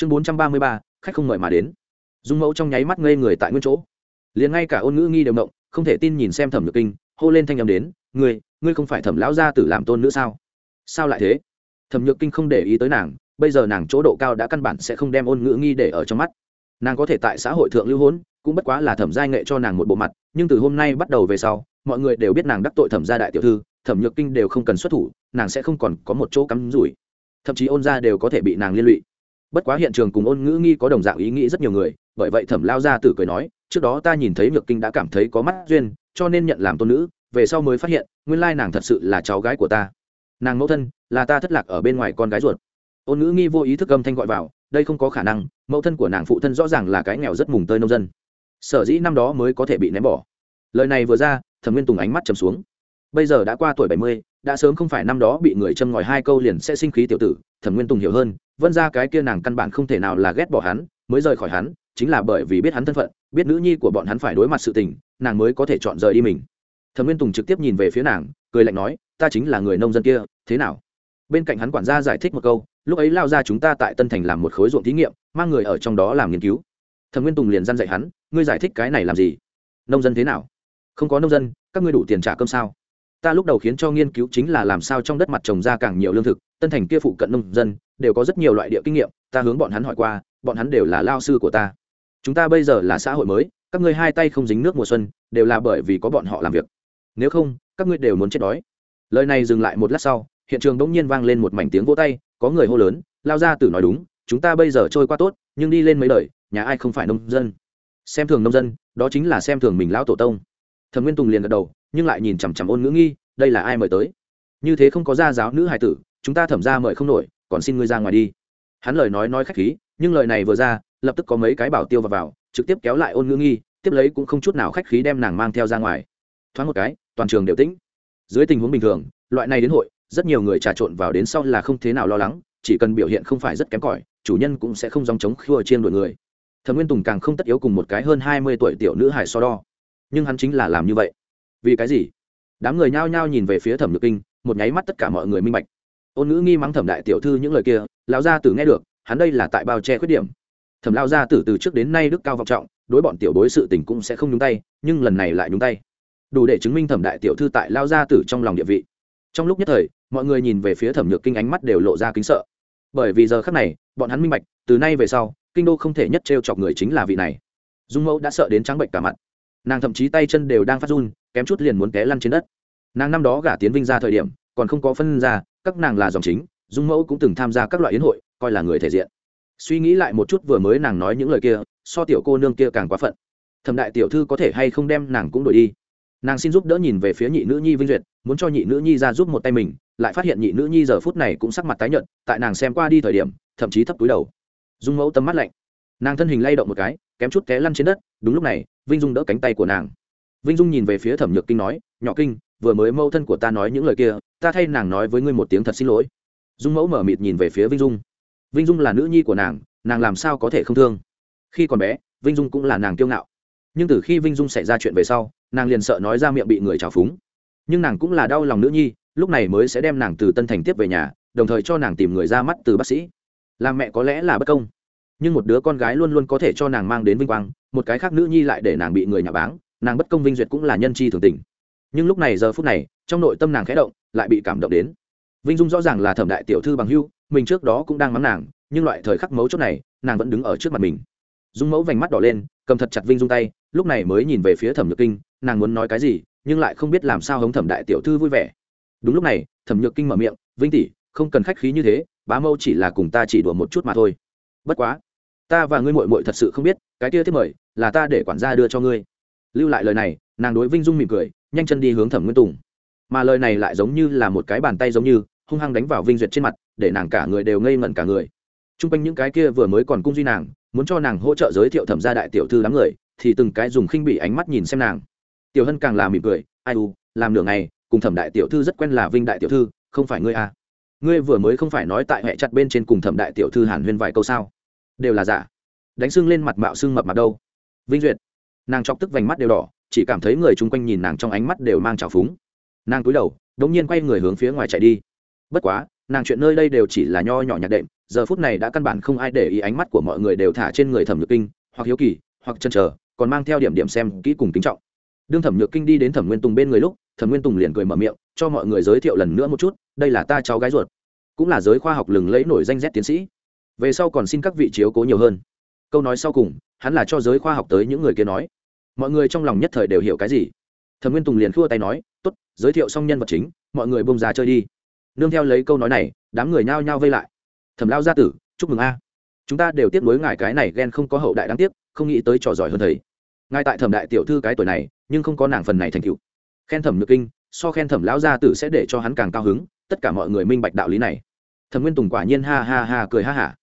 chương bốn trăm ba mươi ba, khách không mời mà đến. Dung mẫu trong nháy mắt ngây người tại nguyên chỗ. Liền ngay cả ôn ngữ nghi đều động, không thể tin nhìn xem thẩm nhược kinh, hô lên thanh â m đến, ngươi ngươi không phải thẩm lão gia tử làm tôn nữa sao? Sao lại thế? Thẩm nhược kinh không để ý tới nàng, bây giờ nàng chỗ độ cao đã căn bản sẽ không đem ôn ngữ nghi để ở trong mắt. Nàng có thể tại xã hội thượng lưu hốn, cũng bất quá là thẩm giai nghệ cho nàng một bộ mặt, nhưng từ hôm nay bắt đầu về sau, mọi người đều biết nàng đắc tội thẩm gia đại tiểu thư, thẩm nhược kinh đều không cần xuất thủ, nàng sẽ không còn có một chỗ cắm rủi. Thậm chí ôn gia đều có thể bị nàng liên lụy bất quá hiện trường cùng ôn ngữ nghi có đồng dạng ý nghĩ rất nhiều người, bởi vậy thẩm lao gia tử cười nói, trước đó ta nhìn thấy nhược kinh đã cảm thấy có mắt duyên, cho nên nhận làm tôn nữ, về sau mới phát hiện, nguyên lai nàng thật sự là cháu gái của ta. Nàng mẫu thân, là ta thất lạc ở bên ngoài con gái ruột. Ôn ngữ nghi vô ý thức âm thanh gọi vào, đây không có khả năng, mẫu thân của nàng phụ thân rõ ràng là cái nghèo rất mùng tơi nông dân. Sở dĩ năm đó mới có thể bị ném bỏ. Lời này vừa ra, thẩm nguyên tùng ánh mắt trầm xuống. Bây giờ đã qua tuổi bảy mươi đã sớm không phải năm đó bị người châm ngòi hai câu liền sẽ sinh khí tiểu tử, thẩm nguyên tùng hiểu hơn, vân ra cái kia nàng căn bản không thể nào là ghét bỏ hắn, mới rời khỏi hắn, chính là bởi vì biết hắn thân phận, biết nữ nhi của bọn hắn phải đối mặt sự tình, nàng mới có thể chọn rời đi mình. Thẩm nguyên tùng trực tiếp nhìn về phía nàng, cười lạnh nói, ta chính là người nông dân kia, thế nào? Bên cạnh hắn quản gia giải thích một câu, lúc ấy lao ra chúng ta tại tân thành làm một khối ruộng thí nghiệm, mang người ở trong đó làm nghiên cứu. Thẩm nguyên tùng liền dăn dạy hắn, ngươi giải thích cái này làm gì? Nông dân thế nào? Không có nông dân, các ngươi đủ tiền trả cơm sao? Ta lúc đầu khiến cho nghiên cứu chính là làm sao trong đất mặt trồng ra càng nhiều lương thực, tân thành kia phụ cận nông dân, đều có rất nhiều loại địa kinh nghiệm, ta hướng bọn hắn hỏi qua, bọn hắn đều là lao sư của ta. Chúng ta bây giờ là xã hội mới, các ngươi hai tay không dính nước mùa xuân, đều là bởi vì có bọn họ làm việc. Nếu không, các ngươi đều muốn chết đói. Lời này dừng lại một lát sau, hiện trường đống nhiên vang lên một mảnh tiếng vỗ tay, có người hô lớn, lao ra tử nói đúng, chúng ta bây giờ trôi qua tốt, nhưng đi lên mấy đời, nhà ai không phải nông dân? Xem thường nông dân, đó chính là xem thường mình lão tổ tông thẩm nguyên tùng liền gật đầu nhưng lại nhìn chằm chằm ôn ngữ nghi đây là ai mời tới? Như thế không có gia giáo nữ hài tử chúng ta thẩm ra mời không nổi còn xin ngươi ra ngoài đi. Hắn lời nói nói khách khí nhưng lời này vừa ra lập tức có mấy cái bảo tiêu vào, vào trực tiếp kéo lại ôn ngữ nghi tiếp lấy cũng không chút nào khách khí đem nàng mang theo ra ngoài. Thoáng một cái toàn trường đều tĩnh. Dưới tình huống bình thường loại này đến hội rất nhiều người trà trộn vào đến sau là không thế nào lo lắng chỉ cần biểu hiện không phải rất kém cỏi chủ nhân cũng sẽ không dòng chống khua chiên đuổi người. Thẩm nguyên tùng càng không tất yếu cùng một cái hơn hai mươi tuổi tiểu nữ hải so đo nhưng hắn chính là làm như vậy. Vì cái gì? Đám người nhao nhao nhìn về phía thẩm nhược kinh, một nháy mắt tất cả mọi người minh bạch. Ôn ngữ nghi mắng thẩm đại tiểu thư những lời kia, lão gia tử nghe được, hắn đây là tại bao che khuyết điểm. Thẩm lao gia tử từ trước đến nay đức cao vọng trọng, đối bọn tiểu bối sự tình cũng sẽ không nhúng tay, nhưng lần này lại nhúng tay. Đủ để chứng minh thẩm đại tiểu thư tại lao gia tử trong lòng địa vị. Trong lúc nhất thời, mọi người nhìn về phía thẩm nhược kinh ánh mắt đều lộ ra kính sợ. Bởi vì giờ khắc này, bọn hắn minh bạch, từ nay về sau, kinh đô không thể nhất t chọc người chính là vị này. Dung mẫu đã sợ đến trắng bệnh cả mặt nàng thậm chí tay chân đều đang phát run, kém chút liền muốn té lăn trên đất. Nàng năm đó gả tiến vinh ra thời điểm, còn không có phân ra, các nàng là dòng chính, dung mẫu cũng từng tham gia các loại yến hội, coi là người thể diện. Suy nghĩ lại một chút vừa mới nàng nói những lời kia, so tiểu cô nương kia càng quá phận. Thẩm đại tiểu thư có thể hay không đem nàng cũng đổi đi? Nàng xin giúp đỡ nhìn về phía nhị nữ nhi vinh duyệt, muốn cho nhị nữ nhi ra giúp một tay mình, lại phát hiện nhị nữ nhi giờ phút này cũng sắc mặt tái nhợt, tại nàng xem qua đi thời điểm, thậm chí thấp túi đầu. Dung mẫu tấm mắt lạnh. Nàng thân hình lay động một cái kém chút té lăn trên đất, đúng lúc này, vinh dung đỡ cánh tay của nàng. Vinh dung nhìn về phía thẩm nhược kinh nói, nhỏ kinh, vừa mới mẫu thân của ta nói những lời kia, ta thay nàng nói với ngươi một tiếng thật xin lỗi. Dung mẫu mở mịt nhìn về phía vinh dung. Vinh dung là nữ nhi của nàng nàng làm sao có thể không thương? Khi còn bé, vinh dung cũng là nàng kiêu ngạo. Nhưng từ khi vinh dung xảy ra chuyện về sau, nàng liền sợ nói ra miệng bị người trào phúng. Nhưng nàng cũng là đau lòng nữ nhi, lúc này mới sẽ đem nàng từ tân thành tiếp về nhà, đồng thời cho nàng tìm người ra mắt từ bác sĩ. Làm mẹ có lẽ là bất công nhưng một đứa con gái luôn luôn có thể cho nàng mang đến vinh quang, một cái khác nữ nhi lại để nàng bị người nhà báng, nàng bất công vinh duyệt cũng là nhân chi thường tình. Nhưng lúc này giờ phút này, trong nội tâm nàng khẽ động, lại bị cảm động đến. Vinh dung rõ ràng là thẩm đại tiểu thư bằng hưu, mình trước đó cũng đang mắng nàng, nhưng loại thời khắc mấu chốt này, nàng vẫn đứng ở trước mặt mình. Dung mẫu vành mắt đỏ lên, cầm thật chặt vinh dung tay, lúc này mới nhìn về phía thẩm nhược kinh, nàng muốn nói cái gì, nhưng lại không biết làm sao hống thẩm đại tiểu thư vui vẻ. Đúng lúc này, thẩm nhược kinh mở miệng, vinh tỷ, không cần khách khí như thế, bá mâu chỉ là cùng ta chỉ đùa một chút mà thôi. Bất quá ta và ngươi muội muội thật sự không biết, cái kia thiết mời, là ta để quản gia đưa cho ngươi. Lưu lại lời này, nàng đối vinh dung mỉm cười, nhanh chân đi hướng thẩm nguyên tùng. Mà lời này lại giống như là một cái bàn tay giống như, hung hăng đánh vào vinh duyệt trên mặt, để nàng cả người đều ngây ngẩn cả người. T r u n g quanh những cái kia vừa mới còn cung duy nàng, muốn cho nàng hỗ trợ giới thiệu thẩm gia đại tiểu thư đám người, thì từng cái dùng khinh bị ánh mắt nhìn xem nàng. Tiểu hân càng là mỉm cười, ai u, làm nửa ngày, cùng thẩm đại tiểu thư rất quen là vinh đại tiểu thư, không phải ngươi à. ngươi vừa mới không phải nói tại hệ chặt bên trên cùng thẩm đại tiểu thư hàn huyên vài câu sao? Đều là giả. Đánh sưng lên mặt mạo sưng mập mặt đâu? Vinh duyệt. Nàng chọc tức vành mắt đều đỏ, chỉ cảm thấy người chung quanh nhìn nàng trong ánh mắt đều mang trào phúng. Nàng cúi đầu đ ỗ n g nhiên quay người hướng phía ngoài chạy đi. Bất quá, nàng chuyện nơi đây đều chỉ là nho nhỏ nhạc đệm, giờ phút này đã căn bản không ai để ý ánh mắt của mọi người đều thả trên người thẩm nhược kinh, hoặc hiếu kỳ, hoặc chân chờ, còn mang theo điểm điểm xem kỹ cùng kính trọng. Đương thẩm nhược kinh đi đến thẩm nguyên tùng bên người lúc, thẩm nguyên tùng liền cười mở miệng, cho mọi người giới thiệu lần nữa một chút, đây là ta cháu gái ruột. Cũng là giới khoa học lừng lẫy nổi danh rét tiến sĩ về sau còn xin các vị chiếu cố nhiều hơn. Câu nói sau cùng, hắn là cho giới khoa học tới những người kia nói. Mọi người trong lòng nhất thời đều hiểu cái gì. Thẩm nguyên tùng liền khua tay nói t ố t giới thiệu xong nhân vật chính, mọi người bông ra chơi đi. Nương theo lấy câu nói này, đám người nhao nhao vây lại. Thẩm lao gia tử, chúc mừng a. Chúng ta đều tiếp nối ngài cái này ghen không có hậu đại đáng tiếc, không nghĩ tới trò giỏi hơn thầy. Ngài tại thẩm đại tiểu thư cái tuổi này, nhưng không có nàng phần này thành cựu khen thẩm nhược kinh, so khen thẩm lão gia tử sẽ để cho hắn càng cao hứng, tất cả mọi người minh bạch đạo lý này. Thẩm nguyên tùng quả nhiên ha ha ha cười ha hả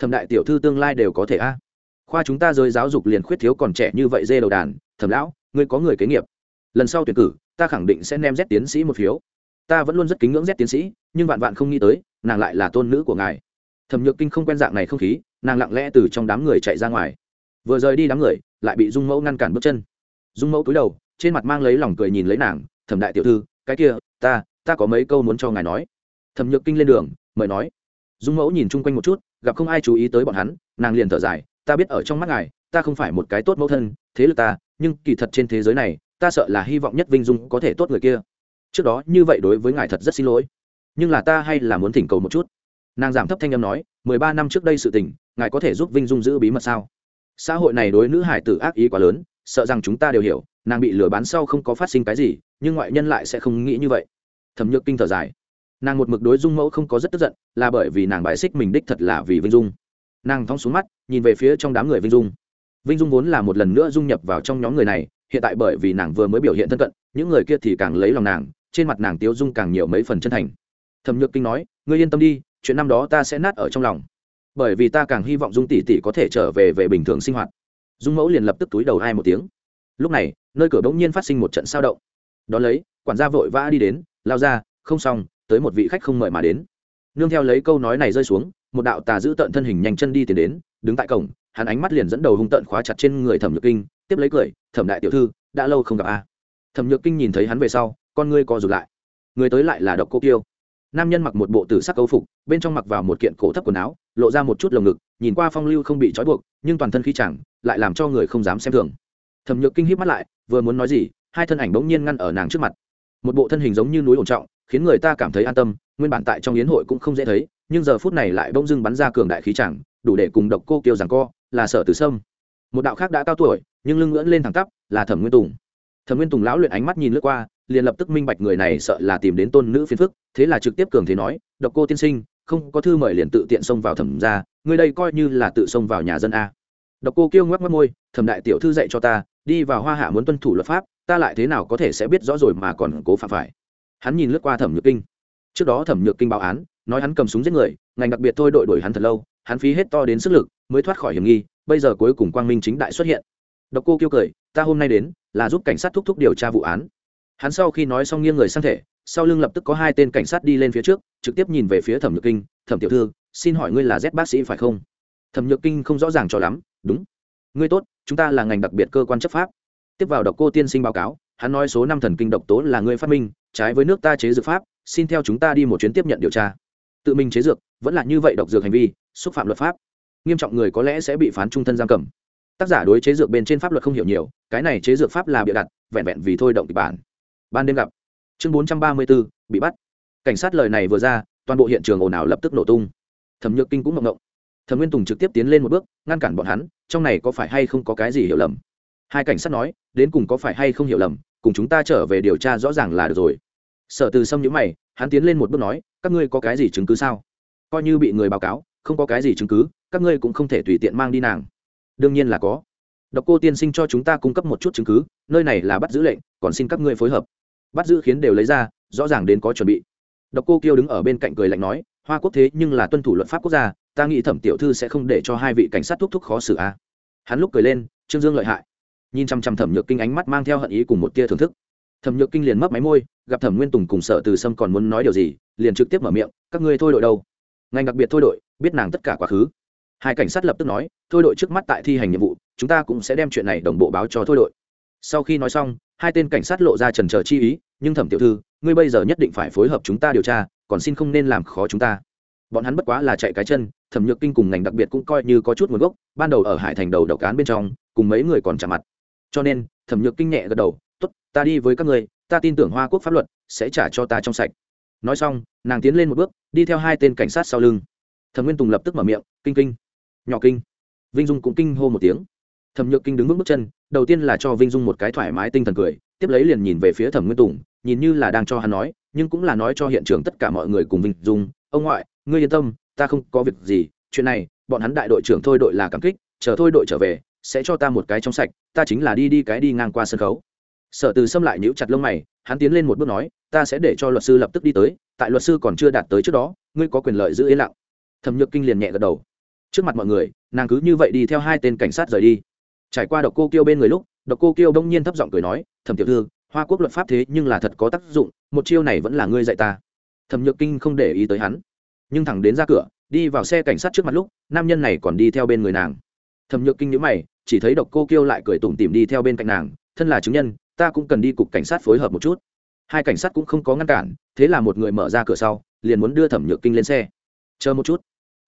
thẩm đại tiểu thư tương lai đều có thể a. Khoa chúng ta giới giáo dục liền khuyết thiếu còn trẻ như vậy dê đầu đàn, thẩm lão, ngươi có người kế nghiệp. Lần sau tuyển cử, ta khẳng định sẽ nem z tiến sĩ một phiếu. Ta vẫn luôn rất kính ngưỡng z tiến sĩ, nhưng vạn vạn không nghĩ tới, nàng lại là tôn nữ của ngài. Thẩm nhược kinh không quen dạng này không khí, nàng lặng lẽ từ trong đám người chạy ra ngoài. Vừa rời đi đám người, lại bị dung mẫu ngăn cản bước chân. Dung mẫu cúi đầu, trên mặt mang lấy lòng cười nhìn lấy nàng, thẩm đại tiểu thư, cái kia, ta ta có mấy câu muốn cho ngài nói. Thẩm nhược kinh lên đường, mời nói dung mẫu nhìn chung quanh một chút, gặp không ai chú ý tới bọn hắn, nàng liền thở dài, ta biết ở trong mắt ngài, ta không phải một cái tốt mẫu thân, thế lực ta, nhưng kỳ thật trên thế giới này, ta sợ là hy vọng nhất vinh dung có thể tốt người kia. Trước đó như vậy đối với ngài thật rất xin lỗi. Nhưng là ta hay là muốn thỉnh cầu một chút. Nàng giảm thấp thanh âm nói, mười ba năm trước đây sự tình, ngài có thể giúp vinh dung giữ bí mật sao? Xã hội này đối nữ hải tử ác ý quá lớn, sợ rằng chúng ta đều hiểu, nàng bị lừa bán sau không có phát sinh cái gì, nhưng ngoại nhân lại sẽ không nghĩ như vậy. Thẩm nhược kinh thở dài nàng một mực đối dung mẫu không có rất tức giận, là bởi vì nàng bài xích mình đích thật là vì vinh dung. Nàng thong xuống mắt, nhìn về phía trong đám người vinh dung. Vinh dung vốn là một lần nữa dung nhập vào trong nhóm người này, hiện tại bởi vì nàng vừa mới biểu hiện thân cận, những người kia thì càng lấy lòng nàng, trên mặt nàng tiếu dung càng nhiều mấy phần chân thành. Thẩm nhược kinh nói, ngươi yên tâm đi, chuyện năm đó ta sẽ nát ở trong lòng. Bởi vì ta càng hy vọng dung tỷ tỷ có thể trở về về bình thường sinh hoạt. Dung mẫu liền lập tức túi đầu hai một tiếng. Lúc này, nơi cửa bỗng nhiên phát sinh một trận sao động. Đ ó lấy, quản gia vội vã đi đến, lao ra, không xong tới một vị khách không mời mà đến. Nương theo lấy câu nói này rơi xuống, một đạo tà giữ tận thân hình nhanh chân đi tiến đến, đứng tại cổng, hắn ánh mắt liền dẫn đầu hung tận khóa chặt trên người thẩm nhược kinh, tiếp lấy cười, thẩm đại tiểu thư, đã lâu không gặp a. Thẩm nhược kinh nhìn thấy hắn về sau, con ngươi co rụt lại. Người tới lại là độc cô kiêu. Nam nhân mặc một bộ tử sắc câu phục, bên trong mặc vào một kiện cổ thấp quần áo, lộ ra một chút lồng ngực, nhìn qua phong lưu không bị trói buộc, nhưng toàn thân khi chẳng, lại làm cho người không dám xem thường. Thẩm nhược kinh hít mắt lại, vừa muốn nói gì, hai thân ảnh bỗng nhiên ngăn ở nàng trước mặt. Một bộ thân hình giống như núi ổn trọng khiến người ta cảm thấy an tâm, nguyên bản tại trong yến hội cũng không dễ thấy, nhưng giờ phút này lại bỗng dưng bắn ra cường đại khí chẳng, đủ để cùng độc cô kiêu rằng co, là sở tử sâm. Một đạo khác đã cao tuổi, nhưng lưng ngưỡng lên thẳng tắp, là thẩm nguyên tùng. Thẩm nguyên tùng lão luyện ánh mắt nhìn lướt qua, liền lập tức minh bạch người này sợ là tìm đến tôn nữ phiền phức, thế là trực tiếp cường thế nói, độc cô tiên sinh, không có thư mời liền tự tiện xông vào thẩm ra người đây coi như là tự xông vào nhà dân a. Độc cô kêu ngoắc mất môi, thẩm đại tiểu thư dạy cho ta, đi vào hoa hạ muốn tuân thủ luật pháp, ta lại thế nào có thể sẽ biết rõ rồi mà còn cố phạm phải? Hắn nhìn lướt qua thẩm nhược kinh. Trước đó thẩm nhược kinh báo án, nói hắn cầm súng giết người, ngành đặc biệt thôi đội đuổi hắn thật lâu, hắn phí hết to đến sức lực mới thoát khỏi hiểm nghi, bây giờ cuối cùng quang minh chính đại xuất hiện. Độc cô kêu cười, ta hôm nay đến là giúp cảnh sát thúc thúc điều tra vụ án. Hắn sau khi nói xong nghiêng người sang thể, sau lưng lập tức có hai tên cảnh sát đi lên phía trước, trực tiếp nhìn về phía thẩm nhược kinh, thẩm tiểu thư, xin hỏi ngươi là z bác sĩ phải không? Thẩm nhược kinh không rõ ràng cho lắm, đúng. Ngươi tốt, chúng ta là ngành đặc biệt cơ quan chấp pháp tiếp vào đọc cô tiên sinh báo cáo, hắn nói số năm thần kinh độc tố là ngươi phát minh, trái với nước ta chế dược pháp, xin theo chúng ta đi một chuyến tiếp nhận điều tra. Tự mình chế dược, vẫn là như vậy độc dược hành vi, xúc phạm luật pháp. Nghiêm trọng người có lẽ sẽ bị phán trung thân giam cầm. Tác giả đối chế dược bên trên pháp luật không hiểu nhiều, cái này chế dược pháp là bịa đặt, vẹn vẹn vì thôi động kịch bản. Ban đêm gặp. Chương bốn trăm ba mươi bốn, bị bắt. Cảnh sát lời này vừa ra, toàn bộ hiện trường ồn ào lập tức nổ tung. Thẩm nhược kinh cũng ngộng ngộng thẩm nguyên tùng trực tiếp tiến lên một bước, ngăn cản bọn hắn, trong này có phải hay không có cái gì hiểu lầm? Hai cảnh sát nói đến cùng có phải hay không hiểu lầm, cùng chúng ta trở về điều tra rõ ràng là được rồi. Sở từ sâm nhữ mày, hắn tiến lên một bước nói, các ngươi có cái gì chứng cứ sao? Coi như bị người báo cáo, không có cái gì chứng cứ, các ngươi cũng không thể tùy tiện mang đi nàng. Đương nhiên là có. Độc cô tiên sinh cho chúng ta cung cấp một chút chứng cứ, nơi này là bắt giữ lệnh, còn xin các ngươi phối hợp. Bắt giữ khiến đều lấy ra, rõ ràng đến có chuẩn bị. Độc cô kiêu đứng ở bên cạnh cười lạnh nói, hoa quốc thế nhưng là tuân thủ luật pháp quốc gia, ta nghĩ thẩm tiểu thư sẽ không để cho hai vị cảnh sát thúc thúc khó xử a à. hắn lúc cười lên, trương dương lợi hại nhìn chăm chăm thẩm nhược kinh ánh mắt mang theo hận ý cùng một tia thưởng thức. Thẩm nhược kinh liền mấp máy môi, gặp thẩm nguyên tùng cùng sợ từ sâm còn muốn nói điều gì, liền trực tiếp mở miệng, các ngươi thôi đội đâu? Ngành đặc biệt thôi đội, biết nàng tất cả quá khứ. Hai cảnh sát lập tức nói, thôi đội trước mắt tại thi hành nhiệm vụ, chúng ta cũng sẽ đem chuyện này đồng bộ báo cho thôi đội. Sau khi nói xong, hai tên cảnh sát lộ ra trần trờ chi ý, nhưng thẩm tiểu thư, ngươi bây giờ nhất định phải phối hợp chúng ta điều tra, còn xin không nên làm khó chúng ta. Bọn hắn bất quá là chạy cái chân, thẩm nhược kinh cùng ngành đặc biệt cũng coi như có chút nguồn gốc, ban đầu ở hải thành đầu độc án bên trong, cùng mấy người còn chạm mặt cho nên, thẩm nhược kinh nhẹ gật đầu t ố t ta đi với các người ta tin tưởng hoa quốc pháp luật sẽ trả cho ta trong sạch. Nói xong, nàng tiến lên một bước, đi theo hai tên cảnh sát sau lưng. Thẩm nguyên tùng lập tức mở miệng, kinh kinh, nhỏ kinh. Vinh dung cũng kinh hô một tiếng. Thẩm nhược kinh đứng vững bước chân, đầu tiên là cho vinh dung một cái thoải mái tinh thần cười, tiếp lấy liền nhìn về phía thẩm nguyên tùng, nhìn như là đang cho hắn nói, nhưng cũng là nói cho hiện trường tất cả mọi người cùng vinh dung, ông ngoại, ngươi yên tâm, ta không có việc gì, chuyện này, bọn hắn đại đội trưởng thôi đội là cảm kích, chờ thôi đội trở về sẽ cho ta một cái trong sạch, ta chính là đi đi cái đi ngang qua sân khấu. Sở từ xâm lại nhíu chặt lông mày, hắn tiến lên một bước nói, ta sẽ để cho luật sư lập tức đi tới, tại luật sư còn chưa đạt tới trước đó, ngươi có quyền lợi giữ yên lặng. Thẩm nhược kinh liền nhẹ gật đầu. Trước mặt mọi người, nàng cứ như vậy đi theo hai tên cảnh sát rời đi. Trải qua độc cô kiêu bên người lúc, độc cô kiêu đông nhiên thấp giọng cười nói, thẩm tiểu thư, hoa quốc luật pháp thế nhưng là thật có tác dụng, một chiêu này vẫn là ngươi dạy ta. Thẩm nhược kinh không để ý tới hắn, nhưng thẳng đến ra cửa, đi vào xe cảnh sát trước mặt lúc, nam nhân này còn đi theo bên người nàng thẩm nhược kinh nhữ mày, chỉ thấy độc cô kiêu lại cười tủm tỉm đi theo bên cạnh nàng, thân là chứng nhân, ta cũng cần đi cục cảnh sát phối hợp một chút. Hai cảnh sát cũng không có ngăn cản, thế là một người mở ra cửa sau, liền muốn đưa thẩm nhược kinh lên xe. Chờ một chút.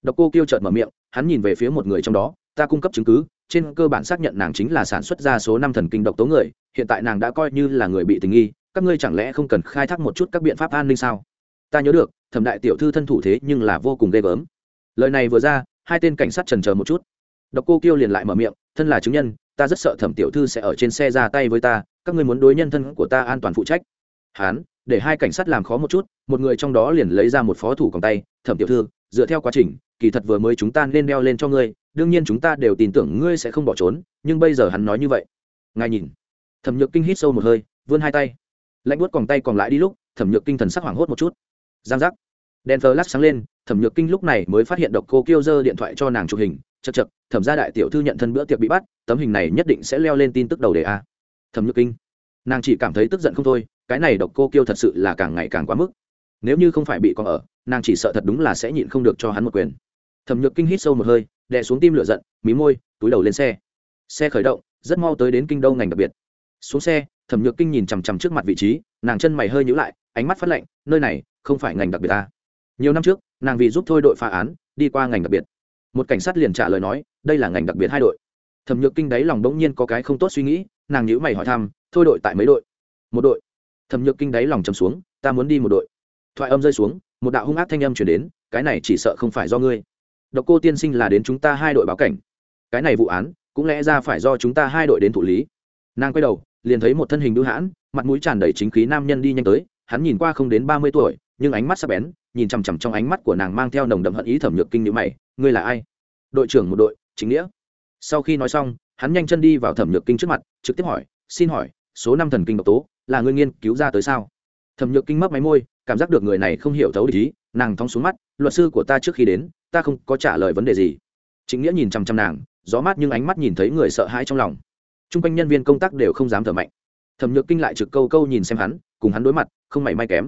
Độc cô kiêu chợt mở miệng, hắn nhìn về phía một người trong đó, ta cung cấp chứng cứ, trên cơ bản xác nhận nàng chính là sản xuất ra số năm thần kinh độc tố người, hiện tại nàng đã coi như là người bị tình nghi, các ngươi chẳng lẽ không cần khai thác một chút các biện pháp an ninh sao? Ta nhớ được, thẩm đại tiểu thư thân thủ thế nhưng là vô cùng ghê gớm. Lời này vừa ra, hai tên cảnh sát trần chờ một chút độc cô kiêu liền lại mở miệng, thân là chứng nhân, ta rất sợ thẩm tiểu thư sẽ ở trên xe ra tay với ta, các ngươi muốn đối nhân thân của ta an toàn phụ trách. Hán, để hai cảnh sát làm khó một chút, một người trong đó liền lấy ra một phó thủ còng tay, thẩm tiểu thư, dựa theo quá trình, kỳ thật vừa mới chúng ta nên đeo lên cho ngươi, đương nhiên chúng ta đều tin tưởng ngươi sẽ không bỏ trốn, nhưng bây giờ hắn nói như vậy. Ngài nhìn. Thẩm nhược kinh hít sâu một hơi, vươn hai tay. Lạnh buốt còn tay còn lại đi lúc, thẩm nhược kinh thần sắc hoảng hốt một chút. Giang giác. Đèn thờ lắc sáng lên, thẩm nhược kinh lúc này mới phát hiện độc cô kêu giơ điện thoại cho nàng chụp hình chật chật thẩm gia đại tiểu thư nhận thân bữa tiệc bị bắt, tấm hình này nhất định sẽ leo lên tin tức đầu đề a. Thẩm nhược kinh, nàng chỉ cảm thấy tức giận không thôi, cái này độc cô kêu thật sự là càng ngày càng quá mức. Nếu như không phải bị con ở, nàng chỉ sợ thật đúng là sẽ nhịn không được cho hắn một quyền. Thẩm nhược kinh hít sâu một hơi, đè xuống tim lửa giận, mí môi, túi đầu lên xe. Xe khởi động, rất mau tới đến kinh đô ngành đặc biệt. Xuống xe, thẩm nhược kinh nhìn chằm chằm trước mặt vị trí, nàng chân mày hơi nhữ lại, ánh mắt phát lạnh, nơi này không phải ngành đặc biệt ta nhiều năm trước, nàng vì giúp thôi đội phá án, đi qua ngành đặc biệt một cảnh sát liền trả lời nói, đây là ngành đặc biệt hai đội. Thẩm nhược kinh đáy lòng bỗng nhiên có cái không tốt suy nghĩ, nàng nhữ mày hỏi thăm, thôi đội tại mấy đội? Một đội. Thẩm nhược kinh đáy lòng chầm xuống, ta muốn đi một đội. Thoại âm rơi xuống, một đạo hung ác thanh âm chuyển đến, cái này chỉ sợ không phải do ngươi. Độc cô tiên sinh là đến chúng ta hai đội báo cảnh. Cái này vụ án, cũng lẽ ra phải do chúng ta hai đội đến thụ lý. Nàng quay đầu, liền thấy một thân hình đưu hãn, mặt mũi tràn đầy chính khí nam nhân đi nhanh tới, hắn nhìn qua không đến ba mươi tuổi, nhưng ánh mắt sắc bén nhìn chằm chằm trong ánh mắt của nàng mang theo nồng đậm hận ý thẩm nhược kinh nhữ mày, ngươi là ai? Đội trưởng một đội, chính nghĩa. Sau khi nói xong, hắn nhanh chân đi vào thẩm nhược kinh trước mặt, trực tiếp hỏi, xin hỏi, số năm thần kinh độc tố là ngươi nghiên cứu ra tới sao? Thẩm nhược kinh mấp máy môi, cảm giác được người này không hiểu thấu ý, nàng thong xuống mắt, luật sư của ta trước khi đến, ta không có trả lời vấn đề gì. Chính nghĩa nhìn chằm chằm nàng, gió mát nhưng ánh mắt nhìn thấy người sợ hãi trong lòng. T r u n g quanh nhân viên công tác đều không dám thở mạnh. Thẩm nhược kinh lại trực câu câu nhìn xem hắn, cùng hắn đối mặt, không mảy may kém.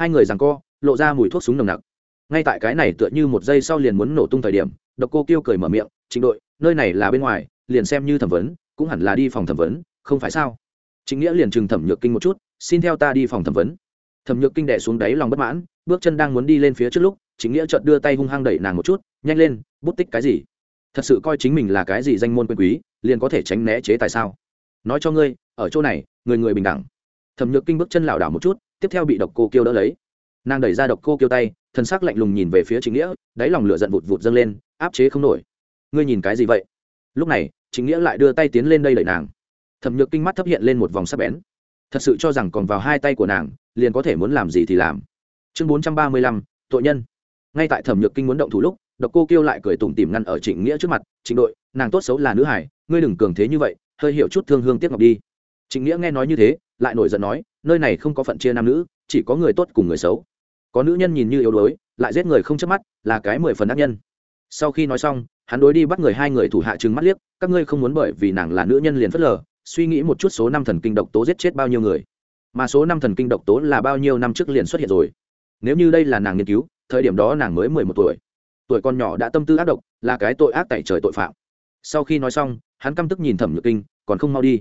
Hai người rằng co lộ ra mùi thuốc súng nồng nặc. Ngay tại cái này tựa như một giây sau liền muốn nổ tung thời điểm, độc cô kêu cười mở miệng, trịnh đội, nơi này là bên ngoài, liền xem như thẩm vấn, cũng hẳn là đi phòng thẩm vấn, không phải sao? Chính nghĩa liền trừng thẩm nhược kinh một chút, xin theo ta đi phòng thẩm vấn. Thẩm nhược kinh đẻ xuống đáy lòng bất mãn, bước chân đang muốn đi lên phía trước lúc chính nghĩa chợt đưa tay hung hăng đẩy nàng một chút, nhanh lên, bút tích cái gì? Thật sự coi chính mình là cái gì danh môn quyền quý, liền có thể tránh né chế tại sao? Nói cho ngươi, ở chỗ này, người người bình đẳng. Thẩm nhược kinh bước chân lảo đảo một chút, tiếp theo bị độc cô kêu đỡ lấy nàng đẩy ra độc cô kêu tay thân xác lạnh lùng nhìn về phía chính nghĩa, đáy lòng lửa giận vụt vụt dâng lên, áp chế không nổi. Ngươi nhìn cái gì vậy? Lúc này chính nghĩa lại đưa tay tiến lên đây đẩy nàng. Thẩm nhược kinh mắt thấp hiện lên một vòng sắc bén. Thật sự cho rằng còn vào hai tay của nàng, liền có thể muốn làm gì thì làm. Chương bốn trăm ba mươi lăm, tội nhân. Ngay tại thẩm nhược kinh muốn động thủ lúc, độc cô kêu lại cười tủm tỉm ngăn ở trịnh nghĩa trước mặt, trịnh đội, nàng tốt xấu là nữ hải ngươi đừng cường thế như vậy, hơi hiểu chút thương hương tiếc ngọc đi. Trịnh nghĩa nghe nói như thế, lại nổi giận nói, nơi này không có phận chia nam nữ, chỉ có người tốt cùng người xấu có nữ nhân nhìn như yếu đuối, lại giết người không chớp mắt, là cái mười phần ác nhân. Sau khi nói xong, hắn đối đi bắt người hai người thủ hạ trừng mắt liếc, các ngươi không muốn bởi vì nàng là nữ nhân liền phớt lờ, suy nghĩ một chút số năm thần kinh độc tố giết chết bao nhiêu người. Mà số năm thần kinh độc tố là bao nhiêu năm trước liền xuất hiện rồi. Nếu như đây là nàng nghiên cứu, thời điểm đó nàng mới mười một tuổi. Tuổi con nhỏ đã tâm tư ác độc, là cái tội ác tại trời tội phạm. Sau khi nói xong, hắn căm tức nhìn thẩm nhược kinh, còn không mau đi.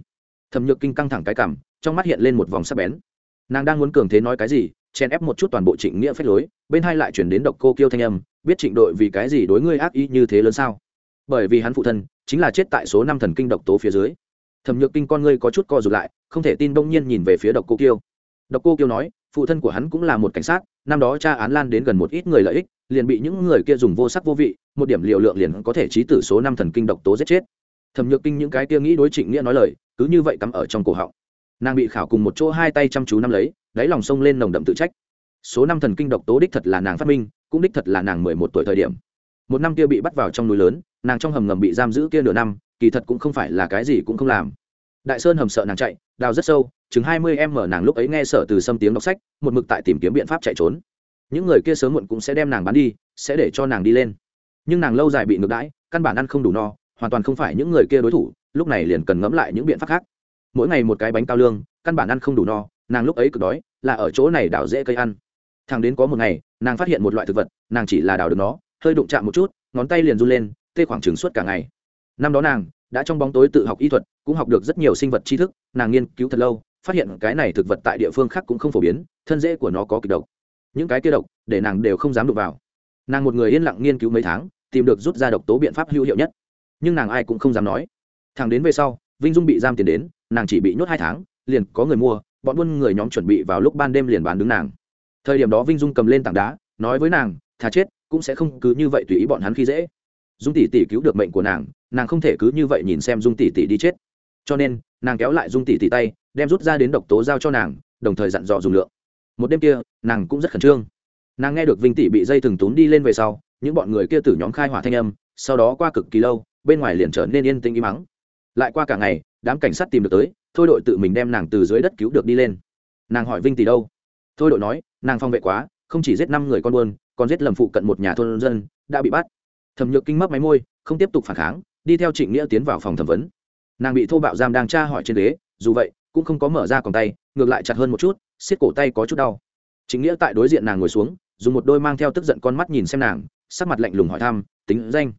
Thẩm nhược kinh căng thẳng cái cảm, trong mắt hiện lên một vòng sắc bén. Nàng đang muốn cường thế nói cái gì chen ép một chút toàn bộ trịnh nghĩa phách lối, bên hai lại chuyển đến độc cô kiêu thanh âm, biết trịnh đội vì cái gì đối ngươi ác ý như thế lớn sao? Bởi vì hắn phụ thân chính là chết tại số năm thần kinh độc tố phía dưới. Thẩm nhược kinh con ngươi có chút co rụt lại, không thể tin đông nhiên nhìn về phía độc cô kiêu. Độc cô kiêu nói, phụ thân của hắn cũng là một cảnh sát, năm đó cha án lan đến gần một ít người lợi ích, liền bị những người kia dùng vô sắc vô vị, một điểm liều lượng liền có thể trí tử số năm thần kinh độc tố giết chết. Thẩm nhược kinh những cái kia nghĩ đối trịnh nghĩa nói lời, cứ như vậy cắm ở trong cổ họng. Nàng bị khảo cùng một chỗ hai tay chăm chú nắm lấy đáy lòng sông lên nồng đậm tự trách. Số năm thần kinh độc tố đích thật là nàng phát minh, cũng đích thật là nàng mười một tuổi thời điểm. Một năm kia bị bắt vào trong núi lớn, nàng trong hầm ngầm bị giam giữ kia nửa năm, kỳ thật cũng không phải là cái gì cũng không làm. Đại sơn hầm sợ nàng chạy, đào rất sâu, chừng hai mươi em mở nàng lúc ấy nghe sở từ xâm tiếng đọc sách, một mực tại tìm kiếm biện pháp chạy trốn. Những người kia sớm muộn cũng sẽ đem nàng bán đi, sẽ để cho nàng đi lên. Nhưng nàng lâu dài bị ngược đãi, căn bản ăn không đủ no, hoàn toàn không phải những người kia đối thủ, lúc này liền cần ngẫm lại những biện pháp khác. Mỗi ngày một cái bánh cao lương, căn bản ăn không đủ no nàng lúc ấy cực đói, là ở chỗ này đào dễ cây ăn. Thằng đến có một ngày, nàng phát hiện một loại thực vật, nàng chỉ là đào được nó, hơi đụng chạm một chút, ngón tay liền run lên, tê khoảng trừng suốt cả ngày. Năm đó nàng đã trong bóng tối tự học y thuật, cũng học được rất nhiều sinh vật tri thức, nàng nghiên cứu thật lâu, phát hiện cái này thực vật tại địa phương khác cũng không phổ biến, thân rễ của nó có kịch độc. Những cái kia độc, để nàng đều không dám đụng vào. Nàng một người yên lặng nghiên cứu mấy tháng, tìm được rút ra độc tố biện pháp hữu hiệu nhất. Nhưng nàng ai cũng không dám nói. Thằng đến về sau, vinh dung bị giam tiền đến, nàng chỉ bị nhốt hai tháng, liền có người mua bọn buôn người nhóm chuẩn bị vào lúc ban đêm liền bán đứng nàng. Thời điểm đó vinh dung cầm lên tảng đá, nói với nàng, thà chết, cũng sẽ không cứ như vậy tùy ý bọn hắn khi dễ. Dung tỷ tỷ cứu được mệnh của nàng nàng không thể cứ như vậy nhìn xem dung tỷ tỷ đi chết. Cho nên, nàng kéo lại dung tỷ tỷ tay, đem rút ra đến độc tố giao cho nàng, đồng thời dặn dò dùng lượng. Một đêm kia, nàng cũng rất khẩn trương. Nàng nghe được vinh tỷ bị dây thừng tốn đi lên về sau, những bọn người kia từ nhóm khai hỏa thanh âm, sau đó qua cực kỳ lâu, bên ngoài liền trở nên yên tĩnh im mắng lại qua cả ngày, đám cảnh sát tìm được tới thôi đội tự mình đem nàng từ dưới đất cứu được đi lên. Nàng hỏi vinh tỷ đâu? Thôi đội nói, nàng phong vệ quá, không chỉ giết năm người con buôn, còn giết lầm phụ cận một nhà thôn dân, đã bị bắt. Thẩm nhược kinh mấp máy môi, không tiếp tục phản kháng, đi theo trịnh nghĩa tiến vào phòng thẩm vấn. Nàng bị thô bạo giam đang tra hỏi trên ghế, dù vậy, cũng không có mở ra còn tay, ngược lại chặt hơn một chút, xiết cổ tay có chút đau. Trịnh nghĩa tại đối diện nàng ngồi xuống, dùng một đôi mang theo tức giận con mắt nhìn xem nàng, sắc mặt lạnh lùng hỏi thăm, tính danh?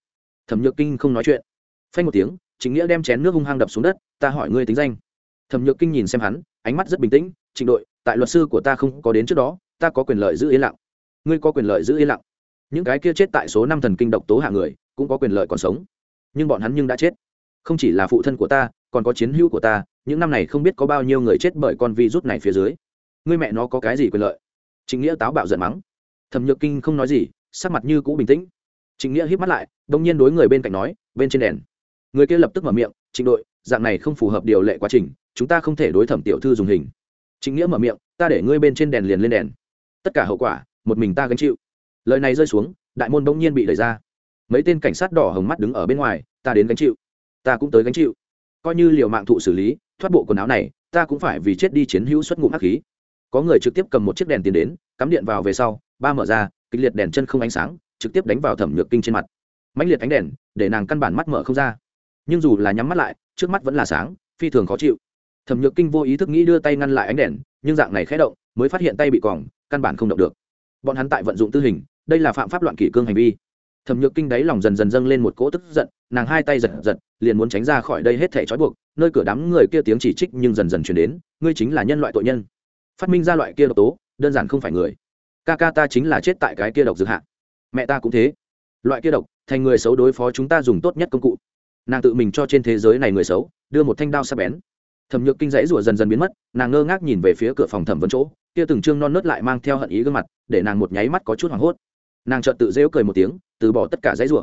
Thẩm nhược kinh không nói chuyện. Phanh một tiếng, trịnh nghĩa đem chén nước hung hăng đập xuống đất, ta hỏi ngươi tính danh thẩm nhược kinh nhìn xem hắn, ánh mắt rất bình tĩnh, trịnh đội, tại luật sư của ta không có đến trước đó, ta có quyền lợi giữ yên lặng. Ngươi có quyền lợi giữ yên lặng. Những cái kia chết tại số năm thần kinh độc tố hạ người, cũng có quyền lợi còn sống. Nhưng bọn hắn nhưng đã chết. Không chỉ là phụ thân của ta, còn có chiến hữu của ta, những năm này không biết có bao nhiêu người chết bởi con virus này phía dưới. Ngươi mẹ nó có cái gì quyền lợi? Chính nghĩa táo bạo giận mắng. Thẩm nhược kinh không nói gì, sắc mặt như cũ bình tĩnh. Chính nghĩa hít mắt lại, đông nhiên đối người bên cạnh nói, bên trên đèn. Người kia lập tức mở miệng, trịnh đội, dạng này không phù hợp điều lệ quá trình chúng ta không thể đối thẩm tiểu thư dùng hình. Chính nghĩa mở miệng, ta để ngươi bên trên đèn liền lên đèn. Tất cả hậu quả, một mình ta gánh chịu. Lời này rơi xuống, đại môn bỗng nhiên bị đẩy ra. Mấy tên cảnh sát đỏ hồng mắt đứng ở bên ngoài, ta đến gánh chịu. Ta cũng tới gánh chịu. Coi như liều mạng thụ xử lý, thoát bộ quần áo này, ta cũng phải vì chết đi chiến hữu xuất ngụm hắc khí. Có người trực tiếp cầm một chiếc đèn tiền đến, cắm điện vào về sau, ba mở ra, kịch liệt đèn chân không ánh sáng, trực tiếp đánh vào thẩm nhược kinh trên mặt. Mãnh liệt ánh đèn, để nàng căn bản mắt mở không ra. Nhưng dù là nhắm mắt lại, trước mắt vẫn là sáng, phi thường khó chịu thẩm nhược kinh vô ý thức nghĩ đưa tay ngăn lại ánh đèn, nhưng dạng này khé động, mới phát hiện tay bị còng, căn bản không động được. Bọn hắn tại vận dụng tư hình, đây là phạm pháp loạn kỷ cương hành vi. Thẩm nhược kinh đáy lòng dần dần dâng lên một cỗ tức giận, nàng hai tay giật giật, liền muốn tránh ra khỏi đây hết thể trói buộc, nơi cửa đám người kia tiếng chỉ trích nhưng dần dần chuyển đến, ngươi chính là nhân loại tội nhân. Phát minh ra loại kia độc tố, đơn giản không phải người. Ca ca ta chính là chết tại cái kia độc dược hạ. Mẹ ta cũng thế. Loại kia độc, thành người xấu đối phó chúng ta dùng tốt nhất công cụ. Nàng tự mình cho trên thế giới này người xấu, đưa một thanh đao sắp bén thẩm nhược kinh dãy rủa dần dần biến mất, nàng ngơ ngác nhìn về phía cửa phòng thẩm vấn chỗ, kia từng trương non nớt lại mang theo hận ý gương mặt, để nàng một nháy mắt có chút hoảng hốt. Nàng chợt tự rêu cười một tiếng, từ bỏ tất cả dãy rủa.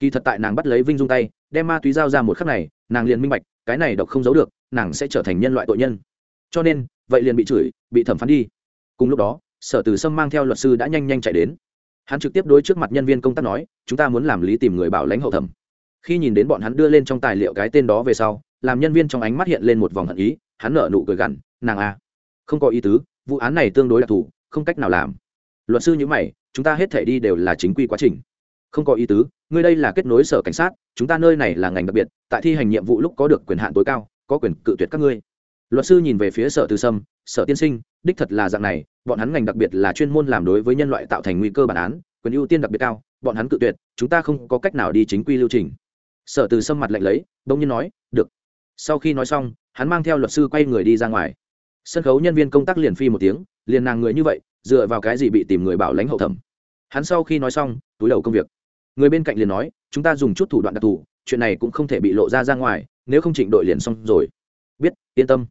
Kỳ thật tại nàng bắt lấy vinh dung tay, đem ma túy dao ra một khắc này, nàng liền minh bạch, cái này độc không giấu được, nàng sẽ trở thành nhân loại tội nhân. Cho nên, vậy liền bị chửi, bị thẩm phán đi. Cùng lúc đó, sở từ sâm mang theo luật sư đã nhanh nhanh chạy đến. Hắn trực tiếp đối trước mặt nhân viên công tác nói, chúng ta muốn làm lý tìm người bảo lãnh hậu thẩm. Khi nhìn đến bọn hắn đưa lên trong tài liệu cái tên đó về sau làm nhân viên trong ánh mắt hiện lên một vòng hận ý, hắn nở nụ cười gằn, nàng a không có ý tứ, vụ án này tương đối đặc thù, không cách nào làm. Luật sư như mày, chúng ta hết thể đi đều là chính quy quá trình. Không có ý tứ, ngươi đây là kết nối sở cảnh sát, chúng ta nơi này là ngành đặc biệt, tại thi hành nhiệm vụ lúc có được quyền hạn tối cao, có quyền cự tuyệt các ngươi. Luật sư nhìn về phía sở tư sâm, sở tiên sinh, đích thật là dạng này, bọn hắn ngành đặc biệt là chuyên môn làm đối với nhân loại tạo thành nguy cơ bản án, quyền ưu tiên đặc biệt cao, bọn hắn cự tuyệt, chúng ta không có cách nào đi chính quy lưu trình. Sở từ sâm mặt lạnh lấy đông nhiên nói sau khi nói xong, hắn mang theo luật sư quay người đi ra ngoài. Sân khấu nhân viên công tác liền phi một tiếng, liền nàng người như vậy, dựa vào cái gì bị tìm người bảo lãnh hậu thẩm? Hắn sau khi nói xong, túi đầu công việc. Người bên cạnh liền nói, chúng ta dùng chút thủ đoạn đặc thù, chuyện này cũng không thể bị lộ ra ra ngoài, nếu không trịnh đội liền xong rồi. Biết, yên tâm.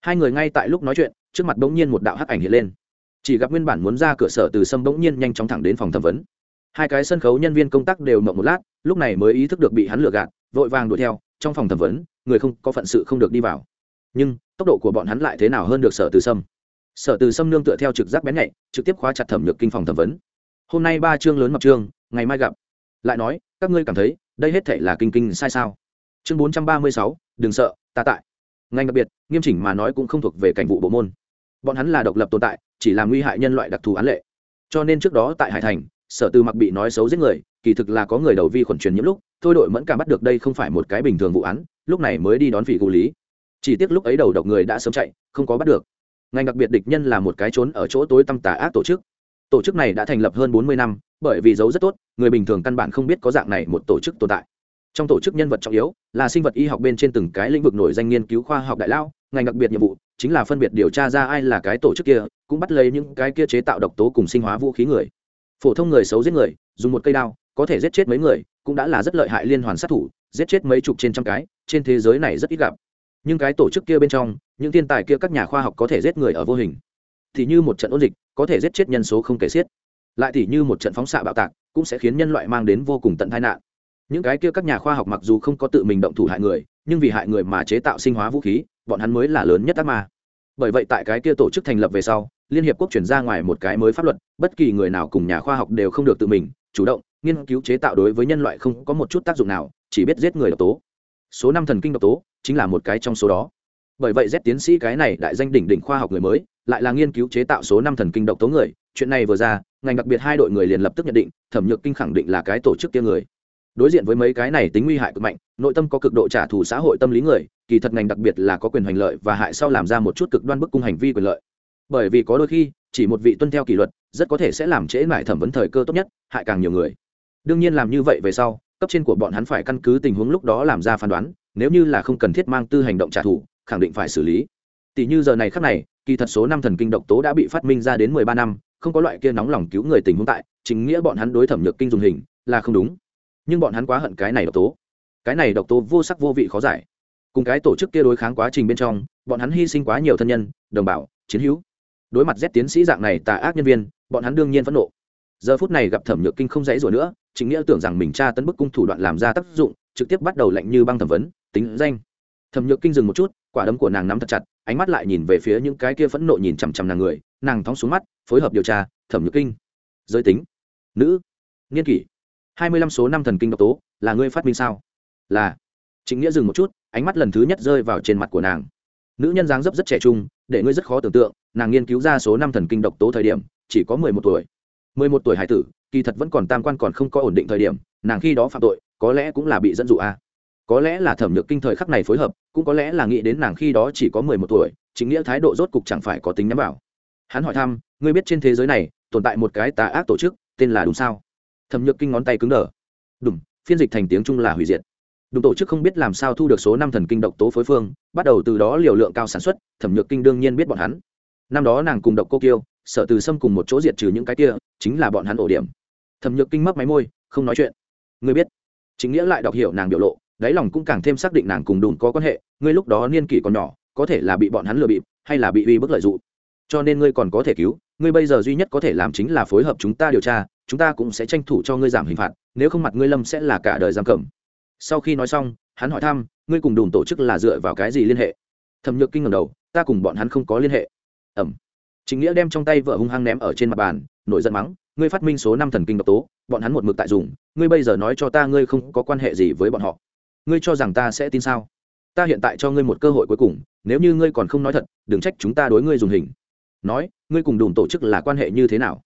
Hai người ngay tại lúc nói chuyện, trước mặt bỗng nhiên một đạo hắc ảnh hiện lên. Chỉ gặp nguyên bản muốn ra cửa sở từ sâm bỗng nhiên nhanh chóng thẳng đến phòng thẩm vấn. Hai cái sân khấu nhân viên công tác đều mộng một lát, lúc này mới ý thức được bị hắn lừa gạt, vội vàng đuổi theo, trong phòng thẩm vấn người không có phận sự không được đi vào. Nhưng, tốc độ của bọn hắn lại thế nào hơn được sở từ sâm? Sở từ sâm nương tựa theo trực giác bén nhạy, trực tiếp khóa chặt thẩm nhược kinh phòng thẩm vấn. Hôm nay ba chương lớn mập chương, ngày mai gặp. Lại nói, các ngươi cảm thấy, đây hết thể là kinh kinh sai sao? Chương bốn trăm ba mươi sáu, đừng sợ, ta tại. Ngành đặc biệt, nghiêm chỉnh mà nói cũng không thuộc về cảnh vụ bộ môn. Bọn hắn là độc lập tồn tại, chỉ làm nguy hại nhân loại đặc thù án lệ. Cho nên trước đó tại hải thành sở từ mặc bị nói xấu giết người, kỳ thực là có người đầu vi khuẩn truyền nhiễm lúc, thôi đội mẫn cảm bắt được đây không phải một cái bình thường vụ án, lúc này mới đi đón vị gù lý. Chỉ tiếc lúc ấy đầu độc người đã sớm chạy, không có bắt được. Ngành đặc biệt địch nhân là một cái trốn ở chỗ tối tăm tà ác tổ chức. Tổ chức này đã thành lập hơn bốn mươi năm, bởi vì giấu rất tốt, người bình thường căn bản không biết có dạng này một tổ chức tồn tại. Trong tổ chức nhân vật trọng yếu là sinh vật y học bên trên từng cái lĩnh vực nổi danh nghiên cứu khoa học đại lao ngành đặc biệt nhiệm vụ chính là phân biệt điều tra ra ai là cái tổ chức kia, cũng bắt lấy những cái kia chế tạo độc tố cùng sinh hóa vũ khí người phổ thông người xấu giết người, dùng một cây đao, có thể giết chết mấy người, cũng đã là rất lợi hại liên hoàn sát thủ, giết chết mấy chục trên trăm cái, trên thế giới này rất ít gặp. Nhưng cái tổ chức kia bên trong, những thiên tài kia các nhà khoa học có thể giết người ở vô hình. Thì như một trận ôn dịch, có thể giết chết nhân số không kể xiết. Lại thì như một trận phóng xạ bạo tạc, cũng sẽ khiến nhân loại mang đến vô cùng tận tai nạn. Những cái kia các nhà khoa học mặc dù không có tự mình động thủ hại người, nhưng vì hại người mà chế tạo sinh hóa vũ khí, bọn hắn mới là lớn nhất ác ma. Bởi vậy tại cái kia tổ chức thành lập về sau liên hiệp quốc chuyển ra ngoài một cái mới pháp luật, bất kỳ người nào cùng nhà khoa học đều không được tự mình, chủ động, nghiên cứu chế tạo đối với nhân loại không có một chút tác dụng nào, chỉ biết giết người độc tố. Số năm thần kinh độc tố chính là một cái trong số đó. Bởi vậy z tiến sĩ cái này đại danh đỉnh đỉnh khoa học người mới, lại là nghiên cứu chế tạo số năm thần kinh độc tố người. Chuyện này vừa ra, ngành đặc biệt hai đội người liền lập tức nhận định, thẩm nhược kinh khẳng định là cái tổ chức kia người. Đối diện với mấy cái này tính nguy hại cực mạnh, nội tâm có cực độ trả thù xã hội tâm lý người, kỳ thật ngành đặc biệt là có quyền hành lợi và hại sau làm ra một chút cực đoan bức cung hành vi quyền lợi bởi vì có đôi khi, chỉ một vị tuân theo kỷ luật, rất có thể sẽ làm trễ mãi thẩm vấn thời cơ tốt nhất, hại càng nhiều người. Đương nhiên làm như vậy về sau, cấp trên của bọn hắn phải căn cứ tình huống lúc đó làm ra phán đoán, nếu như là không cần thiết mang tư hành động trả thù, khẳng định phải xử lý. Tỷ như giờ này khắc này, kỳ thật số năm thần kinh độc tố đã bị phát minh ra đến mười ba năm, không có loại kia nóng lòng cứu người tình huống tại, chính nghĩa bọn hắn đối thẩm nhược kinh dùng hình, là không đúng. Nhưng bọn hắn quá hận cái này độc tố. Cái này độc tố vô sắc vô vị khó giải. Cùng cái tổ chức kia đối kháng quá trình bên trong, bọn hắn hy sinh quá nhiều thân nhân, đồng bào, chiến hữu đối mặt z tiến sĩ dạng này tà ác nhân viên, bọn hắn đương nhiên phẫn nộ. Giờ phút này gặp thẩm nhược kinh không dãy rồi nữa, chính nghĩa tưởng rằng mình tra tấn bức cung thủ đoạn làm ra tác dụng, trực tiếp bắt đầu lạnh như băng thẩm vấn, tính danh. Thẩm nhược kinh dừng một chút, quả đấm của nàng nắm thật chặt, ánh mắt lại nhìn về phía những cái kia phẫn nộ nhìn chằm chằm nàng người, nàng thóng xuống mắt, phối hợp điều tra, thẩm nhược kinh. Giới tính. Nữ. Niên kỷ. Hai mươi lăm số năm thần kinh độc tố, là ngươi phát minh sao? Là. Chính nghĩa dừng một chút, ánh mắt lần thứ nhất rơi vào trên mặt của nàng nữ nhân dáng dấp rất trẻ trung, để ngươi rất khó tưởng tượng, nàng nghiên cứu ra số năm thần kinh độc tố thời điểm, chỉ có mười một tuổi. Mười một tuổi hải tử, kỳ thật vẫn còn tam quan còn không có ổn định thời điểm, nàng khi đó phạm tội, có lẽ cũng là bị dẫn dụ a. Có lẽ là thẩm nhược kinh thời khắc này phối hợp, cũng có lẽ là nghĩ đến nàng khi đó chỉ có mười một tuổi, chính nghĩa thái độ rốt cục chẳng phải có tính nhắm vào. Hắn hỏi thăm, ngươi biết trên thế giới này, tồn tại một cái tà ác tổ chức, tên là đúng sao? Thẩm nhược kinh ngón tay cứng đờ. Đúng phiên dịch thành tiếng trung là hủy diệt đúng tổ chức không biết làm sao thu được số năm thần kinh độc tố phối phương, bắt đầu từ đó liều lượng cao sản xuất, thẩm nhược kinh đương nhiên biết bọn hắn. Năm đó nàng cùng độc cô kiêu, sở từ xâm cùng một chỗ diệt trừ những cái kia, chính là bọn hắn ổ điểm. Thẩm nhược kinh mấp máy môi, không nói chuyện. Ngươi biết, chính nghĩa lại đọc hiểu nàng biểu lộ, đáy lòng cũng càng thêm xác định nàng cùng đùn có quan hệ, ngươi lúc đó niên kỷ còn nhỏ, có thể là bị bọn hắn lừa bịp, hay là bị uy bức lợi dụng. Cho nên ngươi còn có thể cứu, ngươi bây giờ duy nhất có thể làm chính là phối hợp chúng ta điều tra, chúng ta cũng sẽ tranh thủ cho ngươi giảm hình phạt, nếu không mặt ngươi lâm sẽ là cả đời giam cầm sau khi nói xong, hắn hỏi thăm, ngươi cùng đồn tổ chức là dựa vào cái gì liên hệ? Thẩm nhược kinh ngầm đầu, ta cùng bọn hắn không có liên hệ. Ẩm. Chính nghĩa đem trong tay vợ hung hăng ném ở trên mặt bàn, nổi giận mắng, ngươi phát minh số năm thần kinh độc tố, bọn hắn một mực tại dùng, ngươi bây giờ nói cho ta ngươi không có quan hệ gì với bọn họ. Ngươi cho rằng ta sẽ tin sao? Ta hiện tại cho ngươi một cơ hội cuối cùng, nếu như ngươi còn không nói thật, đừng trách chúng ta đối ngươi dùng hình. Nói, ngươi cùng đồn tổ chức là quan hệ như thế nào?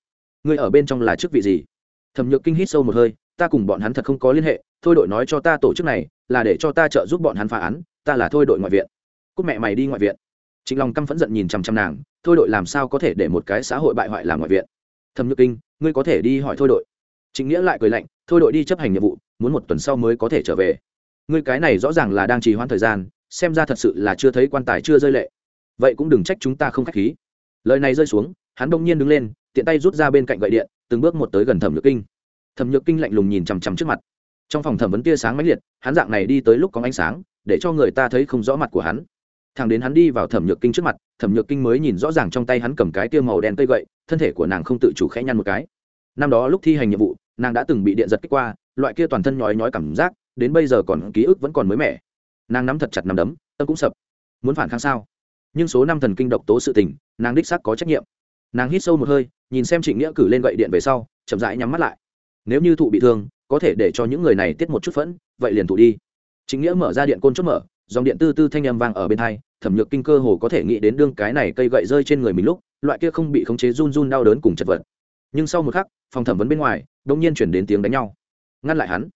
Ngươi ở bên trong là chức vị gì? Thẩm nhược kinh hít sâu một hơi ta cùng bọn hắn thật không có liên hệ, thôi đội nói cho ta tổ chức này, là để cho ta trợ giúp bọn hắn phá án, ta là thôi đội ngoại viện. Cúc mẹ mày đi ngoại viện. Trịnh lòng căm phẫn giận nhìn chằm chằm nàng, thôi đội làm sao có thể để một cái xã hội bại hoại làm ngoại viện? Thẩm nhược kinh, ngươi có thể đi hỏi thôi đội. Chính nghĩa lại cười lạnh, thôi đội đi chấp hành nhiệm vụ, muốn một tuần sau mới có thể trở về. Ngươi cái này rõ ràng là đang trì hoãn thời gian, xem ra thật sự là chưa thấy quan tài chưa rơi lệ. Vậy cũng đừng trách chúng ta không k h á c h khí. Lời này rơi xuống, hắn đông nhiên đứng lên, tiện tay rút ra bên cạnh gậy điện, từng bước một tới gần thẩm nhược kinh thẩm nhược kinh lạnh lùng nhìn chằm chằm trước mặt. Trong phòng thẩm vấn tia sáng mãnh liệt, hắn dạng này đi tới lúc có ánh sáng, để cho người ta thấy không rõ mặt của hắn. Thằng đến hắn đi vào thẩm nhược kinh trước mặt, thẩm nhược kinh mới nhìn rõ ràng trong tay hắn cầm cái tia màu đen cây gậy, thân thể của nàng không tự chủ khẽ nhăn một cái. Năm đó lúc thi hành nhiệm vụ, nàng đã từng bị điện giật kích qua, loại kia toàn thân nhói nhói cảm giác, đến bây giờ còn ký ức vẫn còn mới mẻ. Nàng nắm thật chặt nắm đấm, tâm cũng sập. Muốn phản kháng sao? Nhưng số năm thần kinh độc tố sự tình, nàng đích xác có trách nhiệm. Nàng hít sâu một hơi, nhìn xem trịnh nghĩa cử lên gậy điện về sau, chậm rãi nhắm mắt lại nếu như thụ bị thương, có thể để cho những người này tiết một chút phẫn, vậy liền thụ đi. Chính nghĩa mở ra điện côn chốt mở, dòng điện tư tư thanh âm vang ở bên hai, thẩm nhược kinh cơ hồ có thể nghĩ đến đương cái này cây gậy rơi trên người mình lúc, loại kia không bị khống chế run run đau đớn cùng chật vật. Nhưng sau một khắc, phòng thẩm vấn bên ngoài đ ỗ n g nhiên chuyển đến tiếng đánh nhau. Ngăn lại hắn.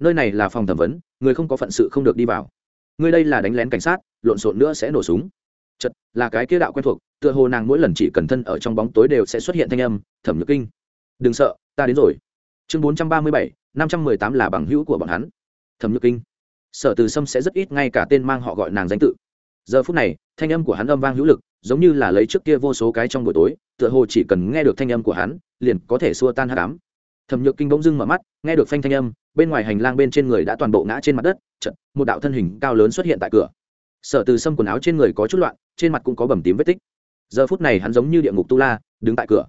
Nơi này là phòng thẩm vấn, người không có phận sự không được đi vào. Người đây là đánh lén cảnh sát, lộn xộn nữa sẽ nổ súng. Chật, là cái kia đạo quen thuộc, tựa hồ nàng mỗi lần chỉ cần thân ở trong bóng tối đều sẽ xuất hiện thanh âm, thẩm nhược kinh, đừng sợ, ta đến rồi chương bốn trăm ba mươi bảy, năm trăm mười tám là bằng hữu của bọn hắn. Thẩm nhược kinh. Sở từ sâm sẽ rất ít ngay cả tên mang họ gọi nàng danh tự. Giờ phút này, thanh âm của hắn âm vang hữu lực, giống như là lấy trước kia vô số cái trong buổi tối, tựa hồ chỉ cần nghe được thanh âm của hắn, liền có thể xua tan hát ám. Thẩm nhược kinh bỗng dưng mở mắt, nghe được phanh thanh âm, bên ngoài hành lang bên trên người đã toàn bộ ngã trên mặt đất chật một đạo thân hình cao lớn xuất hiện tại cửa. Sở từ sâm quần áo trên người có chút loạn, trên mặt cũng có bầm tím vết tích. Giờ phút này hắn giống như địa ngục tu la, đứng tại cửa.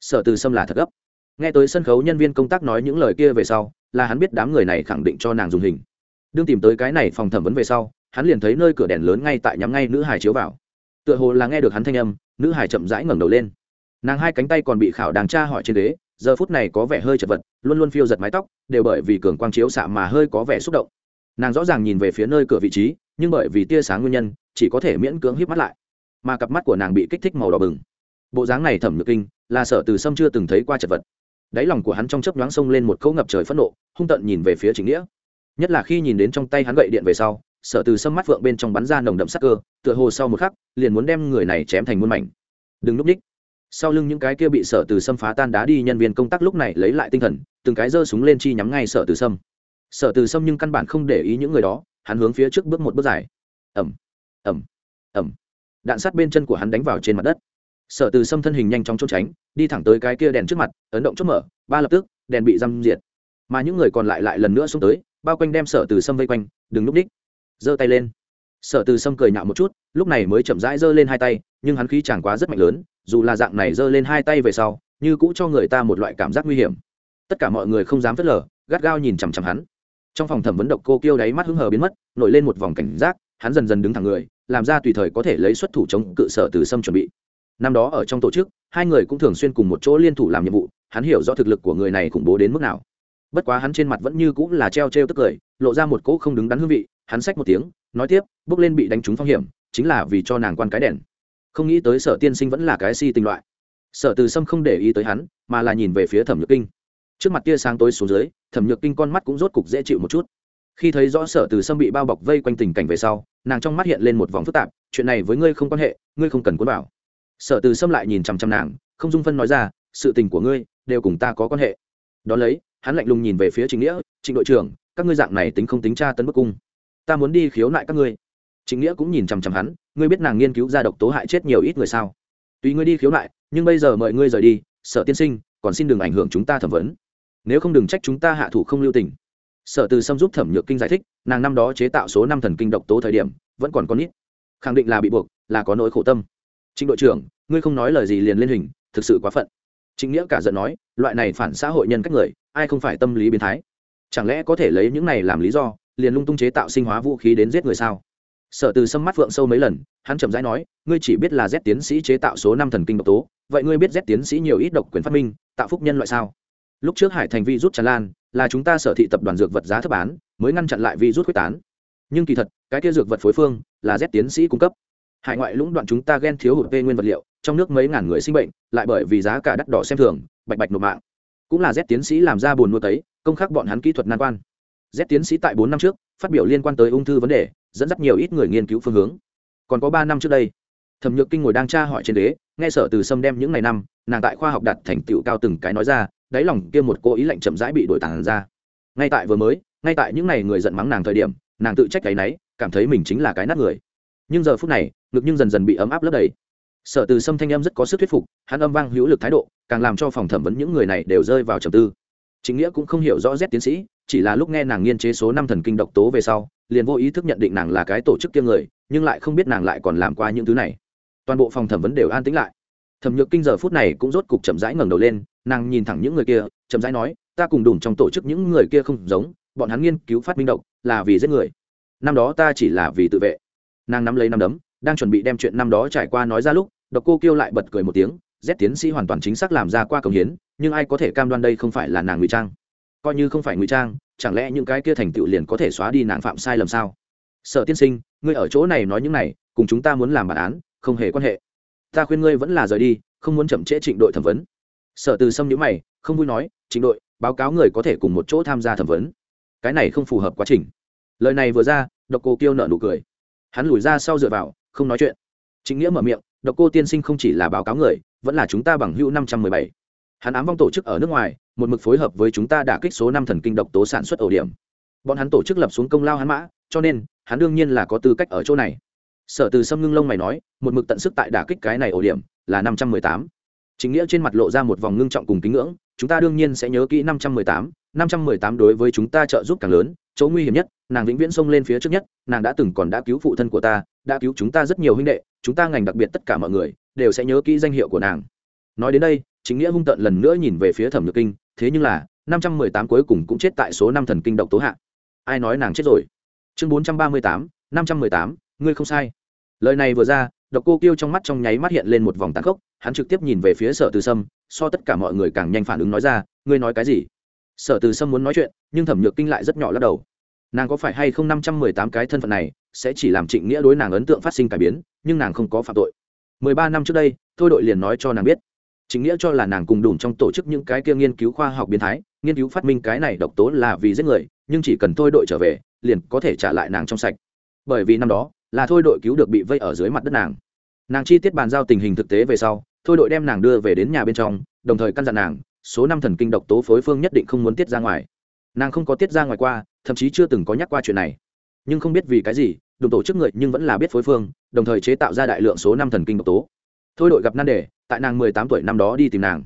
Sở từ sâm là thật gấp nghe tới sân khấu nhân viên công tác nói những lời kia về sau, là hắn biết đám người này khẳng định cho nàng dùng hình. Đương tìm tới cái này phòng thẩm vấn về sau, hắn liền thấy nơi cửa đèn lớn ngay tại nhắm ngay nữ hải chiếu vào. Tựa hồ là nghe được hắn thanh âm, nữ hải chậm rãi ngẩng đầu lên. Nàng hai cánh tay còn bị khảo đàng tra hỏi trên đế giờ phút này có vẻ hơi chật vật, luôn luôn phiêu giật mái tóc, đều bởi vì cường quang chiếu xạ mà hơi có vẻ xúc động. Nàng rõ ràng nhìn về phía nơi cửa vị trí, nhưng bởi vì tia sáng nguyên nhân, chỉ có thể miễn cưỡng híp mắt lại. Mà cặp mắt của nàng bị kích thích màu đỏ bừng. Bộ dáng này thẩm nhược kinh, là sợ từ sâm chưa từng thấy qua chật vật đáy lòng của hắn trong chớp nhoáng sông lên một cỗ ngập trời phẫn nộ, hung tận nhìn về phía chính nghĩa. Nhất là khi nhìn đến trong tay hắn gậy điện về sau, sở từ sâm mắt vượng bên trong bắn ra nồng đậm sắc cơ, tựa hồ sau một khắc, liền muốn đem người này chém thành muôn mảnh. Đừng núp ních sau lưng những cái kia bị sở từ sâm phá tan đá đi, nhân viên công tác lúc này lấy lại tinh thần, từng cái giơ súng lên chi nhắm ngay sở từ sâm. Sở từ sâm nhưng căn bản không để ý những người đó, hắn hướng phía trước bước một bước dài. Ẩm ẩm ẩm đạn sát bên chân của hắn đánh vào trên mặt đất sở từ sâm thân hình nhanh chóng trốn tránh, đi thẳng tới cái kia đèn trước mặt, ấn động chốt mở, ba lập tức, đèn bị răm diệt. Mà những người còn lại lại lần nữa xuống tới, bao quanh đem sở từ sâm vây quanh, đừng núp đích. Giơ tay lên. Sở từ sâm cười nhạo một chút, lúc này mới chậm rãi giơ lên hai tay, nhưng hắn khí chẳng quá rất mạnh lớn, dù là dạng này giơ lên hai tay về sau, như cũ cho người ta một loại cảm giác nguy hiểm. Tất cả mọi người không dám phớt lờ, gắt gao nhìn chằm chằm hắn. Trong phòng thẩm vấn độc cô kêu đáy mắt hứng hờ biến mất, nổi lên một vòng cảnh giác, hắn dần dần đứng thẳng người, làm ra tùy thời có thể lấy xuất thủ chống cự sở từ sâm chuẩn bị năm đó ở trong tổ chức, hai người cũng thường xuyên cùng một chỗ liên thủ làm nhiệm vụ, hắn hiểu rõ thực lực của người này khủng bố đến mức nào. Bất quá hắn trên mặt vẫn như cũng là treo treo tức cười, lộ ra một cỗ không đứng đắn hương vị, hắn xách một tiếng, nói tiếp, bước lên bị đánh trúng phong hiểm, chính là vì cho nàng quan cái đèn. Không nghĩ tới sở tiên sinh vẫn là cái si tình loại. Sở từ sâm không để ý tới hắn, mà là nhìn về phía thẩm nhược kinh. Trước mặt tia sáng tối xuống dưới, thẩm nhược kinh con mắt cũng rốt cục dễ chịu một chút. Khi thấy rõ sở từ sâm bị bao bọc vây quanh tình cảnh về sau, nàng trong mắt hiện lên một vòng phức tạp, chuyện này với ngươi không quan hệ, ngươi không cần cuốn bảo sở từ sâm lại nhìn chằm chằm nàng, không dung phân nói ra, sự tình của ngươi đều cùng ta có quan hệ. Đón lấy, hắn lạnh lùng nhìn về phía Chính nghĩa, trịnh đội trưởng, các ngươi dạng này tính không tính tra tấn bức cung. Ta muốn đi khiếu nại các ngươi. Chính nghĩa cũng nhìn chằm chằm hắn, ngươi biết nàng nghiên cứu ra độc tố hại chết nhiều ít người sao? Tùy ngươi đi khiếu nại, nhưng bây giờ mời ngươi rời đi, sở tiên sinh, còn xin đừng ảnh hưởng chúng ta thẩm vấn. Nếu không đừng trách chúng ta hạ thủ không lưu tình. Sở từ sâm giúp thẩm nhược kinh giải thích, nàng năm đó chế tạo số năm thần kinh độc tố thời điểm, vẫn còn con ít khẳng định là bị buộc, là có nỗi khổ tâm trịnh đội trưởng, ngươi không nói lời gì liền lên hình, thực sự quá phận. Chính nghĩa cả giận nói, loại này phản xã hội nhân cách người, ai không phải tâm lý biến thái? Chẳng lẽ có thể lấy những này làm lý do, liền lung tung chế tạo sinh hóa vũ khí đến giết người sao? Sở từ sâm mắt phượng sâu mấy lần, hắn chậm rãi nói, ngươi chỉ biết là z tiến sĩ chế tạo số năm thần kinh độc tố, vậy ngươi biết z tiến sĩ nhiều ít độc quyền phát minh, tạo phúc nhân loại sao? Lúc trước hải thành vi rút tràn lan, là chúng ta sở thị tập đoàn dược vật giá thấp bán, mới ngăn chặn lại vi rút quyết tán. Nhưng kỳ thật, cái kia dược vật phối phương là z tiến sĩ cung cấp hải ngoại lũng đoạn chúng ta ghen thiếu hụt vê nguyên vật liệu, trong nước mấy ngàn người sinh bệnh, lại bởi vì giá cả đắt đỏ xem thường, bạch bạch nộp mạng. Cũng là z tiến sĩ làm ra buồn nuôi tấy, công khắc bọn hắn kỹ thuật nan quan. Z tiến sĩ tại bốn năm trước, phát biểu liên quan tới ung thư vấn đề, dẫn dắt nhiều ít người nghiên cứu phương hướng. Còn có ba năm trước đây, thẩm nhược kinh ngồi đang tra hỏi trên đế nghe sở từ sâm đem những ngày năm, nàng tại khoa học đạt thành tựu cao từng cái nói ra, đáy lòng kia một cô ý lệnh chậm rãi bị đổi tàn ra. Ngay tại vừa mới, ngay tại những ngày người giận mắng nàng thời điểm, nàng tự trách cái náy cảm thấy mình chính là cái nát người. Nhưng giờ phút này ngực nhưng dần dần bị ấm áp lấp đầy. Sở từ sâm thanh âm rất có sức thuyết phục, hắn âm vang hữu lực thái độ, càng làm cho phòng thẩm vấn những người này đều rơi vào trầm tư. Chính nghĩa cũng không hiểu rõ rét tiến sĩ, chỉ là lúc nghe nàng nghiên chế số năm thần kinh độc tố về sau, liền vô ý thức nhận định nàng là cái tổ chức kiêng người, nhưng lại không biết nàng lại còn làm qua những thứ này. Toàn bộ phòng thẩm vấn đều an tĩnh lại. Thẩm nhược kinh giờ phút này cũng rốt cục chậm rãi ngẩng đầu lên, nàng nhìn thẳng những người kia, chậm rãi nói, ta cùng đùm trong tổ chức những người kia không giống, bọn hắn nghiên cứu phát minh độc là vì giết người. Năm đó ta chỉ là vì tự vệ. Nàng nắm lấy năm đấm đang chuẩn bị đem chuyện năm đó trải qua nói ra lúc, độc cô kêu lại bật cười một tiếng, z tiến sĩ hoàn toàn chính xác làm ra qua công hiến, nhưng ai có thể cam đoan đây không phải là nàng ngụy trang? Coi như không phải ngụy trang, chẳng lẽ những cái kia thành tựu liền có thể xóa đi nàng phạm sai lầm sao? Sợ tiên sinh, ngươi ở chỗ này nói những này, cùng chúng ta muốn làm bản án, không hề quan hệ. Ta khuyên ngươi vẫn là rời đi, không muốn chậm trễ trịnh đội thẩm vấn. Sở từ sâm nhữ mày, không vui nói, trịnh đội, báo cáo người có thể cùng một chỗ tham gia thẩm vấn. Cái này không phù hợp quá trình. Lời này vừa ra, độc cô kiêu nợ nụ cười. Hắn lùi ra sau dựa vào không nói chuyện. Chính nghĩa mở miệng, độc cô tiên sinh không chỉ là báo cáo người, vẫn là chúng ta bằng hữu năm trăm mười bảy. Hắn ám vong tổ chức ở nước ngoài, một mực phối hợp với chúng ta đã kích số năm thần kinh độc tố sản xuất ổ điểm. Bọn hắn tổ chức lập xuống công lao hắn mã, cho nên, hắn đương nhiên là có tư cách ở chỗ này. Sở từ sâm ngưng lông mày nói, một mực tận sức tại đả kích cái này ổ điểm là năm trăm mười tám. Chính nghĩa trên mặt lộ ra một vòng ngưng trọng cùng kính ngưỡng, chúng ta đương nhiên sẽ nhớ kỹ năm trăm mười tám, năm trăm mười tám đối với chúng ta trợ giúp càng lớn, chỗ nguy hiểm nhất, nàng vĩnh viễn xông lên phía trước nhất, nàng đã từng còn đã cứu phụ thân của ta đã cứu chúng ta rất nhiều huynh đệ, chúng ta ngành đặc biệt tất cả mọi người đều sẽ nhớ kỹ danh hiệu của nàng. Nói đến đây, chính nghĩa hung tận lần nữa nhìn về phía thẩm nhược kinh, thế nhưng là, năm trăm mười tám cuối cùng cũng chết tại số năm thần kinh độc tố hạ. Ai nói nàng chết rồi? Chương bốn trăm ba mươi tám, năm trăm mười tám, ngươi không sai. Lời này vừa ra, độc cô kêu trong mắt trong nháy mắt hiện lên một vòng tàn khốc, hắn trực tiếp nhìn về phía sở từ sâm, so tất cả mọi người càng nhanh phản ứng nói ra, ngươi nói cái gì? Sở từ sâm muốn nói chuyện, nhưng thẩm nhược kinh lại rất nhỏ lắc đầu nàng có phải hay không năm trăm mười tám cái thân phận này sẽ chỉ làm trịnh nghĩa đối nàng ấn tượng phát sinh cải biến, nhưng nàng không có phạm tội. mười ba năm trước đây, thôi đội liền nói cho nàng biết. Chính nghĩa cho là nàng cùng đủ trong tổ chức những cái kia nghiên cứu khoa học biến thái, nghiên cứu phát minh cái này độc tố là vì giết người, nhưng chỉ cần thôi đội trở về, liền có thể trả lại nàng trong sạch. Bởi vì năm đó, là thôi đội cứu được bị vây ở dưới mặt đất nàng. Nàng chi tiết bàn giao tình hình thực tế về sau, thôi đội đem nàng đưa về đến nhà bên trong, đồng thời căn dặn nàng, số năm thần kinh độc tố phối phương nhất định không muốn tiết ra ngoài nàng không có tiết ra ngoài qua, thậm chí chưa từng có nhắc qua chuyện này. Nhưng không biết vì cái gì đụng tổ chức người nhưng vẫn là biết phối phương, đồng thời chế tạo ra đại lượng số năm thần kinh độc tố. Thôi đội gặp nan đề, tại nàng mười tám tuổi năm đó đi tìm nàng.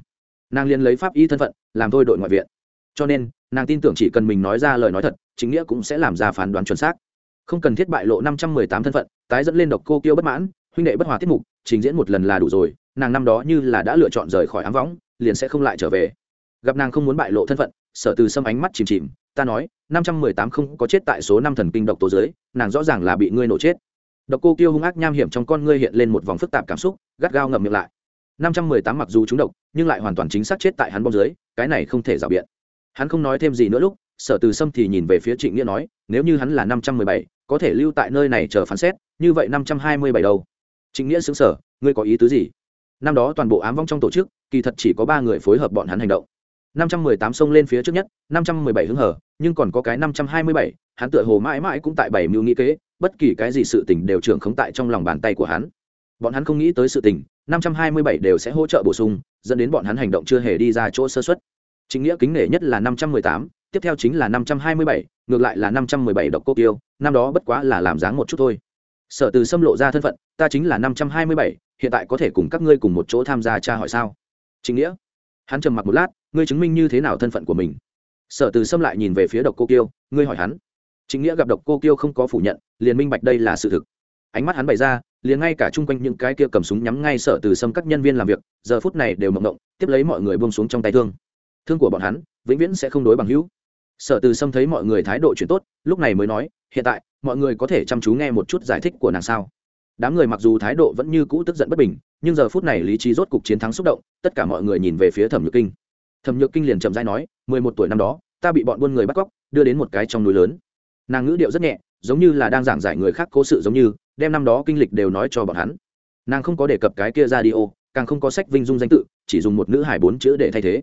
Nàng liền lấy pháp y thân phận, làm thôi đội ngoại viện. Cho nên, nàng tin tưởng chỉ cần mình nói ra lời nói thật, chính nghĩa cũng sẽ làm ra phán đoán chuẩn xác. Không cần thiết bại lộ năm trăm mười tám thân phận, tái dẫn lên độc cô kiêu bất mãn, huynh đệ bất hòa tiết mục, trình diễn một lần là đủ rồi, nàng năm đó như là đã lựa chọn rời khỏi ám võng, liền sẽ không lại trở về. Gặp nàng không muốn bại lộ thân phận sở từ Sâm ánh mắt chìm chìm, ta nói, năm trăm mười tám không có chết tại số năm thần kinh độc tố dưới nàng rõ ràng là bị ngươi nổ chết. Độc cô kiêu hung ác nham hiểm trong con ngươi hiện lên một vòng phức tạp cảm xúc, gắt gao ngậm miệng lại. năm trăm mười tám mặc dù trúng độc, nhưng lại hoàn toàn chính xác chết tại hắn bom dưới, cái này không thể rào biện. Hắn không nói thêm gì nữa lúc, sở từ sâm thì nhìn về phía trịnh nghĩa nói, nếu như hắn là năm trăm mười bảy, có thể lưu tại nơi này chờ phán xét, như vậy năm trăm hai mươi bảy đâu? Trịnh nghĩa xứng sở ngươi có ý tứ gì? Năm đó toàn bộ ám vong trong tổ chức, kỳ thật chỉ có ba người phối hợp bọn hắn hành động năm trăm mười tám xông lên phía trước nhất, năm trăm mười bảy hứng hở, nhưng còn có cái năm trăm hai mươi bảy, hắn tựa hồ mãi mãi cũng tại bảy mưu nghĩ kế, bất kỳ cái gì sự tình đều trưởng khống tại trong lòng bàn tay của hắn. Bọn hắn không nghĩ tới sự tình, năm trăm hai mươi bảy đều sẽ hỗ trợ bổ sung, dẫn đến bọn hắn hành động chưa hề đi ra chỗ sơ suất. chính nghĩa kính nể nhất là năm trăm mười tám, tiếp theo chính là năm trăm hai mươi bảy, ngược lại là năm trăm mười bảy độc cô tiêu năm đó bất quá là làm dáng một chút thôi. Sở từ xâm lộ ra thân phận, ta chính là năm trăm hai mươi bảy, hiện tại có thể cùng các ngươi cùng một chỗ tham gia tra hỏi sao? Chính nghĩa. Hắn trầm mặc một lát ngươi chứng minh như thế nào thân phận của mình? Sở từ xâm lại nhìn về phía độc cô kiêu, ngươi hỏi hắn. Chính nghĩa gặp độc cô kiêu không có phủ nhận, liền minh bạch đây là sự thực. Ánh mắt hắn bày ra, liền ngay cả chung quanh những cái kia cầm súng nhắm ngay sở từ xâm các nhân viên làm việc, giờ phút này đều mộng động tiếp lấy mọi người buông xuống trong tay thương. Thương của bọn hắn, vĩnh viễn sẽ không đối bằng hữu. Sở từ xâm thấy mọi người thái độ chuyển tốt, lúc này mới nói, hiện tại, mọi người có thể chăm chú nghe một chút giải thích của nàng sao? Đám người mặc dù thái độ vẫn như cũ tức giận bất bình, nhưng giờ phút này lý trí rốt cục chiến thắng xúc động, tất cả mọi người nhìn về phía thẩm nhược kinh thẩm nhược kinh liền chậm dai nói, mười một tuổi năm đó, ta bị bọn buôn người bắt cóc, đưa đến một cái trong núi lớn. Nàng ngữ điệu rất nhẹ, giống như là đang giảng giải người khác cố sự giống như, đem năm đó kinh lịch đều nói cho bọn hắn. Nàng không có đề cập cái kia ra đi ô, càng không có sách vinh dung danh tự, chỉ dùng một nữ hải bốn chữ để thay thế.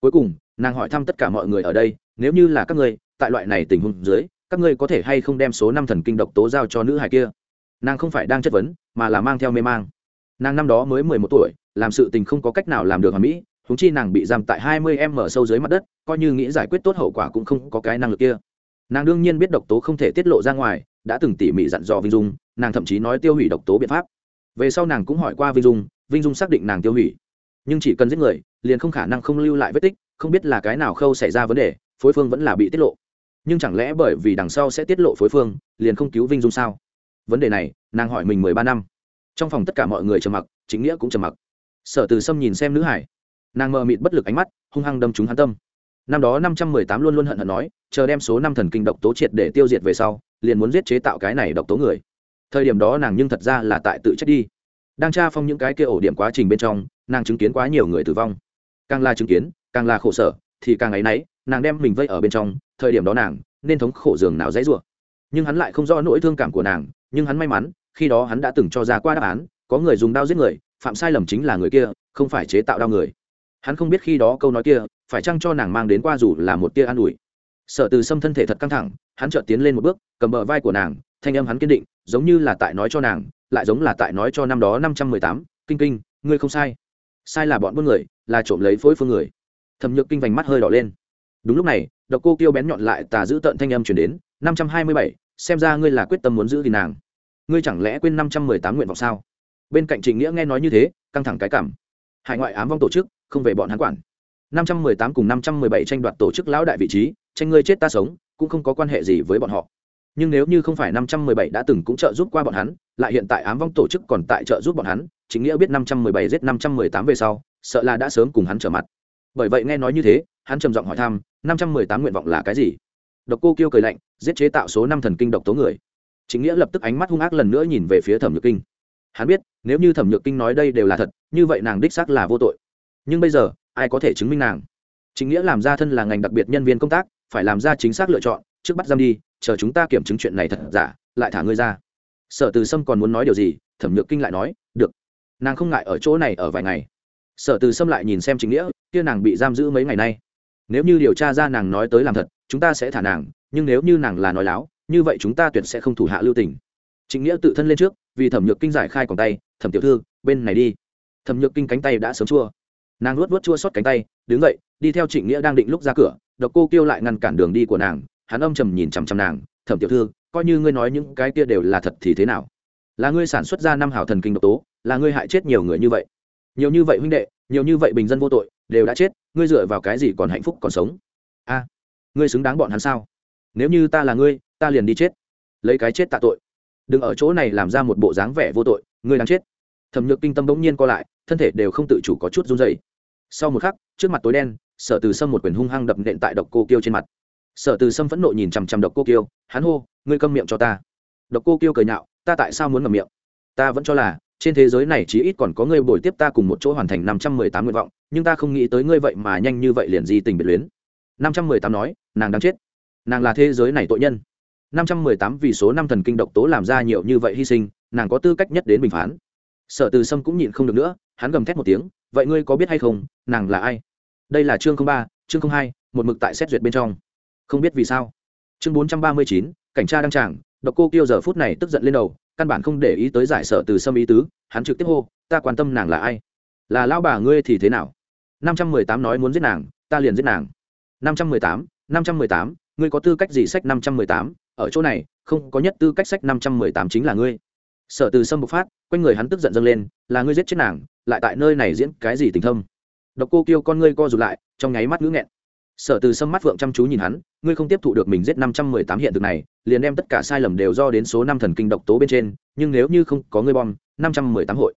Cuối cùng, nàng hỏi thăm tất cả mọi người ở đây, nếu như là các ngươi, tại loại này tình huống dưới, các ngươi có thể hay không đem số năm thần kinh độc tố giao cho nữ hải kia? Nàng không phải đang chất vấn, mà là mang theo mê mang. Nàng năm đó mới mười một tuổi, làm sự tình không có cách nào làm được hoàn mỹ húng chi nàng bị giam tại hai mươi em mở sâu dưới mặt đất, coi như nghĩ giải quyết tốt hậu quả cũng không có cái năng lực kia. Nàng đương nhiên biết độc tố không thể tiết lộ ra ngoài, đã từng tỉ mỉ dặn dò vinh dung, nàng thậm chí nói tiêu hủy độc tố biện pháp. Về sau nàng cũng hỏi qua vinh dung vinh dung xác định nàng tiêu hủy. Nhưng chỉ cần giết người, liền không khả năng không lưu lại vết tích, không biết là cái nào khâu xảy ra vấn đề, phối phương vẫn là bị tiết lộ. Nhưng chẳng lẽ bởi vì đằng sau sẽ tiết lộ phối phương, liền không cứu vinh dung sao? Vấn đề này, nàng hỏi mình mười ba năm. Trong phòng tất cả mọi người trầm mặc, chính nghĩa cũng trầm mặc. Sở từ sâm nhìn xem nữ hải nàng mờ mịt bất lực ánh mắt, hung hăng đâm trúng hắn tâm. Năm đó năm trăm mười tám luôn luôn hận hận nói, chờ đem số năm thần kinh độc tố triệt để tiêu diệt về sau, liền muốn giết chế tạo cái này độc tố người. Thời điểm đó nàng nhưng thật ra là tại tự trách đi. Đang tra phong những cái kia ổ điểm quá trình bên trong, nàng chứng kiến quá nhiều người tử vong. Càng là chứng kiến, càng là khổ sở, thì càng áy náy, nàng đem mình vây ở bên trong, thời điểm đó nàng, nên thống khổ giường nào dãy rủa. Nhưng hắn lại không rõ nỗi thương cảm của nàng, nhưng hắn may mắn, khi đó hắn đã từng cho ra qua đáp án, có người dùng đao giết người, phạm sai lầm chính là người kia, không phải chế tạo đao người hắn không biết khi đó câu nói kia, phải chăng cho nàng mang đến qua dù là một tia an ủi. Sợ từ sâm thân thể thật căng thẳng, hắn chợt tiến lên một bước, cầm bờ vai của nàng, thanh âm hắn kiên định, giống như là tại nói cho nàng, lại giống là tại nói cho năm đó năm trăm mười tám, kinh kinh, ngươi không sai. Sai là bọn buôn người, là trộm lấy phối phương người. Thẩm nhược kinh vành mắt hơi đỏ lên. Đúng lúc này, độc cô kêu bén nhọn lại tà giữ tận thanh âm chuyển đến, năm trăm hai mươi bảy, xem ra ngươi là quyết tâm muốn giữ thì nàng. Ngươi chẳng lẽ quên năm trăm mười tám nguyện vọng sao? Bên cạnh trịnh nghĩa nghe nói như thế, căng thẳng cái cảm. Hải ngoại ám vong tổ chức không về bọn hắn quản. Năm trăm mười tám cùng năm trăm mười bảy tranh đoạt tổ chức lão đại vị trí, tranh ngươi chết ta sống, cũng không có quan hệ gì với bọn họ. Nhưng nếu như không phải năm trăm mười bảy đã từng cũng trợ giúp qua bọn hắn, lại hiện tại ám vong tổ chức còn tại trợ giúp bọn hắn, chính nghĩa biết năm trăm mười bảy giết năm trăm mười tám về sau, sợ là đã sớm cùng hắn trở mặt. Bởi vậy nghe nói như thế, hắn trầm giọng hỏi thăm, năm trăm mười tám nguyện vọng là cái gì? Độc cô kêu cười lạnh, giết chế tạo số năm thần kinh độc tố người. Chính nghĩa lập tức ánh mắt hung ác lần nữa nhìn về phía thẩm nhược kinh. Hắn biết, nếu như thẩm nhược kinh nói đây đều là thật, như vậy nàng đích xác là vô tội nhưng bây giờ, ai có thể chứng minh nàng? Chính nghĩa làm ra thân là ngành đặc biệt nhân viên công tác, phải làm ra chính xác lựa chọn, trước bắt giam đi, chờ chúng ta kiểm chứng chuyện này thật giả, lại thả ngươi ra. Sở từ sâm còn muốn nói điều gì? Thẩm nhược kinh lại nói, được, nàng không ngại ở chỗ này ở vài ngày. Sở từ sâm lại nhìn xem chính nghĩa, kia nàng bị giam giữ mấy ngày nay. Nếu như điều tra ra nàng nói tới làm thật, chúng ta sẽ thả nàng, nhưng nếu như nàng là nói láo, như vậy chúng ta tuyệt sẽ không thủ hạ lưu tình. Chính nghĩa tự thân lên trước, vì thẩm nhược kinh giải khai còn tay, thẩm tiểu thư, bên này đi. Thẩm nhược kinh cánh tay đã sớm chua nàng luốt nuốt chua xót cánh tay, đứng dậy, đi theo trịnh nghĩa đang định lúc ra cửa, độc cô kêu lại ngăn cản đường đi của nàng. Hắn âm trầm nhìn chằm chằm nàng, thẩm tiểu thư, coi như ngươi nói những cái kia đều là thật thì thế nào? Là ngươi sản xuất ra năm hảo thần kinh độc tố, là ngươi hại chết nhiều người như vậy. Nhiều như vậy huynh đệ, nhiều như vậy bình dân vô tội, đều đã chết, ngươi dựa vào cái gì còn hạnh phúc còn sống? A, ngươi xứng đáng bọn hắn sao? Nếu như ta là ngươi, ta liền đi chết. Lấy cái chết tạ tội. Đừng ở chỗ này làm ra một bộ dáng vẻ vô tội, ngươi đang chết. Thẩm nhược kinh tâm bỗng nhiên co lại, thân thể đều không tự chủ có chút run dày sau một khắc, trước mặt tối đen, sở từ sâm một quyền hung hăng đập nện tại độc cô kiêu trên mặt. Sở từ sâm phẫn nộ nhìn chằm chằm độc cô kiêu, hắn hô, ngươi câm miệng cho ta. Độc cô kiêu cười nhạo, ta tại sao muốn ngậm miệng? Ta vẫn cho là, trên thế giới này chí ít còn có ngươi bồi tiếp ta cùng một chỗ hoàn thành năm trăm mười tám nguyện vọng, nhưng ta không nghĩ tới ngươi vậy mà nhanh như vậy liền di tình biệt luyến. năm trăm mười tám nói, nàng đang chết. Nàng là thế giới này tội nhân. năm trăm mười tám vì số năm thần kinh độc tố làm ra nhiều như vậy hy sinh, nàng có tư cách nhất đến bình phán. Sở từ sâm cũng nhịn không được nữa, hắn gầm thét một tiếng vậy ngươi có biết hay không, nàng là ai? Đây là chương ba, chương hai, một mực tại xét duyệt bên trong. Không biết vì sao. Chương bốn trăm ba mươi chín, cảnh tra đăng tràng, độc cô kiêu giờ phút này tức giận lên đầu, căn bản không để ý tới giải sở từ sâm ý tứ, hắn trực tiếp hô, ta quan tâm nàng là ai? Là lao bà ngươi thì thế nào? năm trăm mười tám nói muốn giết nàng, ta liền giết nàng. năm trăm mười tám, năm trăm mười tám, ngươi có tư cách gì sách năm trăm mười tám? Ở chỗ này, không có nhất tư cách sách năm trăm mười tám chính là ngươi. Sở từ sâm bộc phát, quanh người hắn tức giận dâng lên, là ngươi giết chết nàng lại tại nơi này diễn cái gì tình thâm? Độc cô kêu con ngươi co rụt lại, trong nháy mắt ngữ nghẹn. Sở từ sâm mắt vượng chăm chú nhìn hắn, ngươi không tiếp thụ được mình giết năm trăm mười tám hiện thực này, liền đem tất cả sai lầm đều do đến số năm thần kinh độc tố bên trên, nhưng nếu như không có ngươi bom, năm trăm mười tám hội.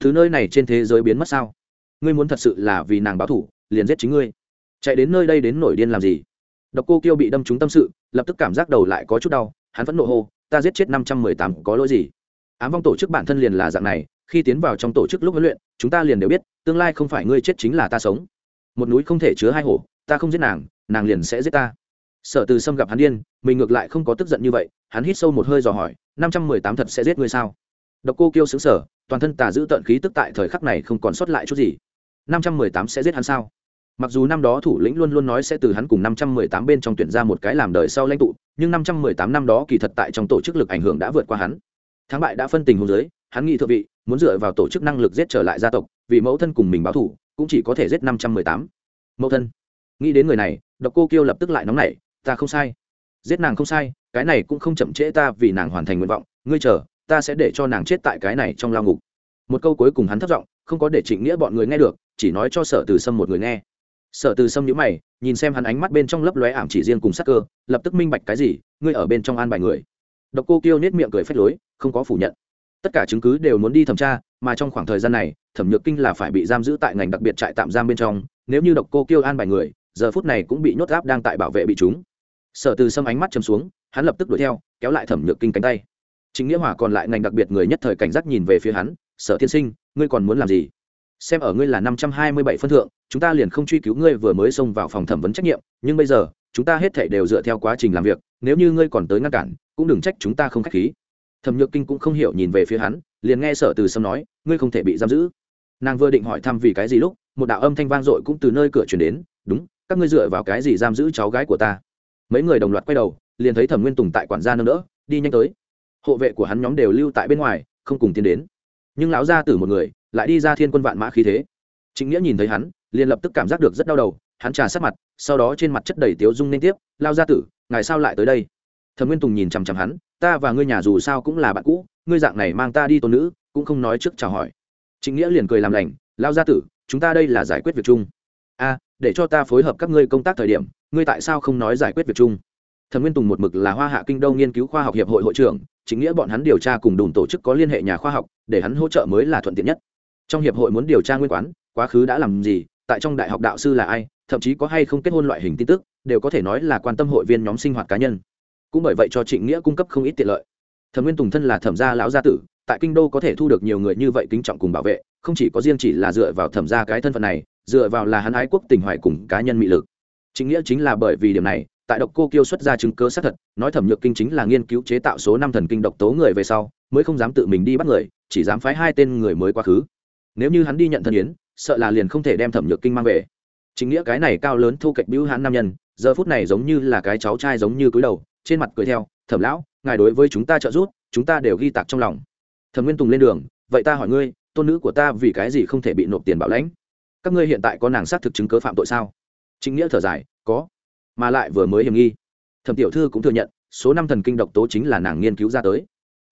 Thứ nơi này trên thế giới biến mất sao? Ngươi muốn thật sự là vì nàng báo thủ, liền giết chính ngươi. Chạy đến nơi đây đến nổi điên làm gì? Độc cô kiêu bị đâm trúng tâm sự, lập tức cảm giác đầu lại có chút đau, hắn vẫn nộ hô, ta giết chết năm trăm mười tám có lỗi gì? Ám vong tổ chức bản thân liền là dạng này khi tiến vào trong tổ chức lúc huấn luyện, chúng ta liền đều biết, tương lai không phải ngươi chết chính là ta sống. Một núi không thể chứa hai hổ, ta không giết nàng nàng liền sẽ giết ta. Sở từ sâm gặp hắn điên, mình ngược lại không có tức giận như vậy, hắn hít sâu một hơi dò hỏi, năm trăm mười tám thật sẽ giết ngươi sao? Độc cô kêu xứng sở toàn thân tà giữ tận khí tức tại thời khắc này không còn sót lại chút gì. Năm trăm mười tám sẽ giết hắn sao? Mặc dù năm đó thủ lĩnh luôn luôn nói sẽ từ hắn cùng năm trăm mười tám bên trong tuyển ra một cái làm đời sau lãnh tụ, nhưng năm trăm mười tám năm đó kỳ thật tại trong tổ chức lực ảnh hưởng đã vượt qua hắn. Thắng bại đã phân tình hồ giới hắn nghĩ thượng vị muốn dựa vào tổ chức năng lực giết trở lại gia tộc, vì mẫu thân cùng mình báo thủ cũng chỉ có thể giết năm trăm mười tám. Mẫu thân. Nghĩ đến người này, độc cô kiêu lập tức lại nóng nảy, ta không sai. Giết nàng không sai, cái này cũng không chậm trễ ta vì nàng hoàn thành nguyện vọng. Ngươi chờ, ta sẽ để cho nàng chết tại cái này trong lao ngục. Một câu cuối cùng hắn thất vọng không có để trịnh nghĩa bọn người nghe được, chỉ nói cho sở từ sâm một người nghe. Sở từ sâm nhữ mày, nhìn xem hắn ánh mắt bên trong lấp lóe ảm chỉ riêng cùng sắc cơ, lập tức minh bạch cái gì, ngươi ở bên trong an bài người. Độc cô kiêu nết miệng cười phách lối, không có phủ nhận tất cả chứng cứ đều muốn đi thẩm tra, mà trong khoảng thời gian này, thẩm nhược kinh là phải bị giam giữ tại ngành đặc biệt trại tạm giam bên trong, nếu như độc cô kiêu an bài người, giờ phút này cũng bị nhốt áp đang tại bảo vệ bị chúng. Sở từ sâm ánh mắt chầm xuống, hắn lập tức đuổi theo, kéo lại thẩm nhược kinh cánh tay. Chính nghĩa hỏa còn lại ngành đặc biệt người nhất thời cảnh giác nhìn về phía hắn, sở tiên sinh, ngươi còn muốn làm gì? Xem ở ngươi là năm trăm hai mươi bảy phân thượng, chúng ta liền không truy cứu ngươi vừa mới xông vào phòng thẩm vấn trách nhiệm, nhưng bây giờ, chúng ta hết thể đều dựa theo quá trình làm việc, nếu như ngươi còn tới ngăn cản, cũng đừng trách chúng ta không k h á c h khí thẩm nhược kinh cũng không hiểu nhìn về phía hắn, liền nghe sở từ sâm nói, ngươi không thể bị giam giữ. Nàng vừa định hỏi thăm vì cái gì lúc, một đạo âm thanh vang dội cũng từ nơi cửa chuyển đến, đúng, các ngươi dựa vào cái gì giam giữ cháu gái của ta? Mấy người đồng loạt quay đầu, liền thấy thẩm nguyên tùng tại quản gia nâng đỡ, đi nhanh tới. Hộ vệ của hắn nhóm đều lưu tại bên ngoài, không cùng tiến đến. Nhưng lão gia tử một người, lại đi ra thiên quân vạn mã khí thế. Chính nghĩa nhìn thấy hắn, liền lập tức cảm giác được rất đau đầu, hắn trà sát mặt, sau đó trên mặt chất đầy tiếu dung nên tiếp lao gia tử, ngài sao lại tới đây? Thẩm nguyên tùng nhìn chằm chằm hắn ta và ngươi nhà dù sao cũng là bạn cũ, ngươi dạng này mang ta đi tôn nữ, cũng không nói trước chào hỏi. Chính nghĩa liền cười làm lành lao gia tử, chúng ta đây là giải quyết việc chung. A, để cho ta phối hợp các ngươi công tác thời điểm, ngươi tại sao không nói giải quyết việc chung? Thần nguyên tùng một mực là hoa hạ kinh Đông nghiên cứu khoa học hiệp hội hội trưởng chính nghĩa bọn hắn điều tra cùng đủ tổ chức có liên hệ nhà khoa học, để hắn hỗ trợ mới là thuận tiện nhất. Trong hiệp hội muốn điều tra nguyên quán, quá khứ đã làm gì, tại trong đại học đạo sư là ai, thậm chí có hay không kết hôn loại hình tin tức, đều có thể nói là quan tâm hội viên nhóm sinh hoạt cá nhân cũng bởi vậy cho trịnh nghĩa cung cấp không ít tiện lợi. Thẩm nguyên tùng thân là thẩm gia lão gia tử, tại kinh đô có thể thu được nhiều người như vậy kính trọng cùng bảo vệ, không chỉ có riêng chỉ là dựa vào thẩm gia cái thân phận này, dựa vào là hắn ái quốc tình hoài cùng cá nhân mị lực. Chính nghĩa chính là bởi vì điểm này, tại độc cô kiêu xuất ra chứng cớ xác thật, nói thẩm nhược kinh chính là nghiên cứu chế tạo số năm thần kinh độc tố người về sau, mới không dám tự mình đi bắt người, chỉ dám phái hai tên người mới quá khứ. Nếu như hắn đi nhận thân yến, sợ là liền không thể đem thẩm nhược kinh mang về. Chính nghĩa cái này cao lớn thu kịch bưu hãn nam nhân, giờ phút này giống như là cái cháu trai giống như cúi đầu trên mặt cười theo, thẩm lão, ngài đối với chúng ta trợ giúp, chúng ta đều ghi tạc trong lòng. Thẩm nguyên tùng lên đường, vậy ta hỏi ngươi, tôn nữ của ta vì cái gì không thể bị nộp tiền bảo lãnh? Các ngươi hiện tại có nàng xác thực chứng cớ phạm tội sao? Chính nghĩa thở dài, có, mà lại vừa mới hiểm nghi. Thẩm tiểu thư cũng thừa nhận, số năm thần kinh độc tố chính là nàng nghiên cứu ra tới.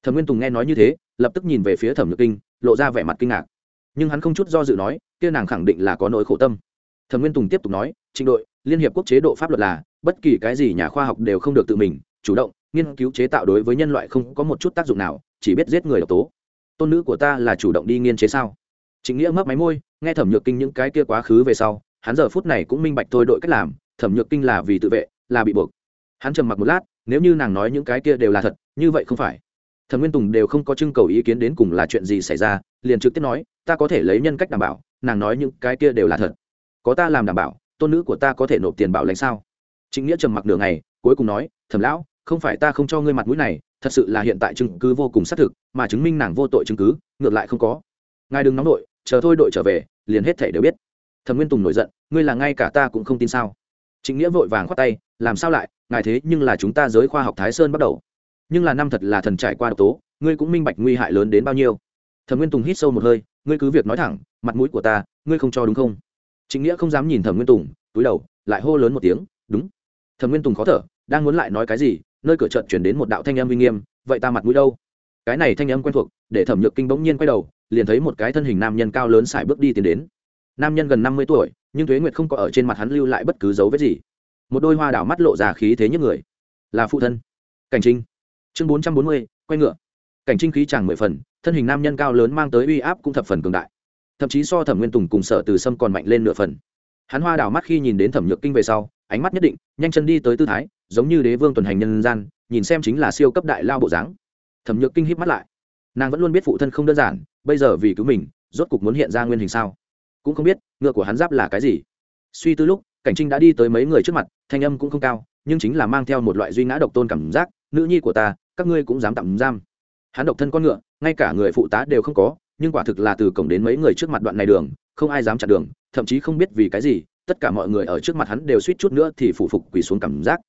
Thẩm nguyên tùng nghe nói như thế, lập tức nhìn về phía thẩm nhược kinh, lộ ra vẻ mặt kinh ngạc. Nhưng hắn không chút do dự nói, kia nàng khẳng định là có nỗi khổ tâm. Thẩm nguyên tùng tiếp tục nói trình đội, liên hiệp quốc chế độ pháp luật là bất kỳ cái gì nhà khoa học đều không được tự mình chủ động, nghiên cứu chế tạo đối với nhân loại không có một chút tác dụng nào, chỉ biết giết người độc tố. Tôn nữ của ta là chủ động đi nghiên chế sao? Chính nghĩa mấp máy môi, nghe thẩm nhược kinh những cái kia quá khứ về sau, hắn giờ phút này cũng minh bạch thôi đội cách làm, thẩm nhược kinh là vì tự vệ, là bị buộc. Hắn trầm mặc một lát, nếu như nàng nói những cái kia đều là thật, như vậy không phải. Thẩm nguyên tùng đều không có trưng cầu ý kiến đến cùng là chuyện gì xảy ra, liền trực tiếp nói, ta có thể lấy nhân cách đảm bảo, nàng nói những cái kia đều là thật. Có ta làm đảm bảo, tôn nữ của ta có thể nộp tiền bảo lãnh sao? Chính nghĩa trầm mặc nửa ngày, cuối cùng nói, thẩm lão, không phải ta không cho ngươi mặt mũi này, thật sự là hiện tại chứng cứ vô cùng xác thực, mà chứng minh nàng vô tội chứng cứ, ngược lại không có. Ngài đừng nóng đội chờ thôi đội trở về, liền hết thể đều biết. Thẩm nguyên tùng nổi giận, ngươi là ngay cả ta cũng không tin sao? Chính nghĩa vội vàng khoát tay, làm sao lại, ngài thế nhưng là chúng ta giới khoa học thái sơn bắt đầu. Nhưng là năm thật là thần trải qua độc tố, ngươi cũng minh bạch nguy hại lớn đến bao nhiêu. Thẩm nguyên tùng hít sâu một hơi, ngươi cứ việc nói thẳng, mặt mũi của ta, ngươi không cho đúng không? Chính nghĩa không dám nhìn thẩm nguyên tùng, túi đầu, lại hô lớn một tiếng, đúng thẩm nguyên tùng khó thở, đang muốn lại nói cái gì, nơi cửa trận chuyển đến một đạo thanh âm uy nghiêm, vậy ta mặt mũi đâu? Cái này thanh âm quen thuộc, để thẩm nhược kinh bỗng nhiên quay đầu, liền thấy một cái thân hình nam nhân cao lớn xài bước đi tiến đến. Nam nhân gần năm mươi tuổi, nhưng thuế nguyệt không có ở trên mặt hắn lưu lại bất cứ dấu vết gì. Một đôi hoa đảo mắt lộ ra khí thế nhất người. Là phụ thân. Cảnh trinh. Chương bốn trăm bốn mươi, quay ngựa. Cảnh trinh khí chàng mười phần, thân hình nam nhân cao lớn mang tới uy áp cũng thập phần cường đại. Thậm chí so thẩm nguyên tùng cùng sở từ sâm còn mạnh lên nửa phần. Hắn hoa đảo mắt khi nhìn đến thẩm nhược kinh về sau ánh mắt nhất định, nhanh chân đi tới tư thái, giống như đế vương tuần hành nhân gian, nhìn xem chính là siêu cấp đại lao bộ dáng. Thẩm nhược kinh hít mắt lại. Nàng vẫn luôn biết phụ thân không đơn giản, bây giờ vì cứu mình, rốt cục muốn hiện ra nguyên hình sao? Cũng không biết, ngựa của hắn giáp là cái gì. Suy tư lúc, cảnh trinh đã đi tới mấy người trước mặt, thanh âm cũng không cao, nhưng chính là mang theo một loại duy ngã độc tôn cảm giác, nữ nhi của ta, các ngươi cũng dám tạm giam. Hắn độc thân con ngựa, ngay cả người phụ tá đều không có, nhưng quả thực là từ cổng đến mấy người trước mặt đoạn này đường, không ai dám chặn đường, thậm chí không biết vì cái gì tất cả mọi người ở trước mặt hắn đều suýt chút nữa thì phụ phục quỳ xuống cảm giác.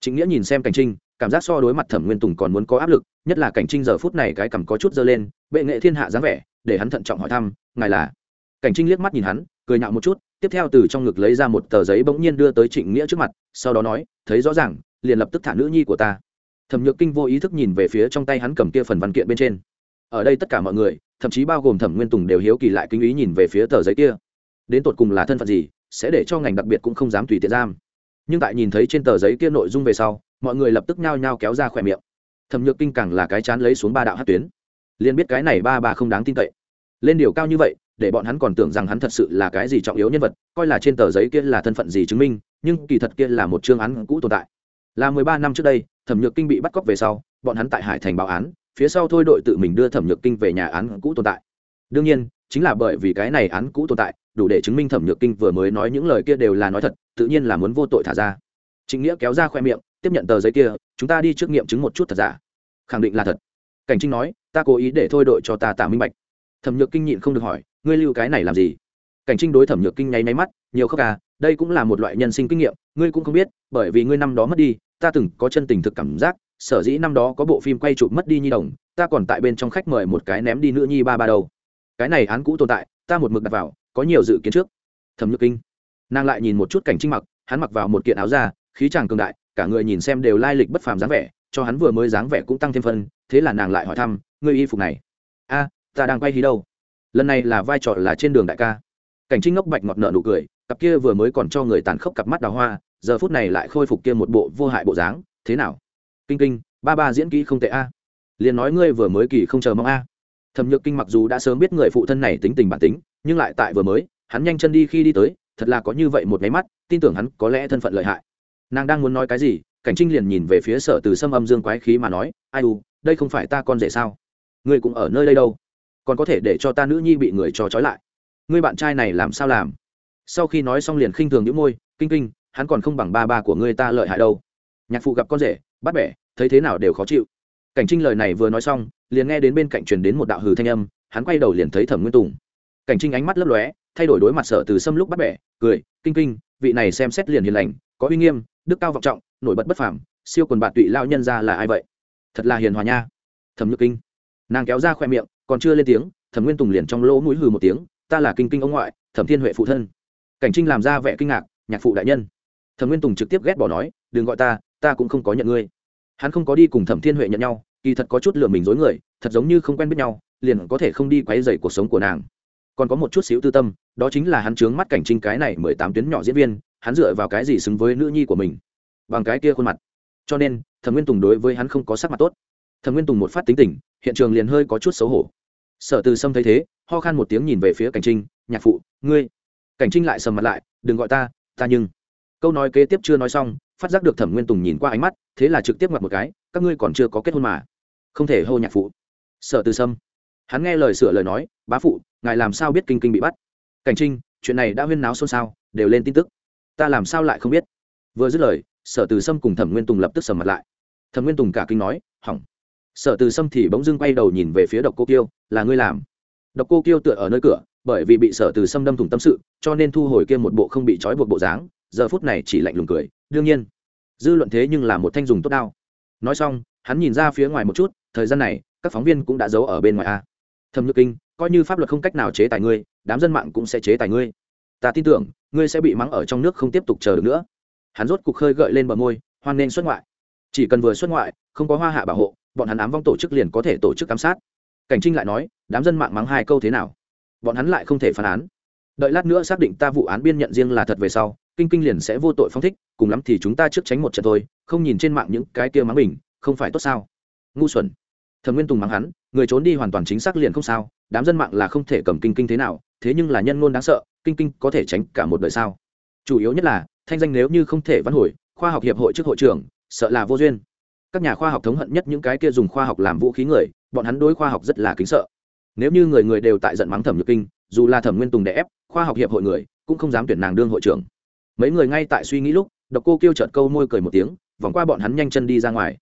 Chính nghĩa nhìn xem cảnh trinh, cảm giác so đối mặt thẩm nguyên tùng còn muốn có áp lực, nhất là cảnh trinh giờ phút này cái cằm có chút dơ lên, bệ nghệ thiên hạ dáng vẻ, để hắn thận trọng hỏi thăm, ngài là? Cảnh trinh liếc mắt nhìn hắn, cười nhạo một chút, tiếp theo từ trong ngực lấy ra một tờ giấy bỗng nhiên đưa tới trịnh nghĩa trước mặt, sau đó nói, thấy rõ ràng, liền lập tức thả nữ nhi của ta. Thẩm nhược kinh vô ý thức nhìn về phía trong tay hắn cầm kia phần văn kiện bên trên. Ở đây tất cả mọi người, thậm chí bao gồm thẩm nguyên tùng đều hiếu kỳ lại kinh ý nhìn về phía tờ giấy kia. Đến tột cùng là thân phận gì? Sẽ để cho ngành đặc biệt cũng không dám tùy tiện giam. Nhưng tại nhìn thấy trên tờ giấy kia nội dung về sau, mọi người lập tức nhao nhao kéo ra khỏe miệng. Thẩm nhược kinh càng là cái chán lấy xuống ba đạo hát tuyến. Liền biết cái này ba bà không đáng tin cậy. Lên điều cao như vậy, để bọn hắn còn tưởng rằng hắn thật sự là cái gì trọng yếu nhân vật, coi là trên tờ giấy kia là thân phận gì chứng minh, nhưng kỳ thật kia là một chương án cũ tồn tại. Là mười ba năm trước đây, thẩm nhược kinh bị bắt cóc về sau, bọn hắn tại hải thành báo án, phía sau thôi đội tự mình đưa thẩm nhược kinh về nhà án cũ tồn tại. Đương nhiên, chính là bởi vì cái này án cũ tồn tại đủ để chứng minh thẩm nhược kinh vừa mới nói những lời kia đều là nói thật, tự nhiên là muốn vô tội thả ra. Chính nghĩa kéo ra khoe miệng, tiếp nhận tờ giấy kia, chúng ta đi trước nghiệm chứng một chút thật giả. Khẳng định là thật. Cảnh trinh nói, ta cố ý để thôi đội cho ta tả minh bạch. Thẩm nhược kinh nhịn không được hỏi, ngươi lưu cái này làm gì? Cảnh trinh đối thẩm nhược kinh nháy máy mắt, nhiều khóc à đây cũng là một loại nhân sinh kinh nghiệm, ngươi cũng không biết, bởi vì ngươi năm đó mất đi, ta từng có chân tình thực cảm giác, sở dĩ năm đó có bộ phim quay chụp mất đi nhi đồng, ta còn tại bên trong khách mời một cái ném đi nữ nhi ba ba đầu cái này án cũ tồn tại, ta một mực đặt vào có nhiều dự kiến trước. Thẩm nhược kinh. Nàng lại nhìn một chút cảnh trinh mặc, hắn mặc vào một kiện áo da, khí chàng cường đại, cả người nhìn xem đều lai lịch bất phàm dáng vẻ, cho hắn vừa mới dáng vẻ cũng tăng thêm phân, thế là nàng lại hỏi thăm, ngươi y phục này? A, ta đang quay hí đâu? Lần này là vai trò là trên đường đại ca. Cảnh trinh ngốc bạch ngọt nợ nụ cười, cặp kia vừa mới còn cho người tàn khốc cặp mắt đào hoa, giờ phút này lại khôi phục kia một bộ vô hại bộ dáng, thế nào? Kinh kinh, ba ba diễn kỹ không tệ a. Liền nói ngươi vừa mới kỳ không chờ mong a. Thẩm nhược kinh mặc dù đã sớm biết người phụ thân này tính tình bản tính nhưng lại tại vừa mới, hắn nhanh chân đi khi đi tới, thật là có như vậy một máy mắt, tin tưởng hắn có lẽ thân phận lợi hại. Nàng đang muốn nói cái gì, cảnh trinh liền nhìn về phía sở từ sâm âm dương quái khí mà nói, ai u, đây không phải ta con rể sao? Ngươi cũng ở nơi đây đâu? Còn có thể để cho ta nữ nhi bị người cho trói lại. Ngươi bạn trai này làm sao làm? Sau khi nói xong liền khinh thường những môi, kinh kinh, hắn còn không bằng ba ba của ngươi ta lợi hại đâu. Nhạc phụ gặp con rể, bắt bẻ, thấy thế nào đều khó chịu. Cảnh trinh lời này vừa nói xong, liền nghe đến bên cạnh truyền đến một đạo hừ thanh âm, hắn quay đầu liền thấy thẩm nguyên tùng cảnh trinh ánh mắt lấp lóe, thay đổi đối mặt sở từ sâm lúc bắt bẻ, cười, kinh kinh, vị này xem xét liền hiền lành, có uy nghiêm, đức cao vọng trọng, nổi bật bất phàm, siêu quần bạn tụy lao nhân ra là ai vậy? Thật là hiền hòa nha. Thẩm nhược kinh. Nàng kéo ra khoe miệng, còn chưa lên tiếng, thẩm nguyên tùng liền trong lỗ mũi hừ một tiếng, ta là kinh kinh ông ngoại, thẩm thiên huệ phụ thân. Cảnh trinh làm ra vẻ kinh ngạc, nhạc phụ đại nhân. Thẩm nguyên tùng trực tiếp ghét bỏ nói, đừng gọi ta ta cũng không có nhận ngươi. Hắn không có đi cùng thẩm thiên huệ nhận nhau, kỳ thật có chút lừa mình dối người, thật giống như không quen biết nhau, liền có thể không đi quấy dày cuộc sống của nàng còn có một chút xíu tư tâm, đó chính là hắn chướng mắt cảnh trinh cái này mười tám tuyến nhỏ diễn viên, hắn dựa vào cái gì xứng với nữ nhi của mình? Bằng cái kia khuôn mặt. Cho nên, thẩm nguyên tùng đối với hắn không có sắc mặt tốt. Thẩm nguyên tùng một phát tính tình, hiện trường liền hơi có chút xấu hổ. Sở từ sâm thấy thế, ho khan một tiếng nhìn về phía cảnh trinh, nhạc phụ, ngươi. Cảnh trinh lại sầm mặt lại, đừng gọi ta ta nhưng. Câu nói kế tiếp chưa nói xong, phát giác được thẩm nguyên tùng nhìn qua ánh mắt, thế là trực tiếp mặt một cái, các ngươi còn chưa có kết hôn mà. Không thể hô nhạc phụ. Sở từ sâm. Hắn nghe lời sửa lời nói, bá phụ ngài làm sao biết kinh kinh bị bắt? Cảnh trinh, chuyện này đã huyên náo xôn xao, đều lên tin tức. Ta làm sao lại không biết? Vừa dứt lời, sở từ sâm cùng thẩm nguyên tùng lập tức sầm mặt lại. Thẩm nguyên tùng cả kinh nói, hỏng. Sở từ sâm thì bỗng dưng quay đầu nhìn về phía độc cô kiêu, là ngươi làm? Độc cô kiêu tựa ở nơi cửa, bởi vì bị sở từ sâm đâm thủng tâm sự, cho nên thu hồi kia một bộ không bị trói buộc bộ dáng, giờ phút này chỉ lạnh lùng cười, đương nhiên, dư luận thế nhưng là một thanh dùng tốt đao. Nói xong, hắn nhìn ra phía ngoài một chút, thời gian này, các phóng viên cũng đã giấu ở bên ngoài a. Thẩm nhược kinh coi như pháp luật không cách nào chế tài ngươi, đám dân mạng cũng sẽ chế tài ngươi. Ta tin tưởng, ngươi sẽ bị mắng ở trong nước không tiếp tục chờ được nữa. Hắn rốt cục khơi gợi lên bờ môi, hoan nên xuất ngoại. Chỉ cần vừa xuất ngoại, không có hoa hạ bảo hộ, bọn hắn ám vong tổ chức liền có thể tổ chức giám sát. Cảnh trinh lại nói, đám dân mạng mắng hai câu thế nào? Bọn hắn lại không thể phản án. Đợi lát nữa xác định ta vụ án biên nhận riêng là thật về sau, kinh kinh liền sẽ vô tội phong thích, cùng lắm thì chúng ta trước tránh một trận thôi, không nhìn trên mạng những cái kia mắng mình, không phải tốt sao? Ngu xuẩn thẩm nguyên tùng mắng hắn, người trốn đi hoàn toàn chính xác liền không sao, đám dân mạng là không thể cầm kinh kinh thế nào, thế nhưng là nhân ngôn đáng sợ, kinh kinh có thể tránh cả một đời sao? Chủ yếu nhất là, thanh danh nếu như không thể văn hồi, khoa học hiệp hội trước hội trưởng, sợ là vô duyên. Các nhà khoa học thống hận nhất những cái kia dùng khoa học làm vũ khí người, bọn hắn đối khoa học rất là kính sợ. Nếu như người người đều tại giận mắng thẩm nhược kinh, dù là thẩm nguyên tùng đẻ ép, khoa học hiệp hội người cũng không dám tuyển nàng đương hội trưởng. Mấy người ngay tại suy nghĩ lúc, độc cô kêu trợt câu môi cười một tiếng, vòng qua bọn hắn nhanh chân đi ra ngoài.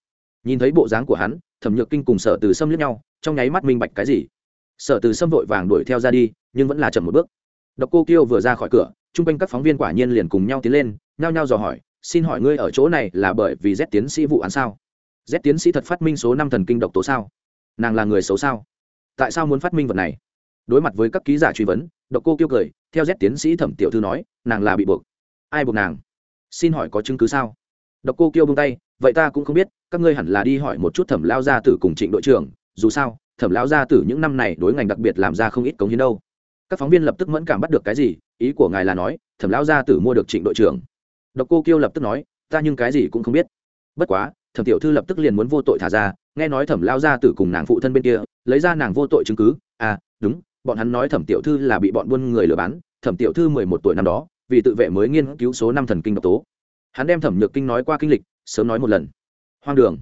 Nhìn thấy bộ dáng của hắn thẩm nhược kinh cùng sở từ sâm lướt nhau, trong nháy mắt minh bạch cái gì. Sở từ sâm vội vàng đuổi theo ra đi, nhưng vẫn là chậm một bước. Độc cô kiêu vừa ra khỏi cửa, chung quanh các phóng viên quả nhiên liền cùng nhau tiến lên, nhao nhao dò hỏi, xin hỏi ngươi ở chỗ này là bởi vì z tiến sĩ vụ án sao? Z tiến sĩ thật phát minh số năm thần kinh độc tố sao? Nàng là người xấu sao? Tại sao muốn phát minh vật này? Đối mặt với các ký giả truy vấn, độc cô kêu cười, theo z tiến sĩ thẩm tiểu thư nói, nàng là bị buộc. Ai buộc nàng? Xin hỏi có chứng cứ sao? Độc cô kêu bông tay, vậy ta cũng không biết, các ngươi hẳn là đi hỏi một chút thẩm lao gia tử cùng trịnh đội trưởng, dù sao, thẩm lão gia tử những năm này đối ngành đặc biệt làm ra không ít cống hiến đâu. Các phóng viên lập tức mẫn cảm bắt được cái gì, ý của ngài là nói, thẩm lão gia tử mua được trịnh đội trưởng. Độc cô kiêu lập tức nói, ta nhưng cái gì cũng không biết. Bất quá, thẩm tiểu thư lập tức liền muốn vô tội thả ra, nghe nói thẩm lao gia tử cùng nàng phụ thân bên kia, lấy ra nàng vô tội chứng cứ. À đúng, bọn hắn nói thẩm tiểu thư là bị bọn buôn người lừa bán, thẩm tiểu thư mười một tuổi năm đó, vì tự vệ mới nghiên cứu số năm thần kinh độc tố hắn đem thẩm nhược kinh nói qua kinh lịch, sớm nói một lần. Hoang đường.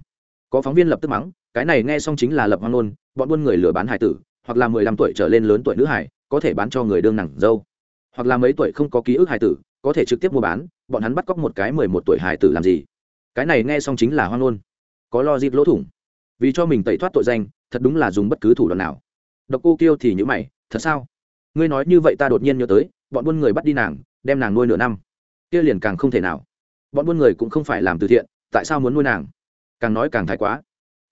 Có phóng viên lập tức mắng, cái này nghe xong chính là lập hoang nôn bọn buôn người lừa bán hải tử, hoặc là mười lăm tuổi trở lên lớn tuổi nữ hải, có thể bán cho người đương nặng dâu. Hoặc là mấy tuổi không có ký ức hải tử, có thể trực tiếp mua bán, bọn hắn bắt cóc một cái mười một tuổi hải tử làm gì? Cái này nghe xong chính là hoang nôn có lo dịp lỗ thủng. Vì cho mình tẩy thoát tội danh, thật đúng là dùng bất cứ thủ đoạn nào. Độc cô kêu thì nhữ mày, thật sao? Ngươi nói như vậy ta đột nhiên nhớ tới, bọn buôn người bắt đi nàng, đem nàng nuôi nửa năm. Kia liền càng không thể nào bọn buôn người cũng không phải làm từ thiện, tại sao muốn nuôi nàng? Càng nói càng thái quá.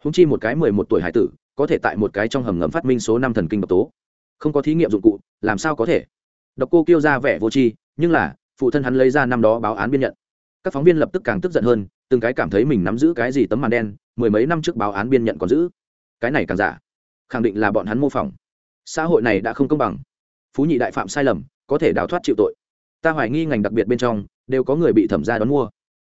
Húng chi một cái mười một tuổi hải tử, có thể tại một cái trong hầm ngầm phát minh số năm thần kinh độc tố. Không có thí nghiệm dụng cụ, làm sao có thể? Độc cô kêu ra vẻ vô tri, nhưng là, phụ thân hắn lấy ra năm đó báo án biên nhận. Các phóng viên lập tức càng tức giận hơn, từng cái cảm thấy mình nắm giữ cái gì tấm màn đen, mười mấy năm trước báo án biên nhận còn giữ. Cái này càng giả. Khẳng định là bọn hắn mô phỏng. Xã hội này đã không công bằng. Phú nhị đại phạm sai lầm, có thể đào thoát chịu tội. Ta hoài nghi ngành đặc biệt bên trong đều có người bị thẩm ra đón mua.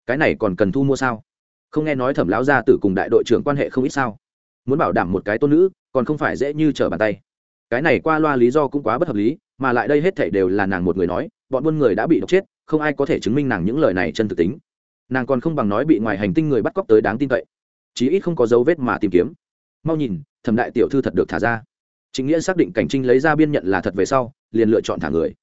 Cái này còn cần thu mua sao? Không nghe nói thẩm lão gia tử cùng đại đội trưởng quan hệ không ít sao? Muốn bảo đảm một cái tôn nữ, còn không phải dễ như trở bàn tay. Cái này qua loa lý do cũng quá bất hợp lý, mà lại đây hết thảy đều là nàng một người nói, bọn buôn người đã bị độc chết, không ai có thể chứng minh nàng những lời này chân thực tính. Nàng còn không bằng nói bị ngoài hành tinh người bắt cóc tới đáng tin cậy. Chí ít không có dấu vết mà tìm kiếm. Mau nhìn, thẩm đại tiểu thư thật được thả ra. Chính nghĩa xác định cảnh trinh lấy ra biên nhận là thật về sau, liền lựa chọn thả người.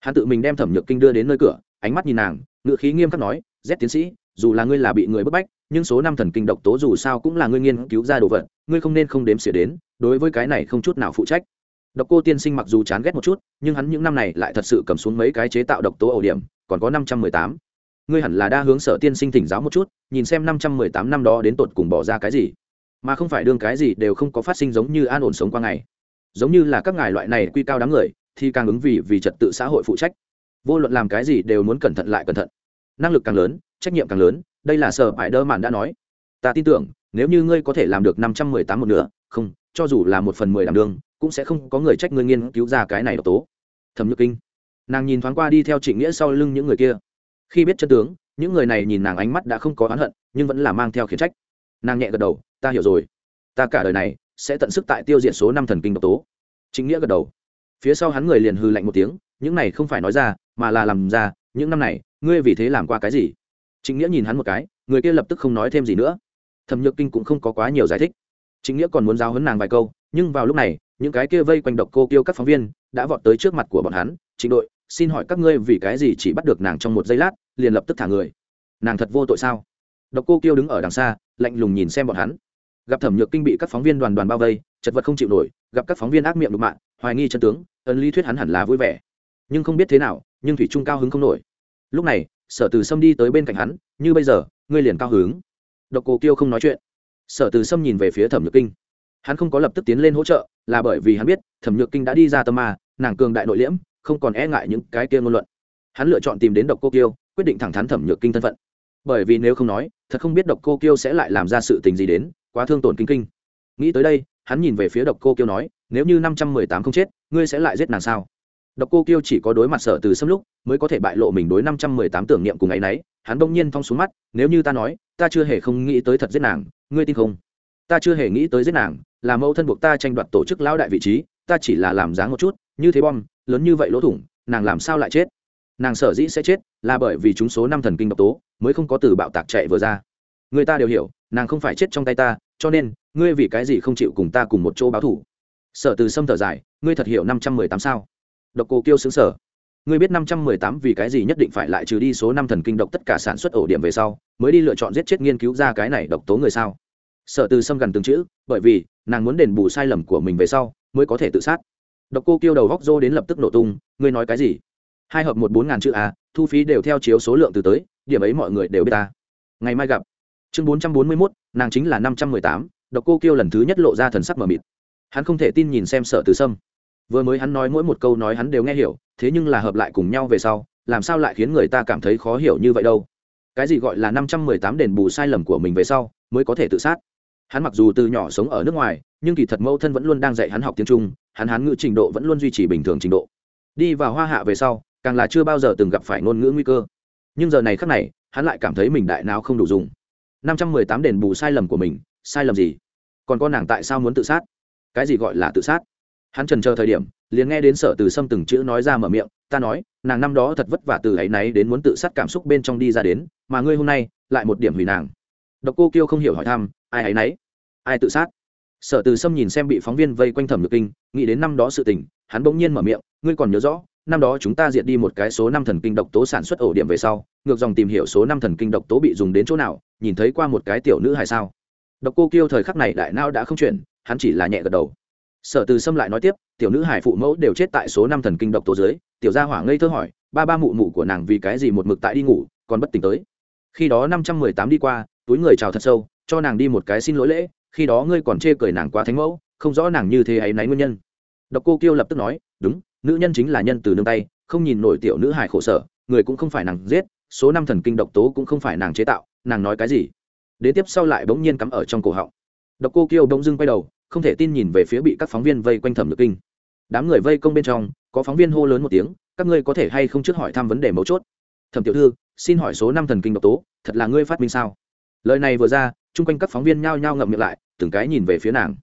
Hắn tự mình đem thẩm nhược kinh đưa đến nơi cửa ánh mắt nhìn nàng ngự khí nghiêm khắc nói, z tiến sĩ, dù là ngươi là bị người bức bách, nhưng số năm thần kinh độc tố dù sao cũng là ngươi nghiên cứu ra đồ vật, ngươi không nên không đếm xỉa đến, đối với cái này không chút nào phụ trách. Độc cô tiên sinh mặc dù chán ghét một chút, nhưng hắn những năm này lại thật sự cầm xuống mấy cái chế tạo độc tố ổ điểm, còn có năm trăm mười tám. Ngươi hẳn là đa hướng sở tiên sinh thỉnh giáo một chút, nhìn xem năm trăm mười tám năm đó đến tột cùng bỏ ra cái gì. Mà không phải đương cái gì đều không có phát sinh giống như an ổn sống qua ngày. Giống như là các ngài loại này quy cao đám người, thì càng ứng vì vì trật tự xã hội phụ trách vô luận làm cái gì đều muốn cẩn thận lại cẩn thận. Năng lực càng lớn, trách nhiệm càng lớn, đây là sở hải đơ mạn đã nói. Ta tin tưởng, nếu như ngươi có thể làm được năm trăm mười tám một nửa, không, cho dù là một phần mười đảm đương, cũng sẽ không có người trách ngươi nghiên cứu ra cái này độc tố. Thẩm nhược kinh. Nàng nhìn thoáng qua đi theo trịnh nghĩa sau lưng những người kia. Khi biết chân tướng, những người này nhìn nàng ánh mắt đã không có oán hận, nhưng vẫn là mang theo khiển trách. Nàng nhẹ gật đầu, ta hiểu rồi. Ta cả đời này sẽ tận sức tại tiêu diệt số năm thần kinh độc tố. Chính nghĩa gật đầu. Phía sau hắn người liền hư lạnh một tiếng, những này không phải nói ra mà là làm ra, những năm này, ngươi vì thế làm qua cái gì? Chính nghĩa nhìn hắn một cái, người kia lập tức không nói thêm gì nữa. Thẩm nhược kinh cũng không có quá nhiều giải thích. Chính nghĩa còn muốn giao hấn nàng vài câu, nhưng vào lúc này, những cái kia vây quanh độc cô kêu các phóng viên đã vọt tới trước mặt của bọn hắn. Trịnh đội, xin hỏi các ngươi vì cái gì chỉ bắt được nàng trong một giây lát? liền lập tức thả người. Nàng thật vô tội sao? Độc cô kêu đứng ở đằng xa, lạnh lùng nhìn xem bọn hắn. Gặp thẩm nhược kinh bị các phóng viên đoàn đoàn bao vây, chật vật không chịu nổi, gặp các phóng viên ác miệng đục mạng, hoài nghi chân tướng, ấn lý thuyết hắn hẳn là vui vẻ. Nhưng không biết thế nào nhưng thủy trung cao hứng không nổi. Lúc này, sở từ sâm đi tới bên cạnh hắn, như bây giờ, ngươi liền cao hứng. Độc cô kiêu không nói chuyện. Sở từ sâm nhìn về phía thẩm nhược kinh. Hắn không có lập tức tiến lên hỗ trợ, là bởi vì hắn biết thẩm nhược kinh đã đi ra tâm ma, nàng cường đại nội liễm, không còn e ngại những cái kia ngôn luận. Hắn lựa chọn tìm đến độc cô kiêu, quyết định thẳng thắn thẩm nhược kinh thân phận. Bởi vì nếu không nói, thật không biết độc cô kiêu sẽ lại làm ra sự tình gì đến, quá thương tổn kinh kinh. Nghĩ tới đây, hắn nhìn về phía độc cô kiêu nói, nếu như năm trăm mười tám không chết, ngươi sẽ lại giết nàng sao? Độc cô kiêu chỉ có đối mặt sở từ xâm lúc mới có thể bại lộ mình đối năm trăm mười tám tưởng niệm cùng ấy nấy, hắn bỗng nhiên thong xuống mắt nếu như ta nói ta chưa hề không nghĩ tới thật giết nàng ngươi tin không? Ta chưa hề nghĩ tới giết nàng là mẫu thân buộc ta tranh đoạt tổ chức lão đại vị trí ta chỉ là làm dáng một chút như thế bom lớn như vậy lỗ thủng nàng làm sao lại chết? Nàng sở dĩ sẽ chết là bởi vì chúng số năm thần kinh độc tố mới không có từ bạo tạc chạy vừa ra. Người ta đều hiểu nàng không phải chết trong tay ta cho nên ngươi vì cái gì không chịu cùng ta cùng một chỗ báo thủ sở từ sâm thở dài ngươi thật hiểu năm trăm mười tám sao? Độc cô kiêu xứng sở. Ngươi biết năm trăm mười tám vì cái gì nhất định phải lại trừ đi số năm thần kinh độc tất cả sản xuất ổ điểm về sau, mới đi lựa chọn giết chết nghiên cứu ra cái này độc tố người sao? Sợ từ sâm gần từng chữ, bởi vì, nàng muốn đền bù sai lầm của mình về sau, mới có thể tự sát. Độc cô kêu đầu góc rô đến lập tức nổ tung, ngươi nói cái gì? Hai hợp một bốn ngàn chữ a thu phí đều theo chiếu số lượng từ tới, điểm ấy mọi người đều biết ta. Ngày mai gặp. Chương bốn trăm bốn mươi mốt, nàng chính là năm trăm mười tám, độc cô kêu lần thứ nhất lộ ra thần sắc mờ mịt. Hắn không thể tin nhìn xem sở từ sâm vừa mới hắn nói mỗi một câu nói hắn đều nghe hiểu, thế nhưng là hợp lại cùng nhau về sau, làm sao lại khiến người ta cảm thấy khó hiểu như vậy đâu? Cái gì gọi là năm trăm mười tám đền bù sai lầm của mình về sau, mới có thể tự sát? Hắn mặc dù từ nhỏ sống ở nước ngoài, nhưng kỳ thật mẫu thân vẫn luôn đang dạy hắn học tiếng trung, hắn hán ngữ trình độ vẫn luôn duy trì bình thường trình độ. Đi vào hoa hạ về sau, càng là chưa bao giờ từng gặp phải ngôn ngữ nguy cơ. Nhưng giờ này khác này, hắn lại cảm thấy mình đại nào không đủ dùng. năm trăm mười tám đền bù sai lầm của mình, sai lầm gì? Còn con nàng tại sao muốn tự sát? Cái gì gọi là tự sát? Hắn trần chờ thời điểm, liền nghe đến sở từ sâm từng chữ nói ra mở miệng, ta nói, nàng năm đó thật vất vả từ ấy náy đến muốn tự sát cảm xúc bên trong đi ra đến, mà ngươi hôm nay, lại một điểm hủy nàng. Độc cô kiêu không hiểu hỏi thăm, ai ấy náy ai tự sát? Sở từ sâm nhìn xem bị phóng viên vây quanh thẩm nhược kinh, nghĩ đến năm đó sự tình, hắn bỗng nhiên mở miệng, ngươi còn nhớ rõ, năm đó chúng ta diệt đi một cái số năm thần kinh độc tố sản xuất ổ điểm về sau, ngược dòng tìm hiểu số năm thần kinh độc tố bị dùng đến chỗ nào, nhìn thấy qua một cái tiểu nữ hay sao? Độc cô kiêu thời khắc này đại nao đã không chuyển, hắn chỉ là nhẹ gật đầu sở từ sâm lại nói tiếp, tiểu nữ hải phụ mẫu đều chết tại số năm thần kinh độc tố dưới. Tiểu gia hỏa ngây thơ hỏi, ba ba mụ mụ của nàng vì cái gì một mực tại đi ngủ, còn bất tỉnh tới? Khi đó năm trăm mười tám đi qua, túi người chào thật sâu, cho nàng đi một cái xin lỗi lễ, khi đó ngươi còn chê cười nàng quá thánh mẫu, không rõ nàng như thế ấy náy nguyên nhân. Độc cô kiêu lập tức nói, đúng, nữ nhân chính là nhân từ nương tay, không nhìn nổi tiểu nữ hải khổ sở, người cũng không phải nàng giết, số năm thần kinh độc tố cũng không phải nàng chế tạo, nàng nói cái gì? Đến tiếp sau lại bỗng nhiên cắm ở trong cổ họng. Độc cô kiêu bỗng dưng quay đầu không thể tin nhìn về phía bị các phóng viên vây quanh thẩm nhược kinh. Đám người vây công bên trong, có phóng viên hô lớn một tiếng, các ngươi có thể hay không trước hỏi thăm vấn đề mấu chốt? Thẩm tiểu thư, xin hỏi số năm thần kinh độc tố, thật là ngươi phát minh sao? Lời này vừa ra, chung quanh các phóng viên nhao nhao ngậm miệng lại, từng cái nhìn về phía nàng.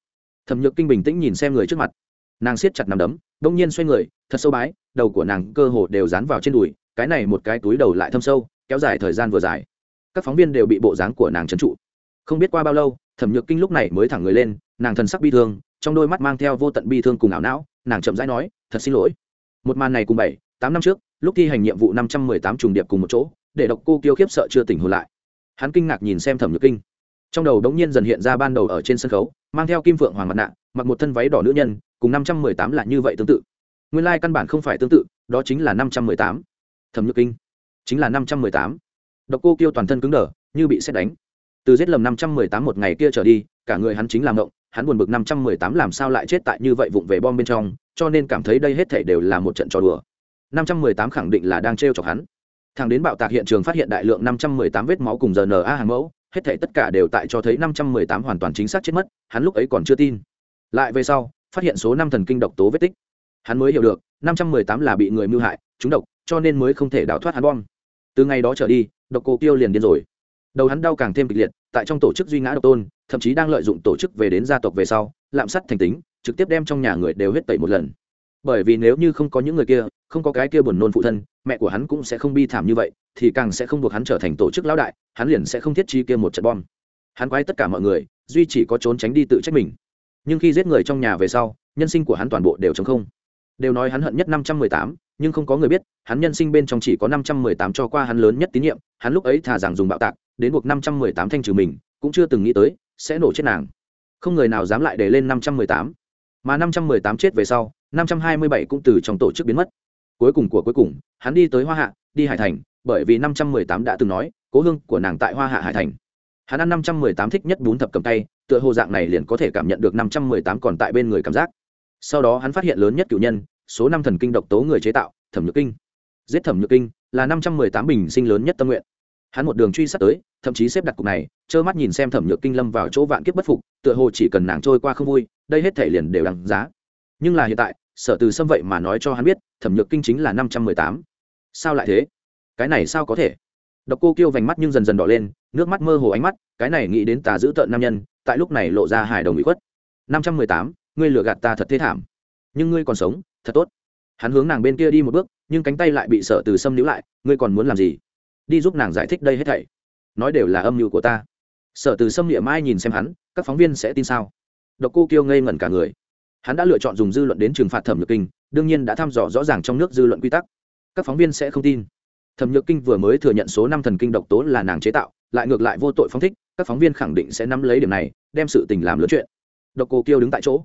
Thẩm nhược kinh bình tĩnh nhìn xem người trước mặt. Nàng siết chặt nằm đấm, đông nhiên xoay người, thật sâu bái, đầu của nàng cơ hồ đều dán vào trên đùi, cái này một cái túi đầu lại thâm sâu, kéo dài thời gian vừa dài. Các phóng viên đều bị bộ dáng của nàng trấn trụ. Không biết qua bao lâu, thẩm nhược kinh lúc này mới thẳng người lên nàng thần sắc bi thương, trong đôi mắt mang theo vô tận bi thương cùng ảo não, nàng chậm rãi nói, thật xin lỗi. Một màn này cùng bảy, tám năm trước, lúc thi hành nhiệm vụ năm trăm mười tám trùng điệp cùng một chỗ, để độc cô kiêu khiếp sợ chưa tỉnh hồn lại. Hắn kinh ngạc nhìn xem thẩm nhược kinh. Trong đầu đống nhiên dần hiện ra ban đầu ở trên sân khấu, mang theo kim phượng hoàng mặt nạ, mặc một thân váy đỏ nữ nhân, cùng năm trăm mười tám là như vậy tương tự. Nguyên lai căn bản không phải tương tự, đó chính là năm trăm mười tám. Thẩm nhược kinh. Chính là năm trăm mười tám. Độc cô kiêu toàn thân cứng đờ, như bị xét đánh. Từ giết lầm năm trăm mười tám một ngày kia trở đi, cả người hắn chính làm ngộng hắn buồn bực năm trăm mười tám làm sao lại chết tại như vậy vụng về bom bên trong, cho nên cảm thấy đây hết thảy đều là một trận trò đùa. năm trăm mười tám khẳng định là đang t chọc hắn. Thằng đến bạo tạc hiện trường phát hiện đại lượng năm trăm mười tám vết máu cùng rna hàng mẫu, hết thảy tất cả đều tại cho thấy năm trăm mười tám hoàn toàn chính xác chết mất, hắn lúc ấy còn chưa tin. Lại về sau, phát hiện số năm thần kinh độc tố vết tích. Hắn mới hiểu được, năm trăm mười tám là bị người mưu hại, trúng độc, cho nên mới không thể đào thoát hắn bom. Từ ngày đó trở đi, độc cô tiêu liền điên rồi. Đầu hắn đau càng thêm kịch liệt, tại trong tổ chức duy ngã độc tôn thậm chí đang lợi dụng tổ chức về đến gia tộc về sau, lạm sát thành tính, trực tiếp đem trong nhà người đều hết tẩy một lần. Bởi vì nếu như không có những người kia, không có cái kia buồn nôn phụ thân, mẹ của hắn cũng sẽ không bi thảm như vậy, thì càng sẽ không buộc hắn trở thành tổ chức lão đại, hắn liền sẽ không thiết chi kia một trận bom. Hắn quay tất cả mọi người, duy chỉ có trốn tránh đi tự trách mình. Nhưng khi giết người trong nhà về sau, nhân sinh của hắn toàn bộ đều chống không. Đều nói hắn hận nhất năm trăm mười tám, nhưng không có người biết, hắn nhân sinh bên trong chỉ có năm trăm mười tám cho qua hắn lớn nhất tín nhiệm, hắn lúc ấy thà rằng dùng bạo tạc, đến buộc năm trăm mười tám thanh trừ mình, cũng chưa từng nghĩ tới sẽ nổ chết nàng. Không người nào dám lại để lên năm trăm mười tám. Mà năm trăm mười tám chết về sau, năm trăm hai mươi bảy cũng từ trong tổ chức biến mất. Cuối cùng của cuối cùng, hắn đi tới hoa hạ, đi hải thành, bởi vì năm trăm mười tám đã từng nói, cố hương của nàng tại hoa hạ hải thành. Hắn ăn năm trăm mười tám thích nhất bún thập cầm tay, tựa hồ dạng này liền có thể cảm nhận được năm trăm mười tám còn tại bên người cảm giác. Sau đó hắn phát hiện lớn nhất cựu nhân, số năm thần kinh độc tố người chế tạo, thẩm nhược kinh. Giết thẩm nhược kinh là năm trăm mười tám bình sinh lớn nhất tâm nguyện hắn một đường truy sát tới, thậm chí xếp đặt cục này, trơ mắt nhìn xem thẩm nhược kinh lâm vào chỗ vạn kiếp bất phục, tựa hồ chỉ cần nàng trôi qua không vui, đây hết thể liền đều đằng giá. Nhưng là hiện tại, sở từ xâm vậy mà nói cho hắn biết, thẩm nhược kinh chính là năm trăm mười tám. Sao lại thế? Cái này sao có thể? Độc cô kêu vành mắt nhưng dần dần đỏ lên, nước mắt mơ hồ ánh mắt, cái này nghĩ đến tà giữ tợn nam nhân, tại lúc này lộ ra hài đồng bị khuất. Năm trăm mười tám, ngươi lừa gạt ta thật thế thảm. Nhưng ngươi còn sống, thật tốt. Hắn hướng nàng bên kia đi một bước, nhưng cánh tay lại bị sở từ xâm níu lại, ngươi còn muốn làm gì? Đi giúp nàng giải thích đây hết thảy. Nói đều là âm mưu của ta. Sở từ xâm niệm mai nhìn xem hắn, các phóng viên sẽ tin sao? Độc cô kêu ngây ngẩn cả người. Hắn đã lựa chọn dùng dư luận đến trừng phạt thẩm nhược kinh, đương nhiên đã thăm dò rõ ràng trong nước dư luận quy tắc. Các phóng viên sẽ không tin. Thẩm nhược kinh vừa mới thừa nhận số năm thần kinh độc tố là nàng chế tạo, lại ngược lại vô tội phóng thích, các phóng viên khẳng định sẽ nắm lấy điểm này, đem sự tình làm lớn chuyện. Độc cô kiêu đứng tại chỗ.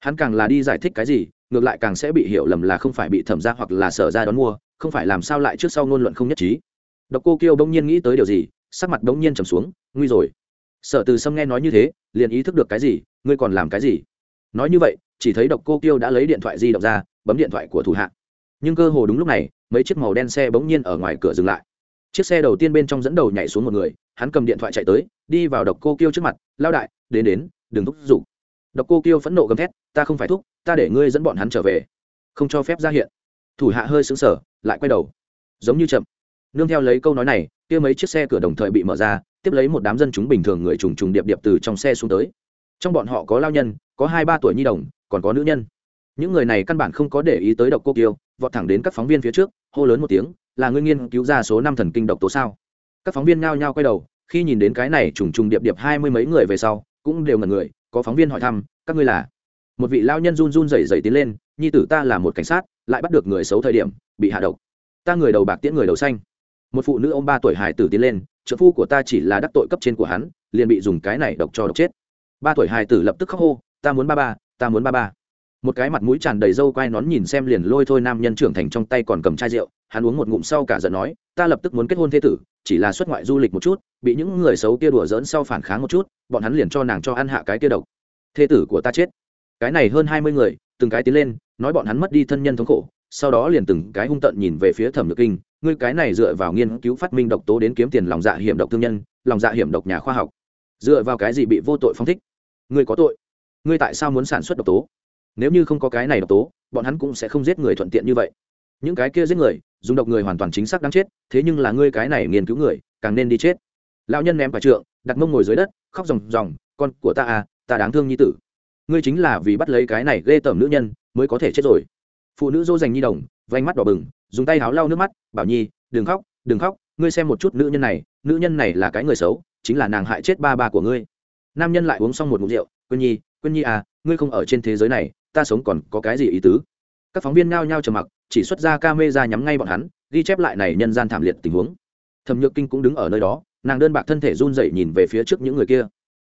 Hắn càng là đi giải thích cái gì, ngược lại càng sẽ bị hiểu lầm là không phải bị thẩm ra hoặc là sở ra đón mua, không phải làm sao lại trước sau ngôn luận không nhất trí độc cô kiêu bỗng nhiên nghĩ tới điều gì sắc mặt bỗng nhiên trầm xuống nguy rồi. Sở từ sâm nghe nói như thế liền ý thức được cái gì ngươi còn làm cái gì? Nói như vậy chỉ thấy độc cô kiêu đã lấy điện thoại di động ra bấm điện thoại của thủ hạ. Nhưng cơ hồ đúng lúc này mấy chiếc màu đen xe bỗng nhiên ở ngoài cửa dừng lại. Chiếc xe đầu tiên bên trong dẫn đầu nhảy xuống một người hắn cầm điện thoại chạy tới đi vào độc cô kiêu trước mặt lao đại đến đến đừng thúc giục. Độc cô kiêu phẫn nộ gầm thét ta không phải thúc ta để ngươi dẫn bọn hắn trở về. Không cho phép ra hiện. Thủ hạ hơi sững sờ, lại quay đầu. Giống như chậm nương theo lấy câu nói này, kia mấy chiếc xe cửa đồng thời bị mở ra, tiếp lấy một đám dân chúng bình thường người trùng trùng điệp điệp từ trong xe xuống tới. Trong bọn họ có lao nhân, có hai ba tuổi nhi đồng, còn có nữ nhân. Những người này căn bản không có để ý tới độc cô kiêu, vọt thẳng đến các phóng viên phía trước, hô lớn một tiếng, là ngươi nghiên cứu ra số năm thần kinh độc tố sao? Các phóng viên nhao nhao quay đầu, khi nhìn đến cái này trùng trùng điệp điệp hai mươi mấy người về sau, cũng đều ngần người, có phóng viên hỏi thăm, các ngươi là? Một vị lao nhân run run rẩy rẩy tiến lên, nhi tử ta là một cảnh sát, lại bắt được người xấu thời điểm, bị hạ độc. Ta người đầu bạc tiễn người đầu xanh một phụ nữ ông ba tuổi hải tử tiến lên trợ phu của ta chỉ là đắc tội cấp trên của hắn, liền bị dùng cái này độc cho độc chết. Ba tuổi hải tử lập tức khóc hô, ta muốn ba ba, ta muốn ba ba. Một cái mặt mũi tràn đầy râu quai nón nhìn xem liền lôi thôi nam nhân trưởng thành trong tay còn cầm chai rượu, hắn uống một ngụm sau cả giận nói, ta lập tức muốn kết hôn thế tử, chỉ là xuất ngoại du lịch một chút, bị những người xấu kia đùa dỡn sau phản kháng một chút, bọn hắn liền cho nàng cho ăn hạ cái kia độc. Thê tử của ta chết. Cái này hơn hai mươi người, từng cái tiến lên, nói bọn hắn mất đi thân nhân thống khổ, sau đó liền từng cái hung tận nhìn về phía thẩm nhược kinh ngươi cái này dựa vào nghiên cứu phát minh độc tố đến kiếm tiền lòng dạ hiểm độc thương nhân, lòng dạ hiểm độc nhà khoa học. Dựa vào cái gì bị vô tội phong thích? Ngươi có tội. Ngươi tại sao muốn sản xuất độc tố? Nếu như không có cái này độc tố, bọn hắn cũng sẽ không giết người thuận tiện như vậy. Những cái kia giết người, dùng độc người hoàn toàn chính xác đáng chết, thế nhưng là ngươi cái này nghiên cứu người, càng nên đi chết. Lão nhân ném quả trượng, đặt mông ngồi dưới đất, khóc ròng ròng, con của ta à ta đáng thương như tử. Ngươi chính là vì bắt lấy cái này ghê tởm nữ nhân mới có thể chết rồi. Phụ nữ dỗ dành nhi đồng vanh mắt đỏ bừng dùng tay háo lau nước mắt, bảo nhi, đừng khóc đừng khóc, ngươi xem một chút nữ nhân này, nữ nhân này là cái người xấu, chính là nàng hại chết ba ba của ngươi. Nam nhân lại uống xong một ngụm rượu quên nhi quên nhi à ngươi không ở trên thế giới này, ta sống còn có cái gì ý tứ? Các phóng viên ngao nhao trầm mặc, chỉ xuất ra ca mê ra nhắm ngay bọn hắn, ghi chép lại này nhân gian thảm liệt tình huống. Thẩm nhược kinh cũng đứng ở nơi đó, nàng đơn bạc thân thể run dậy nhìn về phía trước những người kia.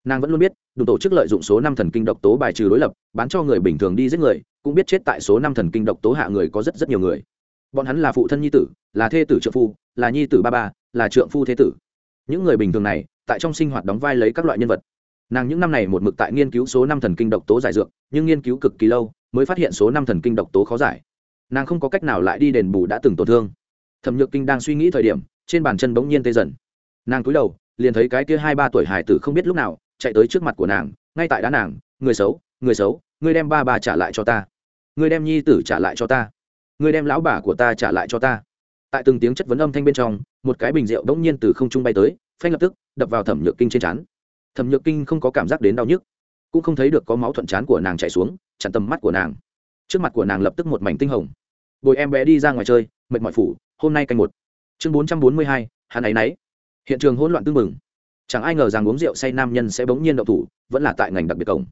Nàng vẫn luôn biết, đủ tổ chức lợi dụng số năm thần kinh độc tố bài trừ đối lập, bán cho người bình thường đi giết người, cũng biết chết tại số năm thần kinh độc tố hạ người có rất rất nhiều người bọn hắn là phụ thân nhi tử, là thê tử trợ phu, là nhi tử ba ba, là trượng phu thế tử. Những người bình thường này, tại trong sinh hoạt đóng vai lấy các loại nhân vật. Nàng những năm này một mực tại nghiên cứu số năm thần kinh độc tố giải dược, nhưng nghiên cứu cực kỳ lâu, mới phát hiện số năm thần kinh độc tố khó giải. Nàng không có cách nào lại đi đền bù đã từng tổn thương. Thẩm nhược kinh đang suy nghĩ thời điểm, trên bàn chân bỗng nhiên tê dần. Nàng cúi đầu, liền thấy cái kia hai ba tuổi hải tử không biết lúc nào, chạy tới trước mặt của nàng, ngay tại đá nàng, người xấu người xấu, ngươi đem ba bà trả lại cho ta. Ngươi đem nhi tử trả lại cho ta ngươi đem lão bà của ta trả lại cho ta. Tại từng tiếng chất vấn âm thanh bên trong, một cái bình rượu bỗng nhiên từ không trung bay tới, phanh lập tức, đập vào thẩm nhược kinh trên chán. thẩm nhược kinh không có cảm giác đến đau nhức, cũng không thấy được có máu thuận chán của nàng chảy xuống, chặn tầm mắt của nàng. Trước mặt của nàng lập tức một mảnh tinh hồng. Bồi em bé đi ra ngoài chơi, mệt mỏi phủ, hôm nay canh một. Chương bốn trăm bốn mươi hai, hắn ấy nấy. Hiện trường hỗn loạn tưng mừng chẳng ai ngờ rằng uống rượu say nam nhân sẽ bỗng nhiên đậu thủ, vẫn là tại ngành đặc biệt cổng.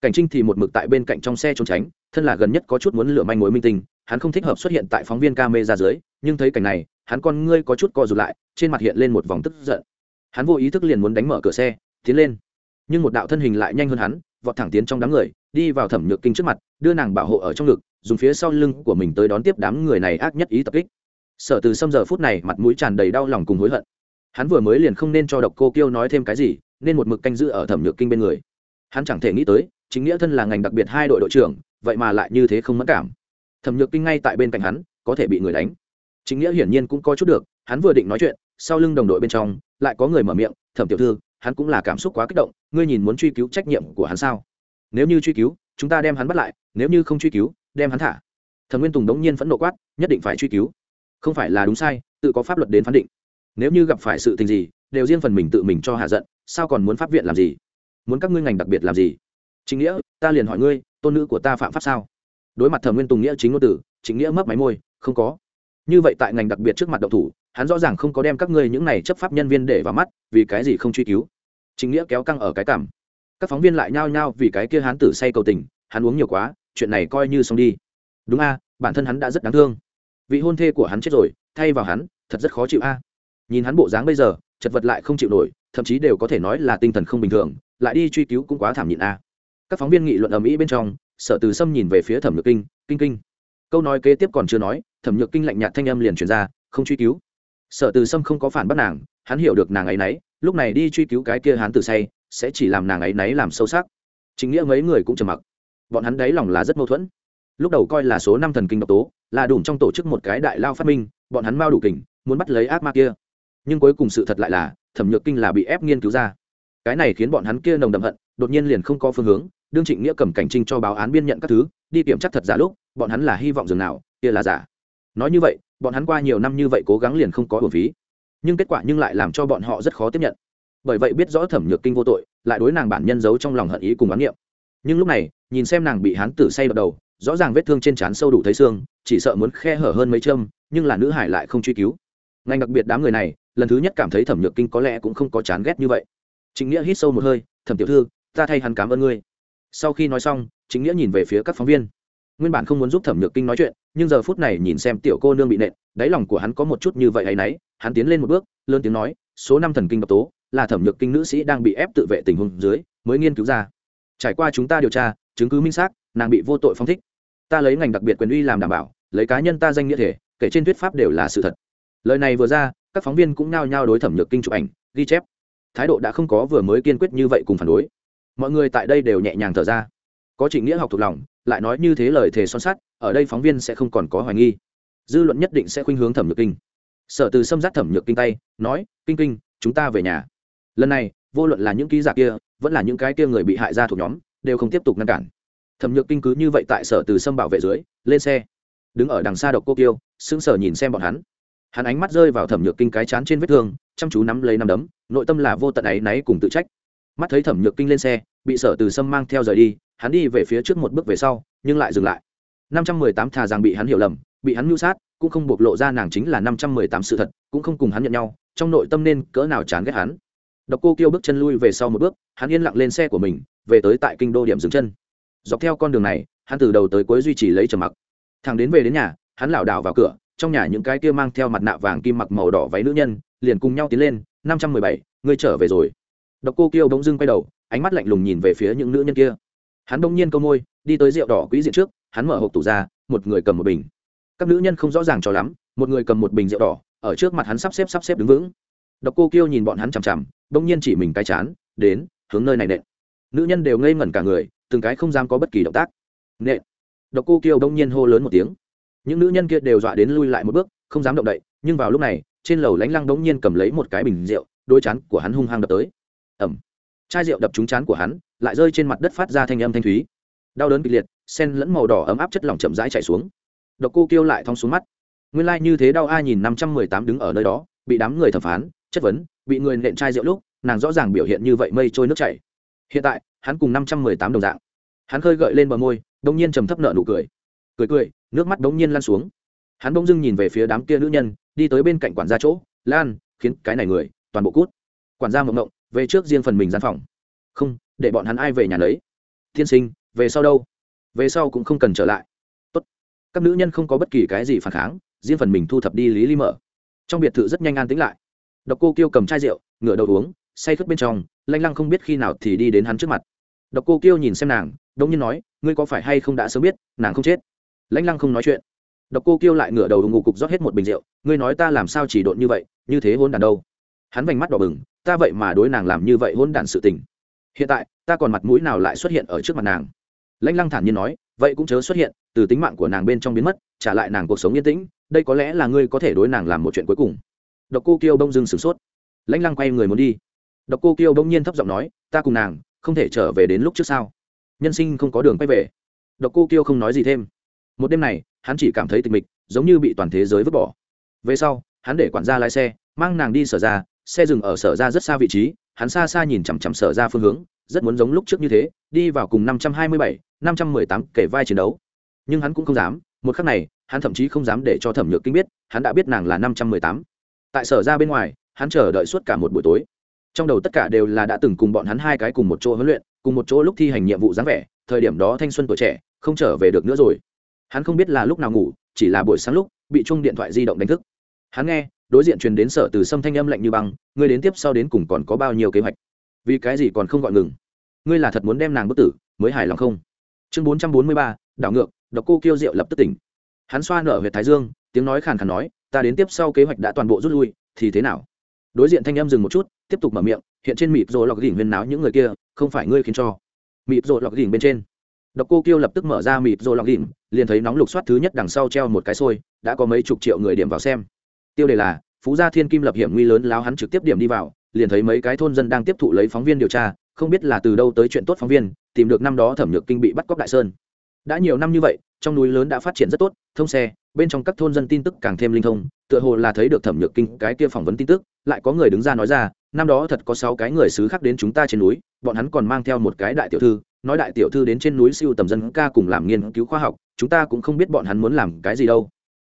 Cảnh trinh thì một mực tại bên cạnh trong xe trốn tránh, thân là gần nhất có chút muốn lửa manh mối minh tinh hắn không thích hợp xuất hiện tại phóng viên ca mê ra dưới, nhưng thấy cảnh này, hắn con ngươi có chút co rụt lại, trên mặt hiện lên một vòng tức giận. Hắn vô ý thức liền muốn đánh mở cửa xe, tiến lên. Nhưng một đạo thân hình lại nhanh hơn hắn, vọt thẳng tiến trong đám người, đi vào thẩm nhược kinh trước mặt, đưa nàng bảo hộ ở trong ngực, dùng phía sau lưng của mình tới đón tiếp đám người này ác nhất ý tập kích. Sở từ xâm giờ phút này mặt mũi tràn đầy đau lòng cùng hối hận. Hắn vừa mới liền không nên cho độc cô kiêu nói thêm cái gì, nên một mực canh giữ ở thẩm nhược kinh bên người. Hắn chẳng thể nghĩ tới, chính nghĩa thân là ngành đặc biệt hai đội đội trưởng, vậy mà lại như thế không mất cảm thẩm nhược kinh ngay tại bên cạnh hắn, có thể bị người đánh. Chính nghĩa hiển nhiên cũng có chút được, hắn vừa định nói chuyện, sau lưng đồng đội bên trong, lại có người mở miệng, thẩm tiểu thư, hắn cũng là cảm xúc quá kích động, ngươi nhìn muốn truy cứu trách nhiệm của hắn sao? Nếu như truy cứu, chúng ta đem hắn bắt lại, nếu như không truy cứu, đem hắn thả. Thẩm nguyên tùng đống nhiên phẫn nộ quát, nhất định phải truy cứu. Không phải là đúng sai, tự có pháp luật đến phán định. Nếu như gặp phải sự tình gì, đều riêng phần mình tự mình cho hạ giận, sao còn muốn pháp viện làm gì? Muốn các ngươi ngành đặc biệt làm gì? Chính nghĩa, ta liền hỏi ngươi, tôn nữ của ta phạm pháp sao? Đối mặt thẩm nguyên tùng nghĩa chính ngôn tử chính nghĩa mấp máy môi, không có. Như vậy tại ngành đặc biệt trước mặt độc thủ, hắn rõ ràng không có đem các ngươi những này chấp pháp nhân viên để vào mắt, vì cái gì không truy cứu? Chính nghĩa kéo căng ở cái cảm các phóng viên lại nhao nhao vì cái kia hắn tử say cầu tình, hắn uống nhiều quá, chuyện này coi như xong đi. Đúng a, bản thân hắn đã rất đáng thương. Vị hôn thê của hắn chết rồi, thay vào hắn, thật rất khó chịu a. Nhìn hắn bộ dáng bây giờ, chật vật lại không chịu nổi, thậm chí đều có thể nói là tinh thần không bình thường, lại đi truy cứu cũng quá thảm nhịn a. Các phóng viên nghị luận ầm ĩ bên trong sở từ sâm nhìn về phía thẩm nhược kinh kinh kinh. Câu nói kế tiếp còn chưa nói, thẩm nhược kinh lạnh nhạt thanh âm liền truyền ra, không truy cứu. Sở từ sâm không có phản bắt nàng, hắn hiểu được nàng ấy nấy, lúc này đi truy cứu cái kia hắn từ say, sẽ chỉ làm nàng ấy nấy làm sâu sắc. Chính nghĩa mấy người cũng trầm mặc. Bọn hắn đấy lòng là rất mâu thuẫn. Lúc đầu coi là số năm thần kinh độc tố, là đủ trong tổ chức một cái đại lao phát minh, bọn hắn mao đủ kình, muốn bắt lấy ác ma kia. Nhưng cuối cùng sự thật lại là, thẩm nhược kinh là bị ép nghiên cứu ra. Cái này khiến bọn hắn kia nồng đậm hận, đột nhiên liền không có phương hướng đương trịnh nghĩa cầm cảnh trinh cho báo án biên nhận các thứ, đi kiểm chắc thật giả lúc, bọn hắn là hy vọng dường nào, kia là giả. Nói như vậy, bọn hắn qua nhiều năm như vậy cố gắng liền không có hồn phí. Nhưng kết quả nhưng lại làm cho bọn họ rất khó tiếp nhận. Bởi vậy biết rõ thẩm nhược kinh vô tội, lại đối nàng bản nhân giấu trong lòng hận ý cùng oán niệm. Nhưng lúc này, nhìn xem nàng bị hán tử say đập đầu, rõ ràng vết thương trên trán sâu đủ thấy xương, chỉ sợ muốn khe hở hơn mấy châm, nhưng là nữ hải lại không truy cứu. Ngành đặc biệt đám người này, lần thứ nhất cảm thấy thẩm nhược kinh có lẽ cũng không có chán ghét như vậy. Chính nghĩa hít sâu một hơi, thẩm tiểu thư, ta thay hắn cảm ơn ngươi sau khi nói xong, chính nghĩa nhìn về phía các phóng viên. Nguyên bản không muốn giúp thẩm nhược kinh nói chuyện, nhưng giờ phút này nhìn xem tiểu cô nương bị nện, đáy lòng của hắn có một chút như vậy hay nấy hắn tiến lên một bước, lớn tiếng nói, số năm thần kinh độc tố, là thẩm nhược kinh nữ sĩ đang bị ép tự vệ tình huống dưới, mới nghiên cứu ra. Trải qua chúng ta điều tra, chứng cứ minh xác, nàng bị vô tội phong thích. Ta lấy ngành đặc biệt quyền uy làm đảm bảo, lấy cá nhân ta danh nghĩa thể, kể trên thuyết pháp đều là sự thật. Lời này vừa ra, các phóng viên cũng nao nhao đối thẩm nhược kinh chụp ảnh, ghi chép. Thái độ đã không có vừa mới kiên quyết như vậy cùng phản đối mọi người tại đây đều nhẹ nhàng thở ra. Có trịnh nghĩa học thuộc lòng, lại nói như thế lời thề son sắt, ở đây phóng viên sẽ không còn có hoài nghi. Dư luận nhất định sẽ khuynh hướng thẩm nhược kinh. Sở từ xâm giác thẩm nhược kinh tay, nói, kinh kinh, chúng ta về nhà. Lần này, vô luận là những ký giả kia, vẫn là những cái kia người bị hại ra thuộc nhóm, đều không tiếp tục ngăn cản. Thẩm nhược kinh cứ như vậy tại sở từ xâm bảo vệ dưới, lên xe. Đứng ở đằng xa độc cô kiêu, sững sờ nhìn xem bọn hắn. Hắn ánh mắt rơi vào thẩm nhược kinh cái chán trên vết thương, chăm chú nắm lấy nắm đấm, nội tâm là vô tận áy náy cùng tự trách mắt thấy thẩm nhược kinh lên xe, bị sở từ sâm mang theo rời đi, hắn đi về phía trước một bước về sau, nhưng lại dừng lại. năm trăm mười tám thà rằng bị hắn hiểu lầm, bị hắn mưu sát, cũng không bộc lộ ra nàng chính là năm trăm mười tám sự thật, cũng không cùng hắn nhận nhau, trong nội tâm nên cỡ nào chán ghét hắn. Độc cô kêu bước chân lui về sau một bước, hắn yên lặng lên xe của mình, về tới tại kinh đô điểm dừng chân. Dọc theo con đường này, hắn từ đầu tới cuối duy trì lấy trầm mặc. Thằng đến về đến nhà, hắn lảo đảo vào cửa, trong nhà những cái kia mang theo mặt nạ vàng kim mặc màu đỏ váy nữ nhân, liền cùng nhau tiến lên, năm trăm mười bảy, ngươi trở về rồi độc cô kiêu bỗng dưng quay đầu, ánh mắt lạnh lùng nhìn về phía những nữ nhân kia. Hắn bỗng nhiên câu môi, đi tới rượu đỏ quỹ diện trước, hắn mở hộp tủ ra, một người cầm một bình. Các nữ nhân không rõ ràng cho lắm, một người cầm một bình rượu đỏ, ở trước mặt hắn sắp xếp sắp xếp đứng vững. Độc cô kiêu nhìn bọn hắn chằm chằm, bỗng nhiên chỉ mình cái chán, đến, hướng nơi này nện. Nữ nhân đều ngây ngẩn cả người, từng cái không dám có bất kỳ động tác. Nện. Độc cô kiêu bỗng nhiên hô lớn một tiếng. Những nữ nhân kia đều dọa đến lui lại một bước, không dám động đậy, nhưng vào lúc này, trên lầu lánh lăng bỗng nhiên cầm lấy một cái bình rượu, đôi chán của hắn hung hăng đập tới ẩm. Chai rượu đập trúng chán của hắn, lại rơi trên mặt đất phát ra thanh âm thanh thúy. Đau đớn kịch liệt, sen lẫn màu đỏ ấm áp chất lỏng chậm rãi chảy xuống. Độc cô kêu lại thong xuống mắt. Nguyên lai、like、như thế đau ai nhìn năm trăm mười tám đứng ở nơi đó, bị đám người thẩm phán, chất vấn, bị người nện chai rượu lúc, nàng rõ ràng biểu hiện như vậy mây trôi nước chảy. Hiện tại, hắn cùng năm trăm mười tám đồng dạng. Hắn khơi gợi lên bờ môi đông nhiên trầm thấp nợ nụ cười. Cười cười, nước mắt đống nhiên lan xuống. Hắn bỗng dưng nhìn về phía đám kia nữ nhân, đi tới bên cạnh quản gia chỗ, lan, khiến cái này người, toàn bộ cút. Quản gia mộng mộng về trước riêng phần mình gian phòng. Không, để bọn hắn ai về nhà lấy tiên sinh, về sau đâu? Về sau cũng không cần trở lại. Tốt. các nữ nhân không có bất kỳ cái gì phản kháng, riêng phần mình thu thập đi lý ly mở. Trong biệt thự rất nhanh an tĩnh lại. Độc cô kêu cầm chai rượu, ngửa đầu uống, say khướt bên trong, lanh lăng không biết khi nào thì đi đến hắn trước mặt. Độc cô kêu nhìn xem nàng đông nhiên nói, ngươi có phải hay không đã sớm biết, nàng không chết? Lãnh lăng không nói chuyện. Độc cô kêu lại ngửa đầu ngủ cục rót hết một bình rượu, ngươi nói ta làm sao chỉ độn như vậy, như thế hôn đàn đâu? Hắn vành mắt đỏ bừng ta vậy mà đối nàng làm như vậy hôn đản sự tình. Hiện tại, ta còn mặt mũi nào lại xuất hiện ở trước mặt nàng? Lãnh lăng thản nhiên nói, vậy cũng chớ xuất hiện, từ tính mạng của nàng bên trong biến mất, trả lại nàng cuộc sống yên tĩnh, đây có lẽ là ngươi có thể đối nàng làm một chuyện cuối cùng. Độc cô kiêu bông dưng sửng sốt. Lãnh lăng quay người muốn đi. Độc cô kiêu bỗng nhiên thấp giọng nói, ta cùng nàng không thể trở về đến lúc trước sao? Nhân sinh không có đường quay về. Độc cô kiêu không nói gì thêm. Một đêm này, hắn chỉ cảm thấy tịch mịch, giống như bị toàn thế giới vứt bỏ. Về sau, hắn để quản gia lái xe, mang nàng đi sở ra xe dừng ở sở ra rất xa vị trí, hắn xa xa nhìn chằm chằm sở ra phương hướng, rất muốn giống lúc trước như thế, đi vào cùng năm trăm hai mươi bảy, năm trăm mười tám kể vai chiến đấu. Nhưng hắn cũng không dám, một khắc này, hắn thậm chí không dám để cho thẩm nhược kinh biết, hắn đã biết nàng là năm trăm mười tám. Tại sở ra bên ngoài, hắn chờ đợi suốt cả một buổi tối. Trong đầu tất cả đều là đã từng cùng bọn hắn hai cái cùng một chỗ huấn luyện, cùng một chỗ lúc thi hành nhiệm vụ dáng vẻ, thời điểm đó thanh xuân tuổi trẻ, không trở về được nữa rồi. Hắn không biết là lúc nào ngủ, chỉ là buổi sáng lúc, bị chung điện thoại di động đánh thức. Hắn nghe đối diện truyền đến sở từ sâm thanh âm lạnh như băng, ngươi đến tiếp sau đến cùng còn có bao nhiêu kế hoạch? Vì cái gì còn không gọi ngừng? Ngươi là thật muốn đem nàng bức tử, mới hài lòng không? Chương bốn trăm bốn mươi ba, đảo ngược độc cô kiêu diệu lập tức tỉnh. Hắn xoa nở huyệt thái dương, tiếng nói khàn khàn nói, ta đến tiếp sau kế hoạch đã toàn bộ rút lui, thì thế nào? Đối diện thanh âm dừng một chút, tiếp tục mở miệng, hiện trên mịp rồi lọc đỉnh huyên náo những người kia, không phải ngươi khiến cho. Mịp rồi lọc đỉnh bên trên. Độc cô kiêu lập tức mở ra mịp rồi lọc đỉnh liền thấy nóng lục soát thứ nhất đằng sau treo một cái xôi, đã có mấy chục triệu người điểm vào xem tiêu đề là, phú gia thiên kim lập hiểm nguy lớn láo hắn trực tiếp điểm đi vào, liền thấy mấy cái thôn dân đang tiếp thụ lấy phóng viên điều tra, không biết là từ đâu tới chuyện tốt phóng viên, tìm được năm đó thẩm nhược kinh bị bắt cóc đại sơn. Đã nhiều năm như vậy, trong núi lớn đã phát triển rất tốt, thông xe, bên trong các thôn dân tin tức càng thêm linh thông, tựa hồ là thấy được thẩm nhược kinh cái kia phỏng vấn tin tức, lại có người đứng ra nói ra, năm đó thật có sáu cái người xứ khác đến chúng ta trên núi, bọn hắn còn mang theo một cái đại tiểu thư, nói đại tiểu thư đến trên núi siêu tầm dân ca cùng làm nghiên cứu khoa học, chúng ta cũng không biết bọn hắn muốn làm cái gì đâu.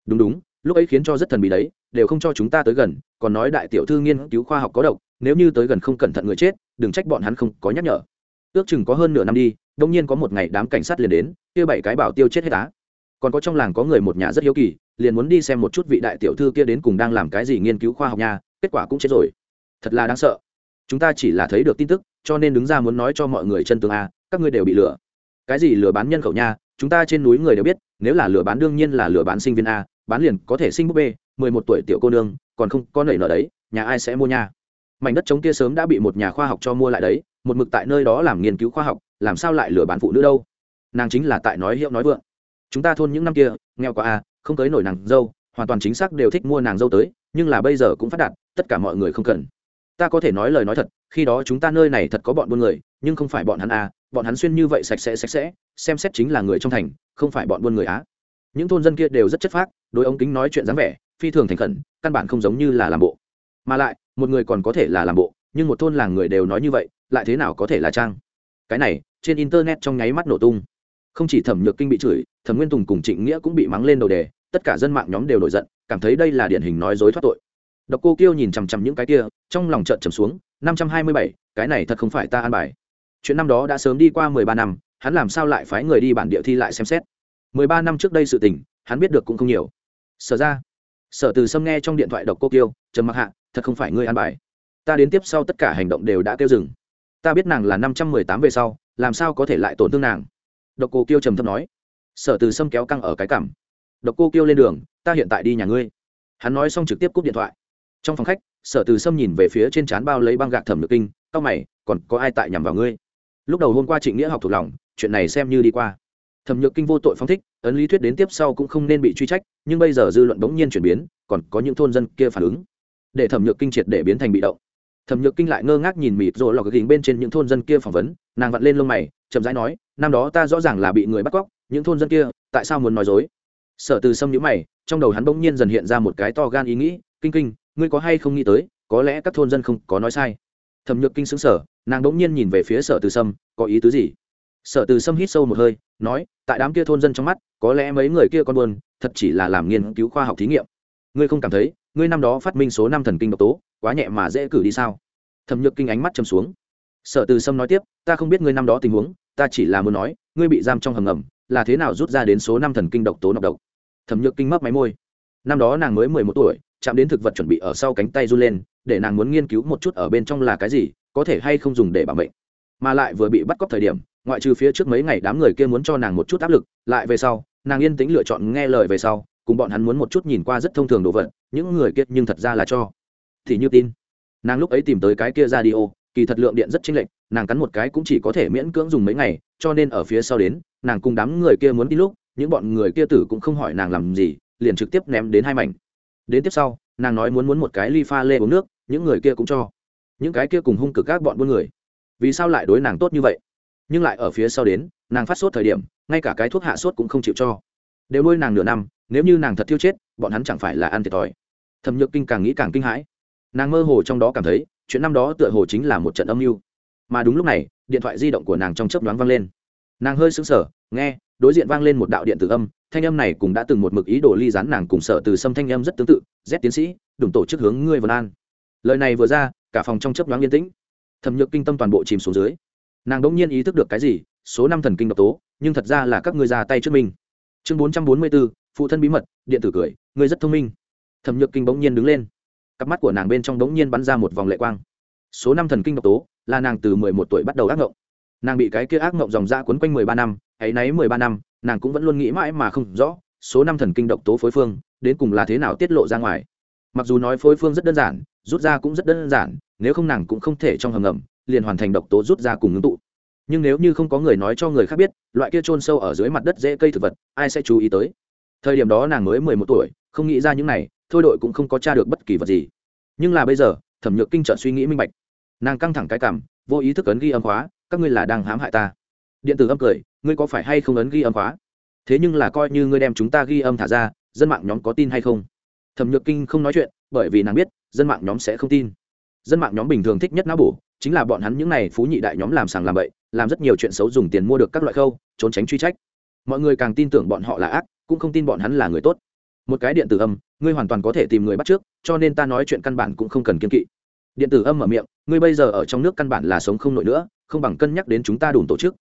Đúng đúng, lúc ấy khiến cho rất thần bí đấy đều không cho chúng ta tới gần, còn nói đại tiểu thư nghiên cứu khoa học có độc, nếu như tới gần không cẩn thận người chết, đừng trách bọn hắn không có nhắc nhở. Ước chừng có hơn nửa năm đi đông nhiên có một ngày đám cảnh sát liền đến, kia bảy cái bảo tiêu chết hết á. Còn có trong làng có người một nhà rất hiếu kỳ, liền muốn đi xem một chút vị đại tiểu thư kia đến cùng đang làm cái gì nghiên cứu khoa học nha, kết quả cũng chết rồi. Thật là đáng sợ. Chúng ta chỉ là thấy được tin tức, cho nên đứng ra muốn nói cho mọi người chân tường a à, các ngươi đều bị lừa. Cái gì lừa bán nhân khẩu nha, chúng ta trên núi người đều biết, nếu là lừa bán đương nhiên là lừa bán sinh viên a, bán liền có thể sinh búp bê mười một tuổi tiểu cô nương, còn không có nảy nở đấy, nhà ai sẽ mua nha? Mảnh đất trống kia sớm đã bị một nhà khoa học cho mua lại đấy, một mực tại nơi đó làm nghiên cứu khoa học, làm sao lại lừa bán phụ nữ đâu? Nàng chính là tại nói hiệu nói vượng. Chúng ta thôn những năm kia, nghèo quá à không tới nổi nàng dâu, hoàn toàn chính xác đều thích mua nàng dâu tới, nhưng là bây giờ cũng phát đạt, tất cả mọi người không cần. Ta có thể nói lời nói thật, khi đó chúng ta nơi này thật có bọn buôn người, nhưng không phải bọn hắn à bọn hắn xuyên như vậy sạch sẽ sạch sẽ, xem xét chính là người trong thành, không phải bọn buôn người á. Những thôn dân kia đều rất chất phác đôi ống kính nói chuyện dáng vẻ phi thường thành khẩn, căn bản không giống như là làm bộ. Mà lại, một người còn có thể là làm bộ, nhưng một thôn làng người đều nói như vậy, lại thế nào có thể là trang? Cái này, trên internet trong nháy mắt nổ tung. Không chỉ thẩm nhược kinh bị chửi, thẩm nguyên tùng cùng trịnh nghĩa cũng bị mắng lên đầu đề, tất cả dân mạng nhóm đều nổi giận, cảm thấy đây là điển hình nói dối thoát tội. Độc cô kiêu nhìn chằm chằm những cái kia, trong lòng trợn trầm xuống, năm trăm hai mươi bảy, cái này thật không phải ta an bài. Chuyện năm đó đã sớm đi qua mười ba năm, hắn làm sao lại phái người đi bản địa thi lại xem xét? Mười ba năm trước đây sự tình, hắn biết được cũng không nhiều. Sở ra sở từ sâm nghe trong điện thoại độc cô kiêu, trầm mặc hạ, thật không phải ngươi an bài. Ta đến tiếp sau tất cả hành động đều đã kêu dừng. Ta biết nàng là năm trăm mười tám về sau, làm sao có thể lại tổn thương nàng? Độc cô kiêu trầm thấp nói. Sở từ sâm kéo căng ở cái cảm độc cô kiêu lên đường, ta hiện tại đi nhà ngươi. Hắn nói xong trực tiếp cúp điện thoại. Trong phòng khách, sở từ sâm nhìn về phía trên trán bao lấy băng gạc thẩm lực kinh tao mày, còn có ai tại nhằm vào ngươi? Lúc đầu hôm qua trịnh nghĩa học thuộc lòng, chuyện này xem như đi qua thẩm nhược kinh vô tội phóng thích, ấn lý thuyết đến tiếp sau cũng không nên bị truy trách, nhưng bây giờ dư luận bỗng nhiên chuyển biến, còn có những thôn dân kia phản ứng. Để thẩm nhược kinh triệt để biến thành bị động. Thẩm nhược kinh lại ngơ ngác nhìn mịt rồi lọc gỉnh bên trên những thôn dân kia phỏng vấn, nàng vặn lên lông mày, chậm rãi nói, năm đó ta rõ ràng là bị người bắt cóc, những thôn dân kia, tại sao muốn nói dối? Sở từ sâm nhữ mày, trong đầu hắn bỗng nhiên dần hiện ra một cái to gan ý nghĩ, kinh kinh, ngươi có hay không nghĩ tới, có lẽ các thôn dân không có nói sai. Thẩm nhược kinh xứng sở nàng bỗng nhiên nhìn về phía sở từ sâm, có ý tứ gì? Sở từ sâm hít sâu một hơi, nói, tại đám kia thôn dân trong mắt, có lẽ mấy người kia con buồn, thật chỉ là làm nghiên cứu khoa học thí nghiệm. Ngươi không cảm thấy, ngươi năm đó phát minh số năm thần kinh độc tố, quá nhẹ mà dễ cử đi sao? Thẩm nhược kinh ánh mắt chầm xuống. Sở từ sâm nói tiếp, ta không biết ngươi năm đó tình huống, ta chỉ là muốn nói, ngươi bị giam trong hầm ngầm, là thế nào rút ra đến số năm thần kinh độc tố nọc độc? Thẩm nhược kinh mấp máy môi. Năm đó nàng mới mười một tuổi, chạm đến thực vật chuẩn bị ở sau cánh tay run lên, để nàng muốn nghiên cứu một chút ở bên trong là cái gì, có thể hay không dùng để bảo mệnh. Mà lại vừa bị bắt cóc thời điểm ngoại trừ phía trước mấy ngày đám người kia muốn cho nàng một chút áp lực, lại về sau, nàng yên tĩnh lựa chọn nghe lời về sau, cùng bọn hắn muốn một chút nhìn qua rất thông thường đồ vật, những người kia nhưng thật ra là cho. Thì như tin, nàng lúc ấy tìm tới cái kia ra đi ô kỳ thật lượng điện rất chênh lệch, nàng cắn một cái cũng chỉ có thể miễn cưỡng dùng mấy ngày, cho nên ở phía sau đến, nàng cùng đám người kia muốn đi lúc, những bọn người kia tử cũng không hỏi nàng làm gì, liền trực tiếp ném đến hai mảnh. Đến tiếp sau, nàng nói muốn muốn một cái ly pha lê uống nước, những người kia cũng cho. Những cái kia cùng hung cực các bọn buôn người. Vì sao lại đối nàng tốt như vậy? Nhưng lại ở phía sau đến, nàng phát sốt thời điểm, ngay cả cái thuốc hạ sốt cũng không chịu cho. Đều nuôi nàng nửa năm, nếu như nàng thật thiêu chết, bọn hắn chẳng phải là ăn thiệt thòi. Thẩm nhược kinh càng nghĩ càng kinh hãi. Nàng mơ hồ trong đó cảm thấy, chuyện năm đó tựa hồ chính là một trận âm mưu. Mà đúng lúc này, điện thoại di động của nàng trong chớp nhoáng vang lên. Nàng hơi sững sờ, nghe, đối diện vang lên một đạo điện tử âm, thanh âm này cũng đã từng một mực ý đồ ly dán nàng cùng sở từ xâm thanh âm rất tương tự, z tiến sĩ đủng tổ chức hướng ngươi vân an. Lời này vừa ra, cả phòng trong chớp nhoáng yên tĩnh. Thẩm nhược kinh tâm toàn bộ chìm xuống dưới nàng đỗng nhiên ý thức được cái gì, số năm thần kinh độc tố, nhưng thật ra là các ngươi ra tay trước mình. Chương bốn trăm bốn mươi bốn phụ thân bí mật, điện tử cười, ngươi rất thông minh. Thẩm nhược kinh bỗng nhiên đứng lên. Cặp mắt của nàng bên trong bỗng nhiên bắn ra một vòng lệ quang. Số năm thần kinh độc tố, là nàng từ mười một tuổi bắt đầu ác ngộng. Nàng bị cái kia ác ngộng dòng ra quấn quanh mười ba năm, ấy nấy mười ba năm, nàng cũng vẫn luôn nghĩ mãi mà không rõ, số năm thần kinh độc tố phối phương, đến cùng là thế nào tiết lộ ra ngoài. Mặc dù nói phối phương rất đơn giản, rút ra cũng rất đơn giản, nếu không nàng cũng không thể trong hầm ngầm liền hoàn thành độc tố rút ra cùng ngưng tụ. Nhưng nếu như không có người nói cho người khác biết loại kia trôn sâu ở dưới mặt đất dễ cây thực vật ai sẽ chú ý tới? Thời điểm đó nàng mới mười một tuổi không nghĩ ra những này thôi đội cũng không có t r a được bất kỳ vật gì. Nhưng là bây giờ thẩm nhược kinh trợn suy nghĩ minh bạch. Nàng căng thẳng cái cảm vô ý thức ấn ghi âm hóa, các ngươi là đang hãm hại ta. Điện tử âm cười ngươi có phải hay không ấn ghi âm hóa? thế nhưng là coi như ngươi đem chúng ta ghi âm thả ra dân mạng nhóm có tin hay không? Thẩm nhược kinh không nói chuyện bởi vì nàng biết dân mạng nhóm sẽ không tin. Dân mạng nhóm bình thường thích nhất não bổ chính là bọn hắn những này phú nhị đại nhóm làm sàng làm bậy, làm rất nhiều chuyện xấu dùng tiền mua được các loại khâu, trốn tránh truy trách. Mọi người càng tin tưởng bọn họ là ác, cũng không tin bọn hắn là người tốt. Một cái điện tử âm, ngươi hoàn toàn có thể tìm người bắt trước, cho nên ta nói chuyện căn bản cũng không cần kiên kỵ. Điện tử âm ở miệng, ngươi bây giờ ở trong nước căn bản là sống không nổi nữa, không bằng cân nhắc đến chúng ta đủ tổ chức.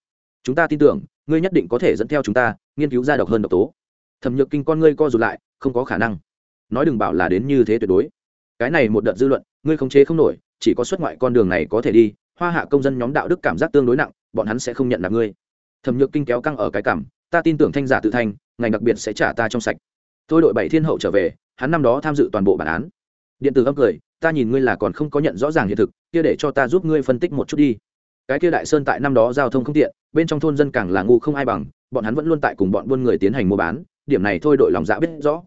Chúng ta tin tưởng, ngươi nhất định có thể dẫn theo chúng ta, nghiên cứu ra độc hơn độc tố. Thẩm nhược kinh con ngươi co rụt lại, không có khả năng. Nói đừng bảo là đến như thế tuyệt đối. Cái này một đợt dư luận, ngươi không chế không nổi chỉ có xuất ngoại con đường này có thể đi, hoa hạ công dân nhóm đạo đức cảm giác tương đối nặng, bọn hắn sẽ không nhận nạp ngươi. Thẩm nhược kinh kéo căng ở cái cảm, ta tin tưởng thanh giả tự thanh ngành đặc biệt sẽ trả ta trong sạch. Tôi đội bảy thiên hậu trở về, hắn năm đó tham dự toàn bộ bản án. Điện tử âm cười, ta nhìn ngươi là còn không có nhận rõ ràng hiện thực, kia để cho ta giúp ngươi phân tích một chút đi. Cái kia đại sơn tại năm đó giao thông không tiện, bên trong thôn dân càng là ngu không ai bằng, bọn hắn vẫn luôn tại cùng bọn buôn người tiến hành mua bán, điểm này thôi đội lòng dạ biết rõ.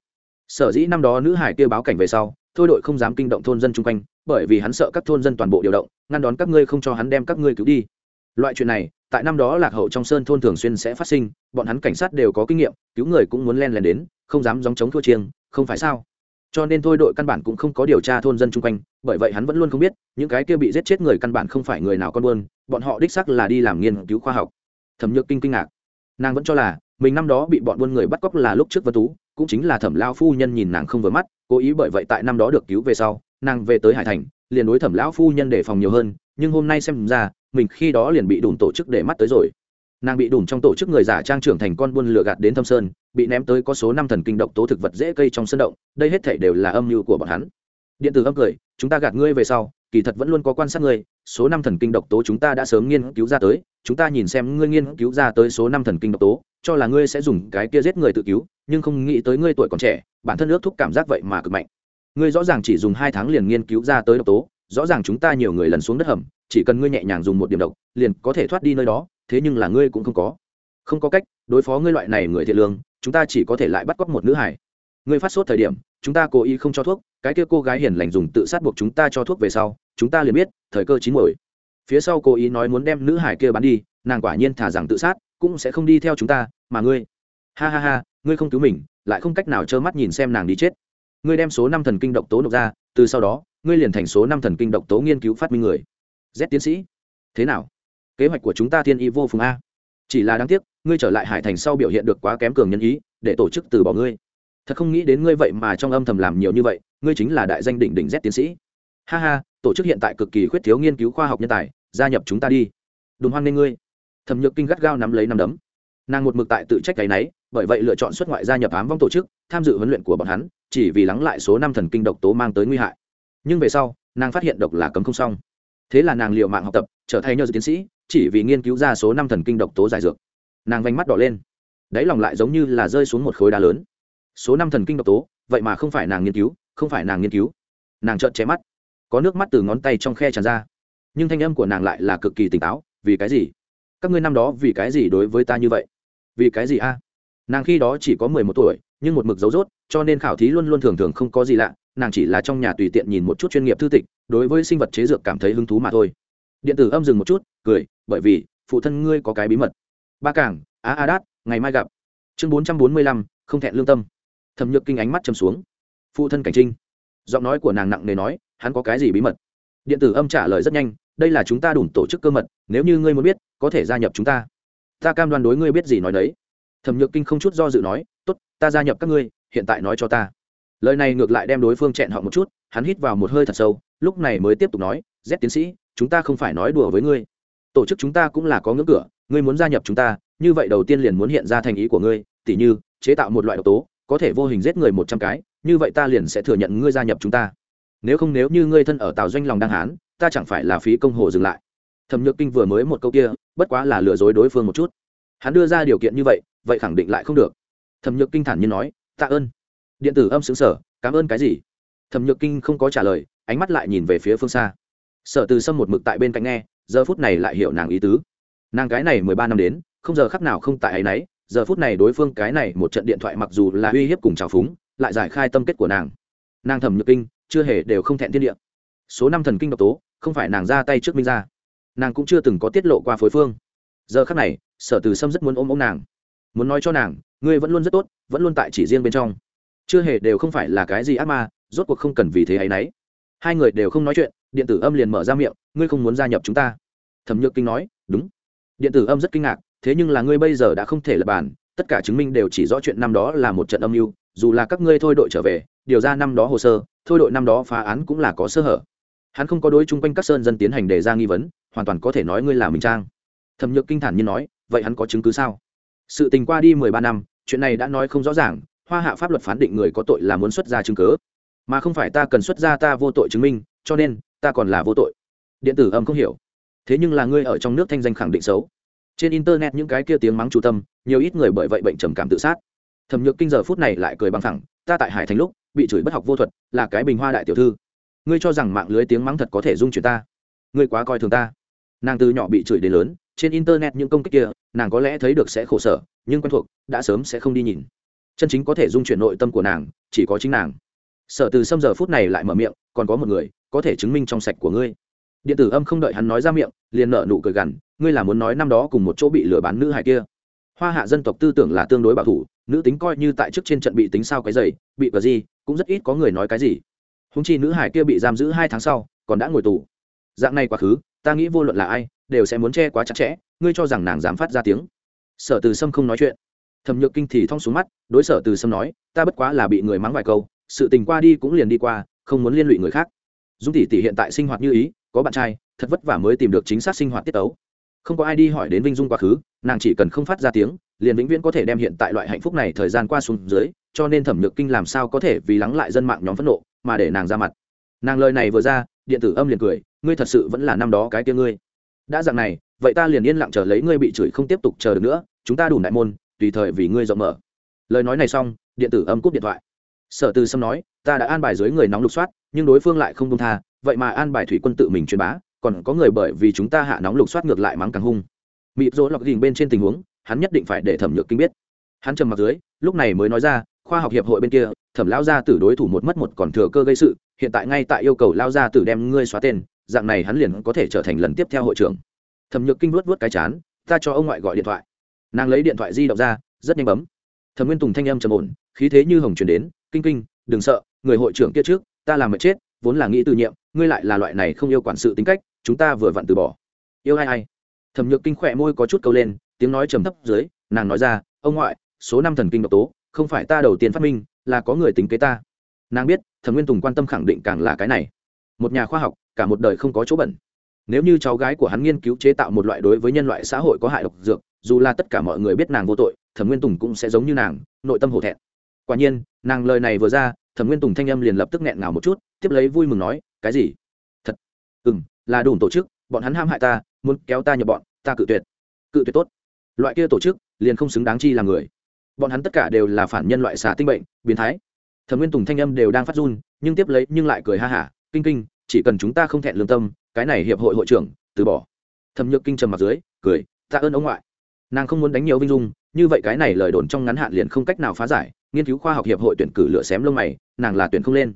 Sở dĩ năm đó nữ hải kia báo cảnh về sau thôi đội không dám kinh động thôn dân chung quanh, bởi vì hắn sợ các thôn dân toàn bộ điều động, ngăn đón các ngươi không cho hắn đem các ngươi cứu đi. Loại chuyện này, tại năm đó lạc hậu trong sơn thôn thường xuyên sẽ phát sinh, bọn hắn cảnh sát đều có kinh nghiệm, cứu người cũng muốn len lén đến, không dám dòng chống thua chiêng, không phải sao? Cho nên thôi đội căn bản cũng không có điều tra thôn dân chung quanh, bởi vậy hắn vẫn luôn không biết, những cái kia bị giết chết người căn bản không phải người nào con buôn, bọn họ đích sắc là đi làm nghiên cứu khoa học. Thẩm nhược kinh kinh ngạc. Nàng vẫn cho là, mình năm đó bị bọn buôn người bắt cóc là lúc trước vân tú cũng chính là thẩm lao phu nhân nhìn nàng không vừa mắt, cố ý bởi vậy tại năm đó được cứu về sau, nàng về tới hải thành, liền đối thẩm lão phu nhân đề phòng nhiều hơn, nhưng hôm nay xem ra, mình khi đó liền bị đùn tổ chức để mắt tới rồi. Nàng bị đùn trong tổ chức người giả trang trưởng thành con buôn lừa gạt đến thâm sơn, bị ném tới có số năm thần kinh độc tố thực vật dễ cây trong sân động, đây hết thể đều là âm mưu của bọn hắn. Điện tử âm cười, chúng ta gạt ngươi về sau, kỳ thật vẫn luôn có quan sát ngươi, số năm thần kinh độc tố chúng ta đã sớm nghiên cứu ra tới, chúng ta nhìn xem ngươi nghiên cứu ra tới số năm thần kinh độc tố cho là ngươi sẽ dùng cái kia giết người tự cứu, nhưng không nghĩ tới ngươi tuổi còn trẻ, bản thân ước thúc cảm giác vậy mà cực mạnh. Ngươi rõ ràng chỉ dùng hai tháng liền nghiên cứu ra tới độc tố, rõ ràng chúng ta nhiều người lần xuống đất hầm, chỉ cần ngươi nhẹ nhàng dùng một điểm độc, liền có thể thoát đi nơi đó, thế nhưng là ngươi cũng không có. Không có cách, đối phó ngươi loại này người thiện lương, chúng ta chỉ có thể lại bắt cóc một nữ hải ngươi phát sốt thời điểm, chúng ta cố ý không cho thuốc, cái kia cô gái hiền lành dùng tự sát buộc chúng ta cho thuốc về sau, chúng ta liền biết, thời cơ chín muồi. Phía sau cố ý nói muốn đem nữ hải kia bán đi, nàng quả nhiên thả rằng tự sát cũng sẽ không đi theo chúng ta, mà ngươi. Ha ha ha, ngươi không cứu mình, lại không cách nào trơ mắt nhìn xem nàng đi chết. Ngươi đem số năm thần kinh độc tố nộp ra, từ sau đó, ngươi liền thành số năm thần kinh độc tố nghiên cứu phát minh người. Z tiến sĩ. Thế nào? Kế hoạch của chúng ta thiên y vô phùng a. Chỉ là đáng tiếc, ngươi trở lại hải thành sau biểu hiện được quá kém cường nhân ý, để tổ chức từ bỏ ngươi. Thật không nghĩ đến ngươi vậy mà trong âm thầm làm nhiều như vậy, ngươi chính là đại danh đỉnh đỉnh z tiến sĩ. Ha ha, tổ chức hiện tại cực kỳ khuyết thiếu nghiên cứu khoa học nhân tài, gia nhập chúng ta đi. Đùm hoan nên ngươi thẩm nhược kinh gắt gao nắm lấy nắm đấm. Nàng một mực tại tự trách cái náy bởi vậy lựa chọn xuất ngoại gia nhập ám vong tổ chức, tham dự huấn luyện của bọn hắn, chỉ vì lắng lại số năm thần kinh độc tố mang tới nguy hại. Nhưng về sau, nàng phát hiện độc là cấm không xong. Thế là nàng liệu mạng học tập, trở thành nhờ tiến sĩ, chỉ vì nghiên cứu ra số năm thần kinh độc tố giải dược. Nàng vánh mắt đỏ lên. Đáy lòng lại giống như là rơi xuống một khối đá lớn. Số năm thần kinh độc tố, vậy mà không phải nàng nghiên cứu, không phải nàng nghiên cứu. Nàng trợn ché mắt. Có nước mắt từ ngón tay trong khe tràn ra. Nhưng thanh âm của nàng lại là cực kỳ tỉnh táo, vì cái gì? Các ngươi năm đó vì cái gì đối với ta như vậy? Vì cái gì a? Nàng khi đó chỉ có mười một tuổi, nhưng một mực dấu dốt cho nên khảo thí luôn luôn thường thường không có gì lạ, nàng chỉ là trong nhà tùy tiện nhìn một chút chuyên nghiệp thư tịch, đối với sinh vật chế dược cảm thấy hứng thú mà thôi. Điện tử âm dừng một chút, cười, bởi vì, phụ thân ngươi có cái bí mật. Ba cảng á a đát, ngày mai gặp. Chương bốn trăm bốn mươi lăm, không thẹn lương tâm. Thẩm nhược kinh ánh mắt chầm xuống. Phụ thân cảnh trinh. Giọng nói của nàng nặng nề nói, hắn có cái gì bí mật? Điện tử âm trả lời rất nhanh, đây là chúng ta đủ tổ chức cơ mật, nếu như ngươi muốn biết có thể gia nhập chúng ta. Ta cam đoan đối ngươi biết gì nói đấy thẩm nhược kinh không chút do dự nói, tốt, ta gia nhập các ngươi, hiện tại nói cho ta. Lời này ngược lại đem đối phương chẹn họ một chút, hắn hít vào một hơi thật sâu, lúc này mới tiếp tục nói, z tiến sĩ, chúng ta không phải nói đùa với ngươi. Tổ chức chúng ta cũng là có ngưỡng cửa, ngươi muốn gia nhập chúng ta, như vậy đầu tiên liền muốn hiện ra thành ý của ngươi, tỉ như, chế tạo một loại độc tố, có thể vô hình giết người một trăm cái, như vậy ta liền sẽ thừa nhận ngươi gia nhập chúng ta. Nếu không nếu như ngươi thân ở tàu doanh lòng đang hán, ta chẳng phải là phí công hồ dừng lại thẩm nhược kinh vừa mới một câu kia, bất quá là lừa dối đối phương một chút. Hắn đưa ra điều kiện như vậy vậy khẳng định lại không được. Thẩm nhược kinh thản nhiên nói, tạ ơn. Điện tử âm xứng sở cảm ơn cái gì? Thẩm nhược kinh không có trả lời, ánh mắt lại nhìn về phía phương xa. Sở từ sâm một mực tại bên cạnh nghe, giờ phút này lại hiểu nàng ý tứ. Nàng cái này mười ba năm đến, không giờ khắc nào không tại ấy nấy, giờ phút này đối phương cái này một trận điện thoại mặc dù là uy hiếp cùng trào phúng, lại giải khai tâm kết của nàng. Nàng thẩm nhược kinh, chưa hề đều không thẹn thiên địa. Số năm thần kinh độc tố, không phải nàng ra tay trước minh ra nàng cũng chưa từng có tiết lộ qua phối phương. Giờ khắc này, sở từ sâm rất muốn ôm ôm nàng, muốn nói cho nàng, ngươi vẫn luôn rất tốt, vẫn luôn tại chỉ riêng bên trong. Chưa hề đều không phải là cái gì ác ma, rốt cuộc không cần vì thế ấy nấy. Hai người đều không nói chuyện, điện tử âm liền mở ra miệng, ngươi không muốn gia nhập chúng ta? Thẩm nhược kinh nói, đúng. Điện tử âm rất kinh ngạc, thế nhưng là ngươi bây giờ đã không thể lập bàn tất cả chứng minh đều chỉ rõ chuyện năm đó là một trận âm mưu, dù là các ngươi thôi đội trở về, điều ra năm đó hồ sơ, thôi đội năm đó phá án cũng là có sơ hở. Hắn không có đối chung quanh các sơn dân tiến hành đề ra nghi vấn hoàn toàn có thể nói ngươi là mình trang. Thẩm nhược kinh thản như nói, vậy hắn có chứng cứ sao? Sự tình qua đi mười ba năm, chuyện này đã nói không rõ ràng, hoa hạ pháp luật phán định người có tội là muốn xuất ra chứng cứ. Mà không phải ta cần xuất ra ta vô tội chứng minh, cho nên, ta còn là vô tội. Điện tử âm không hiểu. Thế nhưng là ngươi ở trong nước thanh danh khẳng định xấu. Trên internet những cái kia tiếng mắng chủ tâm, nhiều ít người bởi vậy bệnh trầm cảm tự sát. Thẩm nhược kinh giờ phút này lại cười bằng thẳng ta tại hải thành lúc, bị chửi bất học vô thuật, là cái bình hoa đại tiểu thư. Ngươi cho rằng mạng lưới tiếng mắng thật có thể dung chuyển ta? Ngươi quá coi thường ta nàng từ nhỏ bị chửi đến lớn, trên internet những công kích kia, nàng có lẽ thấy được sẽ khổ sở, nhưng quen thuộc, đã sớm sẽ không đi nhìn. Chân chính có thể dung chuyển nội tâm của nàng, chỉ có chính nàng. Sở từ xâm giờ phút này lại mở miệng, còn có một người, có thể chứng minh trong sạch của ngươi. Điện tử âm không đợi hắn nói ra miệng, liền nợ nụ cười gằn, ngươi là muốn nói năm đó cùng một chỗ bị lừa bán nữ hài kia. Hoa hạ dân tộc tư tưởng là tương đối bảo thủ, nữ tính coi như tại trước trên trận bị tính sao cái dày, bị cờ gì, cũng rất ít có người nói cái gì. Húng chi nữ hải kia bị giam giữ hai tháng sau, còn đã ngồi tù. Dạng này quá khứ ta nghĩ vô luận là ai, đều sẽ muốn che quá chặt chẽ, ngươi cho rằng nàng dám phát ra tiếng. Sở từ sâm không nói chuyện. Thẩm nhược kinh thì thong xuống mắt, đối sở từ sâm nói, ta bất quá là bị người mắng vài câu, sự tình qua đi cũng liền đi qua, không muốn liên lụy người khác. Dung tỷ tỷ hiện tại sinh hoạt như ý, có bạn trai, thật vất vả mới tìm được chính xác sinh hoạt tiết tấu. Không có ai đi hỏi đến vinh dung quá khứ, nàng chỉ cần không phát ra tiếng, liền vĩnh viễn có thể đem hiện tại loại hạnh phúc này thời gian qua xuống dưới, cho nên thẩm nhược kinh làm sao có thể vì lắng lại dân mạng nhóm phẫn nộ, mà để nàng ra mặt. Nàng lời này vừa ra điện tử âm liền cười, ngươi thật sự vẫn là năm đó cái kia ngươi. Đã dạng này, vậy ta liền yên lặng chờ lấy ngươi bị chửi không tiếp tục chờ được nữa, chúng ta đủ đại môn, tùy thời vì ngươi rộng mở. Lời nói này xong, điện tử âm cúp điện thoại. Sở từ sâm nói, ta đã an bài dưới người nóng lục soát, nhưng đối phương lại không công tha, vậy mà an bài thủy quân tự mình truyền bá, còn có người bởi vì chúng ta hạ nóng lục soát ngược lại mắng càng hung. Mịp rỗ lọc gìn bên trên tình huống, hắn nhất định phải để thẩm nhược kinh biết. Hắn trầm mặc dưới, lúc này mới nói ra, khoa học hiệp hội bên kia, thẩm lao gia tử đối thủ một mất một còn thừa cơ gây sự hiện tại ngay tại yêu cầu lao ra tử đem ngươi xóa tên, dạng này hắn liền có thể trở thành lần tiếp theo hội trưởng. Thẩm nhược kinh vuốt vuốt cái chán, ta cho ông ngoại gọi điện thoại. Nàng lấy điện thoại di động ra, rất nhanh bấm. Thẩm nguyên tùng thanh âm trầm ổn, khí thế như hồng truyền đến, kinh kinh, đừng sợ, người hội trưởng kia trước, ta làm mệt chết, vốn là nghĩ từ nhiệm, ngươi lại là loại này không yêu quản sự tính cách, chúng ta vừa vặn từ bỏ. Yêu ai ai? Thẩm nhược kinh khỏe môi có chút câu lên, tiếng nói trầm thấp dưới, nàng nói ra, ông ngoại, số năm thần kinh độc tố, không phải ta đầu tiên phát minh, là có người tính kế ta. Nàng biết thẩm nguyên tùng quan tâm khẳng định càng là cái này một nhà khoa học cả một đời không có chỗ bẩn nếu như cháu gái của hắn nghiên cứu chế tạo một loại đối với nhân loại xã hội có hại độc dược dù là tất cả mọi người biết nàng vô tội thẩm nguyên tùng cũng sẽ giống như nàng nội tâm hổ thẹn quả nhiên nàng lời này vừa ra thẩm nguyên tùng thanh âm liền lập tức nghẹn ngào một chút tiếp lấy vui mừng nói cái gì thật ừ m là đủ tổ chức bọn hắn ham hại ta muốn kéo ta nhập bọn ta cự tuyệt cự tuyệt tốt loại kia tổ chức liền không xứng đáng chi là người bọn hắn tất cả đều là phản nhân loại xả tinh bệnh biến thái thẩm nguyên tùng thanh âm đều đang phát run, nhưng tiếp lấy nhưng lại cười ha hả, kinh kinh, chỉ cần chúng ta không thẹn lương tâm, cái này hiệp hội hội trưởng, từ bỏ. Thẩm nhược kinh trầm mặt dưới, cười, tạ ơn ông ngoại. Nàng không muốn đánh nhiều vinh dung, như vậy cái này lời đồn trong ngắn hạn liền không cách nào phá giải, nghiên cứu khoa học hiệp hội tuyển cử lửa xém lông mày, nàng là tuyển không lên.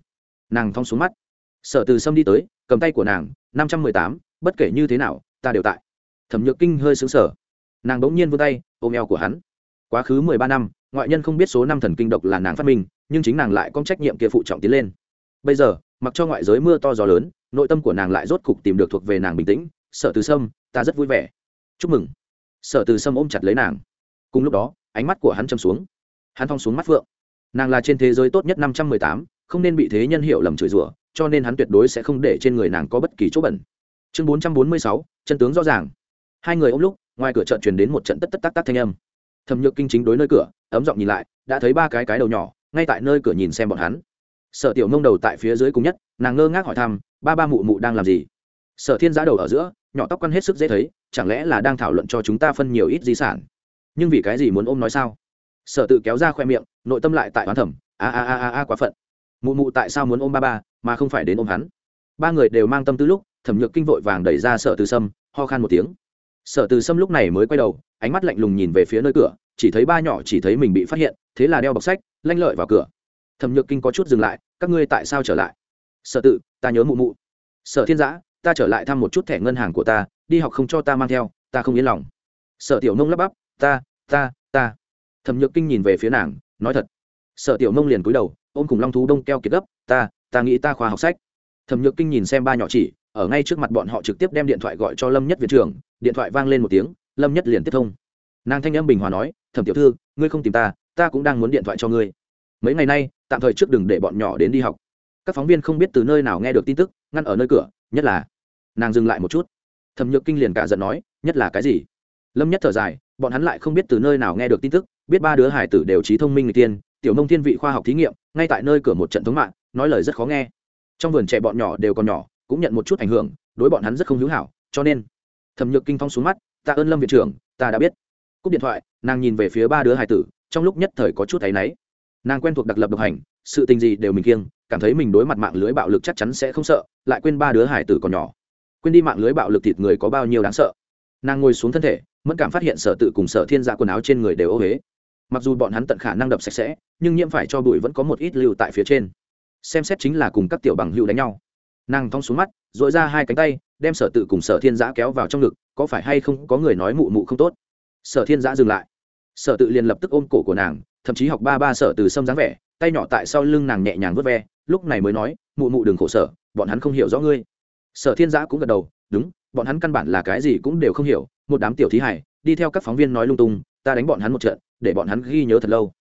Nàng thong xuống mắt. Sở từ sâm đi tới, cầm tay của nàng, năm trăm mười tám, bất kể như thế nào, ta đều tại. Thẩm nhược kinh hơi xứng sở nàng bỗng nhiên vươn tay, ôm eo của hắn. Quá khứ mười ba năm, ngoại nhân không biết số năm thần kinh độc là nàng phát minh nhưng chính nàng lại có trách nhiệm kia phụ trọng tiến lên. Bây giờ, mặc cho ngoại giới mưa to gió lớn, nội tâm của nàng lại rốt cục tìm được thuộc về nàng bình tĩnh, sở từ sâm, ta rất vui vẻ. Chúc mừng. Sở từ sâm ôm chặt lấy nàng. Cùng lúc đó, ánh mắt của hắn châm xuống. Hắn thong xuống mắt phượng. Nàng là trên thế giới tốt nhất năm trăm mười tám, không nên bị thế nhân hiểu lầm chửi rủa, cho nên hắn tuyệt đối sẽ không để trên người nàng có bất kỳ chỗ bẩn. Chương bốn trăm bốn mươi sáu, chân tướng rõ ràng. Hai người ôm lúc, ngoài cửa trận truyền đến một trận tất tất tắc tắc thanh âm. Thẩm nhược kinh chính đối nơi cửa, ấm giọng nhìn lại, đã thấy ba cái cái đầu nhỏ ngay tại nơi cửa nhìn xem bọn hắn. Sở tiểu nông đầu tại phía dưới cùng nhất, nàng ngơ ngác hỏi thăm, ba ba mụ mụ đang làm gì? Sở thiên giã đầu ở giữa, nhỏ tóc quăn hết sức dễ thấy, chẳng lẽ là đang thảo luận cho chúng ta phân nhiều ít di sản? Nhưng vì cái gì muốn ôm nói sao? Sở tự kéo ra khoe miệng, nội tâm lại tại hoán thẩm a a a a a, quá phận. Mụ mụ tại sao muốn ôm ba ba, mà không phải đến ôm hắn? Ba người đều mang tâm tư lúc, thẩm nhược kinh vội vàng đẩy ra sở từ sâm, ho khan một tiếng. Sở từ sâm lúc này mới quay đầu, ánh mắt lạnh lùng nhìn về phía nơi cửa, chỉ thấy ba nhỏ chỉ thấy mình bị phát hiện thế là đeo bọc sách, lanh lợi vào cửa. Thẩm nhược kinh có chút dừng lại, các ngươi tại sao trở lại? Sở tự ta nhớ mụ mụ. Sở thiên giã, ta trở lại thăm một chút thẻ ngân hàng của ta, đi học không cho ta mang theo, ta không yên lòng. Sở tiểu nông lắp bắp, ta ta ta. Thẩm nhược kinh nhìn về phía nàng, nói thật. Sở tiểu nông liền cúi đầu, ôm cùng long thú đông keo kiệt gấp, ta ta nghĩ ta khoa học sách. Thẩm nhược kinh nhìn xem ba nhỏ chỉ, ở ngay trước mặt bọn họ trực tiếp đem điện thoại gọi cho lâm nhất viện trưởng điện thoại vang lên một tiếng, lâm nhất liền tiếp thông. Nàng thanh âm bình hòa nói, thẩm tiểu thư, ngươi không tìm ta ta cũng đang muốn điện thoại cho ngươi. Mấy ngày nay, tạm thời trước đừng để bọn nhỏ đến đi học. Các phóng viên không biết từ nơi nào nghe được tin tức, ngăn ở nơi cửa, nhất là nàng dừng lại một chút. Thẩm nhược kinh liền cả giận nói, nhất là cái gì? Lâm nhất thở dài, bọn hắn lại không biết từ nơi nào nghe được tin tức, biết ba đứa hải tử đều trí thông minh người tiên, tiểu nông thiên vị khoa học thí nghiệm, ngay tại nơi cửa một trận thống mạng, nói lời rất khó nghe. Trong vườn trẻ bọn nhỏ đều còn nhỏ, cũng nhận một chút ảnh hưởng, đối bọn hắn rất không hữu hảo, cho nên thẩm nhược kinh phong xuống mắt ta ơn lâm viện trưởng, ta đã biết. Cúp điện thoại, nàng nhìn về phía ba đứa hải tử trong lúc nhất thời có chút thấy náy. Nàng quen thuộc đặc lập độc hành, sự tình gì đều mình kiêng, cảm thấy mình đối mặt mạng lưới bạo lực chắc chắn sẽ không sợ, lại quên ba đứa hải tử còn nhỏ. Quên đi mạng lưới bạo lực thịt người có bao nhiêu đáng sợ. Nàng ngồi xuống thân thể, mẫn cảm phát hiện sở tự cùng sở thiên dạ quần áo trên người đều ô huế mặc dù bọn hắn tận khả năng đập sạch sẽ, nhưng nhiễm phải cho bụi vẫn có một ít lưu tại phía trên. Xem xét chính là cùng các tiểu bằng hữu đánh nhau. Nàng thong xuống mắt dội ra hai cánh tay, đem sở tự cùng sở thiên giã kéo vào trong ngực, có phải hay không có người nói mụ mụ không tốt? Sở thiên giã dừng lại sở tự liền lập tức ôm cổ của nàng, thậm chí học ba ba sở từ sâm dáng vẻ, tay nhỏ tại sau lưng nàng nhẹ nhàng vớt ve, lúc này mới nói, mụ mụ đừng khổ sở, bọn hắn không hiểu rõ ngươi. Sở thiên giã cũng gật đầu, đúng, bọn hắn căn bản là cái gì cũng đều không hiểu, một đám tiểu thí hải, đi theo các phóng viên nói lung tung, ta đánh bọn hắn một trận, để bọn hắn ghi nhớ thật lâu.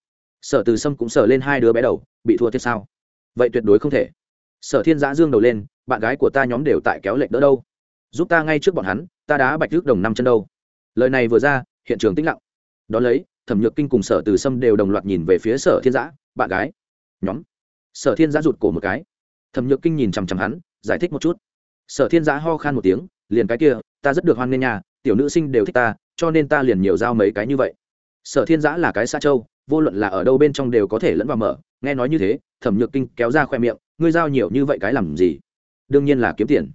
Sở từ sâm cũng sờ lên hai đứa bé đầu, bị thua thiệt sao? Vậy tuyệt đối không thể. Sở thiên giã dương đầu lên, bạn gái của ta nhóm đều tại kéo lệnh đỡ đâu? Giúp ta ngay trước bọn hắn, ta đá bạch rước đồng năm chân đâu? Lời này vừa ra, hiện trường tĩnh lặng đ ó lấy, thẩm nhược kinh cùng sở từ sâm đều đồng loạt nhìn về phía sở thiên giã, bạn gái. Nhóm. Sở thiên giã rụt cổ một cái. Thẩm nhược kinh nhìn chằm chằm hắn, giải thích một chút. Sở thiên giã ho khan một tiếng, liền cái kia, ta rất được hoan nghênh nhà tiểu nữ sinh đều thích ta, cho nên ta liền nhiều giao mấy cái như vậy. Sở thiên giã là cái xa châu, vô luận là ở đâu bên trong đều có thể lẫn vào mở, nghe nói như thế, thẩm nhược kinh kéo ra khoe miệng, ngươi giao nhiều như vậy cái làm gì? Đương nhiên là kiếm tiền.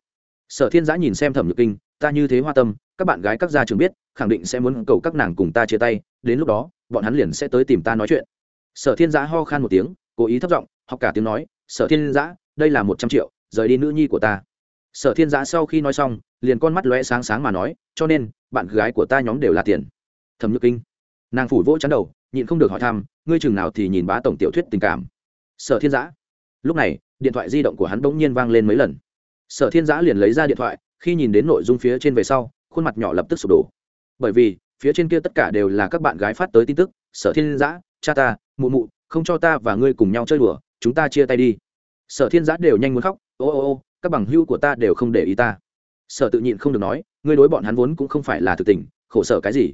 Sở thiên giã nhìn xem thẩm nhược kinh, ta như thế hoa tâm, các bạn gái các gia trường biết, khẳng định sẽ muốn cầu các nàng cùng ta chia tay đến lúc đó, bọn hắn liền sẽ tới tìm ta nói chuyện. Sở thiên giã ho khan một tiếng, cố ý thấp giọng, học cả tiếng nói, sở thiên giã, đây là một trăm triệu, rời đi nữ nhi của ta. Sở thiên giã sau khi nói xong, liền con mắt lóe sáng sáng mà nói, cho nên, bạn gái của ta nhóm đều là tiền. Thẩm nhược kinh. Nàng phủ vỗ chắn đầu, nhịn không được hỏi thăm, ngươi chừng nào thì nhìn bá tổng tiểu thuyết tình cảm? Sở thiên giã. Lúc này, điện thoại di động của hắn bỗng nhiên vang lên mấy lần. Sở thiên giã liền lấy ra điện thoại, khi nhìn đến nội dung phía trên về sau, khuôn mặt nhỏ lập tức sụp đổ. Bởi vì phía trên kia tất cả đều là các bạn gái phát tới tin tức, sở thiên giã, cha ta, mụ mụ, không cho ta và ngươi cùng nhau chơi đùa, chúng ta chia tay đi. Sở thiên giã đều nhanh muốn khóc, ô ô ô, các bằng hưu của ta đều không để ý ta. Sở tự nhịn không được nói, ngươi đối bọn hắn vốn cũng không phải là thực tình, khổ sở cái gì?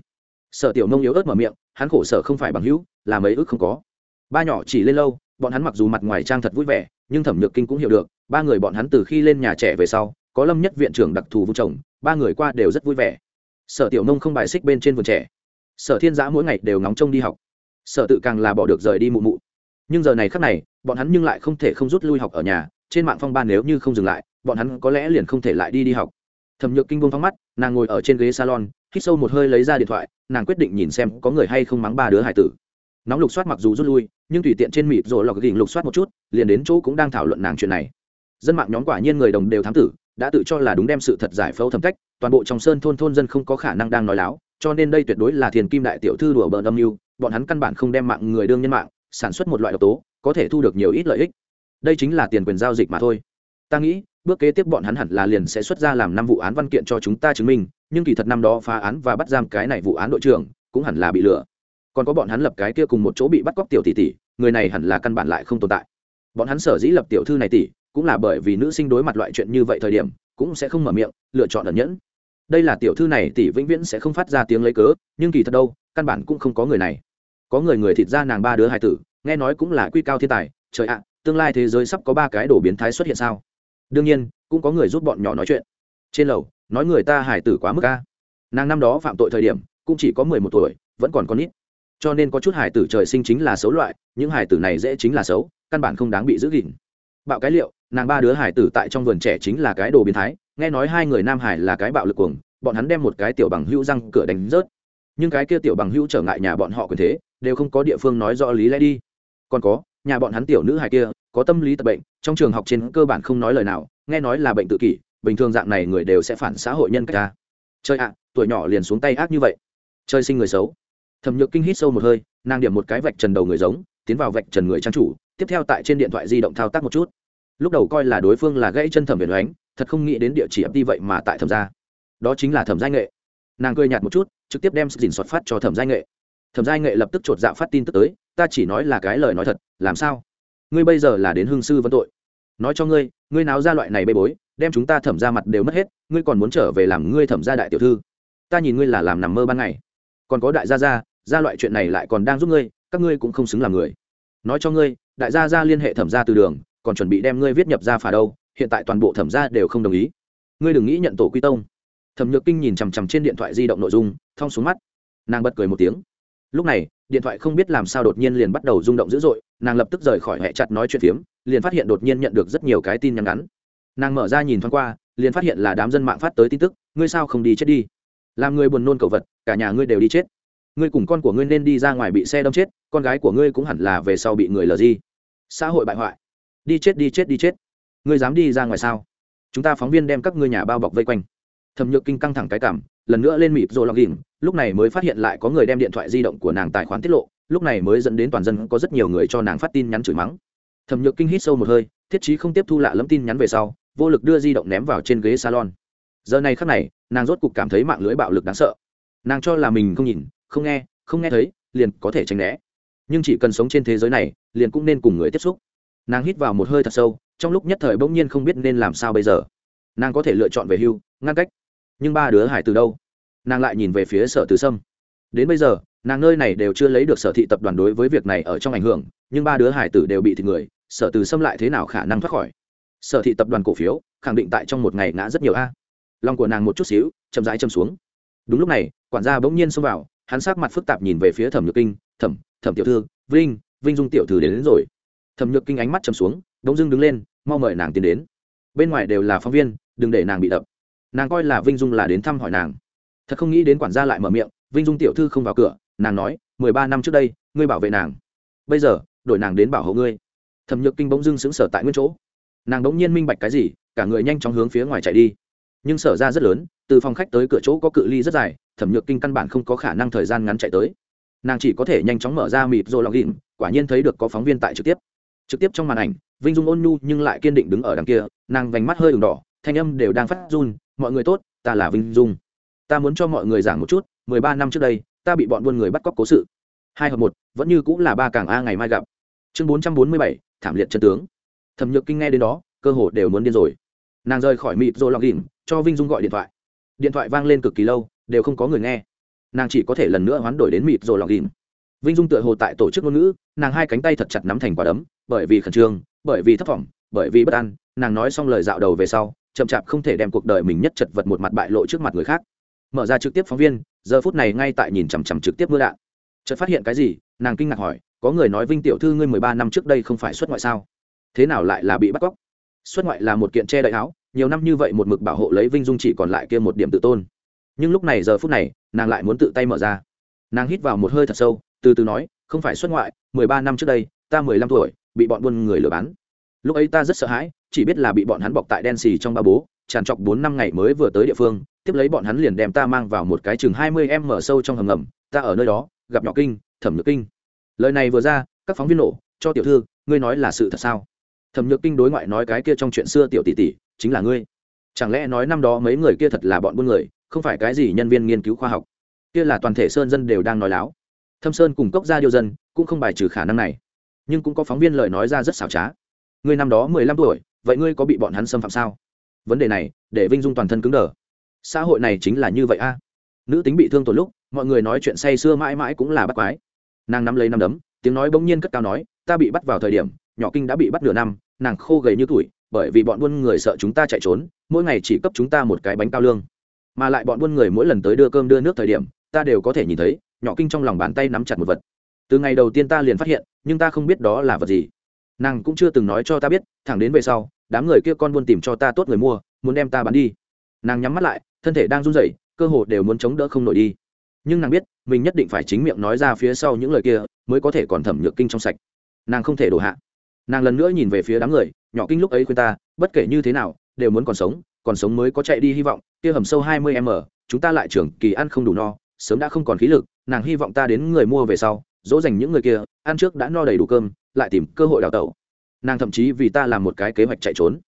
Sở tiểu nông yếu ớt mở miệng, hắn khổ sở không phải bằng hữu, là mấy ước không có. Ba nhỏ chỉ lên lâu, bọn hắn mặc dù mặt ngoài trang thật vui vẻ, nhưng thẩm nhược kinh cũng hiểu được, ba người bọn hắn từ khi lên nhà trẻ về sau, có lâm nhất viện trưởng đặc thù vụ chồng ba người qua đều rất vui vẻ sở tiểu nông không bài xích bên trên vườn trẻ. Sở thiên giã mỗi ngày đều ngóng trông đi học. Sở tự càng là bỏ được rời đi mụ mụ. Nhưng giờ này khác này, bọn hắn nhưng lại không thể không rút lui học ở nhà, trên mạng phong ba nếu như không dừng lại, bọn hắn có lẽ liền không thể lại đi đi học. Thẩm nhược kinh bông phăng mắt, nàng ngồi ở trên ghế salon, hít sâu một hơi lấy ra điện thoại, nàng quyết định nhìn xem có người hay không mắng ba đứa hải tử. Nóng lục soát mặc dù rút lui, nhưng tùy tiện trên mịp rồi lọc gỉnh lục soát một chút, liền đến chỗ cũng đang thảo luận nàng chuyện này. Dân mạng nhóm quả nhiên người đồng đều thám tử đã tự cho là đúng đem sự thật giải phẫu thẩm cách, toàn bộ trong sơn thôn thôn dân không có khả năng đang nói láo, cho nên đây tuyệt đối là thiền kim đại tiểu thư đùa bỡn âm mưu, bọn hắn căn bản không đem mạng người đương nhân mạng, sản xuất một loại độc tố, có thể thu được nhiều ít lợi ích. Đây chính là tiền quyền giao dịch mà thôi. Ta nghĩ, bước kế tiếp bọn hắn hẳn là liền sẽ xuất ra làm năm vụ án văn kiện cho chúng ta chứng minh, nhưng kỳ thật năm đó phá án và bắt giam cái này vụ án đội trưởng cũng hẳn là bị lừa. Còn có bọn hắn lập cái kia cùng một chỗ bị bắt cóc tiểu tỷ tỷ, người này hẳn là căn bản lại không tồn tại. Bọn hắn sở dĩ lập tiểu thư này tỷ cũng là bởi vì nữ sinh đối mặt loại chuyện như vậy thời điểm, cũng sẽ không mở miệng, lựa chọn ẩn nhẫn. Đây là tiểu thư này, tỷ vĩnh viễn sẽ không phát ra tiếng lấy cớ, nhưng kỳ thật đâu, căn bản cũng không có người này. Có người người thịt ra nàng ba đứa hải tử, nghe nói cũng là quy cao thiên tài, trời ạ, tương lai thế giới sắp có ba cái đồ biến thái xuất hiện sao? Đương nhiên, cũng có người giúp bọn nhỏ nói chuyện. Trên lầu, nói người ta hải tử quá mức ca nàng năm đó phạm tội thời điểm, cũng chỉ có mười một tuổi, vẫn còn con nít. Cho nên có chút hải tử trời sinh chính là xấu loại, những hải tử này dễ chính là xấu, căn bản không đáng bị giữ gìn bạo cái liệu, nàng ba đứa hải tử tại trong vườn trẻ chính là cái đồ biến thái, nghe nói hai người nam hải là cái bạo lực cuồng, bọn hắn đem một cái tiểu bằng hữu răng cửa đánh rớt. Nhưng cái kia tiểu bằng hữu trở ngại nhà bọn họ quyền thế, đều không có địa phương nói rõ lý lẽ đi. Còn có, nhà bọn hắn tiểu nữ hải kia, có tâm lý tật bệnh, trong trường học trên cơ bản không nói lời nào, nghe nói là bệnh tự kỷ, bình thường dạng này người đều sẽ phản xã hội nhân cách ta chơi ạ, tuổi nhỏ liền xuống tay ác như vậy. Chơi sinh người xấu. Thẩm nhược kinh hít sâu một hơi, nàng điểm một cái vạch trần đầu người giống, tiến vào vạch trần người trang chủ tiếp theo tại trên điện thoại di động thao tác một chút. Lúc đầu coi là đối phương là gãy chân thẩm việt oánh, thật không nghĩ đến địa chỉ ấp đi vậy mà tại thẩm gia. Đó chính là thẩm giai nghệ. Nàng cười nhạt một chút, trực tiếp đem dình soạt phát cho thẩm giai nghệ. Thẩm giai nghệ lập tức chột dạ phát tin tức tới, ta chỉ nói là cái lời nói thật, làm sao? Ngươi bây giờ là đến hương sư vấn tội. Nói cho ngươi ngươi náo ra loại này bê bối, đem chúng ta thẩm ra mặt đều mất hết, ngươi còn muốn trở về làm ngươi thẩm gia đại tiểu thư. Ta nhìn ngươi là làm nằm mơ ban ngày. Còn có đại gia gia ra loại chuyện này lại còn đang giúp ngươi, các ngươi cũng không xứng làm người. Nói cho ngươi đại gia gia liên hệ thẩm gia từ đường, còn chuẩn bị đem ngươi viết nhập ra phà đâu, hiện tại toàn bộ thẩm gia đều không đồng ý. Ngươi đừng nghĩ nhận tổ quy tông. Thẩm nhược kinh nhìn chằm chằm trên điện thoại di động nội dung, thong xuống mắt. Nàng bật cười một tiếng. Lúc này, điện thoại không biết làm sao đột nhiên liền bắt đầu rung động dữ dội, nàng lập tức rời khỏi hẹ chặt nói chuyện phiếm, liền phát hiện đột nhiên nhận được rất nhiều cái tin nhắn ngắn. Nàng mở ra nhìn thoáng qua, liền phát hiện là đám dân mạng phát tới tin tức, ngươi sao không đi chết đi? Làm người buồn nôn cầu vật, cả nhà ngươi đều đi chết ngươi cùng con của ngươi nên đi ra ngoài bị xe đâm chết, con gái của ngươi cũng hẳn là về sau bị người lờ gì xã hội bại hoại. Đi chết đi chết đi chết. Ngươi dám đi ra ngoài sao? Chúng ta phóng viên đem các ngươi nhà bao bọc vây quanh. Thẩm nhược kinh căng thẳng cái cảm, lần nữa lên mịp rồi lọc đỉnh lúc này mới phát hiện lại có người đem điện thoại di động của nàng tài khoản tiết lộ, lúc này mới dẫn đến toàn dân có rất nhiều người cho nàng phát tin nhắn chửi mắng. Thẩm nhược kinh hít sâu một hơi, thiết chí không tiếp thu lạ lẫm tin nhắn về sau, vô lực đưa di động ném vào trên ghế salon. Giờ này khắc này, nàng rốt cục cảm thấy mạng lưới bạo lực đáng sợ. Nàng cho là mình không nhìn không nghe không nghe thấy, liền có thể tránh né. Nhưng chỉ cần sống trên thế giới này, liền cũng nên cùng người tiếp xúc. Nàng hít vào một hơi thật sâu, trong lúc nhất thời bỗng nhiên không biết nên làm sao bây giờ. Nàng có thể lựa chọn về hưu, ngăn cách. Nhưng ba đứa hải từ đâu? Nàng lại nhìn về phía sở từ sâm. Đến bây giờ, nàng nơi này đều chưa lấy được sở thị tập đoàn đối với việc này ở trong ảnh hưởng, nhưng ba đứa hải tử đều bị thịt người, sở từ xâm lại thế nào khả năng thoát khỏi? Sở thị tập đoàn cổ phiếu, khẳng định tại trong một ngày ngã rất nhiều a. Lòng của nàng một chút xíu, chậm rãi châm xuống. Đúng lúc này, quản gia bỗng nhiên xông vào hắn sát mặt phức tạp nhìn về phía thẩm nhược kinh thẩm thẩm tiểu thư vinh vinh dung tiểu thư đến, đến rồi. Thẩm nhược kinh ánh mắt chầm xuống đông dưng đứng lên mau mời nàng tiến đến. Bên ngoài đều là phóng viên đừng để nàng bị đập. Nàng coi là vinh dung là đến thăm hỏi nàng. Thật không nghĩ đến quản gia lại mở miệng vinh dung tiểu thư không vào cửa. Nàng nói mười ba năm trước đây ngươi bảo vệ nàng. Bây giờ đổi nàng đến bảo hộ ngươi. Thẩm nhược kinh bỗng dưng sững sờ tại nguyên chỗ. Nàng bỗng nhiên minh bạch cái gì cả người nhanh chóng hướng phía ngoài chạy đi. Nhưng sở ra rất lớn từ phòng khách tới cửa chỗ có cự ly rất dài thẩm nhược kinh căn bản không có khả năng thời gian ngắn chạy tới. Nàng chỉ có thể nhanh chóng mở ra mịp rồi lọc in quả nhiên thấy được có phóng viên tại trực tiếp. Trực tiếp trong màn ảnh, vinh dung ôn nhu nhưng lại kiên định đứng ở đằng kia, nàng vành mắt hơi ửng đỏ, thanh âm đều đang phát run, mọi người tốt, ta là vinh dung. Ta muốn cho mọi người giảng một chút, mười ba năm trước đây, ta bị bọn buôn người bắt cóc cố sự. Hai hợp một, vẫn như cũng là ba càng a ngày mai gặp. Chương bốn trăm bốn mươi bảy, thảm liệt chân tướng. Thẩm nhược kinh nghe đến đó, cơ hồ đều muốn điên rồi. Nàng rời khỏi mịp rồi lọc đỉnh cho vinh dung gọi điện thoại. Điện thoại vang lên cực kỳ lâu đều không có người nghe. Nàng chỉ có thể lần nữa hoán đổi đến mịt rồi lọc ghìm vinh dung tựa hồ tại tổ chức ngôn ngữ, nàng hai cánh tay thật chặt nắm thành quả đấm, bởi vì khẩn trương, bởi vì thất vọng, bởi vì bất an, nàng nói xong lời dạo đầu về sau, chậm chạp không thể đem cuộc đời mình nhất chật vật một mặt bại lộ trước mặt người khác. Mở ra trực tiếp phóng viên, giờ phút này ngay tại nhìn chằm chằm trực tiếp mưa đạn. Chợt phát hiện cái gì, nàng kinh ngạc hỏi, có người nói vinh tiểu thư ngươi mười ba năm trước đây không phải xuất ngoại sao? Thế nào lại là bị bắt cóc? Xuất ngoại là một kiện che đậy áo, nhiều năm như vậy một mực bảo hộ lấy vinh dung chỉ còn lại kia một điểm tự tôn nhưng lúc này giờ phút này, nàng lại muốn tự tay mở ra. Nàng hít vào một hơi thật sâu, từ từ nói, không phải xuất ngoại, mười ba năm trước đây, ta mười lăm tuổi, bị bọn buôn người lừa bán. Lúc ấy ta rất sợ hãi, chỉ biết là bị bọn hắn bọc tại đen xì trong ba bố, tràn trọc bốn năm ngày mới vừa tới địa phương, tiếp lấy bọn hắn liền đem ta mang vào một cái chừng hai mươi em mở sâu trong hầm ngầm, ta ở nơi đó, gặp nhỏ kinh, thẩm nhược kinh. Lời này vừa ra, các phóng viên nổ, cho tiểu thư, ngươi nói là sự thật sao? Thẩm nhược kinh đối ngoại nói cái kia trong chuyện xưa tiểu tỷ tỷ, chính là ngươi. Chẳng lẽ nói năm đó mấy người kia thật là bọn buôn người không phải cái gì nhân viên nghiên cứu khoa học. Kia là toàn thể sơn dân đều đang nói láo. Thâm sơn cùng cốc gia điêu dân cũng không bài trừ khả năng này, nhưng cũng có phóng viên lời nói ra rất xảo trá. Ngươi năm đó mười lăm tuổi, vậy ngươi có bị bọn hắn xâm phạm sao? Vấn đề này, để vinh dung toàn thân cứng đờ. Xã hội này chính là như vậy a. Nữ tính bị thương tổn lúc, mọi người nói chuyện say sưa mãi mãi cũng là bắt quái. Nàng nắm lấy năm đấm, tiếng nói bỗng nhiên cất cao nói, ta bị bắt vào thời điểm, nhỏ kinh đã bị bắt nửa năm, nàng khô gầy như tuổi, bởi vì bọn buôn người sợ chúng ta chạy trốn, mỗi ngày chỉ cấp chúng ta một cái bánh cao lương mà lại bọn buôn người mỗi lần tới đưa cơm đưa nước thời điểm, ta đều có thể nhìn thấy, nhỏ kinh trong lòng bàn tay nắm chặt một vật. Từ ngày đầu tiên ta liền phát hiện, nhưng ta không biết đó là vật gì. Nàng cũng chưa từng nói cho ta biết, thẳng đến về sau, đám người kia con buôn tìm cho ta tốt người mua, muốn đem ta bán đi. Nàng nhắm mắt lại, thân thể đang run rẩy, cơ hồ đều muốn chống đỡ không nổi đi. Nhưng nàng biết, mình nhất định phải chính miệng nói ra phía sau những lời kia, mới có thể còn thẩm nhược kinh trong sạch. Nàng không thể đổ hạ. Nàng lần nữa nhìn về phía đám người, nhỏ kinh lúc ấy khuyên ta, bất kể như thế nào, đều muốn còn sống còn sống mới có chạy đi hy vọng kia hầm sâu hai mươi m, chúng ta lại trưởng kỳ ăn không đủ no, sớm đã không còn khí lực, nàng hy vọng ta đến người mua về sau, dỗ dành những người kia, ăn trước đã no đầy đủ cơm, lại tìm cơ hội đào tẩu. Nàng thậm chí vì ta làm một cái kế hoạch chạy trốn.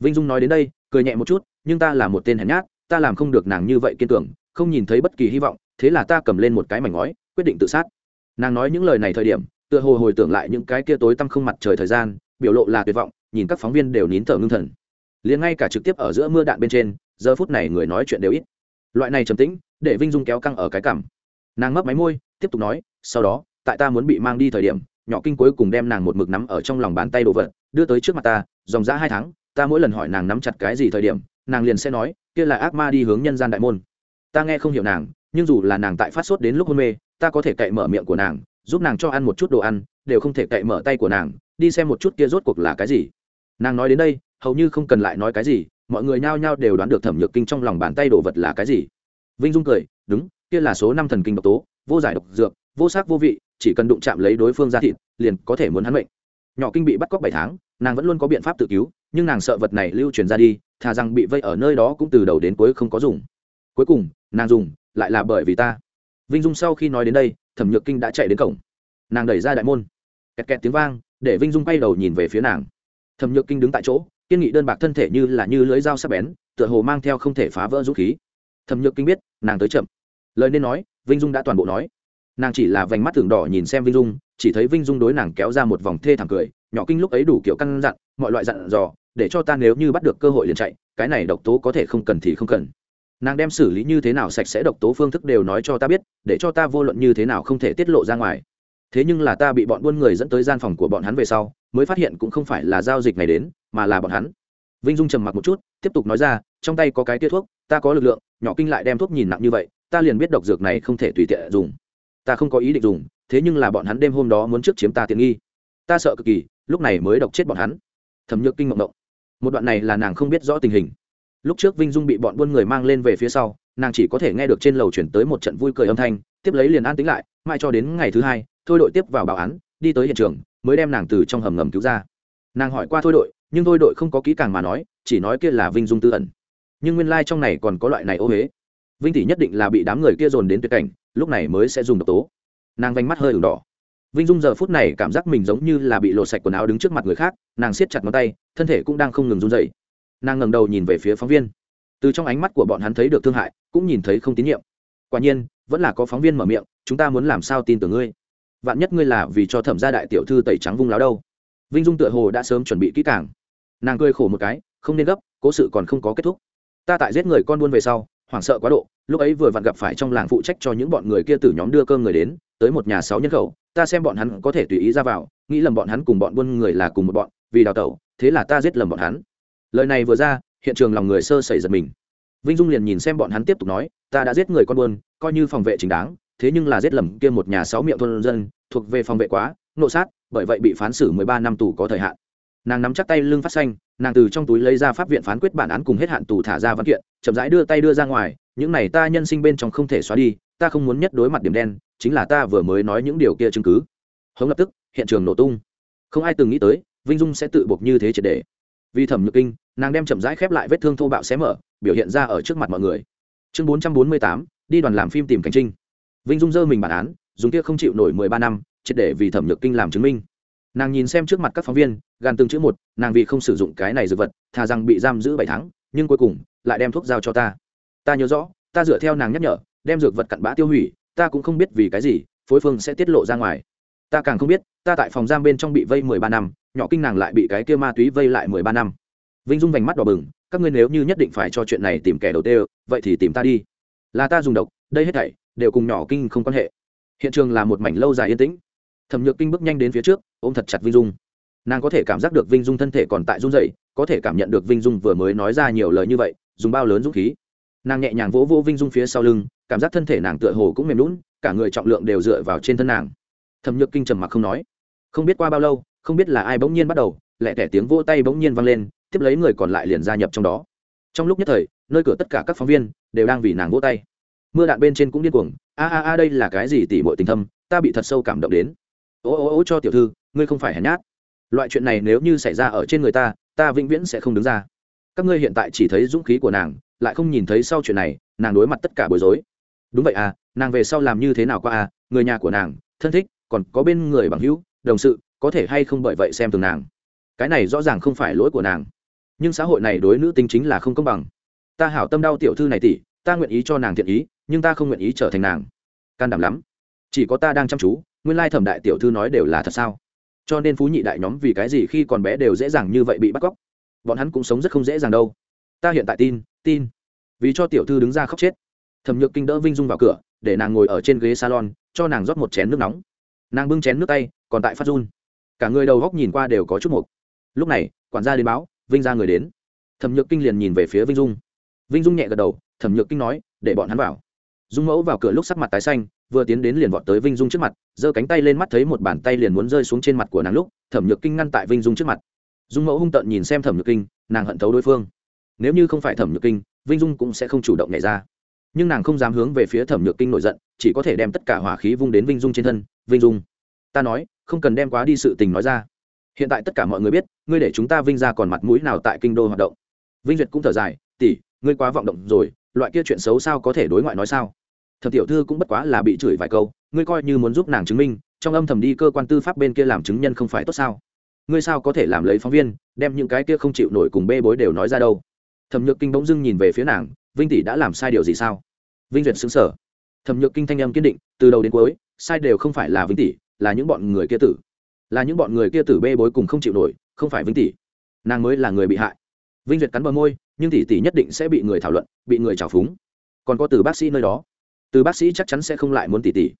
Vinh dung nói đến đây, cười nhẹ một chút, nhưng ta là một tên hèn nhát, ta làm không được nàng như vậy kiên tưởng không nhìn thấy bất kỳ hy vọng, thế là ta cầm lên một cái mảnh ngói, quyết định tự sát. Nàng nói những lời này thời điểm, tựa hồ hồi tưởng lại những cái kia tối tăm không mặt trời thời gian, biểu lộ là tuyệt vọng, nhìn các phóng viên đều nín thở ngưng thần. Liền ngay cả trực tiếp ở giữa mưa đạn bên trên giờ phút này người nói chuyện đều ít. Loại này trầm tĩnh, để vinh dung kéo căng ở cái cằm nàng mấp máy môi, tiếp tục nói, sau đó, tại ta muốn bị mang đi thời điểm, nhỏ kinh cuối cùng đem nàng một mực nắm ở trong lòng bàn tay đồ vật, đưa tới trước mặt ta, dòng ra hai tháng, ta mỗi lần hỏi nàng nắm chặt cái gì thời điểm, nàng liền sẽ nói, kia là ác ma đi hướng nhân gian đại môn. Ta nghe không hiểu nàng, nhưng dù là nàng tại phát sốt đến lúc hôn mê, ta có thể cậy mở miệng của nàng, giúp nàng cho ăn một chút đồ ăn, đều không thể cậy mở tay của nàng, đi xem một chút kia rốt cuộc là cái gì. Nàng nói đến đây, hầu như không cần lại nói cái gì mọi người nhao nhao đều đoán được thẩm nhược kinh trong lòng bàn tay đồ vật là cái gì. Vinh dung cười, đúng, kia là số năm thần kinh độc tố, vô giải độc dược, vô sắc vô vị, chỉ cần đụng chạm lấy đối phương ra thịt, liền có thể muốn hắn mệnh. Nhỏ kinh bị bắt cóc bảy tháng, nàng vẫn luôn có biện pháp tự cứu, nhưng nàng sợ vật này lưu truyền ra đi, thà rằng bị vây ở nơi đó cũng từ đầu đến cuối không có dùng. Cuối cùng, nàng dùng, lại là bởi vì ta. Vinh dung sau khi nói đến đây, thẩm nhược kinh đã chạy đến cổng. Nàng đẩy ra đại môn. Kẹt kẹt tiếng vang, để vinh dung quay đầu nhìn về phía nàng. Thẩm nhược kinh đứng tại chỗ kiên nghị đơn bạc thân thể như là như lưới dao sắc bén, tựa hồ mang theo không thể phá vỡ dũng khí. Thẩm nhược kinh biết, nàng tới chậm. Lời nên nói, vinh dung đã toàn bộ nói. Nàng chỉ là vành mắt thường đỏ nhìn xem vinh dung, chỉ thấy vinh dung đối nàng kéo ra một vòng thê thẳng cười, nhỏ kinh lúc ấy đủ kiểu căn dặn, mọi loại dặn dò, để cho ta nếu như bắt được cơ hội liền chạy, cái này độc tố có thể không cần thì không cần. Nàng đem xử lý như thế nào sạch sẽ độc tố phương thức đều nói cho ta biết, để cho ta vô luận như thế nào không thể tiết lộ ra ngoài. Thế nhưng là ta bị bọn buôn người dẫn tới gian phòng của bọn hắn về sau, mới phát hiện cũng không phải là giao dịch này đến mà là bọn hắn. Vinh dung trầm mặc một chút, tiếp tục nói ra, trong tay có cái tia thuốc, ta có lực lượng, nhỏ kinh lại đem thuốc nhìn nặng như vậy, ta liền biết độc dược này không thể tùy tiện dùng. Ta không có ý định dùng, thế nhưng là bọn hắn đêm hôm đó muốn trước chiếm ta tiện nghi. Ta sợ cực kỳ, lúc này mới độc chết bọn hắn. Thẩm nhược kinh mộng động một đoạn này là nàng không biết rõ tình hình. Lúc trước vinh dung bị bọn buôn người mang lên về phía sau, nàng chỉ có thể nghe được trên lầu chuyển tới một trận vui cười âm thanh, tiếp lấy liền an tính lại mai cho đến ngày thứ hai, thôi đội tiếp vào báo án, đi tới hiện trường, mới đem nàng từ trong hầm ngầm cứu ra. Nàng hỏi qua thôi đội nhưng thôi đội không có kỹ càng mà nói, chỉ nói kia là vinh dung tư ẩn. Nhưng nguyên lai、like、trong này còn có loại này ô huế vinh tỷ nhất định là bị đám người kia dồn đến tuyệt cảnh, lúc này mới sẽ dùng độc tố. Nàng vánh mắt hơi ửng đỏ. Vinh dung giờ phút này cảm giác mình giống như là bị lộ sạch quần áo đứng trước mặt người khác, nàng siết chặt ngón tay, thân thể cũng đang không ngừng run dậy nàng ngẩng đầu nhìn về phía phóng viên. Từ trong ánh mắt của bọn hắn thấy được thương hại, cũng nhìn thấy không tín nhiệm. Quả nhiên, vẫn là có phóng viên mở miệng, chúng ta muốn làm sao tin tưởng ngươi? Vạn nhất ngươi là vì cho thẩm gia đại tiểu thư tẩy trắng vung láo đâu? Vinh dung tựa hồ đã sớm chuẩn bị kỹ càng nàng cười khổ một cái, không nên gấp, cố sự còn không có kết thúc. Ta tại giết người con buôn về sau, hoảng sợ quá độ, lúc ấy vừa vặn gặp phải trong làng phụ trách cho những bọn người kia từ nhóm đưa cơm người đến, tới một nhà sáu nhân khẩu, ta xem bọn hắn có thể tùy ý ra vào, nghĩ lầm bọn hắn cùng bọn buôn người là cùng một bọn, vì đào tẩu, thế là ta giết lầm bọn hắn. Lời này vừa ra, hiện trường lòng người sơ sẩy giật mình. Vinh dung liền nhìn xem bọn hắn tiếp tục nói, ta đã giết người con buôn, coi như phòng vệ chính đáng, thế nhưng là giết lầm kia một nhà sáu miệng thôn dân, thuộc về phòng vệ quá, nộ sát, bởi vậy bị phán xử mười ba năm tù có thời hạn nàng nắm chắc tay lưng phát xanh, nàng từ trong túi lấy ra pháp viện phán quyết bản án cùng hết hạn tù thả ra văn kiện, chậm rãi đưa tay đưa ra ngoài, những này ta nhân sinh bên trong không thể xóa đi, ta không muốn nhất đối mặt điểm đen, chính là ta vừa mới nói những điều kia chứng cứ. Hống lập tức, hiện trường nổ tung. Không ai từng nghĩ tới, vinh dung sẽ tự buộc như thế triệt để. Vì thẩm nhược kinh, nàng đem chậm rãi khép lại vết thương thô bạo xé mở, biểu hiện ra ở trước mặt mọi người. Chương bốn trăm bốn mươi tám, đi đoàn làm phim tìm cảnh trinh. Vinh dung dơ mình bản án, dùng kia không chịu nổi mười ba năm, triệt để vì thẩm nhược kinh làm chứng minh nàng nhìn xem trước mặt các phóng viên gan từng chữ một, nàng vì không sử dụng cái này dược vật, thà rằng bị giam giữ bảy tháng, nhưng cuối cùng, lại đem thuốc giao cho ta. Ta nhớ rõ, ta dựa theo nàng nhắc nhở, đem dược vật cặn bã tiêu hủy, ta cũng không biết vì cái gì, phối phương sẽ tiết lộ ra ngoài. Ta càng không biết, ta tại phòng giam bên trong bị vây mười ba năm, nhỏ kinh nàng lại bị cái kia ma túy vây lại mười ba năm. Vinh dung vành mắt đỏ bừng, các ngươi nếu như nhất định phải cho chuyện này tìm kẻ đầu tiên vậy thì tìm ta đi. Là ta dùng độc, đây hết thảy đều cùng nhỏ kinh không quan hệ. Hiện trường là một mảnh lâu dài yên tĩnh. Thẩm nhược kinh bước nhanh đến phía trước ôm thật chặt vinh dung. Nàng có thể cảm giác được vinh dung thân thể còn tại run dậy có thể cảm nhận được vinh dung vừa mới nói ra nhiều lời như vậy, dùng bao lớn dũng khí. Nàng nhẹ nhàng vỗ vỗ vinh dung phía sau lưng, cảm giác thân thể nàng tựa hồ cũng mềm lún cả người trọng lượng đều dựa vào trên thân nàng. Thẩm nhược kinh trầm mặc không nói. Không biết qua bao lâu, không biết là ai bỗng nhiên bắt đầu lẹ tẻ tiếng vỗ tay bỗng nhiên vang lên, tiếp lấy người còn lại liền gia nhập trong đó. Trong lúc nhất thời, nơi cửa tất cả các phóng viên đều đang vì nàng vỗ tay. Mưa đạn bên trên cũng điên cuồng. A a a, đây là cái gì tỉ mọi tình thâm, ta bị thật sâu cảm động đến. Ô ô ô, cho tiểu thư ngươi không phải hèn nhát. Loại chuyện này nếu như xảy ra ở trên người ta ta vĩnh viễn sẽ không đứng ra. Các ngươi hiện tại chỉ thấy dũng khí của nàng, lại không nhìn thấy sau chuyện này, nàng đối mặt tất cả bối rối. Đúng vậy à nàng về sau làm như thế nào qua à người nhà của nàng, thân thích, còn có bên người bằng hữu, đồng sự, có thể hay không bởi vậy xem thường nàng. Cái này rõ ràng không phải lỗi của nàng. Nhưng xã hội này đối nữ tính chính là không công bằng. Ta hảo tâm đau tiểu thư này tỷ, ta nguyện ý cho nàng thiện ý, nhưng ta không nguyện ý trở thành nàng. Can đảm lắm. Chỉ có ta đang chăm chú, nguyên lai thẩm đại tiểu thư nói đều là thật sao? Cho nên phú nhị đại nhóm vì cái gì khi còn bé đều dễ dàng như vậy bị bắt cóc? Bọn hắn cũng sống rất không dễ dàng đâu. Ta hiện tại tin tin. Vì cho tiểu thư đứng ra khóc chết. Thẩm nhược kinh đỡ vinh dung vào cửa, để nàng ngồi ở trên ghế salon, cho nàng rót một chén nước nóng. Nàng bưng chén nước tay, còn tại phát run. Cả người đầu góc nhìn qua đều có chút mục. Lúc này, quản gia đến báo, vinh ra người đến. Thẩm nhược kinh liền nhìn về phía vinh dung. Vinh dung nhẹ gật đầu, thẩm nhược kinh nói, để bọn hắn vào. Dung mẫu vào cửa lúc sắc mặt tái xanh, vừa tiến đến liền vọt tới vinh dung trước mặt giơ cánh tay lên mắt thấy một bàn tay liền muốn rơi xuống trên mặt của nàng lúc, thẩm nhược kinh ngăn tại vinh dung trước mặt. Dung mẫu hung tợn nhìn xem thẩm nhược kinh, nàng hận thấu đối phương. Nếu như không phải thẩm nhược kinh, vinh dung cũng sẽ không chủ động nhảy ra. Nhưng nàng không dám hướng về phía thẩm nhược kinh nổi giận, chỉ có thể đem tất cả hỏa khí vung đến vinh dung trên thân. Vinh dung, ta nói, không cần đem quá đi sự tình nói ra. Hiện tại tất cả mọi người biết, ngươi để chúng ta vinh ra còn mặt mũi nào tại kinh đô hoạt động. Vinh duyệt cũng thở dài, tỷ, ngươi quá vọng động rồi, loại kia chuyện xấu sao có thể đối ngoại nói sao? Thẩm tiểu thư cũng bất quá là bị chửi vài câu, ngươi coi như muốn giúp nàng chứng minh, trong âm thầm đi cơ quan tư pháp bên kia làm chứng nhân không phải tốt sao? Ngươi sao có thể làm lấy phóng viên, đem những cái kia không chịu nổi cùng bê bối đều nói ra đâu? Thẩm nhược kinh bỗng dưng nhìn về phía nàng, vinh tỷ đã làm sai điều gì sao? Vinh duyệt xứng sở thẩm nhược kinh thanh âm kiên định, từ đầu đến cuối, sai đều không phải là vinh tỷ, là những bọn người kia tử. Là những bọn người kia tử bê bối cùng không chịu nổi, không phải vinh tỷ. Nàng mới là người bị hại. Vinh duyệt cắn bờ môi, nhưng tỷ tỷ nhất định sẽ bị người thảo luận, bị người trào phúng. Còn có từ bác sĩ nơi đó từ bác sĩ chắc chắn sẽ không lại muốn tỷ tỷ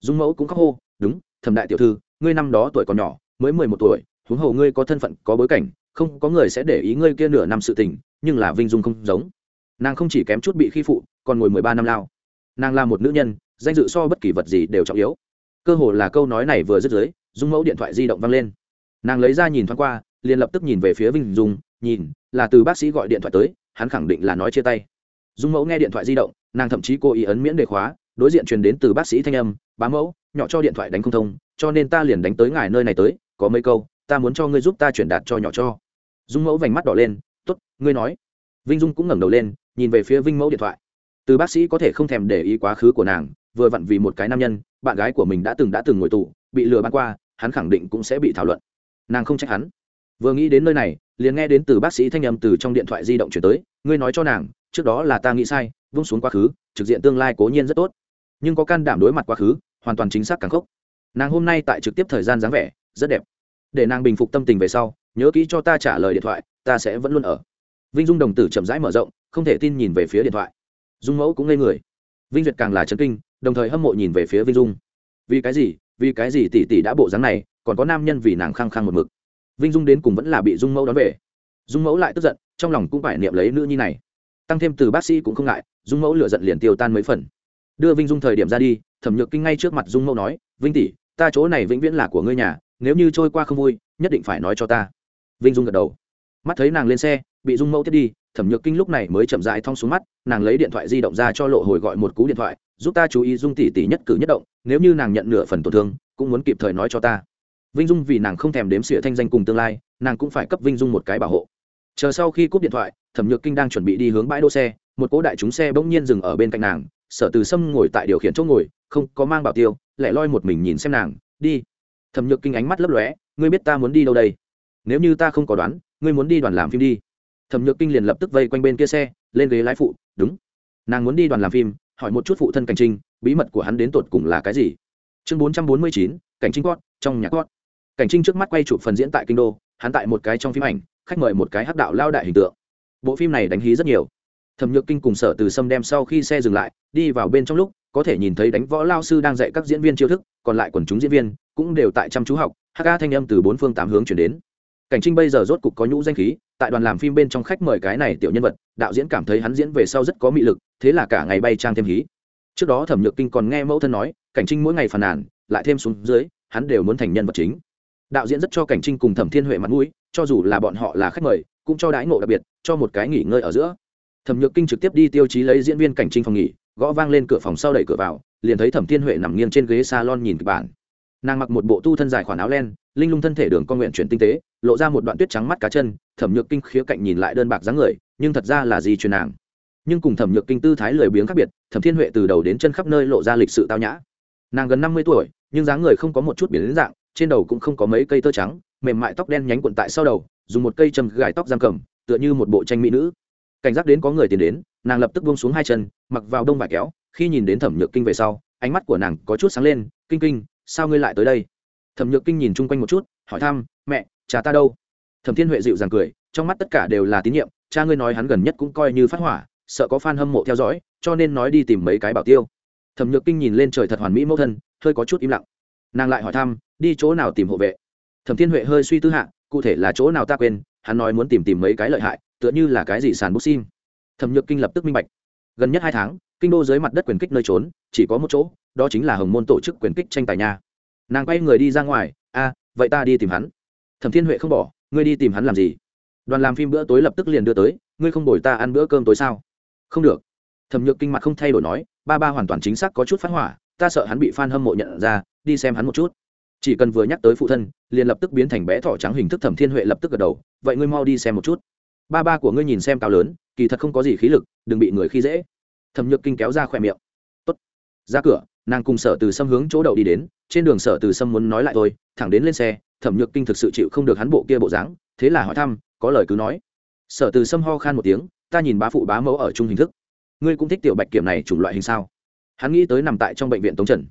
dung mẫu cũng khóc hô, đúng, thẩm đại tiểu thư, ngươi năm đó tuổi còn nhỏ, mới mười một tuổi, huống hồ ngươi có thân phận, có bối cảnh, không có người sẽ để ý ngươi kia nửa năm sự tình, nhưng là vinh dung không giống. Nàng không chỉ kém chút bị khi phụ, còn ngồi mười ba năm lao. Nàng là một nữ nhân, danh dự so bất kỳ vật gì đều trọng yếu. Cơ hồ là câu nói này vừa dứt dưới, dung mẫu điện thoại di động văng lên. Nàng lấy ra nhìn thoáng qua, liền lập tức nhìn về phía vinh dung, nhìn, là từ bác sĩ gọi điện thoại tới, hắn khẳng định là nói chia tay. Dung mẫu nghe điện thoại di động nàng thậm chí cố ý ấn miễn đề khóa, đối diện truyền đến từ bác sĩ thanh âm, bá mẫu, nhỏ cho điện thoại đánh không thông, cho nên ta liền đánh tới ngài nơi này tới, có mấy câu, ta muốn cho ngươi giúp ta chuyển đạt cho nhỏ cho. Dung mẫu vành mắt đỏ lên t ố t ngươi nói. Vinh dung cũng ngẩng đầu lên, nhìn về phía vinh mẫu điện thoại. Từ bác sĩ có thể không thèm để ý quá khứ của nàng, vừa vặn vì một cái nam nhân, bạn gái của mình đã từng đã từng ngồi tù, bị lừa bắn qua, hắn khẳng định cũng sẽ bị thảo luận. Nàng không trách hắn. Vừa nghĩ đến nơi này, liền nghe đến từ bác sĩ thanh âm từ trong điện thoại di động chuyển tới, ngươi nói cho nàng trước đó là ta nghĩ sai, vung xuống quá khứ, trực diện tương lai cố nhiên rất tốt. Nhưng có can đảm đối mặt quá khứ, hoàn toàn chính xác càng khốc. Nàng hôm nay tại trực tiếp thời gian dáng vẻ, rất đẹp. Để nàng bình phục tâm tình về sau, nhớ kỹ cho ta trả lời điện thoại, ta sẽ vẫn luôn ở. Vinh dung đồng tử chậm rãi mở rộng, không thể tin nhìn về phía điện thoại. Dung mẫu cũng ngây người. Vinh duyệt càng là chấn kinh, đồng thời hâm mộ nhìn về phía vinh dung. Vì cái gì? Vì cái gì tỷ tỷ đã bộ dáng này, còn có nam nhân vì nàng khăng khăng một mực? Vinh dung đến cùng vẫn là bị dung mẫu đón về. Dung mẫu lại tức giận, trong lòng cũng phải niệm lấy nữ nhi này tăng thêm từ bác sĩ cũng không ngại, dung mẫu lựa giận liền tiêu tan mấy phần. Đưa vinh dung thời điểm ra đi, thẩm nhược kinh ngay trước mặt dung mẫu nói, vinh tỷ, ta chỗ này vĩnh viễn là của ngươi nhà, nếu như trôi qua không vui, nhất định phải nói cho ta. Vinh dung gật đầu. Mắt thấy nàng lên xe, bị dung mẫu tiếp đi, thẩm nhược kinh lúc này mới chậm dại thong xuống mắt, nàng lấy điện thoại di động ra cho lộ hồi gọi một cú điện thoại, giúp ta chú ý dung tỷ tỷ nhất cử nhất động, nếu như nàng nhận nửa phần tổn thương, cũng muốn kịp thời nói cho ta. Vinh dung vì nàng không thèm đếm xỉa thanh danh cùng tương lai, nàng cũng phải cấp vinh dung một cái bảo hộ chờ sau khi cúp điện thoại, thẩm nhược kinh đang chuẩn bị đi hướng bãi đỗ xe, một cỗ đại chúng xe bỗng nhiên dừng ở bên cạnh nàng, sở từ sâm ngồi tại điều khiển chỗ ngồi, không có mang bảo tiêu, lại loi một mình nhìn xem nàng, đi. Thẩm nhược kinh ánh mắt lấp lóe, ngươi biết ta muốn đi đâu đây? Nếu như ta không có đoán, ngươi muốn đi đoàn làm phim đi. Thẩm nhược kinh liền lập tức vây quanh bên kia xe, lên ghế lái phụ, đúng. Nàng muốn đi đoàn làm phim, hỏi một chút phụ thân cảnh trinh bí mật của hắn đến tột cùng là cái gì? Chương bốn trăm bốn mươi chín, cảnh trinh cót, trong nhà cót. Cảnh trinh trước mắt quay chụp phần diễn tại kinh đô, hắn tại một cái trong phim ảnh khách mời một cái hắc đạo lao đại hình tượng. Bộ phim này đánh hí rất nhiều. Thẩm nhược kinh cùng sở từ sâm đem sau khi xe dừng lại, đi vào bên trong lúc, có thể nhìn thấy đánh võ lao sư đang dạy các diễn viên chiêu thức, còn lại quần chúng diễn viên cũng đều tại chăm chú học, hát ca thanh âm từ bốn phương tám hướng chuyển đến. Cảnh trinh bây giờ rốt cục có nhũ danh khí, tại đoàn làm phim bên trong khách mời cái này tiểu nhân vật, đạo diễn cảm thấy hắn diễn về sau rất có mị lực, thế là cả ngày bay trang thêm hí. Trước đó thẩm nhược kinh còn nghe mẫu thân nói, cảnh trinh mỗi ngày phàn nàn, lại thêm xuống dưới, hắn đều muốn thành nhân vật chính đạo diễn rất cho cảnh trinh cùng thẩm thiên huệ mặt mũi, cho dù là bọn họ là khách mời, cũng cho đãi ngộ đặc biệt, cho một cái nghỉ ngơi ở giữa. Thẩm nhược kinh trực tiếp đi tiêu chí lấy diễn viên cảnh trinh phòng nghỉ, gõ vang lên cửa phòng sau đẩy cửa vào, liền thấy thẩm thiên huệ nằm nghiêng trên ghế salon nhìn kịch bản. Nàng mặc một bộ tu thân dài khoản áo len, linh lung thân thể đường con nguyện chuyển tinh tế, lộ ra một đoạn tuyết trắng mắt cá chân, thẩm nhược kinh khía cạnh nhìn lại đơn bạc dáng người, nhưng thật ra là gì truyền nàng. Nhưng cùng thẩm nhược kinh tư thái lười biếng khác biệt, thẩm thiên huệ từ đầu đến chân khắp nơi lộ ra lịch sự tao nhã. Nàng gần năm mươi tuổi, nhưng dáng người không có một chút biến dạng trên đầu cũng không có mấy cây tơ trắng, mềm mại tóc đen nhánh quận tại sau đầu, dùng một cây châm gài tóc giam cầm, tựa như một bộ tranh mỹ nữ. Cảnh giác đến có người tiến đến, nàng lập tức buông xuống hai chân, mặc vào đông vải kéo, khi nhìn đến thẩm nhược kinh về sau, ánh mắt của nàng có chút sáng lên, kinh kinh, sao ngươi lại tới đây? Thẩm nhược kinh nhìn chung quanh một chút, hỏi thăm, mẹ, cha ta đâu? Thẩm thiên huệ dịu dàng cười, trong mắt tất cả đều là tín nhiệm, cha ngươi nói hắn gần nhất cũng coi như phát hỏa, sợ có f a n hâm mộ theo dõi, cho nên nói đi tìm mấy cái bảo tiêu. Thẩm nhược kinh nhìn lên trời thật hoàn mỹ mẫu thân, hơi có chút im lặng. Nàng lại hỏi thăm đi chỗ nào tìm hộ vệ? Thẩm thiên huệ hơi suy tư hạ, cụ thể là chỗ nào ta quên, hắn nói muốn tìm tìm mấy cái lợi hại, tựa như là cái gì sàn bút sim. Thẩm nhược kinh lập tức minh bạch. Gần nhất hai tháng, kinh đô dưới mặt đất quyền kích nơi trốn, chỉ có một chỗ, đó chính là hồng môn tổ chức quyền kích tranh tài nhà nàng quay người đi ra ngoài, a, vậy ta đi tìm hắn. Thẩm thiên huệ không bỏ, ngươi đi tìm hắn làm gì? Đoàn làm phim bữa tối lập tức liền đưa tới, ngươi không đổi ta ăn bữa cơm tối sao? Không được. Thẩm nhược kinh mặt không thay đổi nói, ba ba hoàn toàn chính xác có chút phát hỏa ta sợ hắn bị f a n hâm mộ nhận ra, đi xem hắn một chút chỉ cần vừa nhắc tới phụ thân, liền lập tức biến thành bé thỏ trắng hình thức thẩm thiên huệ lập tức gật đầu, vậy ngươi mau đi xem một chút. Ba ba của ngươi nhìn xem cao lớn, kỳ thật không có gì khí lực, đừng bị người khi dễ. Thẩm nhược kinh kéo ra khỏe miệng. Tốt. Ra cửa, nàng cùng sở từ sâm hướng chỗ đậu đi đến, trên đường sở từ sâm muốn nói lại thôi, thẳng đến lên xe, thẩm nhược kinh thực sự chịu không được hắn bộ kia bộ dáng, thế là hỏi thăm, có lời cứ nói. Sở từ sâm ho khan một tiếng, ta nhìn bá phụ bá mẫu ở chung hình thức. Ngươi cũng thích tiểu bạch kiểm này chủng loại hình sao? Hắn nghĩ tới nằm tại trong bệnh viện tống trần.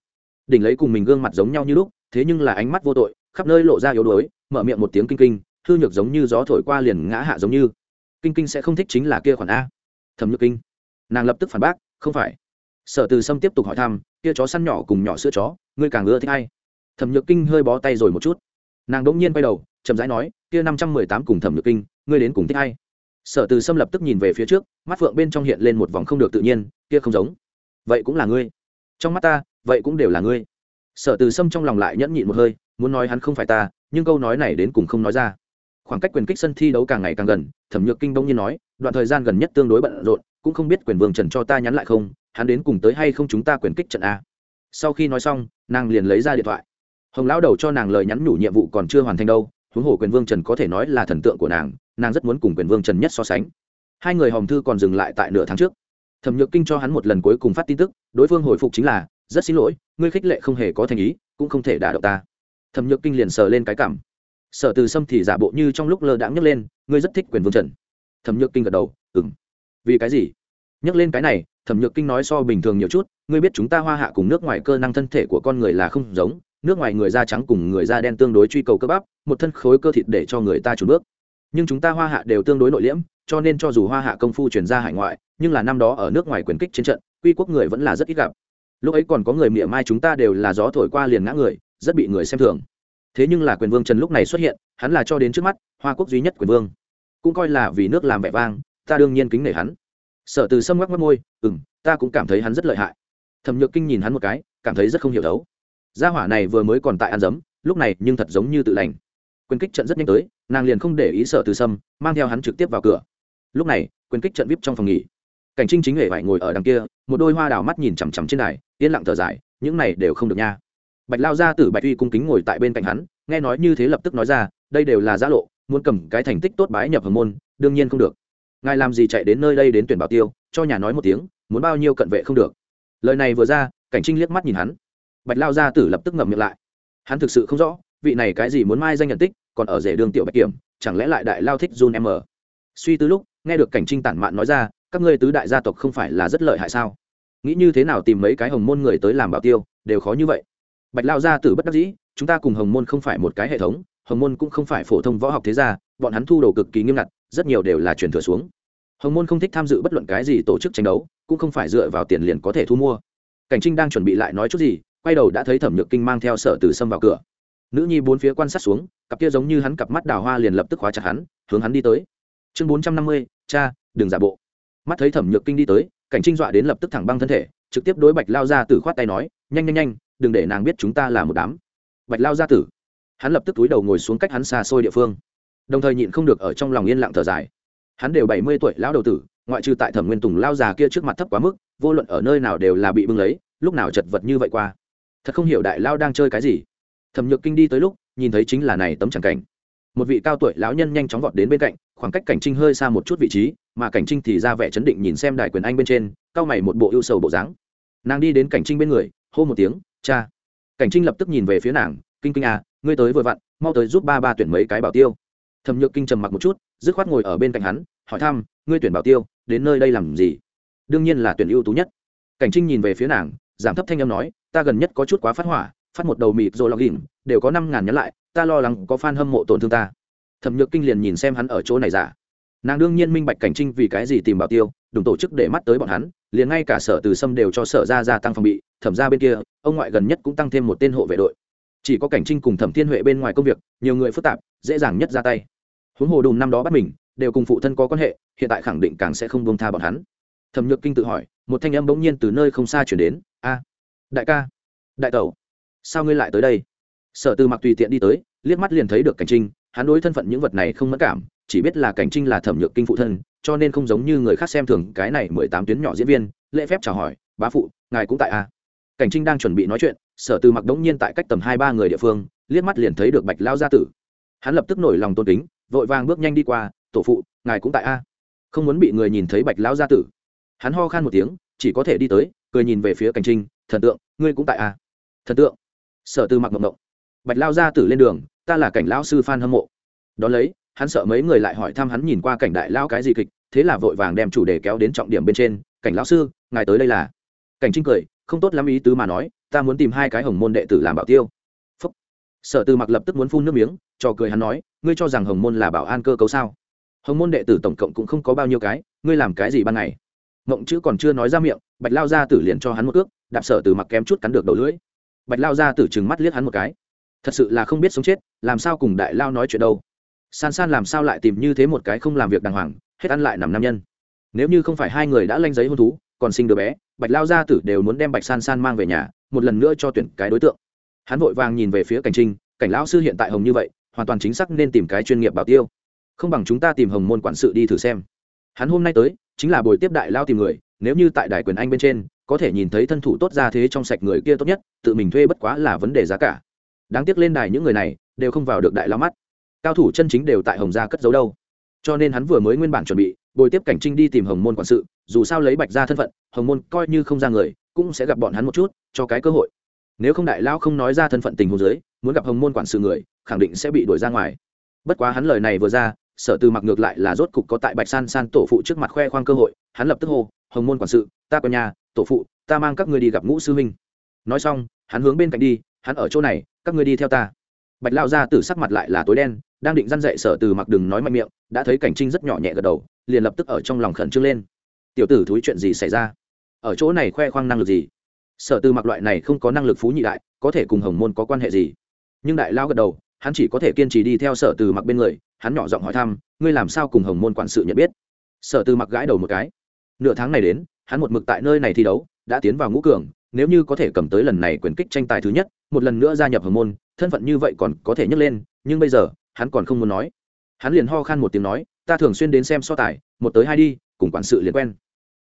Đỉnh lấy cùng mình gương mặt giống nhau như lúc thế nhưng là ánh mắt vô tội, khắp nơi lộ ra yếu đuối, mở miệng một tiếng kinh kinh, hư nhược giống như gió thổi qua liền ngã hạ giống như. Kinh kinh sẽ không thích chính là kia khoản a. Thẩm nhược kinh. Nàng lập tức phản bác, không phải. Sở từ sâm tiếp tục hỏi thăm, kia chó săn nhỏ cùng nhỏ sữa chó, ngươi càng ưa thích hay thẩm nhược kinh hơi bó tay rồi một chút. Nàng đ ỗ n g nhiên quay đầu, chậm rãi nói, kia năm trăm mười tám cùng thẩm nhược kinh, ngươi đến cùng thích hay sở từ sâm lập tức nhìn về phía trước, mắt phượng bên trong hiện lên một vòng không được tự nhiên, kia không giống. Vậy cũng là ngươi. Trong mắt ta, vậy cũng đều là ngươi sở từ sâm trong lòng lại nhẫn nhịn một hơi, muốn nói hắn không phải ta, nhưng câu nói này đến cùng không nói ra. Khoảng cách quyền kích sân thi đấu càng ngày càng gần, thẩm nhược kinh bỗng nhiên nói, đoạn thời gian gần nhất tương đối bận rộn, cũng không biết quyền vương trần cho ta nhắn lại không, hắn đến cùng tới hay không chúng ta quyền kích trận a. Sau khi nói xong, nàng liền lấy ra điện thoại. Hồng lão đầu cho nàng lời nhắn nhủ nhiệm vụ còn chưa hoàn thành đâu, huống hồ quyền vương trần có thể nói là thần tượng của nàng nàng rất muốn cùng quyền vương trần nhất so sánh. Hai người Hồng thư còn dừng lại tại nửa tháng trước. Thẩm nhược kinh cho hắn một lần cuối cùng phát tin tức, đối phương hồi phục chính là rất xin lỗi, ngươi khích lệ không hề có thành ý, cũng không thể đả động ta. Thẩm nhược kinh liền sờ lên cái cảm. Sở từ sâm thì giả bộ như trong lúc lơ đãng nhấc lên, ngươi rất thích quyền vương trần. Thẩm nhược kinh gật đầu ừng vì cái gì? Nhắc lên cái này, thẩm nhược kinh nói so bình thường nhiều chút, ngươi biết chúng ta hoa hạ cùng nước ngoài cơ năng thân thể của con người là không giống, nước ngoài người da trắng cùng người da đen tương đối truy cầu cơ bắp, một thân khối cơ thịt để cho người ta trùn bước. Nhưng chúng ta hoa hạ đều tương đối nội liễm, cho nên cho dù hoa hạ công phu chuyển ra hải ngoại, nhưng là năm đó ở nước ngoài quyền kích chiến trận, quy quốc người vẫn là rất ít gặp lúc ấy còn có người mỉa mai chúng ta đều là gió thổi qua liền ngã người, rất bị người xem thường. Thế nhưng là quyền vương trần lúc này xuất hiện, hắn là cho đến trước mắt, hoa quốc duy nhất quyền vương. Cũng coi là vì nước làm vẻ vang, ta đương nhiên kính nể hắn. Sở từ sâm ngoắc mất môi ừ m ta cũng cảm thấy hắn rất lợi hại. Thẩm nhược kinh nhìn hắn một cái, cảm thấy rất không hiểu đấu. Gia hỏa này vừa mới còn tại ăn dấm lúc này nhưng thật giống như tự lành. Quyền kích trận rất nhanh tới, nàng liền không để ý sở từ sâm, mang theo hắn trực tiếp vào cửa. Lúc này, quyền kích trận vip trong phòng nghỉ cảnh trinh chính hệ phải ngồi ở đằng kia, một đôi hoa đào mắt nhìn chằm chằm trên đài, yên lặng thở dài, những này đều không được nha. Bạch lao ra từ bạch uy cung kính ngồi tại bên cạnh hắn, nghe nói như thế lập tức nói ra, đây đều là giã lộ, muốn cầm cái thành tích tốt bái nhập hồng môn, đương nhiên không được. Ngài làm gì chạy đến nơi đây đến tuyển bảo tiêu, cho nhà nói một tiếng, muốn bao nhiêu cận vệ không được. Lời này vừa ra, cảnh trinh liếc mắt nhìn hắn. Bạch lao gia tử lập tức ngậm miệng lại. Hắn thực sự không rõ, vị này cái gì muốn mai danh nhận tích, còn ở rể đường tiểu bạch kiểm, chẳng lẽ lại đại lao thích run em ở? suy tư lúc, nghe được cảnh trinh tản mạn nói ra các ngươi tứ đại gia tộc không phải là rất lợi hại sao? Nghĩ như thế nào tìm mấy cái hồng môn người tới làm bảo tiêu, đều khó như vậy. Bạch lao gia tử bất đắc dĩ, chúng ta cùng hồng môn không phải một cái hệ thống, hồng môn cũng không phải phổ thông võ học thế gia, bọn hắn thu đồ cực kỳ nghiêm ngặt, rất nhiều đều là truyền thừa xuống. Hồng môn không thích tham dự bất luận cái gì tổ chức tranh đấu, cũng không phải dựa vào tiền liền có thể thu mua. Cảnh trinh đang chuẩn bị lại nói chút gì, quay đầu đã thấy thẩm nhược kinh mang theo sở từ sâm vào cửa. Nữ nhi bốn phía quan sát xuống, cặp kia giống như hắn cặp mắt đào hoa liền lập tức khóa chặt hắn, hướng hắn đi tới. Chương bốn trăm năm mươi, cha, đừng giả bộ mắt thấy thẩm nhược kinh đi tới, cảnh trinh dọa đến lập tức thẳng băng thân thể, trực tiếp đối bạch lao gia tử khoát tay nói, nhanh nhanh nhanh, đừng để nàng biết chúng ta là một đám. Bạch lao gia tử, hắn lập tức túi đầu ngồi xuống cách hắn xa xôi địa phương, đồng thời nhịn không được ở trong lòng yên lặng thở dài. Hắn đều bảy mươi tuổi, lão đầu tử, ngoại trừ tại thẩm nguyên tùng lao già kia trước mặt thấp quá mức, vô luận ở nơi nào đều là bị bưng lấy, lúc nào chật vật như vậy qua. Thật không hiểu đại lao đang chơi cái gì. Thẩm nhược kinh đi tới lúc, nhìn thấy chính là này tấm tràng cảnh. Một vị cao tuổi lão nhân nhanh chóng vọt đến bên cạnh khoảng cách cảnh trinh hơi xa một chút vị trí, mà cảnh trinh thì ra vẻ chấn định nhìn xem đài quyền anh bên trên, cao mày một bộ ưu sầu bộ dáng. Nàng đi đến cảnh trinh bên người, hô một tiếng, cha! Cảnh trinh lập tức nhìn về phía nàng, kinh kinh à ngươi tới vừa vặn, mau tới giúp ba ba tuyển mấy cái bảo tiêu. Thẩm nhược kinh trầm mặc một chút, dứt khoát ngồi ở bên cạnh hắn, hỏi thăm, ngươi tuyển bảo tiêu, đến nơi đây làm gì? Đương nhiên là tuyển ưu tú nhất. Cảnh trinh nhìn về phía nàng, giảm thấp thanh âm nói, ta gần nhất có chút quá phát hỏa, phát một đầu mịt rồi lọc đỉnh đều có năm ngàn nhắn lại, ta lo lắng có fan hâm mộ tổn thương ta thẩm nhược kinh liền nhìn xem hắn ở chỗ này giả. Nàng đương nhiên minh bạch cảnh trinh vì cái gì tìm bảo tiêu, đùng tổ chức để mắt tới bọn hắn, liền ngay cả sở từ sâm đều cho sở ra gia tăng phòng bị, thẩm ra bên kia, ông ngoại gần nhất cũng tăng thêm một tên hộ vệ đội. Chỉ có cảnh trinh cùng thẩm thiên huệ bên ngoài công việc, nhiều người phức tạp, dễ dàng nhất ra tay. Huống hồ đùm năm đó bắt mình, đều cùng phụ thân có quan hệ, hiện tại khẳng định càng sẽ không buông tha bọn hắn. Thẩm nhược kinh tự hỏi, một thanh âm bỗng nhiên từ nơi không xa chuyển đến, a, đại ca, đại tẩu, sao ngươi lại tới đây? Sở từ mặc tùy tiện đi tới, liếc mắt liền thấy được cảnh trinh hắn đối thân phận những vật này không mất cảm, chỉ biết là cảnh trinh là thẩm nhược kinh phụ thân, cho nên không giống như người khác xem thường cái này mười tám tuyến nhỏ diễn viên, lễ phép chào hỏi, bá phụ, ngài cũng tại a cảnh trinh đang chuẩn bị nói chuyện, sở từ mặc đống nhiên tại cách tầm hai ba người địa phương, liếc mắt liền thấy được bạch lao gia tử. Hắn lập tức nổi lòng tôn kính, vội vàng bước nhanh đi qua, tổ phụ, ngài cũng tại a không muốn bị người nhìn thấy bạch lao gia tử. Hắn ho khan một tiếng, chỉ có thể đi tới, cười nhìn về phía cảnh trinh, thần tượng, ngươi cũng tại a thần tượng. Sở từ mặc mộng mộng bạch lao gia tử lên đường ta là cảnh lão sư phan hâm mộ. Đón lấy, hắn sợ mấy người lại hỏi thăm hắn nhìn qua cảnh đại lao cái gì kịch, thế là vội vàng đem chủ đề kéo đến trọng điểm bên trên, cảnh lão sư, ngài tới đây là? Cảnh trinh cười, không tốt lắm ý tứ mà nói, ta muốn tìm hai cái hồng môn đệ tử làm bảo tiêu. Phúc. sở từ mặc lập tức muốn phun nước miếng cho cười hắn nói, ngươi cho rằng hồng môn là bảo an cơ cấu sao? Hồng môn đệ tử tổng cộng cũng không có bao nhiêu cái, ngươi làm cái gì ban ngày? Mộng chữ còn chưa nói ra miệng, bạch lao ra tử liền cho hắn một ước đạp sở từ mặc kém chút cắn được đầu lưỡi. Bạch lao ra tử chừng mắt liếc hắn một cái thật sự là không biết sống chết, làm sao cùng đại lao nói chuyện đâu. San san làm sao lại tìm như thế một cái không làm việc đàng hoàng, hết ăn lại nằm nam nhân. Nếu như không phải hai người đã lanh giấy hôn thú, còn sinh đứa bé, bạch lao gia tử đều muốn đem bạch san san mang về nhà, một lần nữa cho tuyển cái đối tượng. Hắn vội vàng nhìn về phía cảnh trinh, cảnh lão sư hiện tại hồng như vậy, hoàn toàn chính xác nên tìm cái chuyên nghiệp bảo tiêu. Không bằng chúng ta tìm hồng môn quản sự đi thử xem. Hắn hôm nay tới, chính là buổi tiếp đại lao tìm người, nếu như tại đài quyền anh bên trên, có thể nhìn thấy thân thủ tốt ra thế trong sạch người kia tốt nhất, tự mình thuê bất quá là vấn đề giá cả đáng tiếc lên đài những người này đều không vào được đại lao mắt. Cao thủ chân chính đều tại hồng gia cất giấu đâu. Cho nên hắn vừa mới nguyên bản chuẩn bị, bồi tiếp cảnh trinh đi tìm hồng môn quản sự, dù sao lấy bạch ra thân phận, hồng môn coi như không ra người, cũng sẽ gặp bọn hắn một chút, cho cái cơ hội. Nếu không đại lao không nói ra thân phận tình hồ dưới, muốn gặp hồng môn quản sự người, khẳng định sẽ bị đuổi ra ngoài. Bất quá hắn lời này vừa ra, sở từ mặc ngược lại là rốt cục có tại bạch san san tổ phụ trước mặt khoe khoang cơ hội, hắn lập tức hô, hồng môn quản sự, ta có nhà, tổ phụ, ta mang các người đi gặp ngũ sư huynh. Nói xong, hắn hướng bên cạnh đi, hắn ở chỗ này các ngươi đi theo ta. Bạch lao ra từ sắc mặt lại là tối đen, đang định răn dậy sở từ mặc đừng nói mạnh miệng, đã thấy cảnh trinh rất nhỏ nhẹ gật đầu, liền lập tức ở trong lòng khẩn trương lên. Tiểu tử thúi chuyện gì xảy ra? Ở chỗ này khoe khoang năng lực gì? Sở từ mặc loại này không có năng lực phú nhị đại, có thể cùng hồng môn có quan hệ gì? Nhưng đại lao gật đầu, hắn chỉ có thể kiên trì đi theo sở từ mặc bên người, hắn nhỏ giọng hỏi thăm, ngươi làm sao cùng hồng môn quản sự nhận biết? Sở từ mặc gãi đầu một cái. Nửa tháng này đến, hắn một mực tại nơi này thi đấu, đã tiến vào ngũ cường, nếu như có thể cầm tới lần này quyền kích tranh tài thứ nhất một lần nữa gia nhập hồng môn, thân phận như vậy còn có thể nhấc lên, nhưng bây giờ, hắn còn không muốn nói. Hắn liền ho khan một tiếng nói, ta thường xuyên đến xem so tài, một tới hai đi, cùng quản sự liền quen.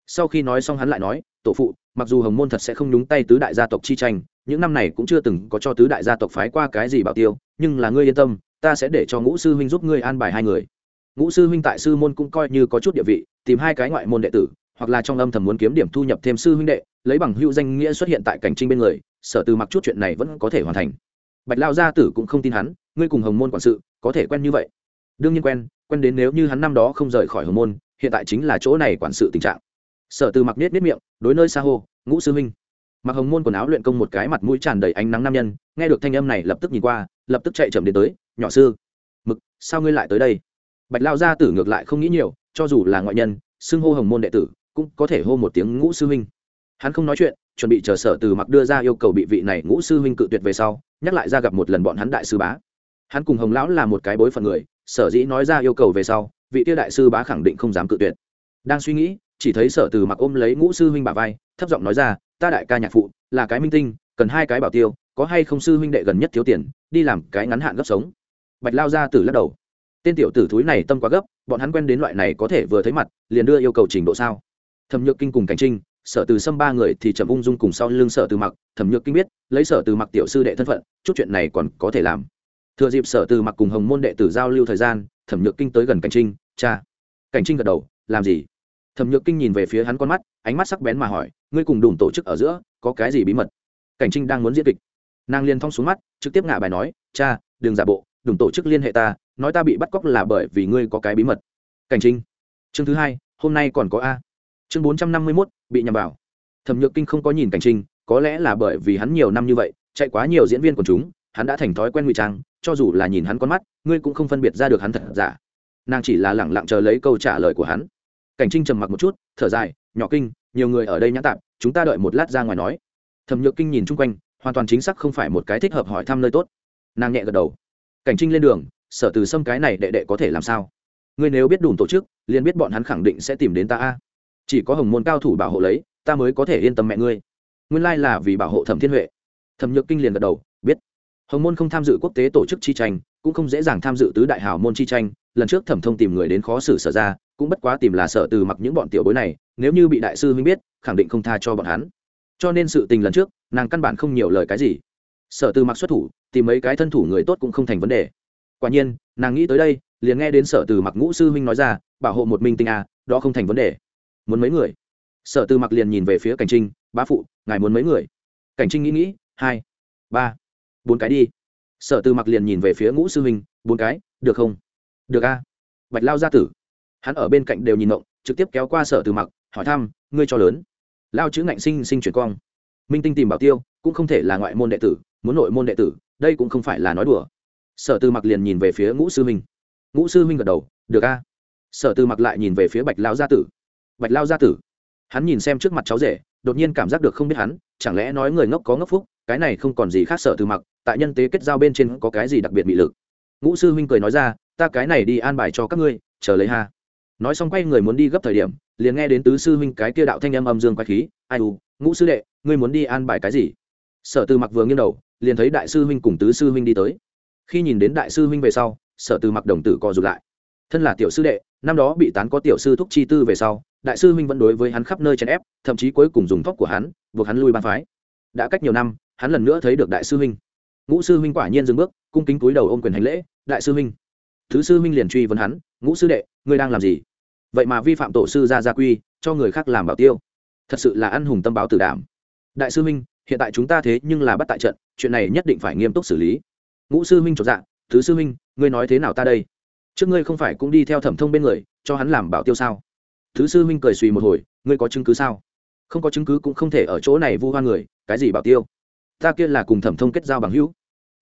Sau khi nói xong hắn lại nói, tổ phụ, mặc dù hồng môn thật sẽ không nhúng tay tứ đại gia tộc chi tranh, những năm này cũng chưa từng có cho tứ đại gia tộc phái qua cái gì bảo tiêu, nhưng là ngươi yên tâm, ta sẽ để cho ngũ sư huynh giúp ngươi an bài hai người. Ngũ sư huynh tại sư môn cũng coi như có chút địa vị, tìm hai cái ngoại môn đệ tử, hoặc là trong âm thầm muốn kiếm điểm thu nhập thêm sư huynh đệ, lấy bằng hữu danh nghĩa xuất hiện tại cảnh trinh bên người sở từ mặc chút chuyện này vẫn có thể hoàn thành. Bạch lao gia tử cũng không tin hắn, ngươi cùng hồng môn quản sự, có thể quen như vậy. Đương nhiên quen quen đến nếu như hắn năm đó không rời khỏi hồng môn, hiện tại chính là chỗ này quản sự tình trạng. Sở từ mặc nết nết miệng, đối nơi xa hô, ngũ sư huynh. Mặc hồng môn quần áo luyện công một cái mặt mũi tràn đầy ánh nắng nam nhân, nghe được thanh âm này lập tức nhìn qua, lập tức chạy chậm đến tới, nhỏ sư, mực, sao ngươi lại tới đây? Bạch lao gia tử ngược lại không nghĩ nhiều, cho dù là ngoại nhân, xưng hô hồng môn đệ tử, cũng có thể hô một tiếng ngũ sư huynh. Hắn không nói chuyện chuẩn bị chờ sở từ mặc đưa ra yêu cầu bị vị này ngũ sư huynh cự tuyệt về sau, nhắc lại ra gặp một lần bọn hắn đại sư bá. Hắn cùng hồng lão là một cái bối phận người, sở dĩ nói ra yêu cầu về sau, vị tiêu đại sư bá khẳng định không dám cự tuyệt. Đang suy nghĩ, chỉ thấy sở từ mặc ôm lấy ngũ sư huynh bà vai, thấp giọng nói ra, ta đại ca nhạc phụ, là cái minh tinh, cần hai cái bảo tiêu, có hay không sư huynh đệ gần nhất thiếu tiền, đi làm cái ngắn hạn gấp sống. Bạch lao ra từ lắc đầu. Tên tiểu tử thúi này tâm quá gấp, bọn hắn quen đến loại này có thể vừa thấy mặt, liền đưa yêu cầu trình độ sao? Thẩm nhược kinh cùng cảnh trinh sở từ sâm ba người thì chậm ung dung cùng sau lưng sở từ mặc, thẩm nhược kinh biết, lấy sở từ mặc tiểu sư đệ thân phận, chút chuyện này còn có thể làm. Thừa dịp sở từ mặc cùng hồng môn đệ tử giao lưu thời gian, thẩm nhược kinh tới gần cảnh trinh, cha. Cảnh trinh gật đầu, làm gì? Thẩm nhược kinh nhìn về phía hắn con mắt, ánh mắt sắc bén mà hỏi, ngươi cùng đủ tổ chức ở giữa, có cái gì bí mật? Cảnh trinh đang muốn diễn kịch. Nàng liên thong xuống mắt, trực tiếp ngả bài nói, cha, đừng giả bộ đừng tổ chức liên hệ ta, nói ta bị bắt cóc là bởi vì ngươi có cái bí mật. Cảnh trinh. Chương thứ hai, hôm nay còn có a. Chương bốn trăm năm mươi mốt bị nhầm vào. Thẩm nhược kinh không có nhìn cảnh trinh có lẽ là bởi vì hắn nhiều năm như vậy, chạy quá nhiều diễn viên của chúng, hắn đã thành thói quen ngụy trang, cho dù là nhìn hắn con mắt, ngươi cũng không phân biệt ra được hắn thật giả. Nàng chỉ là lẳng lặng chờ lấy câu trả lời của hắn. Cảnh trinh trầm mặc một chút, thở dài, nhỏ kinh, nhiều người ở đây nhã tạm chúng ta đợi một lát ra ngoài nói. Thẩm nhược kinh nhìn chung quanh, hoàn toàn chính xác không phải một cái thích hợp hỏi thăm nơi tốt. Nàng nhẹ gật đầu. Cảnh trinh lên đường, sở từ xâm cái này đệ đệ có thể làm sao? Ngươi nếu biết đủ tổ chức, liền biết bọn hắn khẳng định sẽ tìm đến ta a chỉ có hồng môn cao thủ bảo hộ lấy, ta mới có thể yên tâm mẹ ngươi. Nguyên lai là vì bảo hộ thẩm thiên huệ. Thẩm nhược kinh liền gật đầu, biết. Hồng môn không tham dự quốc tế tổ chức chi tranh, cũng không dễ dàng tham dự tứ đại hào môn chi tranh. Lần trước thẩm thông tìm người đến khó xử sở ra, cũng bất quá tìm là sở từ mặc những bọn tiểu bối này, nếu như bị đại sư huynh biết, khẳng định không tha cho bọn hắn. Cho nên sự tình lần trước, nàng căn bản không nhiều lời cái gì. Sở từ mặc xuất thủ, tìm mấy cái thân thủ người tốt cũng không thành vấn đề. Quả nhiên, nàng nghĩ tới đây, liền nghe đến sở từ mặc ngũ sư huynh nói ra, bảo hộ một minh tinh a đó không thành vấn đề muốn mấy người? Sở Tư mặc liền nhìn về phía cảnh trinh, bá phụ, ngài muốn mấy người? Cảnh trinh nghĩ nghĩ, hai, ba, bốn cái đi. Sở Tư mặc liền nhìn về phía ngũ sư huynh bốn cái, được không? Được a. Bạch lao gia tử. Hắn ở bên cạnh đều nhìn ngộng, trực tiếp kéo qua sở Tư mặc, hỏi thăm, ngươi cho lớn. Lao chữ ngạnh sinh sinh chuyển cong minh tinh tìm bảo tiêu, cũng không thể là ngoại môn đệ tử, muốn nội môn đệ tử, đây cũng không phải là nói đùa. Sở Tư mặc liền nhìn về phía ngũ sư huynh ngũ sư huynh gật đầu, được a. Sở Tư mặc lại nhìn về phía bạch lao gia tử bạch lao gia tử. Hắn nhìn xem trước mặt cháu rể, đột nhiên cảm giác được không biết hắn, chẳng lẽ nói người ngốc có ngốc phúc, cái này không còn gì khác sợ từ mặc, tại nhân tế kết giao bên trên có cái gì đặc biệt bị lực. Ngũ sư huynh cười nói ra, ta cái này đi an bài cho các ngươi, chờ lấy ha. Nói xong quay người muốn đi gấp thời điểm, liền nghe đến tứ sư huynh cái kia đạo thanh âm âm dương quái khí, ai u, ngũ sư đệ, ngươi muốn đi an bài cái gì? Sở từ mặc vừa nghiêng đầu, liền thấy đại sư huynh cùng tứ sư huynh đi tới. Khi nhìn đến đại sư huynh về sau, sở từ mặc đồng tử co rụt lại thân là tiểu sư đệ, năm đó bị tán có tiểu sư thúc chi tư về sau, đại sư huynh vẫn đối với hắn khắp nơi chèn ép, thậm chí cuối cùng dùng tóc của hắn, buộc hắn lui ban phái. Đã cách nhiều năm, hắn lần nữa thấy được đại sư huynh. Ngũ sư huynh quả nhiên dừng bước, cung kính cúi đầu ôm quyền hành lễ, đại sư huynh. Thứ sư huynh liền truy vấn hắn, ngũ sư đệ, ngươi đang làm gì? Vậy mà vi phạm tổ sư ra gia quy, cho người khác làm bảo tiêu. Thật sự là ăn hùng tâm báo tử đảm. Đại sư huynh, hiện tại chúng ta thế nhưng là bắt tại trận, chuyện này nhất định phải nghiêm túc xử lý. Ngũ sư huynh trột dạ thứ sư huynh, ngươi nói thế nào ta đây? Trước ngươi không phải cũng đi theo thẩm thông bên người, cho hắn làm bảo tiêu sao? Thứ sư huynh cười suy một hồi, ngươi có chứng cứ sao? Không có chứng cứ cũng không thể ở chỗ này vu hoa người, cái gì bảo tiêu? Ta kia là cùng thẩm thông kết giao bằng hữu.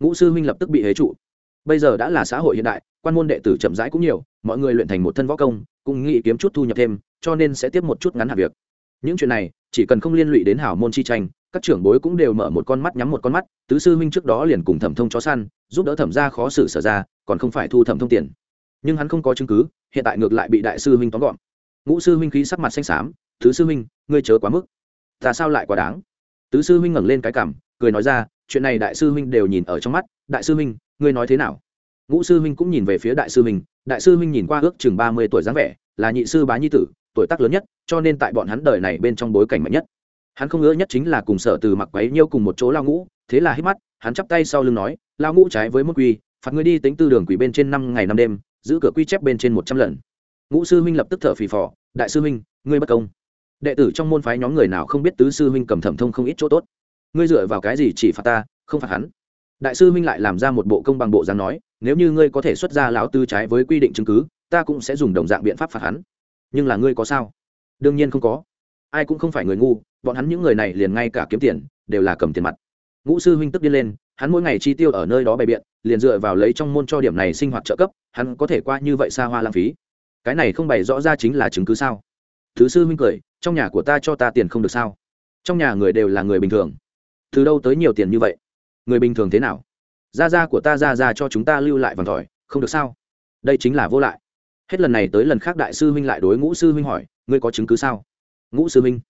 Ngũ sư huynh lập tức bị hế trụ. Bây giờ đã là xã hội hiện đại, quan môn đệ tử chậm rãi cũng nhiều, mọi người luyện thành một thân võ công, cũng nghĩ kiếm chút thu nhập thêm, cho nên sẽ tiếp một chút ngắn hạn việc. Những chuyện này, chỉ cần không liên lụy đến hảo môn chi tranh, các trưởng bối cũng đều mở một con mắt nhắm một con mắt, tứ sư huynh trước đó liền cùng thẩm thông chó săn, giúp đỡ thẩm ra khó xử sở ra, còn không phải thu thẩm thông tiền nhưng hắn không có chứng cứ, hiện tại ngược lại bị đại sư huynh tóm gọn. Ngũ sư huynh khí sắc mặt xanh xám tứ sư huynh, ngươi chớ quá mức. Ta sao lại quá đáng? Tứ sư huynh ngẩng lên cái cảm cười nói ra, chuyện này đại sư huynh đều nhìn ở trong mắt, đại sư huynh, ngươi nói thế nào? Ngũ sư huynh cũng nhìn về phía đại sư huynh, đại sư huynh nhìn qua ước chừng ba mươi tuổi dáng vẻ, là nhị sư bá nhi tử, tuổi tác lớn nhất, cho nên tại bọn hắn đời này bên trong bối cảnh mạnh nhất. Hắn không ngỡ nhất chính là cùng sở từ mặc quấy nhiêu cùng một chỗ lao ngũ, thế là hít mắt, hắn chắp tay sau lưng nói, lao ngũ trái với mức quy, phạt ngươi đi tính tư đường quỷ bên trên năm ngày năm đêm giữ cửa quy chép bên trên một trăm lần. Ngũ sư huynh lập tức thở phì phò, đại sư huynh, ngươi bất công. Đệ tử trong môn phái nhóm người nào không biết tứ sư huynh cầm thẩm thông không ít chỗ tốt? Ngươi dựa vào cái gì chỉ phạt ta, không phạt hắn? Đại sư huynh lại làm ra một bộ công bằng bộ dáng nói, nếu như ngươi có thể xuất ra lão tư trái với quy định chứng cứ, ta cũng sẽ dùng đồng dạng biện pháp phạt hắn. Nhưng là ngươi có sao? Đương nhiên không có. Ai cũng không phải người ngu, bọn hắn những người này liền ngay cả kiếm tiền, đều là cầm tiền mặt. Ngũ sư huynh tức điên lên hắn mỗi ngày chi tiêu ở nơi đó bày biện, liền dựa vào lấy trong môn cho điểm này sinh hoạt trợ cấp, hắn có thể qua như vậy xa hoa lãng phí. Cái này không bày rõ ra chính là chứng cứ sao? Thứ sư huynh cười, trong nhà của ta cho ta tiền không được sao? Trong nhà người đều là người bình thường. Từ đâu tới nhiều tiền như vậy? Người bình thường thế nào? Gia gia của ta gia gia cho chúng ta lưu lại vàng tỏi không được sao? Đây chính là vô lại. Hết lần này tới lần khác đại sư huynh lại đối ngũ sư huynh hỏi, ngươi có chứng cứ sao? Ngũ sư huynh.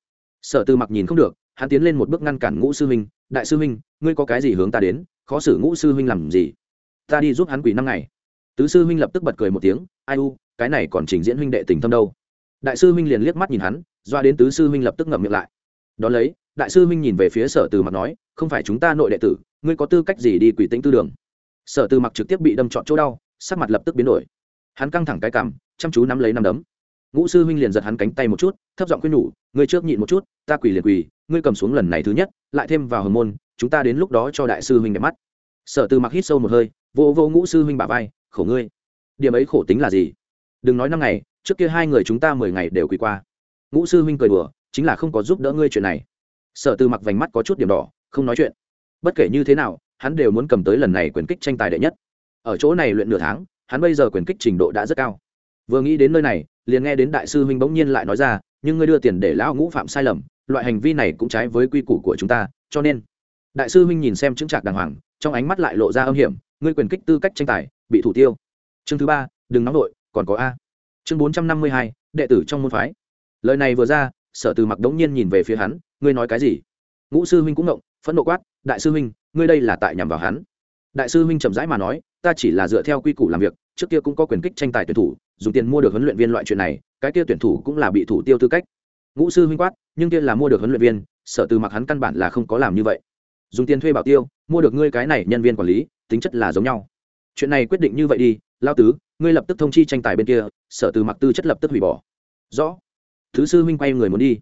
Sở tư mặc nhìn không được hắn tiến lên một bước ngăn cản ngũ sư huynh, đại sư huynh, ngươi có cái gì hướng ta đến? Khó xử ngũ sư huynh làm gì? Ta đi giúp hắn quỷ năm ngày. Tứ sư huynh lập tức bật cười một tiếng, ai u, cái này còn trình diễn huynh đệ tình thâm đâu. Đại sư huynh liền liếc mắt nhìn hắn, doa đến tứ sư huynh lập tức ngậm miệng lại. Đón lấy, đại sư huynh nhìn về phía sở từ mặc nói, không phải chúng ta nội đệ tử, ngươi có tư cách gì đi quỷ tính tư đường? Sở từ mặc trực tiếp bị đâm trọn chỗ đau, sắc mặt lập tức biến đổi. Hắn căng thẳng cái cảm chăm chú nắm lấy nắm đấm ngũ sư huynh liền giật hắn cánh tay một chút, thấp giọng khuyên nhủ, ngươi trước nhịn một chút, ta quỳ liền quỳ, ngươi cầm xuống lần này thứ nhất, lại thêm vào hồng môn, chúng ta đến lúc đó cho đại sư huynh đẹp mắt. Sở từ mặc hít sâu một hơi vô vô ngũ sư huynh bả vai, khổ ngươi, điểm ấy khổ tính là gì? Đừng nói năm ngày, trước kia hai người chúng ta mười ngày đều quỳ qua. Ngũ sư huynh cười đùa, chính là không có giúp đỡ ngươi chuyện này. Sở từ mặc vành mắt có chút điểm đỏ, không nói chuyện. Bất kể như thế nào, hắn đều muốn cầm tới lần này quyền kích tranh tài đệ nhất. Ở chỗ này luyện nửa tháng, hắn bây giờ quyền kích trình độ đã rất cao vừa nghĩ đến nơi này, liền nghe đến đại sư huynh bỗng nhiên lại nói ra, nhưng ngươi đưa tiền để lão ngũ phạm sai lầm, loại hành vi này cũng trái với quy củ của chúng ta, cho nên. Đại sư huynh nhìn xem chứng trạc đàng hoàng, trong ánh mắt lại lộ ra âm hiểm, ngươi quyền kích tư cách tranh tài, bị thủ tiêu. Chương thứ ba, đừng nóng đội còn có a. Chương bốn trăm năm mươi hai, đệ tử trong môn phái. Lời này vừa ra, sở từ mặc đống nhiên nhìn về phía hắn, ngươi nói cái gì? Ngũ sư huynh cũng ngộng, phẫn nộ quát, đại sư huynh, ngươi đây là tại nhằm vào hắn. Đại sư huynh chậm rãi mà nói, ta chỉ là dựa theo quy củ làm việc, trước kia cũng có quyền kích tranh tài tuyển thủ dùng tiền mua được huấn luyện viên loại chuyện này, cái kia tuyển thủ cũng là bị thủ tiêu tư cách. Ngũ sư huynh quát, nhưng kia là mua được huấn luyện viên, sở từ mặc hắn căn bản là không có làm như vậy. Dùng tiền thuê bảo tiêu, mua được ngươi cái này nhân viên quản lý, tính chất là giống nhau. Chuyện này quyết định như vậy đi, lao tứ, ngươi lập tức thông chi tranh tài bên kia, sở từ mặc tư chất lập tức hủy bỏ. Rõ. Thứ sư huynh quay người muốn đi.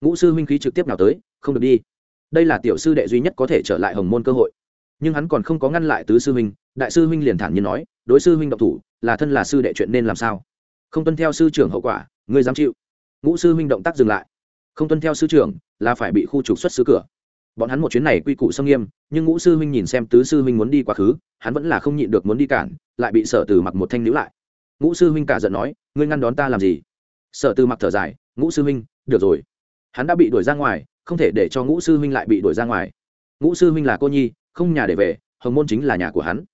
Ngũ sư huynh khí trực tiếp nào tới, không được đi. Đây là tiểu sư đệ duy nhất có thể trở lại hồng môn cơ hội. Nhưng hắn còn không có ngăn lại tứ sư huynh, đại sư huynh liền thản nhiên nói, đối sư huynh độc thủ là thân là sư đệ chuyện nên làm sao? Không tuân theo sư trưởng hậu quả, ngươi dám chịu. Ngũ sư huynh động tác dừng lại. Không tuân theo sư trưởng, là phải bị khu trục xuất xứ cửa. Bọn hắn một chuyến này quy củ sâm nghiêm, nhưng ngũ sư huynh nhìn xem tứ sư huynh muốn đi quá khứ, hắn vẫn là không nhịn được muốn đi cản, lại bị sở từ mặc một thanh níu lại. Ngũ sư huynh cả giận nói, ngươi ngăn đón ta làm gì? Sở từ mặc thở dài, ngũ sư huynh, được rồi. Hắn đã bị đuổi ra ngoài, không thể để cho ngũ sư huynh lại bị đuổi ra ngoài. Ngũ sư huynh là cô nhi, không nhà để về, hồng môn chính là nhà của hắn.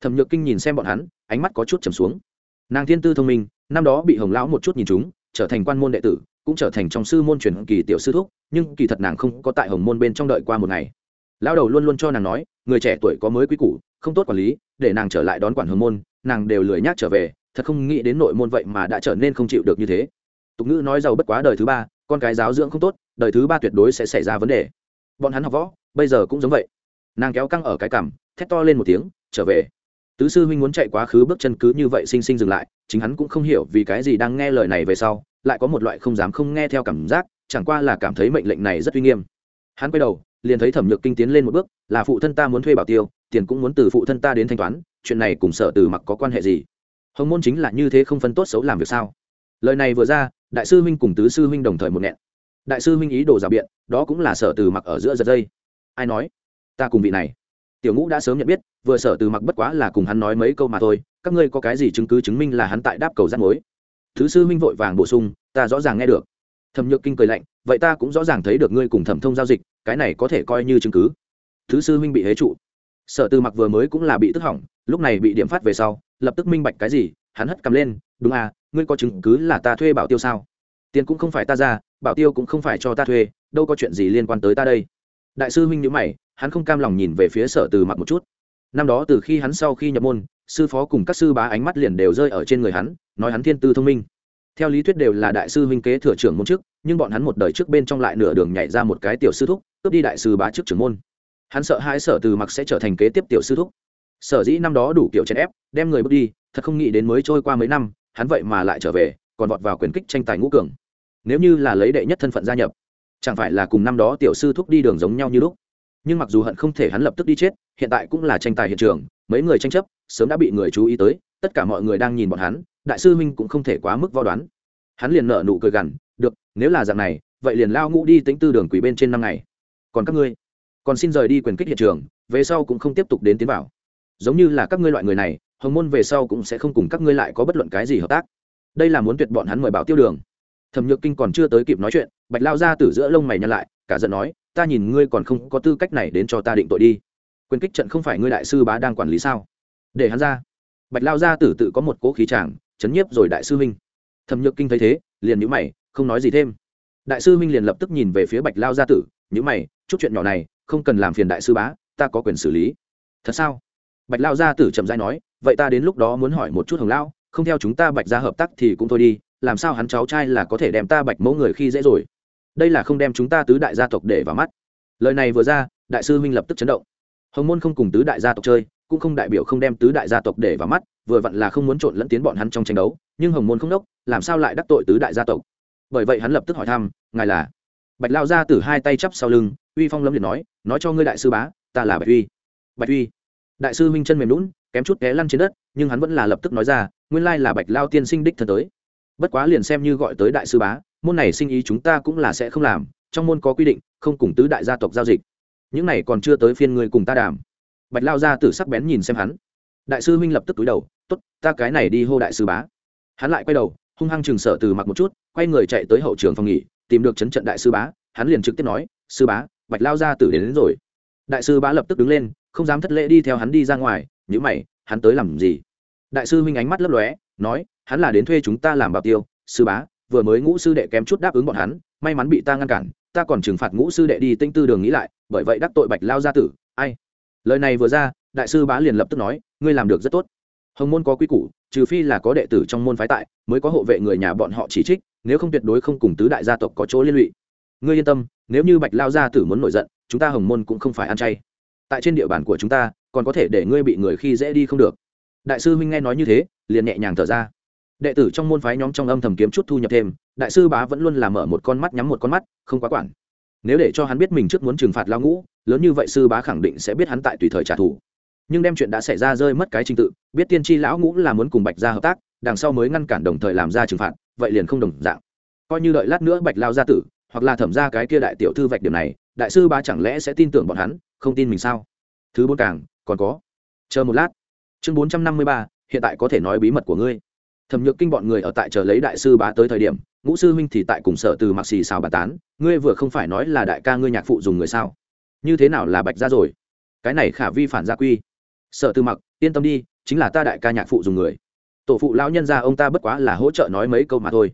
Thẩm nhược kinh nhìn xem bọn hắn ánh mắt có chút trầm xuống. Nàng thiên tư thông minh, năm đó bị hồng lão một chút nhìn chúng, trở thành quan môn đệ tử, cũng trở thành trong sư môn truyền kỳ tiểu sư thúc, nhưng kỳ thật nàng không có tại hồng môn bên trong đợi qua một ngày. Lão đầu luôn luôn cho nàng nói, người trẻ tuổi có mới quý củ, không tốt quản lý, để nàng trở lại đón quản hồng môn, nàng đều lười nhác trở về, thật không nghĩ đến nội môn vậy mà đã trở nên không chịu được như thế. Tục ngữ nói giàu bất quá đời thứ ba, con cái giáo dưỡng không tốt, đời thứ ba tuyệt đối sẽ xảy ra vấn đề. Bọn hắn học võ, bây giờ cũng giống vậy. Nàng kéo căng ở cái cằm, thét to lên một tiếng, trở về tứ sư huynh muốn chạy quá khứ bước chân cứ như vậy xinh xinh dừng lại, chính hắn cũng không hiểu vì cái gì đang nghe lời này về sau, lại có một loại không dám không nghe theo cảm giác, chẳng qua là cảm thấy mệnh lệnh này rất uy nghiêm. Hắn quay đầu, liền thấy thẩm nhược kinh tiến lên một bước, là phụ thân ta muốn thuê bảo tiêu, tiền cũng muốn từ phụ thân ta đến thanh toán, chuyện này cùng sở từ mặc có quan hệ gì? Hồng môn chính là như thế không phân tốt xấu làm việc sao? Lời này vừa ra, đại sư huynh cùng tứ sư huynh đồng thời một nghẹn. Đại sư huynh ý đồ rào biện, đó cũng là sở từ mặc ở giữa giật dây. Ai nói? Ta cùng vị này tiểu ngũ đã sớm nhận biết, vừa sở từ mặc bất quá là cùng hắn nói mấy câu mà thôi, các ngươi có cái gì chứng cứ chứng minh là hắn tại đáp cầu rắt mối? Thứ sư huynh vội vàng bổ sung, ta rõ ràng nghe được. Thẩm nhược kinh cười lạnh, vậy ta cũng rõ ràng thấy được ngươi cùng thẩm thông giao dịch, cái này có thể coi như chứng cứ. Thứ sư huynh bị hế trụ. Sở từ mặc vừa mới cũng là bị tức hỏng, lúc này bị điểm phát về sau, lập tức minh bạch cái gì, hắn hất cầm lên, đúng à ngươi có chứng cứ là ta thuê bảo tiêu sao? Tiền cũng không phải ta ra, bảo tiêu cũng không phải cho ta thuê, đâu có chuyện gì liên quan tới ta đây. Đại sư huynh nhữ mày hắn không cam lòng nhìn về phía sở từ mặc một chút. Năm đó từ khi hắn sau khi nhập môn, sư phó cùng các sư bá ánh mắt liền đều rơi ở trên người hắn, nói hắn thiên tư thông minh. Theo lý thuyết đều là đại sư huynh kế thừa trưởng môn trước, nhưng bọn hắn một đời trước bên trong lại nửa đường nhảy ra một cái tiểu sư thúc, cướp đi đại sư bá trước trưởng môn. Hắn sợ hai sở từ mặc sẽ trở thành kế tiếp tiểu sư thúc. Sở dĩ năm đó đủ kiểu chèn ép, đem người bước đi, thật không nghĩ đến mới trôi qua mấy năm, hắn vậy mà lại trở về, còn vọt vào quyền kích tranh tài ngũ cường. Nếu như là lấy đệ nhất thân phận gia nhập, chẳng phải là cùng năm đó tiểu sư thúc đi đường giống nhau như lúc? Nhưng mặc dù hận không thể hắn lập tức đi chết, hiện tại cũng là tranh tài hiện trường, mấy người tranh chấp, sớm đã bị người chú ý tới, tất cả mọi người đang nhìn bọn hắn, đại sư minh cũng không thể quá mức vo đoán. Hắn liền nở nụ cười gằn, được, nếu là dạng này, vậy liền lao ngũ đi tính tư đường quỷ bên trên năm ngày. Còn các ngươi? Còn xin rời đi quyền kích hiện trường, về sau cũng không tiếp tục đến tiến vào. Giống như là các ngươi loại người này, hồng môn về sau cũng sẽ không cùng các ngươi lại có bất luận cái gì hợp tác. Đây là muốn tuyệt bọn hắn mời bảo tiêu đường. Thẩm nhược kinh còn chưa tới kịp nói chuyện, bạch lao ra từ giữa lông mày nhăn lại, cả giận nói ta nhìn ngươi còn không có tư cách này đến cho ta định tội đi. Quyền kích trận không phải ngươi đại sư bá đang quản lý sao? Để hắn ra. Bạch lao gia tử tự có một cố khí tràng chấn nhiếp rồi đại sư huynh. Thẩm nhược kinh thấy thế, liền nhữ mày, không nói gì thêm. Đại sư huynh liền lập tức nhìn về phía bạch lao gia tử nhữ mày, chút chuyện nhỏ này, không cần làm phiền đại sư bá, ta có quyền xử lý. Thật sao? Bạch lao gia tử chậm dãi nói, vậy ta đến lúc đó muốn hỏi một chút hồng lao, không theo chúng ta bạch ra hợp tác thì cũng thôi đi, làm sao hắn cháu trai là có thể đem ta bạch mẫu người khi dễ rồi? Đây là không đem chúng ta tứ đại gia tộc để vào mắt. Lời này vừa ra, đại sư huynh lập tức chấn động. Hồng môn không cùng tứ đại gia tộc chơi, cũng không đại biểu không đem tứ đại gia tộc để vào mắt, vừa vặn là không muốn trộn lẫn tiến bọn hắn trong tranh đấu, nhưng hồng môn không đốc, làm sao lại đắc tội tứ đại gia tộc? Bởi vậy hắn lập tức hỏi thăm, ngài là? Bạch lao ra từ hai tay chắp sau lưng, uy phong lâm liệt nói nói cho ngươi đại sư bá, ta là bạch uy. Bạch uy? Đại sư huynh chân mềm lún kém chút té lăn trên đất, nhưng hắn vẫn là lập tức nói ra, nguyên lai là bạch lao tiên sinh đích thân tới bất quá liền xem như gọi tới đại sư bá môn này sinh ý chúng ta cũng là sẽ không làm trong môn có quy định không cùng tứ đại gia tộc giao dịch. Những này còn chưa tới phiên người cùng ta đàm. Bạch lao ra tử sắc bén nhìn xem hắn. Đại sư huynh lập tức túi đầu t ố t ta cái này đi hô đại sư bá. Hắn lại quay đầu hung hăng chừng sợ từ mặc một chút quay người chạy tới hậu trường phòng nghỉ tìm được chấn trận đại sư bá hắn liền trực tiếp nói sư bá bạch lao ra tử đến, đến rồi. Đại sư bá lập tức đứng lên không dám thất lễ đi theo hắn đi ra ngoài nhữ mày hắn tới làm gì? Đại sư huynh ánh mắt lấp lóe nói, hắn là đến thuê chúng ta làm bảo tiêu, sư bá, vừa mới ngũ sư đệ kém chút đáp ứng bọn hắn, may mắn bị ta ngăn cản, ta còn trừng phạt ngũ sư đệ đi tinh tư đường nghĩ lại, bởi vậy đắc tội bạch lao gia tử. Ai? Lời này vừa ra, đại sư bá liền lập tức nói, ngươi làm được rất tốt. Hồng môn có quy củ, trừ phi là có đệ tử trong môn phái tại, mới có hộ vệ người nhà bọn họ chỉ trích, nếu không tuyệt đối không cùng tứ đại gia tộc có chỗ liên lụy. Ngươi yên tâm, nếu như bạch lao gia tử muốn nổi giận, chúng ta hồng môn cũng không phải ăn chay. Tại trên địa bàn của chúng ta, còn có thể để ngươi bị người khi dễ đi không được. Đại sư huynh nghe nói như thế liền nhẹ nhàng thở ra. Đệ tử trong môn phái nhóm trong âm thầm kiếm chút thu nhập thêm, đại sư bá vẫn luôn làm mở một con mắt nhắm một con mắt, không quá quản. Nếu để cho hắn biết mình trước muốn trừng phạt lao ngũ, lớn như vậy sư bá khẳng định sẽ biết hắn tại tùy thời trả thù. Nhưng đem chuyện đã xảy ra rơi mất cái trình tự, biết tiên tri lão ngũ là muốn cùng bạch gia hợp tác, đằng sau mới ngăn cản đồng thời làm ra trừng phạt, vậy liền không đồng dạng. Coi như đợi lát nữa bạch lao gia tử, hoặc là thẩm ra cái kia đại tiểu thư vạch điểm này, đại sư bá chẳng lẽ sẽ tin tưởng bọn hắn, không tin mình sao? Thứ bốn càng, còn có. Chờ một lát. Chương bốn trăm năm mươi ba hiện tại có thể nói bí mật của ngươi. Thẩm nhược kinh bọn người ở tại chờ lấy đại sư bá tới thời điểm, ngũ sư huynh thì tại cùng sở từ mặc xì xào bà tán, ngươi vừa không phải nói là đại ca ngươi nhạc phụ dùng người sao? Như thế nào là bạch ra rồi? Cái này khả vi phản gia quy. Sở từ mặc, yên tâm đi, chính là ta đại ca nhạc phụ dùng người. Tổ phụ lão nhân ra ông ta bất quá là hỗ trợ nói mấy câu mà thôi.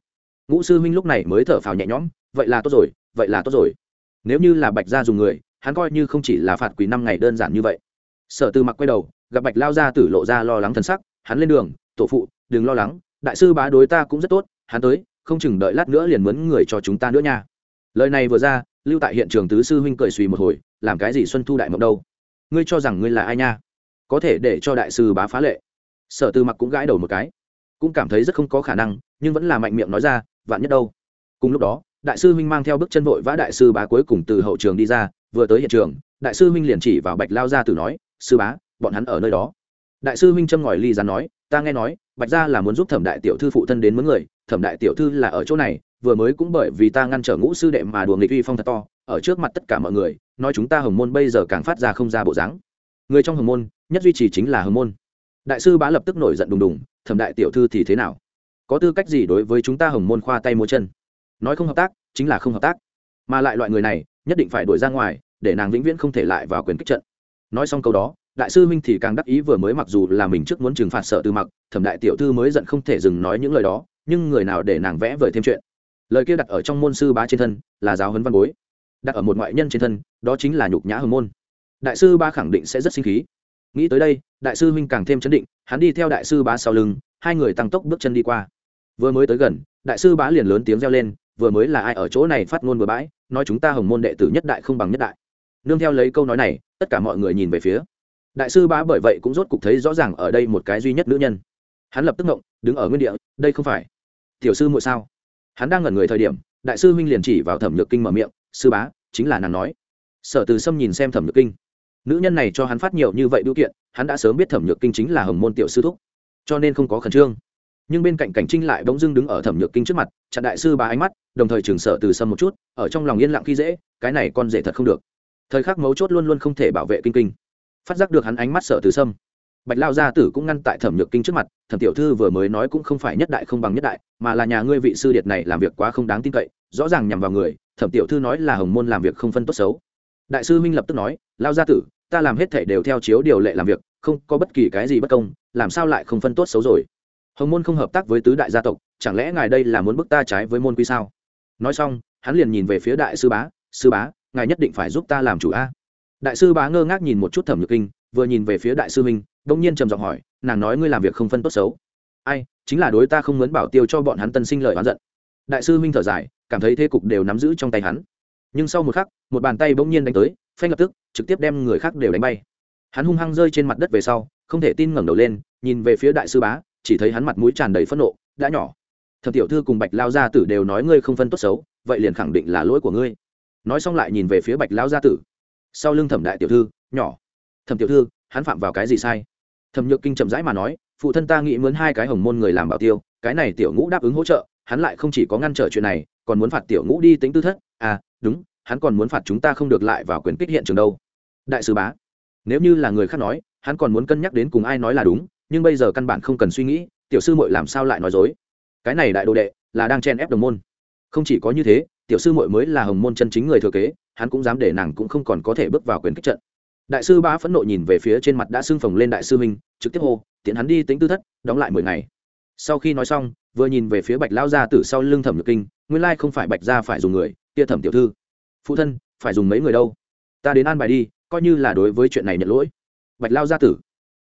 Ngũ sư huynh lúc này mới thở phào nhẹ nhõm, vậy là tốt rồi, vậy là tốt rồi. Nếu như là bạch gia dùng người, hắn coi như không chỉ là phạt quỷ năm ngày đơn giản như vậy. Sở từ mặc quay đầu, gặp bạch lao ra tử lộ ra lo lắng thân sắc hắn lên đường, tổ phụ, đừng lo lắng, đại sư bá đối ta cũng rất tốt, hắn tới, không chừng đợi lát nữa liền mướn người cho chúng ta nữa nha. Lời này vừa ra, lưu tại hiện trường tứ sư huynh cười suy một hồi, làm cái gì xuân thu đại mộng đâu? Ngươi cho rằng ngươi là ai nha? Có thể để cho đại sư bá phá lệ. Sở tư mặc cũng gãi đầu một cái, cũng cảm thấy rất không có khả năng, nhưng vẫn là mạnh miệng nói ra, vạn nhất đâu? Cùng lúc đó, đại sư huynh mang theo bước chân vội vã đại sư bá cuối cùng từ hậu trường đi ra, vừa tới hiện trường, đại sư huynh liền chỉ vào bạch lao ra từ nói, sư bá, bọn hắn ở nơi đó đại sư huynh Trâm ngòi ly ra nói, ta nghe nói, bạch gia là muốn giúp thẩm đại tiểu thư phụ thân đến mướn người, thẩm đại tiểu thư là ở chỗ này, vừa mới cũng bởi vì ta ngăn trở ngũ sư đệ mà đùa nghịch uy phong thật to, ở trước mặt tất cả mọi người, nói chúng ta hồng môn bây giờ càng phát ra không ra bộ dáng. Người trong hồng môn, nhất duy trì chính là hồng môn. Đại sư bá lập tức nổi giận đùng đùng, thẩm đại tiểu thư thì thế nào? Có tư cách gì đối với chúng ta hồng môn khoa tay mua chân? Nói không hợp tác, chính là không hợp tác. Mà lại loại người này, nhất định phải đuổi ra ngoài, để nàng vĩnh viễn không thể lại vào quyền kích trận. Nói xong câu đó đại sư huynh thì càng đắc ý vừa mới mặc dù là mình trước muốn trừng phạt sợ từ mặc, thẩm đại tiểu thư mới giận không thể dừng nói những lời đó, nhưng người nào để nàng vẽ vời thêm chuyện. Lời kia đặt ở trong môn sư bá trên thân, là giáo huấn văn bối. Đặt ở một ngoại nhân trên thân, đó chính là nhục nhã hồng môn. Đại sư ba khẳng định sẽ rất sinh khí. Nghĩ tới đây, đại sư huynh càng thêm chấn định, hắn đi theo đại sư bá sau lưng, hai người tăng tốc bước chân đi qua. Vừa mới tới gần, đại sư bá liền lớn tiếng reo lên, vừa mới là ai ở chỗ này phát ngôn bừa bãi, nói chúng ta hồng môn đệ tử nhất đại không bằng nhất đại. Nương theo lấy câu nói này, tất cả mọi người nhìn về phía đại sư bá bởi vậy cũng rốt cục thấy rõ ràng ở đây một cái duy nhất nữ nhân. Hắn lập tức ngộng, đứng ở nguyên địa, đây không phải tiểu sư muội sao? Hắn đang ngẩn người thời điểm, đại sư huynh liền chỉ vào thẩm nhược kinh mở miệng, sư bá, chính là nàng nói. Sở từ sâm nhìn xem thẩm nhược kinh. Nữ nhân này cho hắn phát nhiều như vậy biểu kiện, hắn đã sớm biết thẩm nhược kinh chính là hồng môn tiểu sư thúc, cho nên không có khẩn trương. Nhưng bên cạnh cảnh trinh lại bỗng dưng đứng ở thẩm nhược kinh trước mặt, chặn đại sư bá ánh mắt, đồng thời trường sở từ sâm một chút, ở trong lòng yên lặng khi dễ, cái này con dễ thật không được. Thời khắc mấu chốt luôn luôn không thể bảo vệ kinh kinh phát giác được hắn ánh mắt sợ từ sâm. Bạch lao gia tử cũng ngăn tại thẩm nhược kinh trước mặt, thẩm tiểu thư vừa mới nói cũng không phải nhất đại không bằng nhất đại, mà là nhà ngươi vị sư điệt này làm việc quá không đáng tin cậy, rõ ràng nhằm vào người, thẩm tiểu thư nói là hồng môn làm việc không phân tốt xấu. Đại sư minh lập tức nói, lao gia tử, ta làm hết thể đều theo chiếu điều lệ làm việc, không có bất kỳ cái gì bất công, làm sao lại không phân tốt xấu rồi? Hồng môn không hợp tác với tứ đại gia tộc, chẳng lẽ ngài đây là muốn bức ta trái với môn quy sao? Nói xong, hắn liền nhìn về phía đại sư bá sư bá, ngài nhất định phải giúp ta làm chủ a đại sư bá ngơ ngác nhìn một chút thẩm nhược kinh, vừa nhìn về phía đại sư minh đông nhiên trầm giọng hỏi, nàng nói ngươi làm việc không phân tốt xấu. Ai, chính là đối ta không muốn bảo tiêu cho bọn hắn tân sinh lời oán giận. Đại sư huynh thở dài, cảm thấy thế cục đều nắm giữ trong tay hắn. Nhưng sau một khắc, một bàn tay bỗng nhiên đánh tới, phanh lập tức, trực tiếp đem người khác đều đánh bay. Hắn hung hăng rơi trên mặt đất về sau, không thể tin ngẩng đầu lên, nhìn về phía đại sư bá, chỉ thấy hắn mặt mũi tràn đầy phẫn nộ, đã nhỏ thập tiểu thư cùng bạch lao gia tử đều nói ngươi không phân tốt xấu, vậy liền khẳng định là lỗi của ngươi. Nói xong lại nhìn về phía bạch lao gia tử sau lưng thẩm đại tiểu thư, nhỏ. Thẩm tiểu thư, hắn phạm vào cái gì sai? Thẩm nhược kinh chậm rãi mà nói, phụ thân ta nghĩ mướn hai cái hồng môn người làm bảo tiêu, cái này tiểu ngũ đáp ứng hỗ trợ, hắn lại không chỉ có ngăn trở chuyện này, còn muốn phạt tiểu ngũ đi tính tư thất. À đúng, hắn còn muốn phạt chúng ta không được lại vào quyền kích hiện trường đâu. Đại sứ bá, nếu như là người khác nói, hắn còn muốn cân nhắc đến cùng ai nói là đúng, nhưng bây giờ căn bản không cần suy nghĩ, tiểu sư muội làm sao lại nói dối? Cái này đại đồ đệ, là đang chen ép đồng môn. Không chỉ có như thế, tiểu sư muội mới là hồng môn chân chính người thừa kế hắn cũng dám để nàng cũng không còn có thể bước vào quyền kích trận. Đại sư bá phẫn nộ nhìn về phía trên mặt đã xưng phồng lên đại sư minh trực tiếp hô tiện hắn đi tính tư thất, đóng lại mười ngày. Sau khi nói xong, vừa nhìn về phía bạch lao gia tử sau lưng thẩm nhược kinh, nguyên lai không phải bạch gia phải dùng người, kia thẩm tiểu thư. Phụ thân, phải dùng mấy người đâu? Ta đến an bài đi, coi như là đối với chuyện này nhận lỗi. Bạch lao gia tử,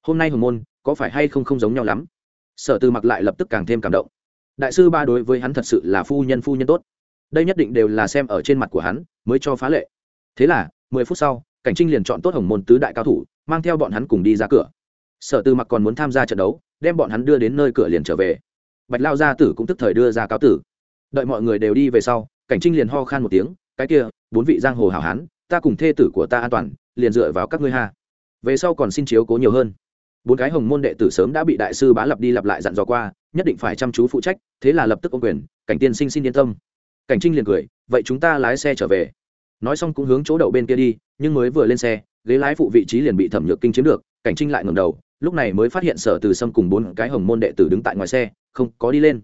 hôm nay hồng môn, có phải hay không không giống nhau lắm? Sở từ mặc lại lập tức càng thêm cảm động. Đại sư ba đối với hắn thật sự là phu nhân phu nhân tốt đây nhất định đều là xem ở trên mặt của hắn, mới cho phá lệ. Thế là, mười phút sau, cảnh trinh liền chọn tốt hồng môn tứ đại cao thủ, mang theo bọn hắn cùng đi ra cửa. Sở tư mặc còn muốn tham gia trận đấu, đem bọn hắn đưa đến nơi cửa liền trở về. Bạch lao gia tử cũng tức thời đưa ra cáo tử. Đợi mọi người đều đi về sau, cảnh trinh liền ho khan một tiếng, cái kia, bốn vị giang hồ hảo hán, ta cùng thê tử của ta an toàn, liền dựa vào các ngươi ha. Về sau còn xin chiếu cố nhiều hơn. Bốn cái hồng môn đệ tử sớm đã bị đại sư bá lập đi lặp lại dặn dò qua, nhất định phải chăm chú phụ trách, thế là lập tức ô quyền, cảnh tiên sinh xin yên tâm cảnh trinh liền cười, vậy chúng ta lái xe trở về. Nói xong cũng hướng chỗ đậu bên kia đi, nhưng mới vừa lên xe, ghế lái phụ vị trí liền bị thẩm nhược kinh chiếm được, cảnh trinh lại ngầm đầu, lúc này mới phát hiện sở từ sâm cùng bốn cái hồng môn đệ tử đứng tại ngoài xe, không có đi lên.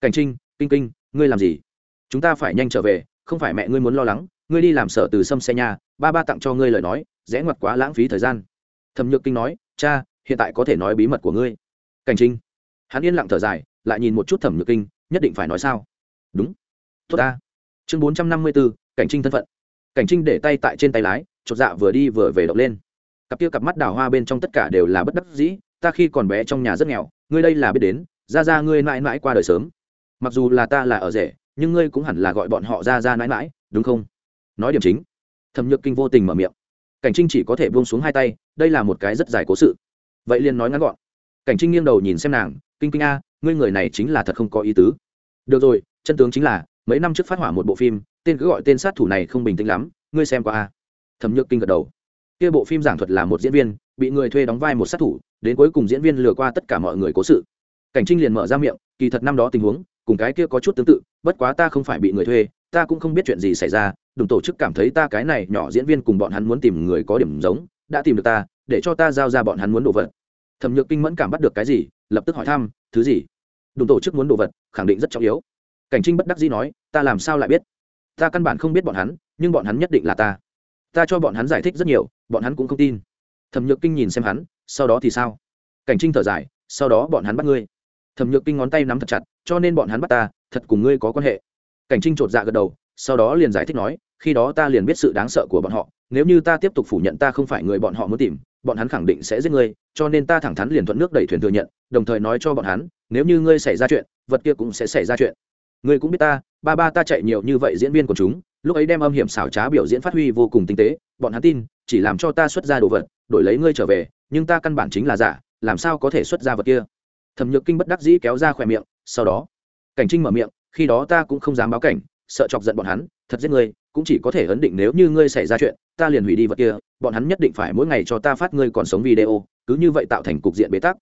Cảnh trinh, kinh kinh, ngươi làm gì? Chúng ta phải nhanh trở về, không phải mẹ ngươi muốn lo lắng, ngươi đi làm sở từ sâm xe nhà ba ba tặng cho ngươi lời nói, rẽ ngoặt quá lãng phí thời gian. Thẩm nhược kinh nói, cha, hiện tại có thể nói bí mật của ngươi. Cảnh trinh, hắn yên lặng thở dài, lại nhìn một chút thẩm nhược kinh, nhất định phải nói sao? Đúng tốt ta. Chương bốn trăm năm mươi b ố cảnh trinh thân phận. Cảnh trinh để tay tại trên tay lái, chột dạ vừa đi vừa về động lên. Cặp kia cặp mắt đào hoa bên trong tất cả đều là bất đắc dĩ, ta khi còn bé trong nhà rất nghèo, ngươi đây là biết đến, ra ra ngươi mãi mãi qua đời sớm. Mặc dù là ta là ở rể, nhưng ngươi cũng hẳn là gọi bọn họ ra ra mãi mãi, đúng không? Nói điểm chính. Thẩm nhược kinh vô tình mở miệng. Cảnh trinh chỉ có thể buông xuống hai tay, đây là một cái rất dài cố sự. Vậy liền nói ngắn gọn. Cảnh trinh nghiêng đầu nhìn xem nàng, kinh kinh a, ngươi người này chính là thật không có ý tứ. Được rồi, chân tướng chính là mấy năm trước phát hỏa một bộ phim, tên cứ gọi tên sát thủ này không bình tĩnh lắm, ngươi xem qua a thẩm nhược kinh gật đầu. Kia bộ phim giảng thuật là một diễn viên, bị người thuê đóng vai một sát thủ, đến cuối cùng diễn viên lừa qua tất cả mọi người cố sự. Cảnh trinh liền mở ra miệng, kỳ thật năm đó tình huống, cùng cái kia có chút tương tự, bất quá ta không phải bị người thuê, ta cũng không biết chuyện gì xảy ra đùng tổ chức cảm thấy ta cái này nhỏ diễn viên cùng bọn hắn muốn tìm người có điểm giống, đã tìm được ta, để cho ta giao ra bọn hắn muốn đồ vật. Thẩm nhược kinh mẫn cảm bắt được cái gì, lập tức hỏi thăm, thứ gì? Đùng tổ chức muốn đồ vật, khẳng định rất trọng yếu cảnh trinh bất đắc dĩ nói, ta làm sao lại biết? Ta căn bản không biết bọn hắn, nhưng bọn hắn nhất định là ta. Ta cho bọn hắn giải thích rất nhiều, bọn hắn cũng không tin. Thẩm nhược kinh nhìn xem hắn, sau đó thì sao? Cảnh trinh thở dài, sau đó bọn hắn bắt ngươi. Thẩm nhược kinh ngón tay nắm thật chặt, cho nên bọn hắn bắt ta, thật cùng ngươi có quan hệ. Cảnh trinh chột dạ gật đầu, sau đó liền giải thích nói, khi đó ta liền biết sự đáng sợ của bọn họ, nếu như ta tiếp tục phủ nhận ta không phải người bọn họ muốn tìm, bọn hắn khẳng định sẽ giết ngươi, cho nên ta thẳng thắn liền thuận nước đẩy thuyền thừa nhận, đồng thời nói cho bọn hắn, nếu như ngươi xảy ra chuyện, vật kia cũng sẽ xảy ra chuyện ngươi cũng biết ta, ba ba ta chạy nhiều như vậy diễn viên của chúng, lúc ấy đem âm hiểm xảo trá biểu diễn phát huy vô cùng tinh tế, bọn hắn tin, chỉ làm cho ta xuất ra đồ vật, đổi lấy ngươi trở về, nhưng ta căn bản chính là giả, làm sao có thể xuất ra vật kia? Thẩm nhược kinh bất đắc dĩ kéo ra khỏe miệng, sau đó, cảnh trinh mở miệng, khi đó ta cũng không dám báo cảnh, sợ chọc giận bọn hắn, thật giết ngươi, cũng chỉ có thể ấn định nếu như ngươi xảy ra chuyện, ta liền hủy đi vật kia, bọn hắn nhất định phải mỗi ngày cho ta phát ngươi còn sống video, cứ như vậy tạo thành cục diện bế tắc.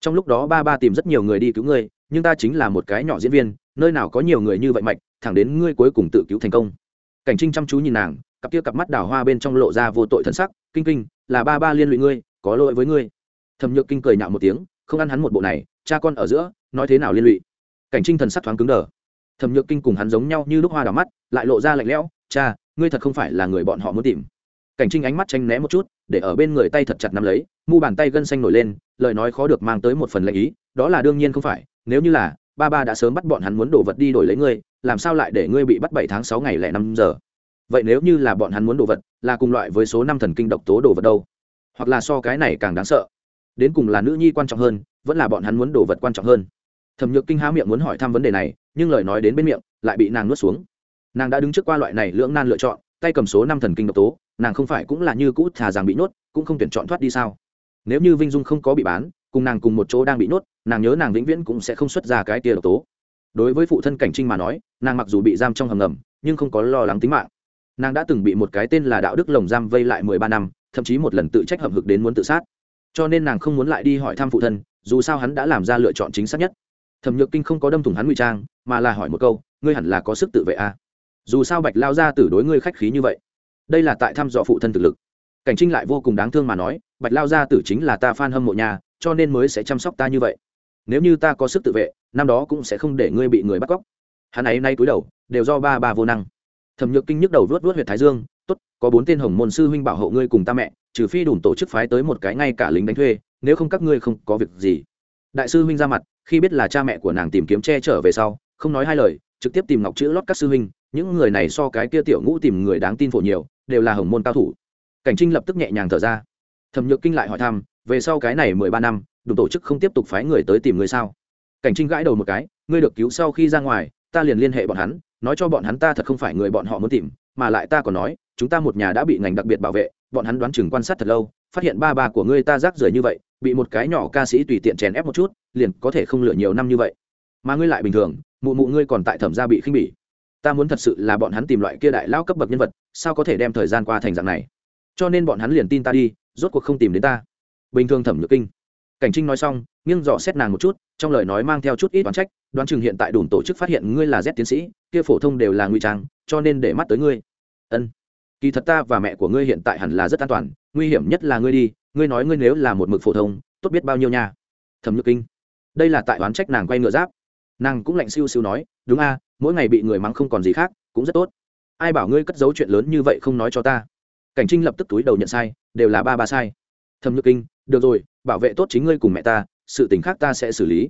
Trong lúc đó ba ba tìm rất nhiều người đi cứu ngươi, nhưng ta chính là một cái nhỏ diễn viên nơi nào có nhiều người như vậy mạnh thẳng đến ngươi cuối cùng tự cứu thành công. Cảnh trinh chăm chú nhìn nàng, cặp kia cặp mắt đào hoa bên trong lộ ra vô tội thân sắc, kinh kinh, là ba ba liên lụy ngươi, có lỗi với ngươi. Thẩm nhược kinh cười nhạo một tiếng, không ăn hắn một bộ này, cha con ở giữa, nói thế nào liên lụy? Cảnh trinh thần sắc thoáng cứng đờ. Thẩm nhược kinh cùng hắn giống nhau như lúc hoa đào mắt, lại lộ ra lạnh lẽo, cha, ngươi thật không phải là người bọn họ muốn tìm. Cảnh trinh ánh mắt tranh né một chút, để ở bên người tay thật chặt nắm lấy, mu bàn tay gân xanh nổi lên, lời nói khó được mang tới một phần lệnh ý, đó là đương nhiên không phải, nếu như là ba ba đã sớm bắt bọn hắn muốn đổ vật đi đổi lấy ngươi làm sao lại để ngươi bị bắt bảy tháng sáu ngày lẻ năm giờ? Vậy nếu như là bọn hắn muốn đồ vật là cùng loại với số năm thần kinh độc tố đồ vật đâu? Hoặc là so cái này càng đáng sợ. Đến cùng là nữ nhi quan trọng hơn vẫn là bọn hắn muốn đồ vật quan trọng hơn. Thẩm nhược kinh há miệng muốn hỏi thăm vấn đề này nhưng lời nói đến bên miệng lại bị nàng nuốt xuống. Nàng đã đứng trước qua loại này lưỡng nan lựa chọn tay cầm số năm thần kinh độc tố nàng không phải cũng là như cũ thà rằng bị nuốt, cũng không tuyển chọn thoát đi sao? Nếu như vinh dung không có bị bán cùng nàng cùng một chỗ đang bị nhốt, nàng nhớ nàng vĩnh viễn cũng sẽ không xuất ra cái tia độc tố. Đối với phụ thân cảnh trinh mà nói, nàng mặc dù bị giam trong hầm ngầm, nhưng không có lo lắng tính mạng. Nàng đã từng bị một cái tên là đạo đức lồng giam vây lại mười ba năm, thậm chí một lần tự trách hậm hực đến muốn tự sát. Cho nên nàng không muốn lại đi hỏi thăm phụ thân, dù sao hắn đã làm ra lựa chọn chính xác nhất. Thẩm nhược kinh không có đâm thủng hắn ngụy trang, mà là hỏi một câu, ngươi hẳn là có sức tự vệ à? dù sao bạch lao ra tử đối ngươi khách khí như vậy. Đây là tại thăm dò phụ thân thực lực. Cảnh trinh lại vô cùng đáng thương mà nói, bạch lao gia tử chính là ta f a n hâm mộ nhà cho nên mới sẽ chăm sóc ta như vậy. Nếu như ta có sức tự vệ, năm đó cũng sẽ không để ngươi bị người bắt cóc. Hắn ấy nay cúi đầu, đều do ba ba vô năng. Thẩm nhược kinh nhức đầu vớt vớt huyện thái dương, tốt, có bốn tên hồng môn sư huynh bảo hộ ngươi cùng ta mẹ, trừ phi đủ tổ chức phái tới một cái ngay cả lính đánh thuê, nếu không các ngươi không có việc gì. Đại sư huynh ra mặt, khi biết là cha mẹ của nàng tìm kiếm che trở về sau, không nói hai lời, trực tiếp tìm ngọc chữ lót các sư huynh, những người này so cái kia tiểu ngũ tìm người đáng tin phổ nhiều, đều là hồng môn cao thủ. Cảnh trinh lập tức nhẹ nhàng thở ra. Thẩm nhược kinh lại hỏi thăm về sau cái này mười ba năm đủ tổ chức không tiếp tục phái người tới tìm người sao? Cảnh trinh gãi đầu một cái, ngươi được cứu sau khi ra ngoài, ta liền liên hệ bọn hắn, nói cho bọn hắn ta thật không phải người bọn họ muốn tìm, mà lại ta còn nói, chúng ta một nhà đã bị ngành đặc biệt bảo vệ, bọn hắn đoán chừng quan sát thật lâu, phát hiện ba ba của ngươi ta rác rưởi như vậy, bị một cái nhỏ ca sĩ tùy tiện chèn ép một chút, liền có thể không lựa nhiều năm như vậy. Mà ngươi lại bình thường, mụ mụ ngươi còn tại thẩm gia bị khinh bỉ. Ta muốn thật sự là bọn hắn tìm loại kia đại lao cấp bậc nhân vật, sao có thể đem thời gian qua thành dạng này? Cho nên bọn hắn liền tin ta đi, rốt cuộc không tìm đến ta bình thường thẩm nhược kinh. Cảnh trinh nói xong, nghiêng dò xét nàng một chút, trong lời nói mang theo chút ít đoán trách, đoán chừng hiện tại đủ tổ chức phát hiện ngươi là z tiến sĩ, kia phổ thông đều là nguy trang, cho nên để mắt tới ngươi. Ân. Kỳ thật ta và mẹ của ngươi hiện tại hẳn là rất an toàn, nguy hiểm nhất là ngươi đi, ngươi nói ngươi nếu là một mực phổ thông, tốt biết bao nhiêu nha. Thẩm nhược kinh. Đây là tại oán trách nàng quay ngựa giáp. Nàng cũng lạnh siêu siêu nói, đúng a, mỗi ngày bị người mắng không còn gì khác, cũng rất tốt. Ai bảo ngươi cất giấu chuyện lớn như vậy không nói cho ta. Cảnh trinh lập tức túi đầu nhận sai, đều là ba ba sai. Thẩm nhược kinh được rồi, bảo vệ tốt chính ngươi cùng mẹ ta, sự tình khác ta sẽ xử lý.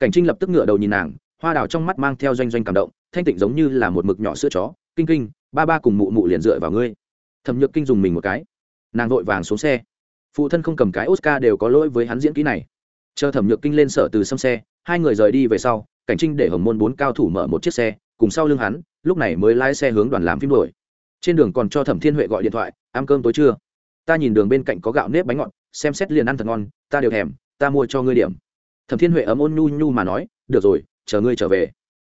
Cảnh trinh lập tức ngựa đầu nhìn nàng, hoa đào trong mắt mang theo doanh doanh cảm động, thanh tịnh giống như là một mực nhỏ sữa chó, kinh kinh, ba ba cùng mụ mụ liền dựa vào ngươi. Thẩm nhược kinh dùng mình một cái. Nàng vội vàng xuống xe. Phụ thân không cầm cái oscar đều có lỗi với hắn diễn kỹ này. Chờ thẩm nhược kinh lên sở từ xâm xe, hai người rời đi về sau, cảnh trinh để hồng môn bốn cao thủ mở một chiếc xe, cùng sau lưng hắn, lúc này mới lái xe hướng đoàn làm phim đuổi. Trên đường còn cho thẩm thiên huệ gọi điện thoại, ăn cơm tối trưa ta nhìn đường bên cạnh có gạo nếp bánh ngọt, xem xét liền ăn thật ngon, ta đều thèm, ta mua cho ngươi điểm. Thẩm thiên huệ ấm ôn nhu nhu mà nói, được rồi, chờ ngươi trở về.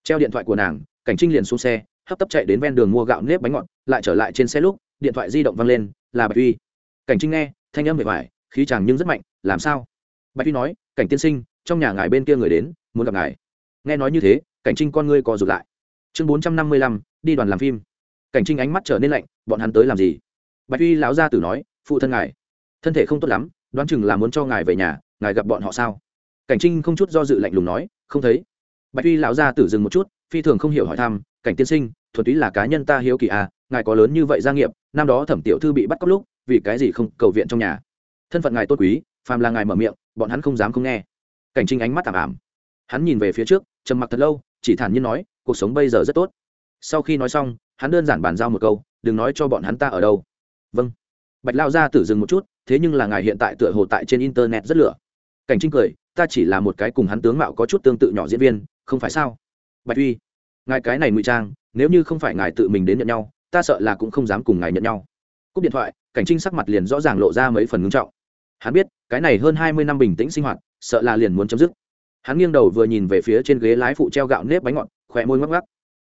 Treo điện thoại của nàng, cảnh trinh liền xuống xe, hấp tấp chạy đến ven đường mua gạo nếp bánh ngọt, lại trở lại trên xe lúc, điện thoại di động văng lên, là bạch uy. Cảnh trinh nghe, thanh âm bề ngoài, khí chàng nhưng rất mạnh, làm sao? Bạch uy nói, cảnh tiên sinh, trong nhà ngài bên kia người đến, muốn gặp ngài. Nghe nói như thế, cảnh trinh con ngươi co rụt lại. Chương bốn trăm năm mươi lăm, đi đoàn làm phim. Cảnh trinh ánh mắt trở nên lạnh, bọn hắn tới làm gì? Bạch uy lão gia tử nói phụ thân ngài. Thân thể không tốt lắm, đoán chừng là muốn cho ngài về nhà, ngài gặp bọn họ sao? Cảnh trinh không chút do dự lạnh lùng nói, không thấy. Bạch uy lão gia tử dừng một chút, phi thường không hiểu hỏi thăm, cảnh tiên sinh, thuần túy là cá nhân ta hiếu kỳ à ngài có lớn như vậy gia nghiệp, năm đó thẩm tiểu thư bị bắt cóc lúc, vì cái gì không cầu viện trong nhà? Thân phận ngài tốt quý, phàm là ngài mở miệng, bọn hắn không dám không nghe. Cảnh trinh ánh mắt thảm ảm. Hắn nhìn về phía trước, trầm mặc thật lâu, chỉ thản nhiên nói, cuộc sống bây giờ rất tốt. Sau khi nói xong, hắn đơn giản bàn giao một câu, đừng nói cho bọn hắn ta ở đâu. Vâng bạch lao ra tử dừng một chút, thế nhưng là ngài hiện tại tựa hồ tại trên internet rất lửa. Cảnh trinh cười, ta chỉ là một cái cùng hắn tướng mạo có chút tương tự nhỏ diễn viên, không phải sao? Bạch uy, ngài cái này ngụy trang, nếu như không phải ngài tự mình đến nhận nhau, ta sợ là cũng không dám cùng ngài nhận nhau. Cúp điện thoại, cảnh trinh sắc mặt liền rõ ràng lộ ra mấy phần ngưng trọng. Hắn biết, cái này hơn hai mươi năm bình tĩnh sinh hoạt, sợ là liền muốn chấm dứt. Hắn nghiêng đầu vừa nhìn về phía trên ghế lái phụ treo gạo nếp bánh ngọt khỏe môi ngắc ngắc.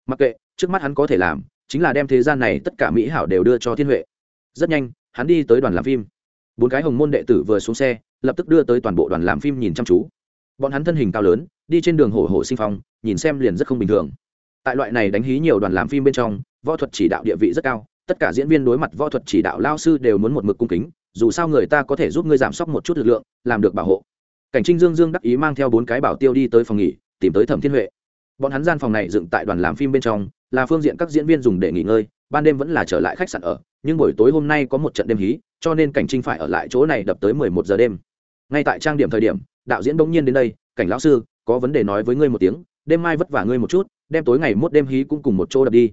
Mặc kệ, trước mắt hắn có thể làm, chính là đem thế gian này tất cả mỹ hảo đều đưa cho thiên huệ. Rất nhanh hắn đi tới đoàn làm phim. Bốn cái hồng môn đệ tử vừa xuống xe, lập tức đưa tới toàn bộ đoàn làm phim nhìn chăm chú. Bọn hắn thân hình cao lớn, đi trên đường hổ hổ sinh phong, nhìn xem liền rất không bình thường. Tại loại này đánh hí nhiều đoàn làm phim bên trong, võ thuật chỉ đạo địa vị rất cao, tất cả diễn viên đối mặt võ thuật chỉ đạo lao sư đều muốn một mực cung kính, dù sao người ta có thể giúp ngươi giảm sốc một chút lực lượng, làm được bảo hộ. Cảnh trinh dương dương đắc ý mang theo bốn cái bảo tiêu đi tới phòng nghỉ, tìm tới thẩm thiên huệ. Bọn hắn gian phòng này dựng tại đoàn làm phim bên trong là phương diện các diễn viên dùng để nghỉ ngơi, ban đêm vẫn là trở lại khách sạn ở, nhưng buổi tối hôm nay có một trận đêm hí, cho nên cảnh trinh phải ở lại chỗ này đập tới mười một giờ đêm. Ngay tại trang điểm thời điểm, đạo diễn bỗng nhiên đến đây, cảnh lão sư, có vấn đề nói với ngươi một tiếng, đêm mai vất vả ngươi một chút, đem tối ngày mốt đêm hí cũng cùng một chỗ đập đi.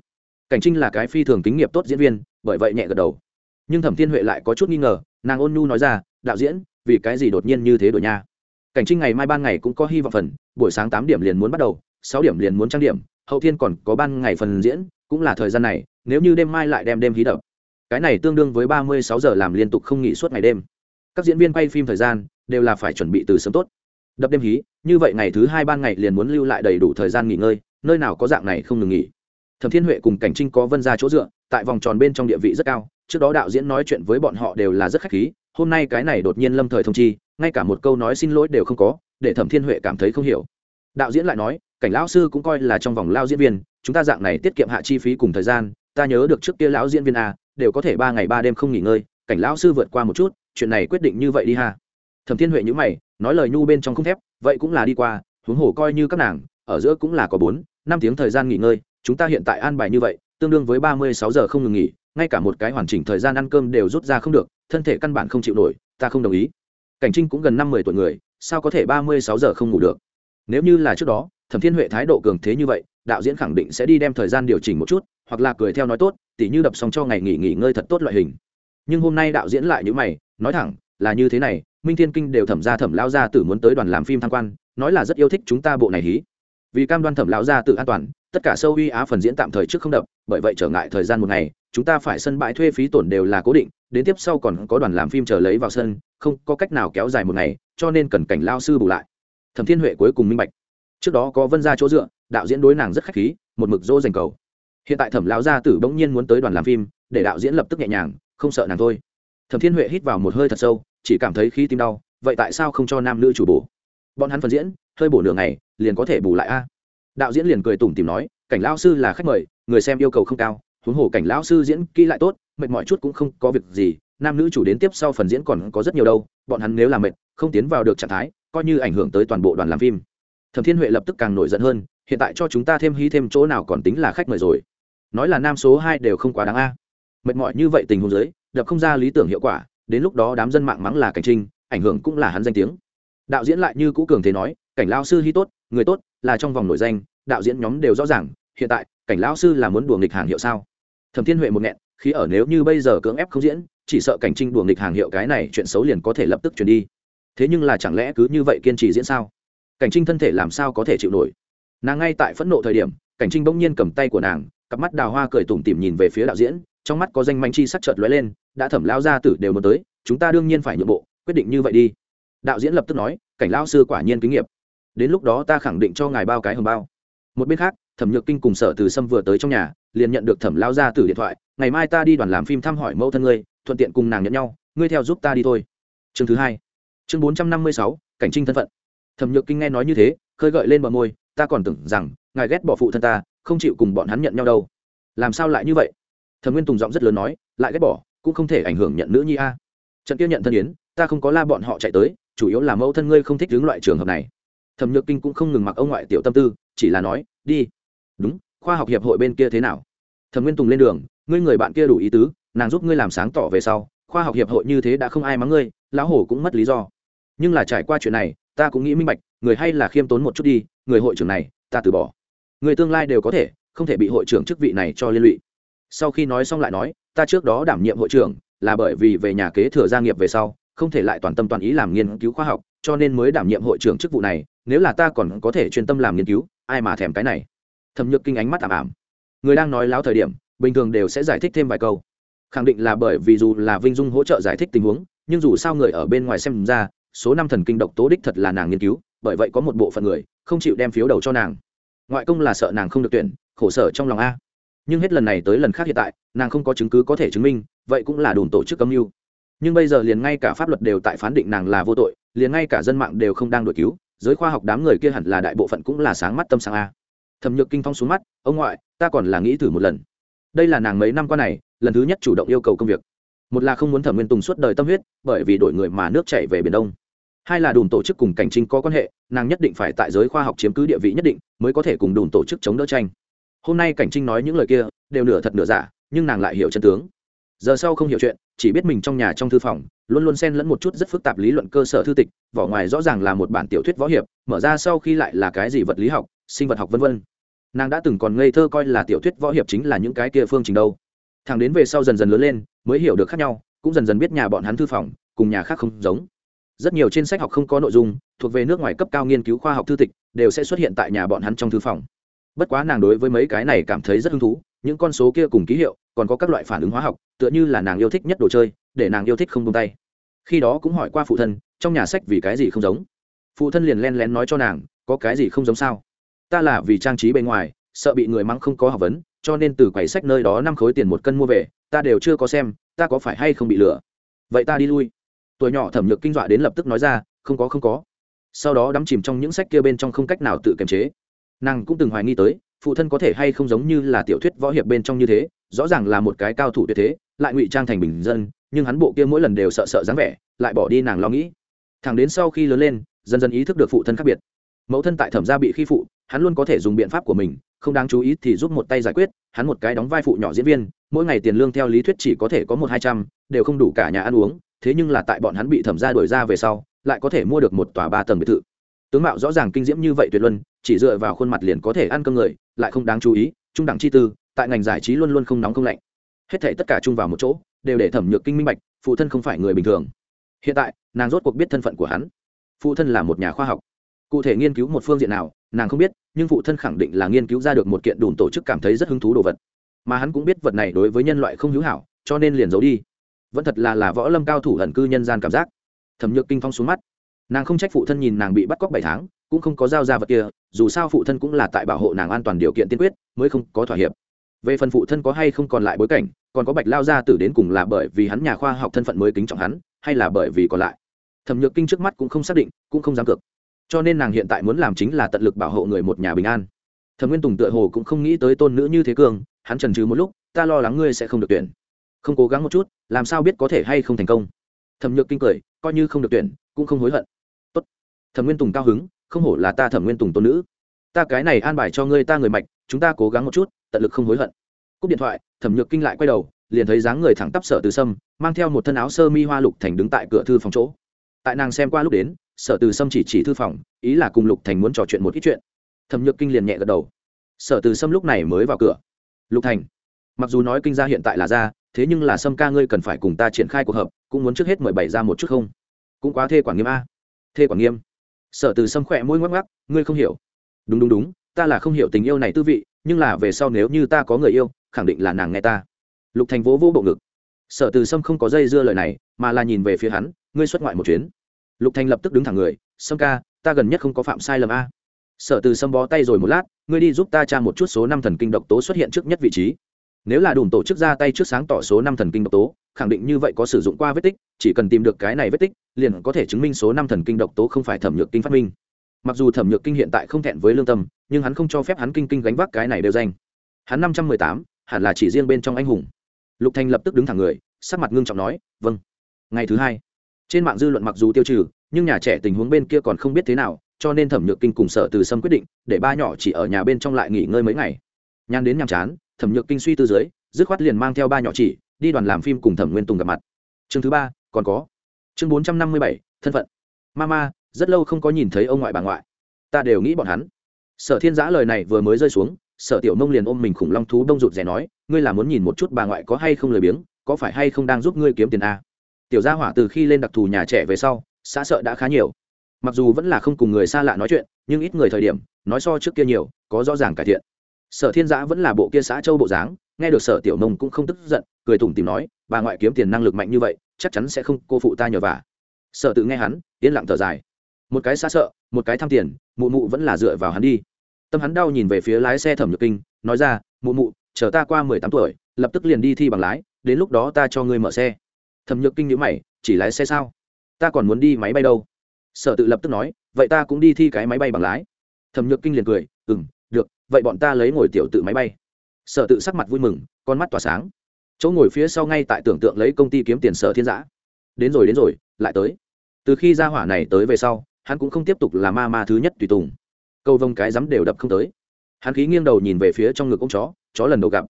Cảnh trinh là cái phi thường kinh nghiệm tốt diễn viên, bởi vậy nhẹ gật đầu. Nhưng thẩm thiên huệ lại có chút nghi ngờ, nàng ôn nhu nói ra, đạo diễn, vì cái gì đột nhiên như thế đổi nha? Cảnh trinh ngày mai ban ngày cũng có hy vọng phần, buổi sáng tám điểm liền muốn bắt đầu, sáu điểm liền muốn trang điểm hậu thiên còn có ban ngày phần diễn, cũng là thời gian này, nếu như đêm mai lại đem đêm hí đập. Cái này tương đương với ba mươi sáu giờ làm liên tục không nghỉ suốt ngày đêm. Các diễn viên quay phim thời gian đều là phải chuẩn bị từ sớm tốt. Đập đêm hí, như vậy ngày thứ hai ban ngày liền muốn lưu lại đầy đủ thời gian nghỉ ngơi, nơi nào có dạng này không ngừng nghỉ. Thẩm thiên huệ cùng cảnh trinh có vân ra chỗ dựa, tại vòng tròn bên trong địa vị rất cao, trước đó đạo diễn nói chuyện với bọn họ đều là rất khách khí, hôm nay cái này đột nhiên lâm thời thông chi, ngay cả một câu nói xin lỗi đều không có, để thẩm thiên huệ cảm thấy không hiểu. Đạo diễn lại nói cảnh lão sư cũng coi là trong vòng lao diễn viên, chúng ta dạng này tiết kiệm hạ chi phí cùng thời gian, ta nhớ được trước kia lão diễn viên a, đều có thể ba ngày ba đêm không nghỉ ngơi, cảnh lão sư vượt qua một chút, chuyện này quyết định như vậy đi ha. Thẩm thiên huệ nhữ mày, nói lời nhu bên trong không thép, vậy cũng là đi qua, huống hồ coi như các nàng, ở giữa cũng là có bốn, năm tiếng thời gian nghỉ ngơi, chúng ta hiện tại an bài như vậy, tương đương với ba mươi sáu giờ không ngừng nghỉ, ngay cả một cái hoàn chỉnh thời gian ăn cơm đều rút ra không được, thân thể căn bản không chịu nổi, ta không đồng ý. Cảnh trinh cũng gần năm mươi tuổi người, sao có thể ba mươi sáu giờ không ngủ được? Nếu như là trước đó thẩm thiên huệ thái độ cường thế như vậy, đạo diễn khẳng định sẽ đi đem thời gian điều chỉnh một chút, hoặc là cười theo nói tốt, tỉ như đập xong cho ngày nghỉ nghỉ ngơi thật tốt loại hình. Nhưng hôm nay đạo diễn lại như mày, nói thẳng, là như thế này, minh thiên kinh đều thẩm ra thẩm lao ra tử muốn tới đoàn làm phim tham quan, nói là rất yêu thích chúng ta bộ này hí. Vì cam đoan thẩm lão ra tự an toàn, tất cả sâu uy á phần diễn tạm thời trước không đập, bởi vậy trở ngại thời gian một ngày, chúng ta phải sân bãi thuê phí tổn đều là cố định, đến tiếp sau còn có đoàn làm phim chờ lấy vào sân, không có cách nào kéo dài một ngày, cho nên cần cảnh lao sư bù lại. Thẩm thiên huệ cuối cùng minh bạch trước đó có vân ra chỗ dựa, đạo diễn đối nàng rất khách khí, một mực dỗ dành cầu. Hiện tại thẩm lão gia tử bỗng nhiên muốn tới đoàn làm phim, để đạo diễn lập tức nhẹ nhàng, không sợ nàng thôi. Thẩm thiên huệ hít vào một hơi thật sâu, chỉ cảm thấy khi tim đau, vậy tại sao không cho nam nữ chủ bổ? Bọn hắn phần diễn, hơi bổ nửa ngày, liền có thể bù lại a. Đạo diễn liền cười tủm tìm nói, cảnh lão sư là khách mời, người xem yêu cầu không cao, huống hồ cảnh lão sư diễn kỹ lại tốt, mệt mỏi chút cũng không có việc gì, nam nữ chủ đến tiếp sau phần diễn còn có rất nhiều đâu, bọn hắn nếu làm mệt, không tiến vào được trạng thái, coi như ảnh hưởng tới toàn bộ đoàn làm phim thẩm thiên huệ lập tức càng nổi giận hơn, hiện tại cho chúng ta thêm hí thêm chỗ nào còn tính là khách mời rồi. Nói là nam số hai đều không quá đáng a. À. Mệt mỏi như vậy tình huống giới đập không ra lý tưởng hiệu quả, đến lúc đó đám dân mạng mắng là cảnh trinh, ảnh hưởng cũng là hắn danh tiếng. Đạo diễn lại như cũ cường thế nói, cảnh lao sư hy tốt, người tốt, là trong vòng nổi danh, đạo diễn nhóm đều rõ ràng, hiện tại, cảnh lao sư là muốn đùa nghịch hàng hiệu sao? Thẩm thiên huệ một nghẹn khi ở nếu như bây giờ cưỡng ép không diễn, chỉ sợ cảnh trinh đùa nghịch hàng hiệu cái này chuyện xấu liền có thể lập tức truyền đi. Thế nhưng là chẳng lẽ cứ như vậy kiên trì diễn sao? Cảnh trinh thân thể làm sao có thể chịu nổi? Nàng ngay tại phẫn nộ thời điểm, cảnh trinh bỗng nhiên cầm tay của nàng, cặp mắt đào hoa cười tủm tỉm nhìn về phía đạo diễn, trong mắt có danh manh chi sắc chợt lóe lên, đã thẩm lao ra tử đều muốn tới, chúng ta đương nhiên phải nhượng bộ, quyết định như vậy đi. Đạo diễn lập tức nói, cảnh lao sư quả nhiên kinh nghiệm đến lúc đó ta khẳng định cho ngài bao cái hồng bao. Một bên khác, thẩm nhược kinh cùng sở từ sâm vừa tới trong nhà, liền nhận được thẩm lao ra từ điện thoại, ngày mai ta đi đoàn làm phim thăm hỏi mẫu thân ngươi, thuận tiện cùng nàng nhận nhau, ngươi theo giúp ta đi thôi. Chương thứ hai, chương bốn trăm năm mươi sáu, cảnh trinh thân phận thẩm nhược kinh nghe nói như thế, khơi gợi lên bờ môi, ta còn tưởng rằng ngài ghét bỏ phụ thân ta, không chịu cùng bọn hắn nhận nhau đâu. Làm sao lại như vậy? Thẩm nguyên tùng giọng rất lớn nói, lại ghét bỏ, cũng không thể ảnh hưởng nhận nữ nhi a. Trận kia nhận thân yến, ta không có la bọn họ chạy tới, chủ yếu là mẫu thân ngươi không thích đứng loại trường hợp này. Thẩm nhược kinh cũng không ngừng mặc ông ngoại tiểu tâm tư, chỉ là nói, đi. Đúng, khoa học hiệp hội bên kia thế nào? Thẩm nguyên tùng lên đường, ngươi người bạn kia đủ ý tứ, nàng giúp ngươi làm sáng tỏ về sau, khoa học hiệp hội như thế đã không ai mắng ngươi, lão hổ cũng mất lý do. Nhưng là trải qua chuyện này ta cũng nghĩ minh bạch, người hay là khiêm tốn một chút đi, người hội trưởng này, ta từ bỏ. Người tương lai đều có thể, không thể bị hội trưởng chức vị này cho liên lụy. Sau khi nói xong lại nói, ta trước đó đảm nhiệm hội trưởng, là bởi vì về nhà kế thừa gia nghiệp về sau, không thể lại toàn tâm toàn ý làm nghiên cứu khoa học, cho nên mới đảm nhiệm hội trưởng chức vụ này, nếu là ta còn có thể chuyên tâm làm nghiên cứu, ai mà thèm cái này? Thẩm nhược kinh ánh mắt ảm ảm. Người đang nói láo thời điểm, bình thường đều sẽ giải thích thêm vài câu. Khẳng định là bởi vì dù là vinh dung hỗ trợ giải thích tình huống, nhưng dù sao người ở bên ngoài xem ra số năm thần kinh độc tố đích thật là nàng nghiên cứu, bởi vậy có một bộ phận người không chịu đem phiếu đầu cho nàng. Ngoại công là sợ nàng không được tuyển, khổ sở trong lòng a. Nhưng hết lần này tới lần khác hiện tại, nàng không có chứng cứ có thể chứng minh, vậy cũng là đùn tổ chức âm mưu. Nhưng bây giờ liền ngay cả pháp luật đều tại phán định nàng là vô tội, liền ngay cả dân mạng đều không đang đội cứu, giới khoa học đám người kia hẳn là đại bộ phận cũng là sáng mắt tâm sáng a. Thẩm nhược kinh phong xuống mắt, ông ngoại, ta còn là nghĩ thử một lần. Đây là nàng mấy năm qua này, lần thứ nhất chủ động yêu cầu công việc. Một là không muốn thẩm nguyên tùng suốt đời tâm huyết, bởi vì đổi người mà nước chảy về biển đông hai là đùn tổ chức cùng cảnh trinh có quan hệ, nàng nhất định phải tại giới khoa học chiếm cứ địa vị nhất định mới có thể cùng đùn tổ chức chống đỡ tranh. Hôm nay cảnh trinh nói những lời kia, đều nửa thật nửa giả, nhưng nàng lại hiểu chân tướng. Giờ sau không hiểu chuyện, chỉ biết mình trong nhà trong thư phòng, luôn luôn xen lẫn một chút rất phức tạp lý luận cơ sở thư tịch, vỏ ngoài rõ ràng là một bản tiểu thuyết võ hiệp, mở ra sau khi lại là cái gì vật lý học, sinh vật học vân vân. Nàng đã từng còn ngây thơ coi là tiểu thuyết võ hiệp chính là những cái kia phương trình đâu. Thằng đến về sau dần dần lớn lên, mới hiểu được khác nhau, cũng dần dần biết nhà bọn hắn thư phòng, cùng nhà khác không giống rất nhiều trên sách học không có nội dung, thuộc về nước ngoài cấp cao nghiên cứu khoa học thư tịch, đều sẽ xuất hiện tại nhà bọn hắn trong thư phòng. Bất quá nàng đối với mấy cái này cảm thấy rất hứng thú, những con số kia cùng ký hiệu, còn có các loại phản ứng hóa học, tựa như là nàng yêu thích nhất đồ chơi, để nàng yêu thích không tung tay. Khi đó cũng hỏi qua phụ thân, trong nhà sách vì cái gì không giống? Phụ thân liền len lén nói cho nàng, có cái gì không giống sao? Ta là vì trang trí bên ngoài, sợ bị người mắng không có học vấn, cho nên từ quầy sách nơi đó năm khối tiền một cân mua về, ta đều chưa có xem, ta có phải hay không bị lừa? Vậy ta đi lui tuổi nhỏ thẩm nhược kinh dọa đến lập tức nói ra, không có không có. Sau đó đắm chìm trong những sách kia bên trong không cách nào tự kiềm chế. Nàng cũng từng hoài nghi tới, phụ thân có thể hay không giống như là tiểu thuyết võ hiệp bên trong như thế, rõ ràng là một cái cao thủ tuyệt thế, lại ngụy trang thành bình dân, nhưng hắn bộ kia mỗi lần đều sợ sợ dáng vẻ, lại bỏ đi nàng lo nghĩ. Thẳng đến sau khi lớn lên, dần dần ý thức được phụ thân khác biệt. Mẫu thân tại thẩm gia bị khi phụ, hắn luôn có thể dùng biện pháp của mình, không đáng chú ý thì giúp một tay giải quyết, hắn một cái đóng vai phụ nhỏ diễn viên, mỗi ngày tiền lương theo lý thuyết chỉ có thể có một hai trăm, đều không đủ cả nhà ăn uống thế nhưng là tại bọn hắn bị thẩm gia đuổi ra về sau, lại có thể mua được một tòa ba tầng biệt thự. Tướng mạo rõ ràng kinh diễm như vậy tuyệt luân, chỉ dựa vào khuôn mặt liền có thể ăn cơm người, lại không đáng chú ý, trung đẳng chi tư, tại ngành giải trí luôn luôn không nóng không lạnh. Hết thể tất cả chung vào một chỗ, đều để thẩm nhược kinh minh bạch, phụ thân không phải người bình thường. Hiện tại, nàng rốt cuộc biết thân phận của hắn. Phụ thân là một nhà khoa học. Cụ thể nghiên cứu một phương diện nào, nàng không biết, nhưng phụ thân khẳng định là nghiên cứu ra được một kiện đùn tổ chức cảm thấy rất hứng thú đồ vật. Mà hắn cũng biết vật này đối với nhân loại không hữu hảo, cho nên liền giấu đi vẫn thật là là võ lâm cao thủ ẩn cư nhân gian cảm giác. Thẩm nhược kinh phong xuống mắt. Nàng không trách phụ thân nhìn nàng bị bắt cóc bảy tháng, cũng không có giao ra vật kia, dù sao phụ thân cũng là tại bảo hộ nàng an toàn điều kiện tiên quyết, mới không có thỏa hiệp. Về phần phụ thân có hay không còn lại bối cảnh, còn có bạch lao ra tử đến cùng là bởi vì hắn nhà khoa học thân phận mới kính trọng hắn, hay là bởi vì còn lại? Thẩm nhược kinh trước mắt cũng không xác định, cũng không dám cược. Cho nên nàng hiện tại muốn làm chính là tận lực bảo hộ người một nhà bình an. Thẩm nguyên tùng tựa hồ cũng không nghĩ tới tôn nữ như thế cường, hắn trần trừ một lúc, ta lo lắng ngươi sẽ không được tuyển không cố gắng một chút, làm sao biết có thể hay không thành công. Thẩm nhược kinh cười, coi như không được tuyển, cũng không hối hận. Tốt. thẩm nguyên tùng cao hứng, không hổ là ta thẩm nguyên tùng tôn nữ. Ta cái này an bài cho ngươi ta người mạch, chúng ta cố gắng một chút, tận lực không hối hận. Cúp điện thoại, thẩm nhược kinh lại quay đầu, liền thấy dáng người thẳng tắp sở từ sâm, mang theo một thân áo sơ mi hoa lục thành đứng tại cửa thư phòng chỗ. Tại nàng xem qua lúc đến, sở từ sâm chỉ chỉ thư phòng, ý là cùng lục thành muốn trò chuyện một ít chuyện. Thẩm nhược kinh liền nhẹ gật đầu. Sở từ sâm lúc này mới vào cửa. Lục thành, mặc dù nói kinh gia hiện tại là ra thế nhưng là sâm ca ngươi cần phải cùng ta triển khai cuộc họp, cũng muốn trước hết mời bày ra một chút không? Cũng quá thê quản nghiêm a. Thê quản nghiêm. Sở từ sâm khỏe môi ngoắc ngoắc, ngươi không hiểu. Đúng đúng đúng, ta là không hiểu tình yêu này tư vị, nhưng là về sau nếu như ta có người yêu, khẳng định là nàng nghe ta. Lục thành vỗ vỗ bộ ngực. Sở từ sâm không có dây dưa lời này, mà là nhìn về phía hắn, ngươi xuất ngoại một chuyến. Lục thành lập tức đứng thẳng người, sâm ca, ta gần nhất không có phạm sai lầm a. Sở từ sâm bó tay rồi một lát, ngươi đi giúp ta tra một chút số năm thần kinh độc tố xuất hiện trước nhất vị trí nếu là đủ tổ chức ra tay trước sáng tỏ số năm thần kinh độc tố, khẳng định như vậy có sử dụng qua vết tích, chỉ cần tìm được cái này vết tích, liền có thể chứng minh số năm thần kinh độc tố không phải thẩm nhược kinh phát minh. Mặc dù thẩm nhược kinh hiện tại không thẹn với lương tâm, nhưng hắn không cho phép hắn kinh kinh gánh vác cái này đều danh. Hắn năm trăm mười tám, hẳn là chỉ riêng bên trong anh hùng. Lục thành lập tức đứng thẳng người, sắc mặt ngưng trọng nói vâng. Ngày thứ hai, trên mạng dư luận mặc dù tiêu trừ, nhưng nhà trẻ tình huống bên kia còn không biết thế nào, cho nên thẩm nhược kinh cùng sở từ sâm quyết định, để ba nhỏ chỉ ở nhà bên trong lại nghỉ ngơi mấy ngày. Nhan đến nhàm chán thẩm nhược kinh suy tư dưới, dứt khoát liền mang theo ba nhỏ chỉ, đi đoàn làm phim cùng thẩm nguyên tùng gặp mặt. Chương thứ ba, còn có. Chương bốn trăm năm mươi bảy, thân phận. Mama, rất lâu không có nhìn thấy ông ngoại bà ngoại. Ta đều nghĩ bọn hắn. Sở thiên giã lời này vừa mới rơi xuống, sở tiểu nông liền ôm mình khủng long thú đông rụt rè nói, ngươi là muốn nhìn một chút bà ngoại có hay không lười biếng, có phải hay không đang giúp ngươi kiếm tiền a? Tiểu gia hỏa từ khi lên đặc thù nhà trẻ về sau, xã sợ đã khá nhiều. Mặc dù vẫn là không cùng người xa lạ nói chuyện, nhưng ít người thời điểm, nói so trước kia nhiều, có rõ ràng cải thiện sở thiên giã vẫn là bộ kia xã châu bộ dáng, nghe được sở tiểu nông cũng không tức giận, cười tủm tìm nói, bà ngoại kiếm tiền năng lực mạnh như vậy, chắc chắn sẽ không cô phụ ta nhờ vả. Sở tự nghe hắn, yên lặng thở dài. Một cái xa sợ, một cái tham tiền, mụ mụ vẫn là dựa vào hắn đi. Tâm hắn đau nhìn về phía lái xe thẩm nhược kinh, nói ra, mụ mụ, chờ ta qua mười tám tuổi, lập tức liền đi thi bằng lái, đến lúc đó ta cho ngươi mở xe. Thẩm nhược kinh nhữ mày, chỉ lái xe sao? Ta còn muốn đi máy bay đâu? Sở tự lập tức nói, vậy ta cũng đi thi cái máy bay bằng lái. Thẩm nhược kinh liền cười ừ m vậy bọn ta lấy ngồi tiểu tự máy bay. Sở tự sắc mặt vui mừng, con mắt tỏa sáng. Chỗ ngồi phía sau ngay tại tưởng tượng lấy công ty kiếm tiền sở thiên giã. Đến rồi đến rồi, lại tới. Từ khi ra hỏa này tới về sau, hắn cũng không tiếp tục là ma ma thứ nhất tùy tùng. Câu vông cái rắm đều đập không tới. Hắn khí nghiêng đầu nhìn về phía trong ngực ông chó chó lần đầu gặp.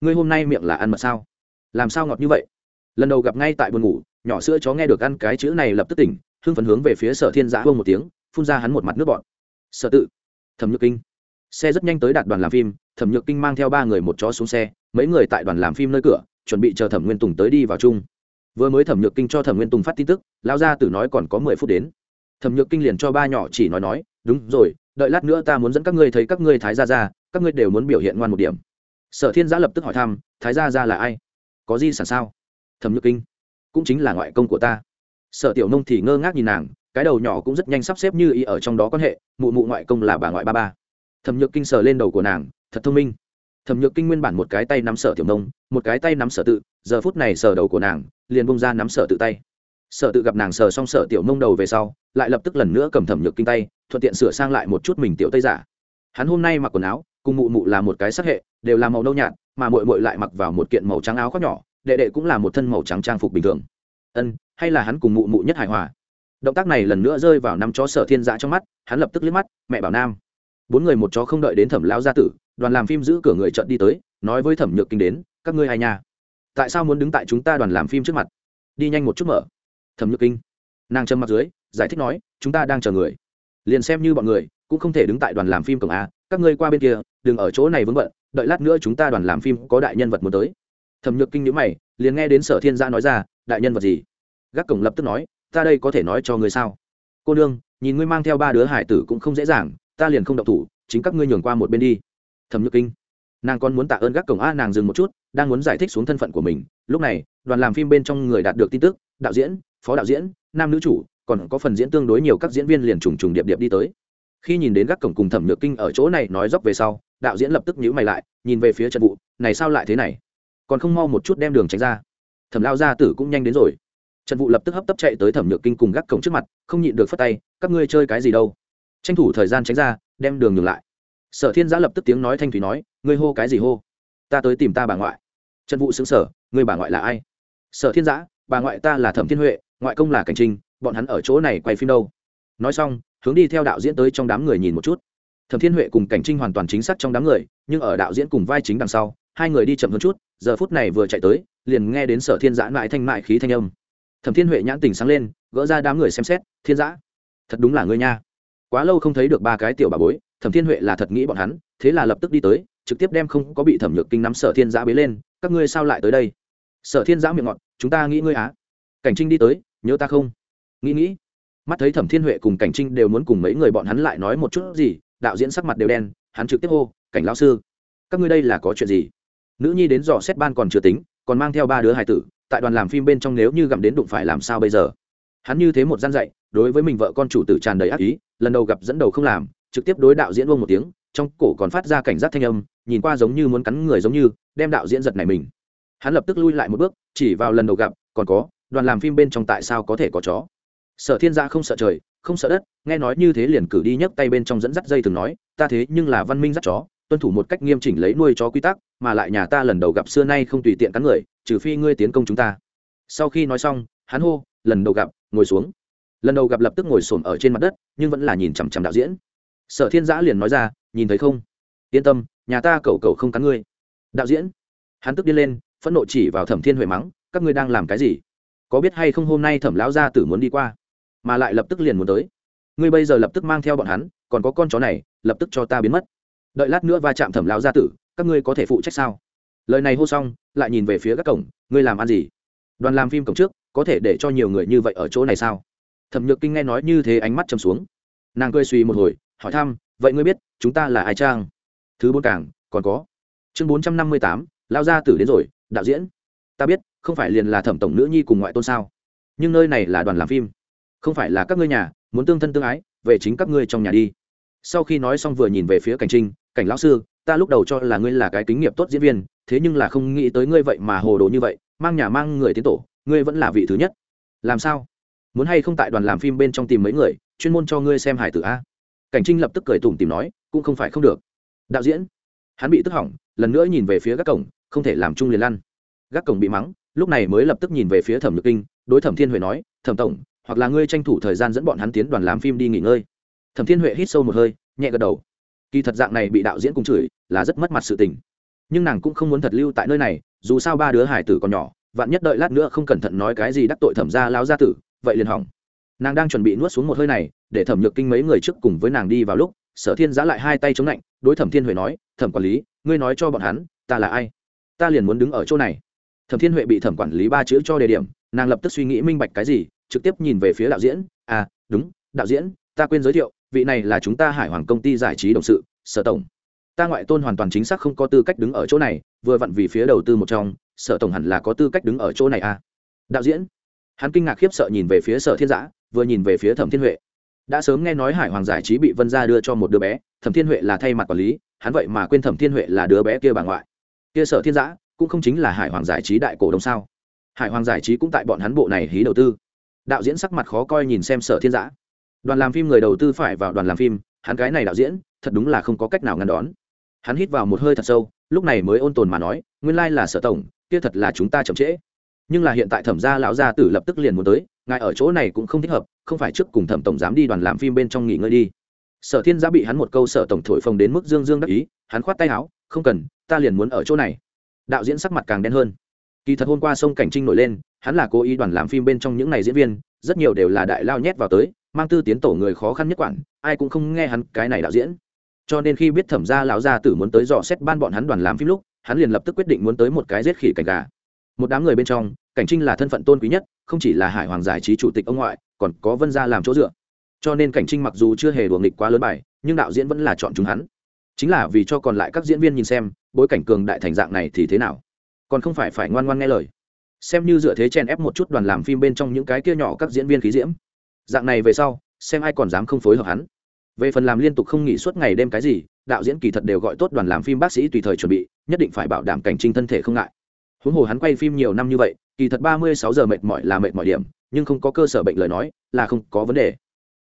Ngươi hôm nay miệng là ăn mật sao? Làm sao ngọt như vậy? Lần đầu gặp ngay tại buồn ngủ, nhỏ sữa chó nghe được ăn cái chữ này lập tức tỉnh, hưng phấn hướng về phía sở thiên giã hông một tiếng, phun ra hắn một mặt nước bọn sở tự, thẩm nhược kinh xe rất nhanh tới đạt đoàn làm phim, thẩm nhược kinh mang theo ba người một chó xuống xe, mấy người tại đoàn làm phim nơi cửa, chuẩn bị chờ thẩm nguyên tùng tới đi vào chung. Vừa mới thẩm nhược kinh cho thẩm nguyên tùng phát tin tức lao ra tử nói còn có mười phút đến. Thẩm nhược kinh liền cho ba nhỏ chỉ nói nói, đúng rồi, đợi lát nữa ta muốn dẫn các ngươi thấy các ngươi thái gia ra các ngươi đều muốn biểu hiện ngoan một điểm. Sở thiên giã lập tức hỏi thăm, thái gia ra là ai? Có gì sản sao? Thẩm nhược kinh, cũng chính là ngoại công của ta. Sở tiểu nông thì ngơ ngác nhìn nàng, cái đầu nhỏ cũng rất nhanh sắp xếp như ý ở trong đó quan hệ, mụ mụ ngoại công là bà ngoại ba ba thẩm nhược kinh sờ lên đầu của nàng, thật thông minh. Thẩm nhược kinh nguyên bản một cái tay nắm sở tiểu nông, một cái tay nắm sở tự, giờ phút này sờ đầu của nàng, liền bông ra nắm sở tự tay. Sở tự gặp nàng sờ xong sở tiểu nông đầu về sau, lại lập tức lần nữa cầm thẩm nhược kinh tay, thuận tiện sửa sang lại một chút mình tiểu tây giả. Hắn hôm nay mặc quần áo, cùng mụ mụ là một cái sắc hệ, đều là màu nâu nhạt, mà mội mội lại mặc vào một kiện màu trắng áo khoác nhỏ, đệ đệ cũng là một thân màu trắng trang phục bình thường. Ân, hay là hắn cùng mụ mụ nhất hài hòa? Động tác này lần nữa rơi vào năm chó sở thiên giã trong mắt, hắn lập tức liếc mắt, mẹ bảo nam bốn người một chó không đợi đến thẩm lão gia tử, đoàn làm phim giữ cửa người trận đi tới, nói với thẩm nhược kinh đến, các ngươi hai nhà tại sao muốn đứng tại chúng ta đoàn làm phim trước mặt? Đi nhanh một chút mở. Thẩm nhược kinh, nàng châm mặt dưới, giải thích nói, chúng ta đang chờ người. Liền xem như bọn người, cũng không thể đứng tại đoàn làm phim cổng a, các ngươi qua bên kia, đừng ở chỗ này vướng bận, đợi lát nữa chúng ta đoàn làm phim có đại nhân vật muốn tới. Thẩm nhược kinh nhữ mày, liền nghe đến sở thiên gia nói ra, đại nhân vật gì? Gác cổng lập tức nói, ta đây có thể nói cho ngươi sao? Cô nương, nhìn ngươi mang theo ba đứa hải tử cũng không dễ dàng ta liền không động thủ, chính các ngươi nhường qua một bên đi. Thẩm nhược kinh. Nàng còn muốn tạ ơn gác cổng a, nàng dừng một chút, đang muốn giải thích xuống thân phận của mình. Lúc này, đoàn làm phim bên trong người đạt được tin tức, đạo diễn, phó đạo diễn, nam nữ chủ, còn có phần diễn tương đối nhiều các diễn viên liền trùng trùng điệp điệp đi tới. Khi nhìn đến gác cổng cùng thẩm nhược kinh ở chỗ này nói dốc về sau, đạo diễn lập tức nhíu mày lại, nhìn về phía trần vụ này sao lại thế này? Còn không mau một chút đem đường tránh ra. Thẩm lao gia tử cũng nhanh đến rồi. Trần vụ lập tức hấp tấp chạy tới thẩm nhược kinh cùng gác cổng trước mặt, không nhịn được phất tay, các ngươi chơi cái gì đâu? Tranh thủ thời gian tránh ra, đem đường ngược lại. Sở thiên giã lập tức tiếng nói thanh thủy nói, ngươi hô cái gì hô? Ta tới tìm ta bà ngoại. Trần vụ xứng sở ngươi bà ngoại là ai? Sở thiên giã, bà ngoại ta là thẩm thiên huệ, ngoại công là cảnh trinh, bọn hắn ở chỗ này quay phim đâu? Nói xong, hướng đi theo đạo diễn tới trong đám người nhìn một chút. Thẩm thiên huệ cùng cảnh trinh hoàn toàn chính xác trong đám người, nhưng ở đạo diễn cùng vai chính đằng sau, hai người đi chậm hơn chút, giờ phút này vừa chạy tới, liền nghe đến sở thiên giã mãi thanh mại khí thanh âm. Thẩm thiên huệ nhãn tình sáng lên, gỡ ra đám người xem xét, thiên giã, thật đúng là ngươi nha quá lâu không thấy được ba cái tiểu bà bối, thẩm thiên huệ là thật nghĩ bọn hắn, thế là lập tức đi tới, trực tiếp đem không có bị thẩm nhược kinh nắm sở thiên giã bế lên, các ngươi sao lại tới đây? Sở thiên giã miệng ngọt, chúng ta nghĩ ngươi á. Cảnh trinh đi tới, nhớ ta không? Nghĩ nghĩ. Mắt thấy thẩm thiên huệ cùng cảnh trinh đều muốn cùng mấy người bọn hắn lại nói một chút gì, đạo diễn sắc mặt đều đen, hắn trực tiếp hô, cảnh lão sư, các ngươi đây là có chuyện gì? Nữ nhi đến dò xét ban còn chưa tính, còn mang theo ba đứa hài tử, tại đoàn làm phim bên trong nếu như gặm đến đụng phải làm sao bây giờ? Hắn như thế một gian dạy, đối với mình vợ con chủ tử tràn đầy ác ý, lần đầu gặp dẫn đầu không làm, trực tiếp đối đạo diễn buông một tiếng, trong cổ còn phát ra cảnh giác thanh âm, nhìn qua giống như muốn cắn người giống như, đem đạo diễn giật này mình. Hắn lập tức lui lại một bước, chỉ vào lần đầu gặp, còn có, đoàn làm phim bên trong tại sao có thể có chó? Sở thiên gia không sợ trời, không sợ đất, nghe nói như thế liền cử đi nhấc tay bên trong dẫn dắt dây thường nói, ta thế nhưng là văn minh dắt chó, tuân thủ một cách nghiêm chỉnh lấy nuôi chó quy tắc, mà lại nhà ta lần đầu gặp xưa nay không tùy tiện cắn người, trừ phi ngươi tiến công chúng ta. Sau khi nói xong, hắn hô lần đầu gặp, ngồi xuống. Lần đầu gặp lập tức ngồi xổm ở trên mặt đất, nhưng vẫn là nhìn chằm chằm đạo diễn. Sở thiên giã liền nói ra, nhìn thấy không? Yên tâm, nhà ta cầu cầu không cắn ngươi. Đạo diễn, hắn tức điên lên, phẫn nộ chỉ vào thẩm thiên huệ mắng, các ngươi đang làm cái gì? Có biết hay không hôm nay thẩm lão gia tử muốn đi qua? Mà lại lập tức liền muốn tới. Ngươi bây giờ lập tức mang theo bọn hắn, còn có con chó này, lập tức cho ta biến mất. Đợi lát nữa va chạm thẩm lão gia tử, các ngươi có thể phụ trách sao? Lời này hô xong, lại nhìn về phía các cổng, ngươi làm ăn gì? Đoàn làm phim cổng trước có thể để cho nhiều người như vậy ở chỗ này sao? Thẩm nhược kinh nghe nói như thế ánh mắt chầm xuống. Nàng cười suy một hồi, hỏi thăm, vậy ngươi biết chúng ta là ai trang thứ bốn cảng, còn có. Chương bốn trăm năm mươi tám, lao gia tử đến rồi, đạo diễn. Ta biết, không phải liền là thẩm tổng nữ nhi cùng ngoại tôn sao? Nhưng nơi này là đoàn làm phim. Không phải là các ngươi nhà, muốn tương thân tương ái, về chính các ngươi trong nhà đi. Sau khi nói xong vừa nhìn về phía cảnh trinh, cảnh lão sư, ta lúc đầu cho là ngươi là cái kính nghiệp tốt diễn viên, thế nhưng là không nghĩ tới ngươi vậy mà hồ đồ như vậy, mang nhà mang người tiến tổ ngươi vẫn là vị thứ nhất. Làm sao? Muốn hay không tại đoàn làm phim bên trong tìm mấy người, chuyên môn cho ngươi xem hải tử a? Cảnh trinh lập tức cười tủm tìm nói, cũng không phải không được. Đạo diễn, hắn bị tức hỏng, lần nữa nhìn về phía các cổng, không thể làm chung liền lăn. Gác cổng bị mắng, lúc này mới lập tức nhìn về phía thẩm nhược kinh, đối thẩm thiên huệ nói, thẩm tổng, hoặc là ngươi tranh thủ thời gian dẫn bọn hắn tiến đoàn làm phim đi nghỉ ngơi. Thẩm thiên huệ hít sâu một hơi, nhẹ gật đầu. Kỳ thật dạng này bị đạo diễn cùng chửi là rất mất mặt sự tình. Nhưng nàng cũng không muốn thật lưu tại nơi này, dù sao ba đứa hải tử còn nhỏ vạn nhất đợi lát nữa không cẩn thận nói cái gì đắc tội thẩm ra lao gia tử, vậy liền hỏng. Nàng đang chuẩn bị nuốt xuống một hơi này, để thẩm nhược kinh mấy người trước cùng với nàng đi vào lúc, sở thiên giã lại hai tay chống lạnh, đối thẩm thiên huệ nói, thẩm quản lý, ngươi nói cho bọn hắn, ta là ai? Ta liền muốn đứng ở chỗ này. Thẩm thiên huệ bị thẩm quản lý ba chữ cho đề điểm, nàng lập tức suy nghĩ minh bạch cái gì, trực tiếp nhìn về phía đạo diễn à đúng, đạo diễn, ta quên giới thiệu, vị này là chúng ta hải hoàng công ty giải trí đồng sự, sở tổng ta ngoại tôn hoàn toàn chính xác không có tư cách đứng ở chỗ này, vừa vặn vì phía đầu tư một trong, sở tổng hẳn là có tư cách đứng ở chỗ này à? Đạo diễn, hắn kinh ngạc khiếp sợ nhìn về phía sở thiên giã, vừa nhìn về phía thẩm thiên huệ. Đã sớm nghe nói hải hoàng giải trí bị vân gia đưa cho một đứa bé, thẩm thiên huệ là thay mặt quản lý, hắn vậy mà quên thẩm thiên huệ là đứa bé kia bà ngoại. Kia sở thiên giã, cũng không chính là hải hoàng giải trí đại cổ đông sao? Hải hoàng giải trí cũng tại bọn hắn bộ này hí đầu tư. Đạo diễn sắc mặt khó coi nhìn xem sở thiên giã. Đoàn làm phim người đầu tư phải vào đoàn làm phim, hắn cái này đạo diễn, thật đúng là không có cách nào ngăn đón hắn hít vào một hơi thật sâu, lúc này mới ôn tồn mà nói, nguyên lai là sở tổng, kia thật là chúng ta chậm trễ. Nhưng là hiện tại thẩm gia lão gia tử lập tức liền muốn tới, ngài ở chỗ này cũng không thích hợp, không phải trước cùng thẩm tổng dám đi đoàn làm phim bên trong nghỉ ngơi đi. Sở thiên giã bị hắn một câu sở tổng thổi phồng đến mức dương dương đắc ý, hắn khoát tay áo, không cần, ta liền muốn ở chỗ này. Đạo diễn sắc mặt càng đen hơn. Kỳ thật hôm qua sông cảnh trinh nổi lên, hắn là cố ý đoàn làm phim bên trong những ngày diễn viên, rất nhiều đều là đại lao nhét vào tới, mang tư tiến tổ người khó khăn nhất quản, ai cũng không nghe hắn cái này đạo diễn cho nên khi biết thẩm gia lão gia tử muốn tới dò xét ban bọn hắn đoàn làm phim lúc, hắn liền lập tức quyết định muốn tới một cái giết khỉ cảnh gà. Một đám người bên trong, cảnh trinh là thân phận tôn quý nhất, không chỉ là hải hoàng giải trí chủ tịch ông ngoại, còn có vân gia làm chỗ dựa. Cho nên cảnh trinh mặc dù chưa hề đùa nghịch quá lớn bài, nhưng đạo diễn vẫn là chọn chúng hắn. Chính là vì cho còn lại các diễn viên nhìn xem, bối cảnh cường đại thành dạng này thì thế nào? Còn không phải phải ngoan ngoan nghe lời. Xem như dựa thế chen ép một chút đoàn làm phim bên trong những cái kia nhỏ các diễn viên khí diễm. Dạng này về sau, xem ai còn dám không phối hợp hắn về phần làm liên tục không nghỉ suốt ngày đêm cái gì, đạo diễn kỳ thật đều gọi tốt đoàn làm phim bác sĩ tùy thời chuẩn bị, nhất định phải bảo đảm cảnh trinh thân thể không ngại. Huống hồ hắn quay phim nhiều năm như vậy, kỳ thật ba mươi sáu giờ mệt mỏi là mệt mỏi điểm, nhưng không có cơ sở bệnh lời nói, là không có vấn đề.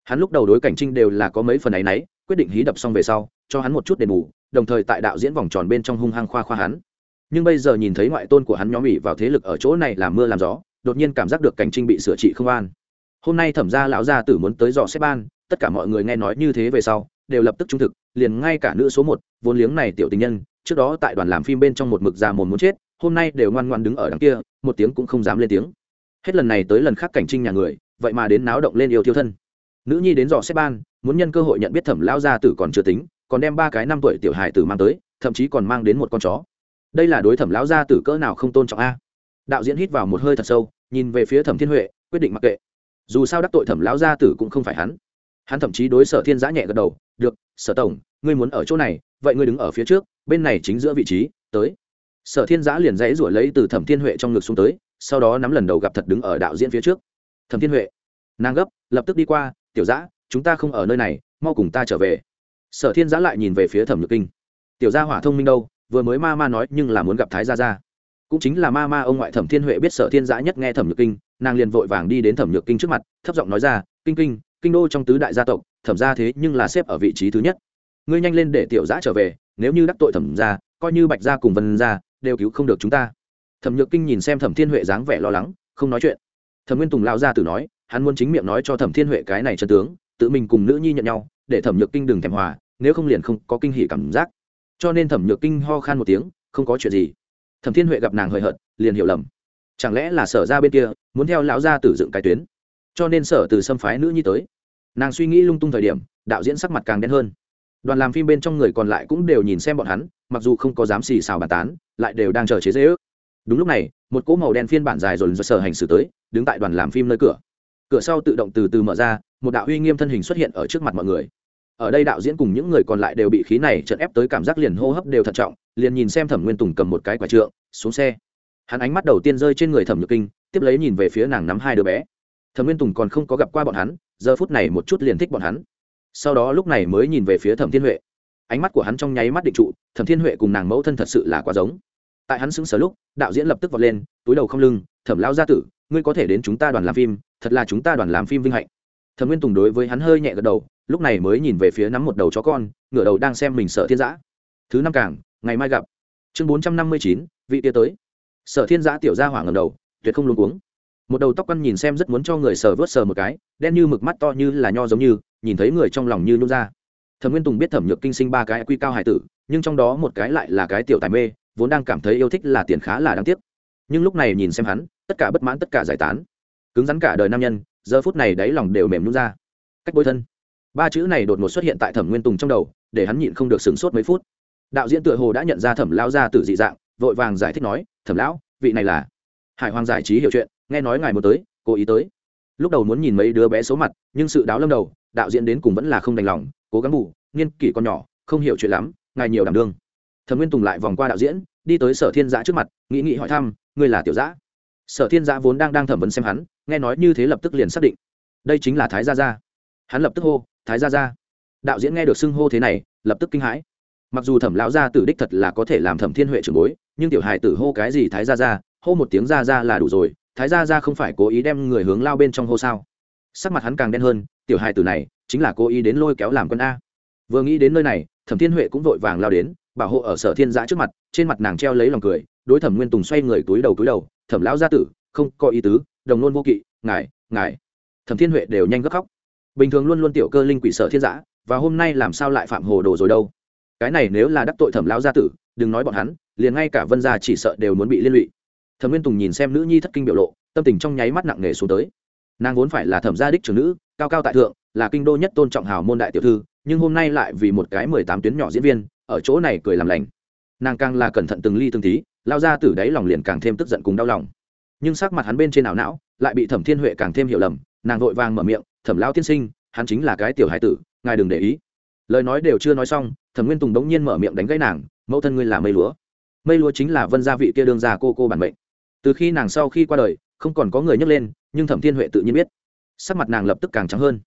Hắn lúc đầu đối cảnh trinh đều là có mấy phần ấ y n ấ y quyết định hí đập xong về sau, cho hắn một chút đền bù, đồng thời tại đạo diễn vòng tròn bên trong hung hăng khoa khoa hắn. Nhưng bây giờ nhìn thấy ngoại tôn của hắn nhóm ỉ vào thế lực ở chỗ này làm mưa làm gió, đột nhiên cảm giác được cảnh trinh bị sửa trị không an. Hôm nay thẩm ra lão gia tử muốn tới dò xếp ban tất cả mọi người nghe nói như thế về sau, đều lập tức trung thực, liền ngay cả nữ số một, vốn liếng này tiểu tình nhân, trước đó tại đoàn làm phim bên trong một mực già mồm muốn chết, hôm nay đều ngoan ngoan đứng ở đằng kia, một tiếng cũng không dám lên tiếng. Hết lần này tới lần khác cảnh trinh nhà người, vậy mà đến náo động lên yêu thiêu thân. Nữ nhi đến dò xếp ban, muốn nhân cơ hội nhận biết thẩm lão gia tử còn chưa tính, còn đem ba cái năm tuổi tiểu hài tử mang tới, thậm chí còn mang đến một con chó. Đây là đối thẩm lão gia tử cỡ nào không tôn trọng a? Đạo diễn hít vào một hơi thật sâu, nhìn về phía thẩm thiên huệ, quyết định mặc kệ. Dù sao đắc tội thẩm lão gia tử cũng không phải hắn hắn thậm chí đối sở thiên giã nhẹ gật đầu, được, sở tổng, ngươi muốn ở chỗ này, vậy ngươi đứng ở phía trước, bên này chính giữa vị trí, tới. Sở thiên giã liền dãy rủi lấy từ thẩm thiên huệ trong ngực xuống tới, sau đó nắm lần đầu gặp thật đứng ở đạo diễn phía trước. Thẩm thiên huệ, nàng gấp, lập tức đi qua, tiểu giã, chúng ta không ở nơi này, mau cùng ta trở về. Sở thiên giã lại nhìn về phía thẩm nhược kinh. Tiểu gia hỏa thông minh đâu, vừa mới ma ma nói nhưng là muốn gặp thái gia gia. Cũng chính là ma ma ông ngoại thẩm thiên huệ biết sở thiên giã nhất nghe thẩm nhược kinh, nàng liền vội vàng đi đến thẩm nhược kinh trước mặt, thấp giọng nói ra, kinh kinh kinh đô trong tứ đại gia tộc, thẩm gia thế nhưng là xếp ở vị trí thứ nhất. Ngươi nhanh lên để tiểu giã trở về, nếu như đắc tội thẩm gia, coi như bạch gia cùng vân gia đều cứu không được chúng ta. Thẩm nhược kinh nhìn xem thẩm thiên huệ dáng vẻ lo lắng, không nói chuyện. Thẩm nguyên tùng lao ra từ nói, hắn muốn chính miệng nói cho thẩm thiên huệ cái này chân tướng, tự mình cùng nữ nhi nhận nhau, để thẩm nhược kinh đừng thèm hòa, nếu không liền không có kinh hỉ cảm giác. Cho nên thẩm nhược kinh ho khan một tiếng, không có chuyện gì. Thẩm thiên huệ gặp nàng hời hợt, liền hiểu lầm. Chẳng lẽ là sở ra bên kia, muốn theo lão gia tử dựng cái tuyến? Cho nên sở từ xâm phái nữ nhi tới. Nàng suy nghĩ lung tung thời điểm, đạo diễn sắc mặt càng đen hơn. Đoàn làm phim bên trong người còn lại cũng đều nhìn xem bọn hắn, mặc dù không có dám xì xào bàn tán, lại đều đang chờ chế dễ ước đúng lúc này, một cỗ màu đen phiên bản dài dồn dồn sở hành xử tới, đứng tại đoàn làm phim nơi cửa. Cửa sau tự động từ từ mở ra, một đạo uy nghiêm thân hình xuất hiện ở trước mặt mọi người. Ở đây đạo diễn cùng những người còn lại đều bị khí này trận ép tới cảm giác liền hô hấp đều thận trọng, liền nhìn xem thẩm nguyên tùng cầm một cái quả trượng, xuống xe. Hắn ánh mắt đầu tiên rơi trên người thẩm nhược kinh, tiếp lấy nhìn về phía nàng nắm hai đứa bé thẩm nguyên tùng còn không có gặp qua bọn hắn, giờ phút này một chút liền thích bọn hắn. Sau đó lúc này mới nhìn về phía thẩm thiên huệ. Ánh mắt của hắn trong nháy mắt định trụ, thẩm thiên huệ cùng nàng mẫu thân thật sự là quá giống. Tại hắn xứng sở lúc, đạo diễn lập tức vọt lên, túi đầu không lưng, thẩm lao gia tử, ngươi có thể đến chúng ta đoàn làm phim, thật là chúng ta đoàn làm phim vinh hạnh. Thẩm nguyên tùng đối với hắn hơi nhẹ gật đầu, lúc này mới nhìn về phía nắm một đầu chó con, ngửa đầu đang xem mình sợ thiên giã. Thứ năm cảng, ngày mai gặp. Chương bốn trăm năm mươi chín, vị tia tới. Sở thiên giã tiểu gia hỏa ngầm đầu, tuyệt không luôn uống một đầu tóc quăn nhìn xem rất muốn cho người sờ vớt sờ một cái, đen như mực mắt to như là nho giống như, nhìn thấy người trong lòng như nôn ra. Thẩm nguyên tùng biết thẩm nhược kinh sinh ba cái quy cao hải tử, nhưng trong đó một cái lại là cái tiểu tài mê, vốn đang cảm thấy yêu thích là tiền khá là đáng tiếc. Nhưng lúc này nhìn xem hắn, tất cả bất mãn tất cả giải tán. Cứng rắn cả đời nam nhân, giờ phút này đáy lòng đều mềm nhún ra. Cách bôi thân. Ba chữ này đột ngột xuất hiện tại thẩm nguyên tùng trong đầu, để hắn nhịn không được sửng sốt mấy phút. Đạo diễn tựa hồ đã nhận ra thẩm lão gia tử dị dạng, vội vàng giải thích nói, thẩm lão, vị này là hải hoàng giải trí hiểu chuyện nghe nói ngài muốn tới, cố ý tới. Lúc đầu muốn nhìn mấy đứa bé số mặt, nhưng sự đáo lâm đầu, đạo diễn đến cùng vẫn là không đành lòng, cố gắng bù, nghiên kỷ con nhỏ, không hiểu chuyện lắm, ngài nhiều đảm đương. Thẩm nguyên tùng lại vòng qua đạo diễn, đi tới sở thiên giã trước mặt, nghĩ nghĩ hỏi thăm, ngươi là tiểu giã? Sở thiên giã vốn đang đang thẩm vấn xem hắn, nghe nói như thế lập tức liền xác định. Đây chính là thái gia gia. Hắn lập tức hô, thái gia gia. Đạo diễn nghe được xưng hô thế này, lập tức kinh hãi. Mặc dù thẩm lão gia tử đích thật là có thể làm thẩm thiên huệ trưởng bối, nhưng tiểu hài tử hô cái gì thái gia gia, hô một tiếng gia gia là đủ rồi thái gia gia không phải cố ý đem người hướng lao bên trong hô sao? Sắc mặt hắn càng đen hơn, tiểu hài tử này chính là cố ý đến lôi kéo làm quân a. Vừa nghĩ đến nơi này, thẩm thiên huệ cũng vội vàng lao đến, bảo hộ ở sở thiên giã trước mặt, trên mặt nàng treo lấy lòng cười, đối thẩm nguyên tùng xoay người túi đầu túi đầu, thẩm lão gia tử, không có ý tứ, đồng nôn vô kỵ, ngài ngài. Thẩm thiên huệ đều nhanh gấp khóc. Bình thường luôn luôn tiểu cơ linh quỷ sở thiên giã, và hôm nay làm sao lại phạm hồ đồ rồi đâu? Cái này nếu là đắc tội thẩm lão gia tử, đừng nói bọn hắn, liền ngay cả vân gia chỉ sợ đều muốn bị liên lụy thẩm nguyên tùng nhìn xem nữ nhi thất kinh biểu lộ, tâm tình trong nháy mắt nặng nề xuống tới. Nàng vốn phải là thẩm gia đích trưởng nữ, cao cao tại thượng, là kinh đô nhất tôn trọng hào môn đại tiểu thư, nhưng hôm nay lại vì một cái mười tám tuyến nhỏ diễn viên, ở chỗ này cười làm lành. Nàng càng là cẩn thận từng ly từng tí, lao ra từ đáy lòng liền càng thêm tức giận cùng đau lòng. Nhưng sắc mặt hắn bên trên ảo não, lại bị thẩm thiên huệ càng thêm hiểu lầm, nàng vội vàng mở miệng, thẩm lao tiên sinh, hắn chính là cái tiểu hải tử, ngài đừng để ý. Lời nói đều chưa nói xong, thẩm nguyên tùng đống nhiên mở miệng đánh gãy nàng, mẫu thân ngươi là mây lúa. Mây lúa chính là vân gia vị kia đương gia cô cô bản mệnh từ khi nàng sau khi qua đời, không còn có người nhắc lên, nhưng thẩm thiên huệ tự nhiên biết. Sắc mặt nàng lập tức càng trắng hơn.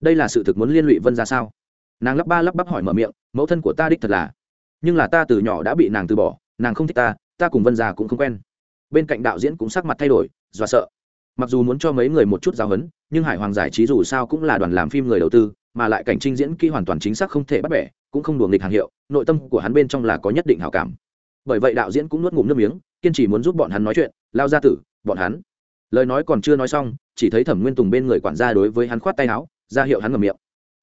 Đây là sự thực muốn liên lụy vân ra sao? Nàng lắp ba lắp bắp hỏi mở miệng, mẫu thân của ta đích thật là. Nhưng là ta từ nhỏ đã bị nàng từ bỏ, nàng không thích ta ta cùng vân già cũng không quen. Bên cạnh đạo diễn cũng sắc mặt thay đổi, dọa sợ. Mặc dù muốn cho mấy người một chút giáo huấn, nhưng hải hoàng giải trí dù sao cũng là đoàn làm phim người đầu tư, mà lại cảnh trinh diễn kỹ hoàn toàn chính xác không thể bắt bẻ, cũng không đùa nghịch hàng hiệu, nội tâm của hắn bên trong là có nhất định hảo cảm bởi vậy đạo diễn cũng nuốt ngụm nước miếng, kiên trì muốn giúp bọn hắn nói chuyện. Lao ra tử, bọn hắn. Lời nói còn chưa nói xong, chỉ thấy thẩm nguyên tùng bên người quản gia đối với hắn khoát tay áo, ra hiệu hắn ngầm miệng.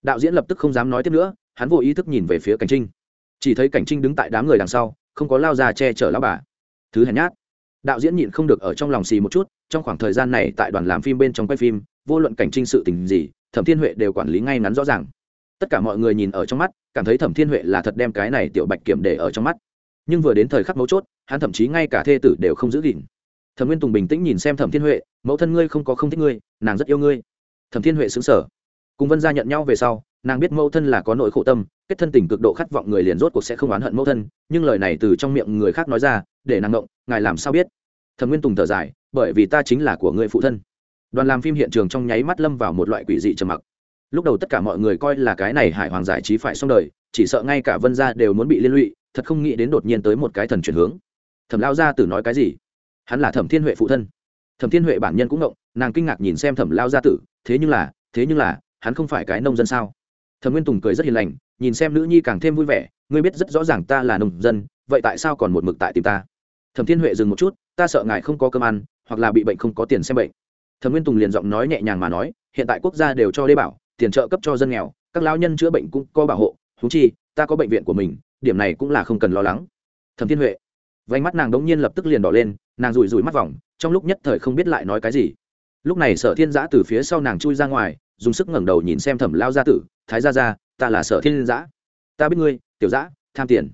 Đạo diễn lập tức không dám nói tiếp nữa, hắn vô ý thức nhìn về phía cảnh trinh. Chỉ thấy cảnh trinh đứng tại đám người đằng sau, không có lao ra che chở lao bà. Thứ hèn nhát. Đạo diễn nhịn không được ở trong lòng xì một chút, trong khoảng thời gian này tại đoàn làm phim bên trong quay phim, vô luận cảnh trinh sự tình gì, thẩm thiên huệ đều quản lý ngay ngắn rõ ràng. Tất cả mọi người nhìn ở trong mắt, cảm thấy thẩm thiên huệ là thật đem cái này tiểu bạch kiểm để ở trong mắt nhưng vừa đến thời khắc mấu chốt, hắn thậm chí ngay cả thê tử đều không giữ gìn. Thẩm nguyên tùng bình tĩnh nhìn xem thẩm thiên huệ, mẫu thân ngươi không có không thích ngươi, nàng rất yêu ngươi. Thẩm thiên huệ xứng sở cùng vân gia nhận nhau về sau, nàng biết mẫu thân là có nỗi khổ tâm, kết thân tình cực độ khát vọng người liền rốt cuộc sẽ không oán hận mẫu thân, nhưng lời này từ trong miệng người khác nói ra, để nàng ngộng, ngài làm sao biết? Thẩm nguyên tùng thở dài, bởi vì ta chính là của người phụ thân. Đoàn làm phim hiện trường trong nháy mắt lâm vào một loại quỷ dị trầm mặc. Lúc đầu tất cả mọi người coi là cái này hải hoàng giải trí phải xong đời, chỉ sợ ngay cả vân gia đều muốn bị liên lụy thật không nghĩ đến đột nhiên tới một cái thần chuyển hướng. Thẩm lao gia tử nói cái gì? Hắn là thẩm thiên huệ phụ thân. Thẩm thiên huệ bản nhân cũng ngộng, nàng kinh ngạc nhìn xem thẩm lao gia tử, thế nhưng là, thế nhưng là, hắn không phải cái nông dân sao? Thẩm nguyên tùng cười rất hiền lành, nhìn xem nữ nhi càng thêm vui vẻ, ngươi biết rất rõ ràng ta là nông dân, vậy tại sao còn một mực tại tìm ta? Thẩm thiên huệ dừng một chút, ta sợ ngài không có cơm ăn, hoặc là bị bệnh không có tiền xem bệnh. Thẩm nguyên tùng liền giọng nói nhẹ nhàng mà nói, hiện tại quốc gia đều cho đê bảo, tiền trợ cấp cho dân nghèo, các lao nhân chữa bệnh cũng có bảo hộ thú chi, ta có bệnh viện của mình điểm này cũng là không cần lo lắng. Thẩm thiên huệ vánh mắt nàng đống nhiên lập tức liền đỏ lên, nàng rủi rủi mắt vòng, trong lúc nhất thời không biết lại nói cái gì. Lúc này sở thiên giã từ phía sau nàng chui ra ngoài, dùng sức ngẩng đầu nhìn xem thẩm lao gia tử, thái gia gia, ta là sở thiên giã. Ta biết ngươi, tiểu giã, tham tiền.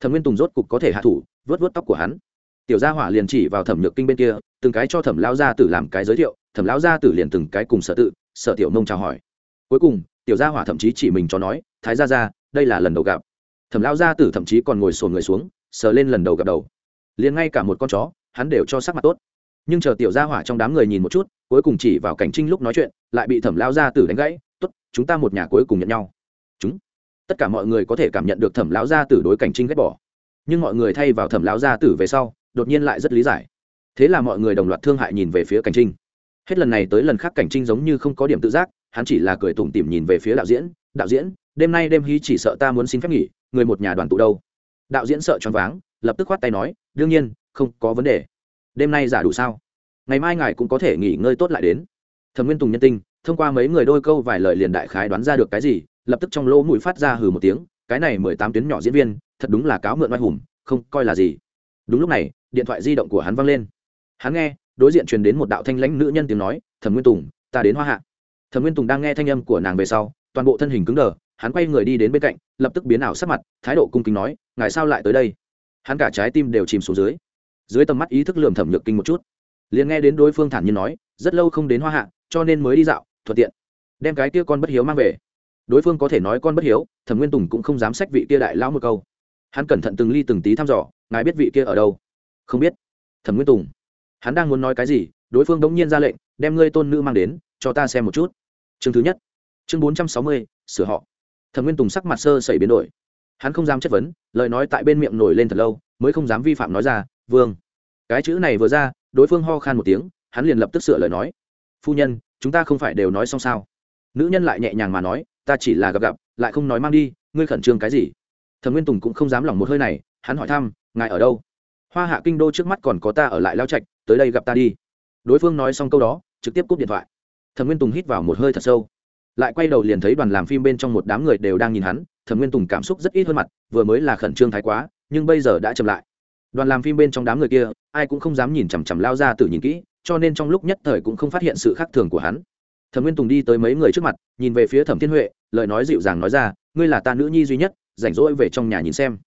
Thẩm nguyên tùng rốt cục có thể hạ thủ vớt vớt tóc của hắn. Tiểu gia hỏa liền chỉ vào thẩm nhược kinh bên kia, từng cái cho thẩm lao gia tử làm cái giới thiệu, thẩm lao gia tử liền từng cái cùng sở tự, sở tiểu nông chào hỏi. Cuối cùng, tiểu gia hỏa thậm chí chỉ mình cho nói, thái gia gia, đây là lần đầu gặp thẩm lao gia tử thậm chí còn ngồi sồn người xuống, sờ lên lần đầu gặp đầu. Liền ngay cả một con chó, hắn đều cho sắc mặt tốt. Nhưng chờ tiểu gia hỏa trong đám người nhìn một chút, cuối cùng chỉ vào cảnh trinh lúc nói chuyện, lại bị thẩm lao gia tử đánh gãy, tốt, chúng ta một nhà cuối cùng nhận nhau. Chúng. Tất cả mọi người có thể cảm nhận được thẩm lão gia tử đối cảnh trinh ghét bỏ. Nhưng mọi người thay vào thẩm lão gia tử về sau, đột nhiên lại rất lý giải. Thế là mọi người đồng loạt thương hại nhìn về phía cảnh trinh. Hết lần này tới lần khác cảnh trinh giống như không có điểm tự giác, hắn chỉ là cười tủm tỉm nhìn về phía đạo diễn đạo diễn, đêm nay đêm hí chỉ sợ ta muốn xin phép nghỉ người một nhà đoàn tụ đâu? Đạo diễn sợ choáng váng, lập tức khoát tay nói, đương nhiên, không có vấn đề. Đêm nay giả đủ sao? Ngày mai ngài cũng có thể nghỉ ngơi tốt lại đến. Thẩm nguyên tùng nhân tinh, thông qua mấy người đôi câu vài lời liền đại khái đoán ra được cái gì, lập tức trong lỗ mũi phát ra hừ một tiếng, cái này mười tám tuyến nhỏ diễn viên, thật đúng là cáo mượn oai hùng, không coi là gì. Đúng lúc này, điện thoại di động của hắn văng lên. Hắn nghe, đối diện truyền đến một đạo thanh lãnh nữ nhân tiếng nói, thẩm nguyên tùng, ta đến hoa hạ. Thẩm nguyên tùng đang nghe thanh âm của nàng về sau, toàn bộ thân hình cứng đờ hắn quay người đi đến bên cạnh, lập tức biến ảo sắc mặt, thái độ cung kính nói, ngài sao lại tới đây? Hắn cả trái tim đều chìm xuống dưới. Dưới tầm mắt ý thức lườm thẩm nhược kinh một chút. Liền nghe đến đối phương thản nhiên nói, rất lâu không đến hoa hạ, cho nên mới đi dạo, thuận tiện. Đem cái kia con bất hiếu mang về. Đối phương có thể nói con bất hiếu, thẩm nguyên tùng cũng không dám sách vị kia đại lão một câu. Hắn cẩn thận từng ly từng tí thăm dò, ngài biết vị kia ở đâu? Không biết. Thẩm nguyên tùng. Hắn đang muốn nói cái gì, đối phương đống nhiên ra lệnh, đem ngươi tôn nữ mang đến, cho ta xem một chút. Chương thứ nhất. Chương bốn trăm sáu mươi, sửa họ thẩm nguyên tùng sắc mặt sơ sẩy biến đổi. Hắn không dám chất vấn, lời nói tại bên miệng nổi lên thật lâu, mới không dám vi phạm nói ra, vương. Cái chữ này vừa ra, đối phương ho khan một tiếng, hắn liền lập tức sửa lời nói. Phu nhân, chúng ta không phải đều nói xong sao? Nữ nhân lại nhẹ nhàng mà nói, ta chỉ là gặp gặp, lại không nói mang đi, ngươi khẩn trương cái gì? Thẩm nguyên tùng cũng không dám lỏng một hơi này, hắn hỏi thăm, ngài ở đâu? Hoa hạ kinh đô trước mắt còn có ta ở lại lao trạch, tới đây gặp ta đi. Đối phương nói xong câu đó, trực tiếp cúp điện thoại. Thẩm nguyên tùng hít vào một hơi thật sâu lại quay đầu liền thấy đoàn làm phim bên trong một đám người đều đang nhìn hắn, thẩm nguyên tùng cảm xúc rất ít hơn mặt, vừa mới là khẩn trương thái quá, nhưng bây giờ đã chậm lại. Đoàn làm phim bên trong đám người kia, ai cũng không dám nhìn chằm chằm lao ra tự nhìn kỹ, cho nên trong lúc nhất thời cũng không phát hiện sự khác thường của hắn. Thẩm nguyên tùng đi tới mấy người trước mặt, nhìn về phía thẩm thiên huệ, lời nói dịu dàng nói ra, ngươi là ta nữ nhi duy nhất, rảnh rỗi về trong nhà nhìn xem.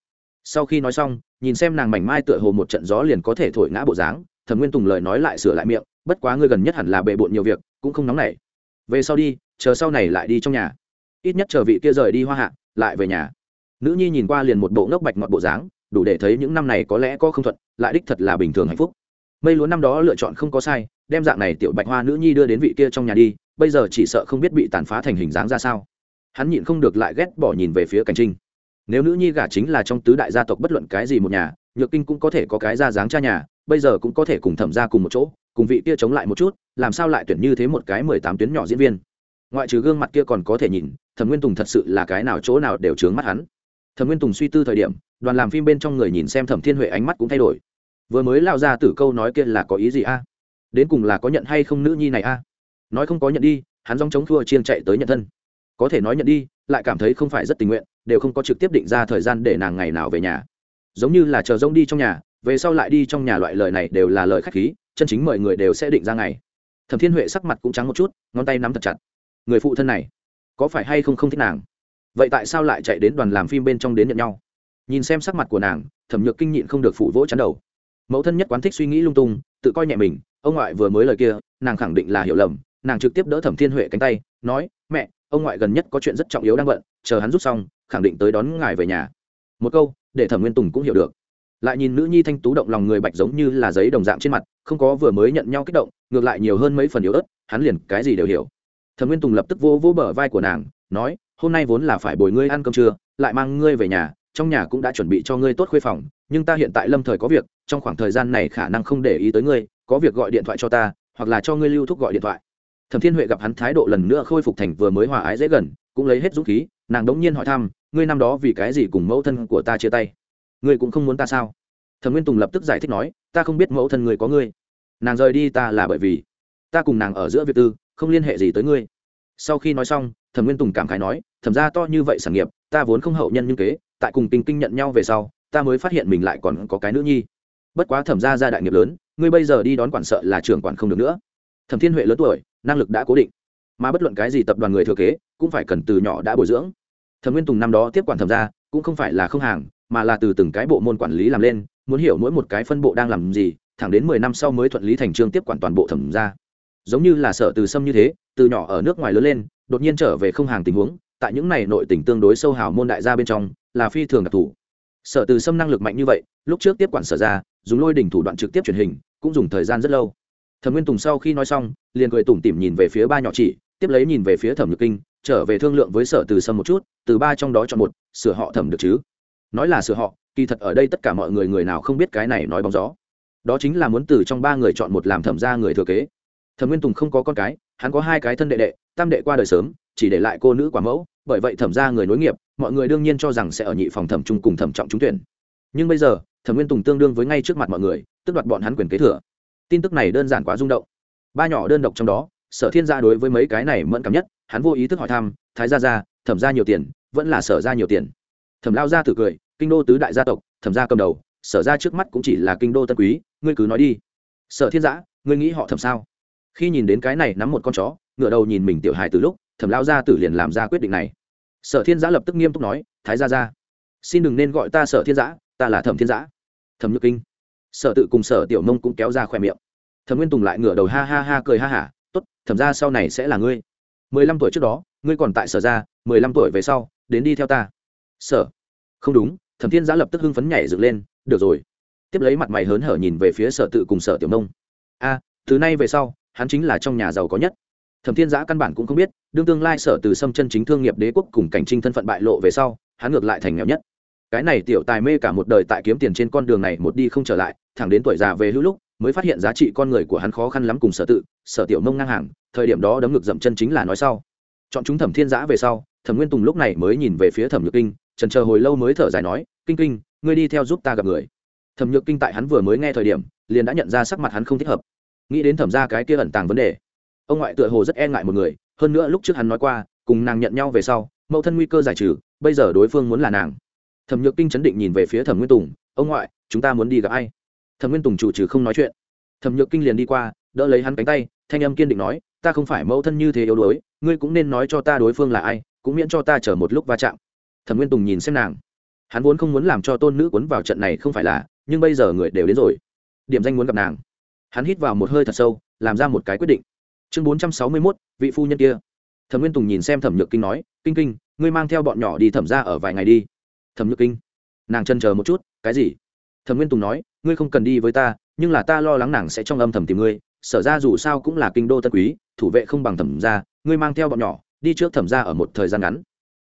Sau khi nói xong, nhìn xem nàng mảnh mai tựa hồ một trận gió liền có thể thổi ngã bộ dáng, thẩm nguyên tùng lời nói lại sửa lại miệng, bất quá ngươi gần nhất hẳn là bề bộn nhiều việc, cũng không nóng nảy về sau đi, chờ sau này lại đi trong nhà. Ít nhất chờ vị kia rời đi hoa hạ, lại về nhà. Nữ nhi nhìn qua liền một bộ ngốc bạch ngọt bộ dáng, đủ để thấy những năm này có lẽ có không thuận, lại đích thật là bình thường hạnh phúc. Mây lúa năm đó lựa chọn không có sai, đem dạng này tiểu bạch hoa nữ nhi đưa đến vị kia trong nhà đi, bây giờ chỉ sợ không biết bị tàn phá thành hình dáng ra sao. Hắn nhịn không được lại ghét bỏ nhìn về phía cảnh trinh. Nếu nữ nhi gả chính là trong tứ đại gia tộc bất luận cái gì một nhà, nhược kinh cũng có thể có cái ra dáng cha nhà, bây giờ cũng có thể cùng thẩm ra cùng một chỗ cùng vị kia chống lại một chút, làm sao lại tuyển như thế một cái mười tám tuyến nhỏ diễn viên? Ngoại trừ gương mặt kia còn có thể nhìn, thẩm nguyên tùng thật sự là cái nào chỗ nào đều chướng mắt hắn. Thẩm nguyên tùng suy tư thời điểm, đoàn làm phim bên trong người nhìn xem thẩm thiên huệ ánh mắt cũng thay đổi. Vừa mới lao ra từ câu nói kia là có ý gì a? Đến cùng là có nhận hay không nữ nhi này a? Nói không có nhận đi, hắn dòng chống thua chiên chạy tới nhận thân. Có thể nói nhận đi, lại cảm thấy không phải rất tình nguyện, đều không có trực tiếp định ra thời gian để nàng ngày nào về nhà. Giống như là chờ rông đi trong nhà, về sau lại đi trong nhà loại lời này đều là lời khách khí chân chính mọi người đều sẽ định ra ngày. Thẩm thiên huệ sắc mặt cũng trắng một chút, ngón tay nắm thật chặt. Người phụ thân này, có phải hay không không thích nàng? Vậy tại sao lại chạy đến đoàn làm phim bên trong đến nhận nhau? Nhìn xem sắc mặt của nàng, thẩm nhược kinh nhịn không được phụ vỗ chắn đầu. Mẫu thân nhất quán thích suy nghĩ lung tung, tự coi nhẹ mình, ông ngoại vừa mới lời kia, nàng khẳng định là hiểu lầm, nàng trực tiếp đỡ thẩm thiên huệ cánh tay, nói, mẹ, ông ngoại gần nhất có chuyện rất trọng yếu đang bận, chờ hắn rút xong, khẳng định tới đón ngài về nhà. Một câu, để thẩm nguyên tùng cũng hiểu được lại nhìn nữ nhi thanh tú động lòng người bạch giống như là giấy đồng dạng trên mặt, không có vừa mới nhận nhau kích động, ngược lại nhiều hơn mấy phần yếu ớt, hắn liền cái gì đều hiểu. Thẩm nguyên tùng lập tức vô vô bờ vai của nàng, nói, hôm nay vốn là phải bồi ngươi ăn cơm trưa, lại mang ngươi về nhà, trong nhà cũng đã chuẩn bị cho ngươi tốt khuê phòng, nhưng ta hiện tại lâm thời có việc, trong khoảng thời gian này khả năng không để ý tới ngươi, có việc gọi điện thoại cho ta, hoặc là cho ngươi lưu thúc gọi điện thoại. Thẩm thiên huệ gặp hắn thái độ lần nữa khôi phục thành vừa mới hòa ái dễ gần, cũng lấy hết dũng khí, nàng đống nhiên hỏi thăm, ngươi năm đó vì cái gì cùng mẫu thân của ta chia tay? Ngươi cũng không muốn ta sao? Thẩm nguyên tùng lập tức giải thích nói, ta không biết mẫu thân người có ngươi. Nàng rời đi ta là bởi vì ta cùng nàng ở giữa việt tư, không liên hệ gì tới ngươi. Sau khi nói xong, thẩm nguyên tùng cảm khái nói, thẩm ra to như vậy sản nghiệp, ta vốn không hậu nhân như kế, tại cùng tình kinh nhận nhau về sau, ta mới phát hiện mình lại còn có cái nữ nhi. Bất quá thẩm ra ra đại nghiệp lớn, ngươi bây giờ đi đón quản sợ là trưởng quản không được nữa. Thẩm thiên huệ lớn tuổi, năng lực đã cố định. Mà bất luận cái gì tập đoàn người thừa kế, cũng phải cần từ nhỏ đã bồi dưỡng. Thẩm nguyên tùng năm đó tiếp quản thẩm ra cũng không phải là không hàng mà là từ từng cái bộ môn quản lý làm lên, muốn hiểu mỗi một cái phân bộ đang làm gì, thẳng đến mười năm sau mới thuận lý thành trương tiếp quản toàn bộ thẩm ra giống như là sở từ sâm như thế, từ nhỏ ở nước ngoài lớn lên, đột nhiên trở về không hàng tình huống, tại những này nội tình tương đối sâu hào môn đại gia bên trong, là phi thường đặc thù. Sở từ sâm năng lực mạnh như vậy, lúc trước tiếp quản sở ra dùng lôi đỉnh thủ đoạn trực tiếp truyền hình, cũng dùng thời gian rất lâu. Thẩm nguyên tùng sau khi nói xong, liền cười tủm tỉm nhìn về phía ba nhỏ chỉ, tiếp lấy nhìn về phía thẩm nhược kinh, trở về thương lượng với sở từ sâm một chút, từ ba trong đó chọn một, sửa họ thẩm được chứ? Nói là sửa họ, kỳ thật ở đây tất cả mọi người người nào không biết cái này nói bóng gió. Đó chính là muốn từ trong ba người chọn một làm thẩm ra người thừa kế. Thẩm nguyên tùng không có con cái, hắn có hai cái thân đệ đệ, tam đệ qua đời sớm, chỉ để lại cô nữ quả mẫu, bởi vậy thẩm ra người nối nghiệp, mọi người đương nhiên cho rằng sẽ ở nhị phòng thẩm trung cùng thẩm trọng trúng tuyển. Nhưng bây giờ, thẩm nguyên tùng tương đương với ngay trước mặt mọi người, tức đoạt bọn hắn quyền kế thừa. Tin tức này đơn giản quá rung động. Ba nhỏ đơn độc trong đó, sở thiên gia đối với mấy cái này mẫn cảm nhất, hắn vô ý thức hỏi thăm, thái gia gia, thẩm ra nhiều tiền, vẫn là sở ra nhiều tiền? Thẩm lao gia thử cười kinh đô tứ đại gia tộc, thẩm gia cầm đầu, sở ra trước mắt cũng chỉ là kinh đô tân quý, ngươi cứ nói đi. Sở thiên giã, ngươi nghĩ họ thẩm sao? Khi nhìn đến cái này nắm một con chó ngựa đầu nhìn mình tiểu hài từ lúc, thẩm lao gia tử liền làm ra quyết định này. Sở thiên giã lập tức nghiêm túc nói, thái gia gia, xin đừng nên gọi ta sở thiên giã, ta là thẩm thiên giã. Thẩm nhược kinh. Sở tự cùng sở tiểu mông cũng kéo ra khỏe miệng. Thẩm nguyên tùng lại ngửa đầu ha ha ha cười ha hả t ố t thẩm ra sau này sẽ là ngươi. Mười lăm tuổi trước đó, ngươi còn tại sở ra mười lăm tuổi về sau, đến đi theo ta. Sở? Không đúng thẩm thiên giã lập tức hưng phấn nhảy dựng lên, được rồi. Tiếp lấy mặt mày hớn hở nhìn về phía sở tự cùng sở tiểu nông. A, từ nay về sau, hắn chính là trong nhà giàu có nhất. Thẩm thiên giã căn bản cũng không biết, đương tương lai sở từ xâm chân chính thương nghiệp đế quốc cùng cảnh trinh thân phận bại lộ về sau, hắn ngược lại thành nghèo nhất. Cái này tiểu tài mê cả một đời tại kiếm tiền trên con đường này một đi không trở lại, thẳng đến tuổi già về hữu lúc, mới phát hiện giá trị con người của hắn khó khăn lắm cùng sở tự, sở tiểu nông ngang hàng, thời điểm đó đấm ngược dậm chân chính là nói sau. Chọn chúng thẩm thiên giã về sau, thẩm nguyên tùng lúc này mới nhìn về phía thẩm nhược kinh trần chờ hồi lâu mới thở dài nói, kinh kinh, ngươi đi theo giúp ta gặp người. Thẩm nhược kinh tại hắn vừa mới nghe thời điểm, liền đã nhận ra sắc mặt hắn không thích hợp. Nghĩ đến thẩm ra cái kia ẩn tàng vấn đề, ông ngoại tựa hồ rất e ngại một người, hơn nữa lúc trước hắn nói qua, cùng nàng nhận nhau về sau, mẫu thân nguy cơ giải trừ, bây giờ đối phương muốn là nàng. Thẩm nhược kinh chấn định nhìn về phía thẩm nguyên tùng, ông ngoại, chúng ta muốn đi gặp ai? Thẩm nguyên tùng chủ trừ không nói chuyện. Thẩm nhược kinh liền đi qua, đỡ lấy hắn cánh tay, thanh âm kiên định nói, ta không phải mẫu thân như thế yếu đuối, ngươi cũng nên nói cho ta đối phương là ai, cũng miễn cho ta chờ một lúc va chạm thẩm nguyên tùng nhìn xem nàng. Hắn vốn không muốn làm cho tôn nữ cuốn vào trận này không phải là, nhưng bây giờ người đều đến rồi. Điểm danh muốn gặp nàng. Hắn hít vào một hơi thật sâu, làm ra một cái quyết định. Chương bốn trăm sáu mươi mốt, vị phu nhân kia. Thẩm nguyên tùng nhìn xem thẩm nhược kinh nói, kinh kinh, ngươi mang theo bọn nhỏ đi thẩm ra ở vài ngày đi. Thẩm nhược kinh, nàng chân chờ một chút, cái gì? Thẩm nguyên tùng nói, ngươi không cần đi với ta, nhưng là ta lo lắng nàng sẽ trong âm thầm tìm ngươi, sở ra dù sao cũng là kinh đô tân quý, thủ vệ không bằng thẩm ra, ngươi mang theo bọn nhỏ, đi trước thẩm ra ở một thời gian ngắn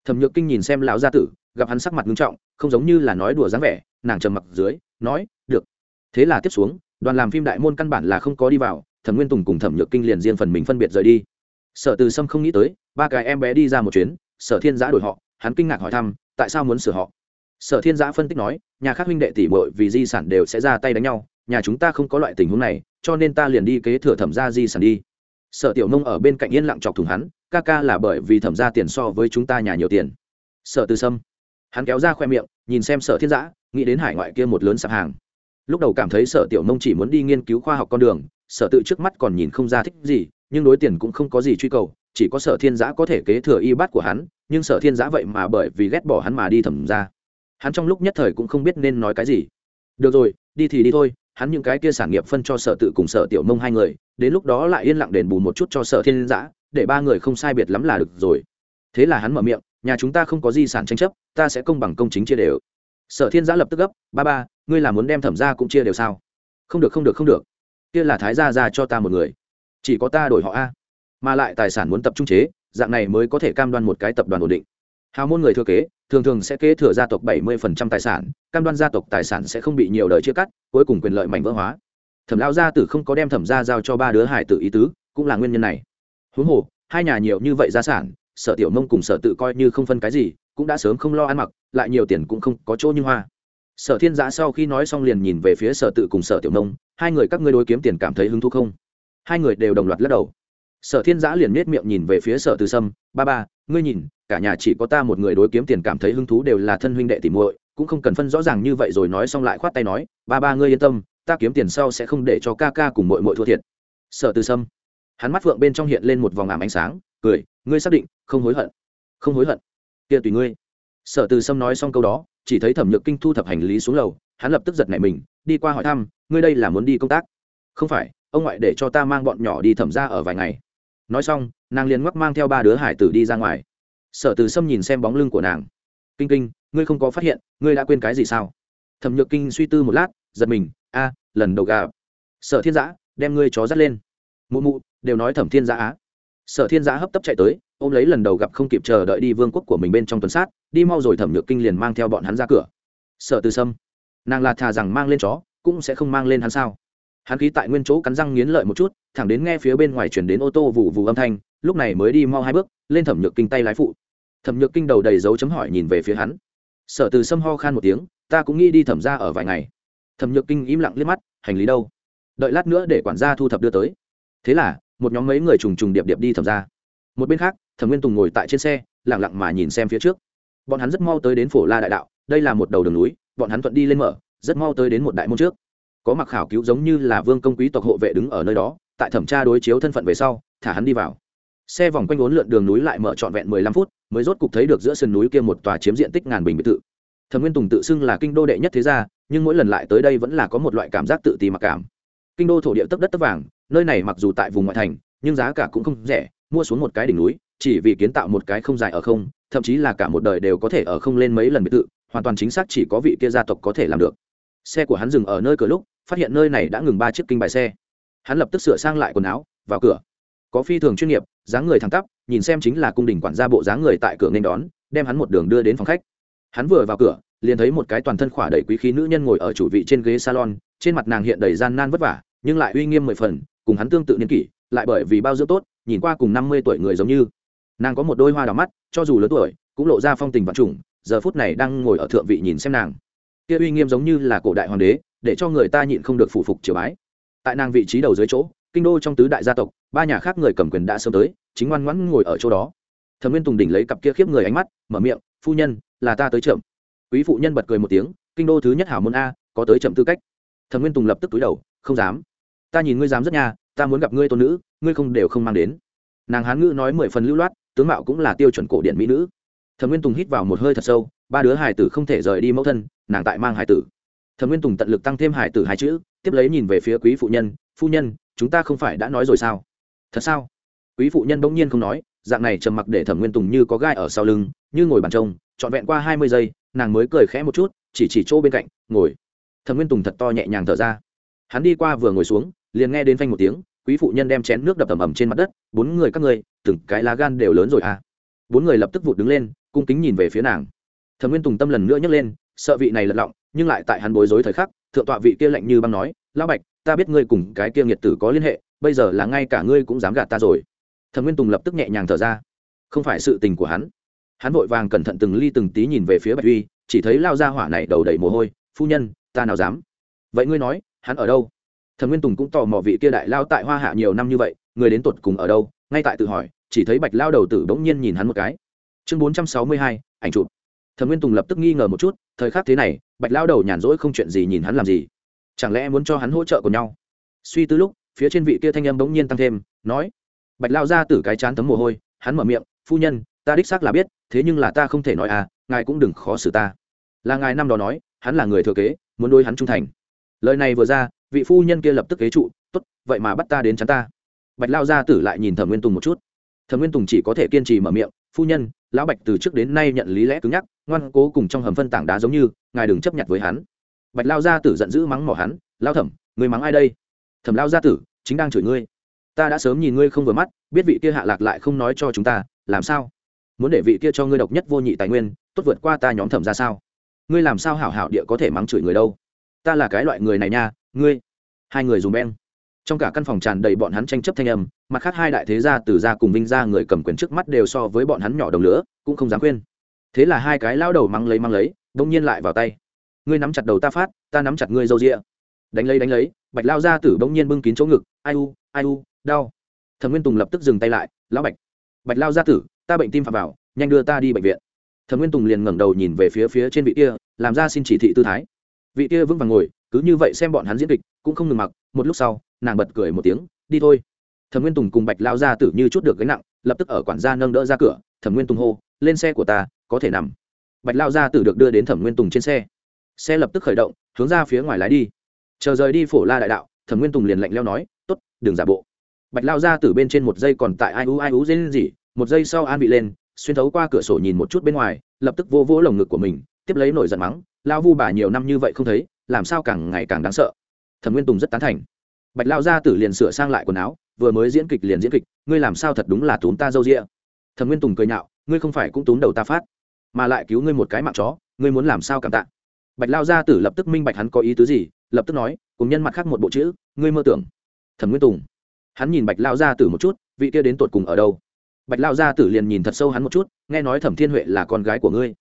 thẩm nhược kinh nhìn xem lão gia tử, gặp hắn sắc mặt nghiêm trọng, không giống như là nói đùa dáng vẻ, nàng trầm mặc dưới, nói, được. Thế là tiếp xuống, đoàn làm phim đại môn căn bản là không có đi vào, thẩm nguyên tùng cùng thẩm nhược kinh liền riêng phần mình phân biệt rời đi. Sở từ sâm không nghĩ tới, ba cái em bé đi ra một chuyến, sở thiên giã đổi họ, hắn kinh ngạc hỏi thăm, tại sao muốn sửa họ? Sở thiên giã phân tích nói, nhà khác huynh đệ tỷ bội vì di sản đều sẽ ra tay đánh nhau, nhà chúng ta không có loại tình huống này, cho nên ta liền đi kế thừa thẩm ra di sản đi. Sở tiểu nông ở bên cạnh yên lặng chọc thùng hắn ca ca là bởi vì thẩm ra tiền so với chúng ta nhà nhiều tiền. Sở từ sâm, hắn kéo ra khoe miệng, nhìn xem sở thiên giã, nghĩ đến hải ngoại kia một lớn sạp hàng. Lúc đầu cảm thấy sở tiểu nông chỉ muốn đi nghiên cứu khoa học con đường, sở tự trước mắt còn nhìn không ra thích gì, nhưng đối tiền cũng không có gì truy cầu, chỉ có sở thiên giã có thể kế thừa y bát của hắn, nhưng sở thiên giã vậy mà bởi vì ghét bỏ hắn mà đi thẩm ra hắn trong lúc nhất thời cũng không biết nên nói cái gì. Được rồi, đi thì đi thôi, hắn những cái kia sản nghiệp phân cho sở tự cùng sở tiểu mông hai người, đến lúc đó lại yên lặng đền bù một chút cho sở thiên giã để ba người không sai biệt lắm là được rồi. Thế là hắn mở miệng, nhà chúng ta không có di sản tranh chấp, ta sẽ công bằng công chính chia đều. Sở thiên giã lập tức gấp, ba ba, ngươi là muốn đem thẩm ra cũng chia đều sao? Không được không được không được. Kia là thái gia ra cho ta một người. Chỉ có ta đổi họ a. Mà lại tài sản muốn tập trung chế, dạng này mới có thể cam đoan một cái tập đoàn ổn định. Hào môn người thừa kế, thường thường sẽ kế thừa gia tộc bảy mươi tài sản, cam đoan gia tộc tài sản sẽ không bị nhiều đời chia cắt, cuối cùng quyền lợi mảnh vỡ hóa. Thẩm lao gia tử không có đem thẩm gia giao cho ba đứa hải tử ý tứ, cũng là nguyên nhân này huống hồ, hai nhà nhiều như vậy gia sản, sở tiểu mông cùng sở tự coi như không phân cái gì, cũng đã sớm không lo ăn mặc, lại nhiều tiền cũng không có chỗ như hoa. Sở thiên giã sau khi nói xong liền nhìn về phía sở tự cùng sở tiểu nông hai người các ngươi đối kiếm tiền cảm thấy hứng thú không? Hai người đều đồng loạt lắc đầu. Sở thiên giã liền nết miệng nhìn về phía sở từ sâm, ba ba, ngươi nhìn, cả nhà chỉ có ta một người đối kiếm tiền cảm thấy hứng thú đều là thân huynh đệ tìm muội, cũng không cần phân rõ ràng như vậy rồi nói xong lại khoát tay nói, ba ba, ngươi yên tâm, ta kiếm tiền sau sẽ không để cho ca ca cùng mội mội thua thiệt. Sở từ sâm hắn mắt phượng bên trong hiện lên một vòng ảm ánh sáng, cười, ngươi xác định, không hối hận. Không hối hận? Kia tùy ngươi. Sở từ sâm nói xong câu đó, chỉ thấy thẩm nhược kinh thu thập hành lý xuống lầu, hắn lập tức giật nảy mình, đi qua hỏi thăm, ngươi đây là muốn đi công tác? Không phải, ông ngoại để cho ta mang bọn nhỏ đi thẩm ra ở vài ngày. Nói xong, nàng liền ngoắc mang theo ba đứa hải tử đi ra ngoài. Sở từ sâm nhìn xem bóng lưng của nàng. Kinh kinh, ngươi không có phát hiện, ngươi đã quên cái gì sao? Thẩm nhược kinh suy tư một lát, giật mình, a, lần đầu gà sở thiên giã, đem ngươi chó dắt lên mụ mụ, đều nói thẩm thiên giã á. Sở thiên giã hấp tấp chạy tới, ôm lấy lần đầu gặp không kịp chờ đợi đi vương quốc của mình bên trong tuần sát, đi mau rồi thẩm nhược kinh liền mang theo bọn hắn ra cửa. Sở từ sâm, nàng là thà rằng mang lên chó, cũng sẽ không mang lên hắn sao? Hắn khí tại nguyên chỗ cắn răng nghiến lợi một chút, thẳng đến nghe phía bên ngoài chuyển đến ô tô vụ vụ âm thanh, lúc này mới đi mau hai bước, lên thẩm nhược kinh tay lái phụ. Thẩm nhược kinh đầu đầy dấu chấm hỏi nhìn về phía hắn. Sở từ sâm ho khan một tiếng, ta cũng nghĩ đi thẩm ra ở vài ngày. Thẩm nhược kinh im lặng liếc mắt, hành lý đâu? Đợi lát nữa để quản gia thu thập đưa tới thế là, một nhóm mấy người trùng trùng điệp điệp đi thẩm ra. Một bên khác, thẩm nguyên tùng ngồi tại trên xe lẳng lặng mà nhìn xem phía trước. Bọn hắn rất mau tới đến phổ la đại đạo, đây là một đầu đường núi, bọn hắn thuận đi lên mở, rất mau tới đến một đại môn trước. Có mặc khảo cứu giống như là vương công quý tộc hộ vệ đứng ở nơi đó, tại thẩm tra đối chiếu thân phận về sau, thả hắn đi vào. Xe vòng quanh bốn lượn đường núi lại mở trọn vẹn mười lăm phút, mới rốt cục thấy được giữa sườn núi kia một tòa chiếm diện tích ngàn bình biệt thự. Thẩm nguyên tùng tự xưng là kinh đô đệ nhất thế gia, nhưng mỗi lần lại tới đây vẫn là có một loại cảm giác tự ti mặc cảm. Kinh đô thổ địa tấp đất tấp vàng nơi này mặc dù tại vùng ngoại thành, nhưng giá cả cũng không rẻ, mua xuống một cái đỉnh núi, chỉ vì kiến tạo một cái không dài ở không, thậm chí là cả một đời đều có thể ở không lên mấy lần biệt thự, hoàn toàn chính xác chỉ có vị kia gia tộc có thể làm được. Xe của hắn dừng ở nơi cửa lúc, phát hiện nơi này đã ngừng ba chiếc kinh bài xe. Hắn lập tức sửa sang lại quần áo, vào cửa. Có phi thường chuyên nghiệp, dáng người thẳng tắp, nhìn xem chính là cung đình quản gia bộ dáng người tại cửa nên đón, đem hắn một đường đưa đến phòng khách. Hắn vừa vào cửa, liền thấy một cái toàn thân khỏa đầy quý khí nữ nhân ngồi ở chủ vị trên ghế salon, trên mặt nàng hiện đầy gian nan vất vả, nhưng lại uy nghiêm mười phần cùng hắn tương tự niên kỷ, lại bởi vì bao dưỡng tốt, nhìn qua cùng năm mươi tuổi người giống như. Nàng có một đôi hoa đào mắt, cho dù lớn tuổi, cũng lộ ra phong tình vật trùng, giờ phút này đang ngồi ở thượng vị nhìn xem nàng. Kia uy nghiêm giống như là cổ đại hoàng đế, để cho người ta nhịn không được phủ phục triều bái. Tại nàng vị trí đầu dưới chỗ, kinh đô trong tứ đại gia tộc, ba nhà khác người cầm quyền đã sớm tới, chính ngoan ngoãn ngồi ở chỗ đó. Thẩm nguyên tùng đỉnh lấy cặp kia khiếp người ánh mắt, mở miệng, phu nhân, là ta tới chậm. Quý phụ nhân bật cười một tiếng, kinh đô thứ nhất hảo môn a, có tới chậm tư cách. Thẩm nguyên tùng lập tức túi đầu, không dám ta nhìn ngươi dám rất nhà ta muốn gặp ngươi tôn nữ, ngươi không đều không mang đến. Nàng hán ngữ nói mười phần lưu loát, tướng mạo cũng là tiêu chuẩn cổ điển mỹ nữ. Thẩm nguyên tùng hít vào một hơi thật sâu, ba đứa hải tử không thể rời đi mẫu thân, nàng tại mang hải tử. Thẩm nguyên tùng tận lực tăng thêm hải tử hai chữ, tiếp lấy nhìn về phía quý phụ nhân, phu nhân, chúng ta không phải đã nói rồi sao? Thật sao? Quý phụ nhân bỗng nhiên không nói, dạng này trầm mặc để thẩm nguyên tùng như có gai ở sau lưng, như ngồi bàn trông, trọn vẹn qua hai mươi giây, nàng mới cười khẽ một chút, chỉ chỉ chỗ bên cạnh, ngồi. Thẩm nguyên tùng thật to nhẹ nhàng thở ra. Hắn đi qua vừa ngồi xuống liền nghe đến phanh một tiếng, quý phụ nhân đem chén nước đập ầm ầm trên mặt đất, bốn người các ngươi, từng cái lá gan đều lớn rồi à? Bốn người lập tức vụt đứng lên, cung kính nhìn về phía nàng. Thẩm nguyên tùng tâm lần nữa nhấc lên, sợ vị này lật lọng, nhưng lại tại hắn bối rối thời khắc, thượng tọa vị kia lạnh như băng nói, lão bạch, ta biết ngươi cùng cái kia nghiệt tử có liên hệ, bây giờ là ngay cả ngươi cũng dám gạt ta rồi. Thẩm nguyên tùng lập tức nhẹ nhàng thở ra. Không phải sự tình của hắn. Hắn vội vàng cẩn thận từng ly từng tí nhìn về phía bạch uy, chỉ thấy lao ra hỏa này đầu đầy mồ hôi, phu nhân, ta nào dám? Vậy ngươi nói, hắn ở đâu? Thần nguyên tùng cũng tò mò vị kia đại lao tại hoa hạ nhiều năm như vậy, người đến tột cùng ở đâu? Ngay tại tự hỏi, chỉ thấy bạch lao đầu tử bỗng nhiên nhìn hắn một cái. Chương bốn trăm sáu mươi hai, ảnh chụp. Thần nguyên tùng lập tức nghi ngờ một chút, thời khắc thế này, bạch lao đầu nhàn rỗi không chuyện gì nhìn hắn làm gì? Chẳng lẽ muốn cho hắn hỗ trợ của nhau? Suy tư lúc, phía trên vị kia thanh âm bỗng nhiên tăng thêm, nói, bạch lao ra từ cái chán tấm mồ hôi, hắn mở miệng, phu nhân, ta đích xác là biết, thế nhưng là ta không thể nói à ngài cũng đừng khó xử ta. Là ngài năm đó nói, hắn là người thừa kế, muốn đôi hắn trung thành. Lời này vừa ra vị phu nhân kia lập tức kế trụ, tốt, vậy mà bắt ta đến chắn ta. Bạch lao gia tử lại nhìn thẩm nguyên tùng một chút. Thẩm nguyên tùng chỉ có thể kiên trì mở miệng, phu nhân, lão bạch từ trước đến nay nhận lý lẽ cứng nhắc, ngoan cố cùng trong hầm phân tảng đá giống như, ngài đừng chấp nhận với hắn. Bạch lao gia tử giận dữ mắng mỏ hắn, lao thẩm người mắng ai đây? Thẩm lao gia tử, chính đang chửi ngươi. Ta đã sớm nhìn ngươi không vừa mắt, biết vị kia hạ lạc lại không nói cho chúng ta, làm sao? Muốn để vị kia cho ngươi độc nhất vô nhị tài nguyên, tốt vượt qua ta nhóm thẩm ra sao? Ngươi làm sao hảo hảo địa có thể mắng chửi người đâu? Ta là cái loại người này nha ngươi. Hai người dùng beng. Trong cả căn phòng tràn đầy bọn hắn tranh chấp thanh âm, mặt khác hai đại thế gia từ gia cùng vinh gia người cầm quyền trước mắt đều so với bọn hắn nhỏ đồng lửa, cũng không dám khuyên. Thế là hai cái lao đầu mắng lấy mắng lấy đông nhiên lại vào tay. Ngươi nắm chặt đầu ta phát, ta nắm chặt ngươi râu rịa. Đánh lấy đánh lấy, bạch lao ra tử bỗng nhiên bưng kín chỗ ngực, ai u ai u, đau. Thẩm nguyên tùng lập tức dừng tay lại, lão bạch bạch lao ra tử, ta bệnh tim phạm vào, nhanh đưa ta đi bệnh viện. Thẩm nguyên tùng liền ngẩng đầu nhìn về phía phía trên vị kia, làm ra xin chỉ thị tư thái. Vị kia vững vàng ngồi cứ như vậy xem bọn hắn diễn kịch, cũng không ngừng mặc, một lúc sau, nàng bật cười một tiếng, đi thôi. Thẩm nguyên tùng cùng bạch lao ra tử như chút được gánh nặng, lập tức ở quản gia nâng đỡ ra cửa, thẩm nguyên tùng hô, lên xe của ta, có thể nằm. Bạch lao ra tử được đưa đến thẩm nguyên tùng trên xe. Xe lập tức khởi động, hướng ra phía ngoài lái đi. Chờ rời đi phổ la đại đạo, thẩm nguyên tùng liền lạnh leo nói t ố t đừng giả bộ. Bạch lao ra từ bên trên một giây còn tại ai ú ai ú dê lên gì một giây sau an bị lên, xuyên thấu qua cửa sổ nhìn một chút bên ngoài, lập tức vô vỗ lồng ngực của mình, tiếp lấy nổi giận mắng lao vu bà nhiều năm như vậy không thấy làm sao càng ngày càng đáng sợ. Thẩm nguyên tùng rất tán thành. Bạch lao gia tử liền sửa sang lại quần áo, vừa mới diễn kịch liền diễn kịch, ngươi làm sao thật đúng là túm ta dâu rịa thẩm nguyên tùng cười nhạo, ngươi không phải cũng túm đầu ta phát, mà lại cứu ngươi một cái mạng chó, ngươi muốn làm sao cảm tạ? Bạch lao gia tử lập tức minh bạch hắn có ý tứ gì, lập tức nói, cùng nhân mặt khác một bộ chữ, ngươi mơ tưởng. Thẩm nguyên tùng, hắn nhìn bạch lao gia tử một chút, vị kia đến tột cùng ở đâu? Bạch lao gia tử liền nhìn thật sâu hắn một chút, nghe nói thẩm thiên huệ là con gái của ngươi,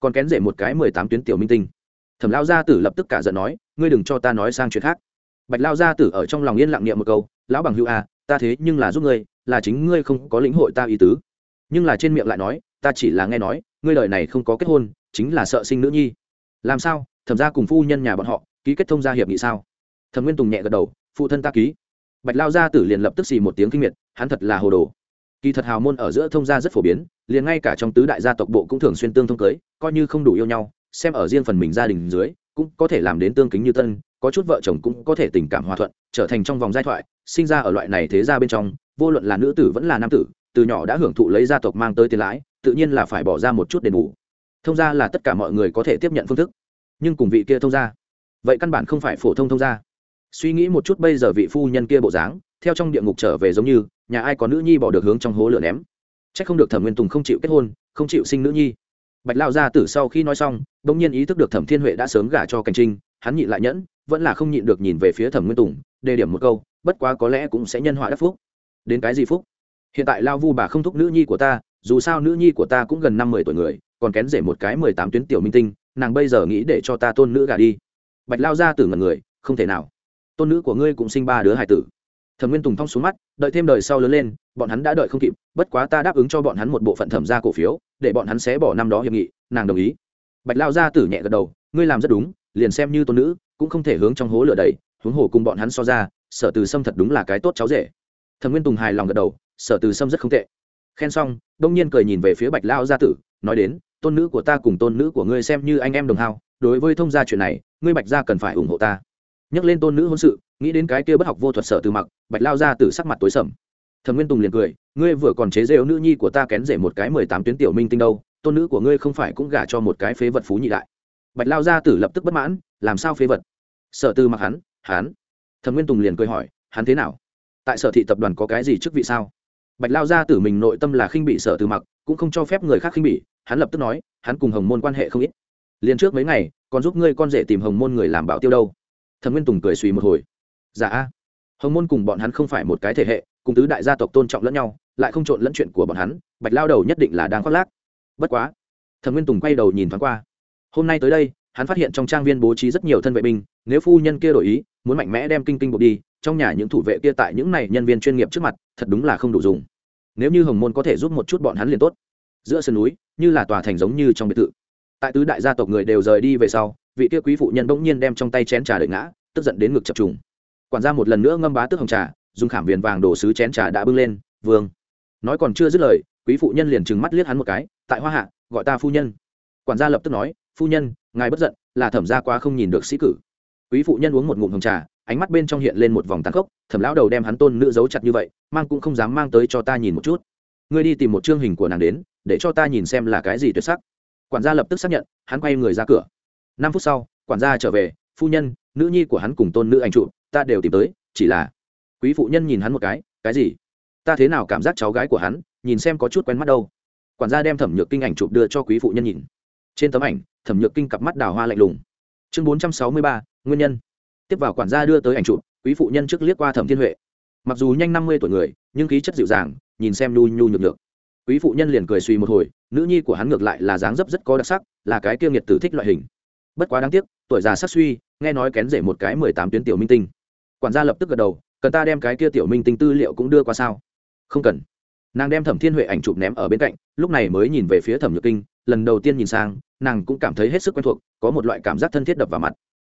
còn kén rể một cái mười tám tuyến tiểu minh tinh thẩm lao gia tử lập tức cả giận nói, ngươi đừng cho ta nói sang chuyện khác. Bạch lao gia tử ở trong lòng yên lặng niệm một câu, lão bằng hữu à ta thế nhưng là giúp ngươi, là chính ngươi không có lĩnh hội ta ý tứ. Nhưng là trên miệng lại nói, ta chỉ là nghe nói, ngươi đời này không có kết hôn, chính là sợ sinh nữ nhi. Làm sao? Thẩm ra cùng phu nhân nhà bọn họ, ký kết thông gia hiệp nghị sao? Thẩm nguyên tùng nhẹ gật đầu, phụ thân ta ký. Bạch lao gia tử liền lập tức xì một tiếng kinh miệt, hắn thật là hồ đồ. Kỳ thật hào môn ở giữa thông gia rất phổ biến, liền ngay cả trong tứ đại gia tộc bộ cũng thường xuyên tương thông cưới, coi như không đủ yêu nhau xem ở riêng phần mình gia đình dưới, cũng có thể làm đến tương kính như tân, có chút vợ chồng cũng có thể tình cảm hòa thuận, trở thành trong vòng giai thoại, sinh ra ở loại này thế ra bên trong, vô luận là nữ tử vẫn là nam tử, từ nhỏ đã hưởng thụ lấy gia tộc mang tới tiền lãi, tự nhiên là phải bỏ ra một chút đền bù. Thông gia là tất cả mọi người có thể tiếp nhận phương thức. Nhưng cùng vị kia thông gia, vậy căn bản không phải phổ thông thông gia. Suy nghĩ một chút bây giờ vị phu nhân kia bộ dáng, theo trong địa ngục trở về giống như, nhà ai có nữ nhi bỏ được hướng trong hố lửa ném. C h ắ c không được thẩm nguyên tùng không chịu kết hôn, không chịu sinh nữ nhi bạch lao gia tử sau khi nói xong đ ỗ n g nhiên ý thức được thẩm thiên huệ đã sớm gả cho cảnh trinh, hắn nhịn lại nhẫn, vẫn là không nhịn được nhìn về phía thẩm nguyên tùng, đề điểm một câu, bất quá có lẽ cũng sẽ nhân họa đắc phúc. Đến cái gì phúc? Hiện tại lao vu bà không thúc nữ nhi của ta, dù sao nữ nhi của ta cũng gần năm mười tuổi người, còn kén rể một cái mười tám tuyến tiểu minh tinh, nàng bây giờ nghĩ để cho ta tôn nữ gả đi. Bạch lao gia tử ngần người, không thể nào. Tôn nữ của ngươi cũng sinh ba đứa hải tử thẩm nguyên tùng thong xuống mắt, đợi thêm đời sau lớn lên, bọn hắn đã đợi không kịp, bất quá ta đáp ứng cho bọn hắn một bộ phận thẩm ra cổ phiếu, để bọn hắn xé bỏ năm đó hiệp nghị, nàng đồng ý. Bạch lao ra tử nhẹ gật đầu, ngươi làm rất đúng, liền xem như tôn nữ, cũng không thể hướng trong hố lửa đầy huống hồ cùng bọn hắn so ra, sở từ sâm thật đúng là cái tốt cháu rể. Thẩm nguyên tùng hài lòng gật đầu, sở từ sâm rất không tệ. Khen xong, đông nhiên cười nhìn về phía bạch lao gia tử, nói đến, tôn nữ của ta cùng tôn nữ của ngươi xem như anh em đồng hao, đối với thông gia chuyện này, ngươi bạch gia cần phải ủng hộ ta nhắc lên tôn nữ hôn sự, nghĩ đến cái kia bất học vô thuật sở từ mặc, bạch lao ra từ sắc mặt tối sầm. Thẩm nguyên tùng liền cười, ngươi vừa còn chế rêu nữ nhi của ta kén rể một cái mười tám tuyến tiểu minh tinh đâu, tôn nữ của ngươi không phải cũng gả cho một cái phế vật phú nhị đại. Bạch lao gia tử lập tức bất mãn, làm sao phế vật? Sở từ mặc hắn hắn? Thẩm nguyên tùng liền cười hỏi, hắn thế nào? Tại sở thị tập đoàn có cái gì chức vị sao? Bạch lao gia tử mình nội tâm là khinh bị sở từ mặc, cũng không cho phép người khác khinh bị hắn lập tức nói, hắn cùng hồng môn quan hệ không ít. Liền trước mấy ngày, còn giúp ngươi con rể tìm hồng môn người làm bảo tiêu đâu thẩm nguyên tùng cười suy một hồi. Dạ hồng môn cùng bọn hắn không phải một cái thể hệ, cùng tứ đại gia tộc tôn trọng lẫn nhau, lại không trộn lẫn chuyện của bọn hắn, bạch lao đầu nhất định là đang khoác lác. Bất quá, thẩm nguyên tùng quay đầu nhìn thoáng qua. Hôm nay tới đây, hắn phát hiện trong trang viên bố trí rất nhiều thân vệ binh, nếu phu nhân kia đổi ý, muốn mạnh mẽ đem kinh kinh buộc đi, trong nhà những thủ vệ kia tại những này nhân viên chuyên nghiệp trước mặt, thật đúng là không đủ dùng. Nếu như hồng môn có thể giúp một chút bọn hắn liền tốt. Giữa sườn núi, như là tòa thành giống như trong biệt thự. Tại tứ đại gia tộc người đều rời đi về sau vị kia quý phụ nhân bỗng nhiên đem trong tay chén trà đợi ngã, tức giận đến ngực chập trùng. Quản gia một lần nữa ngâm bá tức hồng trà, dùng khảm viền vàng đổ sứ chén trà đã bưng lên, vương. Nói còn chưa dứt lời, quý phụ nhân liền trừng mắt liếc hắn một cái, tại hoa hạ, gọi ta phu nhân. Quản gia lập tức nói, phu nhân, ngài bất giận, là thẩm gia quá không nhìn được sĩ cử. Quý phụ nhân uống một ngụm hồng trà, ánh mắt bên trong hiện lên một vòng tàn khốc, thẩm lão đầu đem hắn tôn nữ giấu chặt như vậy, mang cũng không dám mang tới cho ta nhìn một chút. Ngươi đi tìm một chương hình của nàng đến, để cho ta nhìn xem là cái gì tuyệt sắc. Quản gia lập tức xác nhận, hắn quay người ra cửa năm phút sau, quản gia trở về, phu nhân, nữ nhi của hắn cùng tôn nữ anh trụ, ta đều tìm tới, chỉ là quý phụ nhân nhìn hắn một cái cái gì? Ta thế nào cảm giác cháu gái của hắn, nhìn xem có chút quen mắt đâu. Quản gia đem thẩm nhược kinh ảnh chụp đưa cho quý phụ nhân nhìn. Trên tấm ảnh, thẩm nhược kinh cặp mắt đào hoa lạnh lùng. Chương bốn trăm sáu mươi ba, nguyên nhân. Tiếp vào quản gia đưa tới ảnh chụp, quý phụ nhân trước liếc qua thẩm thiên huệ. Mặc dù nhanh năm mươi tuổi người, nhưng khí chất dịu dàng, nhìn xem nhu nhu nhược nhược. Quý phụ nhân liền cười suy một hồi, nữ nhi của hắn ngược lại là dáng dấp rất có đặc sắc, là cái kia nghiệt tử thích loại hình bất quá đáng tiếc, tuổi già sắc suy, nghe nói kén rể một cái mười tám tuyến tiểu minh tinh. Quản gia lập tức gật đầu, cần ta đem cái kia tiểu minh tinh tư liệu cũng đưa qua sao? Không cần. Nàng đem thẩm thiên huệ ảnh chụp ném ở bên cạnh, lúc này mới nhìn về phía thẩm nhược kinh, lần đầu tiên nhìn sang, nàng cũng cảm thấy hết sức quen thuộc, có một loại cảm giác thân thiết đập vào mặt.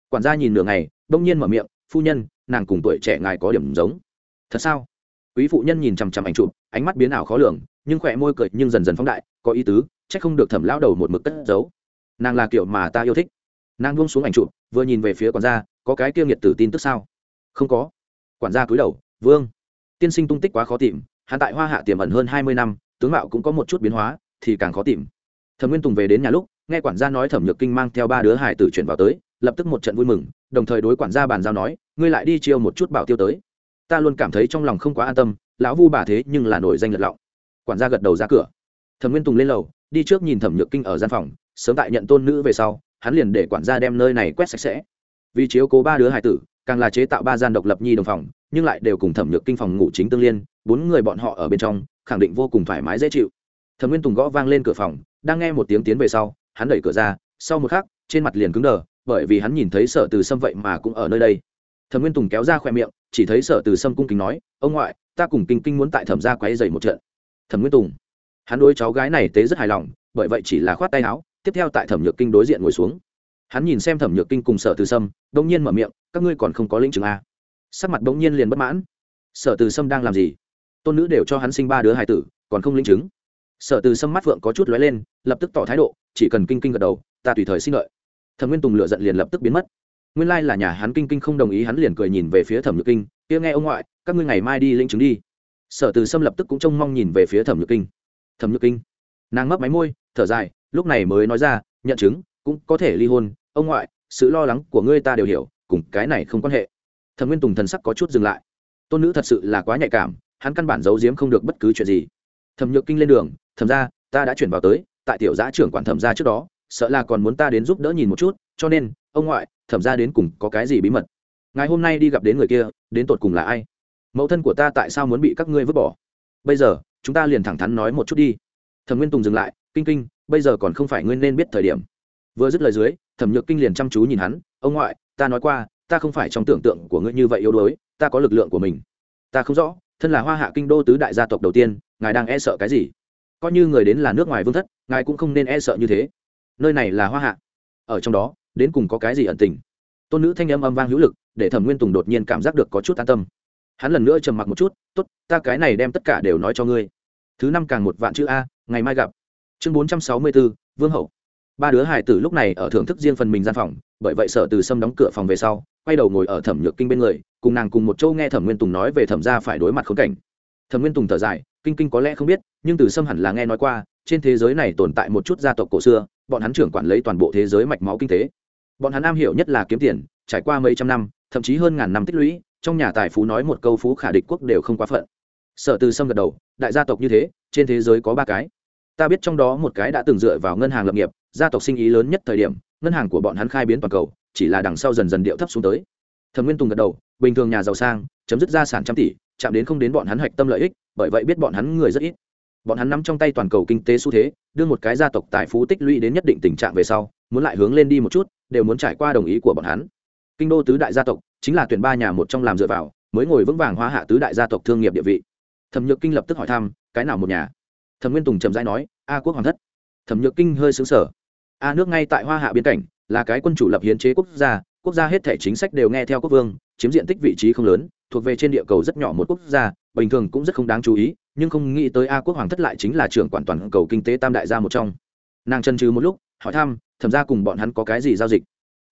Quản gia nhìn nửa ngày đông nhiên mở miệng, phu nhân, nàng cùng tuổi trẻ ngài có điểm giống. Thật sao? Quý phụ nhân nhìn chằm chằm ảnh chụp, ánh mắt biến ảo khó lường, nhưng khỏe môi cười nhưng dần dần phóng đại, có ý tứ c h ắ c không được thẩm lao đầu một mực cất giấu. Nàng là kiểu mà ta yêu thích nàng buông xuống ảnh chụp, vừa nhìn về phía quản gia, có cái kia nghiệt tử tin tức sao? Không có. Quản gia cúi đầu, vương, tiên sinh tung tích quá khó tìm, hắn tại hoa hạ tiềm ẩn hơn hai mươi năm, tướng mạo cũng có một chút biến hóa, thì càng khó tìm. Thẩm nguyên tùng về đến nhà lúc, nghe quản gia nói thẩm nhược kinh mang theo ba đứa hải tử chuyển vào tới, lập tức một trận vui mừng, đồng thời đối quản gia bàn giao nói, ngươi lại đi chiêu một chút bảo tiêu tới. Ta luôn cảm thấy trong lòng không quá an tâm, lão vu bà thế nhưng là nổi danh lật lọng. Quản gia gật đầu ra cửa. Thẩm nguyên tùng lên lầu, đi trước nhìn thẩm nhược kinh ở gian phòng, sớm tại nhận tôn nữ về sau hắn liền để quản gia đem nơi này quét sạch sẽ. Vì chiếu cố ba đứa hải tử, càng là chế tạo ba gian độc lập nhi đồng phòng, nhưng lại đều cùng thẩm nhược kinh phòng ngủ chính tương liên, bốn người bọn họ ở bên trong, khẳng định vô cùng thoải mái dễ chịu. Thẩm nguyên tùng gõ vang lên cửa phòng, đang nghe một tiếng tiến về sau, hắn đẩy cửa ra, sau một khắc, trên mặt liền cứng đờ, bởi vì hắn nhìn thấy sở từ sâm vậy mà cũng ở nơi đây. Thẩm nguyên tùng kéo ra khoe miệng, chỉ thấy sở từ sâm cung kính nói, ông ngoại, ta cùng kinh kinh muốn tại thẩm gia quấy dày một trận. Thẩm nguyên tùng, hắn đối cháu gái này tế rất hài lòng, bởi vậy chỉ là khoát tay áo tiếp theo tại thẩm nhược kinh đối diện ngồi xuống. Hắn nhìn xem thẩm nhược kinh cùng sở từ sâm, đông nhiên mở miệng, các ngươi còn không có lĩnh chứng a? Sắc mặt đông nhiên liền bất mãn. Sở từ sâm đang làm gì? Tôn nữ đều cho hắn sinh ba đứa hài tử, còn không lĩnh chứng? Sở từ sâm mắt phượng có chút lóe lên, lập tức tỏ thái độ, chỉ cần kinh kinh gật đầu, ta tùy thời xin lợi. Thẩm nguyên tùng lựa giận liền lập tức biến mất. Nguyên lai là nhà hắn kinh kinh không đồng ý hắn liền cười nhìn về phía thẩm nhược kinh, kia nghe ông ngoại, các ngươi ngày mai đi lĩnh chứng đi. Sở từ sâm lập tức cũng trông mong nhìn về phía thẩm nhược kinh. Thẩm nhược kinh. Nàng mấp máy môi, thở dài lúc này mới nói ra, nhận chứng, cũng có thể ly hôn. Ông ngoại, sự lo lắng của ngươi ta đều hiểu, cùng cái này không quan hệ. Thẩm nguyên tùng thần sắc có chút dừng lại. Tôn nữ thật sự là quá nhạy cảm, hắn căn bản giấu giếm không được bất cứ chuyện gì. Thẩm nhược kinh lên đường, thẩm ra ta đã chuyển vào tới, tại tiểu giã trưởng quản thẩm ra trước đó, sợ là còn muốn ta đến giúp đỡ nhìn một chút, cho nên, ông ngoại, thẩm ra đến cùng có cái gì bí mật? Ngày hôm nay đi gặp đến người kia, đến tột cùng là ai? Mẫu thân của ta tại sao muốn bị các ngươi vứt bỏ? Bây giờ, chúng ta liền thẳng thắn nói một chút đi. Thẩm nguyên tùng dừng lại, kinh kinh bây giờ còn không phải ngươi nên biết thời điểm. Vừa dứt lời dưới, thẩm nhược kinh liền chăm chú nhìn hắn, ông ngoại, ta nói qua, ta không phải trong tưởng tượng của ngươi như vậy yếu đuối, ta có lực lượng của mình. Ta không rõ, thân là hoa hạ kinh đô tứ đại gia tộc đầu tiên, ngài đang e sợ cái gì? Coi như người đến là nước ngoài vương thất, ngài cũng không nên e sợ như thế. Nơi này là hoa hạ. Ở trong đó, đến cùng có cái gì ẩn tình? Tôn nữ thanh âm âm vang hữu lực, để thẩm nguyên tùng đột nhiên cảm giác được có chút an tâm. Hắn lần nữa trầm mặc một chút, tốt, ta cái này đem tất cả đều nói cho ngươi. Thứ năm càng một vạn chữ a, ngày mai gặp chương bốn trăm sáu mươi bốn vương hậu. Ba đứa hải tử lúc này ở thưởng thức riêng phần mình gian phòng, bởi vậy sở từ sâm đóng cửa phòng về sau, quay đầu ngồi ở thẩm nhược kinh bên người, cùng nàng cùng một châu nghe thẩm nguyên tùng nói về thẩm gia phải đối mặt khốn cảnh. Thẩm nguyên tùng thở dài, kinh kinh có lẽ không biết, nhưng từ sâm hẳn là nghe nói qua, trên thế giới này tồn tại một chút gia tộc cổ xưa, bọn hắn trưởng quản lấy toàn bộ thế giới mạch máu kinh tế. Bọn hắn am hiểu nhất là kiếm tiền, trải qua mấy trăm năm, thậm chí hơn ngàn năm tích lũy, trong nhà tài phú nói một câu phú khả địch quốc đều không quá phận. Sở từ sâm gật đầu, đại gia tộc như thế, trên thế giới có ba cái ta biết trong đó một cái đã từng dựa vào ngân hàng lập nghiệp, gia tộc sinh ý lớn nhất thời điểm, ngân hàng của bọn hắn khai biến toàn cầu, chỉ là đằng sau dần dần điệu thấp xuống tới. Thẩm nguyên tùng gật đầu, bình thường nhà giàu sang, chấm dứt gia sản trăm tỷ, chạm đến không đến bọn hắn hạch tâm lợi ích, bởi vậy biết bọn hắn người rất ít. Bọn hắn nắm trong tay toàn cầu kinh tế xu thế, đưa một cái gia tộc tài phú tích lũy đến nhất định tình trạng về sau, muốn lại hướng lên đi một chút, đều muốn trải qua đồng ý của bọn hắn. Kinh đô tứ đại gia tộc, chính là tuyển ba nhà một trong làm dựa vào, mới ngồi vững vàng hóa hạ tứ đại gia tộc thương nghiệp địa vị. Thẩm nhược kinh lập tức hỏi thăm, cái nào một nhà? Thẩm nguyên tùng trầm rãi nói, a quốc hoàng thất. Thẩm nhược kinh hơi xứng sở a nước ngay tại hoa hạ biên cảnh, là cái quân chủ lập hiến chế quốc gia quốc gia hết thể chính sách đều nghe theo quốc vương, chiếm diện tích vị trí không lớn, thuộc về trên địa cầu rất nhỏ một quốc gia, bình thường cũng rất không đáng chú ý, nhưng không nghĩ tới a quốc hoàng thất lại chính là trưởng quản toàn cầu kinh tế tam đại gia một trong. Nàng chân trừ một lúc, hỏi thăm, thẩm ra cùng bọn hắn có cái gì giao dịch?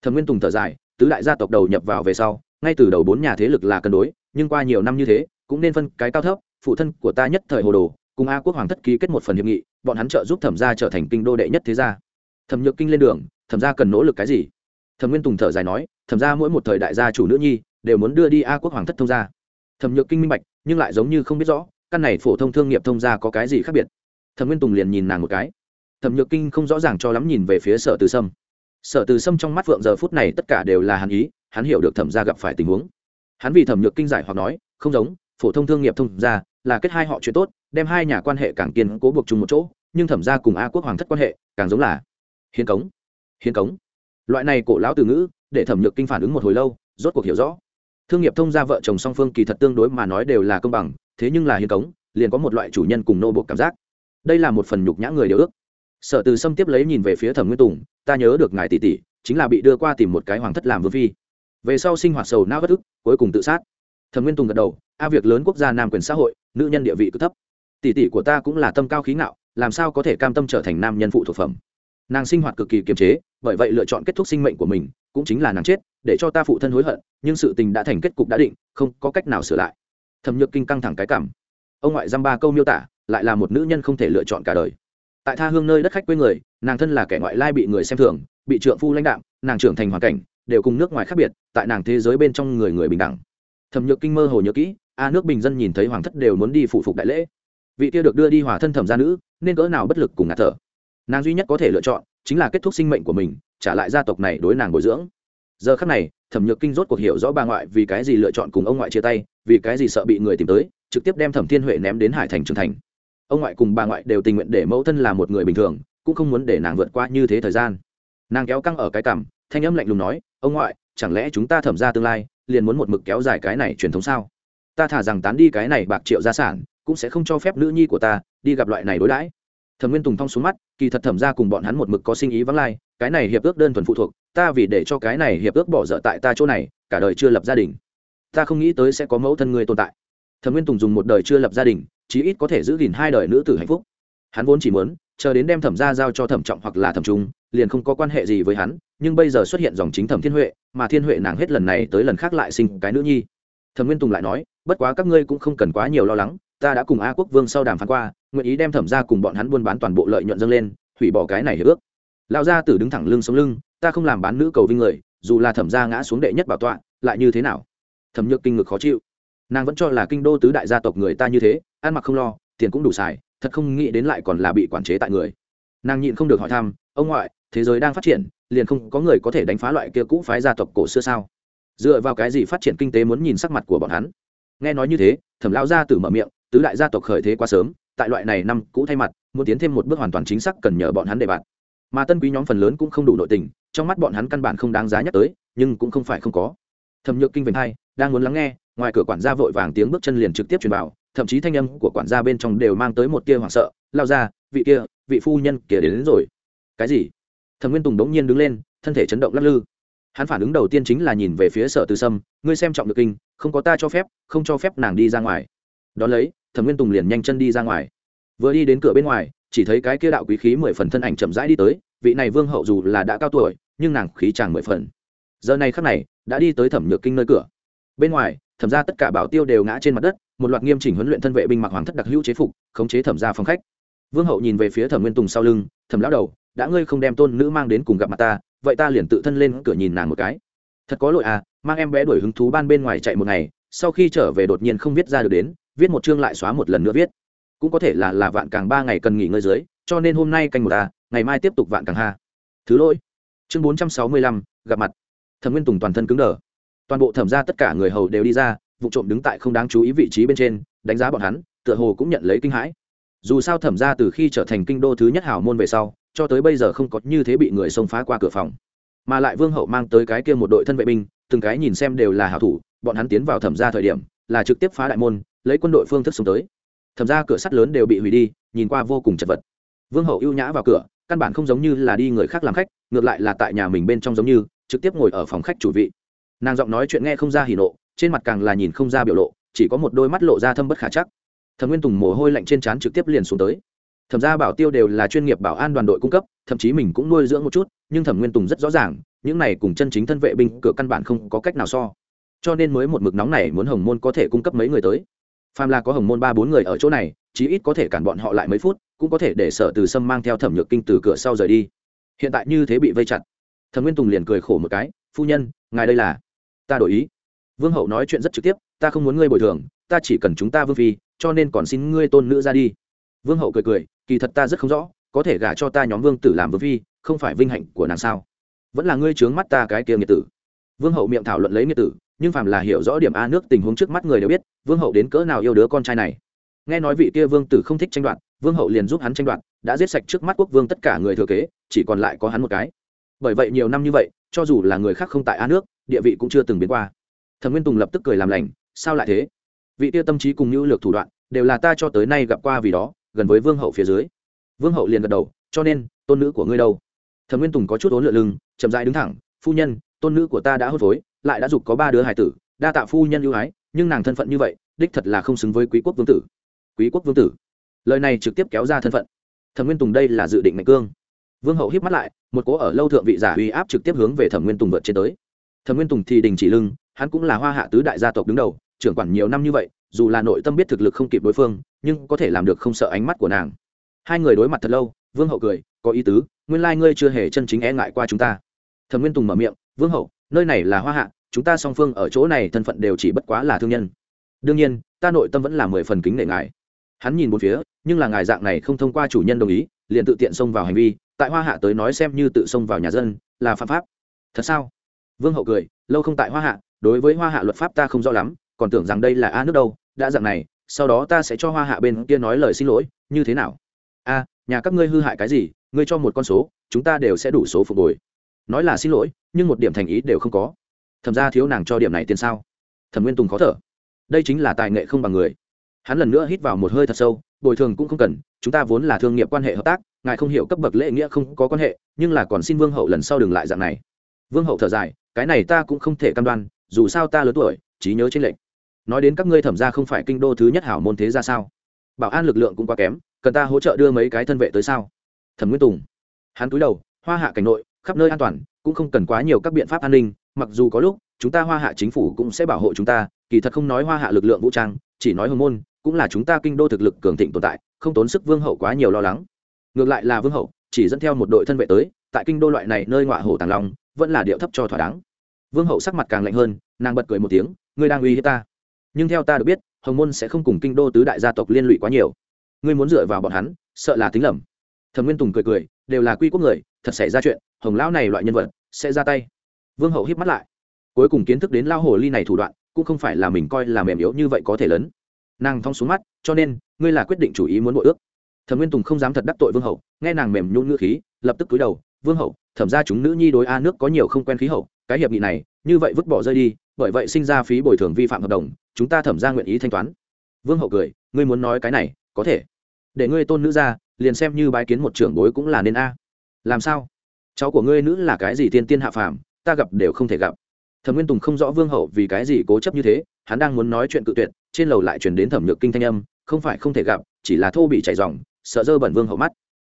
Thẩm nguyên tùng thở dài, tứ đại gia tộc đầu nhập vào về sau, ngay từ đầu bốn nhà thế lực là cân đối, nhưng qua nhiều năm như thế, cũng nên phân cái cao thấp, phụ thân của ta nhất thời hồ đồ cùng a quốc hoàng thất ký kết một phần hiệp nghị, bọn hắn trợ giúp thẩm gia trở thành kinh đô đệ nhất thế gia. Thẩm nhược kinh lên đường, thẩm gia cần nỗ lực cái gì? Thẩm nguyên tùng thở dài nói, thẩm gia mỗi một thời đại gia chủ nữ nhi, đều muốn đưa đi a quốc hoàng thất thông gia. Thẩm nhược kinh minh bạch, nhưng lại giống như không biết rõ, căn này phổ thông thương nghiệp thông gia có cái gì khác biệt? Thẩm nguyên tùng liền nhìn nàng một cái. Thẩm nhược kinh không rõ ràng cho lắm nhìn về phía sở từ sâm. Sở từ sâm trong mắt phượng giờ phút này tất cả đều là hàn ý, hắn hiểu được thẩm gia gặp phải tình huống. Hắn vì thẩm nhược kinh giải hoặc nói, không giống, phổ thông thương nghiệp thông gia là kết hai họ chuyện tốt, đem hai nhà quan hệ càng kiên cố buộc chung một chỗ, nhưng thẩm gia cùng a quốc hoàng thất quan hệ càng giống là hiến cống hiến cống. Loại này cổ lão từ ngữ, để thẩm nhược kinh phản ứng một hồi lâu, rốt cuộc hiểu rõ. Thương nghiệp thông gia vợ chồng song phương kỳ thật tương đối mà nói đều là công bằng, thế nhưng là hiến cống, liền có một loại chủ nhân cùng nô buộc cảm giác. Đây là một phần nhục nhã người điều ước. Sở từ sâm tiếp lấy nhìn về phía thẩm nguyên tùng, ta nhớ được ngài tỷ tỷ, chính là bị đưa qua tìm một cái hoàng thất làm vương phi. Về sau sinh hoạt sầu não bất ức, cuối cùng tự sát. Thẩm nguyên tùng gật đầu, a việc lớn quốc gia nam quyền xã hội nữ nhân địa vị cứ thấp. Tỷ tỷ của ta cũng là tâm cao khí ngạo, làm sao có thể cam tâm trở thành nam nhân phụ thuộc phẩm? Nàng sinh hoạt cực kỳ kiềm chế, bởi vậy lựa chọn kết thúc sinh mệnh của mình, cũng chính là nàng chết, để cho ta phụ thân hối hận, nhưng sự tình đã thành kết cục đã định, không có cách nào sửa lại. Thẩm nhược kinh căng thẳng cái cảm. Ông ngoại dăm ba câu miêu tả, lại là một nữ nhân không thể lựa chọn cả đời. Tại tha hương nơi đất khách quê người, nàng thân là kẻ ngoại lai bị người xem thường, bị trượng phu lãnh đạo nàng trưởng thành hoàn cảnh, đều cùng nước ngoài khác biệt, tại nàng thế giới bên trong người người bình đẳng. Thẩm nhược kinh mơ hồ nhớ kỹ a nước bình dân nhìn thấy hoàng thất đều muốn đi phụ phục đại lễ. Vị kia được đưa đi hòa thân thẩm gia nữ, nên cỡ nào bất lực cùng ngạt thở. Nàng duy nhất có thể lựa chọn chính là kết thúc sinh mệnh của mình, trả lại gia tộc này đối nàng bồi dưỡng. Giờ khắc này, thẩm nhược kinh rốt cuộc hiểu rõ bà ngoại vì cái gì lựa chọn cùng ông ngoại chia tay, vì cái gì sợ bị người tìm tới, trực tiếp đem thẩm thiên huệ ném đến hải thành trưởng thành. Ông ngoại cùng bà ngoại đều tình nguyện để mẫu thân là một người bình thường, cũng không muốn để nàng vượt qua như thế thời gian. Nàng kéo căng ở cái cằm, thanh âm lạnh lùng nói, ông ngoại, chẳng lẽ chúng ta thẩm ra tương lai liền muốn một mực kéo dài cái này truyền thống sao? Ta thả rằng tán đi cái này bạc triệu gia sản, cũng sẽ không cho phép nữ nhi của ta đi gặp loại này đối đãi. Thẩm nguyên tùng thong xuống mắt, kỳ thật thẩm ra cùng bọn hắn một mực có sinh ý vắng lai, cái này hiệp ước đơn thuần phụ thuộc, ta vì để cho cái này hiệp ước bỏ dở tại ta chỗ này, cả đời chưa lập gia đình. Ta không nghĩ tới sẽ có mẫu thân người tồn tại. Thẩm nguyên tùng dùng một đời chưa lập gia đình, chí ít có thể giữ gìn hai đời nữ tử hạnh phúc. Hắn vốn chỉ muốn, chờ đến đem thẩm gia giao cho thẩm trọng hoặc là thẩm trung, liền không có quan hệ gì với hắn, nhưng bây giờ xuất hiện dòng chính thẩm thiên huệ, mà thiên huệ nàng hết lần này tới lần khác lại sinh cái nữ nhi. Thẩm nguyên tùng lại nói bất quá các ngươi cũng không cần quá nhiều lo lắng, ta đã cùng a quốc vương sau đàm phán qua, nguyện ý đem thẩm ra cùng bọn hắn buôn bán toàn bộ lợi nhuận dâng lên, hủy bỏ cái này hiệp ước. Lão gia tử đứng thẳng lưng sống lưng, ta không làm bán nữ cầu vinh người, dù là thẩm gia ngã xuống đệ nhất bảo tọa, lại như thế nào? Thẩm nhược kinh ngực khó chịu. Nàng vẫn cho là kinh đô tứ đại gia tộc người ta như thế, ăn mặc không lo, tiền cũng đủ xài, thật không nghĩ đến lại còn là bị quản chế tại người. Nàng nhịn không được hỏi thăm, ông ngoại, thế giới đang phát triển, liền không có người có thể đánh phá loại kia cũ phái gia tộc cổ xưa sao? Dựa vào cái gì phát triển kinh tế muốn nhìn sắc mặt của bọn hắn? Nghe nói như thế thẩm lão gia tử mở miệng tứ đại gia tộc khởi thế quá sớm tại loại này năm cũ thay mặt muốn tiến thêm một bước hoàn toàn chính xác cần nhờ bọn hắn để bạn. Mà tân quý nhóm phần lớn cũng không đủ nội tình trong mắt bọn hắn căn bản không đáng giá nhắc tới nhưng cũng không phải không có. Thẩm nhược kinh vành hai đang muốn lắng nghe ngoài cửa quản gia vội vàng tiếng bước chân liền trực tiếp truyền vào thậm chí thanh âm của quản gia bên trong đều mang tới một tia hoảng sợ lao ra vị kia vị phu nhân kia đến, đến rồi. Cái gì? Thẩm nguyên tùng đống nhiên đứng lên thân thể chấn động lắc lư hắn phản ứng đầu tiên chính là nhìn về phía sở từ sâm, ngươi xem trọng được kinh, không có ta cho phép, không cho phép nàng đi ra ngoài. Đón lấy, thẩm nguyên tùng liền nhanh chân đi ra ngoài. Vừa đi đến cửa bên ngoài, chỉ thấy cái kia đạo quý khí mười phần thân ảnh chậm rãi đi tới, vị này vương hậu dù là đã cao tuổi, nhưng nàng khí chàng mười phần. Giờ này khắc này, đã đi tới thẩm nhược kinh nơi cửa. Bên ngoài, thẩm ra tất cả bảo tiêu đều ngã trên mặt đất, một loạt nghiêm chỉnh huấn luyện thân vệ binh mặc hoàng thất đặc hữu chế phục, khống chế thẩm ra phòng khách. Vương hậu nhìn về phía thẩm nguyên tùng sau lưng, thẩm lão đầu, đã ngươi không đem tôn nữ mang đến cùng gặp mặt ta vậy ta liền tự thân lên cửa nhìn nàng một cái. Thật có lỗi à mang em bé đuổi hứng thú ban bên ngoài chạy một ngày, sau khi trở về đột nhiên không viết ra được đến, viết một chương lại xóa một lần nữa viết. Cũng có thể là là vạn càng ba ngày cần nghỉ ngơi dưới, cho nên hôm nay canh một à ngày mai tiếp tục vạn càng ha. Thứ lỗi. Chương bốn trăm sáu mươi lăm, gặp mặt. Thẩm nguyên tùng toàn thân cứng đờ. Toàn bộ thẩm ra tất cả người hầu đều đi ra, vụ trộm đứng tại không đáng chú ý vị trí bên trên, đánh giá bọn hắn, tựa hồ cũng nhận lấy kinh hãi. Dù sao thẩm ra từ khi trở thành kinh đô thứ nhất hảo môn về sau cho tới bây giờ không có như thế bị người xông phá qua cửa phòng. Mà lại vương hậu mang tới cái kia một đội thân vệ binh, từng cái nhìn xem đều là hảo thủ, bọn hắn tiến vào thẩm ra thời điểm, là trực tiếp phá đại môn, lấy quân đội phương thức xông tới. Thẩm ra cửa sắt lớn đều bị hủy đi, nhìn qua vô cùng chật vật. Vương hậu ưu nhã vào cửa, căn bản không giống như là đi người khác làm khách, ngược lại là tại nhà mình bên trong giống như, trực tiếp ngồi ở phòng khách chủ vị. Nàng giọng nói chuyện nghe không ra hỉ nộ, trên mặt càng là nhìn không ra biểu lộ, chỉ có một đôi mắt lộ ra thâm bất khả chắc. Thẩm nguyên tùng mồ hôi lạnh trên trán trực tiếp liền xuống tới thẩm ra bảo tiêu đều là chuyên nghiệp bảo an đoàn đội cung cấp, thậm chí mình cũng nuôi dưỡng một chút, nhưng thẩm nguyên tùng rất rõ ràng, những này cùng chân chính thân vệ binh cửa căn bản không có cách nào so. Cho nên mới một mực nóng này muốn hồng môn có thể cung cấp mấy người tới. Phàm là có hồng môn ba bốn người ở chỗ này, chí ít có thể cản bọn họ lại mấy phút, cũng có thể để sở từ sâm mang theo thẩm nhược kinh từ cửa sau rời đi. Hiện tại như thế bị vây chặt. Thẩm nguyên tùng liền cười khổ một cái, phu nhân, ngài đây là? Ta đổi ý. Vương hậu nói chuyện rất trực tiếp, ta không muốn ngươi bồi thường, ta chỉ cần chúng ta vương phi, cho nên còn xin ngươi tôn nữ ra đi. Vương hậu cười cười kỳ thật ta rất không rõ, có thể gả cho ta nhóm vương tử làm vương phi, không phải vinh hạnh của nàng sao? Vẫn là ngươi trướng mắt ta cái kia nghiệt tử. Vương hậu miệng thảo luận lấy nghiệt tử, nhưng phàm là hiểu rõ điểm a nước tình huống trước mắt người đều biết, vương hậu đến cỡ nào yêu đứa con trai này. Nghe nói vị kia vương tử không thích tranh đoạt, vương hậu liền giúp hắn tranh đoạt, đã giết sạch trước mắt quốc vương tất cả người thừa kế, chỉ còn lại có hắn một cái. Bởi vậy nhiều năm như vậy, cho dù là người khác không tại a nước, địa vị cũng chưa từng biến qua. Thẩm nguyên tùng lập tức cười làm lành, sao lại thế? Vị tia tâm trí cùng như lược thủ đoạn, đều là ta cho tới nay gặp qua vì đó gần với vương hậu phía dưới. Vương hậu liền gật đầu, cho nên, tôn nữ của ngươi đâu? Thẩm nguyên tùng có chút ốn lượn lưng, chậm dãi đứng thẳng, phu nhân, tôn nữ của ta đã hôn phối, lại đã giục có ba đứa hải tử, đa tạ phu nhân ưu ái, nhưng nàng thân phận như vậy, đích thật là không xứng với quý quốc vương tử. Quý quốc vương tử? Lời này trực tiếp kéo ra thân phận. Thẩm nguyên tùng đây là dự định mạnh cương. Vương hậu hiếp mắt lại, một cố ở lâu thượng vị giả uy áp trực tiếp hướng về thẩm nguyên tùng vượt trên tới. Thẩm nguyên tùng thì đình chỉ lưng, hắn cũng là hoa hạ tứ đại gia tộc đứng đầu, trưởng quản nhiều năm như vậy dù là nội tâm biết thực lực không kịp đối phương, nhưng có thể làm được không sợ ánh mắt của nàng. Hai người đối mặt thật lâu, vương hậu cười, có ý tứ, nguyên lai ngươi chưa hề chân chính e ngại qua chúng ta. Thẩm nguyên tùng mở miệng, vương hậu, nơi này là hoa hạ, chúng ta song phương ở chỗ này thân phận đều chỉ bất quá là thương nhân. Đương nhiên, ta nội tâm vẫn là mười phần kính nể ngài. Hắn nhìn một phía, nhưng là ngài dạng này không thông qua chủ nhân đồng ý, liền tự tiện xông vào hành vi, tại hoa hạ tới nói xem như tự xông vào nhà dân, là phạm pháp. Thật sao? Vương hậu cười, lâu không tại hoa hạ, đối với hoa hạ luật pháp ta không rõ lắm còn tưởng rằng đây là a nước đâu, đã dạng này, sau đó ta sẽ cho hoa hạ bên kia nói lời xin lỗi, như thế nào? A, nhà các ngươi hư hại cái gì, ngươi cho một con số, chúng ta đều sẽ đủ số phục hồi. Nói là xin lỗi, nhưng một điểm thành ý đều không có. Thẩm ra thiếu nàng cho điểm này tiền sao? Thẩm nguyên tùng khó thở. Đây chính là tài nghệ không bằng người. Hắn lần nữa hít vào một hơi thật sâu, bồi thường cũng không cần, chúng ta vốn là thương nghiệp quan hệ hợp tác, ngài không hiểu cấp bậc lễ nghĩa không có quan hệ, nhưng là còn xin vương hậu lần sau đừng lại dạng này. Vương hậu thở dài, cái này ta cũng không thể cam đoan, dù sao ta lớn tuổi, trí nhớ trên lệnh nói đến các ngươi thẩm ra không phải kinh đô thứ nhất hảo môn thế ra sao? Bảo an lực lượng cũng quá kém, cần ta hỗ trợ đưa mấy cái thân vệ tới sao? Thẩm nguyên tùng, hắn cúi đầu, hoa hạ cảnh nội, khắp nơi an toàn, cũng không cần quá nhiều các biện pháp an ninh, mặc dù có lúc, chúng ta hoa hạ chính phủ cũng sẽ bảo hộ chúng ta, kỳ thật không nói hoa hạ lực lượng vũ trang, chỉ nói hồng môn, cũng là chúng ta kinh đô thực lực cường thịnh tồn tại, không tốn sức vương hậu quá nhiều lo lắng. Ngược lại là vương hậu, chỉ dẫn theo một đội thân vệ tới, tại kinh đô loại này nơi ngọa hổ tàng long, vẫn là điệu thấp cho thỏa đáng. Vương hậu sắc mặt càng lạnh hơn, nàng bật cười một tiếng, ngươi đang uy hiếp ta? Nhưng theo ta được biết, hồng môn sẽ không cùng kinh đô tứ đại gia tộc liên lụy quá nhiều. Ngươi muốn dựa vào bọn hắn, sợ là tính lầm. Thẩm nguyên tùng cười cười, đều là quy quốc người, thật xảy ra chuyện, hồng lão này loại nhân vật, sẽ ra tay. Vương hậu hiếp mắt lại. Cuối cùng kiến thức đến lao hồ ly này thủ đoạn, cũng không phải là mình coi là mềm yếu như vậy có thể lớn. Nàng thong xuống mắt, cho nên, ngươi là quyết định chủ ý muốn bội ước. Thẩm nguyên tùng không dám thật đắc tội vương hậu, nghe nàng mềm nhún ngữ khí, lập tức cúi đầu, vương hậu, thẩm ra chúng nữ nhi đối a nước có nhiều không quen khí hậu, cái hiệp nghị này, như vậy vứt bỏ rơi đi, bởi vậy sinh ra phí bồi thường vi phạm hợp đồng chúng ta thẩm ra nguyện ý thanh toán. Vương hậu cười, ngươi muốn nói cái này, có thể. Để ngươi tôn nữ ra, liền xem như bái kiến một trưởng bối cũng là nên a. Làm sao? Cháu của ngươi nữ là cái gì tiên tiên hạ phàm, ta gặp đều không thể gặp. Thẩm nguyên tùng không rõ vương hậu vì cái gì cố chấp như thế, hắn đang muốn nói chuyện cự tuyệt, trên lầu lại chuyển đến thẩm nhược kinh thanh âm, không phải không thể gặp, chỉ là thô bị chảy dòng sợ dơ bẩn vương hậu mắt.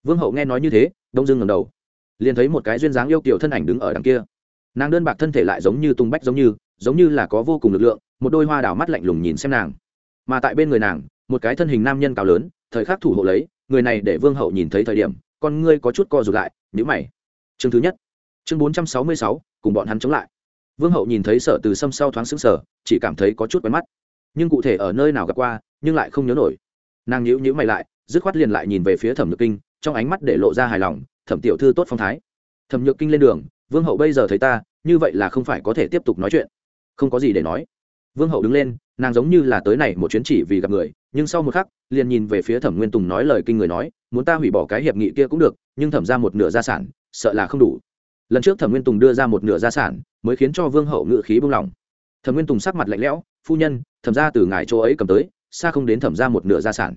Vương hậu nghe nói như thế, đông dương ngầm đầu. Liền thấy một cái duyên dáng yêu kiểu thân ảnh đứng ở đằng kia. Nàng đơn bạc thân thể lại giống như tung bách giống như giống như là có vô cùng lực lượng một đôi hoa đào mắt lạnh lùng nhìn xem nàng. Mà tại bên người nàng, một cái thân hình nam nhân cao lớn, thời khắc thủ hộ lấy, người này để vương hậu nhìn thấy thời điểm, con ngươi có chút co rụt lại nhữ mày. Chương thứ nhất, chương bốn trăm sáu mươi sáu, cùng bọn hắn chống lại. Vương hậu nhìn thấy sở từ sâm sau thoáng xứng sở chỉ cảm thấy có chút quen mắt. Nhưng cụ thể ở nơi nào gặp qua, nhưng lại không nhớ nổi. Nàng nhữ nhữ mày lại, dứt khoát liền lại nhìn về phía thẩm nhược kinh, trong ánh mắt để lộ ra hài lòng, thẩm tiểu thư tốt phong thái. Thẩm nhược kinh lên đường, vương hậu bây giờ thấy ta, như vậy là không phải có thể tiếp tục nói chuyện. Không có gì để nói vương hậu đứng lên, nàng giống như là tới này một chuyến chỉ vì gặp người, nhưng sau một khắc, liền nhìn về phía thẩm nguyên tùng nói lời kinh người nói, muốn ta hủy bỏ cái hiệp nghị kia cũng được, nhưng thẩm ra một nửa gia sản, sợ là không đủ. Lần trước thẩm nguyên tùng đưa ra một nửa gia sản, mới khiến cho vương hậu ngự khí buông lỏng thẩm nguyên tùng sắc mặt lạnh lẽo, phu nhân, thẩm ra từ ngài chỗ ấy cầm tới, xa không đến thẩm ra một nửa gia sản.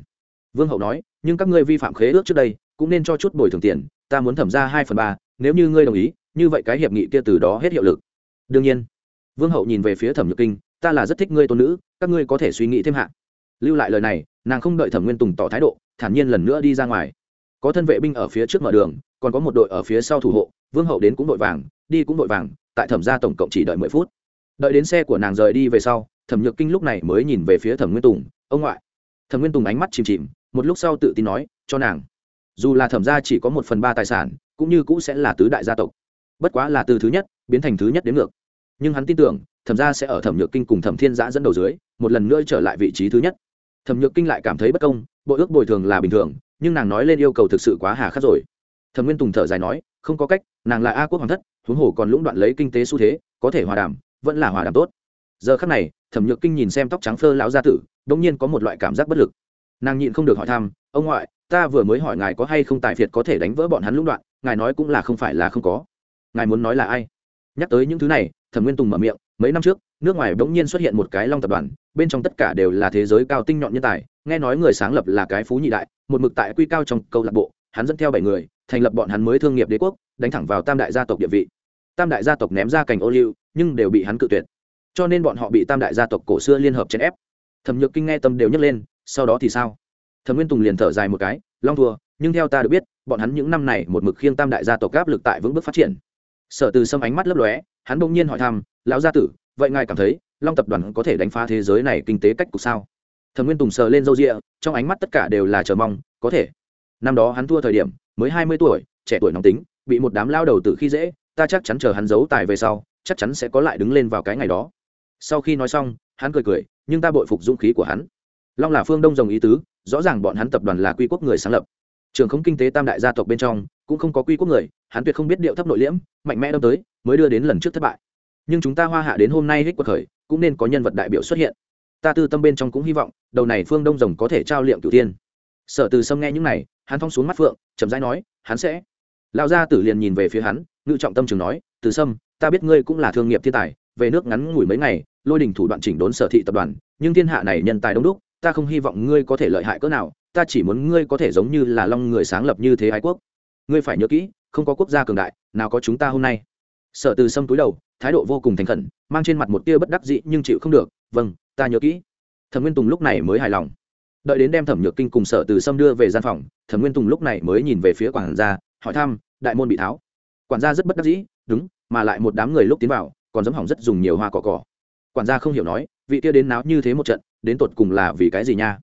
Vương hậu nói, nhưng các ngươi vi phạm khế ước trước đây, cũng nên cho chút bồi thường tiền, ta muốn thẩm ra hai phần ba, nếu như ngươi đồng ý, như vậy cái hiệp nghị kia từ đó hết hiệu lực. Đương nhiên, vương hậu nhìn về phía thẩm nhược kinh ta là rất thích ngươi tôn nữ, các ngươi có thể suy nghĩ thêm hạ. Lưu lại lời này, nàng không đợi thẩm nguyên tùng tỏ thái độ, thản nhiên lần nữa đi ra ngoài. Có thân vệ binh ở phía trước mở đường, còn có một đội ở phía sau thủ hộ, vương hậu đến cũng vội vàng, đi cũng vội vàng, tại thẩm ra tổng cộng chỉ đợi mười phút. Đợi đến xe của nàng rời đi về sau, thẩm nhược kinh lúc này mới nhìn về phía thẩm nguyên tùng, ông ngoại. Thẩm nguyên tùng ánh mắt chìm chìm, một lúc sau tự tin nói, cho nàng. Dù là thẩm ra chỉ có một phần ba tài sản, cũng như cũ sẽ là tứ đại gia tộc. Bất quá là từ thứ nhất, biến thành thứ nhất đến ngược nhưng hắn tin tưởng, thẩm ra sẽ ở thẩm nhược kinh cùng thẩm thiên giã dẫn đầu dưới, một lần nữa trở lại vị trí thứ nhất. Thẩm nhược kinh lại cảm thấy bất công bộ ước bồi thường là bình thường, nhưng nàng nói lên yêu cầu thực sự quá hà khắc rồi. Thẩm nguyên tùng thở dài nói, không có cách, nàng là a quốc hoàng thất, huống hồ còn lũng đoạn lấy kinh tế xu thế, có thể hòa đàm, vẫn là hòa đàm tốt. Giờ khắc này, thẩm nhược kinh nhìn xem tóc trắng phơ lão gia tử đ ỗ n g nhiên có một loại cảm giác bất lực. Nàng nhịn không được hỏi thăm, ông ngoại, ta vừa mới hỏi ngài có hay không tài phiệt có thể đánh vỡ bọn hắn lũng đoạn, ngài nói cũng là không phải là không có. Ngài muốn nói là ai? Nhắc tới những thứ này thẩm nguyên tùng mở miệng, mấy năm trước, nước ngoài bỗng nhiên xuất hiện một cái long tập đoàn, bên trong tất cả đều là thế giới cao tinh nhọn nhân tài, nghe nói người sáng lập là cái phú nhị đại, một mực tại quy cao trong câu lạc bộ, hắn dẫn theo bảy người, thành lập bọn hắn mới thương nghiệp đế quốc, đánh thẳng vào tam đại gia tộc địa vị. Tam đại gia tộc ném ra cành ô liu, nhưng đều bị hắn cự tuyệt. Cho nên bọn họ bị tam đại gia tộc cổ xưa liên hợp chèn ép. Thẩm nhược kinh nghe tâm đều nhấc lên, sau đó thì sao? Thẩm nguyên tùng liền thở dài một cái, long thua, nhưng theo ta được biết, bọn hắn những năm này một mực khiêng tam đại gia tộc áp lực tại vững bước phát triển. Sở từ sâm ánh mắt lấp lóe hắn bỗng nhiên hỏi thăm, lão gia tử, vậy ngài cảm thấy long tập đoàn có thể đánh phá thế giới này kinh tế cách cục sao? Thẩm nguyên tùng sờ lên râu rịa trong ánh mắt tất cả đều là chờ mong, có thể. Năm đó hắn thua thời điểm, mới hai mươi tuổi, trẻ tuổi nóng tính, bị một đám lao đầu từ khi dễ, ta chắc chắn chờ hắn giấu tài về sau, chắc chắn sẽ có lại đứng lên vào cái ngày đó. Sau khi nói xong, hắn cười cười, nhưng ta bội phục dũng khí của hắn. Long là phương đông rồng ý tứ, rõ ràng bọn hắn tập đoàn là quy quốc người sáng lập. Trường không kinh tế tam đại gia tộc bên trong, cũng không có quy quốc người hắn tuyệt không biết điệu thấp nội liễm, mạnh mẽ đâm tới, mới đưa đến lần trước thất bại. Nhưng chúng ta hoa hạ đến hôm nay hích quật khởi, cũng nên có nhân vật đại biểu xuất hiện. Ta tư tâm bên trong cũng hy vọng, đầu này phương đông rồng có thể trao liệm cửu tiên. Sở từ sâm nghe những này, hắn thong xuống mắt phượng, chậm rãi nói, hắn sẽ. Lão gia tử liền nhìn về phía hắn, ngự trọng tâm trường nói, từ sâm, ta biết ngươi cũng là thương nghiệp thiên tài, về nước ngắn ngủi mấy ngày, lôi đình thủ đoạn chỉnh đốn sở thị tập đoàn, nhưng thiên hạ này nhân tài đông đúc, ta không hy vọng ngươi có thể lợi hại cỡ nào, ta chỉ muốn ngươi có thể giống như là long người sáng lập như thế ái quốc ngươi phải nhớ kỹ, không có quốc gia cường đại, nào có chúng ta hôm nay. Sở từ sâm túi đầu, thái độ vô cùng thành khẩn, mang trên mặt một tia bất đắc dĩ nhưng chịu không được vâng ta nhớ kỹ. Thẩm nguyên tùng lúc này mới hài lòng. Đợi đến đem thẩm nhược kinh cùng sở từ sâm đưa về gian phòng, thẩm nguyên tùng lúc này mới nhìn về phía quản gia, hỏi thăm, đại môn bị tháo? Quản gia rất bất đắc dĩ, đúng, mà lại một đám người lúc tiến vào, còn dám hỏng rất dùng nhiều hoa cỏ cỏ. Quản gia không hiểu nói, vị kia đến náo như thế một trận, đến tột cùng là vì cái gì nha?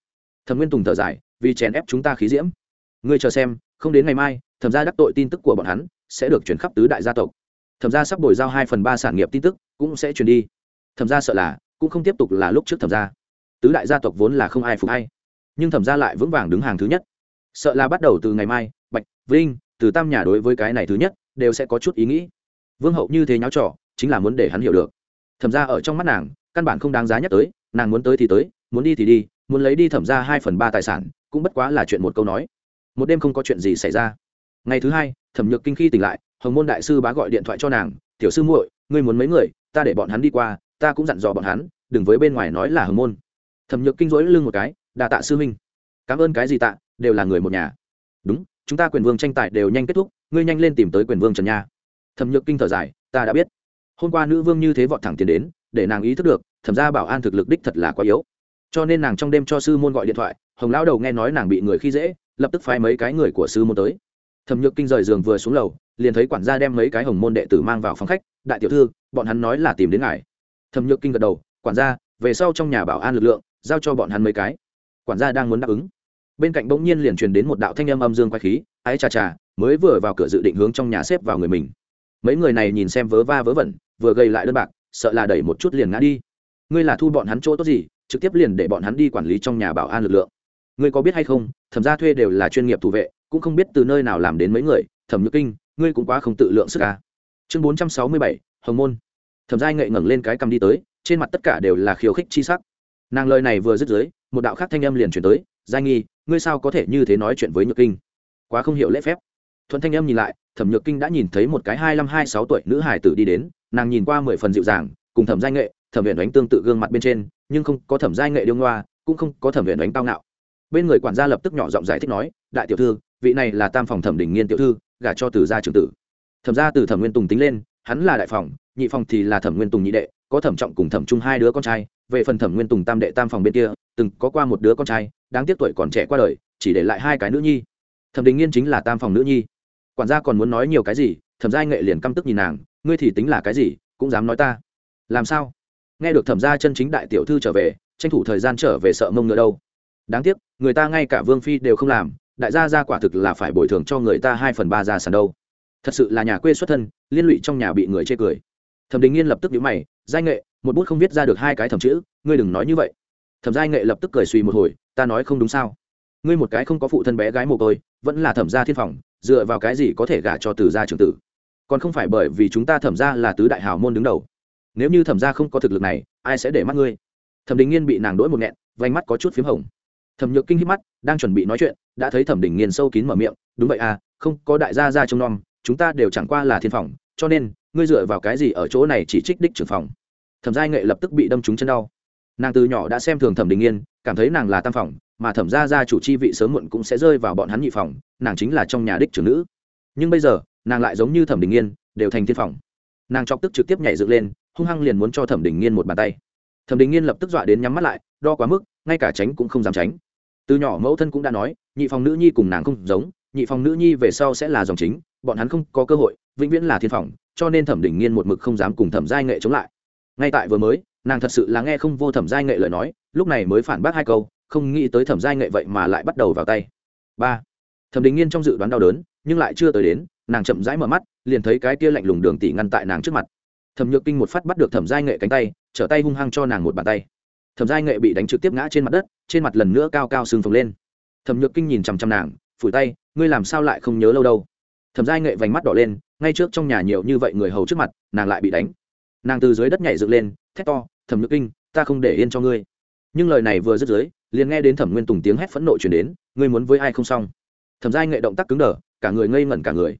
Thẩm nguyên tùng thở dài, vì chèn ép chúng ta khí diễm. Ngươi chờ xem, không đến ngày mai thẩm gia đắc tội tin tức của bọn hắn, sẽ được chuyển khắp tứ đại gia tộc. Thẩm gia sắp bồi giao hai phần ba sản nghiệp tin tức, cũng sẽ chuyển đi. Thẩm gia sợ là, cũng không tiếp tục là lúc trước thẩm gia. Tứ đại gia tộc vốn là không ai phục hay nhưng thẩm gia lại vững vàng đứng hàng thứ nhất. Sợ là bắt đầu từ ngày mai, bạch, vinh, từ tam nhà đối với cái này thứ nhất, đều sẽ có chút ý nghĩ. Vương hậu như thế nháo trò, chính là muốn để hắn hiểu được. Thẩm ra ở trong mắt nàng, căn bản không đáng giá nhắc tới, nàng muốn tới thì tới, muốn đi thì đi, muốn lấy đi thẩm ra hai phần ba tài sản, cũng bất quá là chuyện một câu nói. Một đêm không có chuyện gì xảy ra ngày thứ hai, thẩm nhược kinh khi tỉnh lại, hồng môn đại sư bá gọi điện thoại cho nàng, tiểu sư muội, ngươi muốn mấy người, ta để bọn hắn đi qua, ta cũng dặn dò bọn hắn, đừng với bên ngoài nói là hồng môn. Thẩm nhược kinh rỗi lưng một cái đà tạ sư minh cảm ơn cái gì tạ, đều là người một nhà. Đúng, chúng ta quyền vương tranh tài đều nhanh kết thúc, ngươi nhanh lên tìm tới quyền vương trần nha. Thẩm nhược kinh thở dài, ta đã biết. Hôm qua nữ vương như thế vọt thẳng tiền đến, để nàng ý thức được, thẩm ra bảo an thực lực đích thật là quá yếu. Cho nên nàng trong đêm cho sư môn gọi điện thoại, hồng lão đầu nghe nói nàng bị người khi dễ, lập tức phái mấy cái người của sư môn tới thẩm nhược kinh rời giường vừa xuống lầu, liền thấy quản gia đem mấy cái hồng môn đệ tử mang vào phòng khách, đại tiểu thư, bọn hắn nói là tìm đến ngài. Thẩm nhược kinh gật đầu, quản gia, về sau trong nhà bảo an lực lượng, giao cho bọn hắn mấy cái. Quản gia đang muốn đáp ứng. Bên cạnh bỗng nhiên liền truyền đến một đạo thanh âm âm dương quay khí, ái chà chà mới vừa vào cửa dự định hướng trong nhà xếp vào người mình. Mấy người này nhìn xem vớ va vớ vẩn, vừa gây lại đơn bạc, sợ là đẩy một chút liền ngã đi. Ngươi là thu bọn hắn chỗ tốt gì, trực tiếp liền để bọn hắn đi quản lý trong nhà bảo an lực lượng. Ngươi có biết hay không, thẩm gia thuê đều là chuyên nghiệp thủ vệ cũng không biết từ nơi nào làm đến mấy người, thẩm nhược kinh, ngươi cũng quá không tự lượng sức ca chương bốn trăm sáu mươi bảy, hồng môn. Thẩm giai nghệ ngẩng lên cái cầm đi tới, trên mặt tất cả đều là khiêu khích chi sắc. Nàng lời này vừa dứt dưới, một đạo khác thanh âm liền chuyển tới, giai nghi, ngươi sao có thể như thế nói chuyện với nhược kinh? Quá không hiểu lễ phép. Thuận thanh âm nhìn lại, thẩm nhược kinh đã nhìn thấy một cái hai mươi hai sáu tuổi nữ hải tử đi đến, nàng nhìn qua mười phần dịu dàng, cùng thẩm giai nghệ, thẩm viện đánh tương tự gương mặt bên trên, nhưng không có thẩm giai nghệ điêu ngoa, cũng không có thẩm viện đánh cao ngạo. Bên người quản gia lập tức nhỏ giọng giải thích nói, đại tiểu thư vị này là tam phòng thẩm đình nghiên tiểu thư, gả cho từ gia trưởng tử. Thẩm gia từ thẩm nguyên tùng tính lên, hắn là đại phòng, nhị phòng thì là thẩm nguyên tùng nhị đệ, có thẩm trọng cùng thẩm trung hai đứa con trai, về phần thẩm nguyên tùng tam đệ tam phòng bên kia, từng có qua một đứa con trai, đáng tiếc tuổi còn trẻ qua đời, chỉ để lại hai cái nữ nhi. Thẩm đình nghiên chính là tam phòng nữ nhi. Quản gia còn muốn nói nhiều cái gì, thẩm gia nghệ liền căm tức nhìn nàng, ngươi thì tính là cái gì, cũng dám nói ta. Làm sao? Nghe được thẩm gia chân chính đại tiểu thư trở về, tranh thủ thời gian trở về sợ mông nữa đâu. Đáng tiếc, người ta ngay cả vương phi đều không làm đại gia gia quả thực là phải bồi thường cho người ta hai phần ba gia sản đâu. Thật sự là nhà quê xuất thân, liên lụy trong nhà bị người chê cười. Thẩm đình nghiên lập tức nhíu mày, giai nghệ, một bút không viết ra được hai cái thẩm chữ, ngươi đừng nói như vậy. Thẩm giai nghệ lập tức cười suy một hồi, ta nói không đúng sao? Ngươi một cái không có phụ thân bé gái mồ côi, vẫn là thẩm gia thiên phòng, dựa vào cái gì có thể gả cho từ gia trưởng tử? Còn không phải bởi vì chúng ta thẩm gia là tứ đại hào môn đứng đầu. Nếu như thẩm gia không có thực lực này, ai sẽ để mắt ngươi? Thẩm đình nghiên bị nàng đỗi một nghẹn, vành mắt có chút p h í m hồng thẩm nhược kinh hít mắt, đang chuẩn bị nói chuyện, đã thấy thẩm đình nghiền sâu kín mở miệng, đúng vậy à không, có đại gia ra trông nom, chúng ta đều chẳng qua là thiên phòng, cho nên, ngươi dựa vào cái gì ở chỗ này chỉ trích đích trưởng phòng? Thẩm giai nghệ lập tức bị đâm trúng chân đau. Nàng từ nhỏ đã xem thường thẩm đình nghiên, cảm thấy nàng là tam phòng, mà thẩm gia gia chủ chi vị sớm muộn cũng sẽ rơi vào bọn hắn nhị phòng, nàng chính là trong nhà đích trưởng nữ. Nhưng bây giờ, nàng lại giống như thẩm đình nghiên, đều thành thiên phòng. Nàng chọc tức trực tiếp nhảy dựng lên, hung hăng liền muốn cho thẩm đình nghiên một bàn tay. Thẩm đình nghiên lập tức dọa đến nhắm mắt lại, đo quá mức, ngay cả tránh cũng không dám tránh từ nhỏ mẫu thân cũng đã nói, nhị phòng nữ nhi cùng nàng không giống, nhị phòng nữ nhi về sau sẽ là dòng chính, bọn hắn không có cơ hội, vĩnh viễn là thiên phòng, cho nên thẩm đình nghiên một mực không dám cùng thẩm giai nghệ chống lại. Ngay tại vừa mới, nàng thật sự là nghe không vô thẩm giai nghệ lời nói, lúc này mới phản bác hai câu, không nghĩ tới thẩm giai nghệ vậy mà lại bắt đầu vào tay. Ba, thẩm đình nghiên trong dự đoán đau đớn, nhưng lại chưa tới đến, nàng chậm rãi mở mắt, liền thấy cái kia lạnh lùng đường tỷ ngăn tại nàng trước mặt. Thẩm nhược kinh một phát bắt được thẩm giai nghệ cánh tay, trở tay hung hăng cho nàng một bàn tay thẩm giai nghệ bị đánh trực tiếp ngã trên mặt đất, trên mặt lần nữa cao cao sưng phồng lên. Thẩm nhược kinh nhìn chằm chằm nàng, phủi tay, ngươi làm sao lại không nhớ lâu đâu? Thẩm giai nghệ vành mắt đỏ lên, ngay trước trong nhà nhiều như vậy người hầu trước mặt, nàng lại bị đánh. Nàng từ dưới đất nhảy dựng lên, thét to, thẩm nhược kinh, ta không để yên cho ngươi. Nhưng lời này vừa dứt dưới, liền nghe đến thẩm nguyên tùng tiếng hét phẫn nộ chuyển đến, ngươi muốn với ai không xong? Thẩm giai nghệ động tác cứng đờ, cả người ngây ngẩn cả người.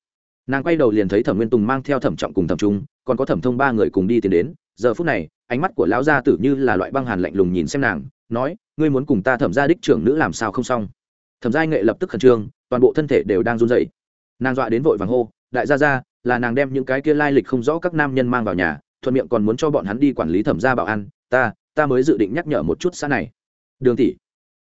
Nàng quay đầu liền thấy thẩm nguyên tùng mang theo thẩm trọng cùng thẩm trung, còn có thẩm thông ba người cùng đi tiến đến giờ phút này, ánh mắt của lão gia tử như là loại băng hàn lạnh lùng nhìn xem nàng, nói, ngươi muốn cùng ta thẩm gia đích trưởng nữ làm sao không xong? Thẩm gia nghệ lập tức khẩn trương, toàn bộ thân thể đều đang run dậy nàng dọa đến vội vàng hô, đại gia gia, là nàng đem những cái kia lai lịch không rõ các nam nhân mang vào nhà, thuận miệng còn muốn cho bọn hắn đi quản lý thẩm gia bảo an, ta ta mới dự định nhắc nhở một chút xã này. Đường tỷ.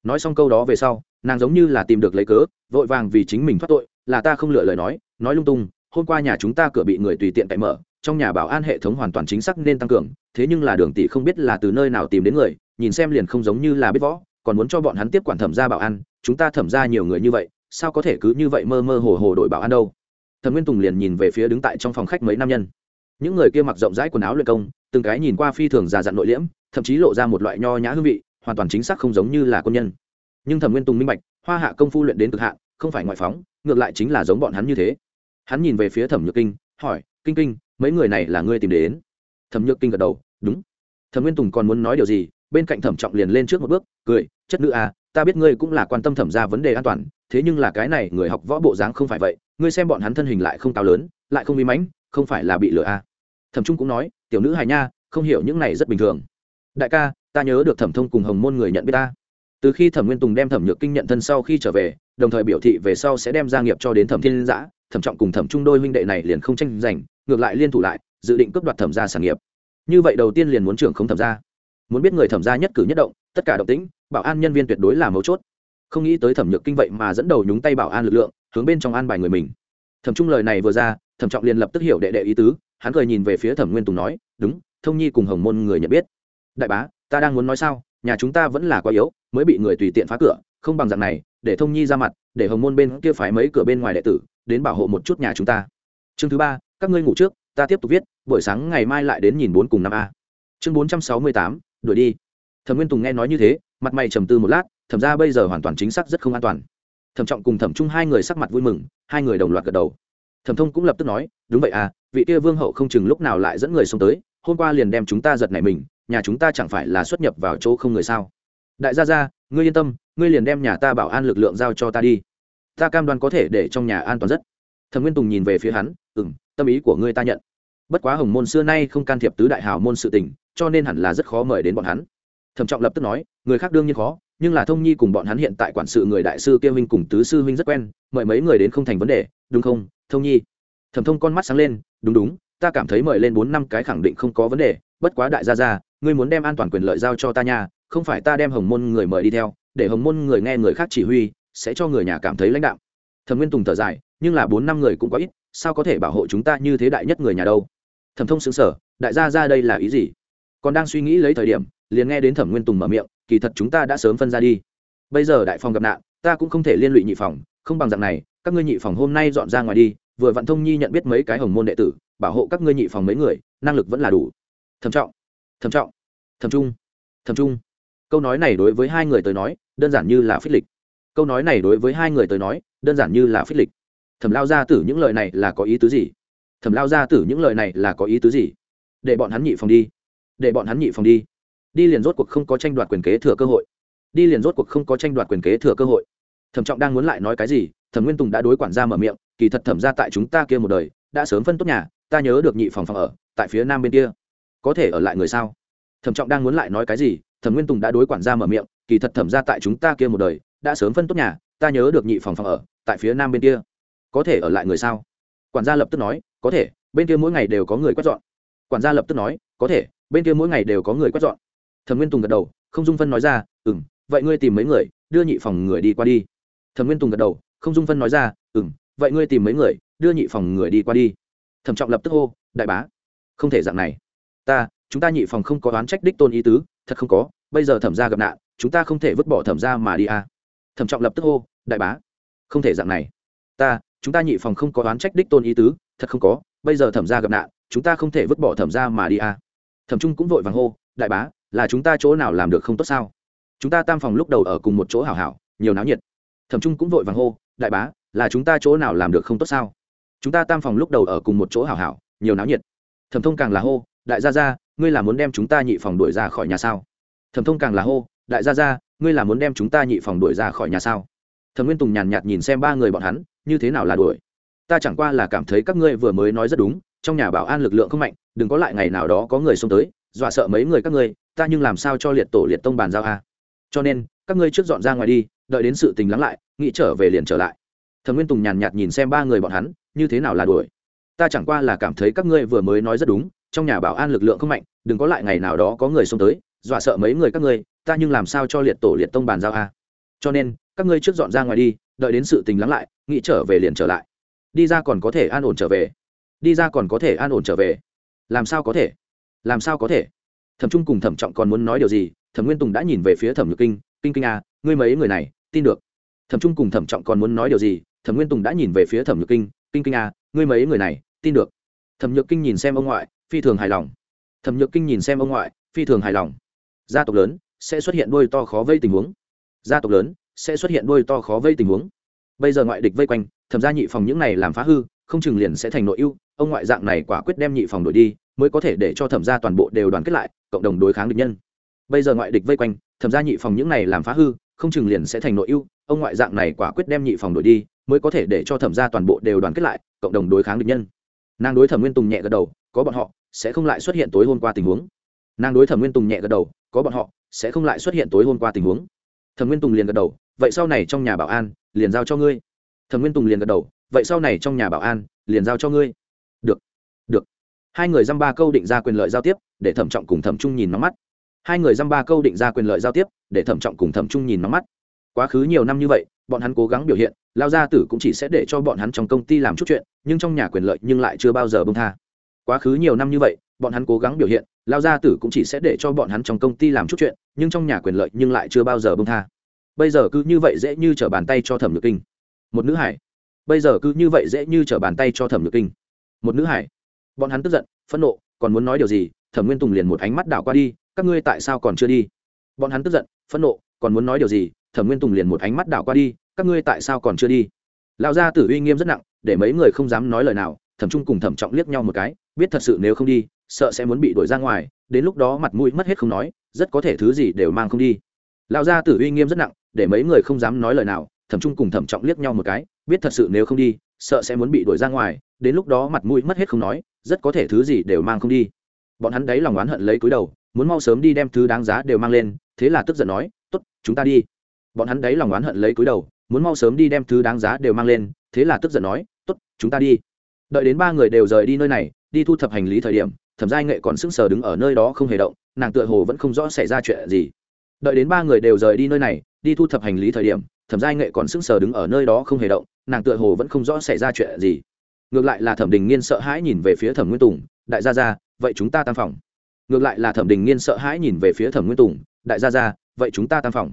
Nói xong câu đó về sau, nàng giống như là tìm được lấy cớ, vội vàng vì chính mình thoát tội, là ta không lựa lời nói nói lung tung, hôm qua nhà chúng ta cửa bị người tùy tiện cậy mở trong nhà bảo an hệ thống hoàn toàn chính xác nên tăng cường, thế nhưng là đường tỷ không biết là từ nơi nào tìm đến người, nhìn xem liền không giống như là biết võ, còn muốn cho bọn hắn tiếp quản thẩm gia bảo an, chúng ta thẩm ra nhiều người như vậy, sao có thể cứ như vậy mơ mơ hồ hồ đội bảo an đâu? Thần nguyên tùng liền nhìn về phía đứng tại trong phòng khách mấy nam nhân. Những người kia mặc rộng rãi quần áo luyện công, từng cái nhìn qua phi thường già dặn nội liễm, thậm chí lộ ra một loại nho nhã hương vị, hoàn toàn chính xác không giống như là quân nhân. Nhưng thẩm nguyên tùng minh bạch, hoa hạ công phu luyện đến cực hạn, không phải ngoại phóng, ngược lại chính là giống bọn hắn như thế. Hắn nhìn về phía thẩm nhược kinh, hỏi, kinh kinh mấy người này là ngươi tìm đến. Thẩm nhược kinh gật đầu, đúng. Thẩm nguyên tùng còn muốn nói điều gì? Bên cạnh thẩm trọng liền lên trước một bước, cười, chất nữ à ta biết ngươi cũng là quan tâm thẩm ra vấn đề an toàn, thế nhưng là cái này người học võ bộ dáng không phải vậy, ngươi xem bọn hắn thân hình lại không cao lớn, lại không uy mãnh, không phải là bị lừa à. thẩm trung cũng nói, tiểu nữ hài nha, không hiểu những này rất bình thường. Đại ca, ta nhớ được thẩm thông cùng hồng môn người nhận biết ta. Từ khi thẩm nguyên tùng đem thẩm nhược kinh nhận thân sau khi trở về, đồng thời biểu thị về sau sẽ đem gia nghiệp cho đến thẩm thiên giã, thẩm trọng cùng thẩm trung đôi huynh đệ này liền không tranh giành ngược lại liên thủ lại, dự định cướp đoạt thẩm gia sản nghiệp. Như vậy đầu tiên liền muốn trưởng không thẩm gia. Muốn biết người thẩm gia nhất cử nhất động, tất cả động tĩnh, bảo an nhân viên tuyệt đối là mấu chốt. Không nghĩ tới thẩm nhược kinh vậy mà dẫn đầu nhúng tay bảo an lực lượng, hướng bên trong an bài người mình. Thẩm trung lời này vừa ra, thẩm trọng liền lập tức hiểu đệ đệ ý tứ, hắn cười nhìn về phía thẩm nguyên tùng nói, đúng, thông nhi cùng hồng môn người nhận biết. Đại bá, ta đang muốn nói sao? Nhà chúng ta vẫn là quá yếu, mới bị người tùy tiện phá cửa, không bằng dạng này, để thông nhi ra mặt, để hồng môn bên kia phái mấy cửa bên ngoài đệ tử, đến bảo hộ một chút nhà chúng ta. Chương thứ ba các ngươi ngủ trước, ta tiếp tục viết, buổi sáng ngày mai lại đến nhìn bốn cùng năm a. Chương bốn trăm sáu mươi tám, đuổi đi. Thẩm nguyên tùng nghe nói như thế, mặt mày trầm tư một lát, thẩm ra bây giờ hoàn toàn chính xác rất không an toàn. Thẩm trọng cùng thẩm trung hai người sắc mặt vui mừng, hai người đồng loạt gật đầu. Thẩm thông cũng lập tức nói, đúng vậy à vị kia vương hậu không chừng lúc nào lại dẫn người xông tới, hôm qua liền đem chúng ta giật nảy mình, nhà chúng ta chẳng phải là xuất nhập vào chỗ không người sao? Đại gia gia, ngươi yên tâm, ngươi liền đem nhà ta bảo an lực lượng giao cho ta đi. Ta cam đoan có thể để trong nhà an toàn rất. Thẩm nguyên tùng nhìn về phía hắn ừ m tâm ý của ngươi ta nhận. Bất quá hồng môn xưa nay không can thiệp tứ đại hào môn sự tình, cho nên hẳn là rất khó mời đến bọn hắn. Thẩm trọng lập tức nói, người khác đương nhiên khó, nhưng là thông nhi cùng bọn hắn hiện tại quản sự người đại sư kia huynh cùng tứ sư huynh rất quen, mời mấy người đến không thành vấn đề, đúng không, thông nhi? Thẩm thông con mắt sáng lên, đúng đúng, ta cảm thấy mời lên bốn năm cái khẳng định không có vấn đề, bất quá đại gia gia, ngươi muốn đem an toàn quyền lợi giao cho ta nha, không phải ta đem hồng môn người mời đi theo, để hồng môn người nghe người khác chỉ huy, sẽ cho người nhà cảm thấy lãnh đạo thẩm nguyên tùng thở dài, nhưng là bốn năm người cũng có ít sao có thể bảo hộ chúng ta như thế đại nhất người nhà đâu? Thẩm thông xứng sở đại gia ra đây là ý gì? Còn đang suy nghĩ lấy thời điểm, liền nghe đến thẩm nguyên tùng mở miệng, kỳ thật chúng ta đã sớm phân ra đi. Bây giờ đại phòng gặp nạn, ta cũng không thể liên lụy nhị phòng, không bằng dạng này, các ngươi nhị phòng hôm nay dọn ra ngoài đi, vừa vạn thông nhi nhận biết mấy cái hồng môn đệ tử, bảo hộ các ngươi nhị phòng mấy người, năng lực vẫn là đủ. Thầm trọng thầm trọng thầm trung thầm trung. Câu nói này đối với hai người tới nói, đơn giản như là phích lịch. Câu nói này đối với hai người tới nói, đơn giản như là phích lịch thẩm lao gia tử những lời này là có ý tứ gì? Thẩm lao gia tử những lời này là có ý tứ gì? Để bọn hắn nhị phòng đi. Để bọn hắn nhị phòng đi. Đi liền rốt cuộc không có tranh đoạt quyền kế thừa cơ hội. Đi liền rốt cuộc không có tranh đoạt quyền kế thừa cơ hội. Thẩm trọng đang muốn lại nói cái gì, thẩm nguyên tùng đã đối quản gia mở miệng, kỳ thật thẩm ra tại chúng ta kia một đời, đã sớm phân tốt nhà, ta nhớ được nhị phòng phòng ở, tại phía nam bên kia. Có thể ở lại người sao? Thẩm trọng đang muốn lại nói cái gì, thẩm nguyên tùng đã đối quản gia mở miệng, kỳ thật thẩm ra tại chúng ta kia một đời, đã sớm phân tốt nhà, ta nhớ được nhị phòng phòng ở, tại phía nam bên kia có thể ở lại người sao? Quản gia lập tức nói, có thể, bên kia mỗi ngày đều có người quét dọn. Quản gia lập tức nói, có thể, bên kia mỗi ngày đều có người quét dọn. Thẩm nguyên tùng gật đầu, không dung phân nói ra ừ m vậy ngươi tìm mấy người, đưa nhị phòng người đi qua đi. Thẩm nguyên tùng gật đầu, không dung phân nói ra ừ m vậy ngươi tìm mấy người, đưa nhị phòng người đi qua đi. Thẩm trọng lập tức hô, đại bá, không thể dạng này. Ta, chúng ta nhị phòng không có oán trách đích tôn ý tứ, thật không có, bây giờ thẩm ra gặp nạn, chúng ta không thể vứt bỏ thẩm ra mà đi à. thẩm trọng lập tức hô, đại bá, không thể dạng này. Ta chúng ta nhị phòng không có oán trách đích tôn ý tứ, thật không có, bây giờ thẩm ra gặp nạn, chúng ta không thể vứt bỏ thẩm ra mà đi à. thẩm trung cũng vội vàng hô, đại bá, là chúng ta chỗ nào làm được không tốt sao? Chúng ta tam phòng lúc đầu ở cùng một chỗ hảo hảo, nhiều náo nhiệt. Thẩm trung cũng vội vàng hô, đại bá, là chúng ta chỗ nào làm được không tốt sao? Chúng ta tam phòng lúc đầu ở cùng một chỗ hảo hảo, nhiều náo nhiệt. Thẩm thông càng là hô, đại gia gia, ngươi là muốn đem chúng ta nhị phòng đuổi ra khỏi nhà sao? Thẩm thông càng là hô, đại gia gia, ngươi là muốn đem chúng ta nhị phòng đuổi ra khỏi nhà sao? Thẩm nguyên tùng nhàn nhạt nhìn xem ba người bọn hắn như thế nào là đuổi? Ta chẳng qua là cảm thấy các ngươi vừa mới nói rất đúng, trong nhà bảo an lực lượng không mạnh, đừng có lại ngày nào đó có người xông tới, dọa sợ mấy người các ngươi, ta nhưng làm sao cho liệt tổ liệt tông bàn giao a? Cho nên, các ngươi trước dọn ra ngoài đi, đợi đến sự tình lắng lại, nghĩ trở về liền trở lại. Thẩm nguyên tùng nhàn nhạt nhìn xem ba người bọn hắn, như thế nào là đuổi? Ta chẳng qua là cảm thấy các ngươi vừa mới nói rất đúng, trong nhà bảo an lực lượng không mạnh, đừng có lại ngày nào đó có người xông tới, dọa sợ mấy người các ngươi, ta nhưng làm sao cho liệt tổ liệt tông bàn giao a? Cho nên, các ngươi trước dọn ra ngoài đi, đợi đến sự tình lắng lại, nghĩ trở về liền trở lại. Đi ra còn có thể an ổn trở về. Đi ra còn có thể an ổn trở về. Làm sao có thể? Làm sao có thể? Thẩm trung cùng thẩm trọng còn muốn nói điều gì? Thẩm nguyên tùng đã nhìn về phía thẩm nhược kinh. Kinh kinh à ngươi mấy người này, tin được. Thẩm trung cùng thẩm trọng còn muốn nói điều gì? Thẩm nguyên tùng đã nhìn về phía thẩm nhược kinh. Kinh kinh à ngươi mấy người này, tin được. Thẩm nhược kinh nhìn xem ông ngoại, phi thường hài lòng. Thẩm nhược kinh nhìn xem ông ngoại, phi thường hài lòng. Gia tộc lớn, sẽ xuất hiện đôi to khó vây tình huống gia tộc lớn, sẽ xuất hiện đôi to khó vây tình huống. Bây giờ ngoại địch vây quanh, thẩm gia nhị phòng những này làm phá hư, không chừng liền sẽ thành nội ưu, ông ngoại dạng này quả quyết đem nhị phòng đổi đi, mới có thể để cho thẩm gia toàn bộ đều đoàn kết lại, cộng đồng đối kháng địch nhân. Bây giờ ngoại địch vây quanh, thẩm gia nhị phòng những này làm phá hư, không chừng liền sẽ thành nội ưu, ông ngoại dạng này quả quyết đem nhị phòng đổi đi, mới có thể để cho thẩm gia toàn bộ đều đoàn kết lại, cộng đồng đối kháng địch nhân. Nàng đối thẩm nguyên tùng nhẹ gật đầu, có bọn họ, sẽ không lại xuất hiện tối hôm qua tình huống. Nàng đối thẩm nguyên tùng nhẹ gật đầu, có bọn họ, sẽ không lại xuất hiện tối hôm qua tình huống thẩm nguyên tùng liền gật đầu, vậy sau này trong nhà bảo an, liền giao cho ngươi. Thẩm nguyên tùng liền gật đầu, vậy sau này trong nhà bảo an, liền giao cho ngươi. Được được. Hai người dăm ba câu định ra quyền lợi giao tiếp, để thẩm trọng cùng thẩm trung nhìn nóng mắt. Hai người dăm ba câu định ra quyền lợi giao tiếp, để thẩm trọng cùng thẩm trung nhìn nóng mắt. Quá khứ nhiều năm như vậy, bọn hắn cố gắng biểu hiện, lao gia tử cũng chỉ sẽ để cho bọn hắn trong công ty làm chút chuyện, nhưng trong nhà quyền lợi nhưng lại chưa bao giờ bông tha. Quá khứ nhiều năm như vậy, bọn hắn cố gắng biểu hiện lao gia tử cũng chỉ sẽ để cho bọn hắn trong công ty làm chút chuyện, nhưng trong nhà quyền lợi nhưng lại chưa bao giờ bông tha. Bây giờ cứ như vậy dễ như t r ở bàn tay cho thẩm nhược kinh. Một nữ hải. Bây giờ cứ như vậy dễ như t r ở bàn tay cho thẩm nhược kinh. Một nữ hải. Bọn hắn tức giận, phẫn nộ, còn muốn nói điều gì, thẩm nguyên tùng liền một ánh mắt đảo qua đi, các ngươi tại sao còn chưa đi? Bọn hắn tức giận, phẫn nộ, còn muốn nói điều gì, thẩm nguyên tùng liền một ánh mắt đảo qua đi, các ngươi tại sao còn chưa đi? Lão gia tử uy nghiêm rất nặng, để mấy người không dám nói lời nào, thẩm trung cùng thẩm trọng liếc nhau một cái, biết thật sự nếu không đi sợ sẽ muốn bị đuổi ra ngoài, đến lúc đó mặt mũi mất hết không nói, rất có thể thứ gì đều mang không đi. Lão gia tử uy nghiêm rất nặng, để mấy người không dám nói lời nào thẩm trung cùng thẩm trọng liếc nhau một cái, biết thật sự nếu không đi, sợ sẽ muốn bị đuổi ra ngoài, đến lúc đó mặt mũi mất hết không nói, rất có thể thứ gì đều mang không đi. Bọn hắn đấy lòng oán hận lấy cúi đầu, muốn mau sớm đi đem thứ đáng giá đều mang lên, thế là tức giận nói, tốt, chúng ta đi. Bọn hắn đấy lòng oán hận lấy cúi đầu, muốn mau sớm đi đem thứ đáng giá đều mang lên, thế là tức giận nói, tốt, chúng ta đi. Đợi đến ba người đều rời đi nơi này, đi thu thập hành lý thời điểm thẩm giai nghệ còn sững sờ đứng ở nơi đó không hề động, nàng tựa hồ vẫn không rõ xảy ra chuyện gì. Đợi đến ba người đều rời đi nơi này, đi thu thập hành lý thời điểm, thẩm giai nghệ còn sững sờ đứng ở nơi đó không hề động, nàng tựa hồ vẫn không rõ xảy ra chuyện gì. Ngược lại là thẩm đình nghiên sợ hãi nhìn về phía thẩm nguyên tùng, đại gia ra vậy chúng ta tam phòng. Ngược lại là thẩm đình nghiên sợ hãi nhìn về phía thẩm nguyên tùng, đại gia ra vậy chúng ta tam phòng.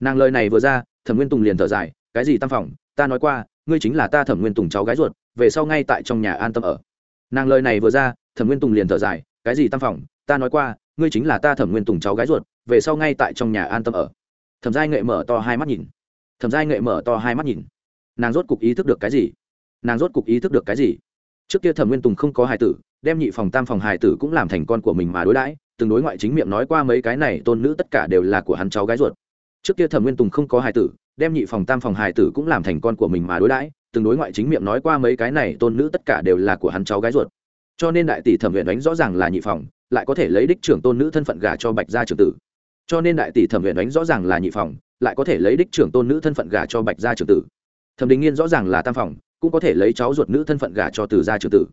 Nàng lời này vừa ra, thẩm nguyên tùng liền thở dài, cái gì tam phòng? Ta nói qua, ngươi chính là ta thẩm nguyên tùng cháu gái ruột, về sau ngay tại trong nhà an tâm ở. Nàng lời này vừa ra thẩm nguyên tùng liền thở dài, cái gì tam phòng? Ta nói qua, ngươi chính là ta thẩm nguyên tùng cháu gái ruột, về sau ngay tại trong nhà an tâm ở. Thẩm giai nghệ mở to hai mắt nhìn. Thẩm giai nghệ mở to hai mắt nhìn. Nàng rốt cục ý thức được cái gì? Nàng rốt cục ý thức được cái gì? Trước kia thẩm nguyên tùng không có hài tử, đem nhị phòng tam phòng hài tử cũng làm thành con của mình mà đối đãi, từng đối ngoại chính miệng nói qua mấy cái này, tôn nữ tất cả đều là của hắn cháu gái ruột. Trước kia thẩm nguyên tùng không có hài tử, đem nhị phòng tam phòng hài tử cũng làm thành con của mình mà đối đãi, từng đối ngoại chính miệng nói qua mấy cái này, tôn nữ tất cả đều là của hắn cháu gái ruột cho nên đại tỷ thẩm huyền đánh rõ ràng là nhị phòng, lại có thể lấy đích trưởng tôn nữ thân phận gả cho bạch gia trưởng tử. Cho nên đại tỷ thẩm huyền đánh rõ ràng là nhị phòng, lại có thể lấy đích trưởng tôn nữ thân phận gả cho bạch gia trưởng tử. Thẩm đình nghiên rõ ràng là tam phòng, cũng có thể lấy cháu ruột nữ thân phận gả cho từ gia trưởng tử.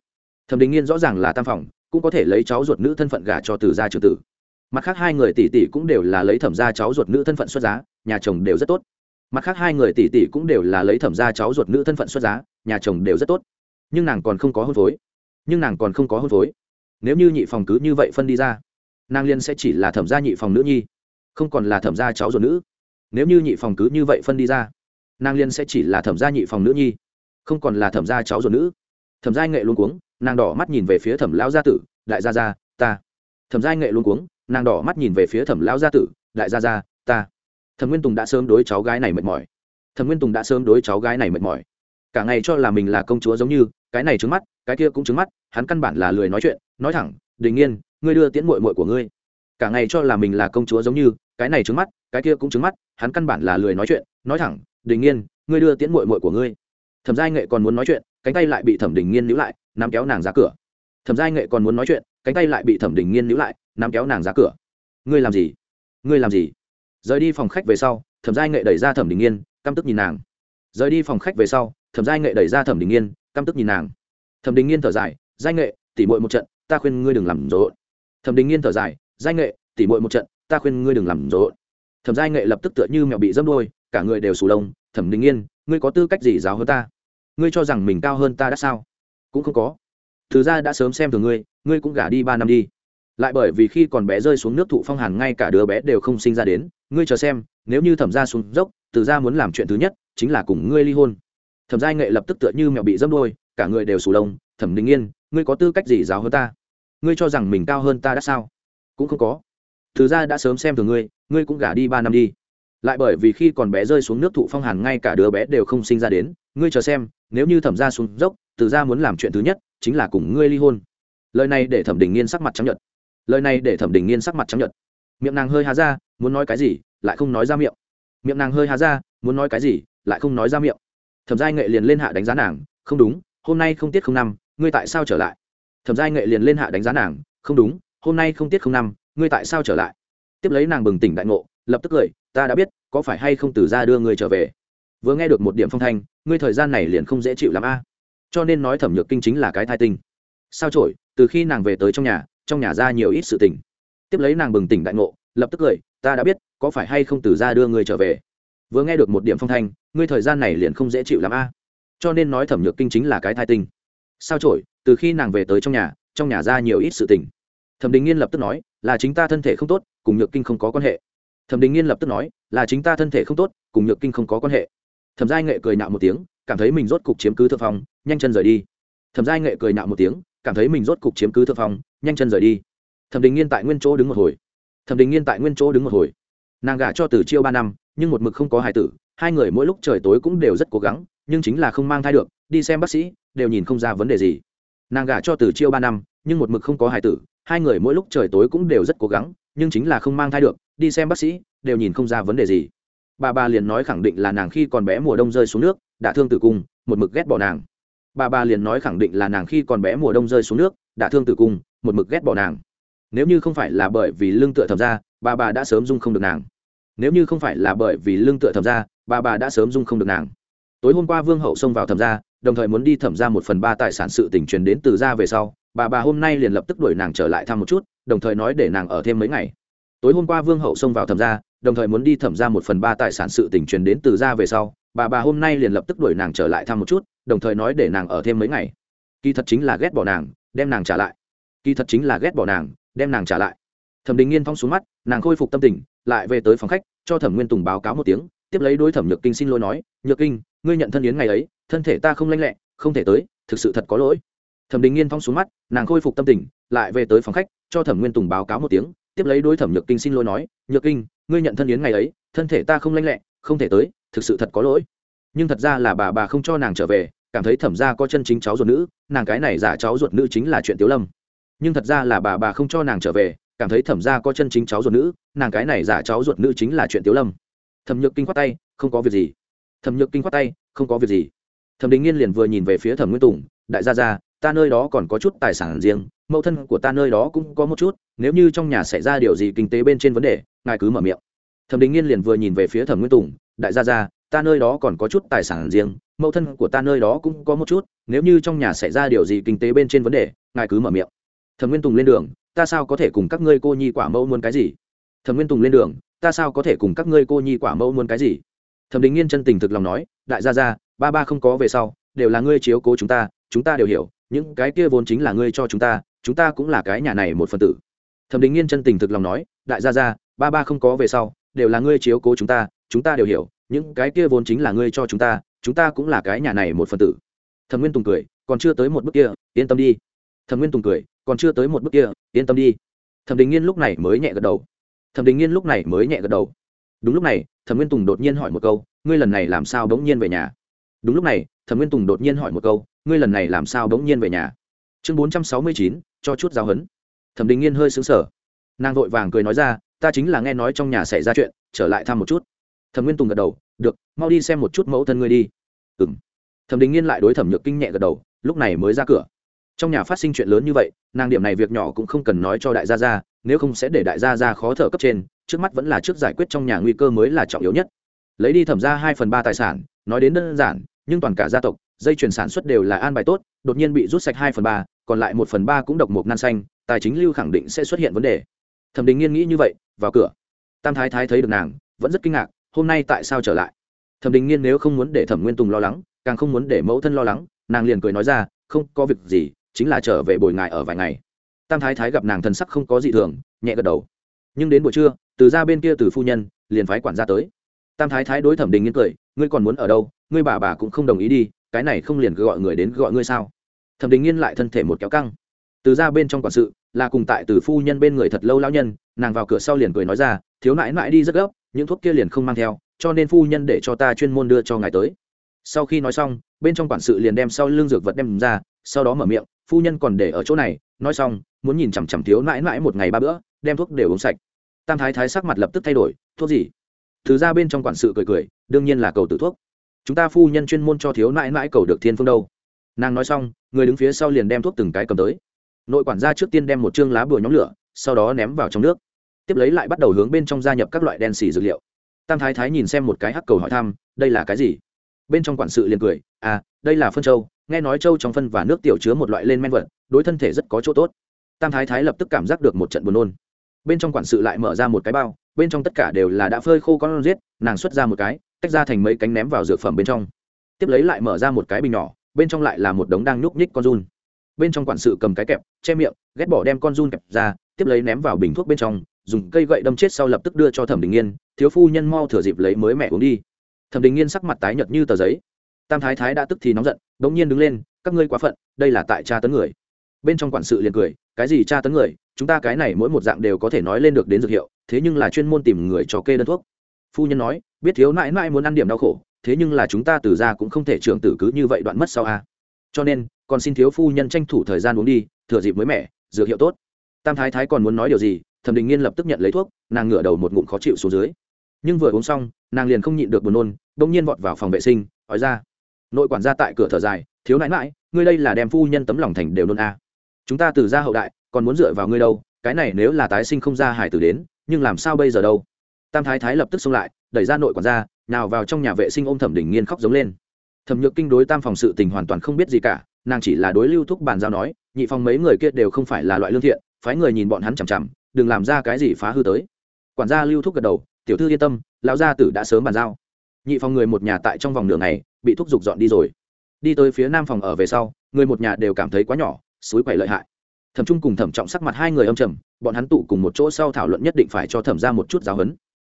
Thẩm đình nghiên rõ ràng là tam phòng, cũng có thể lấy cháu ruột nữ thân phận gả cho từ gia trưởng tử. Mặt khác hai người tỷ tỷ cũng đều là lấy thẩm gia cháu ruột nữ thân phận xuất giá, nhà chồng đều rất tốt. Mặt khác hai người tỷ tỷ cũng đều là lấy thẩm gia cháu ruột nữ thân phận xuất giá, nhà chồng đều rất tốt. Nhưng nàng còn không có hôn phối nhưng nàng còn không có hôn phối. Nếu như nhị phòng cứ như vậy phân đi ra, nàng liên sẽ chỉ là thẩm gia nhị phòng nữ nhi, không còn là thẩm gia cháu ruột nữ. Nếu như nhị phòng cứ như vậy phân đi ra, nàng liên sẽ chỉ là thẩm gia nhị phòng nữ nhi, không còn là thẩm gia cháu ruột nữ. Thẩm gia nghệ luôn cuống, nàng đỏ mắt nhìn về phía thẩm lão gia tử, đại gia gia, ta. Thẩm gia nghệ luôn cuống, nàng đỏ mắt nhìn về phía thẩm lão gia tử, đại gia gia, ta. Thẩm nguyên tùng đã sớm đối cháu gái này mệt mỏi. Thẩm nguyên tùng đã sớm đối cháu gái này mệt mỏi. Cả ngày cho là mình là công chúa giống như cái này trứng mắt, cái kia cũng trứng mắt, hắn căn bản là lười nói chuyện, nói thẳng, đình nhiên, ngươi đưa tiễn mội mội của ngươi. Cả ngày cho là mình là công chúa giống như, cái này trứng mắt, cái kia cũng trứng mắt, hắn căn bản là lười nói chuyện, nói thẳng, đình nhiên, ngươi đưa tiễn mội mội của ngươi. Thẩm giai nghệ còn muốn nói chuyện, cánh tay lại bị thẩm đình nghiên níu lại, nắm kéo nàng ra cửa. Thẩm giai nghệ còn muốn nói chuyện, cánh tay lại bị thẩm đình nghiên níu lại, nắm kéo nàng ra cửa. Ngươi làm gì? Ngươi làm gì? Rời đi phòng khách về sau, thẩm giai nghệ đẩy ra thẩm đình nghiên căm tức nhìn nàng. Rời đi phòng khách về sau, thẩm giai nghệ đẩy ra thẩm đình nghiên căm tức nhìn nàng. Thẩm đình nghiên thở dài, giai nghệ, tỉ mội một trận, ta khuyên ngươi đừng làm rộn. Thẩm đình nghiên thở dài, giai nghệ, tỉ mội một trận, ta khuyên ngươi đừng làm rộn. Thẩm giai nghệ lập tức tựa như mẹo bị dâm đôi cả người đều sù lông. Thẩm đình nghiên, ngươi có tư cách gì giáo hơn ta? Ngươi cho rằng mình cao hơn ta đã sao? Cũng không có. Thứ ra đã sớm xem thường ngươi ngươi cũng gả đi ba năm đi. Lại bởi vì khi còn bé rơi xuống nước thụ phong hàn, ngay cả đứa bé đều không sinh ra đến. Ngươi chờ xem, nếu như thẩm ra xuống dốc, từ ra muốn làm chuyện thứ nhất, chính là cùng ngươi ly hôn thẩm giai nghệ lập tức tựa như mẹo bị dâm đôi cả người đều sù lông, thẩm đình yên, ngươi có tư cách gì giáo hơn ta? Ngươi cho rằng mình cao hơn ta đã sao? Cũng không có. Từ ra đã sớm xem thường ngươi ngươi cũng gả đi ba năm đi. Lại bởi vì khi còn bé rơi xuống nước thụ phong hàn, ngay cả đứa bé đều không sinh ra đến, ngươi chờ xem, nếu như thẩm ra xuống dốc, từ ra muốn làm chuyện thứ nhất, chính là cùng ngươi ly hôn. Lời này để thẩm đình nghiên sắc mặt trắng nhợt. Lời này để thẩm đình nghiên sắc mặt trắng nhợt. Miệng nàng hơi há ra, muốn nói cái gì, lại không nói ra miệng. Miệng nàng hơi há ra, muốn nói cái gì, lại không nói ra miệng thẩm giai nghệ liền lên hạ đánh giá nàng, không đúng, hôm nay không tiết không năm, ngươi tại sao trở lại? Thẩm giai nghệ liền lên hạ đánh giá nàng, không đúng, hôm nay không tiết không năm, ngươi tại sao trở lại? Tiếp lấy nàng bừng tỉnh đại ngộ, lập tức cười, ta đã biết, có phải hay không từ ra đưa ngươi trở về? Vừa nghe được một điểm phong thanh, ngươi thời gian này liền không dễ chịu l a. Cho nên nói thẩm nhược kinh chính là cái thai tinh. Sao trổi, từ khi nàng về tới trong nhà trong nhà ra nhiều ít sự tình. Tiếp lấy nàng bừng tỉnh đại ngộ, lập tức cười, ta đã biết, có phải hay không từ ra đưa ngươi trở về? Vừa nghe được một điểm phong thanh, ngươi thời gian này liền không dễ chịu l a. Cho nên nói thẩm nhược kinh chính là cái thai tinh. Sao trổi từ khi nàng về tới trong nhà trong nhà ra nhiều ít sự tình. Thẩm đình nghiên lập tức nói, là chính ta thân thể không tốt, cùng nhược kinh không có quan hệ. Thẩm đình nghiên lập tức nói, là chính ta thân thể không tốt, cùng nhược kinh không có quan hệ. Thẩm giai nghệ cười nạo một tiếng, cảm thấy mình rốt cục chiếm cứ thượng phong, nhanh chân rời đi. Thẩm giai nghệ cười nạo một tiếng, cảm thấy mình rốt cục chiếm cứ thượng phong, nhanh chân rời đi. Thẩm đình nghiên tại nguyên chỗ đứng một hồi. Thẩm đình nghiên tại nguyên chỗ đứng một hồi. Nàng gả cho từ chiêu ba năm nhưng một mực không có hài tử, hai người mỗi lúc trời tối cũng đều rất cố gắng, nhưng chính là không mang thai được, đi xem bác sĩ, đều nhìn không ra vấn đề gì. Nàng gả cho từ chiêu ba năm, nhưng một mực không có hài tử, hai người mỗi lúc trời tối cũng đều rất cố gắng, nhưng chính là không mang thai được, đi xem bác sĩ, đều nhìn không ra vấn đề gì. Bà bà liền nói khẳng định là nàng khi còn bé mùa đông rơi xuống nước, đã thương tử cung, một mực ghét bỏ nàng. Bà bà liền nói khẳng định là nàng khi còn bé mùa đông rơi xuống nước, đã thương tử cung, một mực ghét bỏ nàng. Nếu như không phải là bởi vì lương tựa thầm ra, bà bà đã sớm dung không được nàng nếu như không phải là bởi vì lương tựa thầm ra bà bà đã sớm dung không được nàng. Tối hôm qua vương hậu xông vào thẩm ra đồng thời muốn đi thẩm ra một phần ba tài sản sự tỉnh truyền đến từ ra về sau, bà bà hôm nay liền lập tức đuổi nàng trở lại thăm một chút, đồng thời nói để nàng ở thêm mấy ngày. Tối hôm qua vương hậu xông vào thẩm ra đồng thời muốn đi thẩm ra một phần ba tài sản sự tỉnh truyền đến từ ra về sau, bà bà hôm nay liền lập tức đuổi nàng trở lại thăm một chút, đồng thời nói để nàng ở thêm mấy ngày. Kỳ thật chính là ghét bỏ nàng, đem nàng trả lại. Kỳ thật chính là ghét bỏ nàng, đem nàng trả lại thẩm đình nghiên thong xuống mắt, nàng khôi phục tâm tình, lại về tới phòng khách, cho thẩm nguyên tùng báo cáo một tiếng, tiếp lấy đối thẩm nhược kinh xin lỗi nói, nhược kinh, ngươi nhận thân yến ngày ấy, thân thể ta không lanh lẹ, không thể tới, thực sự thật có lỗi. Thẩm đình nghiên thong xuống mắt, nàng khôi phục tâm tình, lại về tới phòng khách, cho thẩm nguyên tùng báo cáo một tiếng, tiếp lấy đối thẩm nhược kinh xin lỗi nói, nhược kinh, ngươi nhận thân yến ngày ấy, thân thể ta không lanh lẹ, không thể tới, thực sự thật có lỗi. Nhưng thật ra là bà bà không cho nàng trở về, cảm thấy thẩm ra có chân chính cháu ruột nữ, nàng cái này giả cháu ruột nữ chính là chuyện tiếu lâm. Nhưng thật ra là bà bà không cho nàng trở về cảm thấy thẩm ra có chân chính cháu ruột nữ, nàng cái này giả cháu ruột nữ chính là chuyện tiếu lâm. Thẩm nhược kinh khoát tay, không có việc gì. Thẩm nhược kinh khoát tay, không có việc gì. Thẩm đình nghiên liền vừa nhìn về phía thẩm nguyên tùng, đại gia gia, ta nơi đó còn có chút tài sản riêng, mẫu thân của ta nơi đó cũng có một chút, nếu như trong nhà xảy ra điều gì kinh tế bên trên vấn đề, ngài cứ mở miệng. Thẩm đình nghiên liền vừa nhìn về phía thẩm nguyên tùng, đại gia gia, ta nơi đó còn có chút tài sản riêng, mẫu thân của ta nơi đó cũng có một chút, nếu như trong nhà xảy ra điều gì kinh tế bên trên vấn đề, ngài cứ mở miệng. Thẩm nguyên tùng lên đường ta sao có thể cùng các ngươi cô nhi quả mẫu muốn cái gì? Thẩm nguyên tùng lên đường, ta sao có thể cùng các ngươi cô nhi quả mẫu muốn cái gì? Thẩm đình nghiên chân tình thực lòng nói, đại gia gia, ba ba không có về sau, đều là ngươi chiếu cố chúng ta chúng ta đều hiểu, những cái kia vốn chính là ngươi cho chúng ta chúng ta cũng là cái nhà này một phần tử. Thẩm đình nghiên chân tình thực lòng nói, đại gia gia, ba ba không có về sau, đều là ngươi chiếu cố chúng ta chúng ta đều hiểu, những cái kia vốn chính là ngươi cho chúng ta chúng ta cũng là cái nhà này một phần tử. Thẩm nguyên tùng cười, còn chưa tới một bước kia, yên tâm đi. Thẩm nguyên tùng cười còn chưa tới một bước kia, yên tâm đi. Thẩm đình nghiên lúc này mới nhẹ gật đầu. Thẩm đình nghiên lúc này mới nhẹ gật đầu. Đúng lúc này, thẩm nguyên tùng đột nhiên hỏi một câu, ngươi lần này làm sao bỗng nhiên về nhà? Đúng lúc này, thẩm nguyên tùng đột nhiên hỏi một câu, ngươi lần này làm sao bỗng nhiên về nhà? Chương bốn trăm sáu mươi chín, cho chút giáo huấn. Thẩm đình nghiên hơi xứng sở nàng vội vàng cười nói ra, ta chính là nghe nói trong nhà xảy ra chuyện, trở lại thăm một chút. Thẩm nguyên tùng gật đầu, được, mau đi xem một chút mẫu thân ngươi đi. Ừ m thẩm đình nghiên lại đối thẩm nhược kinh nhẹ gật đầu, lúc này mới ra cửa trong nhà phát sinh chuyện lớn như vậy, nàng điểm này việc nhỏ cũng không cần nói cho đại gia ra nếu không sẽ để đại gia ra khó thở cấp trên, trước mắt vẫn là trước giải quyết trong nhà nguy cơ mới là trọng yếu nhất. Lấy đi thẩm ra hai phần ba tài sản, nói đến đơn giản, nhưng toàn cả gia tộc, dây chuyển sản xuất đều là an bài tốt, đột nhiên bị rút sạch hai phần ba, còn lại một phần ba cũng độc một nan xanh, tài chính lưu khẳng định sẽ xuất hiện vấn đề. Thẩm đình nghiên nghĩ như vậy, vào cửa. Tam thái thái thấy được nàng, vẫn rất kinh ngạc, hôm nay tại sao trở lại? Thẩm đình nghiên nếu không muốn để thẩm nguyên tùng lo lắng, càng không muốn để mẫu thân lo lắng, nàng liền cười nói ra, không có việc gì chính là trở về bồi ngài ở vài ngày. Tam thái thái gặp nàng thần sắc không có gì thường, nhẹ gật đầu. Nhưng đến buổi trưa, từ ra bên kia từ phu nhân, liền phái quản gia tới. Tam thái thái đối thẩm đình nghiên cười, ngươi còn muốn ở đâu? Ngươi bà bà cũng không đồng ý đi, cái này không liền gọi người đến gọi ngươi sao? Thẩm đình nghiên lại thân thể một kéo căng. Từ ra bên trong quản sự, là cùng tại từ phu nhân bên người thật lâu lão nhân, nàng vào cửa sau liền cười nói ra, thiếu nãi nãi đi rất gấp, những thuốc kia liền không mang theo, cho nên phu nhân để cho ta chuyên môn đưa cho ngài tới. Sau khi nói xong, bên trong quản sự liền đem sau lưng dược vật đem ra, sau đó mở miệng phu nhân còn để ở chỗ này, nói xong, muốn nhìn chằm chằm thiếu nãi nãi một ngày ba bữa, đem thuốc đều uống sạch. Tam thái thái sắc mặt lập tức thay đổi, thuốc gì? Thứ ra bên trong quản sự cười cười, đương nhiên là cầu tử thuốc. Chúng ta phu nhân chuyên môn cho thiếu nãi nãi cầu được thiên phương đâu. Nàng nói xong, người đứng phía sau liền đem thuốc từng cái cầm tới. Nội quản gia trước tiên đem một chương lá bùa nhóm lửa, sau đó ném vào trong nước. Tiếp lấy lại bắt đầu hướng bên trong gia nhập các loại đen xì dược liệu. Tam thái thái nhìn xem một cái hắc cầu hỏi thăm, đây là cái gì? Bên trong quản sự liền cười à đây là phân châu nghe nói châu trong phân và nước tiểu chứa một loại lên men vật, đối thân thể rất có chỗ tốt. Tam thái thái lập tức cảm giác được một trận buồn nôn. Bên trong quản sự lại mở ra một cái bao, bên trong tất cả đều là đã phơi khô con riết nàng xuất ra một cái, tách ra thành mấy cánh ném vào dược phẩm bên trong. Tiếp lấy lại mở ra một cái bình nhỏ, bên trong lại là một đống đang nhúc nhích con run. Bên trong quản sự cầm cái kẹp, che miệng, ghét bỏ đem con run kẹp ra, tiếp lấy ném vào bình thuốc bên trong, dùng cây gậy đâm chết sau lập tức đưa cho thẩm đình nghiên, thiếu phu nhân mau thừa dịp lấy mới mẹ uống đi. Thẩm đình nghiên sắc mặt tái nhợt như tờ giấy tam thái thái đã tức thì nóng giận đ ỗ n g nhiên đứng lên, các ngươi quá phận, đây là tại tra tấn người. Bên trong quản sự liền cười, cái gì tra tấn người? Chúng ta cái này mỗi một dạng đều có thể nói lên được đến dược hiệu, thế nhưng là chuyên môn tìm người cho kê đơn thuốc. Phu nhân nói, biết thiếu mãi mãi muốn ăn điểm đau khổ, thế nhưng là chúng ta từ ra cũng không thể trưởng tử cứ như vậy đoạn mất sau a. Cho nên, còn xin thiếu phu nhân tranh thủ thời gian uống đi, thừa dịp mới mẻ, dược hiệu tốt. Tam thái thái còn muốn nói điều gì, thẩm đình nghiên lập tức nhận lấy thuốc, nàng ngửa đầu một ngụm khó chịu xuống dưới. Nhưng vừa uống xong, nàng liền không nhịn được buồn nôn đ ỗ n g nhiên vọt vào phòng vệ sinh, ói ra nội quản gia tại cửa thở dài, thiếu nãi mãi ngươi đây là đem phu nhân tấm lòng thành đều nôn a. Chúng ta từ ra hậu đại, còn muốn dựa vào ngươi đâu, cái này nếu là tái sinh không ra hải tử đến, nhưng làm sao bây giờ đâu? Tam thái thái lập tức xông lại, đẩy ra nội quản gia, nào vào trong nhà vệ sinh ôm thẩm đình nghiên khóc giống lên. Thẩm nhược kinh đối tam phòng sự tình hoàn toàn không biết gì cả, nàng chỉ là đối lưu thúc bàn giao nói, nhị phòng mấy người kia đều không phải là loại lương thiện, phái người nhìn bọn hắn chằm chằm, đừng làm ra cái gì phá hư tới. Quản gia lưu thúc gật đầu, tiểu thư yên tâm, lão gia tử đã sớm bàn giao nhị phòng người một nhà tại trong vòng nửa ngày, bị thúc giục dọn đi rồi. Đi tới phía nam phòng ở về sau, người một nhà đều cảm thấy quá nhỏ, suối quậy lợi hại. Thẩm trung cùng thẩm trọng sắc mặt hai người âm trầm, bọn hắn tụ cùng một chỗ sau thảo luận nhất định phải cho thẩm ra một chút giáo huấn.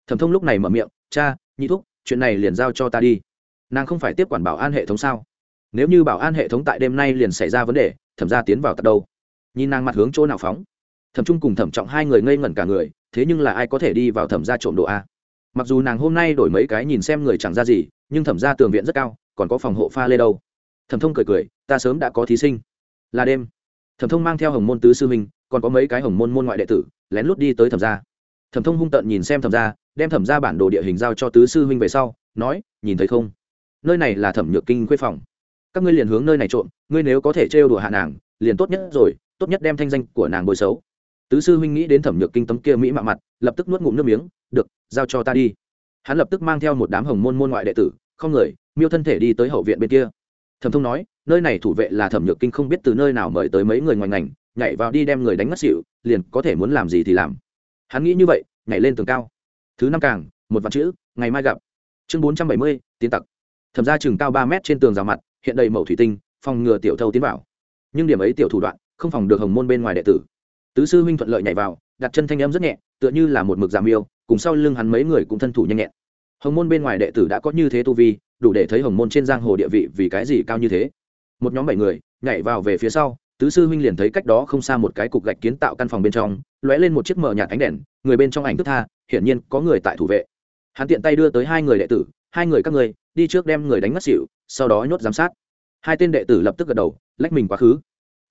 Thẩm thông lúc này mở miệng, cha, nhị thúc, chuyện này liền giao cho ta đi. Nàng không phải tiếp quản bảo an hệ thống sao? Nếu như bảo an hệ thống tại đêm nay liền xảy ra vấn đề, thẩm ra tiến vào tận đâu? Nhìn nàng mặt hướng chỗ nào phóng, thẩm trung cùng thẩm trọng hai người ngây ngẩn cả người, thế nhưng là ai có thể đi vào thẩm ra trộm đồ a? Mặc dù nàng hôm nay đổi mấy cái nhìn xem người chẳng ra gì, nhưng thẩm ra tường viện rất cao, còn có phòng hộ pha lê đâu. Thẩm thông cười cười, ta sớm đã có thí sinh. Là đêm, thẩm thông mang theo hồng môn tứ sư minh còn có mấy cái hồng môn môn ngoại đệ tử, lén lút đi tới thẩm gia. Thẩm thông hung tận nhìn xem thẩm gia, đem thẩm gia bản đồ địa hình giao cho tứ sư minh về sau, nói, nhìn thấy không? Nơi này là thẩm nhược kinh khuê phòng. Các ngươi liền hướng nơi này trộm, ngươi nếu có thể trêu đùa hạ nàng, liền tốt nhất rồi, tốt nhất đem thanh danh của nàng bồi xấu. Tứ sư huynh nghĩ đến thẩm nhược kinh tấm kia mỹ mạ mặt, lập tức nuốt ngụm nước miếng, được giao cho ta đi. Hắn lập tức mang theo một đám hồng môn môn ngoại đệ tử, không người, miêu thân thể đi tới hậu viện bên kia. Thẩm thông nói, nơi này thủ vệ là thẩm nhược kinh không biết từ nơi nào mời tới mấy người ngoài ngành, nhảy vào đi đem người đánh mất xịu liền có thể muốn làm gì thì làm. Hắn nghĩ như vậy, nhảy lên tường cao. Thứ năm càng, một vạn chữ, ngày mai gặp. Chương bốn trăm bảy mươi, tiến tặc. Thẩm ra chừng cao ba mét trên tường rào mặt, hiện đầy mẫu thủy tinh, phòng ngừa tiểu thâu tiến vào. Nhưng điểm ấy tiểu thủ đoạn, không phòng được hồng môn bên ngoài đệ tử. Tứ sư huynh thuận lợi nhảy vào, đặt chân thanh âm rất nhẹ, tựa như là một mực giảm yêu cùng sau lưng hắn mấy người cũng thân thủ nhanh nhẹn. Hồng môn bên ngoài đệ tử đã có như thế tu vi, đủ để thấy hồng môn trên giang hồ địa vị vì cái gì cao như thế. Một nhóm bảy người nhảy vào về phía sau, tứ sư huynh liền thấy cách đó không xa một cái cục gạch kiến tạo căn phòng bên trong, lóe lên một chiếc mở nhạt ánh đèn, người bên trong ảnh thức tha, hiển nhiên có người tại thủ vệ. Hắn tiện tay đưa tới hai người đệ tử, hai người các người đi trước đem người đánh mất xỉu, sau đó nhốt giám sát. Hai tên đệ tử lập tức gật đầu, lách mình quá khứ.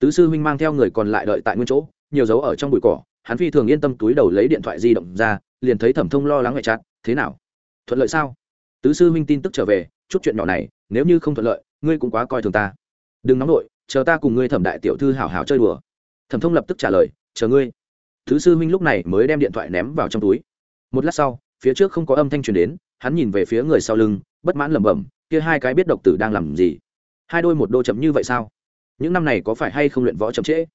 Tứ sư huynh mang theo người còn lại đợi tại nguyên chỗ, nhiều dấu ở trong bụi cỏ, hắn phi thường yên tâm túi đầu lấy điện thoại di động ra liền thấy thẩm thông lo lắng ngoại chặt thế nào? Thuận lợi sao? Tứ sư huynh tin tức trở về, chút chuyện nhỏ này, nếu như không thuận lợi, ngươi cũng quá coi thường ta. Đừng nóng nổi chờ ta cùng ngươi thẩm đại tiểu thư hảo hảo chơi đùa. Thẩm thông lập tức trả lời, chờ ngươi. Tứ sư huynh lúc này mới đem điện thoại ném vào trong túi. Một lát sau, phía trước không có âm thanh truyền đến, hắn nhìn về phía người sau lưng, bất mãn lẩm bẩm, kia hai cái biết độc tử đang làm gì? Hai đôi một đô chậm như vậy sao? Những năm này có phải hay không luyện võ chậm trễ?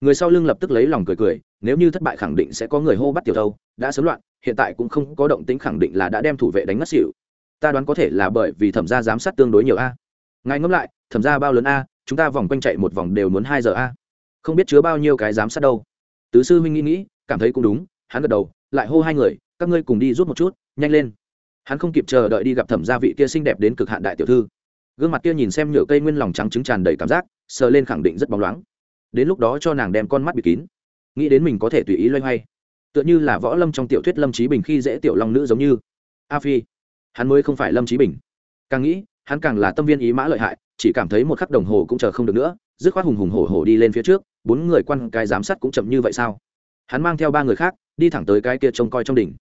Người sau lưng lập tức lấy lòng cười cười nếu như thất bại khẳng định sẽ có người hô bắt tiểu thâu, đã sớm loạn, hiện tại cũng không có động tính khẳng định là đã đem thủ vệ đánh mất xỉu. Ta đoán có thể là bởi vì thẩm gia giám sát tương đối nhiều a. Ngài ngẫm lại, thẩm gia bao lớn a, chúng ta vòng quanh chạy một vòng đều muốn hai giờ a. Không biết chứa bao nhiêu cái giám sát đâu. Tứ sư huynh nghĩ nghĩ, cảm thấy cũng đúng, hắn gật đầu, lại hô hai người, các ngươi cùng đi rút một chút, nhanh lên. Hắn không kịp chờ đợi đi gặp thẩm gia vị kia xinh đẹp đến cực hạn đại tiểu thư. Gương mặt kia nhìn xem nhựa cây nguyên lòng trắng trứng tràn đầy cảm giác, sờ lên khẳng định rất bóng loáng. Đến lúc đó cho nàng đem con mắt bịt kín nghĩ đến mình có thể tùy ý loay hoay. Tựa như là võ lâm trong tiểu thuyết lâm trí bình khi dễ tiểu long nữ giống như. A phi, hắn mới không phải lâm trí bình. Càng nghĩ, hắn càng là tâm viên ý mã lợi hại, chỉ cảm thấy một khắc đồng hồ cũng chờ không được nữa, dứt khoát hùng hùng hổ hổ đi lên phía trước, bốn người quan cái giám sát cũng chậm như vậy sao? Hắn mang theo ba người khác, đi thẳng tới cái kia trông coi trong đỉnh.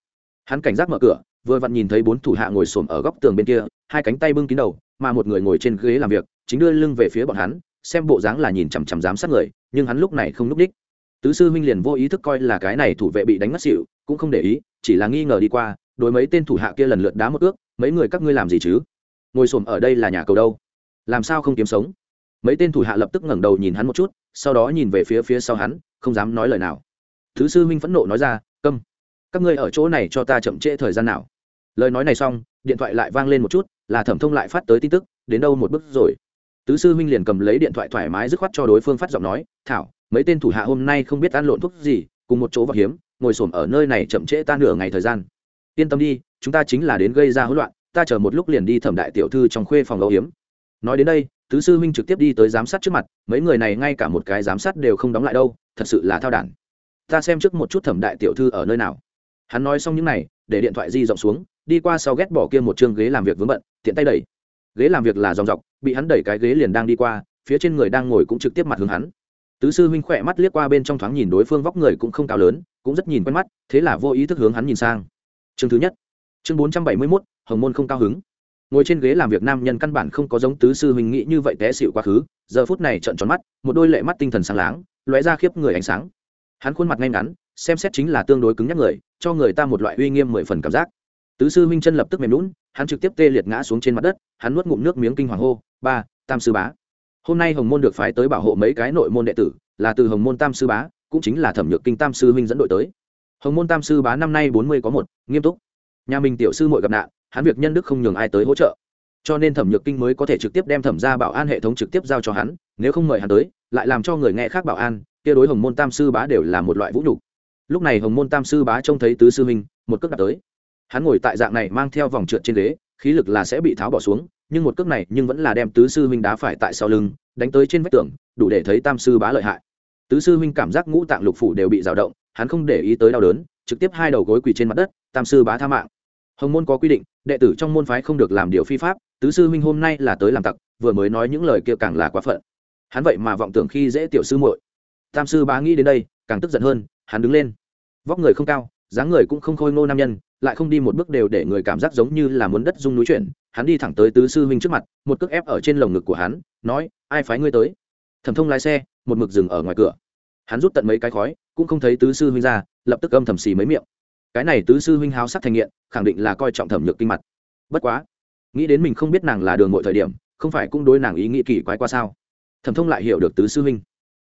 Hắn cảnh giác mở cửa, vừa vặn nhìn thấy bốn thủ hạ ngồi xổm ở góc tường bên kia, hai cánh tay bưng kín đầu, mà một người ngồi trên ghế làm việc, chính đưa lưng về phía bọn hắn, xem bộ dáng là nhìn chằm chằm giám sát người, nhưng hắn lúc này không lúc đích tứ sư huynh liền vô ý thức coi là cái này thủ vệ bị đánh ngất xỉu, cũng không để ý, chỉ là nghi ngờ đi qua, đối mấy tên thủ hạ kia lần lượt đá một ước, mấy người các ngươi làm gì chứ? Ngồi xổm ở đây là nhà cầu đâu? Làm sao không kiếm sống? Mấy tên thủ hạ lập tức ngẩng đầu nhìn hắn một chút, sau đó nhìn về phía phía sau hắn, không dám nói lời nào. Thứ sư huynh phẫn nộ nói ra, câm, các ngươi ở chỗ này cho ta chậm trễ thời gian nào? Lời nói này xong, điện thoại lại vang lên một chút, là thẩm thông lại phát tới tin tức, đến đâu một bước rồi? Tứ sư huynh liền cầm lấy điện thoại thoải mái dứt khoát cho đối phương phát giọng nói, thảo mấy tên thủ hạ hôm nay không biết ăn lộn thuốc gì, cùng một chỗ vào hiếm, ngồi xổm ở nơi này chậm trễ ta nửa ngày thời gian. Yên tâm đi, chúng ta chính là đến gây ra hỗn loạn, ta chờ một lúc liền đi thẩm đại tiểu thư trong khuê phòng âu hiếm. Nói đến đây, tứ sư huynh trực tiếp đi tới giám sát trước mặt, mấy người này ngay cả một cái giám sát đều không đóng lại đâu, thật sự là thao đản. Ta xem trước một chút thẩm đại tiểu thư ở nơi nào. Hắn nói xong những này, để điện thoại di rộng xuống, đi qua sau ghét bỏ kia một chương ghế làm việc vướng bận, tiện tay đẩy. Ghế làm việc là dòng dọc, bị hắn đẩy cái ghế liền đang đi qua, phía trên người đang ngồi cũng trực tiếp mặt hướng hắn tứ sư huynh khỏe mắt liếc qua bên trong thoáng nhìn đối phương vóc người cũng không cao lớn, cũng rất nhìn quen mắt, thế là vô ý thức hướng hắn nhìn sang. Chương thứ nhất. Chương bốn trăm bảy mươi mốt, hồng môn không cao hứng. Ngồi trên ghế làm việc nam nhân căn bản không có giống tứ sư huynh nghĩ như vậy té xịu quá khứ, giờ phút này trợn tròn mắt, một đôi lệ mắt tinh thần sáng láng, lóe ra khiếp người ánh sáng. Hắn khuôn mặt ngay ngắn, xem xét chính là tương đối cứng nhắc người, cho người ta một loại uy nghiêm mười phần cảm giác. Tứ sư huynh chân lập tức mềm lún hắn trực tiếp tê liệt ngã xuống trên mặt đất, hắn nuốt ngụm nước miếng kinh hoàng hô, ba, tam sư bá hôm nay hồng môn được phái tới bảo hộ mấy cái nội môn đệ tử, là từ hồng môn tam sư bá, cũng chính là thẩm nhược kinh tam sư huynh dẫn đội tới. Hồng môn tam sư bá năm nay bốn mươi có một, nghiêm túc. Nhà mình tiểu sư muội gặp nạn, hắn việc nhân đức không nhường ai tới hỗ trợ. Cho nên thẩm nhược kinh mới có thể trực tiếp đem thẩm ra bảo an hệ thống trực tiếp giao cho hắn, nếu không mời hắn tới, lại làm cho người nghe khác bảo an, kia đối hồng môn tam sư bá đều là một loại vũ nhục. Lúc này hồng môn tam sư bá trông thấy tứ sư minh một cước đặt tới. Hắn ngồi tại dạng này mang theo vòng trượt trên ghế, khí lực là sẽ bị tháo bỏ xuống nhưng một cước này nhưng vẫn là đem tứ sư minh đá phải tại sau lưng, đánh tới trên vách tường, đủ để thấy tam sư bá lợi hại. Tứ sư minh cảm giác ngũ tạng lục phủ đều bị rào động, hắn không để ý tới đau đớn, trực tiếp hai đầu gối quỳ trên mặt đất, tam sư bá tha mạng. Hồng môn có quy định, đệ tử trong môn phái không được làm điều phi pháp, tứ sư minh hôm nay là tới làm tặc, vừa mới nói những lời kia càng là quá phận. Hắn vậy mà vọng tưởng khi dễ tiểu sư muội. Tam sư bá nghĩ đến đây, càng tức giận hơn, hắn đứng lên. Vóc người không cao dáng người cũng không khôi ngô nam nhân, lại không đi một bước đều để người cảm giác giống như là muốn đất dung núi chuyển. Hắn đi thẳng tới tứ sư huynh trước mặt, một cước ép ở trên lồng ngực của hắn, nói, ai phái ngươi tới? Thẩm thông lái xe, một mực dừng ở ngoài cửa. Hắn rút tận mấy cái khói, cũng không thấy tứ sư huynh ra, lập tức âm thầm xì mấy miệng. Cái này tứ sư huynh háo sắc thành nghiện, khẳng định là coi trọng thẩm nhược kinh mặt. Bất quá, nghĩ đến mình không biết nàng là đường mọi thời điểm, không phải cũng đối nàng ý nghĩ kỳ quái qua sao? Thẩm thông lại hiểu được tứ sư huynh.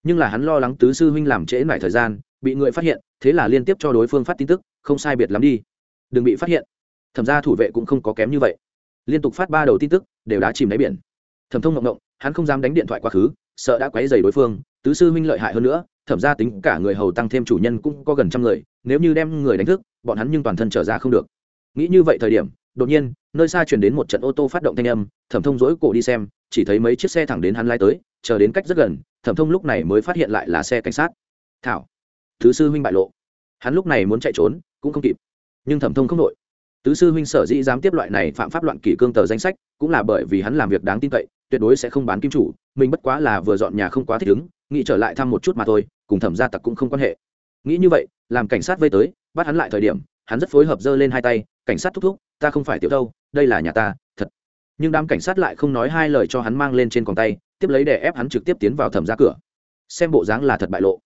Nhưng là hắn lo lắng tứ sư huynh làm trễ mải thời gian bị người phát hiện, thế là liên tiếp cho đối phương phát tin tức, không sai biệt lắm đi. Đừng bị phát hiện. Thẩm ra thủ vệ cũng không có kém như vậy. Liên tục phát ba đầu tin tức, đều đã chìm đáy biển. Thẩm thông ngộng ngộng hắn không dám đánh điện thoại quá khứ, sợ đã quấy dày đối phương, tứ sư huynh lợi hại hơn nữa, thẩm ra tính cả người hầu tăng thêm chủ nhân cũng có gần trăm người, nếu như đem người đánh thức, bọn hắn nhưng toàn thân trở ra không được. Nghĩ như vậy thời điểm, đột nhiên, nơi xa chuyển đến một trận ô tô phát động thanh âm, thẩm thông dối cổ đi xem, chỉ thấy mấy chiếc xe thẳng đến hắn lai tới, chờ đến cách rất gần, thẩm thông lúc này mới phát hiện lại là xe cảnh sát. Thảo thứ sư huynh bại lộ. Hắn lúc này muốn chạy trốn, cũng không kịp. Nhưng thẩm thông không đội. Tứ sư huynh sở dĩ dám tiếp loại này phạm pháp loạn kỷ cương tờ danh sách, cũng là bởi vì hắn làm việc đáng tin cậy, tuyệt đối sẽ không bán kim chủ, mình bất quá là vừa dọn nhà không quá thích ứng, nghĩ trở lại thăm một chút mà thôi, cùng thẩm gia tặc cũng không quan hệ. Nghĩ như vậy, làm cảnh sát vây tới, bắt hắn lại thời điểm, hắn rất phối hợp giơ lên hai tay, cảnh sát thúc thúc, ta không phải tiểu đâu đây là nhà ta, thật. Nhưng đám cảnh sát lại không nói hai lời cho hắn mang lên trên còng tay, tiếp lấy để ép hắn trực tiếp tiến vào thẩm ra cửa. Xem bộ dáng là thật bại lộ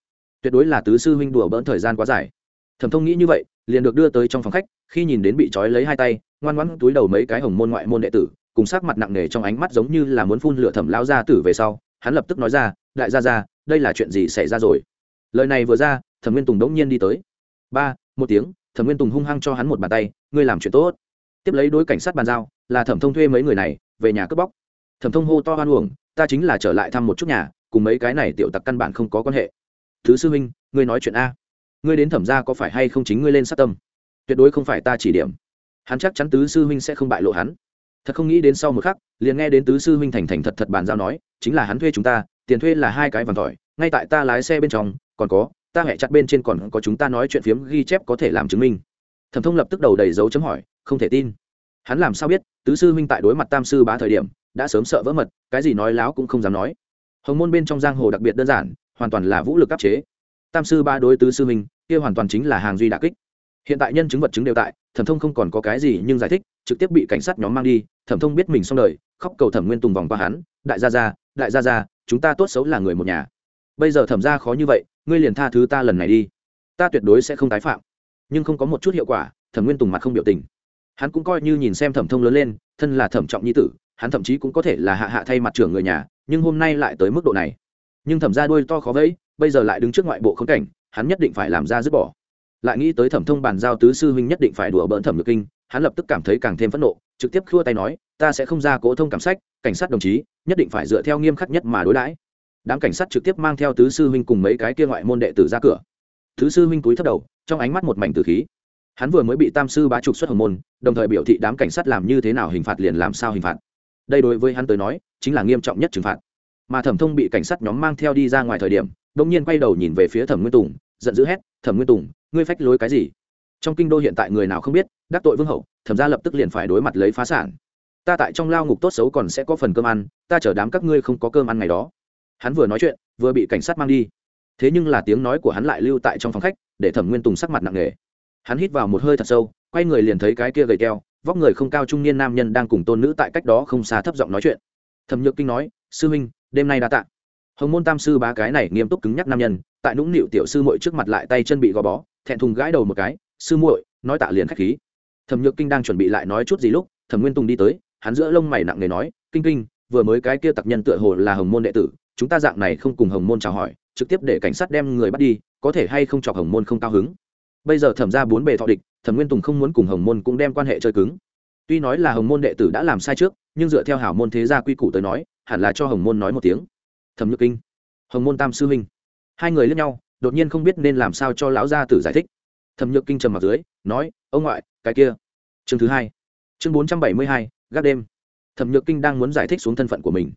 tuyệt đối là tứ sư huynh đùa bỡn thời gian quá dài. Thẩm thông nghĩ như vậy, liền được đưa tới trong phòng khách, khi nhìn đến bị trói lấy hai tay, ngoan ngoãn túi đầu mấy cái hồng môn ngoại môn đệ tử, cùng sắc mặt nặng nề trong ánh mắt giống như là muốn phun lửa thẩm lao ra tử về sau, hắn lập tức nói ra, đại gia ra đây là chuyện gì xảy ra rồi? Lời này vừa ra, thẩm nguyên tùng đống nhiên đi tới. Ba, một tiếng, thẩm nguyên tùng hung hăng cho hắn một bàn tay, ngươi làm chuyện tốt. Tiếp lấy đối cảnh sát bàn giao, là thẩm thông thuê mấy người này, về nhà cướp bóc. Thẩm thông hô to hoan uổng, ta chính là trở lại thăm một chút nhà, cùng mấy cái này tiểu tặc căn bản không có quan hệ thứ sư huynh, ngươi nói chuyện a. Ngươi đến thẩm ra có phải hay không chính ngươi lên sát tâm? Tuyệt đối không phải ta chỉ điểm. Hắn chắc chắn tứ sư huynh sẽ không bại lộ hắn. Thật không nghĩ đến sau một khắc, liền nghe đến tứ sư huynh thành thành thật thật bàn giao nói, chính là hắn thuê chúng ta, tiền thuê là hai cái vàng tỏi ngay tại ta lái xe bên trong, còn có, ta hẹ chặt bên trên còn có chúng ta nói chuyện phiếm ghi chép có thể làm chứng minh. Thẩm thông lập tức đầu đầy dấu chấm hỏi, không thể tin. Hắn làm sao biết, tứ sư huynh tại đối mặt tam sư bá thời điểm, đã sớm sợ vỡ mật, cái gì nói láo cũng không dám nói. Hồng môn bên trong giang hồ đặc biệt đơn giản hoàn toàn là vũ lực áp chế. Tam sư ba đối tứ sư huynh, kia hoàn toàn chính là hàng duy đà kích. Hiện tại nhân chứng vật chứng đều tại, thẩm thông không còn có cái gì nhưng giải thích, trực tiếp bị cảnh sát nhóm mang đi, thẩm thông biết mình xong đời, khóc cầu thẩm nguyên tùng vòng qua hắn, đại gia gia, đại gia gia, chúng ta tốt xấu là người một nhà. Bây giờ thẩm ra khó như vậy, ngươi liền tha thứ ta lần này đi. Ta tuyệt đối sẽ không tái phạm. Nhưng không có một chút hiệu quả, thẩm nguyên tùng mặt không biểu tình. Hắn cũng coi như nhìn xem thẩm thông lớn lên, thân là thẩm trọng nhi tử, hắn thậm chí cũng có thể là hạ hạ thay mặt trưởng người nhà, nhưng hôm nay lại tới mức độ này nhưng thẩm ra đuôi to khó vẫy, bây giờ lại đứng trước ngoại bộ khống cảnh, hắn nhất định phải làm ra dứt bỏ. Lại nghĩ tới thẩm thông bàn giao tứ sư huynh nhất định phải đùa bỡn thẩm nhược kinh, hắn lập tức cảm thấy càng thêm phẫn nộ, trực tiếp khua tay nói, ta sẽ không ra cố thông cảm sách, cảnh sát đồng chí, nhất định phải dựa theo nghiêm khắc nhất mà đối đãi. Đám cảnh sát trực tiếp mang theo tứ sư huynh cùng mấy cái kia ngoại môn đệ tử ra cửa. Tứ sư huynh cúi thấp đầu, trong ánh mắt một mảnh tử khí. Hắn vừa mới bị tam sư bá trục xuất hồng môn, đồng thời biểu thị đám cảnh sát làm như thế nào hình phạt liền làm sao hình phạt. Đây đối với hắn tới nói, chính là nghiêm trọng nhất trừng phạt mà thẩm thông bị cảnh sát nhóm mang theo đi ra ngoài thời điểm đ ỗ n g nhiên quay đầu nhìn về phía thẩm nguyên tùng, giận dữ hét, thẩm nguyên tùng, ngươi phách lối cái gì? Trong kinh đô hiện tại người nào không biết, đắc tội vương hậu, thẩm ra lập tức liền phải đối mặt lấy phá sản. Ta tại trong lao ngục tốt xấu còn sẽ có phần cơm ăn, ta chở đám các ngươi không có cơm ăn ngày đó. Hắn vừa nói chuyện, vừa bị cảnh sát mang đi. Thế nhưng là tiếng nói của hắn lại lưu tại trong phòng khách, để thẩm nguyên tùng sắc mặt nặng nề. Hắn hít vào một hơi thật sâu, quay người liền thấy cái kia gầy keo, vóc người không cao trung niên nam nhân đang cùng tôn nữ tại cách đó không xa thấp giọng nói chuyện. Thẩm nhược kinh nói, sư huynh đêm nay đã tạ. Hồng môn tam sư ba cái này nghiêm túc cứng nhắc nam nhân, tại nũng nịu tiểu sư muội trước mặt lại tay chân bị gò bó, thẹn thùng gãi đầu một cái, sư muội, nói tạ liền khách khí. Thẩm nhược kinh đang chuẩn bị lại nói chút gì lúc, thẩm nguyên tùng đi tới, hắn giữa lông mày nặng nề nói, kinh kinh, vừa mới cái kia tặc nhân tựa hồ là hồng môn đệ tử, chúng ta dạng này không cùng hồng môn chào hỏi, trực tiếp để cảnh sát đem người bắt đi, có thể hay không chọc hồng môn không cao hứng? Bây giờ thẩm ra bốn bề thọ địch, thẩm nguyên tùng không muốn cùng hồng môn cũng đem quan hệ chơi cứng. Tuy nói là hồng môn đệ tử đã làm sai trước, nhưng dựa theo hảo môn thế gia quy củ tới nói hẳn là cho hồng môn nói một tiếng. Thẩm nhược kinh, hồng môn tam sư huynh. Hai người lẫn nhau, đột nhiên không biết nên làm sao cho lão gia tử giải thích. Thẩm nhược kinh trầm mặt dưới, nói, ông ngoại, cái kia. Chương thứ hai, chương bốn trăm bảy mươi hai, gác đêm. Thẩm nhược kinh đang muốn giải thích xuống thân phận của mình,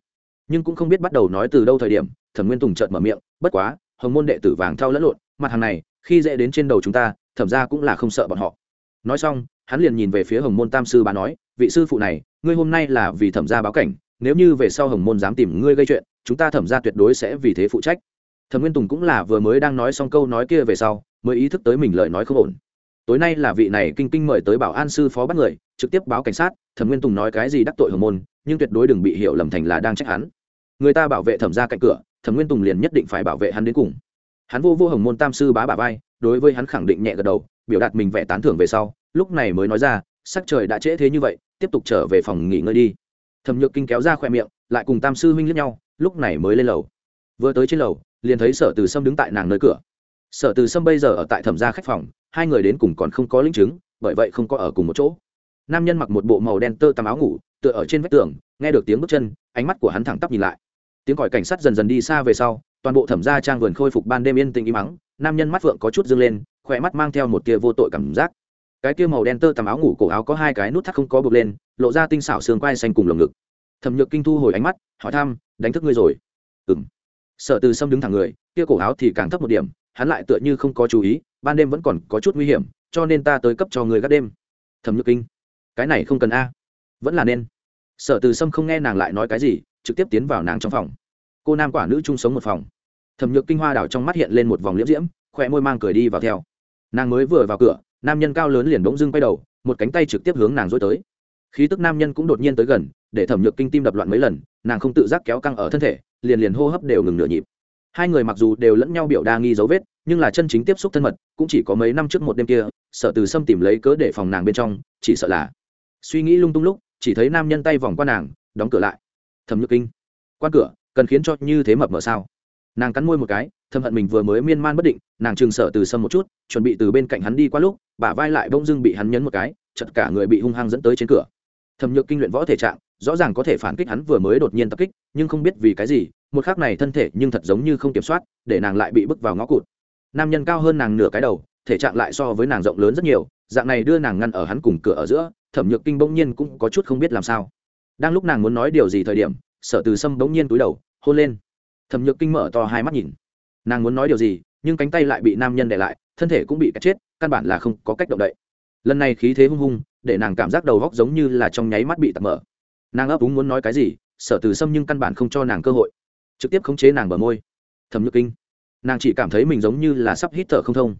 nhưng cũng không biết bắt đầu nói từ đâu thời điểm, thẩm nguyên tùng chợt mở miệng, bất quá, hồng môn đệ tử vàng thao lẫn lộn, mặt hàng này, khi dễ đến trên đầu chúng ta, thẩm ra cũng là không sợ bọn họ. Nói xong, hắn liền nhìn về phía hồng môn tam sư bà nói, vị sư phụ này, ngươi hôm nay là vì thẩm ra báo cảnh nếu như về sau hồng môn dám tìm ngươi gây chuyện, chúng ta thẩm ra tuyệt đối sẽ vì thế phụ trách. Thẩm nguyên tùng cũng là vừa mới đang nói xong câu nói kia về sau, mới ý thức tới mình lời nói không ổn. Tối nay là vị này kinh kinh mời tới bảo an sư phó bắt người, trực tiếp báo cảnh sát, thẩm nguyên tùng nói cái gì đắc tội hồng môn, nhưng tuyệt đối đừng bị hiểu lầm thành là đang trách hắn. Người ta bảo vệ thẩm ra cạnh cửa, thẩm nguyên tùng liền nhất định phải bảo vệ hắn đến cùng. Hắn vô vô hồng môn tam sư bá bà vai, đối với hắn khẳng định nhẹ gật đầu, biểu đạt mình vẻ tán thưởng về sau, lúc này mới nói ra, sắc trời đã trễ thế như vậy, tiếp tục trở về phòng nghỉ ngơi đi thẩm nhược kinh kéo ra khỏe miệng, lại cùng tam sư huynh lướt nhau, lúc này mới lên lầu. Vừa tới trên lầu, liền thấy sở từ sâm đứng tại nàng nơi cửa. Sở từ sâm bây giờ ở tại thẩm gia khách phòng, hai người đến cùng còn không có linh chứng, bởi vậy không có ở cùng một chỗ. Nam nhân mặc một bộ màu đen tơ tằm áo ngủ, tựa ở trên vách tường, nghe được tiếng bước chân, ánh mắt của hắn thẳng tắp nhìn lại. Tiếng còi cảnh sát dần dần đi xa về sau, toàn bộ thẩm gia trang vườn khôi phục ban đêm yên tĩnh im mắng nam nhân mắt phượng có chút dâng lên, khỏe mắt mang theo một tia vô tội cảm giác cái kia màu đen tơ tằm áo ngủ cổ áo có hai cái nút thắt không có buộc lên, lộ ra tinh xảo xương quai xanh cùng lồng ngực. Thẩm nhược kinh thu hồi ánh mắt, hỏi thăm, đánh thức ngươi rồi? Ừng sợ từ sâm đứng thẳng người, kia cổ áo thì càng thấp một điểm, hắn lại tựa như không có chú ý, ban đêm vẫn còn có chút nguy hiểm, cho nên ta tới cấp cho người gác đêm. Thẩm nhược kinh, cái này không cần a. Vẫn là nên. Sợ từ sâm không nghe nàng lại nói cái gì, trực tiếp tiến vào nàng trong phòng. Cô nam quả nữ chung sống một phòng. Thẩm nhược kinh hoa đảo trong mắt hiện lên một vòng liễm diễm khỏe môi mang cười đi vào theo. Nàng mới vừa vào cửa nam nhân cao lớn liền bỗng dưng quay đầu, một cánh tay trực tiếp hướng nàng dối tới. Khí tức nam nhân cũng đột nhiên tới gần, để thẩm nhược kinh tim đập loạn mấy lần, nàng không tự giác kéo căng ở thân thể, liền liền hô hấp đều ngừng nửa nhịp. Hai người mặc dù đều lẫn nhau biểu đa nghi dấu vết, nhưng là chân chính tiếp xúc thân mật, cũng chỉ có mấy năm trước một đêm kia, sợ từ sâm tìm lấy cớ để phòng nàng bên trong, chỉ sợ là suy nghĩ lung tung lúc, chỉ thấy nam nhân tay vòng qua nàng, đóng cửa lại. Thẩm nhược kinh, quan cửa, cần khiến cho như thế mập mờ sao? Nàng cắn môi một cái thâm hận mình vừa mới miên man bất định, nàng trường sợ từ sâm một chút, chuẩn bị từ bên cạnh hắn đi qua lúc, bả vai lại bỗng dưng bị hắn nhấn một cái chật cả người bị hung hăng dẫn tới trên cửa. Thẩm nhược kinh luyện võ thể trạng, rõ ràng có thể phản kích hắn vừa mới đột nhiên tập kích, nhưng không biết vì cái gì, một khác này thân thể nhưng thật giống như không kiểm soát, để nàng lại bị bước vào ngõ cụt. Nam nhân cao hơn nàng nửa cái đầu, thể trạng lại so với nàng rộng lớn rất nhiều, dạng này đưa nàng ngăn ở hắn cùng cửa ở giữa, thẩm nhược kinh bỗng nhiên cũng có chút không biết làm sao. Đang lúc nàng muốn nói điều gì thời điểm, sở từ sâm bỗng nhiên túi đầu, hôn lên. Thẩm nhược kinh mở to hai mắt nhìn nàng muốn nói điều gì, nhưng cánh tay lại bị nam nhân để lại, thân thể cũng bị cắt chết, căn bản là không có cách động đậy. Lần này khí thế hung hung, để nàng cảm giác đầu góc giống như là trong nháy mắt bị tạt mở. Nàng ấp úng muốn nói cái gì, sở từ sâm nhưng căn bản không cho nàng cơ hội. Trực tiếp khống chế nàng bờ môi. Thẩm nhược kinh. Nàng chỉ cảm thấy mình giống như là sắp hít thở không thông.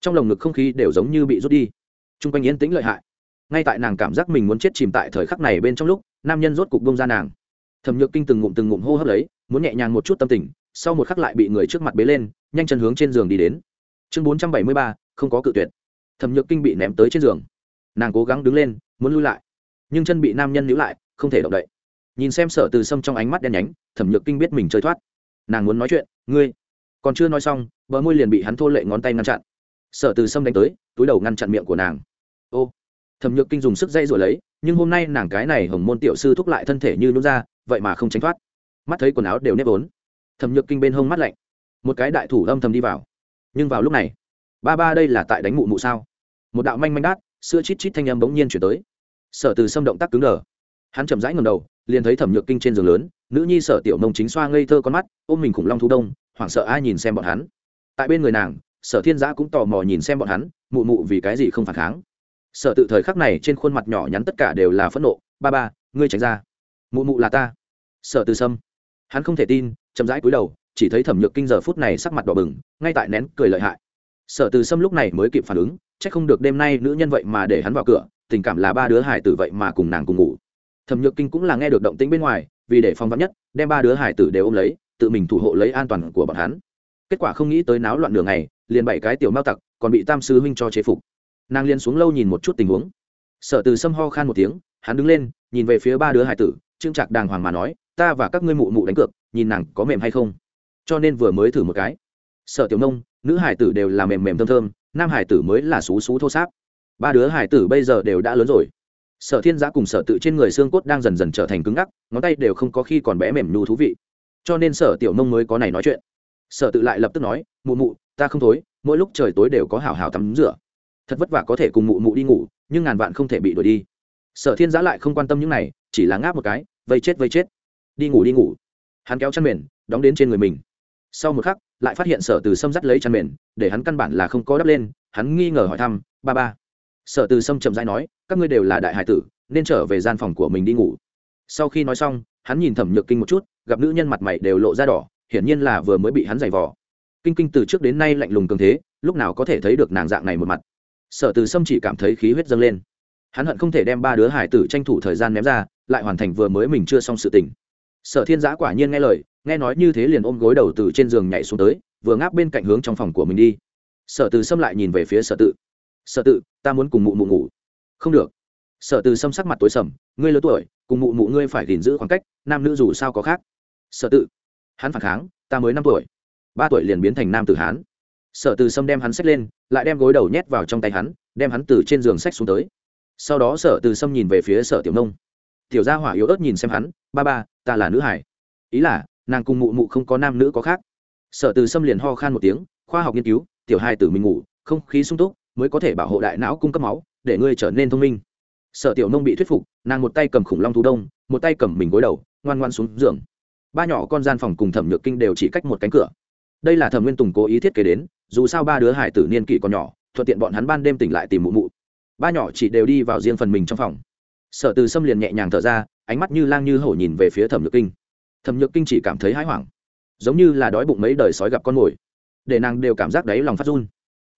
Trong lồng ngực không khí đều giống như bị rút đi. T r u n g quanh yên tĩnh lợi hại. Ngay tại nàng cảm giác mình muốn chết chìm tại thời khắc này bên trong lúc, nam nhân rốt cục bông ra nàng. Thẩm nhược kinh từng ngụm từng ngụm hô hấp lấy, muốn nhẹ nhàng một chút tâm tình sau một khắc lại bị người trước mặt bế lên, nhanh chân hướng trên giường đi đến. Chương bốn trăm bảy mươi ba, không có cự tuyệt. Thẩm nhược kinh bị ném tới trên giường. Nàng cố gắng đứng lên, muốn lui lại. Nhưng chân bị nam nhân níu lại, không thể động đậy. Nhìn xem sở từ sâm trong ánh mắt đen nhánh, thẩm nhược kinh biết mình chơi thoát. Nàng muốn nói chuyện, ngươi, còn chưa nói xong, bờ môi liền bị hắn thô lệ ngón tay ngăn chặn. Sở từ sâm đánh tới, túi đầu ngăn chặn miệng của nàng. Ô. Thẩm nhược kinh dùng sức dây rồi lấy, nhưng hôm nay nàng cái này hồng môn tiểu sư thúc lại thân thể như nút ra, vậy mà không tránh thoát. Mắt thấy quần áo đều nếp vốn thẩm nhược kinh bên hông mắt lạnh. Một cái đại thủ âm thầm đi vào. Nhưng vào lúc này, ba ba đây là tại đánh mụ mụ sao? Một đạo manh manh đát, sữa chít chít thanh âm bỗng nhiên chuyển tới. Sở từ xâm động tác cứng đờ. Hắn chậm rãi ngầm đầu, liền thấy thẩm nhược kinh trên giường lớn, nữ nhi sở tiểu nông chính xoa ngây thơ con mắt, ôm mình khủng long thu đông, hoảng sợ ai nhìn xem bọn hắn. Tại bên người nàng, sở thiên giã cũng tò mò nhìn xem bọn hắn, mụ mụ vì cái gì không phản kháng. Sở tự thời khắc này trên khuôn mặt nhỏ nhắn tất cả đều là phẫn nộ. Ba ba, ngươi tránh ra. Mụ mụ là ta. Sở từ sâm hắn không thể tin, chậm rãi cúi đầu, chỉ thấy thẩm nhược kinh giờ phút này sắc mặt đỏ bừng, ngay tại nén cười lợi hại. Sở từ sâm lúc này mới kịp phản ứng c h ắ c không được đêm nay nữ nhân vậy mà để hắn vào cửa, tình cảm là ba đứa hải tử vậy mà cùng nàng cùng ngủ. Thẩm nhược kinh cũng là nghe được động tĩnh bên ngoài, vì để phong vắn nhất, đem ba đứa hải tử đều ôm lấy, tự mình thủ hộ lấy an toàn của bọn hắn. Kết quả không nghĩ tới náo loạn đường này liền bảy cái tiểu mao tặc, còn bị tam sư huynh cho chế phục. Nàng liền xuống lâu nhìn một chút tình huống. Sở từ sâm ho khan một tiếng, hắn đứng lên, nhìn về phía ba đứa hải tử trương trạc đàng hoàng mà nói ta và các ngươi mụ mụ đánh cược, nhìn nàng có mềm hay không? Cho nên vừa mới thử một cái. Sợ tiểu nông, nữ hải tử đều là mềm mềm thơm thơm, nam hải tử mới là xú xú thô sáp. Ba đứa hải tử bây giờ đều đã lớn rồi. Sở thiên giã cùng sở tự trên người xương cốt đang dần dần trở thành cứng ngắc, ngón tay đều không có khi còn bé mềm nhu thú vị. Cho nên sở tiểu nông mới có này nói chuyện. Sở tự lại lập tức nói, mụ mụ, ta không thối, mỗi lúc trời tối đều có hào hào tắm rửa. Thật vất vả có thể cùng mụ mụ đi ngủ, nhưng ngàn vạn không thể bị đuổi đi. Sở thiên giã lại không quan tâm những này, chỉ là ngáp một cái, vây chết vây chết đi ngủ đi ngủ. Hắn kéo chăn mền, đóng đến trên người mình. Sau một khắc, lại phát hiện sở từ sâm dắt lấy chăn mền, để hắn căn bản là không có đắp lên, hắn nghi ngờ hỏi thăm, ba ba. Sở từ sâm chậm dãi nói, các ngươi đều là đại hải tử, nên trở về gian phòng của mình đi ngủ. Sau khi nói xong, hắn nhìn thẩm nhược kinh một chút, gặp nữ nhân mặt mày đều lộ ra đỏ, hiển nhiên là vừa mới bị hắn giày vò. Kinh kinh từ trước đến nay lạnh lùng cường thế, lúc nào có thể thấy được nàng dạng này một mặt. Sở từ sâm chỉ cảm thấy khí huyết dâng lên. Hắn hận không thể đem ba đứa hải tử tranh thủ thời gian ném ra, lại hoàn thành vừa mới mình chưa xong sự tình sở thiên giã quả nhiên nghe lời, nghe nói như thế liền ôm gối đầu từ trên giường nhảy xuống tới, vừa ngáp bên cạnh hướng trong phòng của mình đi. Sở từ sâm lại nhìn về phía sở tự. Sở tự, ta muốn cùng mụ mụ ngủ. Không được. Sở từ sâm sắc mặt tối sầm, ngươi lớn tuổi, cùng mụ mụ ngươi phải gìn giữ khoảng cách, nam nữ dù sao có khác. Sở tự. Hắn phản kháng, ta mới năm tuổi. Ba tuổi liền biến thành nam tử hán. Sở từ sâm đem hắn xách lên, lại đem gối đầu nhét vào trong tay hắn, đem hắn từ trên giường xách xuống tới. Sau đó sở từ sâm nhìn về phía sở tiểu nông. Tiểu gia hỏa yếu ớt nhìn xem hắn, ba ba ta là nữ hải. Ý là, nàng cùng mụ mụ không có nam nữ có khác. Sở từ sâm liền ho khan một tiếng, khoa học nghiên cứu, tiểu hai tử mình ngủ, không khí sung túc, mới có thể bảo hộ đại não cung cấp máu, để ngươi trở nên thông minh. Sở tiểu nông bị thuyết phục, nàng một tay cầm khủng long thú đông, một tay cầm mình gối đầu, ngoan ngoan xuống giường. Ba nhỏ con gian phòng cùng thẩm nhược kinh đều chỉ cách một cánh cửa. Đây là thẩm nguyên tùng cố ý thiết kế đến, dù sao ba đứa hải tử niên kỷ còn nhỏ, thuận tiện bọn hắn ban đêm tỉnh lại tìm mụ mụ. Ba nhỏ chỉ đều đi vào riêng phần mình trong phòng. Sở từ xâm liền nhẹ nhàng thở ra ánh mắt như lang như hổ nhìn về phía thẩm nhược kinh. Thẩm nhược kinh chỉ cảm thấy hãi hoảng, giống như là đói bụng mấy đời sói gặp con mồi, để nàng đều cảm giác đáy lòng phát run.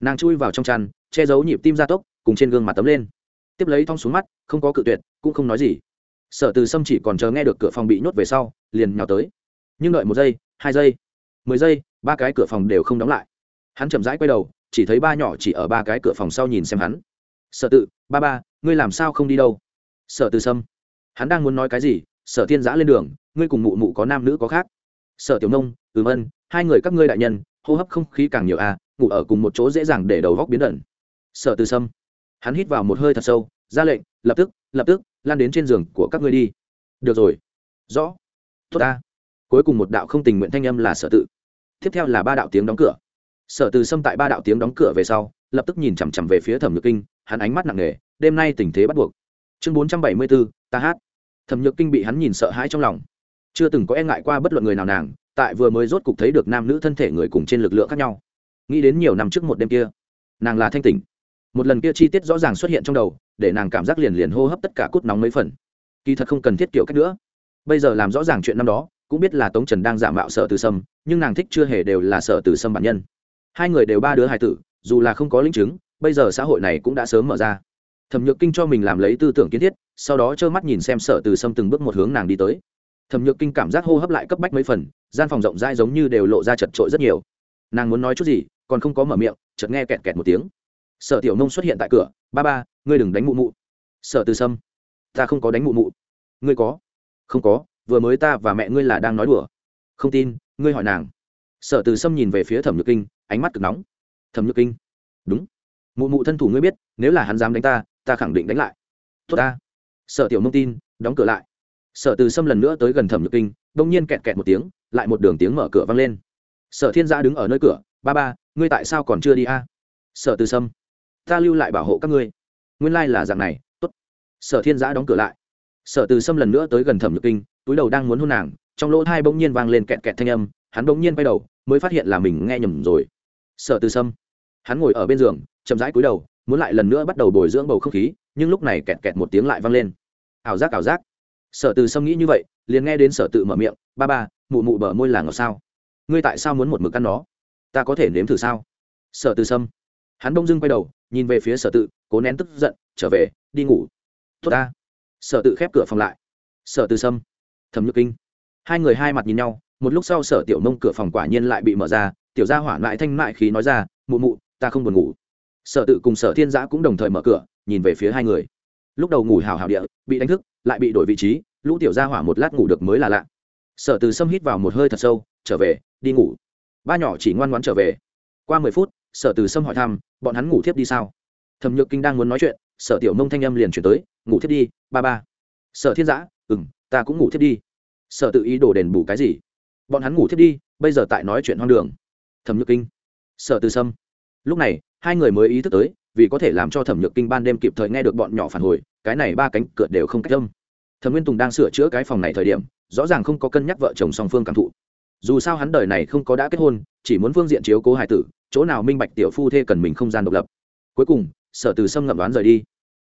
Nàng chui vào trong chăn, che giấu nhịp tim gia tốc, cùng trên gương mặt tấm lên. Tiếp lấy thong xuống mắt, không có cự tuyệt, cũng không nói gì. Sở từ sâm chỉ còn chờ nghe được cửa phòng bị nhốt về sau, liền nhào tới. Nhưng đợi một giây, hai giây, mười giây, ba cái cửa phòng đều không đóng lại. Hắn chậm rãi quay đầu, chỉ thấy ba nhỏ chỉ ở ba cái cửa phòng sau nhìn xem hắn. Sở tự, ba ba, ngươi làm sao không đi đâu? Sở từ sâm hắn đang muốn nói cái gì? Sở thiên giã lên đường, ngươi cùng mụ mụ có nam nữ có khác. Sở tiểu nông, ừm ân, hai người các ngươi đại nhân, hô hấp không khí càng nhiều à ngủ ở cùng một chỗ dễ dàng để đầu góc biến đẩn sở từ sâm, hắn hít vào một hơi thật sâu, ra lệnh, lập tức lập tức, lan đến trên giường của các ngươi đi. Được rồi. Rõ. Tốt ta. Cuối cùng một đạo không tình nguyện thanh âm là sở tự. Tiếp theo là ba đạo tiếng đóng cửa. Sở từ sâm tại ba đạo tiếng đóng cửa về sau, lập tức nhìn chằm chằm về phía thẩm nhược kinh, hắn ánh mắt nặng nề, đêm nay tình thế bắt buộc. Chương bốn trăm bảy mươi bốn, ta hát thẩm nhược kinh bị hắn nhìn sợ hãi trong lòng. Chưa từng có e ngại qua bất luận người nào nàng, tại vừa mới rốt cục thấy được nam nữ thân thể người cùng trên lực lượng khác nhau. Nghĩ đến nhiều năm trước một đêm kia, nàng là thanh tỉnh. Một lần kia chi tiết rõ ràng xuất hiện trong đầu, để nàng cảm giác liền liền hô hấp tất cả cốt nóng mấy phần. Kỳ thật không cần thiết kiểu cách nữa. Bây giờ làm rõ ràng chuyện năm đó, cũng biết là tống trần đang giả mạo sở từ sâm, nhưng nàng thích chưa hề đều là sở từ sâm bản nhân. Hai người đều ba đứa hài tử, dù là không có linh chứng, bây giờ xã hội này cũng đã sớm mở ra thẩm nhược kinh cho mình làm lấy tư tưởng kiến thiết, sau đó trơ mắt nhìn xem sở từ sâm từng bước một hướng nàng đi tới. Thẩm nhược kinh cảm giác hô hấp lại cấp bách mấy phần, gian phòng rộng rãi giống như đều lộ ra chật trội rất nhiều. Nàng muốn nói chút gì, còn không có mở miệng, chợt nghe kẹt kẹt một tiếng. Sở tiểu nông xuất hiện tại cửa, ba ba, ngươi đừng đánh mụ mụ. Sở từ sâm, ta không có đánh mụ mụ. Ngươi có? Không có, vừa mới ta và mẹ ngươi là đang nói đùa. Không tin, ngươi hỏi nàng. Sở từ sâm nhìn về phía thẩm nhược kinh, ánh mắt cực nóng. Thẩm nhược kinh. Đúng. Mụ mụ thân thủ ngươi biết, nếu là hắn dám đánh ta ta khẳng định đánh lại. Tốt ta. Sở tiểu mông tin, đóng cửa lại. Sở từ sâm lần nữa tới gần thẩm nhược kinh đông nhiên kẹt kẹt một tiếng, lại một đường tiếng mở cửa vang lên. Sở thiên gia đứng ở nơi cửa, ba ba, ngươi tại sao còn chưa đi a? Sở từ sâm, ta lưu lại bảo hộ các ngươi. Nguyên lai、like、là dạng này t ố t sở thiên giã đóng cửa lại. Sở từ sâm lần nữa tới gần thẩm nhược kinh, túi đầu đang muốn hôn nàng, trong lỗ thai bỗng nhiên vang lên kẹt kẹt thanh âm, hắn bỗng nhiên bay đầu, mới phát hiện là mình nghe nhầm rồi. Sở từ sâm, hắn ngồi ở bên giường, chậm rãi cúi đầu muốn lại lần nữa bắt đầu bồi dưỡng bầu không khí, nhưng lúc này kẹt kẹt một tiếng lại vang lên. Ảo giác ảo giác. Sở từ sâm nghĩ như vậy, liền nghe đến sở tự mở miệng, ba ba, mụ mụ bở môi là ngọt sao? Ngươi tại sao muốn một mực ăn nó? Ta có thể nếm thử sao? Sở từ sâm. Hắn đông dưng quay đầu, nhìn về phía sở tự, cố nén tức giận, trở về, đi ngủ. Tốt ta. Sở tự khép cửa phòng lại. Sở từ sâm. Thẩm nhược kinh. Hai người hai mặt nhìn nhau, một lúc sau sở tiểu nông cửa phòng quả nhiên lại bị mở ra, tiểu gia hỏa lại thanh mại khí nói ra, mụ mụ, ta không buồn ngủ sở tự cùng sở thiên giã cũng đồng thời mở cửa, nhìn về phía hai người. Lúc đầu ngủ hào hào địa, bị đánh thức, lại bị đổi vị trí, lũ tiểu gia hỏa một lát ngủ được mới là lạ. Sở từ sâm hít vào một hơi thật sâu, trở về, đi ngủ. Ba nhỏ chỉ ngoan ngoãn trở về. Qua mười phút, sở từ sâm hỏi thăm, bọn hắn ngủ thiếp đi sao? Thẩm nhược kinh đang muốn nói chuyện, sở tiểu mông thanh âm liền chuyển tới, ngủ thiếp đi, ba ba. Sở thiên giã ừ m ta cũng ngủ thiếp đi. Sở tự ý đồ đền bù cái gì? Bọn hắn ngủ thiếp đi, bây giờ tại nói chuyện hoang đường. Thẩm nhược kinh. Sở từ sâm. Lúc này hai người mới ý thức tới, vì có thể làm cho thẩm nhược kinh ban đêm kịp thời nghe được bọn nhỏ phản hồi, cái này ba cánh cửa đều không cách âm. Thẩm nguyên tùng đang sửa chữa cái phòng này thời điểm, rõ ràng không có cân nhắc vợ chồng song phương cảm thụ. Dù sao hắn đời này không có đã kết hôn, chỉ muốn phương diện chiếu cố hải tử, chỗ nào minh bạch tiểu phu thê cần mình không gian độc lập. Cuối cùng, sở từ sâm ngậm đoán rời đi.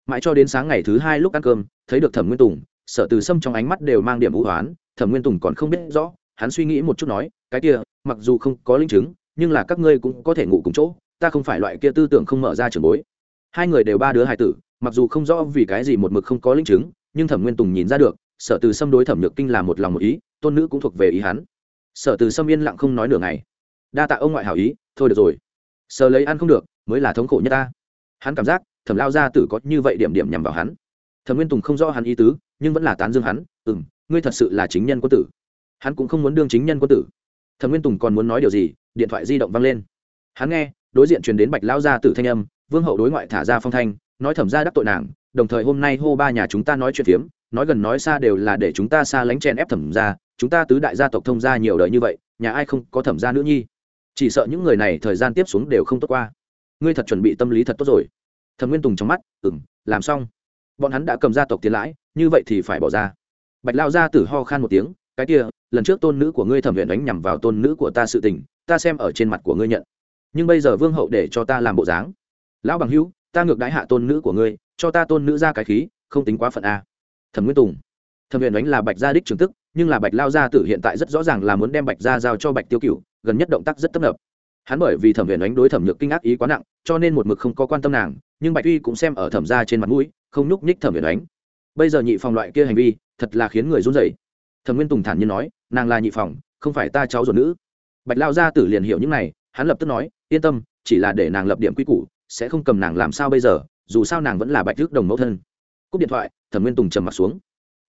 Mãi cho đến sáng ngày thứ hai lúc ăn cơm, thấy được thẩm nguyên tùng, sở từ sâm trong ánh mắt đều mang điểm vũ hoán, thẩm nguyên tùng còn không biết rõ, hắn suy nghĩ một chút nói, cái kia, mặc dù không có linh chứng, nhưng là các ngươi cũng có thể ngủ cùng chỗ ta không phải loại kia tư tưởng không mở ra trường bối. Hai người đều ba đứa hài tử, mặc dù không rõ vì cái gì một mực không có linh chứng, nhưng thẩm nguyên tùng nhìn ra được, sở từ sâm đối thẩm nhược kinh là một lòng một ý, tôn nữ cũng thuộc về ý hắn. Sở từ sâm yên lặng không nói nửa ngày. Đa tạ ông ngoại hảo ý, thôi được rồi. Sở lấy ăn không được, mới là thống khổ nhất ta. Hắn cảm giác, thẩm lao gia tử có như vậy điểm điểm nhằm vào hắn. Thẩm nguyên tùng không rõ hắn ý tứ, nhưng vẫn là tán dương hắn ừ m ngươi thật sự là chính nhân quân tử. Hắn cũng không muốn đương chính nhân quân tử. Thẩm nguyên tùng còn muốn nói điều gì, điện thoại di động văng lên. Hắn nghe đối diện truyền đến bạch lao gia tử thanh âm, vương hậu đối ngoại thả ra phong thanh, nói thẩm ra đắc tội nàng, đồng thời hôm nay hô ba nhà chúng ta nói chuyện phiếm, nói gần nói xa đều là để chúng ta xa lánh chen ép thẩm ra, chúng ta tứ đại gia tộc thông gia nhiều đời như vậy, nhà ai không có thẩm gia nữ nhi? Chỉ sợ những người này thời gian tiếp xuống đều không tốt qua. Ngươi thật chuẩn bị tâm lý thật tốt rồi. Thẩm nguyên tùng trong mắt ừ m làm xong. Bọn hắn đã cầm gia tộc tiền lãi, như vậy thì phải bỏ ra. Bạch lao gia tử ho khan một tiếng, cái kia, lần trước tôn nữ của ngươi thẩm viện đánh nhằm vào tôn nữ của ta sự tình, ta xem ở trên mặt của ngươi nhận nhưng bây giờ vương hậu để cho ta làm bộ dáng. Lão bằng hữu, ta ngược đái hạ tôn nữ của ngươi, cho ta tôn nữ ra cái khí, không tính quá phận a. Thẩm nguyên tùng. Thẩm huyền đánh là bạch gia đích trường tức, nhưng là bạch lao gia tử hiện tại rất rõ ràng là muốn đem bạch gia giao cho bạch tiêu cựu gần nhất động tác rất tấp nập. Hắn bởi vì thẩm huyền đánh đối thẩm nhược kinh ác ý quá nặng, cho nên một mực không có quan tâm nàng, nhưng bạch uy cũng xem ở thẩm gia trên mặt mũi, không nhúc nhích thẩm huyền đánh bây giờ nhị phòng loại kia hành vi, thật là khiến người run rẩy. Thẩm nguyên tùng thản nhiên nói, nàng là nhị phòng, không phải ta cháu ruột nữ. Bạch lao gia tử liền hiểu những này hắn lập tức nói, yên tâm, chỉ là để nàng lập điểm quy củ, sẽ không cầm nàng làm sao bây giờ, dù sao nàng vẫn là bạch thước đồng mẫu thân. Cúp điện thoại, thẩm nguyên tùng trầm m ặ t xuống.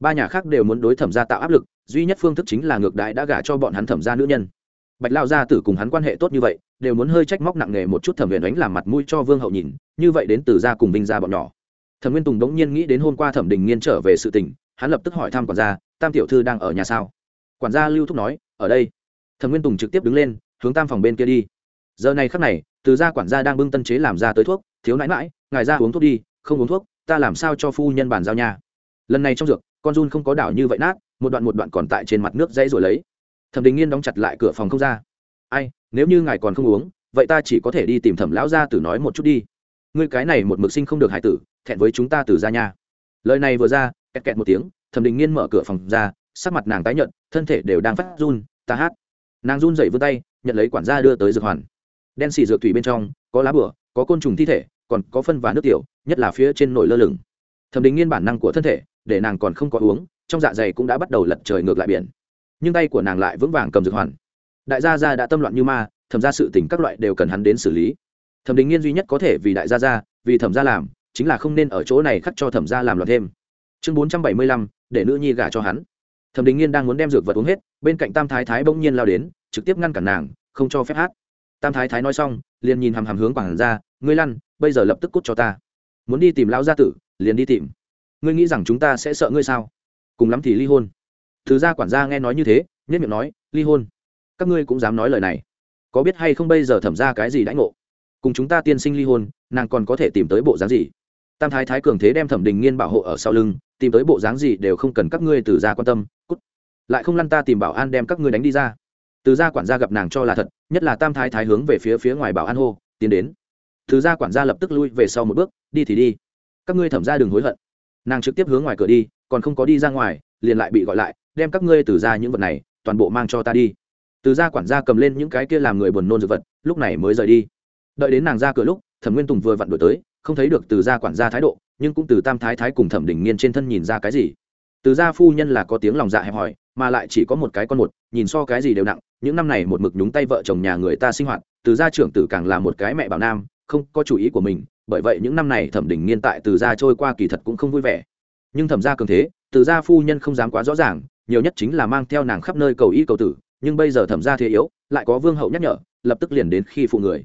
Ba nhà khác đều muốn đối thẩm gia tạo áp lực, duy nhất phương thức chính là ngược đại đã gả cho bọn hắn thẩm gia nữ nhân. Bạch lao gia tử cùng hắn quan hệ tốt như vậy, đều muốn hơi trách móc nặng nề một chút thẩm huyền đánh làm mặt mũi cho vương hậu nhìn, như vậy đến từ gia cùng vinh gia bọn nhỏ. Thẩm nguyên tùng đống nhiên nghĩ đến hôm qua thẩm đình nghiên trở về sự tình, hắn lập tức hỏi thăm quản gia, tam tiểu thư đang ở nhà sao? Quản gia lưu thúc nói, ở đây. Thẩm nguyên tùng trực tiếp đứng lên, hướng tam phòng bên kia đi giờ này khắc này, từ gia quản gia đang bưng tân chế làm ra tới thuốc, thiếu nãi mãi ngài ra uống thuốc đi, không uống thuốc, ta làm sao cho phu nhân bàn giao nha. Lần này trong dược, con run không có đảo như vậy nát, một đoạn một đoạn còn tại trên mặt nước dãy rồi lấy. Thẩm đình nghiên đóng chặt lại cửa phòng không ra. Ai, nếu như ngài còn không uống, vậy ta chỉ có thể đi tìm thẩm lão gia tử nói một chút đi. Ngươi cái này một mực sinh không được hải tử, thẹn với chúng ta từ ra nha. Lời này vừa ra, kẹt kẹt một tiếng, thẩm đình nghiên mở cửa phòng ra, sắc mặt nàng tái nhợt, thân thể đều đang phát run, ta hát. Nàng run dậy vươn tay, nhận lấy quản gia đưa tới dược hoàn đen xì dược thủy bên trong, có lá bửa, có côn trùng thi thể, còn có phân và nước tiểu, nhất là phía trên nổi lơ lửng. Thẩm đình nghiên bản năng của thân thể, để nàng còn không có uống, trong dạ dày cũng đã bắt đầu lật trời ngược lại biển. Nhưng tay của nàng lại vững vàng cầm dược hoàn. Đại gia gia đã tâm loạn như ma, thẩm ra sự tình các loại đều cần hắn đến xử lý. Thẩm đình nghiên duy nhất có thể vì đại gia gia, vì thẩm gia làm, chính là không nên ở chỗ này khắc cho thẩm gia làm loạn thêm. Chương bốn trăm bảy mươi lăm, để nữ nhi gả cho hắn. Thẩm đình nghiên đang muốn đem dược vật uống hết, bên cạnh tam thái thái bỗng nhiên lao đến, trực tiếp ngăn cản nàng, không cho phép hát tam thái thái nói xong, liền nhìn hàm hàm hướng quản ra, ngươi lăn, bây giờ lập tức cút cho ta. Muốn đi tìm lão gia tử, liền đi tìm. Ngươi nghĩ rằng chúng ta sẽ sợ ngươi sao? Cùng lắm thì ly hôn. Thứ gia quản gia nghe nói như thế, nhất miệng nói, ly hôn? Các ngươi cũng dám nói lời này. Có biết hay không bây giờ thẩm ra cái gì đãi ngộ? Cùng chúng ta tiên sinh ly hôn, nàng còn có thể tìm tới bộ dáng gì? Tam thái thái cường thế đem thẩm đình nghiên bảo hộ ở sau lưng, tìm tới bộ dáng gì đều không cần các ngươi từ gia quan tâm, cút. Lại không lăn ta tìm bảo an đem các ngươi đánh đi ra từ gia quản gia gặp nàng cho là thật, nhất là tam thái thái hướng về phía phía ngoài bảo an hô, tiến đến. Từ gia quản gia lập tức lui về sau một bước, đi thì đi. Các ngươi thẩm ra đừng hối hận. Nàng trực tiếp hướng ngoài cửa đi, còn không có đi ra ngoài, liền lại bị gọi lại, đem các ngươi từ ra những vật này, toàn bộ mang cho ta đi. Từ gia quản gia cầm lên những cái kia làm người buồn nôn dược vật, lúc này mới rời đi. Đợi đến nàng ra cửa lúc, thẩm nguyên tùng vừa vặn đổi tới, không thấy được từ gia quản gia thái độ, nhưng cũng từ tam thái thái cùng thẩm đình nghiên trên thân nhìn ra cái gì. Từ gia phu nhân là có tiếng lòng dạ hẹp hòi, mà lại chỉ có một cái con một, nhìn so cái gì đều nặng những năm này một mực nhúng tay vợ chồng nhà người ta sinh hoạt, từ gia trưởng tử càng là một cái mẹ bảo nam, không có chủ ý của mình, bởi vậy những năm này thẩm đình nghiên tại từ gia trôi qua kỳ thật cũng không vui vẻ. Nhưng thẩm gia cường thế, từ gia phu nhân không dám quá rõ ràng, nhiều nhất chính là mang theo nàng khắp nơi cầu y cầu tử, nhưng bây giờ thẩm gia thế yếu, lại có vương hậu nhắc nhở, lập tức liền đến khi phụ người.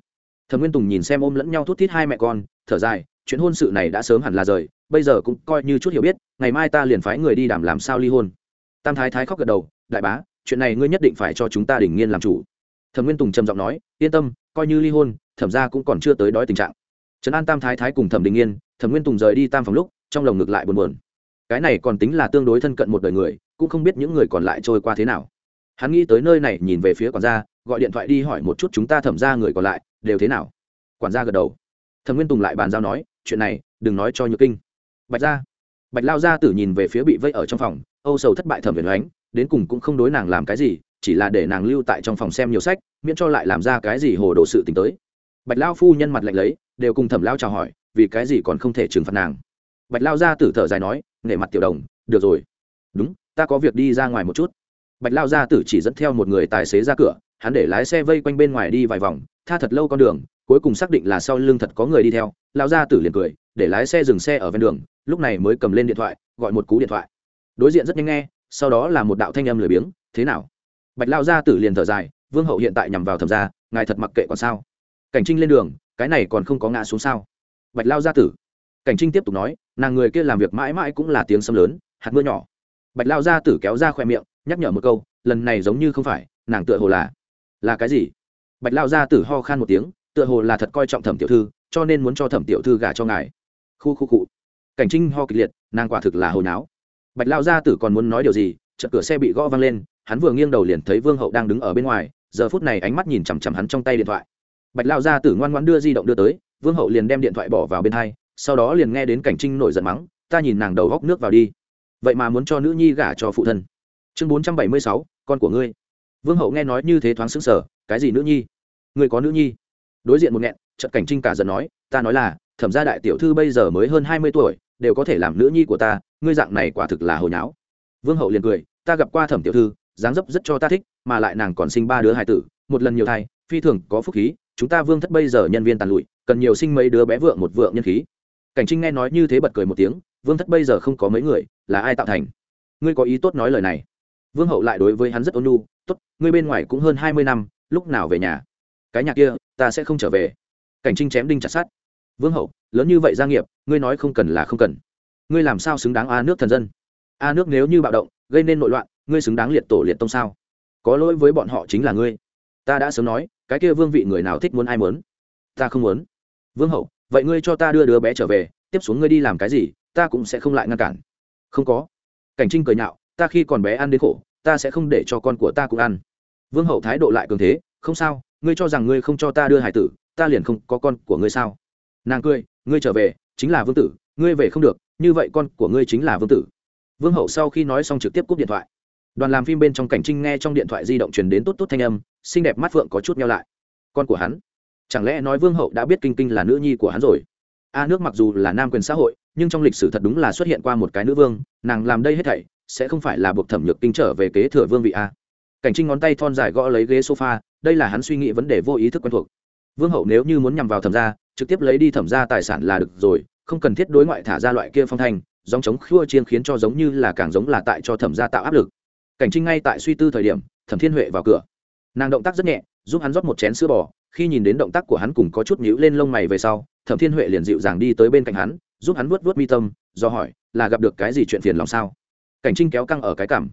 Thẩm nguyên tùng nhìn xem ôm lẫn nhau thút thít hai mẹ con, thở dài, chuyện hôn sự này đã sớm hẳn là rời, bây giờ cũng coi như chút hiểu biết, ngày mai ta liền phái người đi đảm làm sao ly hôn. Tam thái thái khóc gật đầu, đại bá chuyện này ngươi nhất định phải cho chúng ta Đỉnh nghiên làm chủ. Thẩm nguyên tùng trầm giọng nói, yên tâm, coi như ly hôn, thẩm ra cũng còn chưa tới đói tình trạng. Trấn an tam thái thái cùng thẩm đình nghiên, thẩm nguyên tùng rời đi tam phòng lúc, trong lồng ngực lại buồn buồn. Cái này còn tính là tương đối thân cận một đời người, cũng không biết những người còn lại trôi qua thế nào. Hắn nghĩ tới nơi này, nhìn về phía quản gia, gọi điện thoại đi hỏi một chút chúng ta thẩm ra người còn lại, đều thế nào. Quản gia gật đầu. Thẩm nguyên tùng lại bàn giao nói, chuyện này, đừng nói cho nhược kinh. Bạch gia. Bạch lao gia tử nhìn về phía bị vây ở trong phòng, âu sầu thất bại thẩm viện ánh đến cùng cũng không đối nàng làm cái gì, chỉ là để nàng lưu tại trong phòng xem nhiều sách, miễn cho lại làm ra cái gì hồ đồ sự t tới. Bạch lao phu nhân mặt lạnh lấy, đều cùng thẩm lao chào hỏi, vì cái gì còn không thể trừng phạt nàng. Bạch lao gia tử thở dài nói, nể mặt tiểu đồng, được rồi. Đúng, ta có việc đi ra ngoài một chút. Bạch lao gia tử chỉ dẫn theo một người tài xế ra cửa, hắn để lái xe vây quanh bên ngoài đi vài vòng, tha thật lâu con đường, cuối cùng xác định là sau lưng thật có người đi theo. Lao gia tử liền cười, để lái xe dừng xe ở ven đường, lúc này mới cầm lên điện thoại, gọi một cú điện thoại. Đối diện rất nhanh nghe sau đó là một đạo thanh âm lười biếng, thế nào? Bạch lao gia tử liền thở dài, vương hậu hiện tại nhằm vào thẩm gia, ngài thật mặc kệ còn sao? Cảnh trinh lên đường, cái này còn không có ngã xuống sao? Bạch lao gia tử, cảnh trinh tiếp tục nói, nàng người kia làm việc mãi mãi cũng là tiếng sấm lớn, hạt mưa nhỏ. Bạch lao gia tử kéo ra khoe miệng, nhắc nhở một câu, lần này giống như không phải, nàng tựa hồ là là cái gì? Bạch lao gia tử ho khan một tiếng, tựa hồ là thật coi trọng thẩm tiểu thư, cho nên muốn cho thẩm tiểu thư gả cho ngài. Khu khu cụ cảnh trinh ho kịch liệt, nàng quả thực là hồi náo bạch lao gia tử còn muốn nói điều gì, chợt cửa xe bị gõ văng lên, hắn vừa nghiêng đầu liền thấy vương hậu đang đứng ở bên ngoài, giờ phút này ánh mắt nhìn chằm chằm hắn trong tay điện thoại. Bạch lao gia tử ngoan ngoan đưa di động đưa tới, vương hậu liền đem điện thoại bỏ vào bên hai, sau đó liền nghe đến cảnh trinh nổi giận mắng, ta nhìn nàng đầu góc nước vào đi. Vậy mà muốn cho nữ nhi gả cho phụ thân. Chương bốn trăm bảy mươi sáu, con của ngươi. Vương hậu nghe nói như thế thoáng xứng sở cái gì nữ nhi? Ngươi có nữ nhi? Đối diện một nghẹn trận cảnh trinh cả giận nói, ta nói là, thẩm gia đại tiểu thư bây giờ mới hơn hai mươi tuổi đều có thể làm nữ nhi của ta, ngươi dạng này quả thực là hồi nháo. Vương hậu liền cười, ta gặp qua thẩm tiểu thư, dáng dấp rất cho ta thích, mà lại nàng còn sinh ba đứa hài tử, một lần nhiều thai, phi thường có phúc khí, chúng ta vương thất bây giờ nhân viên tàn lụi, cần nhiều sinh mấy đứa bé vượng một vượng nhân khí. Cảnh trinh nghe nói như thế bật cười một tiếng, vương thất bây giờ không có mấy người, là ai tạo thành? Ngươi có ý tốt nói lời này. Vương hậu lại đối với hắn rất ôn nhu, tốt, ngươi bên ngoài cũng hơn hai mươi năm, lúc nào về nhà? Cái nhà kia, ta sẽ không trở về. Cảnh trinh chém đinh chặt sát vương hậu, lớn như vậy gia nghiệp, ngươi nói không cần là không cần. Ngươi làm sao xứng đáng a nước thần dân? A nước nếu như bạo động, gây nên nội loạn, ngươi xứng đáng liệt tổ liệt tông sao? Có lỗi với bọn họ chính là ngươi. Ta đã sớm nói, cái kia vương vị người nào thích muốn ai muốn? Ta không muốn. Vương hậu, vậy ngươi cho ta đưa đứa bé trở về, tiếp xuống ngươi đi làm cái gì, ta cũng sẽ không lại ngăn cản. Không có. Cảnh trinh cười nhạo, ta khi còn bé ăn đến khổ, ta sẽ không để cho con của ta cũng ăn. Vương hậu thái độ lại cường thế, không sao, ngươi cho rằng ngươi không cho ta đưa hải tử, ta liền không có con của ngươi sao? Nàng cười, ngươi trở về, chính là vương tử, ngươi về không được, như vậy con của ngươi chính là vương tử. Vương hậu sau khi nói xong trực tiếp cúp điện thoại. Đoàn làm phim bên trong cảnh trinh nghe trong điện thoại di động truyền đến tốt tốt thanh âm, xinh đẹp mắt phượng có chút nhau lại. Con của hắn? Chẳng lẽ nói vương hậu đã biết kinh kinh là nữ nhi của hắn rồi? A nước mặc dù là nam quyền xã hội, nhưng trong lịch sử thật đúng là xuất hiện qua một cái nữ vương, nàng làm đây hết thảy, sẽ không phải là buộc thẩm nhược kinh trở về kế thừa vương vị a. Cảnh trinh ngón tay thon dài gõ lấy ghế sofa, đây là hắn suy nghĩ vấn đề vô ý thức quen thuộc. Vương hậu nếu như muốn nhằm vào thẩm gia trực tiếp lấy đi thẩm gia tài sản là được rồi, không cần thiết đối ngoại thả ra loại kia phong thanh dòng chống khua chiên khiến cho giống như là càng giống là tại cho thẩm gia tạo áp lực. Cảnh trinh ngay tại suy tư thời điểm, thẩm thiên huệ vào cửa. Nàng động tác rất nhẹ, giúp hắn rót một chén sữa bò, khi nhìn đến động tác của hắn cùng có chút nhíu lên lông mày về sau, thẩm thiên huệ liền dịu dàng đi tới bên cạnh hắn, giúp hắn vuốt vuốt mi tâm, do hỏi, là gặp được cái gì chuyện phiền lòng sao? Cảnh trinh kéo căng ở cái cảm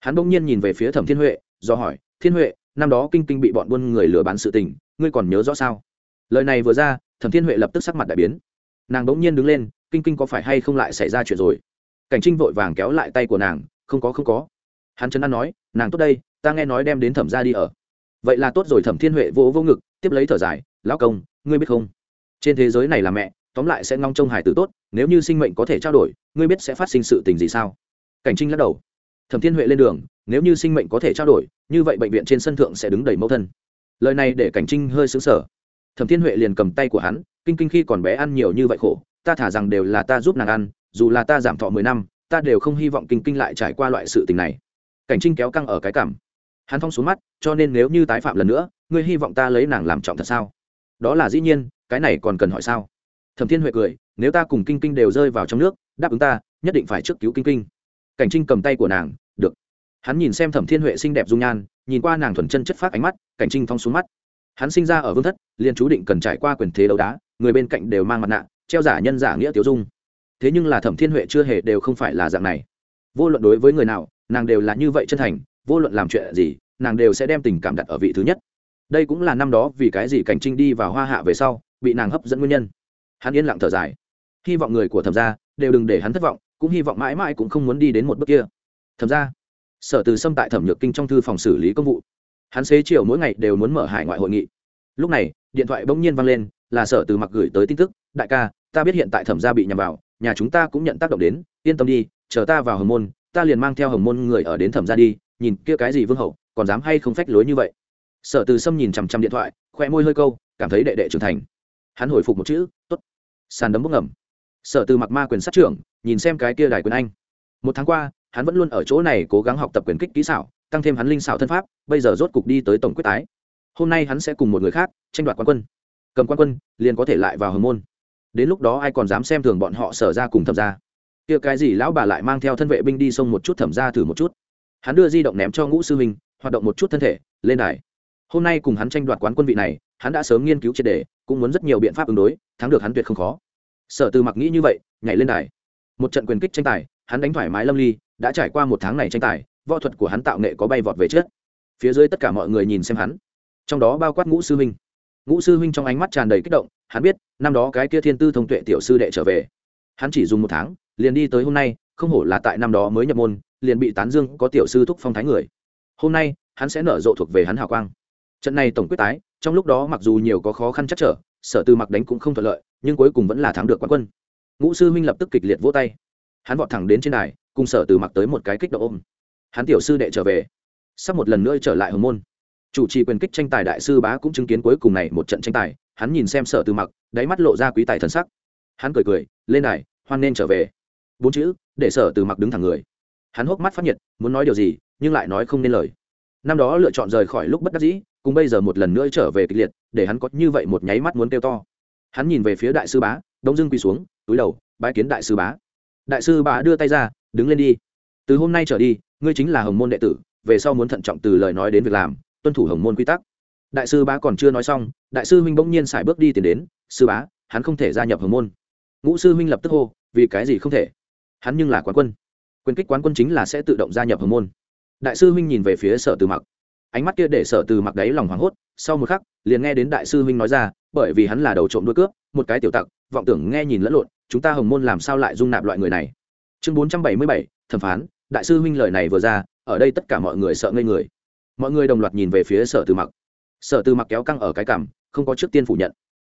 hắn bỗng nhiên nhìn về phía thẩm thiên huệ, do hỏi, thiên huệ, năm đó kinh kinh bị bọn buôn người lừa bán sự tình, ngươi còn nhớ rõ sao? Lời này vừa ra thẩm thiên huệ lập tức sắc mặt đại biến. Nàng bỗng nhiên đứng lên, kinh kinh có phải hay không lại xảy ra chuyện rồi? Cảnh trinh vội vàng kéo lại tay của nàng, không có không có. Hắn chấn an nói, nàng tốt đây, ta nghe nói đem đến thẩm ra đi ở. Vậy là tốt rồi. Thẩm thiên huệ vỗ vô ngực, tiếp lấy thở dài, lão công, ngươi biết không? Trên thế giới này là mẹ, tóm lại sẽ ngong trông hải tử tốt, nếu như sinh mệnh có thể trao đổi, ngươi biết sẽ phát sinh sự tình gì sao? Cảnh trinh lắc đầu. Thẩm thiên huệ lên đường, nếu như sinh mệnh có thể trao đổi, như vậy bệnh viện trên sân thượng sẽ đứng đầy mẫu thân. Lời này để cảnh trinh hơi xứng sở thẩm thiên huệ liền cầm tay của hắn, kinh kinh khi còn bé ăn nhiều như vậy khổ, ta thả rằng đều là ta giúp nàng ăn, dù là ta giảm thọ mười năm, ta đều không hy vọng kinh kinh lại trải qua loại sự tình này. Cảnh trinh kéo căng ở cái cảm. Hắn thong xuống mắt, cho nên nếu như tái phạm lần nữa, ngươi hy vọng ta lấy nàng làm trọng thật sao? Đó là dĩ nhiên, cái này còn cần hỏi sao? Thẩm thiên huệ cười, nếu ta cùng kinh kinh đều rơi vào trong nước, đáp ứng ta, nhất định phải trước cứu kinh kinh. Cảnh trinh cầm tay của nàng, được. Hắn nhìn xem thẩm thiên huệ xinh đẹp dung nhan, nhìn qua nàng thuần chân chất phát ánh mắt, cảnh trinh thong xuống mắt hắn sinh ra ở vương thất, liền chú định cần trải qua quyền thế đấu đá, người bên cạnh đều mang mặt nạ, treo giả nhân giả nghĩa tiểu dung. Thế nhưng là thẩm thiên huệ chưa hề đều không phải là dạng này. Vô luận đối với người nào, nàng đều là như vậy chân thành, vô luận làm chuyện gì, nàng đều sẽ đem tình cảm đặt ở vị thứ nhất. Đây cũng là năm đó vì cái gì cảnh trinh đi vào hoa hạ về sau, bị nàng hấp dẫn nguyên nhân. Hắn yên lặng thở dài. Hy vọng người của thẩm gia đều đừng để hắn thất vọng, cũng hy vọng mãi mãi cũng không muốn đi đến một bước kia. Thẩm gia, sở từ xâm tại thẩm nhược kinh trong thư phòng xử lý công vụ hắn xế chiều mỗi ngày đều muốn mở hải ngoại hội nghị. Lúc này, điện thoại bỗng nhiên vang lên, là sở từ mặc gửi tới tin tức, đại ca, ta biết hiện tại thẩm gia bị nhầm vào, nhà chúng ta cũng nhận tác động đến, yên tâm đi, chờ ta vào hồng môn, ta liền mang theo hồng môn người ở đến thẩm gia đi, nhìn kia cái gì vương hậu, còn dám hay không phách lối như vậy? Sở từ sâm nhìn chằm chằm điện thoại, khoe môi hơi câu, cảm thấy đệ đệ trưởng thành. Hắn hồi phục một chữ t ố t sàn đấm bốc ngầm. Sở từ mặc ma quyền sát trưởng, nhìn xem cái kia đài quyền anh. Một tháng qua, hắn vẫn luôn ở chỗ này cố gắng học tập quyền kích kỹ xảo tăng thêm hắn linh xảo thân pháp, bây giờ rốt cục đi tới tổng quyết tái. Hôm nay hắn sẽ cùng một người khác tranh đoạt quán quân. Cầm quán quân, liền có thể lại vào hồng môn. Đến lúc đó ai còn dám xem thường bọn họ sở ra cùng thẩm ra? Kia cái gì lão bà lại mang theo thân vệ binh đi xông một chút thẩm ra thử một chút. Hắn đưa di động ném cho ngũ sư minh hoạt động một chút thân thể, lên đài. Hôm nay cùng hắn tranh đoạt quán quân vị này, hắn đã sớm nghiên cứu triệt đề cũng muốn rất nhiều biện pháp ứng đối, thắng được hắn tuyệt không khó. Sở từ mặc nghĩ như vậy, nhảy lên đài. Một trận quyền kích tranh tài, hắn đánh thoải mái lâm ly, đã trải qua một tháng này tranh tài võ thuật của hắn tạo nghệ có bay vọt về trước. Phía dưới tất cả mọi người nhìn xem hắn. Trong đó bao quát ngũ sư huynh ngũ sư huynh trong ánh mắt tràn đầy kích động, hắn biết, năm đó cái kia thiên tư thông tuệ tiểu sư đệ trở về. Hắn chỉ dùng một tháng, liền đi tới hôm nay, không hổ là tại năm đó mới nhập môn, liền bị tán dương có tiểu sư thúc phong thái người. Hôm nay, hắn sẽ nở rộ thuộc về hắn hào quang. Trận này tổng quyết tái, trong lúc đó mặc dù nhiều có khó khăn chắc trở, sở từ mặc đánh cũng không thuận lợi, nhưng cuối cùng vẫn là thắng được quán quân. Ngũ sư huynh lập tức kịch liệt vỗ tay. Hắn vọt thẳng đến trên đài, cùng sở từ mặc tới một cái kích động ôm hắn tiểu sư đệ trở về. Sắp một lần nữa trở lại hồng môn, chủ trì quyền kích tranh tài đại sư bá cũng chứng kiến cuối cùng này một trận tranh tài. Hắn nhìn xem sở từ mặc, đáy mắt lộ ra quý tài thần sắc. Hắn cười cười, lên đài, hoan nên trở về. Bốn chữ, để sở từ mặc đứng thẳng người. Hắn hốc mắt phát nhiệt, muốn nói điều gì, nhưng lại nói không nên lời. Năm đó lựa chọn rời khỏi lúc bất đắc dĩ, cùng bây giờ một lần nữa trở về kịch liệt, để hắn có như vậy một nháy mắt muốn kêu to. Hắn nhìn về phía đại sư bá đông dưng quỳ xuống, túi đầu, bái kiến đại sư bá. Đại sư bá đưa tay ra, đứng lên đi. Từ hôm nay trở đi ngươi chính là hồng môn đệ tử, về sau muốn thận trọng từ lời nói đến việc làm, tuân thủ hồng môn quy tắc. Đại sư bá còn chưa nói xong, đại sư huynh bỗng nhiên xài bước đi tiến đến, sư bá, hắn không thể gia nhập hồng môn. Ngũ sư huynh lập tức hô, vì cái gì không thể? Hắn nhưng là quán quân. Quyền kích quán quân chính là sẽ tự động gia nhập hồng môn. Đại sư huynh nhìn về phía sở từ mặc. Ánh mắt kia để sở từ mặc đáy lòng hoảng hốt, sau một khắc, liền nghe đến đại sư huynh nói ra, bởi vì hắn là đầu trộm đuôi cướp, một cái tiểu tặc, vọng tưởng nghe nhìn lẫn lộn, chúng ta hồng môn làm sao lại dung nạp loại người này? Chương bốn trăm bảy mươi bảy, thẩm phán đại sư huynh lời này vừa ra, ở đây tất cả mọi người sợ ngây người. Mọi người đồng loạt nhìn về phía sở từ mặc. Sở từ mặc kéo căng ở cái cảm không có trước tiên phủ nhận.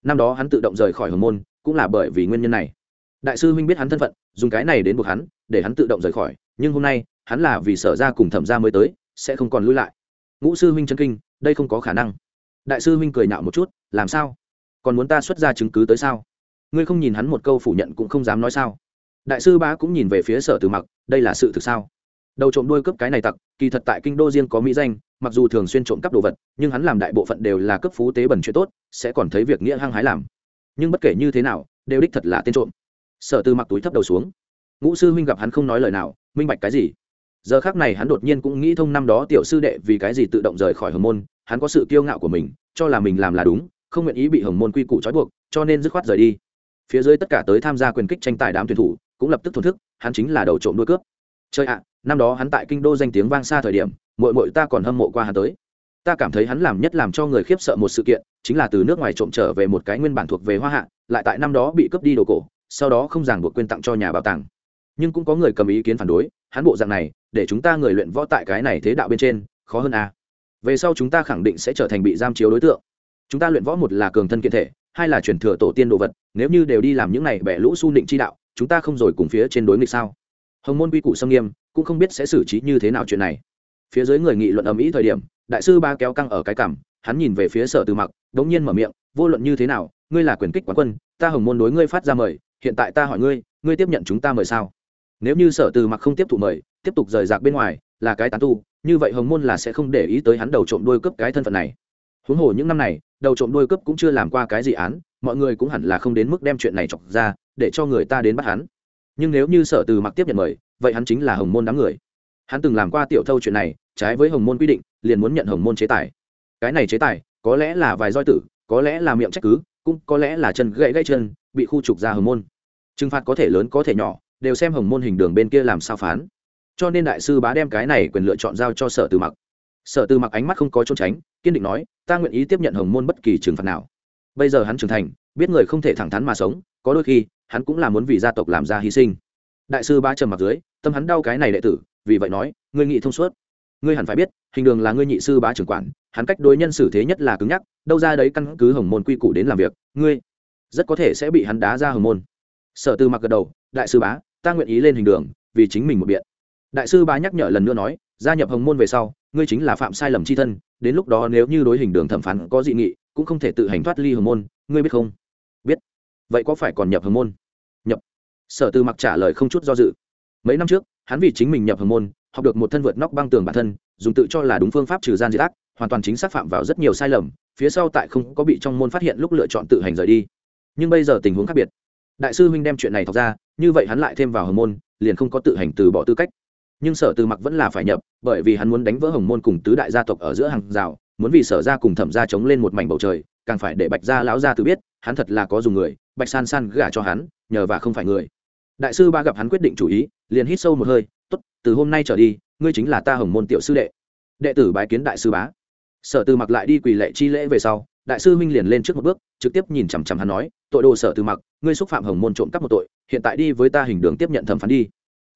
Năm đó hắn tự động rời khỏi hồng môn, cũng là bởi vì nguyên nhân này. Đại sư huynh biết hắn thân phận, dùng cái này đến buộc hắn, để hắn tự động rời khỏi, nhưng hôm nay, hắn là vì sở ra cùng thẩm ra mới tới, sẽ không còn lui lại. Ngũ sư huynh chân kinh, đây không có khả năng. Đại sư huynh cười nhạo một chút, làm sao? Còn muốn ta xuất ra chứng cứ tới sao? Ngươi không nhìn hắn một câu phủ nhận cũng không dám nói sao? Đại sư bá cũng nhìn về phía sở từ mặc, đây là sự thực sao? Đầu trộm đuôi cướp cái này tặc, kỳ thật tại kinh đô riêng có mỹ danh, mặc dù thường xuyên trộm cắp đồ vật, nhưng hắn làm đại bộ phận đều là cấp phú tế bẩn chuyện tốt, sẽ còn thấy việc nghĩa hăng hái làm. Nhưng bất kể như thế nào, đều đích thật là tên trộm. Sở tư mặc túi thấp đầu xuống. Ngũ sư huynh gặp hắn không nói lời nào, minh bạch cái gì? Giờ khác này hắn đột nhiên cũng nghĩ thông năm đó tiểu sư đệ vì cái gì tự động rời khỏi hồng môn, hắn có sự kiêu ngạo của mình, cho là mình làm là đúng, không nguyện ý bị hồng môn quy củ trói buộc, cho nên dứt khoát rời đi. Phía dưới tất cả tới tham gia quyền kích tranh tài đám tuyển thủ cũng lập tức thổn thức, hắn chính là đầu trộm đuôi cướp. Chơi ạ, năm đó hắn tại kinh đô danh tiếng vang xa thời điểm mội mội ta còn hâm mộ qua hắn tới. Ta cảm thấy hắn làm nhất làm cho người khiếp sợ một sự kiện, chính là từ nước ngoài trộm trở về một cái nguyên bản thuộc về hoa hạ, lại tại năm đó bị cướp đi đồ cổ, sau đó không ràng buộc quyên tặng cho nhà bảo tàng. Nhưng cũng có người cầm ý kiến phản đối, hắn bộ dạng này, để chúng ta người luyện võ tại cái này thế đạo bên trên, khó hơn à. về sau chúng ta khẳng định sẽ trở thành bị giam chiếu đối tượng. Chúng ta luyện võ một là cường thân kiện thể, hai là truyền thừa tổ tiên đồ vật, nếu như đều đi làm những này bẻ lũ su nịnh chi đạo chúng ta không rồi cùng phía trên đối nghịch sao? Hồng môn quy củ xâm nghiêm cũng không biết sẽ xử trí như thế nào chuyện này. Phía dưới người nghị luận ầm ĩ thời điểm, đại sư ba kéo căng ở cái cằm, hắn nhìn về phía sở từ mặc, đống nhiên mở miệng, vô luận như thế nào, ngươi là quyền kích quán quân, ta hồng môn đối ngươi phát ra mời, hiện tại ta hỏi ngươi ngươi tiếp nhận chúng ta mời sao? Nếu như sở từ mặc không tiếp thụ mời, tiếp tục rời rạc bên ngoài, là cái tán tu, như vậy hồng môn là sẽ không để ý tới hắn đầu trộm đuôi cướp cái thân phận này. Huống hồ những năm này, đầu trộm đuôi cướp cũng chưa làm qua cái gì án mọi người cũng hẳn là không đến mức đem chuyện này chọc ra, để cho người ta đến bắt hắn. Nhưng nếu như sở từ mặc tiếp nhận mời, vậy hắn chính là hồng môn đám người. Hắn từng làm qua tiểu thâu chuyện này, trái với hồng môn quy định, liền muốn nhận hồng môn chế tài. Cái này chế tài, có lẽ là vài roi tử, có lẽ là miệng trách cứ, cũng có lẽ là chân gãy gãy chân, bị khu trục ra hồng môn. Trừng phạt có thể lớn có thể nhỏ, đều xem hồng môn hình đường bên kia làm sao phán. Cho nên đại sư bá đem cái này quyền lựa chọn giao cho sở từ mặc. Sở từ mặc ánh mắt không có trốn tránh, kiên định nói, ta nguyện ý tiếp nhận hồng môn bất kỳ trừng phạt nào bây giờ hắn trưởng thành, biết người không thể thẳng thắn mà sống, có đôi khi, hắn cũng là muốn vì gia tộc làm ra hy sinh. Đại sư bá trầm mặc dưới, tâm hắn đau cái này đệ tử, vì vậy nói, ngươi nghị thông suốt. Ngươi hẳn phải biết, hình đường là ngươi nhị sư bá trưởng quản, hắn cách đối nhân xử thế nhất là cứng nhắc, đâu ra đấy căn cứ hồng môn quy củ đến làm việc, ngươi rất có thể sẽ bị hắn đá ra hồng môn. Sở tư mặc gật đầu, đại sư bá, ta nguyện ý lên hình đường, vì chính mình một biện. Đại sư bá nhắc nhở lần nữa nói, gia nhập hồng môn về sau, ngươi chính là phạm sai lầm c h i thân, đến lúc đó nếu như đối hình đường thẩm phán có dị nghị cũng không thể tự hành thoát ly hồng môn ngươi biết không? Biết. Vậy có phải còn nhập hồng môn nhập. Sở tư mặc trả lời không chút do dự. Mấy năm trước, hắn vì chính mình nhập hồng môn học được một thân vượt nóc băng tường bản thân, dùng tự cho là đúng phương pháp trừ gian diệt ác, hoàn toàn chính xác phạm vào rất nhiều sai lầm, phía sau tại không có bị trong môn phát hiện lúc lựa chọn tự hành rời đi. Nhưng bây giờ tình huống khác biệt. Đại sư huynh đem chuyện này thọc ra, như vậy hắn lại thêm vào hồng môn liền không có tự hành từ bỏ tư cách. Nhưng sở từ mặc vẫn là phải nhập, bởi vì hắn muốn đánh vỡ hồng môn cùng tứ đại gia tộc ở giữa hàng rào muốn vì sở ra cùng thẩm ra chống lên một mảnh bầu trời, càng phải để bạch gia lão gia tự biết, hắn thật là có dùng người, bạch san san gả cho hắn, nhờ và không phải người. Đại sư ba gặp hắn quyết định chủ ý, liền hít sâu một hơi, tốt, từ hôm nay trở đi, ngươi chính là ta hồng môn tiểu sư đệ. Đệ tử bái kiến đại sư bá. Sở từ mặc lại đi quỳ lệ chi lễ về sau, đại sư minh liền lên trước một bước, trực tiếp nhìn chằm chằm hắn nói, tội đồ sở từ mặc, ngươi xúc phạm hồng môn trộm cắp một tội, hiện tại đi với ta hình đường tiếp nhận thẩm phán đi.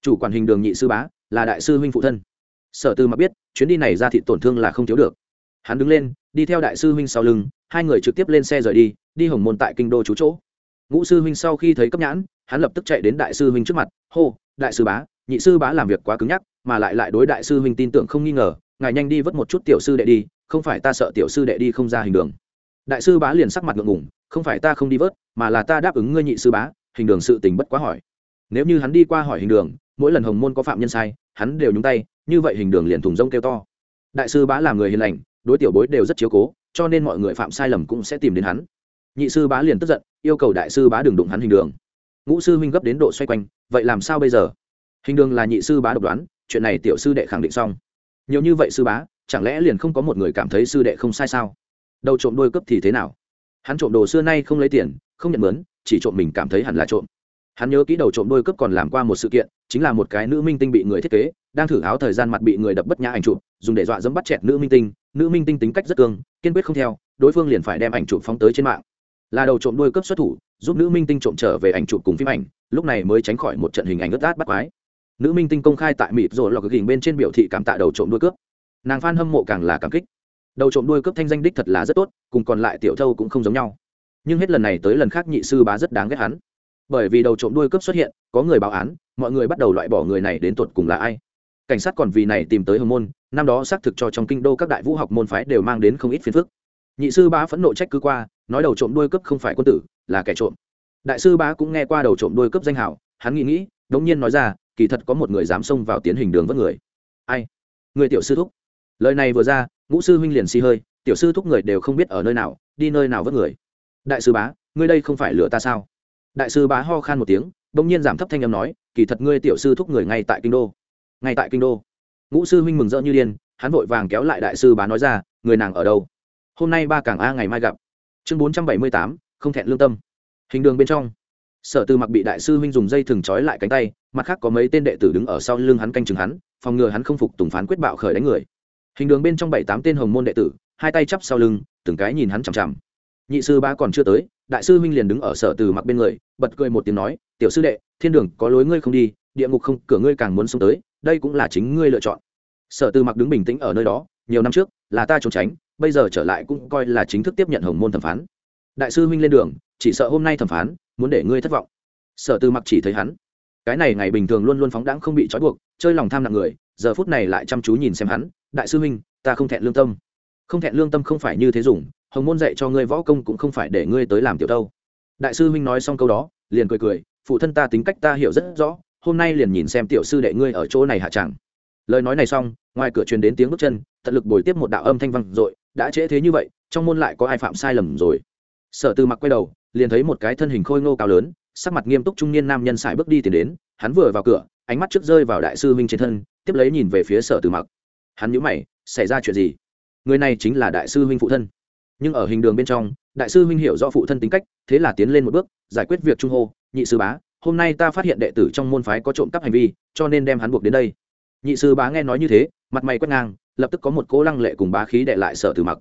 Chủ quản hình đường nhị sư bá là đại sư huynh phụ thân. Sở từ mặc biết, chuyến đi này ra thị tổn thương là không thiếu được hắn đứng lên, đi theo đại sư huynh sau lưng, hai người trực tiếp lên xe rời đi đi hồng môn tại kinh đô chú chỗ. Ngũ sư huynh sau khi thấy cấp nhãn, hắn lập tức chạy đến đại sư huynh trước mặt, hô, đại sư bá, nhị sư bá làm việc quá cứng nhắc, mà lại lại đối đại sư huynh tin tưởng không nghi ngờ, ngài nhanh đi vớt một chút tiểu sư đệ đi, không phải ta sợ tiểu sư đệ đi không ra hình đường. Đại sư bá liền sắc mặt ngượng ngủng không phải ta không đi vớt, mà là ta đáp ứng ngươi nhị sư bá, hình đường sự tình bất quá hỏi. Nếu như hắn đi qua hỏi hình đường, mỗi lần hồng môn có phạm nhân sai, hắn đều nhúng tay, như vậy hình đường liền thùng rông kêu to. Đại sư bá là người hiền lành đối tiểu bối đều rất chiếu cố, cho nên mọi người phạm sai lầm cũng sẽ tìm đến hắn. Nhị sư bá liền tức giận, yêu cầu đại sư bá đừng đụng hắn hình đường. Ngũ sư huynh gấp đến độ xoay quanh, vậy làm sao bây giờ? Hình đường là nhị sư bá độc đoán, chuyện này tiểu sư đệ khẳng định xong. Nhiều như vậy sư bá, chẳng lẽ liền không có một người cảm thấy sư đệ không sai sao? Đầu trộm đôi cấp thì thế nào? Hắn trộm đồ xưa nay không lấy tiền, không nhận mướn, chỉ trộm mình cảm thấy hẳn là trộm. Hắn nhớ kỹ đầu trộm đôi cấp còn làm qua một sự kiện, chính là một cái nữ minh tinh bị người thiết kế, đang thử áo thời gian mặt bị người đập bất nhã ảnh chụp dùng để dọa dẫm bắt chẹt nữ minh tinh, nữ minh tinh tính cách rất cương, kiên quyết không theo, đối phương liền phải đem ảnh chụp phóng tới trên mạng. Là đầu trộm đuôi cướp xuất thủ, giúp nữ minh tinh trộm trở về ảnh chụp cùng phim ảnh, lúc này mới tránh khỏi một trận hình ảnh ướt át bắt quái. Nữ minh tinh công khai tại mịp rồi lọc gỉnh bên trên biểu thị cảm tạ đầu trộm đuôi cướp nàng phan hâm mộ càng là cảm kích. Đầu trộm đuôi cướp thanh danh đích thật là rất tốt, cùng còn lại tiểu thâu cũng không giống nhau. Nhưng hết lần này tới lần khác nhị sư bá rất đáng ghét hắn. Bởi vì đầu trộm đuôi cướp xuất hiện, có người báo án, mọi người bắt đầu loại bỏ người này đến tột cùng là ai. Cảnh sát còn vì này tìm tới hồng môn năm đó xác thực cho trong kinh đô các đại vũ học môn phái đều mang đến không ít phiền phức. Nhị sư bá phẫn nộ trách cứ qua, nói đầu trộm đuôi cướp không phải quân tử, là kẻ trộm. Đại sư bá cũng nghe qua đầu trộm đuôi cướp danh hảo, hắn nghĩ nghĩ, đống nhiên nói ra, kỳ thật có một người dám xông vào tiến hình đường vớt người. Ai? Người tiểu sư thúc. Lời này vừa ra, ngũ sư huynh liền xì hơi, tiểu sư thúc người đều không biết ở nơi nào, đi nơi nào vớt người. Đại sư bá, ngươi đây không phải lừa ta sao? Đại sư bá ho khan một tiếng, đống nhiên giảm thấp thanh âm nói, kỳ thật ngươi tiểu sư thúc người ngay tại kinh đô. Ngay tại kinh đô ngũ sư huynh mừng rỡ như điên, hắn vội vàng kéo lại đại sư bá nói ra, người nàng ở đâu? Hôm nay ba càng a ngày mai gặp. Chương bốn trăm bảy mươi tám, không thẹn lương tâm. Hình đường bên trong. Sở từ mặc bị đại sư huynh dùng dây thừng trói lại cánh tay, mặt khác có mấy tên đệ tử đứng ở sau lưng hắn canh chừng hắn, phòng ngừa hắn không phục tùng phán quyết bạo khởi đánh người. Hình đường bên trong bảy tám tên hồng môn đệ tử, hai tay chắp sau lưng, từng cái nhìn hắn chằm chằm. Nhị sư ba còn chưa tới, đại sư huynh liền đứng ở sở từ mặc bên người, bật cười một tiếng nói, tiểu sư đệ, thiên đường có lối ngươi không đi địa ngục không, cửa ngươi càng muốn xuống tới, đây cũng là chính ngươi lựa chọn. Sở tư mặc đứng bình tĩnh ở nơi đó, nhiều năm trước, là ta trốn tránh, bây giờ trở lại cũng coi là chính thức tiếp nhận hồng môn thẩm phán. Đại sư huynh lên đường, chỉ sợ hôm nay thẩm phán, muốn để ngươi thất vọng. Sở tư mặc chỉ thấy hắn. Cái này ngày bình thường luôn luôn phóng đãng không bị trói buộc, chơi lòng tham nặng người, giờ phút này lại chăm chú nhìn xem hắn, đại sư huynh, ta không thẹn lương tâm. Không thẹn lương tâm không phải như thế dùng, hồng môn dạy cho ngươi võ công cũng không phải để ngươi tới làm tiểu tâu. Đại sư huynh nói xong câu đó, liền cười cười, phụ thân ta tính cách ta hiểu rất rõ hôm nay liền nhìn xem tiểu sư đệ ngươi ở chỗ này hạ chẳng. Lời nói này xong, ngoài cửa truyền đến tiếng bước chân, tận lực bồi tiếp một đạo âm thanh vang i đã trễ thế như vậy, trong môn lại có ai phạm sai lầm rồi. Sở từ mặc quay đầu, liền thấy một cái thân hình khôi ngô cao lớn, sắc mặt nghiêm túc trung niên nam nhân sải bước đi tìm đến, hắn vừa vào cửa, ánh mắt trước rơi vào đại sư huynh trên thân, tiếp lấy nhìn về phía sở từ mặc. Hắn nhũ mày, xảy ra chuyện gì? Người này chính là đại sư huynh phụ thân. Nhưng ở hình đường bên trong, đại sư huynh hiểu rõ phụ thân tính cách, thế là tiến lên một bước, giải quyết việc trung hô, nhị sư bá hôm nay ta phát hiện đệ tử trong môn phái có trộm cắp hành vi, cho nên đem hắn buộc đến đây. Nhị sư bá nghe nói như thế, mặt mày quét ngang, lập tức có một cố lăng lệ cùng bá khí đệ lại sở từ mặc.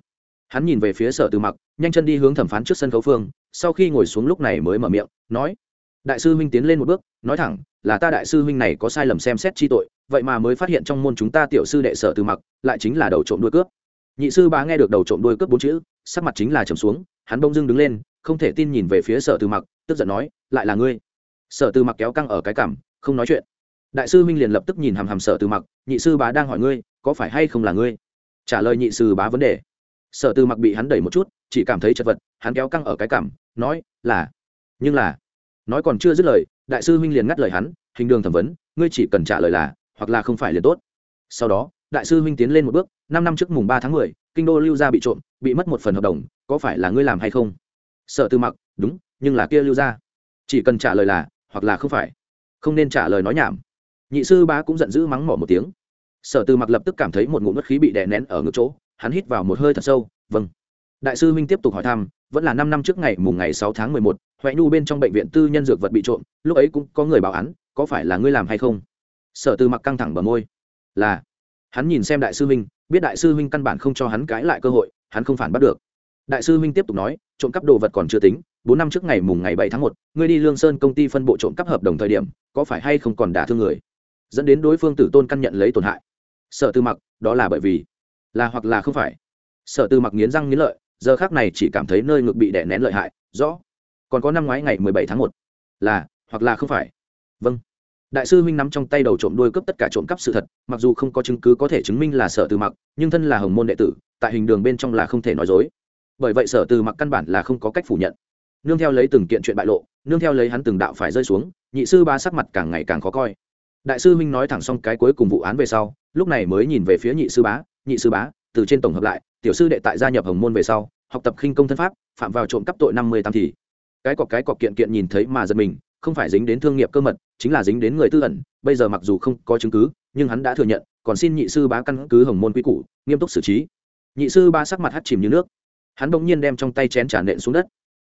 Hắn nhìn về phía sở từ mặc, nhanh chân đi hướng thẩm phán trước sân khấu phương, sau khi ngồi xuống lúc này mới mở miệng, nói, đại sư huynh tiến lên một bước, nói thẳng, là ta đại sư huynh này có sai lầm xem xét chi tội, vậy mà mới phát hiện trong môn chúng ta tiểu sư đệ sở từ mặc, lại chính là đầu trộm đuôi cướp. Nhị sư bá nghe được đầu trộm đuôi cướp bốn chữ, sắc mặt chính là trầm xuống, hắn bông dưng đứng lên, không thể tin nhìn về phía sở từ mặc, tức giận nói, lại là ngươi sở từ mặc kéo căng ở cái cảm không nói chuyện. Đại sư Minh liền lập tức nhìn hàm hàm sở từ mặc, nhị sư bá đang hỏi ngươi, có phải hay không là ngươi? Trả lời nhị sư bá vấn đề. Sở từ mặc bị hắn đẩy một chút, chỉ cảm thấy chật vật, hắn kéo căng ở cái cảm nói, là, nhưng là. Nói còn chưa dứt lời, đại sư Minh liền ngắt lời hắn, hình đường thẩm vấn, ngươi chỉ cần trả lời là, hoặc là không phải liền tốt. Sau đó, đại sư Minh tiến lên một bước, năm năm trước mùng ba tháng mười, kinh đô lưu gia bị trộm, bị mất một phần hợp đồng, có phải là ngươi làm hay không? Sợ từ mặc, đúng, nhưng là kia lưu gia. Chỉ cần trả lời là hoặc là không phải. Không nên trả lời nói nhảm. Nhị sư bá cũng giận dữ mắng mỏ một tiếng. Sở từ mặc lập tức cảm thấy một ngụm mất khí bị đè nén ở ngực chỗ, hắn hít vào một hơi thật sâu vâng. Đại sư huynh tiếp tục hỏi thăm, vẫn là năm năm trước ngày mùng ngày sáu tháng mười một, huệ nhu bên trong bệnh viện tư nhân dược vật bị trộm, lúc ấy cũng có người báo án, có phải là ngươi làm hay không? Sở từ mặc căng thẳng bờ môi, là. Hắn nhìn xem đại sư huynh biết đại sư huynh căn bản không cho hắn cãi lại cơ hội, hắn không phản bắt được. Đại sư huynh tiếp tục nói, trộm cắp đồ vật còn chưa tính bốn năm trước ngày mùng ngày bảy tháng một, ngươi đi lương sơn công ty phân bộ trộm cắp hợp đồng thời điểm, có phải hay không còn đả thương người? Dẫn đến đối phương tử tôn căn nhận lấy tổn hại. Sở tư mặc, đó là bởi vì? Là hoặc là không phải? Sở tư mặc nghiến răng nghiến lợi, giờ khác này chỉ cảm thấy nơi ngực bị đè nén lợi hại, rõ. Còn có năm ngoái ngày mười bảy tháng một. Là, hoặc là không phải? Vâng. Đại sư huynh nắm trong tay đầu trộm đuôi cướp tất cả trộm cắp sự thật, mặc dù không có chứng cứ có thể chứng minh là sở từ mặc, nhưng thân là hồng môn đệ tử, tại hình đường bên trong là không thể nói dối. Bởi vậy sở từ mặc căn bản là không có cách phủ nhận nương theo lấy từng kiện chuyện bại lộ, nương theo lấy hắn từng đạo phải rơi xuống, nhị sư ba sắc mặt càng ngày càng khó coi. Đại sư huynh nói thẳng xong cái cuối cùng vụ án về sau, lúc này mới nhìn về phía nhị sư bá, nhị sư bá, từ trên tổng hợp lại, tiểu sư đệ tại gia nhập hồng môn về sau, học tập khinh công thân pháp, phạm vào trộm cắp tội năm mươi tám thì. Cái cọc cái cọc kiện kiện nhìn thấy mà giật mình, không phải dính đến thương nghiệp cơ mật, chính là dính đến người tư ẩn, bây giờ mặc dù không có chứng cứ, nhưng hắn đã thừa nhận, còn xin nhị sư bá căn cứ hồng môn quy củ, nghiêm túc xử trí. Nhị sư ba sắc mặt hắt chìm như nước. Hắn bỗng nhiên đem trong tay chén trả nện xuống đất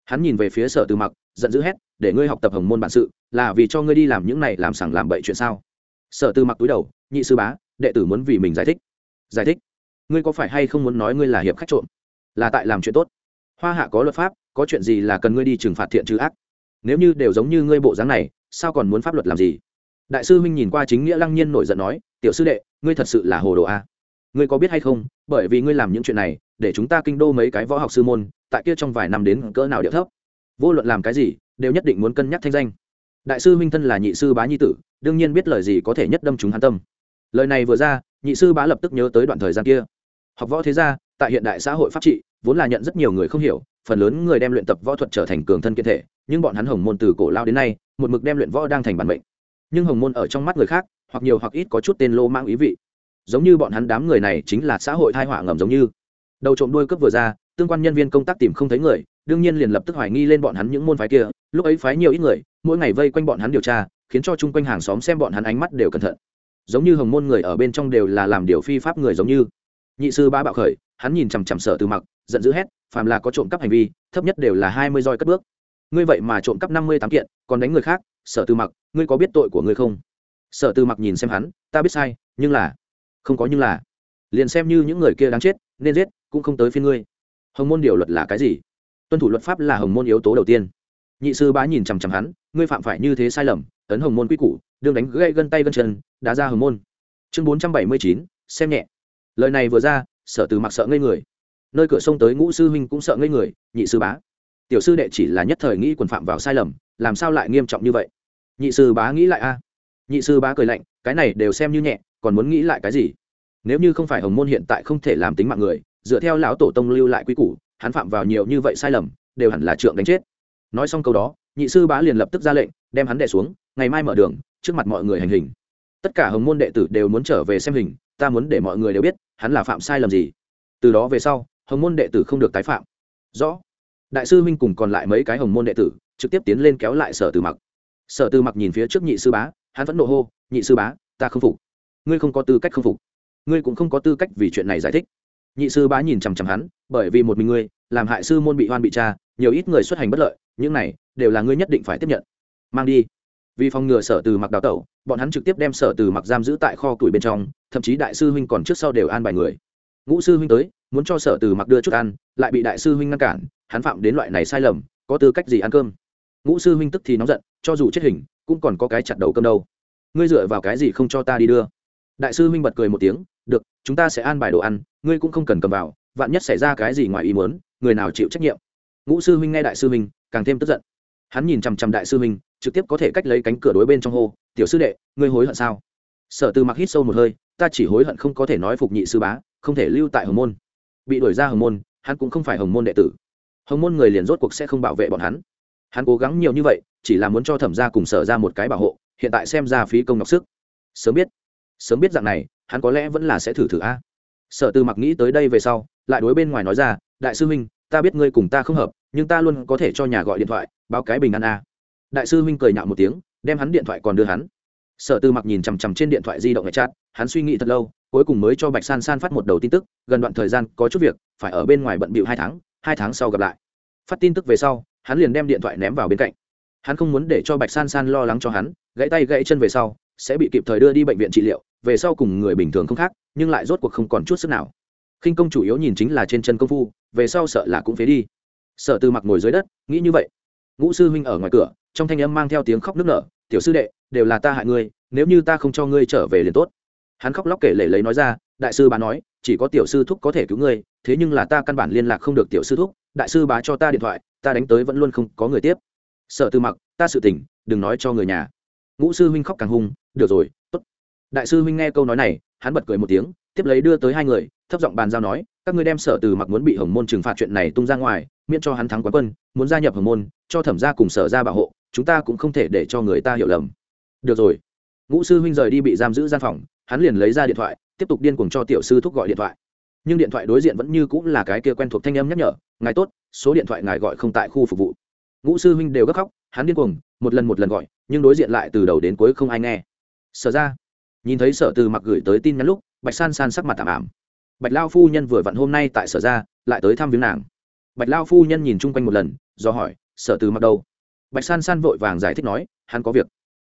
hắn nhìn về phía sở từ mặc, giận dữ hét, để ngươi học tập hồng môn bản sự, là vì cho ngươi đi làm những này làm sảng làm bậy chuyện sao? Sở từ mặc túi đầu, nhị sư bá, đệ tử muốn vì mình giải thích. Giải thích? Ngươi có phải hay không muốn nói ngươi là hiệp khách trộm? Là tại làm chuyện tốt. Hoa hạ có luật pháp, có chuyện gì là cần ngươi đi trừng phạt thiện trừ ác? Nếu như đều giống như ngươi bộ dáng này, sao còn muốn pháp luật làm gì? Đại sư huynh nhìn qua chính nghĩa lăng nhiên nổi giận nói, tiểu sư đệ, ngươi thật sự là hồ đồ a ngươi có biết hay không, bởi vì ngươi làm những chuyện này, để chúng ta kinh đô mấy cái võ học sư môn, tại kia trong vài năm đến cỡ nào địa thấp. Vô luận làm cái gì, đều nhất định muốn cân nhắc thanh danh. Đại sư huynh thân là nhị sư bá nhi tử, đương nhiên biết lời gì có thể nhất đâm chúng hắn tâm. Lời này vừa ra, nhị sư bá lập tức nhớ tới đoạn thời gian kia. Học võ thế gia, tại hiện đại xã hội pháp trị, vốn là nhận rất nhiều người không hiểu, phần lớn người đem luyện tập võ thuật trở thành cường thân kiên thể, nhưng bọn hắn hồng môn từ cổ lao đến nay, một mực đem luyện võ đang thành bản mệnh. Nhưng hồng môn ở trong mắt người khác, hoặc nhiều hoặc ít có chút tên lô mang ý vị giống như bọn hắn đám người này chính là xã hội thai họa ngầm giống như. Đầu trộm đuôi cướp vừa ra, tương quan nhân viên công tác tìm không thấy người, đương nhiên liền lập tức hoài nghi lên bọn hắn những môn phái kia, lúc ấy phái nhiều ít người, mỗi ngày vây quanh bọn hắn điều tra, khiến cho chung quanh hàng xóm xem bọn hắn ánh mắt đều cẩn thận. Giống như hồng môn người ở bên trong đều là làm điều phi pháp người giống như. Nhị sư ba bạo khởi, hắn nhìn chằm chằm sợ từ mặc, giận dữ hét, phàm là có trộm cắp hành vi, thấp nhất đều là hai mươi roi cất bước. Ngươi vậy mà trộm cắp năm mươi tám kiện, còn đánh người khác, sở từ mặc, ngươi có biết tội của ngươi không? Sở từ mặc nhìn xem hắn, ta biết sai, nhưng là không có nhưng là, liền xem như những người kia đáng chết, nên giết, cũng không tới phiên ngươi. Hồng môn điều luật là cái gì? Tuân thủ luật pháp là hồng môn yếu tố đầu tiên. Nhị sư bá nhìn chằm chằm hắn, ngươi phạm phải như thế sai lầm, tấn hồng môn quy củ, đương đánh gãy gân tay gân chân, đá ra hồng môn. Chương bốn trăm bảy mươi chín, xem nhẹ. Lời này vừa ra, sở từ mặc sợ ngây người. Nơi cửa sông tới ngũ sư huynh cũng sợ ngây người, nhị sư bá. Tiểu sư đệ chỉ là nhất thời nghĩ quần phạm vào sai lầm, làm sao lại nghiêm trọng như vậy? Nhị sư bá nghĩ lại a. Nhị sư bá cười lạnh, cái này đều xem như nhẹ còn muốn nghĩ lại cái gì? Nếu như không phải hồng môn hiện tại không thể làm tính mạng người, dựa theo lão tổ tông lưu lại quy củ, hắn phạm vào nhiều như vậy sai lầm, đều hẳn là trượng đánh chết. Nói xong câu đó, nhị sư bá liền lập tức ra lệnh, đem hắn đẻ xuống, ngày mai mở đường, trước mặt mọi người hành hình. Tất cả hồng môn đệ tử đều muốn trở về xem hình, ta muốn để mọi người đều biết, hắn là phạm sai lầm gì. Từ đó về sau, hồng môn đệ tử không được tái phạm. Rõ. Đại sư huynh cùng còn lại mấy cái hồng môn đệ tử, trực tiếp tiến lên kéo lại sở từ mặc. Sở từ mặc nhìn phía trước nhị sư bá, hắn vẫn nộ hô, nhị sư bá, ta không phục ngươi không có tư cách không phục. Ngươi cũng không có tư cách vì chuyện này giải thích. Nhị sư bá nhìn chằm chằm hắn, bởi vì một mình ngươi, làm hại sư môn bị hoan bị cha nhiều ít người xuất hành bất lợi, những này đều là ngươi nhất định phải tiếp nhận. Mang đi. Vì phòng ngừa sở từ mặc đào tẩu, bọn hắn trực tiếp đem sở từ mặc giam giữ tại kho tuổi bên trong, thậm chí đại sư huynh còn trước sau đều an bài người. Ngũ sư huynh tới, muốn cho sở từ mặc đưa chút ăn, lại bị đại sư huynh ngăn cản, hắn phạm đến loại này sai lầm, có tư cách gì ăn cơm? Ngũ sư huynh tức thì nóng giận, cho dù chết hình, cũng còn có cái chặt đầu cơm đâu. Ngươi dựa vào cái gì không cho ta đi đưa? Đại sư Minh bật cười một tiếng được chúng ta sẽ an bài đồ ăn ngươi cũng không cần cầm vào vạn nhất xảy ra cái gì ngoài ý muốn người nào chịu trách nhiệm? Ngũ sư Minh nghe đại sư Minh, càng thêm tức giận. Hắn nhìn chằm chằm đại sư Minh, trực tiếp có thể cách lấy cánh cửa đối bên trong hô tiểu sư đệ ngươi hối hận sao? Sở từ mặc hít sâu một hơi ta chỉ hối hận không có thể nói phục nhị sư bá không thể lưu tại hồng môn. Bị đuổi ra hồng môn hắn cũng không phải hồng môn đệ tử. Hồng môn người liền rốt cuộc sẽ không bảo vệ bọn hắn. Hắn cố gắng nhiều như vậy chỉ là muốn cho thẩm ra cùng sở ra một cái bảo hộ hiện tại xem ra phí công nhọc sức. Sớm biết sớm biết dạng này, hắn có lẽ vẫn là sẽ thử thử a. Sở Tư mặc nghĩ tới đây về sau, lại đối bên ngoài nói ra, đại sư huynh, ta biết ngươi cùng ta không hợp, nhưng ta luôn có thể cho nhà gọi điện thoại, báo cái bình an a. Đại sư huynh cười nhạo một tiếng, đem hắn điện thoại còn đưa hắn. Sở Tư mặc nhìn chằm chằm trên điện thoại di động ngạch chat, hắn suy nghĩ thật lâu, cuối cùng mới cho bạch san san phát một đầu tin tức, gần đoạn thời gian có chút việc, phải ở bên ngoài bận bịu hai tháng hai tháng sau gặp lại. Phát tin tức về sau, hắn liền đem điện thoại ném vào bên cạnh. Hắn không muốn để cho bạch san san lo lắng cho hắn, gãy tay gãy chân về sau, sẽ bị kịp thời đưa đi bệnh viện trị liệu về sau cùng người bình thường không khác, nhưng lại rốt cuộc không còn chút sức nào. Khinh công chủ yếu nhìn chính là trên chân công phu, về sau sợ là cũng phế đi. Sợ từ mặc ngồi dưới đất, nghĩ như vậy. Ngũ sư huynh ở ngoài cửa, trong thanh âm mang theo tiếng khóc nức nở, tiểu sư đệ, đều là ta hại ngươi, nếu như ta không cho ngươi trở về liền tốt. Hắn khóc lóc kể lể lấy nói ra, đại sư bá nói, chỉ có tiểu sư thúc có thể cứu ngươi, thế nhưng là ta căn bản liên lạc không được tiểu sư thúc, đại sư bá cho ta điện thoại, ta đánh tới vẫn luôn không có người tiếp. Sợ từ mặc, ta sự tỉnh đừng nói cho người nhà. Ngũ sư huynh khóc càng hung, được rồi, tốt đại sư huynh nghe câu nói này, hắn bật cười một tiếng, tiếp lấy đưa tới hai người, thấp giọng bàn giao nói, các ngươi đem sở từ mặc muốn bị hồng môn trừng phạt chuyện này tung ra ngoài, miễn cho hắn thắng quán quân, muốn gia nhập hồng môn, cho thẩm gia cùng sở ra bảo hộ, chúng ta cũng không thể để cho người ta hiểu lầm. Được rồi. Ngũ sư huynh rời đi bị giam giữ gian phòng, hắn liền lấy ra điện thoại, tiếp tục điên cuồng cho tiểu sư thúc gọi điện thoại. Nhưng điện thoại đối diện vẫn như cũng là cái kia quen thuộc thanh âm nhắc nhở, ngài tốt, số điện thoại ngài gọi không tại khu phục vụ. Ngũ sư huynh đều gấp khóc, hắn điên cuồng, một lần một lần gọi, nhưng đối diện lại từ đầu đến cuối không ai nghe. Sở ra nhìn thấy sở từ mặc gửi tới tin nhắn lúc, bạch san san sắc mặt tạm ảm. Bạch lao phu nhân vừa vặn hôm nay tại sở ra, lại tới thăm viếng nàng. Bạch lao phu nhân nhìn chung quanh một lần, do hỏi, sở từ mặc đâu? Bạch san san vội vàng giải thích nói, hắn có việc.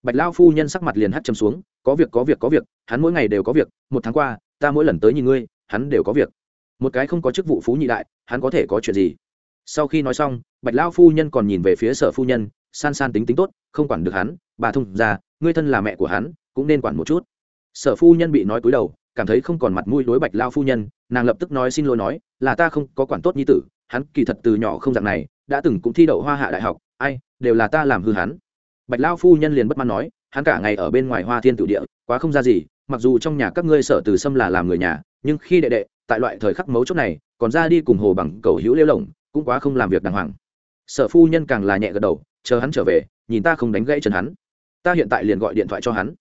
Bạch lao phu nhân sắc mặt liền hắt châm xuống, có việc có việc có việc, hắn mỗi ngày đều có việc, một tháng qua, ta mỗi lần tới nhìn ngươi, hắn đều có việc. Một cái không có chức vụ phú nhị đại, hắn có thể có chuyện gì? Sau khi nói xong, bạch lao phu nhân còn nhìn về phía sở phu nhân, san san tính tính tốt, không quản được hắn, bà thông ra, ngươi thân là mẹ của hắn, cũng nên quản một chút sở phu nhân bị nói cúi đầu, cảm thấy không còn mặt mũi đối bạch lao phu nhân, nàng lập tức nói xin lỗi nói, là ta không có quản tốt như tử, hắn kỳ thật từ nhỏ không dạng này, đã từng cũng thi đậu hoa hạ đại học, ai, đều là ta làm hư hắn. Bạch lao phu nhân liền bất mãn nói, hắn cả ngày ở bên ngoài hoa thiên tử địa, quá không ra gì, mặc dù trong nhà các ngươi sở từ xâm là làm người nhà, nhưng khi đệ đệ, tại loại thời khắc mấu chốt này, còn ra đi cùng hồ bằng cầu hữu lêu lồng cũng quá không làm việc đàng hoàng. Sở phu nhân càng là nhẹ gật đầu, chờ hắn trở về, nhìn ta không đánh gãy chân hắn. Ta hiện tại liền gọi điện thoại cho hắn.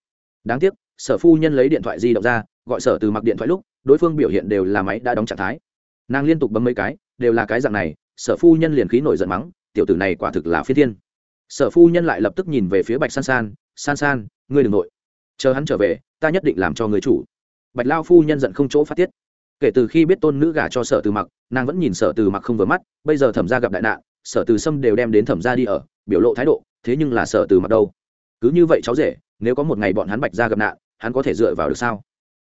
Đáng tiếc sở phu nhân lấy điện thoại di động ra, gọi sở từ mặc điện thoại lúc, đối phương biểu hiện đều là máy đã đóng trạng thái. Nàng liên tục bấm mấy cái, đều là cái dạng này, sở phu nhân liền khí nổi giận mắng, tiểu tử này quả thực là phi thiên. Sở phu nhân lại lập tức nhìn về phía bạch san san san san, ngươi đ ừ n g nội. Chờ hắn trở về, ta nhất định làm cho người chủ. Bạch lao phu nhân giận không chỗ phát tiết. Kể từ khi biết tôn nữ gả cho sở từ mặc, nàng vẫn nhìn sở từ mặc không vừa mắt, bây giờ thẩm ra gặp đại nạn, sở từ sâm đều đem đến thẩm ra đi ở, biểu lộ thái độ, thế nhưng là sở từ mặc đâu? Cứ như vậy cháu rể, nếu có một ngày bọn hắn bạch ra gặp nạn hắn có thể dựa vào được sao?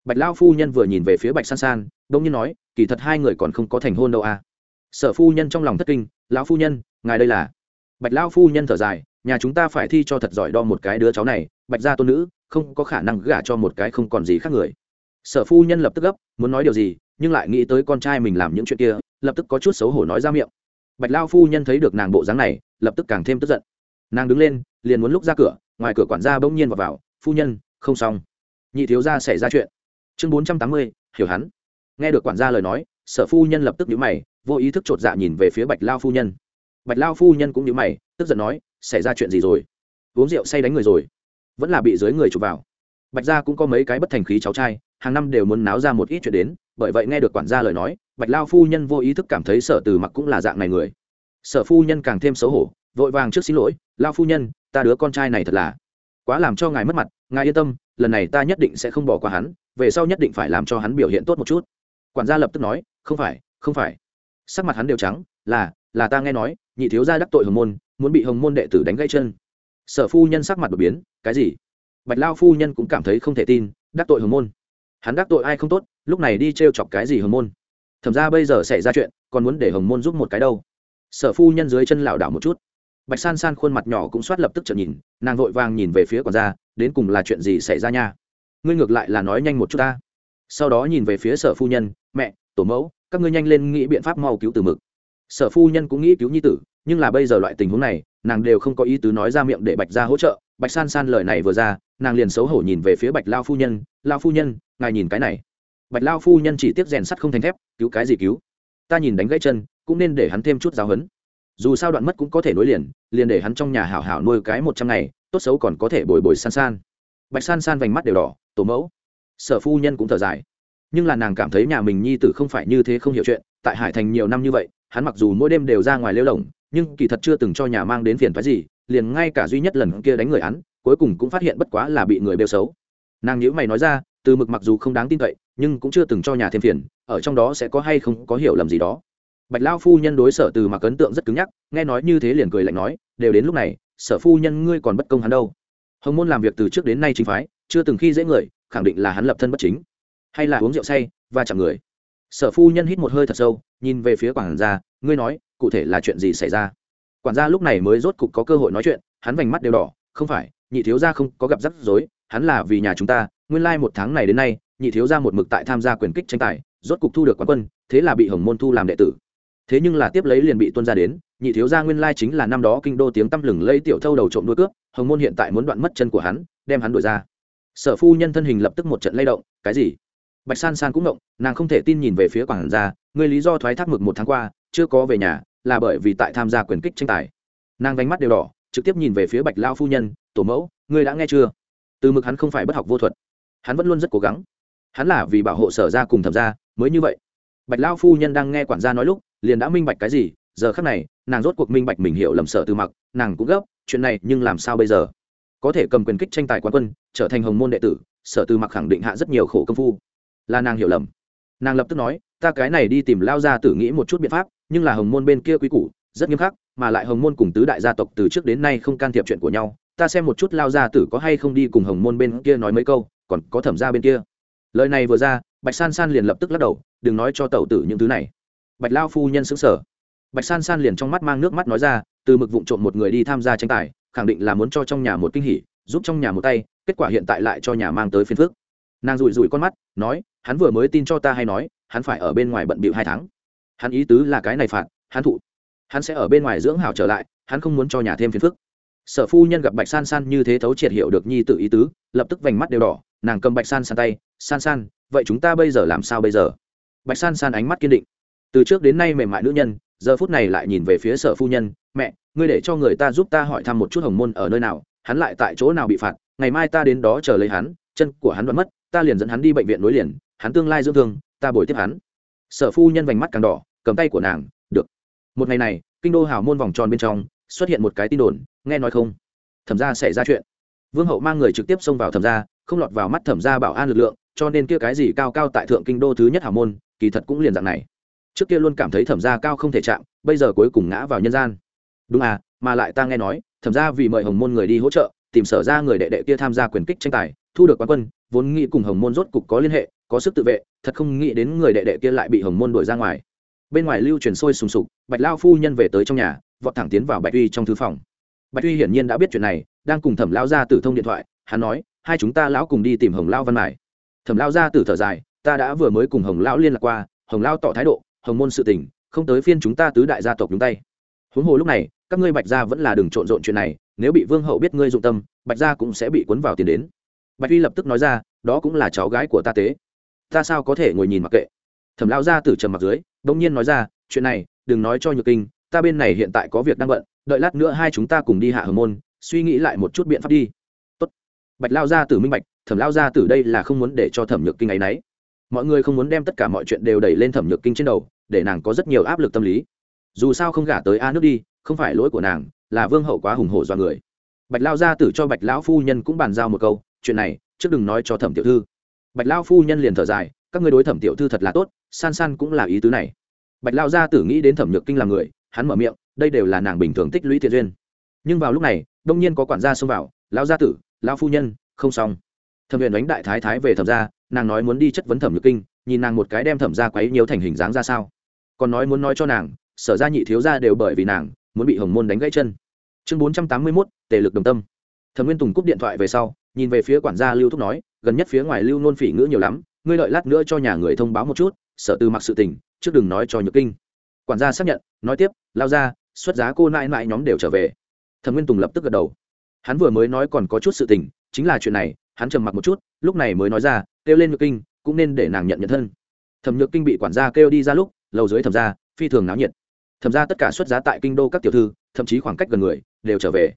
Bạch lao phu nhân vừa nhìn về phía bạch san san đông nhiên nói kỳ thật hai người còn không có thành hôn đâu à? Sở phu nhân trong lòng thất kinh lão phu nhân ngài đây là? Bạch lao phu nhân thở dài nhà chúng ta phải thi cho thật giỏi đo một cái đứa cháu này bạch gia tôn nữ không có khả năng gả cho một cái không còn gì khác người. Sở phu nhân lập tức gấp muốn nói điều gì nhưng lại nghĩ tới con trai mình làm những chuyện kia lập tức có chút xấu hổ nói ra miệng. Bạch lao phu nhân thấy được nàng bộ dáng này lập tức càng thêm tức giận. Nàng đứng lên liền muốn lúc ra cửa ngoài cửa quản gia bỗng nhiên vào, vào phu nhân không xong nhị thiếu gia xảy ra chuyện. Chương bốn trăm tám mươi, hiểu hắn. Nghe được quản gia lời nói, sở phu nhân lập tức nhíu mày, vô ý thức chột dạ nhìn về phía bạch lao phu nhân. Bạch lao phu nhân cũng nhíu mày, tức giận nói, xảy ra chuyện gì rồi? Uống rượu say đánh người rồi. Vẫn là bị dưới người chụp vào. Bạch gia cũng có mấy cái bất thành khí cháu trai, hàng năm đều muốn náo ra một ít chuyện đến, bởi vậy nghe được quản gia lời nói, bạch lao phu nhân vô ý thức cảm thấy sở từ mặc cũng là dạng này người. Sở phu nhân càng thêm xấu hổ, vội vàng trước xin lỗi, lao phu nhân, ta đứa con trai này thật là quá làm cho ngài mất mặt, ngài yên tâm, lần này ta nhất định sẽ không bỏ qua hắn, về sau nhất định phải làm cho hắn biểu hiện tốt một chút. Quản gia lập tức nói, không phải không phải. Sắc mặt hắn đều trắng, là là ta nghe nói, nhị thiếu gia đắc tội hồng môn, muốn bị hồng môn đệ tử đánh gãy chân. Sở phu nhân sắc mặt đột biến, cái gì? Bạch lao phu nhân cũng cảm thấy không thể tin, đắc tội hồng môn? Hắn đắc tội ai không tốt, lúc này đi t r e o chọc cái gì hồng môn? Thẩm ra bây giờ xảy ra chuyện, còn muốn để hồng môn giúp một cái đâu? Sở phu nhân dưới chân lảo đảo một chút bạch san san khuôn mặt nhỏ cũng soát lập tức trợn nhìn, nàng vội vàng nhìn về phía quản gia, đến cùng là chuyện gì xảy ra nha? Ngươi ngược lại là nói nhanh một chút ta. Sau đó nhìn về phía sở phu nhân, mẹ, tổ mẫu, các ngươi nhanh lên nghĩ biện pháp mau cứu từ mực. Sở phu nhân cũng nghĩ cứu nhi tử, nhưng là bây giờ loại tình huống này, nàng đều không có ý tứ nói ra miệng để bạch ra hỗ trợ. Bạch san san lời này vừa ra, nàng liền xấu hổ nhìn về phía bạch lao phu nhân, lao phu nhân, ngài nhìn cái này. Bạch lao phu nhân chỉ tiếp rèn sắt không thành thép, cứu cái gì cứu? Ta nhìn đánh gãy chân, cũng nên để hắn thêm chút giáo hấn dù sao đoạn mất cũng có thể nối liền liền để hắn trong nhà hảo hảo nuôi cái một trăm ngày tốt xấu còn có thể bồi bồi san san. Bạch san san vành mắt đều đỏ tổ mẫu. Sở phu nhân cũng thở dài. Nhưng là nàng cảm thấy nhà mình nhi tử không phải như thế không hiểu chuyện tại hải thành nhiều năm như vậy hắn mặc dù mỗi đêm đều ra ngoài lêu lỏng, nhưng kỳ thật chưa từng cho nhà mang đến phiền phái gì liền ngay cả duy nhất lần kia đánh người hắn cuối cùng cũng phát hiện bất quá là bị người bêu xấu. Nàng nhữ mày nói ra từ mực mặc dù không đáng tin cậy nhưng cũng chưa từng cho nhà thêm phiền ở trong đó sẽ có hay không có hiểu lầm gì đó bạch lao phu nhân đối sở từ mặc ấn tượng rất cứng nhắc, nghe nói như thế liền cười lạnh nói, đều đến lúc này, sở phu nhân ngươi còn bất công hắn đâu? Hồng môn làm việc từ trước đến nay chính phái, chưa từng khi dễ người, khẳng định là hắn lập thân bất chính. Hay là uống rượu say và chạm người. Sở phu nhân hít một hơi thật sâu, nhìn về phía quản gia, ngươi nói, cụ thể là chuyện gì xảy ra? Quản gia lúc này mới rốt cục có cơ hội nói chuyện, hắn vành mắt đều đỏ, không phải, nhị thiếu gia không có gặp rắc rối, hắn là vì nhà chúng ta, nguyên lai một tháng này đến nay, nhị thiếu gia một mực tại tham gia quyền kích tranh tài, rốt cục thu được quán quân, thế là bị hồng môn thu làm đệ tử thế nhưng là tiếp lấy liền bị tuân ra đến, nhị thiếu gia nguyên lai chính là năm đó kinh đô tiếng tăm lừng lấy tiểu thâu đầu trộm đuôi cướp, hồng môn hiện tại muốn đoạn mất chân của hắn, đem hắn đuổi ra. Sở phu nhân thân hình lập tức một trận lay động, cái gì? Bạch san san cũng động, nàng không thể tin nhìn về phía quảng gia, người lý do thoái thác mực một tháng qua, chưa có về nhà, là bởi vì tại tham gia quyền kích tranh tài. Nàng đánh mắt đều đỏ, trực tiếp nhìn về phía bạch lao phu nhân, tổ mẫu, ngươi đã nghe chưa? Từ mực hắn không phải bất học vô thuật. Hắn vẫn luôn rất cố gắng. Hắn là vì bảo hộ sở ra cùng thẩm ra mới như vậy. Bạch lao phu nhân đang nghe quản gia nói lúc liền đã minh bạch cái gì, giờ khác này, nàng rốt cuộc minh bạch mình hiểu lầm sở từ mặc, nàng cũng gấp, chuyện này nhưng làm sao bây giờ? Có thể cầm quyền kích tranh tài quán quân, trở thành hồng môn đệ tử sở từ mặc khẳng định hạ rất nhiều khổ công phu. Là nàng hiểu lầm. Nàng lập tức nói, ta cái này đi tìm lao ra tử nghĩ một chút biện pháp, nhưng là hồng môn bên kia quý củ rất nghiêm khắc, mà lại hồng môn cùng tứ đại gia tộc từ trước đến nay không can thiệp chuyện của nhau. Ta xem một chút lao gia tử có hay không đi cùng hồng môn bên kia nói mấy câu, còn có thẩm ra bên kia. Lời này vừa ra, bạch san san liền lập tức lắc đầu, đừng nói cho tẩu tử những thứ này bạch lao phu nhân xứng sở bạch san san liền trong mắt mang nước mắt nói ra, từ mực vụng trộm một người đi tham gia tranh tài, khẳng định là muốn cho trong nhà một kinh hỉ, giúp trong nhà một tay, kết quả hiện tại lại cho nhà mang tới phiên phước nàng rủi rủi con mắt, nói, hắn vừa mới tin cho ta hay nói, hắn phải ở bên ngoài bận bịu hai tháng. Hắn ý tứ là cái này phạt, hắn thụ. Hắn sẽ ở bên ngoài dưỡng hảo trở lại, hắn không muốn cho nhà thêm phiền phức. Sở phu nhân gặp bạch san san như thế thấu triệt hiểu được nhi tự ý tứ, lập tức vành mắt đều đỏ, nàng cầm bạch san san tay, san san, vậy chúng ta bây giờ làm sao bây giờ? Bạch san san ánh mắt kiên định từ trước đến nay mềm mại nữ nhân, giờ phút này lại nhìn về phía sở phu nhân, mẹ, ngươi để cho người ta giúp ta hỏi thăm một chút hồng môn ở nơi nào, hắn lại tại chỗ nào bị phạt, ngày mai ta đến đó chờ lấy hắn, chân của hắn vẫn mất, ta liền dẫn hắn đi bệnh viện nối liền, hắn tương lai dưỡng thương, ta bồi tiếp hắn. Sở phu nhân vành mắt càng đỏ, cầm tay của nàng, được. Một ngày này, kinh đô hào môn vòng tròn bên trong, xuất hiện một cái tin đồn, nghe nói không? Thẩm ra xảy ra chuyện. Vương hậu mang người trực tiếp xông vào thẩm ra không lọt vào mắt thẩm ra bảo an lực lượng, cho nên kia cái gì cao cao tại thượng kinh đô thứ nhất hào môn, kỳ thật cũng liền dạng này trước kia luôn cảm thấy thẩm gia cao không thể chạm, bây giờ cuối cùng ngã vào nhân gian. Đúng à mà lại ta nghe nói, thẩm gia vì mời hồng môn người đi hỗ trợ, tìm sở ra người đệ đệ kia tham gia quyền kích tranh tài, thu được quán quân, vốn nghĩ cùng hồng môn rốt cục có liên hệ, có sức tự vệ, thật không nghĩ đến người đệ đệ kia lại bị hồng môn đuổi ra ngoài. Bên ngoài lưu truyền sôi sùng sục, bạch lao phu nhân về tới trong nhà, vọt thẳng tiến vào bạch uy trong thư phòng. Bạch uy hiển nhiên đã biết chuyện này, đang cùng thẩm lao ra tử thông điện thoại, hắn nói, hai chúng ta lão cùng đi tìm hồng lao văn mải thẩm lao ra tử thở dài, ta đã vừa mới cùng hồng lão liên lạc qua, hồng lao tỏ thái độ hồng môn sự tình, không tới phiên chúng ta tứ đại gia tộc nhúng tay. Huống hồ lúc này, các ngươi bạch gia vẫn là đừng trộn rộn chuyện này, nếu bị vương hậu biết ngươi dụng tâm, bạch gia cũng sẽ bị cuốn vào tiền đến. Bạch uy lập tức nói ra, đó cũng là cháu gái của ta tế. Ta sao có thể ngồi nhìn mặc kệ? Thẩm lao ra từ trầm mặc dưới đông nhiên nói ra, chuyện này, đừng nói cho nhược kinh, ta bên này hiện tại có việc đang bận, đợi lát nữa hai chúng ta cùng đi hạ hồng môn, suy nghĩ lại một chút biện pháp đi. Tốt. bạch lao ra từ minh bạch, thẩm lao ra từ đây là không muốn để cho thẩm nhược kinh ấy nấy mọi người không muốn đem tất cả mọi chuyện đều đẩy lên thẩm nhược kinh trên đầu để nàng có rất nhiều áp lực tâm lý. Dù sao không gả tới a nước đi, không phải lỗi của nàng, là vương hậu quá hùng hổ do người. Bạch lao gia tử cho bạch lão phu nhân cũng bàn giao một câu, chuyện này, trước đừng nói cho thẩm tiểu thư. Bạch lao phu nhân liền thở dài, các ngươi đối thẩm tiểu thư thật là tốt, san san cũng là ý tứ này. Bạch lao gia tử nghĩ đến thẩm nhược kinh làm người, hắn mở miệng, đây đều là nàng bình thường tích lũy thiện duyên. Nhưng vào lúc này, đông nhiên có quản gia xông vào lao gia tử lao phu nhân, không xong. Thẩm huyền đánh đại thái thái về thẩm gia, nàng nói muốn đi chất vấn thẩm nhược kinh, nhìn nàng một cái đem thẩm gia quấy nhiều thành hình dáng ra sao còn nói muốn nói cho nàng, sở ra nhị thiếu ra đều bởi vì nàng, muốn bị hồng môn đánh gãy chân. Chương bốn trăm tám mươi mốt, tề lực đồng tâm. Thẩm nguyên tùng cúp điện thoại về sau, nhìn về phía quản gia lưu thúc nói, gần nhất phía ngoài lưu nôn phỉ ngữ nhiều lắm, ngươi đợi lát nữa cho nhà người thông báo một chút, sở từ mặc sự tình, trước đừng nói cho nhược kinh. Quản gia xác nhận, nói tiếp, lao ra, xuất giá cô nại nại nhóm đều trở về. Thẩm nguyên tùng lập tức gật đầu. Hắn vừa mới nói còn có chút sự tình, chính là chuyện này, hắn trầm mặc một chút, lúc này mới nói ra, kêu lên nhược kinh, cũng nên để nàng nhận nhận thân. Thẩm nhược kinh bị quản gia kêu đi ra lúc lầu dưới thẩm gia, phi thường náo nhiệt. Thẩm gia tất cả xuất giá tại kinh đô các tiểu thư, thậm chí khoảng cách gần người, đều trở về.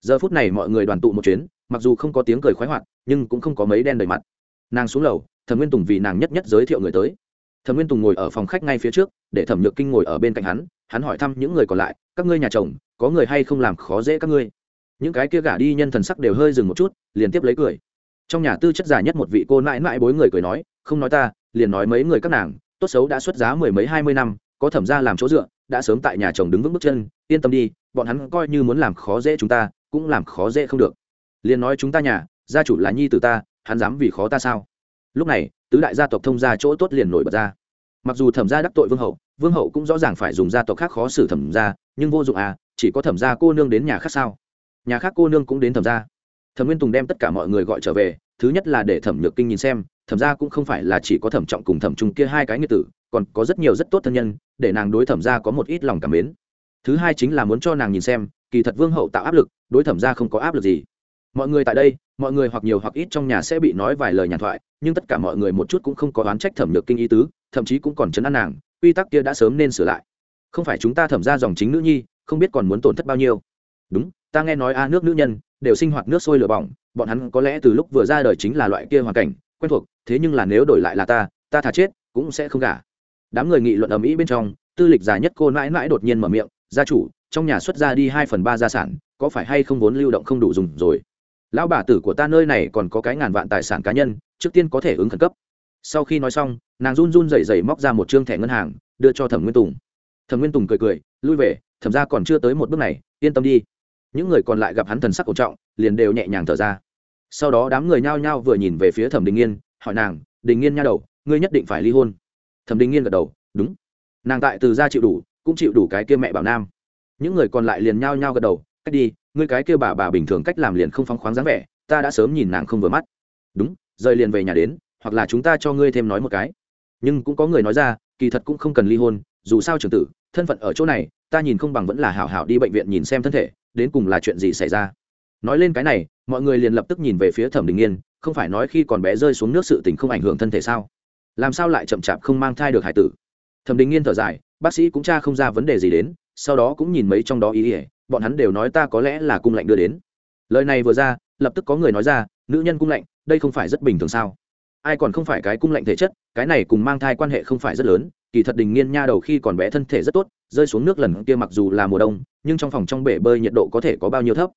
Giờ phút này mọi người đoàn tụ một chuyến, mặc dù không có tiếng cười khoái hoạt, nhưng cũng không có mấy đen đầy mặt. Nàng xuống lầu, thẩm nguyên tùng vì nàng nhất nhất giới thiệu người tới. Thẩm nguyên tùng ngồi ở phòng khách ngay phía trước, để thẩm nhược kinh ngồi ở bên cạnh hắn hắn hỏi thăm những người còn lại, các ngươi nhà chồng, có người hay không làm khó dễ các ngươi? Những cái kia gả đi nhân thần sắc đều hơi dừng một chút, liền tiếp lấy cười. Trong nhà tư chất già nhất một vị cô nãi mãi bối người cười nói, không nói ta, liền nói mấy người các nàng tốt xấu đã xuất giá mười mấy hai mươi năm, có thẩm ra làm chỗ dựa, đã sớm tại nhà chồng đứng vững bước chân, yên tâm đi, bọn hắn coi như muốn làm khó dễ chúng ta, cũng làm khó dễ không được. Liền nói chúng ta nhà, gia chủ là nhi từ ta, hắn dám vì khó ta sao? Lúc này, tứ đại gia tộc thông gia chỗ tốt liền nổi bật ra. Mặc dù thẩm gia đắc tội vương hậu vương hậu cũng rõ ràng phải dùng gia tộc khác khó xử thẩm gia, nhưng vô dụng à chỉ có thẩm gia cô nương đến nhà khác sao? Nhà khác cô nương cũng đến thẩm gia. Thẩm nguyên tùng đem tất cả mọi người gọi trở về, thứ nhất là để thẩm nhược kinh nhìn xem thẩm gia cũng không phải là chỉ có thẩm trọng cùng thẩm trung kia hai cái nghĩa tử, còn có rất nhiều rất tốt thân nhân, để nàng đối thẩm gia có một ít lòng cảm mến. Thứ hai chính là muốn cho nàng nhìn xem, kỳ thật vương hậu tạo áp lực, đối thẩm gia không có áp lực gì. Mọi người tại đây, mọi người hoặc nhiều hoặc ít trong nhà sẽ bị nói vài lời nhàn thoại, nhưng tất cả mọi người một chút cũng không có oán trách thẩm nhược kinh ý tứ, thậm chí cũng còn chấn an nàng, quy tắc kia đã sớm nên sửa lại. Không phải chúng ta thẩm ra dòng chính nữ nhi, không biết còn muốn tổn thất bao nhiêu. Đúng, ta nghe nói a nước nữ nhân, đều sinh hoạt nước sôi lửa bỏng, bọn hắn có lẽ từ lúc vừa ra đời chính là loại kia hoàn cảnh quen thuộc, thế nhưng là nếu đổi lại là ta ta thà chết, cũng sẽ không gả. Đám người nghị luận ầm ĩ bên trong, tư lịch dài nhất cô mãi mãi đột nhiên mở miệng, gia chủ, trong nhà xuất ra đi hai phần ba gia sản, có phải hay không vốn lưu động không đủ dùng rồi? Lão bà tử của ta nơi này còn có cái ngàn vạn tài sản cá nhân, trước tiên có thể ứng khẩn cấp. Sau khi nói xong, nàng run run rẩy rẩy móc ra một chương thẻ ngân hàng, đưa cho thẩm nguyên tùng. Thẩm nguyên tùng cười cười, lui về, thẩm ra còn chưa tới một bước này, yên tâm đi. Những người còn lại gặp hắn thần sắc cổ trọng, liền đều nhẹ nhàng thở ra sau đó đám người nhao nhao vừa nhìn về phía thẩm đình nghiên, hỏi nàng, đình nghiên nha đầu, ngươi nhất định phải ly hôn. Thẩm đình nghiên gật đầu, đúng. Nàng tại từ gia chịu đủ, cũng chịu đủ cái kia mẹ bảo nam. Những người còn lại liền nhao nhao gật đầu, cách đi, ngươi cái kia bà bà bình thường cách làm liền không phóng khoáng dáng vẻ, ta đã sớm nhìn nàng không vừa mắt. Đúng, rời liền về nhà đến, hoặc là chúng ta cho ngươi thêm nói một cái. Nhưng cũng có người nói ra, kỳ thật cũng không cần ly hôn, dù sao trưởng tử, thân phận ở chỗ này, ta nhìn không bằng vẫn là hảo hảo đi bệnh viện nhìn xem thân thể, đến cùng là chuyện gì xảy ra. Nói lên cái này mọi người liền lập tức nhìn về phía thẩm đình nghiên, không phải nói khi còn bé rơi xuống nước sự tình không ảnh hưởng thân thể sao? Làm sao lại chậm chạp không mang thai được hải tử? Thẩm đình nghiên thở dài, bác sĩ cũng tra không ra vấn đề gì đến, sau đó cũng nhìn mấy trong đó ý ỉa bọn hắn đều nói ta có lẽ là cung lạnh đưa đến. Lời này vừa ra, lập tức có người nói ra, nữ nhân cung lạnh đây không phải rất bình thường sao? Ai còn không phải cái cung lạnh thể chất, cái này cùng mang thai quan hệ không phải rất lớn, kỳ thật đình nghiên nha đầu khi còn bé thân thể rất tốt, rơi xuống nước lần kia mặc dù là mùa đông, nhưng trong phòng trong bể bơi nhiệt độ có thể có bao nhiêu thấp?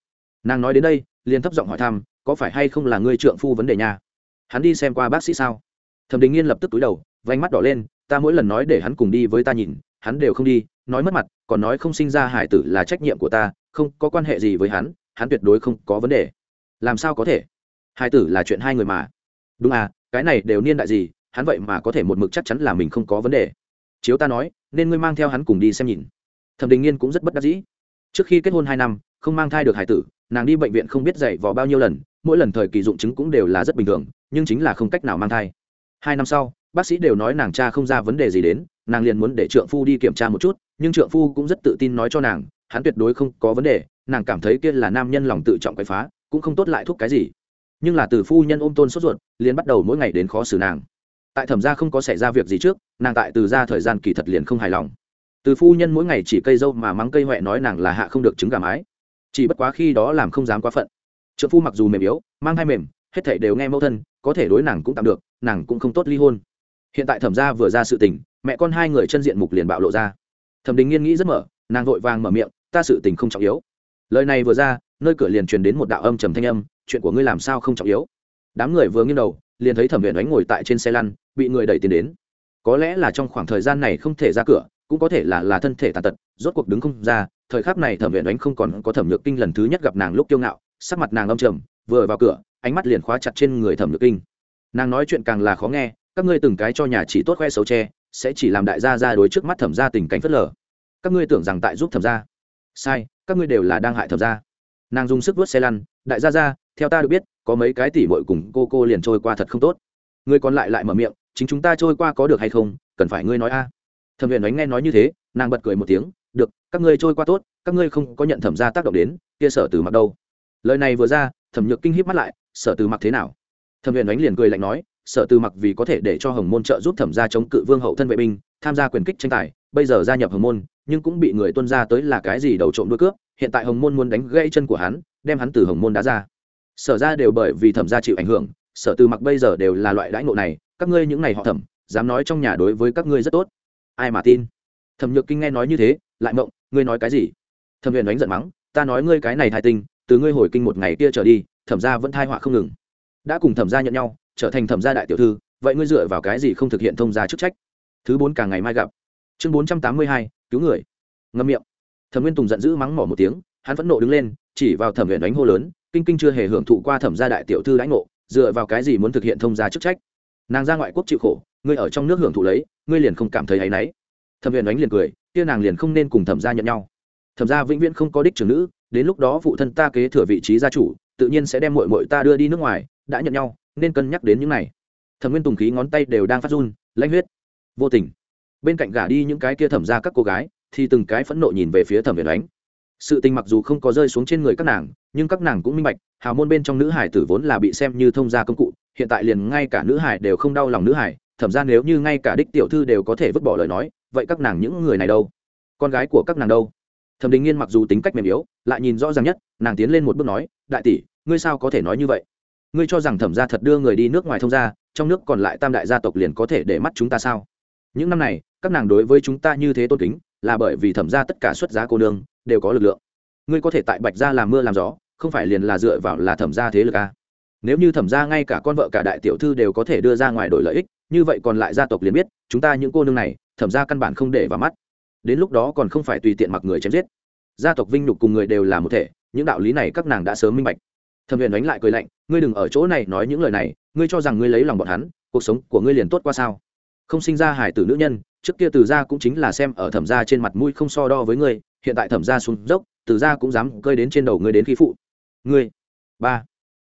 Nàng nói đến đây liền thấp giọng hỏi thăm, có phải hay không là ngươi trượng phu vấn đề nhà hắn đi xem qua bác sĩ sao? Thẩm đình nghiên lập tức túi đầu vánh mắt đỏ lên, ta mỗi lần nói để hắn cùng đi với ta nhìn, hắn đều không đi, nói mất mặt, còn nói không sinh ra hải tử là trách nhiệm của ta, không có quan hệ gì với hắn hắn tuyệt đối không có vấn đề. Làm sao có thể? Hải tử là chuyện hai người mà. Đúng à cái này đều niên đại gì, hắn vậy mà có thể một mực chắc chắn là mình không có vấn đề. Chiếu ta nói, nên ngươi mang theo hắn cùng đi xem nhìn. Thẩm đình nghiên cũng rất bất đắc dĩ. Trước khi kết hôn hai năm, không mang thai được hải tử nàng đi bệnh viện không biết dậy vò bao nhiêu lần, mỗi lần thời kỳ dụng chứng cũng đều là rất bình thường, nhưng chính là không cách nào mang thai. Hai năm sau, bác sĩ đều nói nàng cha không ra vấn đề gì đến, nàng liền muốn để trượng phu đi kiểm tra một chút, nhưng trượng phu cũng rất tự tin nói cho nàng, hắn tuyệt đối không có vấn đề, nàng cảm thấy kia là nam nhân lòng tự trọng quậy phá, cũng không tốt lại thuốc cái gì. Nhưng là từ phu nhân ôm tôn sốt ruột, liền bắt đầu mỗi ngày đến khó xử nàng. Tại thẩm gia không có xảy ra việc gì trước, nàng tại từ ra thời gian kỳ thật liền không hài lòng. Từ phu nhân mỗi ngày chỉ cây dâu mà mắng cây huệ nói nàng là hạ không được trứng gà mái chỉ bất quá khi đó làm không dám quá phận. Trợ phu mặc dù mềm yếu, mang hai mềm, hết thể đều nghe mẫu thân, có thể đối nàng cũng tạm được, nàng cũng không tốt ly hôn. Hiện tại thẩm gia vừa ra sự tình, mẹ con hai người chân diện mục liền bạo lộ ra. Thẩm đình nghiên nghĩ rất mở, nàng vội vàng mở miệng, ta sự tình không trọng yếu. Lời này vừa ra, nơi cửa liền truyền đến một đạo âm trầm thanh âm, chuyện của ngươi làm sao không trọng yếu? Đám người vừa nghiêng đầu, liền thấy thẩm viện đánh ngồi tại trên xe lăn, bị người đẩy tiền đến. Có lẽ là trong khoảng thời gian này không thể ra cửa cũng có thể là là thân thể tàn tật, rốt cuộc đứng không ra, thời khắc này thẩm viện đánh không còn có thẩm nhược kinh lần thứ nhất gặp nàng lúc kiêu ngạo, sắc mặt nàng âm trầm, vừa vào cửa, ánh mắt liền khóa chặt trên người thẩm nhược kinh. Nàng nói chuyện càng là khó nghe, các ngươi từng cái cho nhà chỉ tốt khoe xấu tre sẽ chỉ làm đại gia ra đối trước mắt thẩm gia tình cảnh phớt lờ. Các ngươi tưởng rằng tại giúp thẩm gia? Sai, các ngươi đều là đang hại thẩm gia. Nàng dùng sức vớt xe lăn, đại gia ra, theo ta được biết, có mấy cái tỉ mội cùng cô cô liền trôi qua thật không tốt. Ngươi còn lại lại mở miệng, chính chúng ta trôi qua có được hay không, cần phải ngươi nói a thẩm huyền ánh nghe nói như thế, nàng bật cười một tiếng, được, các ngươi trôi qua tốt, các ngươi không có nhận thẩm ra tác động đến, kia sở từ mặc đâu? Lời này vừa ra, thẩm nhược kinh híp mắt lại, sở từ mặc thế nào? Thẩm huyền ánh liền cười lạnh nói, sở từ mặc vì có thể để cho hồng môn trợ giúp thẩm ra chống cự vương hậu thân vệ binh, tham gia quyền kích tranh tài, bây giờ gia nhập hồng môn, nhưng cũng bị người tuân ra tới là cái gì đầu trộm đuôi cướp, hiện tại hồng môn muốn đánh gãy chân của hắn, đem hắn từ hồng môn đá ra. Sở ra đều bởi vì thẩm gia chịu ảnh hưởng, sở từ mặc bây giờ đều là loại đãi ngộ này, các ngươi những này họ thẩm, dám nói trong nhà đối với các ngươi rất tốt ai mà tin? Thẩm nhược kinh nghe nói như thế, lại mộng, ngươi nói cái gì? Thẩm huyền đánh giận mắng, ta nói ngươi cái này thai tinh, từ ngươi hồi kinh một ngày kia trở đi, thẩm gia vẫn thai họa không ngừng. Đã cùng thẩm gia nhận nhau, trở thành thẩm gia đại tiểu thư, vậy ngươi dựa vào cái gì không thực hiện thông gia chức trách? Thứ bốn càng ngày mai gặp. Chương bốn trăm tám mươi hai, cứu người. Ngâm miệng. Thẩm nguyên tùng giận dữ mắng mỏ một tiếng, hắn phẫn nộ đứng lên, chỉ vào thẩm huyền đánh hô lớn, kinh kinh chưa hề hưởng thụ qua thẩm gia đại tiểu thư lãnh ngộ, dựa vào cái gì muốn thực hiện thông gia chức trách? Nàng ra ngoại quốc chịu khổ ngươi ở trong nước hưởng thụ lấy, ngươi liền không cảm thấy hay náy. Thẩm huyền Ánh liền cười, kia nàng liền không nên cùng thẩm gia nhận nhau. Thẩm gia vĩnh viễn không có đích trưởng nữ, đến lúc đó phụ thân ta kế thừa vị trí gia chủ, tự nhiên sẽ đem muội muội ta đưa đi nước ngoài, đã nhận nhau, nên cân nhắc đến những này. Thẩm nguyên tùng khí ngón tay đều đang phát run, lãnh huyết. Vô tình, bên cạnh gả đi những cái kia thẩm ra các cô gái, thì từng cái phẫn nộ nhìn về phía thẩm huyền Ánh. sự tình mặc dù không có rơi xuống trên người các nàng, nhưng các nàng cũng minh bạch, hào môn bên trong nữ hải tử vốn là bị xem như thông gia công cụ, hiện tại liền ngay cả nữ hải đều không đau lòng nữ hải thẩm ra nếu như ngay cả đích tiểu thư đều có thể vứt bỏ lời nói, vậy các nàng những người này đâu? Con gái của các nàng đâu? Thẩm đình nghiên mặc dù tính cách mềm yếu, lại nhìn rõ ràng nhất, nàng tiến lên một bước nói, đại tỷ, ngươi sao có thể nói như vậy? Ngươi cho rằng thẩm ra thật đưa người đi nước ngoài thông gia, trong nước còn lại tam đại gia tộc liền có thể để mắt chúng ta sao? Những năm này, các nàng đối với chúng ta như thế tôn kính, là bởi vì thẩm ra tất cả xuất giá cô nương, đều có lực lượng. Ngươi có thể tại bạch gia làm mưa làm gió, không phải liền là dựa vào là thẩm gia thế lực à. nếu như thẩm gia ngay cả con vợ cả đại tiểu thư đều có thể đưa ra ngoài đổi lợi ích như vậy còn lại gia tộc liền biết, chúng ta những cô nương này, thẩm gia căn bản không để vào mắt. Đến lúc đó còn không phải tùy tiện mặc người chém giết. Gia tộc vinh nhục cùng người đều là một thể, những đạo lý này các nàng đã sớm minh bạch. Thẩm huyền đánh lại cười lạnh, ngươi đừng ở chỗ này nói những lời này, ngươi cho rằng ngươi lấy lòng bọn hắn, cuộc sống của ngươi liền tốt qua sao? Không sinh ra hải tử nữ nhân, trước kia từ gia cũng chính là xem ở thẩm gia trên mặt mũi không so đo với ngươi, hiện tại thẩm gia xuống dốc, từ gia cũng dám cơi đến trên đầu ngươi đến khi phụ. Ngươi, ba.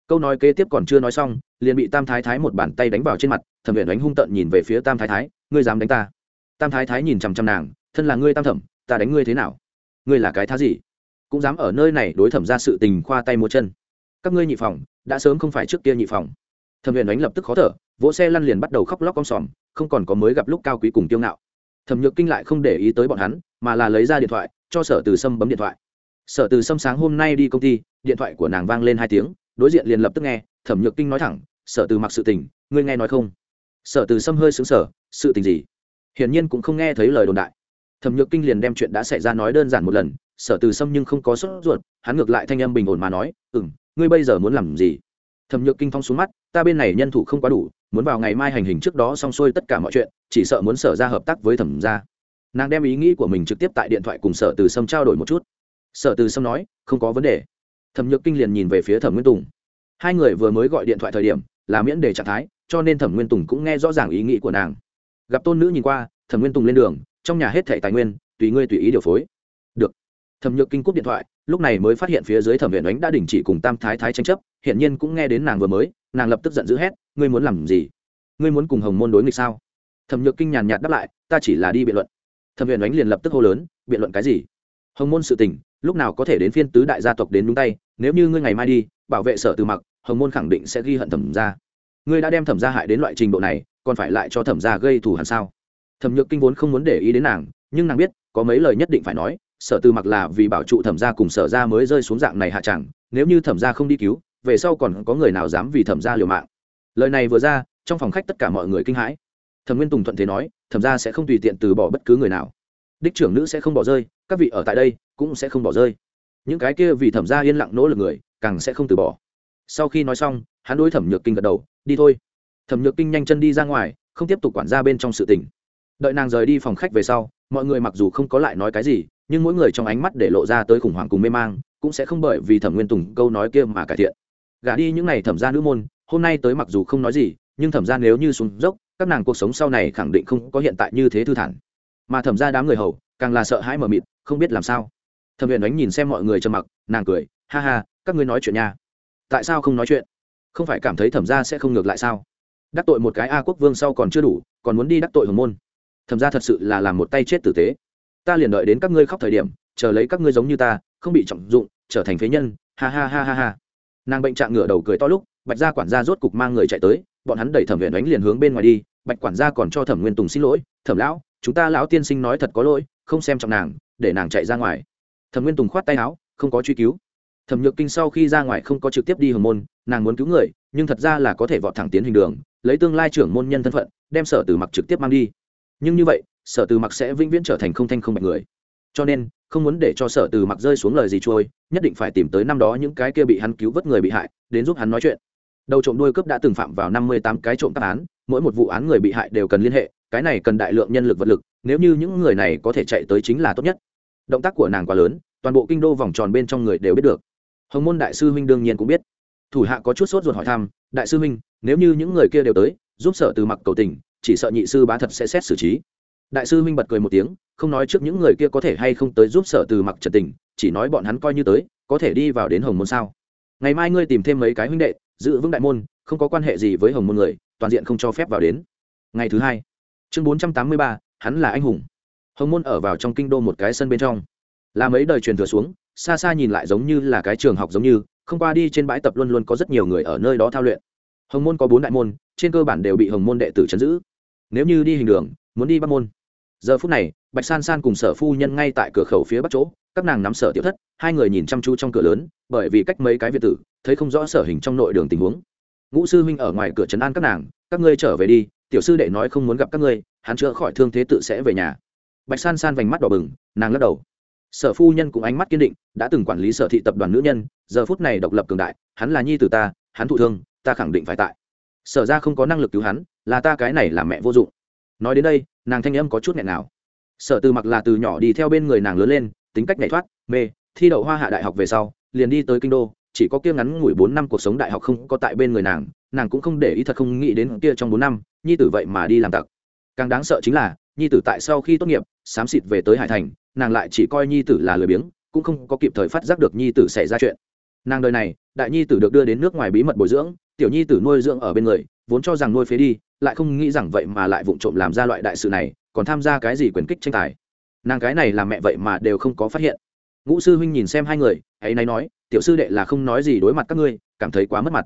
Câu nói kế tiếp còn chưa nói xong, liền bị tam thái thái một bàn tay đánh vào trên mặt thẩm viện đánh hung tợn nhìn về phía tam thái thái, ngươi dám đánh ta. Tam thái thái nhìn chằm chằm nàng, thân là ngươi tam thẩm, ta đánh ngươi thế nào? Ngươi là cái thá gì? Cũng dám ở nơi này đối thẩm ra sự tình khoa tay mua chân. Các ngươi nhị phòng, đã sớm không phải trước kia nhị phòng. Thẩm viện đánh lập tức khó thở, vỗ xe lăn liền bắt đầu khóc lóc con sòm, không còn có mới gặp lúc cao quý cùng tiêu ngạo. Thẩm nhược kinh lại không để ý tới bọn hắn, mà là lấy ra điện thoại, cho sở từ sâm bấm điện thoại. Sở từ sâm sáng hôm nay đi công ty, điện thoại của nàng vang lên hai tiếng, đối diện liền lập tức nghe, thẩm nhược kinh nói thẳng, sở từ mặc sự tình, ngươi nghe nói không? Sở từ sâm hơi xứng sở sự tình gì? Hiển nhiên cũng không nghe thấy lời đồn đại. Thẩm nhược kinh liền đem chuyện đã xảy ra nói đơn giản một lần, sở từ sâm nhưng không có sốt ruột, hắn ngược lại thanh âm bình ổn mà nói ừ m ngươi bây giờ muốn làm gì? Thẩm nhược kinh phong xuống mắt, ta bên này nhân thủ không quá đủ, muốn vào ngày mai hành hình trước đó xong xuôi tất cả mọi chuyện, chỉ sợ muốn sở ra hợp tác với thẩm gia. Nàng đem ý nghĩ của mình trực tiếp tại điện thoại cùng sở từ sâm trao đổi một chút. Sở từ sâm nói, không có vấn đề. Thẩm nhược kinh liền nhìn về phía thẩm nguyên tùng. Hai người vừa mới gọi điện thoại thời điểm, là miễn đề trạng thái cho nên thẩm nguyên tùng cũng nghe rõ ràng ý nghĩ của nàng. Gặp tôn nữ nhìn qua, thẩm nguyên tùng lên đường, trong nhà hết thẻ tài nguyên, tùy ngươi tùy ý điều phối. Được. Thẩm nhược kinh cúp điện thoại, lúc này mới phát hiện phía dưới thẩm viện đánh đã đình chỉ cùng tam thái thái tranh chấp, hiển nhiên cũng nghe đến nàng vừa mới, nàng lập tức giận dữ hét, ngươi muốn làm gì? Ngươi muốn cùng hồng môn đối nghịch sao? Thẩm nhược kinh nhàn nhạt đáp lại, ta chỉ là đi biện luận. Thẩm viện đánh liền lập tức hô lớn, biện luận cái gì? Hồng môn sự tình, lúc nào có thể đến phiên tứ đại gia tộc đến đúng tay, nếu như ngươi ngày mai đi, bảo vệ sở từ mặc, hồng môn khẳng định sẽ ghi hận thẩm ra ngươi đã đem thẩm gia hại đến loại trình độ này, còn phải lại cho thẩm gia gây thù hẳn sao? Thẩm nhược kinh vốn không muốn để ý đến nàng, nhưng nàng biết, có mấy lời nhất định phải nói, sở từ mặc là vì bảo trụ thẩm gia cùng sở gia mới rơi xuống dạng này hạ chẳng, nếu như thẩm gia không đi cứu, về sau còn có người nào dám vì thẩm gia liều mạng? Lời này vừa ra, trong phòng khách tất cả mọi người kinh hãi. Thẩm nguyên tùng thuận thế nói, thẩm gia sẽ không tùy tiện từ bỏ bất cứ người nào. Đích trưởng nữ sẽ không bỏ rơi, các vị ở tại đây cũng sẽ không bỏ rơi. Những cái kia vì thẩm gia yên lặng nỗ lực người, càng sẽ không từ bỏ. Sau khi nói xong, hắn đối thẩm nhược kinh gật đầu đi thôi. Thẩm nhược kinh nhanh chân đi ra ngoài, không tiếp tục quản ra bên trong sự tình. Đợi nàng rời đi phòng khách về sau, mọi người mặc dù không có lại nói cái gì, nhưng mỗi người trong ánh mắt để lộ ra tới khủng hoảng cùng mê mang, cũng sẽ không bởi vì thẩm nguyên tùng câu nói kia mà cải thiện. Gả đi những n à y thẩm ra nữ môn, hôm nay tới mặc dù không nói gì, nhưng thẩm ra nếu như xuống dốc, các nàng cuộc sống sau này khẳng định không có hiện tại như thế thư thản. Mà thẩm ra đám người hầu, càng là sợ hãi mờ mịt, không biết làm sao. Thẩm huyền đánh nhìn xem mọi người trầm mặc, nàng cười, ha ha, các ngươi nói chuyện nha. Tại sao không nói chuyện? Không phải cảm thấy thẩm ra sẽ không ngược lại sao? Đắc tội một cái a quốc vương sau còn chưa đủ, còn muốn đi đắc tội hồng môn. Thẩm ra thật sự là làm một tay chết tử tế. Ta liền đợi đến các ngươi khóc thời điểm, chờ lấy các ngươi giống như ta, không bị trọng dụng, trở thành phế nhân, ha ha ha ha ha. Nàng bệnh trạng ngửa đầu cười to lúc, bạch gia quản gia rốt cục mang người chạy tới, bọn hắn đẩy thẩm viện đánh liền hướng bên ngoài đi, bạch quản gia còn cho thẩm nguyên tùng xin lỗi, thẩm lão, chúng ta lão tiên sinh nói thật có lỗi, không xem trọng nàng, để nàng chạy ra ngoài. Thẩm nguyên tùng khoát tay áo, không có truy cứu. Thẩm nhược kinh sau khi ra ngoài không có trực tiếp đi hồng môn nàng muốn cứu người, nhưng thật ra là có thể vọt thẳng tiến hình đường, lấy tương lai trưởng môn nhân thân phận, đem sở từ mặc trực tiếp mang đi. Nhưng như vậy, sở từ mặc sẽ vĩnh viễn trở thành không thanh không bạch người. Cho nên, không muốn để cho sở từ mặc rơi xuống lời gì trôi, nhất định phải tìm tới năm đó những cái kia bị hắn cứu vớt người bị hại, đến giúp hắn nói chuyện. Đầu trộm đuôi cướp đã từng phạm vào năm mươi tám cái trộm các án, mỗi một vụ án người bị hại đều cần liên hệ, cái này cần đại lượng nhân lực vật lực, nếu như những người này có thể chạy tới chính là tốt nhất. Động tác của nàng quá lớn, toàn bộ kinh đô vòng tròn bên trong người đều biết được. Hồng môn đại sư huynh đương nhiên cũng biết thủ hạ có chút sốt ruột hỏi thăm, đại sư huynh, nếu như những người kia đều tới, giúp sở từ mặc cầu tình, chỉ sợ nhị sư bá thật sẽ xét xử trí. Đại sư huynh bật cười một tiếng, không nói trước những người kia có thể hay không tới giúp sở từ mặc trật tình, chỉ nói bọn hắn coi như tới, có thể đi vào đến hồng môn sao? Ngày mai ngươi tìm thêm mấy cái huynh đệ, giữ vững đại môn, không có quan hệ gì với hồng môn người, toàn diện không cho phép vào đến. Ngày thứ hai, chương bốn trăm tám mươi ba, hắn là anh hùng. Hồng môn ở vào trong kinh đô một cái sân bên trong. Là mấy đời truyền thừa xuống, xa xa nhìn lại giống như là cái trường học giống như không qua đi trên bãi tập luôn luôn có rất nhiều người ở nơi đó thao luyện. Hồng môn có bốn đại môn, trên cơ bản đều bị hồng môn đệ tử chấn giữ. Nếu như đi hình đường, muốn đi bắc môn. Giờ phút này, bạch san san cùng sở phu nhân ngay tại cửa khẩu phía bắc chỗ, các nàng nắm sở tiểu thất, hai người nhìn chăm chú trong cửa lớn, bởi vì cách mấy cái việt tử, thấy không rõ sở hình trong nội đường tình huống. Ngũ sư huynh ở ngoài cửa trấn an các nàng, các ngươi trở về đi, tiểu sư đệ nói không muốn gặp các ngươi, hắn chữa khỏi thương thế tự sẽ về nhà. Bạch san san vành mắt đỏ bừng, nàng lắc đầu sở phu nhân cũng ánh mắt kiên định, đã từng quản lý sở thị tập đoàn nữ nhân, giờ phút này độc lập cường đại, hắn là nhi từ ta, hắn thụ thương, ta khẳng định phải tại. Sở ra không có năng lực cứu hắn, là ta cái này là mẹ vô dụng. Nói đến đây, nàng thanh âm có chút nghẹn nào. Sở từ mặc là từ nhỏ đi theo bên người nàng lớn lên, tính cách nhảy thoát, mê, thi đậu hoa hạ đại học về sau, liền đi tới kinh đô, chỉ có kia ngắn ngủi bốn năm cuộc sống đại học không có tại bên người nàng nàng cũng không để ý thật không nghĩ đến kia trong bốn năm, nhi tử vậy mà đi làm tặc. Càng đáng sợ chính là nhi tử tại sau khi tốt nghiệp, xám xịt về tới hải thành, nàng lại chỉ coi nhi tử là lười biếng, cũng không có kịp thời phát giác được nhi tử xảy ra chuyện. Nàng đời này, đại nhi tử được đưa đến nước ngoài bí mật bồi dưỡng, tiểu nhi tử nuôi dưỡng ở bên người, vốn cho rằng nuôi phế đi, lại không nghĩ rằng vậy mà lại vụng trộm làm ra loại đại sự này, còn tham gia cái gì quyền kích tranh tài. Nàng cái này làm mẹ vậy mà đều không có phát hiện. Ngũ sư huynh nhìn xem hai người hãy nay nói, tiểu sư đệ là không nói gì đối mặt các ngươi, cảm thấy quá mất mặt.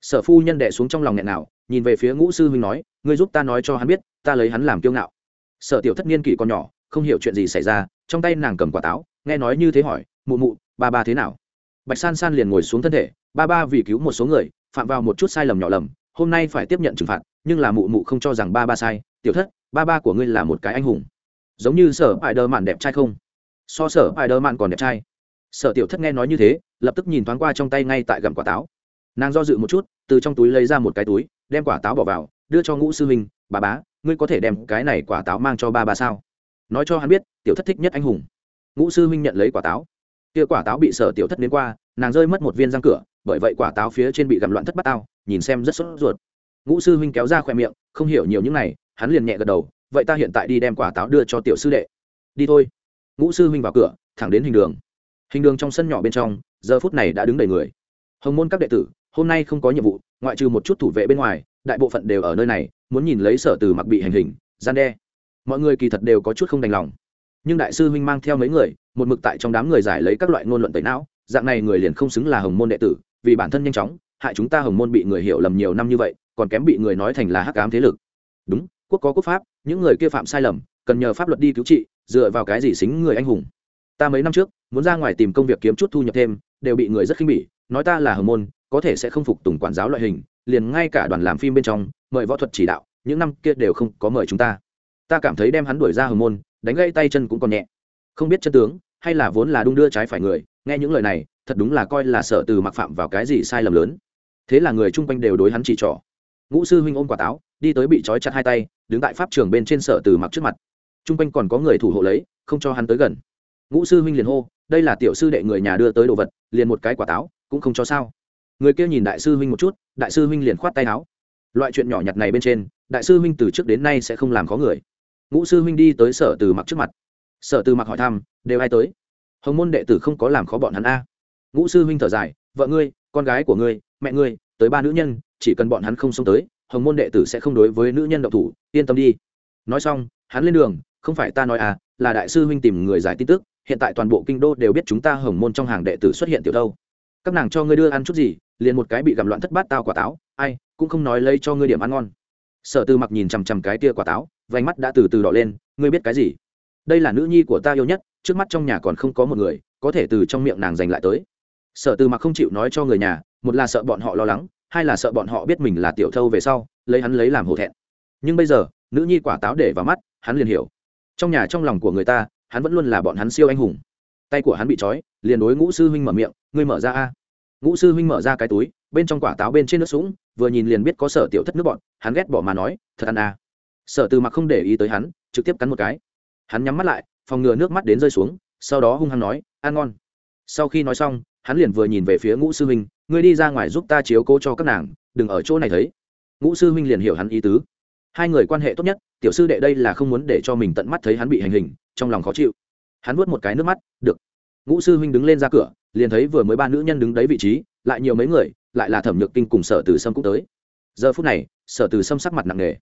Sở phu nhân đệ xuống trong lòng nghẹn nào, nhìn về phía ngũ sư huynh nói, ngươi giúp ta nói cho hắn biết, ta lấy hắn làm kiêu ngạo sở tiểu thất niên kỷ còn nhỏ, không hiểu chuyện gì xảy ra, trong tay nàng cầm quả táo, nghe nói như thế hỏi, mụ mụ, ba ba thế nào? Bạch san san liền ngồi xuống thân thể, ba ba vì cứu một số người, phạm vào một chút sai lầm nhỏ lầm, hôm nay phải tiếp nhận trừng phạt, nhưng là mụ mụ không cho rằng ba ba sai, tiểu thất, ba ba của ngươi là một cái anh hùng. Giống như sở ải đơ mạn đẹp trai không? So sở ải đơ mạn còn đẹp trai. Sở tiểu thất nghe nói như thế, lập tức nhìn thoáng qua trong tay ngay tại gầm quả táo. Nàng do dự một chút, từ trong túi lấy ra một cái túi, đem quả táo bỏ vào, đưa cho ngũ sư huynh, bà bá ngươi có thể đem cái này quả táo mang cho ba ba sao? Nói cho hắn biết, tiểu thất thích nhất anh hùng. Ngũ sư huynh nhận lấy quả táo. Kia quả táo bị sở tiểu thất đến qua, nàng rơi mất một viên răng cửa, bởi vậy quả táo phía trên bị gặm loạn thất bát tao nhìn xem rất sốt ruột. Ngũ sư huynh kéo ra khoe miệng, không hiểu nhiều những này, hắn liền nhẹ gật đầu, vậy ta hiện tại đi đem quả táo đưa cho tiểu sư đệ. Đi thôi. Ngũ sư huynh vào cửa, thẳng đến hình đường. Hình đường trong sân nhỏ bên trong, giờ phút này đã đứng đầy người. Hồng môn các đệ tử, hôm nay không có nhiệm vụ, ngoại trừ một chút thủ vệ bên ngoài đại bộ phận đều ở nơi này, muốn nhìn lấy sở từ mặc bị hành hình, gian đe. Mọi người kỳ thật đều có chút không đành lòng. Nhưng đại sư huynh mang theo mấy người, một mực tại trong đám người giải lấy các loại ngôn luận tẩy não, dạng này người liền không xứng là hồng môn đệ tử, vì bản thân nhanh chóng, hại chúng ta hồng môn bị người hiểu lầm nhiều năm như vậy, còn kém bị người nói thành là hắc ám thế lực. Đúng, quốc có quốc pháp, những người kia phạm sai lầm, cần nhờ pháp luật đi cứu trị, dựa vào cái gì xính người anh hùng. Ta mấy năm trước, muốn ra ngoài tìm công việc kiếm chút thu nhập thêm, đều bị người rất khinh bỉ, nói ta là hồng môn, có thể sẽ không phục tùng quản giáo loại hình liền ngay cả đoàn làm phim bên trong, mời võ thuật chỉ đạo, những năm kia đều không có mời chúng ta. Ta cảm thấy đem hắn đuổi ra hồng môn, đánh gãy tay chân cũng còn nhẹ. Không biết chân tướng, hay là vốn là đung đưa trái phải người, nghe những lời này, thật đúng là coi là sợ từ mặc phạm vào cái gì sai lầm lớn. Thế là người chung quanh đều đối hắn chỉ trỏ. Ngũ sư huynh ôm quả táo, đi tới bị trói chặt hai tay, đứng tại pháp trường bên trên sở từ mặc trước mặt. Chung quanh còn có người thủ hộ lấy, không cho hắn tới gần. Ngũ sư huynh liền hô, đây là tiểu sư đệ người nhà đưa tới đồ vật, liền một cái quả táo, cũng không cho sao người kia nhìn đại sư huynh một chút, đại sư huynh liền khoát tay áo. Loại chuyện nhỏ nhặt này bên trên, đại sư huynh từ trước đến nay sẽ không làm khó người. Ngũ sư huynh đi tới sở từ mặc trước mặt. Sở từ mặc hỏi thăm, đều ai tới? Hồng môn đệ tử không có làm khó bọn hắn a. Ngũ sư huynh thở dài, vợ ngươi, con gái của ngươi, mẹ ngươi, tới ba nữ nhân, chỉ cần bọn hắn không xông tới, hồng môn đệ tử sẽ không đối với nữ nhân độc thủ, yên tâm đi. Nói xong, hắn lên đường, không phải ta nói à là đại sư huynh tìm người giải tin tức, hiện tại toàn bộ kinh đô đều biết chúng ta hồng môn trong hàng đệ tử xuất hiện tiểu đâu. Các nàng cho ngươi đưa ăn chút gì liền một cái bị gặm loạn thất bát tao quả táo, ai, cũng không nói lấy cho ngươi điểm ăn ngon. Sở tư mặc nhìn chằm chằm cái tia quả táo vánh mắt đã từ từ đỏ lên, ngươi biết cái gì? Đây là nữ nhi của ta yêu nhất, trước mắt trong nhà còn không có một người, có thể từ trong miệng nàng giành lại tới. Sở tư mặc không chịu nói cho người nhà, một là sợ bọn họ lo lắng, hai là sợ bọn họ biết mình là tiểu thâu về sau, lấy hắn lấy làm hổ thẹn. Nhưng bây giờ, nữ nhi quả táo để vào mắt, hắn liền hiểu. Trong nhà trong lòng của người ta, hắn vẫn luôn là bọn hắn siêu anh hùng. Tay của hắn bị trói, liền đối ngũ sư huynh mở miệng, ngươi mở ra a ngũ sư huynh mở ra cái túi, bên trong quả táo bên trên nước sũng, vừa nhìn liền biết có sở tiểu thất nước bọn, hắn ghét bỏ mà nói, thật ăn à. sở từ mặc không để ý tới hắn, trực tiếp cắn một cái. Hắn nhắm mắt lại, phòng ngừa nước mắt đến rơi xuống, sau đó hung hăng nói, ăn ngon. Sau khi nói xong, hắn liền vừa nhìn về phía ngũ sư huynh, ngươi đi ra ngoài giúp ta chiếu cố cho các nàng, đừng ở chỗ này thấy. Ngũ sư huynh liền hiểu hắn ý tứ. Hai người quan hệ tốt nhất, tiểu sư đệ đây là không muốn để cho mình tận mắt thấy hắn bị hành hình, trong lòng khó chịu. Hắn vuốt một cái nước mắt, được ngũ sư huynh đứng lên ra cửa, liền thấy vừa mới ba nữ nhân đứng đấy vị trí, lại nhiều mấy người, lại là thẩm nhược kinh cùng sở từ sâm cũng tới. Giờ phút này, sở từ sâm sắc mặt nặng nề.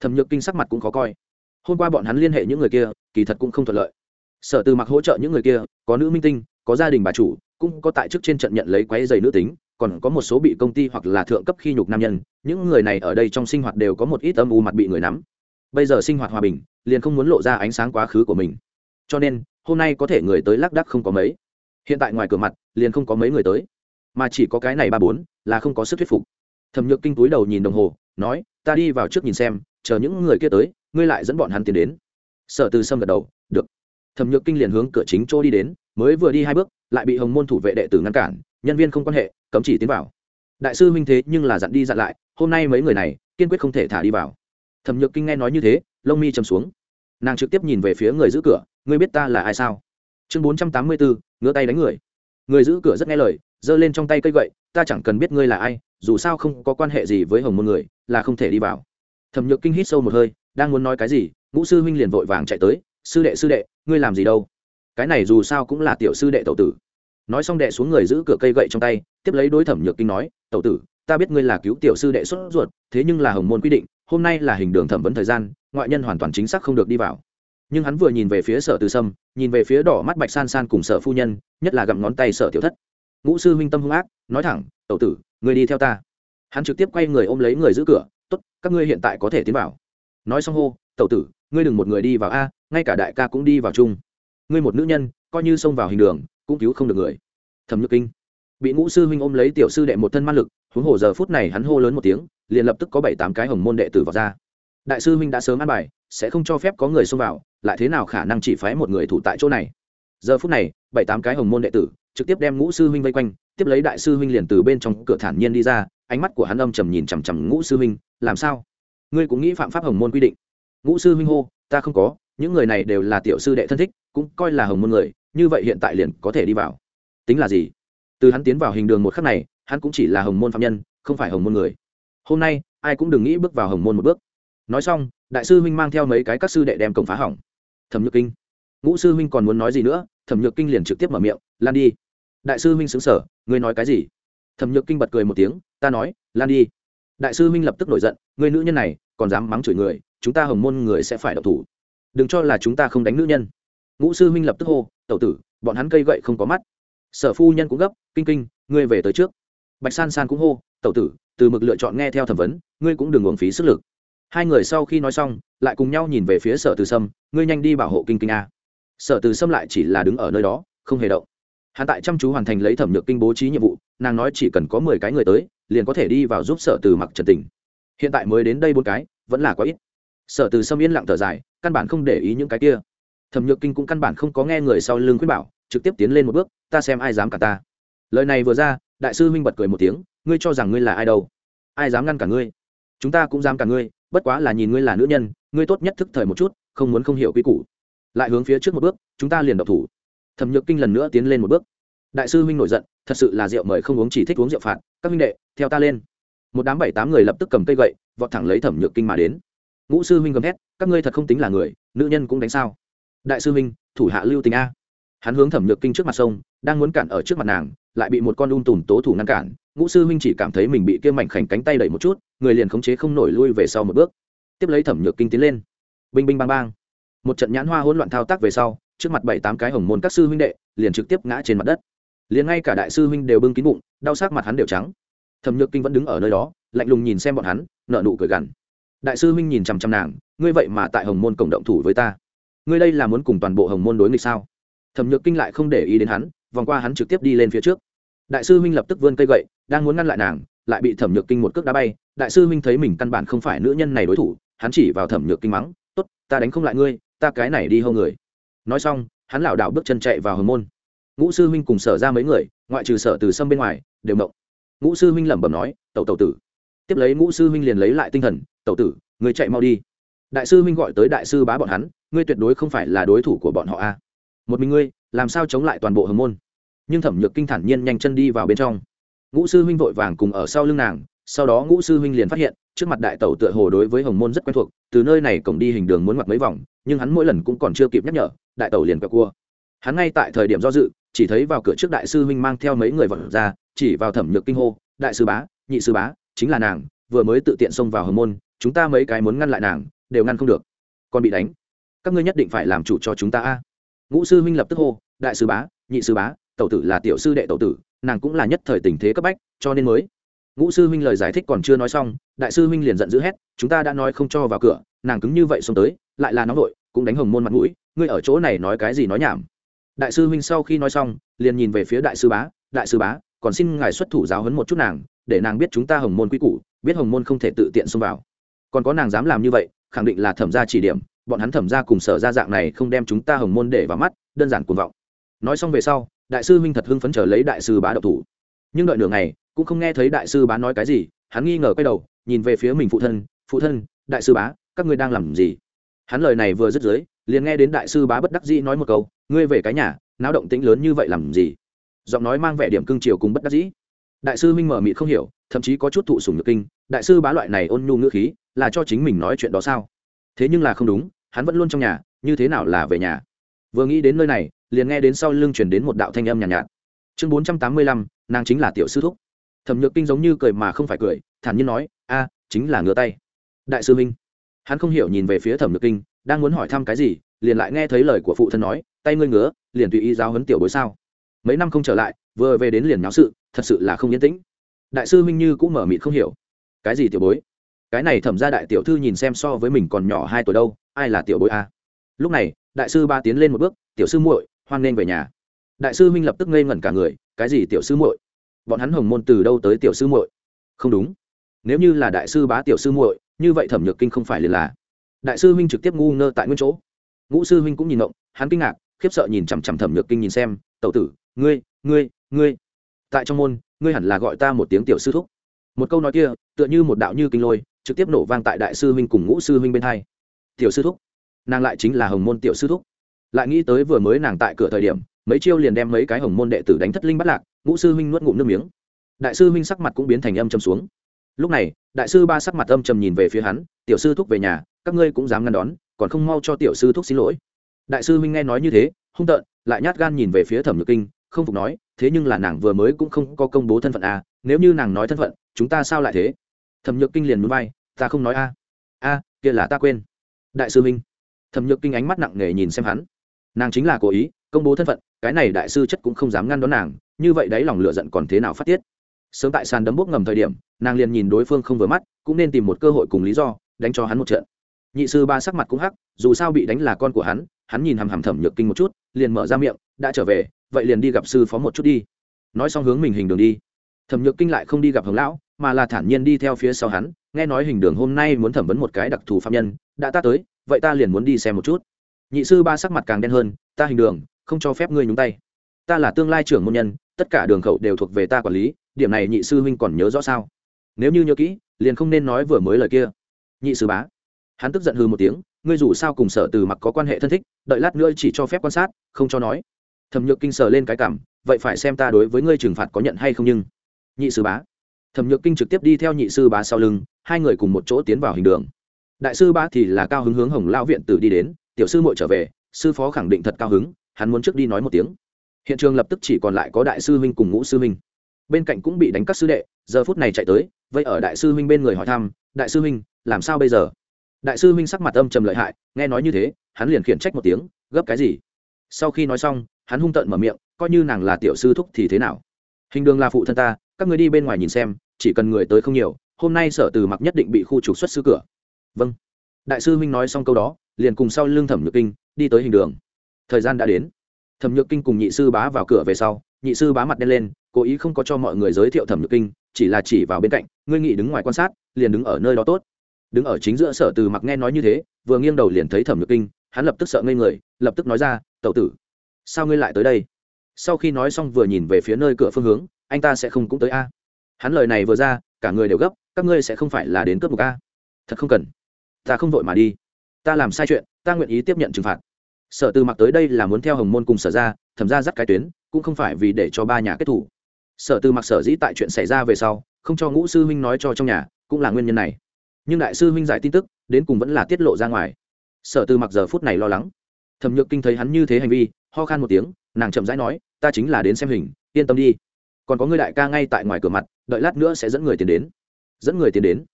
Thẩm nhược kinh sắc mặt cũng khó coi. Hôm qua bọn hắn liên hệ những người kia, kỳ thật cũng không thuận lợi. Sở từ mặc hỗ trợ những người kia, có nữ minh tinh, có gia đình bà chủ, cũng có tại chức trên trận nhận lấy quáy dày nữ tính, còn có một số bị công ty hoặc là thượng cấp khi nhục nam nhân. Những người này ở đây trong sinh hoạt đều có một ít âm u mặt bị người nắm. Bây giờ sinh hoạt hòa bình, liền không muốn lộ ra ánh sáng quá khứ của mình. Cho nên hôm nay có thể người tới lác đác không có mấy. Hiện tại ngoài cửa mặt, liền không có mấy người tới. Mà chỉ có cái này ba bốn, là không có sức thuyết phục. Thẩm nhược kinh túi đầu nhìn đồng hồ, nói, ta đi vào trước nhìn xem, chờ những người kia tới, ngươi lại dẫn bọn hắn tiến đến. Sở từ sâm gật đầu, được. Thẩm nhược kinh liền hướng cửa chính chỗ đi đến, mới vừa đi hai bước, lại bị hồng môn thủ vệ đệ tử ngăn cản, nhân viên không quan hệ, cấm chỉ tiến vào. Đại sư huynh thế nhưng là dặn đi dặn lại, hôm nay mấy người này, kiên quyết không thể thả đi vào. Thẩm nhược kinh nghe nói như thế, lông mi chầm xuống. Nàng trực tiếp nhìn về phía người giữ cửa ngươi biết ta là ai sao? Chương bốn trăm tám mươi bốn ngửa tay đánh người. Người giữ cửa rất nghe lời, giơ lên trong tay cây gậy, ta chẳng cần biết ngươi là ai, dù sao không có quan hệ gì với hồng môn người, là không thể đi vào. Thẩm nhược kinh hít sâu một hơi, đang muốn nói cái gì, ngũ sư huynh liền vội vàng chạy tới, sư đệ sư đệ, ngươi làm gì đâu? Cái này dù sao cũng là tiểu sư đệ tẩu tử. Nói xong đệ xuống người giữ cửa cây gậy trong tay, tiếp lấy đối thẩm nhược kinh nói, tẩu tử, ta biết ngươi là cứu tiểu sư đệ xuất ruột, thế nhưng là hồng môn quy định, hôm nay là hình đường thẩm vấn thời gian, ngoại nhân hoàn toàn chính xác không được đi vào nhưng hắn vừa nhìn về phía sở từ sâm, nhìn về phía đỏ mắt bạch san san cùng sở phu nhân, nhất là gặm ngón tay sở tiểu thất. Ngũ sư huynh tâm hung ác, nói thẳng, tẩu tử người đi theo ta. Hắn trực tiếp quay người ôm lấy người giữ cửa, tốt, các ngươi hiện tại có thể tiến vào. Nói xong hô, tẩu tử, ngươi đừng một người đi vào a, ngay cả đại ca cũng đi vào chung. Ngươi một nữ nhân, coi như xông vào hình đường, cũng cứu không được người. Thẩm nhược kinh. Bị ngũ sư huynh ôm lấy tiểu sư đệ một thân man lực, huống hồ giờ phút này hắn hô lớn một tiếng, liền lập tức có bảy tám cái hồng môn đệ tử vào ra. Đại sư huynh đã sớm ăn bài, sẽ không cho phép có người xông vào lại thế nào khả năng chỉ phái một người thủ tại chỗ này? Giờ phút này, bảy tám cái hồng môn đệ tử trực tiếp đem ngũ sư huynh vây quanh, tiếp lấy đại sư huynh liền từ bên trong cửa thản nhiên đi ra, ánh mắt của hắn âm trầm nhìn chằm chằm ngũ sư huynh, làm sao? Ngươi cũng nghĩ phạm pháp hồng môn quy định? Ngũ sư huynh hô, ta không có, những người này đều là tiểu sư đệ thân thích, cũng coi là hồng môn người, như vậy hiện tại liền có thể đi vào. Tính là gì? Từ hắn tiến vào hình đường một khắc này, hắn cũng chỉ là hồng môn phạm nhân, không phải hồng môn người. Hôm nay, ai cũng đừng nghĩ bước vào hồng môn một bước. Nói xong, đại sư huynh mang theo mấy cái các sư đệ đem cổng phá hỏng thẩm nhược kinh ngũ sư huynh còn muốn nói gì nữa thẩm nhược kinh liền trực tiếp mở miệng lan đi đại sư huynh xứng sở ngươi nói cái gì thẩm nhược kinh bật cười một tiếng ta nói lan đi đại sư huynh lập tức nổi giận người nữ nhân này còn dám mắng chửi người chúng ta hồng môn người sẽ phải đậu thủ đừng cho là chúng ta không đánh nữ nhân ngũ sư huynh lập tức hô tẩu tử bọn hắn cây gậy không có mắt sở phu nhân cũng gấp kinh kinh ngươi về tới trước bạch san san cũng hô tẩu tử từ mực lựa chọn nghe theo thẩm vấn ngươi cũng đừng uống phí sức lực hai người sau khi nói xong, lại cùng nhau nhìn về phía sở từ sâm, ngươi nhanh đi bảo hộ kinh kinh a. Sở từ sâm lại chỉ là đứng ở nơi đó, không hề động. Hắn tại chăm chú hoàn thành lấy thẩm nhược kinh bố trí nhiệm vụ, nàng nói chỉ cần có mười cái người tới, liền có thể đi vào giúp sở từ mặc trần tình. Hiện tại mới đến đây bốn cái, vẫn là quá ít. Sở từ sâm yên lặng thở dài, căn bản không để ý những cái kia. Thẩm nhược kinh cũng căn bản không có nghe người sau lưng khuyên bảo, trực tiếp tiến lên một bước, ta xem ai dám cả ta. Lời này vừa ra, đại sư minh bật cười một tiếng, ngươi cho rằng ngươi là ai đâu? Ai dám ngăn cả ngươi? Chúng ta cũng dám cả ngươi bất quá là nhìn ngươi là nữ nhân, ngươi tốt nhất thức thời một chút, không muốn không hiểu quy củ. Lại hướng phía trước một bước, chúng ta liền độc thủ. Thẩm nhược kinh lần nữa tiến lên một bước. Đại sư huynh nổi giận, thật sự là rượu mời không uống chỉ thích uống rượu phạt, các huynh đệ, theo ta lên. Một đám bảy tám người lập tức cầm cây gậy, vọt thẳng lấy thẩm nhược kinh mà đến. Ngũ sư huynh gầm thét, các ngươi thật không tính là người, nữ nhân cũng đánh sao? Đại sư huynh, thủ hạ lưu tình a. Hắn hướng thẩm nhược kinh trước mặt sông đang muốn cản ở trước mặt nàng lại bị một con ung tùm tố thủ ngăn cản, ngũ sư huynh chỉ cảm thấy mình bị kia mảnh khảnh cánh tay đẩy một chút, người liền khống chế không nổi lui về sau một bước. Tiếp lấy thẩm nhược kinh tiến lên. Binh binh bang bang. Một trận nhãn hoa hỗn loạn thao tác về sau, trước mặt bảy tám cái hồng môn các sư huynh đệ liền trực tiếp ngã trên mặt đất. Liền ngay cả đại sư huynh đều bưng kín bụng, đau sắc mặt hắn đều trắng. Thẩm nhược kinh vẫn đứng ở nơi đó, lạnh lùng nhìn xem bọn hắn nợ nụ cười gằn. Đại sư huynh nhìn chằm chằm nàng, ngươi vậy mà tại hồng môn cổng động thủ với ta. Ngươi đây là muốn cùng toàn bộ hồng môn đối nghịch sao? Thẩm nhược kinh lại không để ý đến hắn, vòng qua hắn trực tiếp đi lên phía trước đại sư huynh lập tức vươn cây gậy, đang muốn ngăn lại nàng, lại bị thẩm nhược kinh một cước đá bay. Đại sư huynh thấy mình căn bản không phải nữ nhân này đối thủ, hắn chỉ vào thẩm nhược kinh mắng, tốt, ta đánh không lại ngươi, ta cái này đi hâu người. Nói xong, hắn lảo đảo bước chân chạy vào hầm môn. Ngũ sư huynh cùng sở ra mấy người, ngoại trừ sở từ sâm bên ngoài, đều mộng ngũ sư huynh lẩm bẩm nói, tẩu tẩu tử. Tiếp lấy ngũ sư huynh liền lấy lại tinh thần, tẩu tử người chạy mau đi. Đại sư huynh gọi tới đại sư bá bọn hắn, ngươi tuyệt đối không phải là đối thủ của bọn họ a. Một mình ngươi, làm sao chống lại toàn bộ hầm môn? Nhưng thẩm nhược kinh thản nhiên nhanh chân đi vào bên trong. Ngũ sư huynh vội vàng cùng ở sau lưng nàng, sau đó ngũ sư huynh liền phát hiện, trước mặt đại tẩu tựa hồ đối với hồng môn rất quen thuộc, từ nơi này cổng đi hình đường muốn ngoặt mấy vòng, nhưng hắn mỗi lần cũng còn chưa kịp nhắc nhở, đại tẩu liền quẹo cua. Hắn ngay tại thời điểm do dự, chỉ thấy vào cửa trước đại sư huynh mang theo mấy người vật ra, chỉ vào thẩm nhược kinh hô, đại sư bá, nhị sư bá, chính là nàng, vừa mới tự tiện xông vào hồng môn, chúng ta mấy cái muốn ngăn lại nàng, đều ngăn không được. Còn bị đánh, các ngươi nhất định phải làm chủ cho chúng ta a. Ngũ sư huynh lập tức hô, đại sư bá, nhị sư bá tẩu tử là tiểu sư đệ tẩu tử nàng cũng là nhất thời tình thế cấp bách cho nên mới. Ngũ sư huynh lời giải thích còn chưa nói xong đại sư huynh liền giận dữ hét chúng ta đã nói không cho vào cửa nàng cứng như vậy xông tới lại là nóng vội, cũng đánh hồng môn mặt mũi ngươi ở chỗ này nói cái gì nói nhảm. Đại sư huynh sau khi nói xong liền nhìn về phía đại sư bá đại sư bá còn xin ngài xuất thủ giáo hấn một chút nàng để nàng biết chúng ta hồng môn quy củ biết hồng môn không thể tự tiện xông vào. Còn có nàng dám làm như vậy khẳng định là thẩm gia chỉ điểm bọn hắn thẩm gia cùng sở ra dạng này không đem chúng ta hồng môn để vào mắt đơn giản cuồng vọng. Nói xong về sau đại sư huynh thật hưng phấn trở lấy đại sư bá độc thủ. Nhưng đợi nửa ngày, cũng không nghe thấy đại sư bá nói cái gì, hắn nghi ngờ quay đầu, nhìn về phía mình phụ thân phụ thân, đại sư bá, các ngươi đang làm gì? Hắn lời này vừa dứt dưới, liền nghe đến đại sư bá bất đắc dĩ nói một câu, ngươi về cái nhà, náo động tĩnh lớn như vậy làm gì? Giọng nói mang vẻ điểm cương triều cùng bất đắc dĩ. Đại sư minh mở mịt không hiểu, thậm chí có chút thụ sùng nhược kinh, đại sư bá loại này ôn nhu ngữ khí, là cho chính mình nói chuyện đó sao? Thế nhưng là không đúng, hắn vẫn luôn trong nhà, như thế nào là về nhà? Vừa nghĩ đến nơi này liền nghe đến sau lưng chuyển đến một đạo thanh âm nhàn nhạt, nhạt. Chương bốn trăm tám mươi lăm nàng chính là tiểu sư thúc. Thẩm nhược kinh giống như cười mà không phải cười thản nhiên nói a chính là ngửa tay. Đại sư minh hắn không hiểu nhìn về phía thẩm nhược kinh đang muốn hỏi thăm cái gì liền lại nghe thấy lời của phụ thân nói tay ngươi ngứa liền tùy ý giáo huấn tiểu bối sao? Mấy năm không trở lại vừa về đến liền náo sự thật sự là không yên tĩnh. Đại sư minh như cũng mở mịt không hiểu. Cái gì tiểu bối? Cái này thẩm ra đại tiểu thư nhìn xem so với mình còn nhỏ hai tuổi đâu ai là tiểu bối a? Lúc này đại sư ba tiến lên một bước tiểu sư muội hoan nghênh về nhà. Đại sư minh lập tức ngây ngẩn cả người, cái gì tiểu sư muội? Bọn hắn hồng môn từ đâu tới tiểu sư muội? Không đúng. Nếu như là đại sư bá tiểu sư muội, như vậy thẩm nhược kinh không phải liền là. Đại sư huynh trực tiếp ngu ngơ tại nguyên chỗ. Ngũ sư huynh cũng nhìn động hắn kinh ngạc, khiếp sợ nhìn chằm chằm thẩm nhược kinh nhìn xem tậu tử, ngươi ngươi ngươi, tại trong môn, ngươi hẳn là gọi ta một tiếng tiểu sư thúc. Một câu nói kia, tựa như một đạo như kinh lôi, trực tiếp nổ vang tại đại sư huynh cùng ngũ sư huynh bên hai. Tiểu sư thúc. Nàng lại chính là hồng môn tiểu sư thúc lại nghĩ tới vừa mới nàng tại cửa thời điểm mấy chiêu liền đem mấy cái hồng môn đệ tử đánh thất linh bắt lạc ngũ sư huynh nuốt ngụm nước miếng. Đại sư huynh sắc mặt cũng biến thành âm trầm xuống. Lúc này đại sư ba sắc mặt âm trầm nhìn về phía hắn tiểu sư thúc về nhà các ngươi cũng dám ngăn đón còn không mau cho tiểu sư thúc xin lỗi. Đại sư huynh nghe nói như thế hung tợn lại nhát gan nhìn về phía thẩm nhược kinh không phục nói thế nhưng là nàng vừa mới cũng không có công bố thân phận a à, nếu như nàng nói thân phận chúng ta sao lại thế? Thẩm nhược kinh liền muốn bay ta không nói a. A kia là ta quên. Đại sư huynh. Thẩm nhược kinh ánh mắt nặng nề nhìn xem hắn nàng chính là cố ý, công bố thân phận, cái này đại sư chất cũng không dám ngăn đón nàng, như vậy đấy lòng lựa giận còn thế nào phát tiết? Sớm tại sàn đấm bốc ngầm thời điểm, nàng liền nhìn đối phương không vừa mắt, cũng nên tìm một cơ hội cùng lý do, đánh cho hắn một trận. Nhị sư ba sắc mặt cũng hắc, dù sao bị đánh là con của hắn hắn nhìn hằm hằm thẩm nhược kinh một chút, liền mở ra miệng, đã trở về, vậy liền đi gặp sư phó một chút đi. Nói xong hướng mình hình đường đi. Thẩm nhược kinh lại không đi gặp hồng lão, mà là thản nhiên đi theo phía sau hắn, nghe nói hình đường hôm nay muốn thẩm vấn một cái đặc thù phạm nhân, đã ta tới, vậy ta liền muốn đi xem một chút nhị sư ba sắc mặt càng đen hơn, ta hình đường, không cho phép ngươi nhúng tay. Ta là tương lai trưởng môn nhân, tất cả đường khẩu đều thuộc về ta quản lý, điểm này nhị sư huynh còn nhớ rõ sao? Nếu như nhớ kỹ, liền không nên nói vừa mới lời kia. Nhị sư bá. Hắn tức giận hư một tiếng, ngươi dù sao cùng sở từ mặc có quan hệ thân thích, đợi lát nữa chỉ cho phép quan sát, không cho nói. Thẩm nhược kinh sờ lên cái cảm, vậy phải xem ta đối với ngươi trừng phạt có nhận hay không nhưng. Nhị sư bá. Thẩm nhược kinh trực tiếp đi theo nhị sư bá sau lưng, hai người cùng một chỗ tiến vào hình đường. Đại sư bá thì là cao hứng hướng hồng lao viện tử đi đến tiểu sư muội trở về, sư phó khẳng định thật cao hứng, hắn muốn trước đi nói một tiếng. Hiện trường lập tức chỉ còn lại có đại sư huynh cùng ngũ sư huynh. Bên cạnh cũng bị đánh các sư đệ, giờ phút này chạy tới, Vây ở đại sư huynh bên người hỏi thăm, đại sư huynh, làm sao bây giờ? Đại sư huynh sắc mặt âm trầm lợi hại, nghe nói như thế, hắn liền khiển trách một tiếng, gấp cái gì? Sau khi nói xong, hắn hung tợn mở miệng, coi như nàng là tiểu sư thúc thì thế nào? Hình đường là phụ thân ta, các người đi bên ngoài nhìn xem, chỉ cần người tới không nhiều, hôm nay sở từ mặc nhất định bị khu trục xuất sư cửa. Vâng. Đại sư huynh nói xong câu đó liền cùng sau lưng thẩm nhược kinh đi tới hình đường. Thời gian đã đến. Thẩm nhược kinh cùng nhị sư bá vào cửa về sau, nhị sư bá mặt đen lên, cố ý không có cho mọi người giới thiệu thẩm nhược kinh, chỉ là chỉ vào bên cạnh, ngươi nghị đứng ngoài quan sát, liền đứng ở nơi đó tốt. Đứng ở chính giữa sở từ mặc nghe nói như thế, vừa nghiêng đầu liền thấy thẩm nhược kinh, hắn lập tức sợ ngây người, lập tức nói ra tậu tử, sao ngươi lại tới đây? Sau khi nói xong vừa nhìn về phía nơi cửa phương hướng, anh ta sẽ không cũng tới a. Hắn lời này vừa ra, cả người đều gấp, các ngươi sẽ không phải là đến cướp một a? Thật không cần, ta không vội mà đi ta làm sai chuyện, ta nguyện ý tiếp nhận trừng phạt. Sở từ mặc tới đây là muốn theo hồng môn cùng sở ra, thẩm ra dắt cái tuyến, cũng không phải vì để cho ba nhà kết thủ. Sở từ mặc sở dĩ tại chuyện xảy ra về sau, không cho ngũ sư huynh nói cho trong nhà, cũng là nguyên nhân này. Nhưng đại sư huynh giải tin tức, đến cùng vẫn là tiết lộ ra ngoài. Sở từ mặc giờ phút này lo lắng. Thẩm nhược kinh thấy hắn như thế hành vi, ho khan một tiếng, nàng chậm rãi nói, ta chính là đến xem hình, yên tâm đi. Còn có người đại ca ngay tại ngoài cửa mặt, đợi lát nữa sẽ dẫn người tiền đến. Dẫn người tiền đến.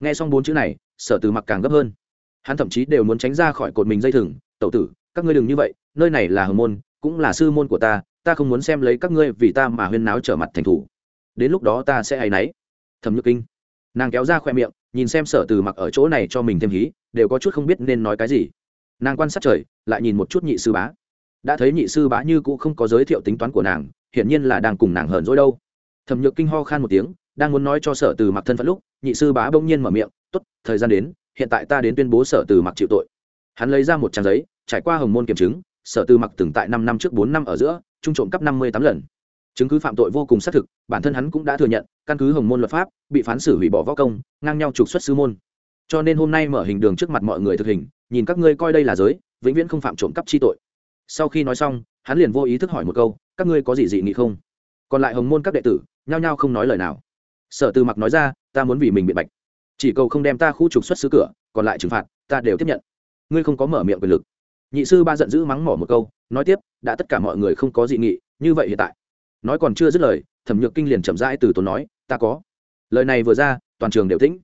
Nghe xong bốn chữ này, sở từ mặc càng gấp hơn hắn thậm chí đều muốn tránh ra khỏi cột mình dây thừng, tẩu tử, các ngươi đừng như vậy, nơi này là hồng môn, cũng là sư môn của ta ta không muốn xem lấy các ngươi vì ta mà huyên náo trở mặt thành thủ. Đến lúc đó ta sẽ hay náy. Thẩm nhược kinh. Nàng kéo ra khoe miệng, nhìn xem sở từ mặc ở chỗ này cho mình thêm hí, đều có chút không biết nên nói cái gì. Nàng quan sát trời, lại nhìn một chút nhị sư bá. Đã thấy nhị sư bá như cũng không có giới thiệu tính toán của nàng, hiển nhiên là đang cùng nàng hờn dỗi đâu. Thẩm nhược kinh ho khan một tiếng, đang muốn nói cho sở từ mặc thân phận lúc, nhị sư bá bỗng nhiên mở miệng t ố t thời gian đến hiện tại ta đến tuyên bố sở từ mặc chịu tội. Hắn lấy ra một trang giấy, trải qua hồng môn kiểm chứng, sở từ mặc từng tại năm năm trước bốn năm ở giữa, trung trộm cắp năm mươi tám lần. Chứng cứ phạm tội vô cùng xác thực, bản thân hắn cũng đã thừa nhận, căn cứ hồng môn luật pháp, bị phán xử hủy bỏ võ công, ngang nhau trục xuất sư môn. Cho nên hôm nay mở hình đường trước mặt mọi người thực hình, nhìn các ngươi coi đây là giới, vĩnh viễn không phạm trộm cắp chi tội. Sau khi nói xong, hắn liền vô ý thức hỏi một câu, các ngươi có gì dị nghị không? Còn lại hồng môn các đệ tử, nhao nhao không nói lời nào. Sở từ mặc nói ra, ta muốn vì mình biện bạch chỉ cầu không đem ta khu trục xuất xứ cửa, còn lại trừng phạt, ta đều tiếp nhận. Ngươi không có mở miệng quyền lực. Nhị sư ba giận dữ mắng mỏ một câu, nói tiếp, đã tất cả mọi người không có dị nghị, như vậy hiện tại. Nói còn chưa dứt lời, thẩm nhược kinh liền chậm rãi từ tốn nói, ta có. Lời này vừa ra, toàn trường đều tĩnh.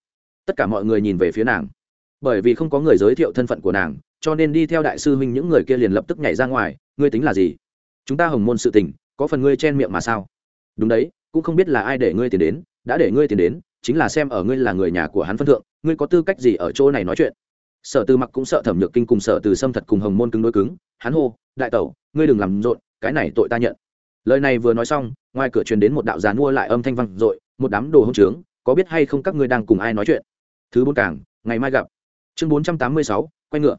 Tất cả mọi người nhìn về phía nàng. Bởi vì không có người giới thiệu thân phận của nàng, cho nên đi theo đại sư huynh những người kia liền lập tức nhảy ra ngoài, ngươi tính là gì? Chúng ta hồng môn sự tình, có phần ngươi chen miệng mà sao? Đúng đấy, cũng không biết là ai để ngươi tiền đến, đã để ngươi tiền đến chính là xem ở ngươi là người nhà của hắn phân thượng, ngươi có tư cách gì ở chỗ này nói chuyện? Sở từ mặc cũng sợ thẩm nhược kinh cùng sở từ xâm thật cùng hồng môn cứng đối cứng, hắn hô, đại tẩu, ngươi đừng làm rộn, cái này tội ta nhận. Lời này vừa nói xong, ngoài cửa truyền đến một đạo gián mua lại âm thanh văng r một đám đồ hông trướng, có biết hay không các ngươi đang cùng ai nói chuyện? Thứ bốn cảng, ngày mai gặp. Chương bốn trăm tám mươi sáu, quay ngựa.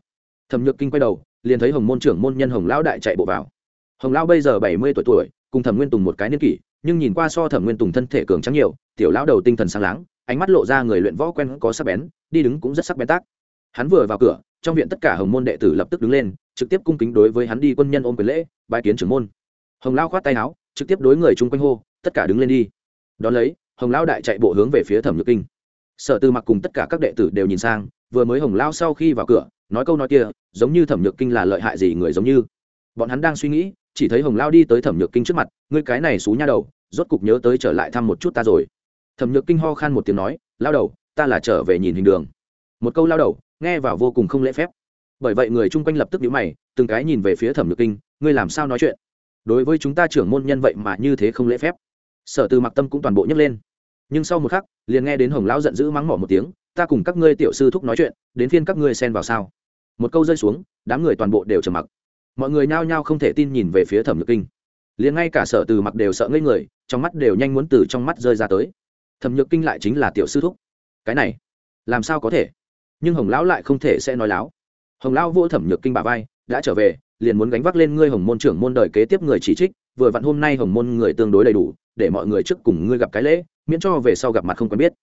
Thẩm nhược kinh quay đầu, liền thấy hồng môn trưởng môn nhân hồng lão đại chạy bộ vào. Hồng lão bây giờ bảy mươi tuổi tuổi, cùng thẩm nguyên tùng một cái niên kỷ nhưng nhìn qua so thẩm nguyên tùng thân thể cường trắng nhiều, tiểu lão đầu tinh thần sáng láng, ánh mắt lộ ra người luyện võ quen có sắc bén, đi đứng cũng rất sắc bén tác. Hắn vừa vào cửa, trong viện tất cả hồng môn đệ tử lập tức đứng lên, trực tiếp cung kính đối với hắn đi quân nhân ôm quyền lễ bãi kiến trưởng môn. Hồng lao khoát tay áo, trực tiếp đối người chung quanh hô, tất cả đứng lên đi. Đón lấy, hồng lao đại chạy bộ hướng về phía thẩm nhược kinh. Sở tư mặc cùng tất cả các đệ tử đều nhìn sang, vừa mới hồng lao sau khi vào cửa, nói câu nói kia, giống như thẩm nhược kinh là lợi hại gì người giống như. Bọn hắn đang suy nghĩ chỉ thấy hồng lao đi tới thẩm nhược kinh trước mặt, ngươi cái này xú nha đầu, rốt cục nhớ tới trở lại thăm một chút ta rồi. Thẩm nhược kinh ho khan một tiếng nói, lao đầu, ta là trở về nhìn hình đường. Một câu lao đầu, nghe vào vô cùng không lễ phép. Bởi vậy người chung quanh lập tức nhíu mày, từng cái nhìn về phía thẩm nhược kinh, ngươi làm sao nói chuyện? Đối với chúng ta trưởng môn nhân vậy mà như thế không lễ phép. Sở từ mặc tâm cũng toàn bộ nhấc lên. Nhưng sau một khắc, liền nghe đến hồng lão giận dữ mắng mỏ một tiếng, ta cùng các ngươi tiểu sư thúc nói chuyện, đến phiên các ngươi xen vào sao? Một câu rơi xuống, đám người toàn bộ đều trầm mặc mọi người nhao nhao không thể tin nhìn về phía thẩm nhược kinh. Liền ngay cả sở từ mặc đều sợ ngây người, trong mắt đều nhanh muốn từ trong mắt rơi ra tới. Thẩm nhược kinh lại chính là tiểu sư thúc. Cái này, làm sao có thể? Nhưng hồng lão lại không thể sẽ nói láo. Hồng lão vô thẩm nhược kinh bà vai, đã trở về, liền muốn gánh vác lên ngươi hồng môn trưởng môn đời kế tiếp người chỉ trích, vừa vặn hôm nay hồng môn người tương đối đầy đủ, để mọi người trước cùng ngươi gặp cái lễ, miễn cho về sau gặp mặt không quen biết.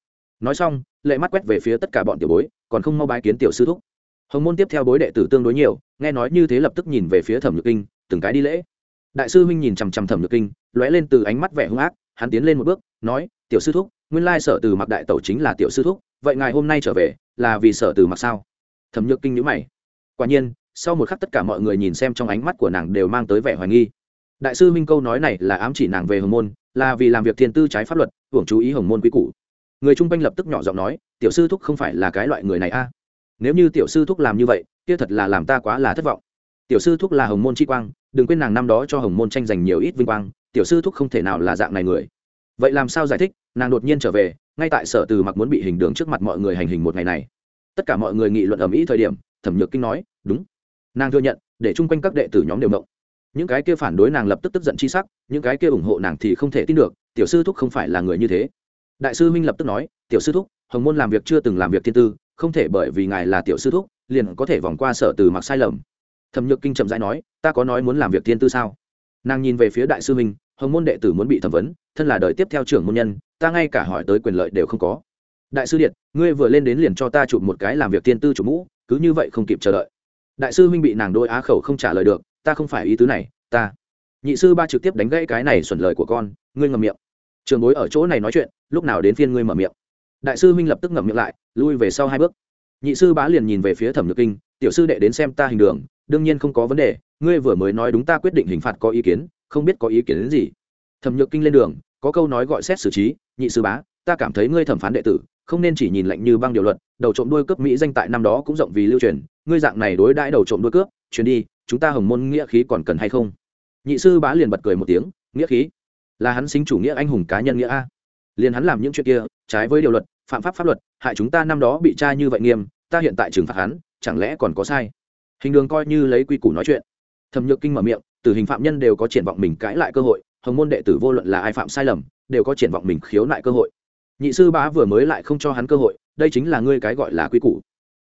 Nói xong, lệ mắt quét về phía tất cả bọn tiểu bối, còn không mau bái kiến tiểu sư thúc hồng môn tiếp theo bối đệ tử tương đối nhiều, nghe nói như thế lập tức nhìn về phía thẩm nhược kinh, từng cái đi lễ. Đại sư huynh nhìn chằm chằm thẩm nhược kinh, lóe lên từ ánh mắt vẻ hung ác, hắn tiến lên một bước, nói, tiểu sư thúc, nguyên lai sở từ mặc đại tẩu chính là tiểu sư thúc, vậy ngài hôm nay trở về, là vì sở từ mặc sao? Thẩm nhược kinh nhữ mày. Quả nhiên, sau một khắc tất cả mọi người nhìn xem trong ánh mắt của nàng đều mang tới vẻ hoài nghi. Đại sư minh câu nói này là ám chỉ nàng về hồng môn, là vì làm việc thiên tư trái pháp luật, hưởng chú ý hồng môn quý cũ người chung quanh lập tức nhỏ giọng nói, tiểu sư thúc không phải là cái loại người này a? Nếu như tiểu sư thúc làm như vậy, kia thật là làm ta quá là thất vọng. Tiểu sư thúc là hồng môn chi quang, đừng quên nàng năm đó cho hồng môn tranh giành nhiều ít vinh quang, tiểu sư thúc không thể nào là dạng này người. Vậy làm sao giải thích, nàng đột nhiên trở về, ngay tại sở từ mặc muốn bị hình đường trước mặt mọi người hành hình một ngày này. Tất cả mọi người nghị luận ầm ĩ thời điểm, thẩm nhược kinh nói, đúng. Nàng thừa nhận, để chung quanh các đệ tử nhóm đều động. Những cái kia phản đối nàng lập tức tức giận chi sắc, những cái kia ủng hộ nàng thì không thể tin được, tiểu sư thúc không phải là người như thế. Đại sư minh lập tức nói, tiểu sư thúc, hồng môn làm việc chưa từng làm việc thiên tư không thể bởi vì ngài là tiểu sư thúc, liền có thể vòng qua sở từ mặc sai lầm. Thẩm nhược kinh chậm rãi nói, ta có nói muốn làm việc thiên tư sao? Nàng nhìn về phía đại sư minh hồng môn đệ tử muốn bị thẩm vấn, thân là đời tiếp theo trưởng môn nhân, ta ngay cả hỏi tới quyền lợi đều không có. Đại sư điện ngươi vừa lên đến liền cho ta chụp một cái làm việc tiên tư chủ mũ, cứ như vậy không kịp chờ đợi. Đại sư minh bị nàng đôi á khẩu không trả lời được, ta không phải ý tứ này, ta. Nhị sư ba trực tiếp đánh gãy cái này xuẩn lời của con, ngươi ngầm miệng. Trường bối ở chỗ này nói chuyện, lúc nào đến phiên ngươi mở miệng? Đại sư minh lập tức ngậm miệng lại, lui về sau hai bước. Nhị sư bá liền nhìn về phía thẩm nhược kinh, tiểu sư đệ đến xem ta hình đường, đương nhiên không có vấn đề, ngươi vừa mới nói đúng ta quyết định hình phạt có ý kiến, không biết có ý kiến đến gì. Thẩm nhược kinh lên đường, có câu nói gọi xét xử trí, nhị sư bá, ta cảm thấy ngươi thẩm phán đệ tử, không nên chỉ nhìn lạnh như băng điều luật, đầu trộm đuôi cướp mỹ danh tại năm đó cũng rộng vì lưu truyền, ngươi dạng này đối đãi đầu trộm đuôi cướp chuyến đi, chúng ta hồng môn nghĩa khí còn cần hay không? Nhị sư bá liền bật cười một tiếng, nghĩa khí? Là hắn xính chủ nghĩa anh hùng cá nhân nghĩa a? Liền hắn làm những chuyện kia trái với điều luật, phạm pháp pháp luật, hại chúng ta năm đó bị tra như vậy nghiêm, ta hiện tại trừng phạt hắn, chẳng lẽ còn có sai? Hình đường coi như lấy quy củ nói chuyện. Thẩm nhược kinh mở miệng, tử hình phạm nhân đều có triển vọng mình cãi lại cơ hội, hồng môn đệ tử vô luận là ai phạm sai lầm, đều có triển vọng mình khiếu nại cơ hội. Nhị sư bá vừa mới lại không cho hắn cơ hội, đây chính là ngươi cái gọi là quy củ.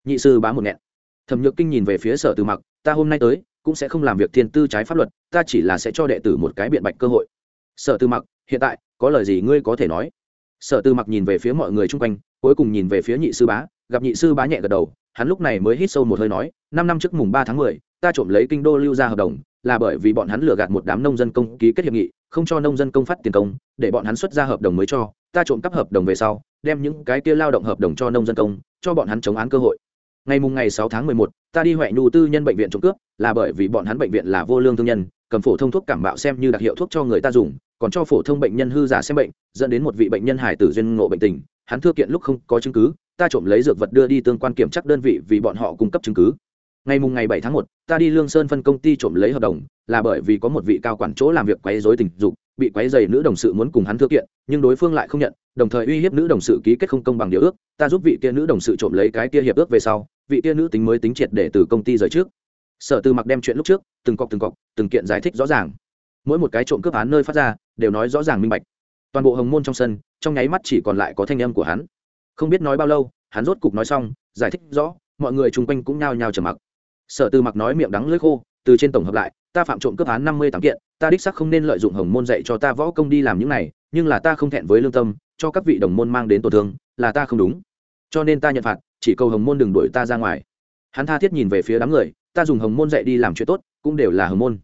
Nhị sư bá một nghẹn. Thẩm nhược kinh nhìn về phía sở từ mặc, ta hôm nay tới, cũng sẽ không làm việc thiên tư trái pháp luật, ta chỉ là sẽ cho đệ tử một cái biện bạch cơ hội. Sở từ mặc, hiện tại, có lời gì ngươi có thể nói? Sở Tư mặc nhìn về phía mọi người chung quanh, cuối cùng nhìn về phía nhị sư bá, gặp nhị sư bá nhẹ gật đầu, hắn lúc này mới hít sâu một hơi nói, năm năm trước mùng ba tháng mười, ta trộm lấy kinh đô lưu ra hợp đồng, là bởi vì bọn hắn lừa gạt một đám nông dân công ký kết hiệp nghị, không cho nông dân công phát tiền công, để bọn hắn xuất ra hợp đồng mới cho, ta trộm cắp hợp đồng về sau, đem những cái kia lao động hợp đồng cho nông dân công, cho bọn hắn chống án cơ hội. Ngày mùng ngày sáu tháng mười một, ta đi huệ nhu tư nhân bệnh viện trộm cướp, là bởi vì bọn hắn bệnh viện là vô lương thương nhân cầm phổ thông thuốc cảm bạo xem như đặc hiệu thuốc cho người ta dùng, còn cho phổ thông bệnh nhân hư giả xem bệnh, dẫn đến một vị bệnh nhân hải tử duyên ngộ bệnh tình, hắn thưa kiện lúc không có chứng cứ, ta trộm lấy dược vật đưa đi tương quan kiểm tra đơn vị vì bọn họ cung cấp chứng cứ. Ngày mùng ngày bảy tháng một, ta đi lương sơn phân công ty trộm lấy hợp đồng, là bởi vì có một vị cao quản chỗ làm việc quấy rối tình dục, bị quấy giày nữ đồng sự muốn cùng hắn thưa kiện, nhưng đối phương lại không nhận, đồng thời uy hiếp nữ đồng sự ký kết không công bằng điều ước, ta giúp vị kia nữ đồng sự trộm lấy cái kia hiệp ước về sau, vị kia nữ tính mới tính triệt để từ công ty rời trước sở Tư mặc đem chuyện lúc trước, từng cọc từng cọc, từng kiện giải thích rõ ràng. Mỗi một cái trộm cướp án nơi phát ra, đều nói rõ ràng minh bạch. Toàn bộ hồng môn trong sân, trong nháy mắt chỉ còn lại có thanh âm của hắn. Không biết nói bao lâu, hắn rốt cục nói xong, giải thích rõ, mọi người chung quanh cũng nhao nhao trầm mặc. Sở Tư mặc nói miệng đắng lưỡi khô, từ trên tổng hợp lại, ta phạm trộm cướp án năm mươi tám kiện, ta đích sắc không nên lợi dụng hồng môn dạy cho ta võ công đi làm những này, nhưng là ta không thẹn với lương tâm, cho các vị đồng môn mang đến tổn thương, là ta không đúng. Cho nên ta nhận phạt, chỉ cầu hồng môn đừng đuổi ta ra ngoài. Hắn tha thiết nhìn về phía đám người ta dùng hồng môn dạy đi làm chuyện tốt, cũng đều là hồng môn.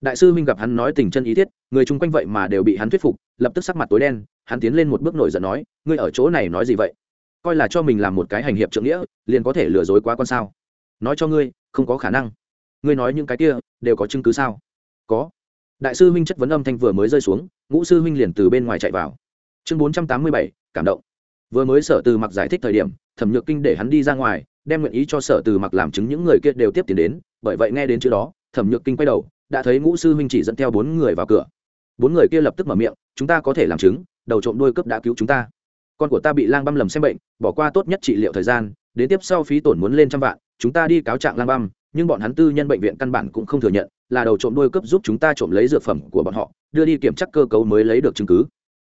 Đại sư minh gặp hắn nói tình chân ý thiết, người chung quanh vậy mà đều bị hắn thuyết phục, lập tức sắc mặt tối đen, hắn tiến lên một bước nổi giận nói, ngươi ở chỗ này nói gì vậy? Coi là cho mình làm một cái hành hiệp trượng nghĩa, liền có thể lừa dối quá con sao? Nói cho ngươi, không có khả năng. Ngươi nói những cái kia, đều có chứng cứ sao? Có. Đại sư huynh chất vấn âm thanh vừa mới rơi xuống, ngũ sư huynh liền từ bên ngoài chạy vào. Chương bốn trăm tám mươi bảy, cảm động. Vừa mới sở từ mặc giải thích thời điểm, thẩm nhược kinh để hắn đi ra ngoài đem nguyện ý cho sở từ mặc làm chứng những người kia đều tiếp tiền đến, bởi vậy nghe đến chữ đó, thẩm nhược kinh quay đầu, đã thấy ngũ sư huynh chỉ dẫn theo bốn người vào cửa. Bốn người kia lập tức mở miệng, chúng ta có thể làm chứng, đầu trộm đuôi cướp đã cứu chúng ta. Con của ta bị lang băm lầm xem bệnh, bỏ qua tốt nhất trị liệu thời gian, đến tiếp sau phí tổn muốn lên trăm vạn, chúng ta đi cáo trạng lang băm, nhưng bọn hắn tư nhân bệnh viện căn bản cũng không thừa nhận, là đầu trộm đuôi cướp giúp chúng ta trộm lấy dược phẩm của bọn họ, đưa đi kiểm tra cơ cấu mới lấy được chứng cứ.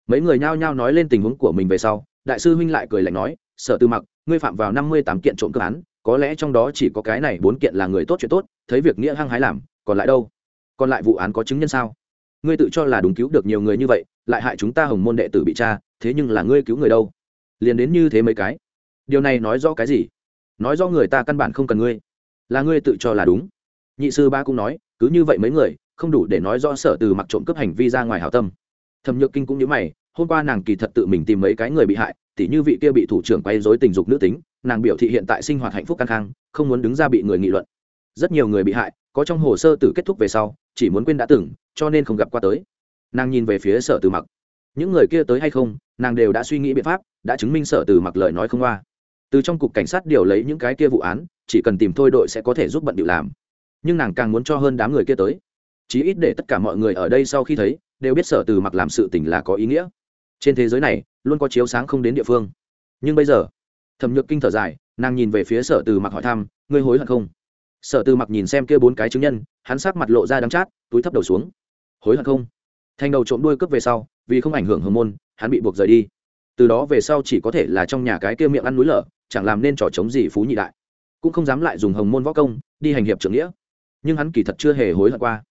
Mấy người nhao nhao nói lên tình huống của mình về sau, đại sư huynh lại cười lạnh nói, sở tư mặc ngươi phạm vào năm mươi tám kiện trộm cướp án, có lẽ trong đó chỉ có cái này bốn kiện là người tốt chuyện tốt, thấy việc nghĩa hăng hái làm, còn lại đâu? Còn lại vụ án có chứng nhân sao? Ngươi tự cho là đúng cứu được nhiều người như vậy, lại hại chúng ta hồng môn đệ tử bị cha thế nhưng là ngươi cứu người đâu? Liền đến như thế mấy cái. Điều này nói rõ cái gì? Nói rõ người ta căn bản không cần ngươi. Là ngươi tự cho là đúng. Nhị sư ba cũng nói, cứ như vậy mấy người, không đủ để nói rõ sở từ mặc trộm cướp hành vi ra ngoài hảo tâm. Thẩm nhược kinh cũng như mày, hôm qua nàng kỳ thật tự mình tìm mấy cái người bị hại tỉ như vị kia bị thủ trưởng quay dối tình dục nữ tính, nàng biểu thị hiện tại sinh hoạt hạnh phúc căng khang, không muốn đứng ra bị người nghị luận. Rất nhiều người bị hại, có trong hồ sơ tử kết thúc về sau, chỉ muốn quên đã từng, cho nên không gặp qua tới. Nàng nhìn về phía sở từ mặc. Những người kia tới hay không, nàng đều đã suy nghĩ biện pháp, đã chứng minh sở từ mặc lời nói không qua. Từ trong cục cảnh sát điều lấy những cái kia vụ án, chỉ cần tìm thôi đội sẽ có thể giúp bận điệu làm. Nhưng nàng càng muốn cho hơn đám người kia tới. Chí ít để tất cả mọi người ở đây sau khi thấy, đều biết sở từ mặc làm sự tình là có ý nghĩa trên thế giới này, luôn có chiếu sáng không đến địa phương. Nhưng bây giờ, thẩm nhược kinh thở dài, nàng nhìn về phía sở từ mặc hỏi thăm, ngươi hối hận không? Sở từ mặc nhìn xem kia bốn cái chứng nhân, hắn sắc mặt lộ ra đắng chát, túi thấp đầu xuống. Hối hận không? Thành đầu trộm đuôi cướp về sau, vì không ảnh hưởng hồng môn hắn bị buộc rời đi. Từ đó về sau chỉ có thể là trong nhà cái kia miệng ăn núi lở, chẳng làm nên trò chống gì phú nhị đại. Cũng không dám lại dùng hồng môn võ công, đi hành hiệp trưởng nghĩa. Nhưng hắn kỳ thật chưa hề hối hận qua.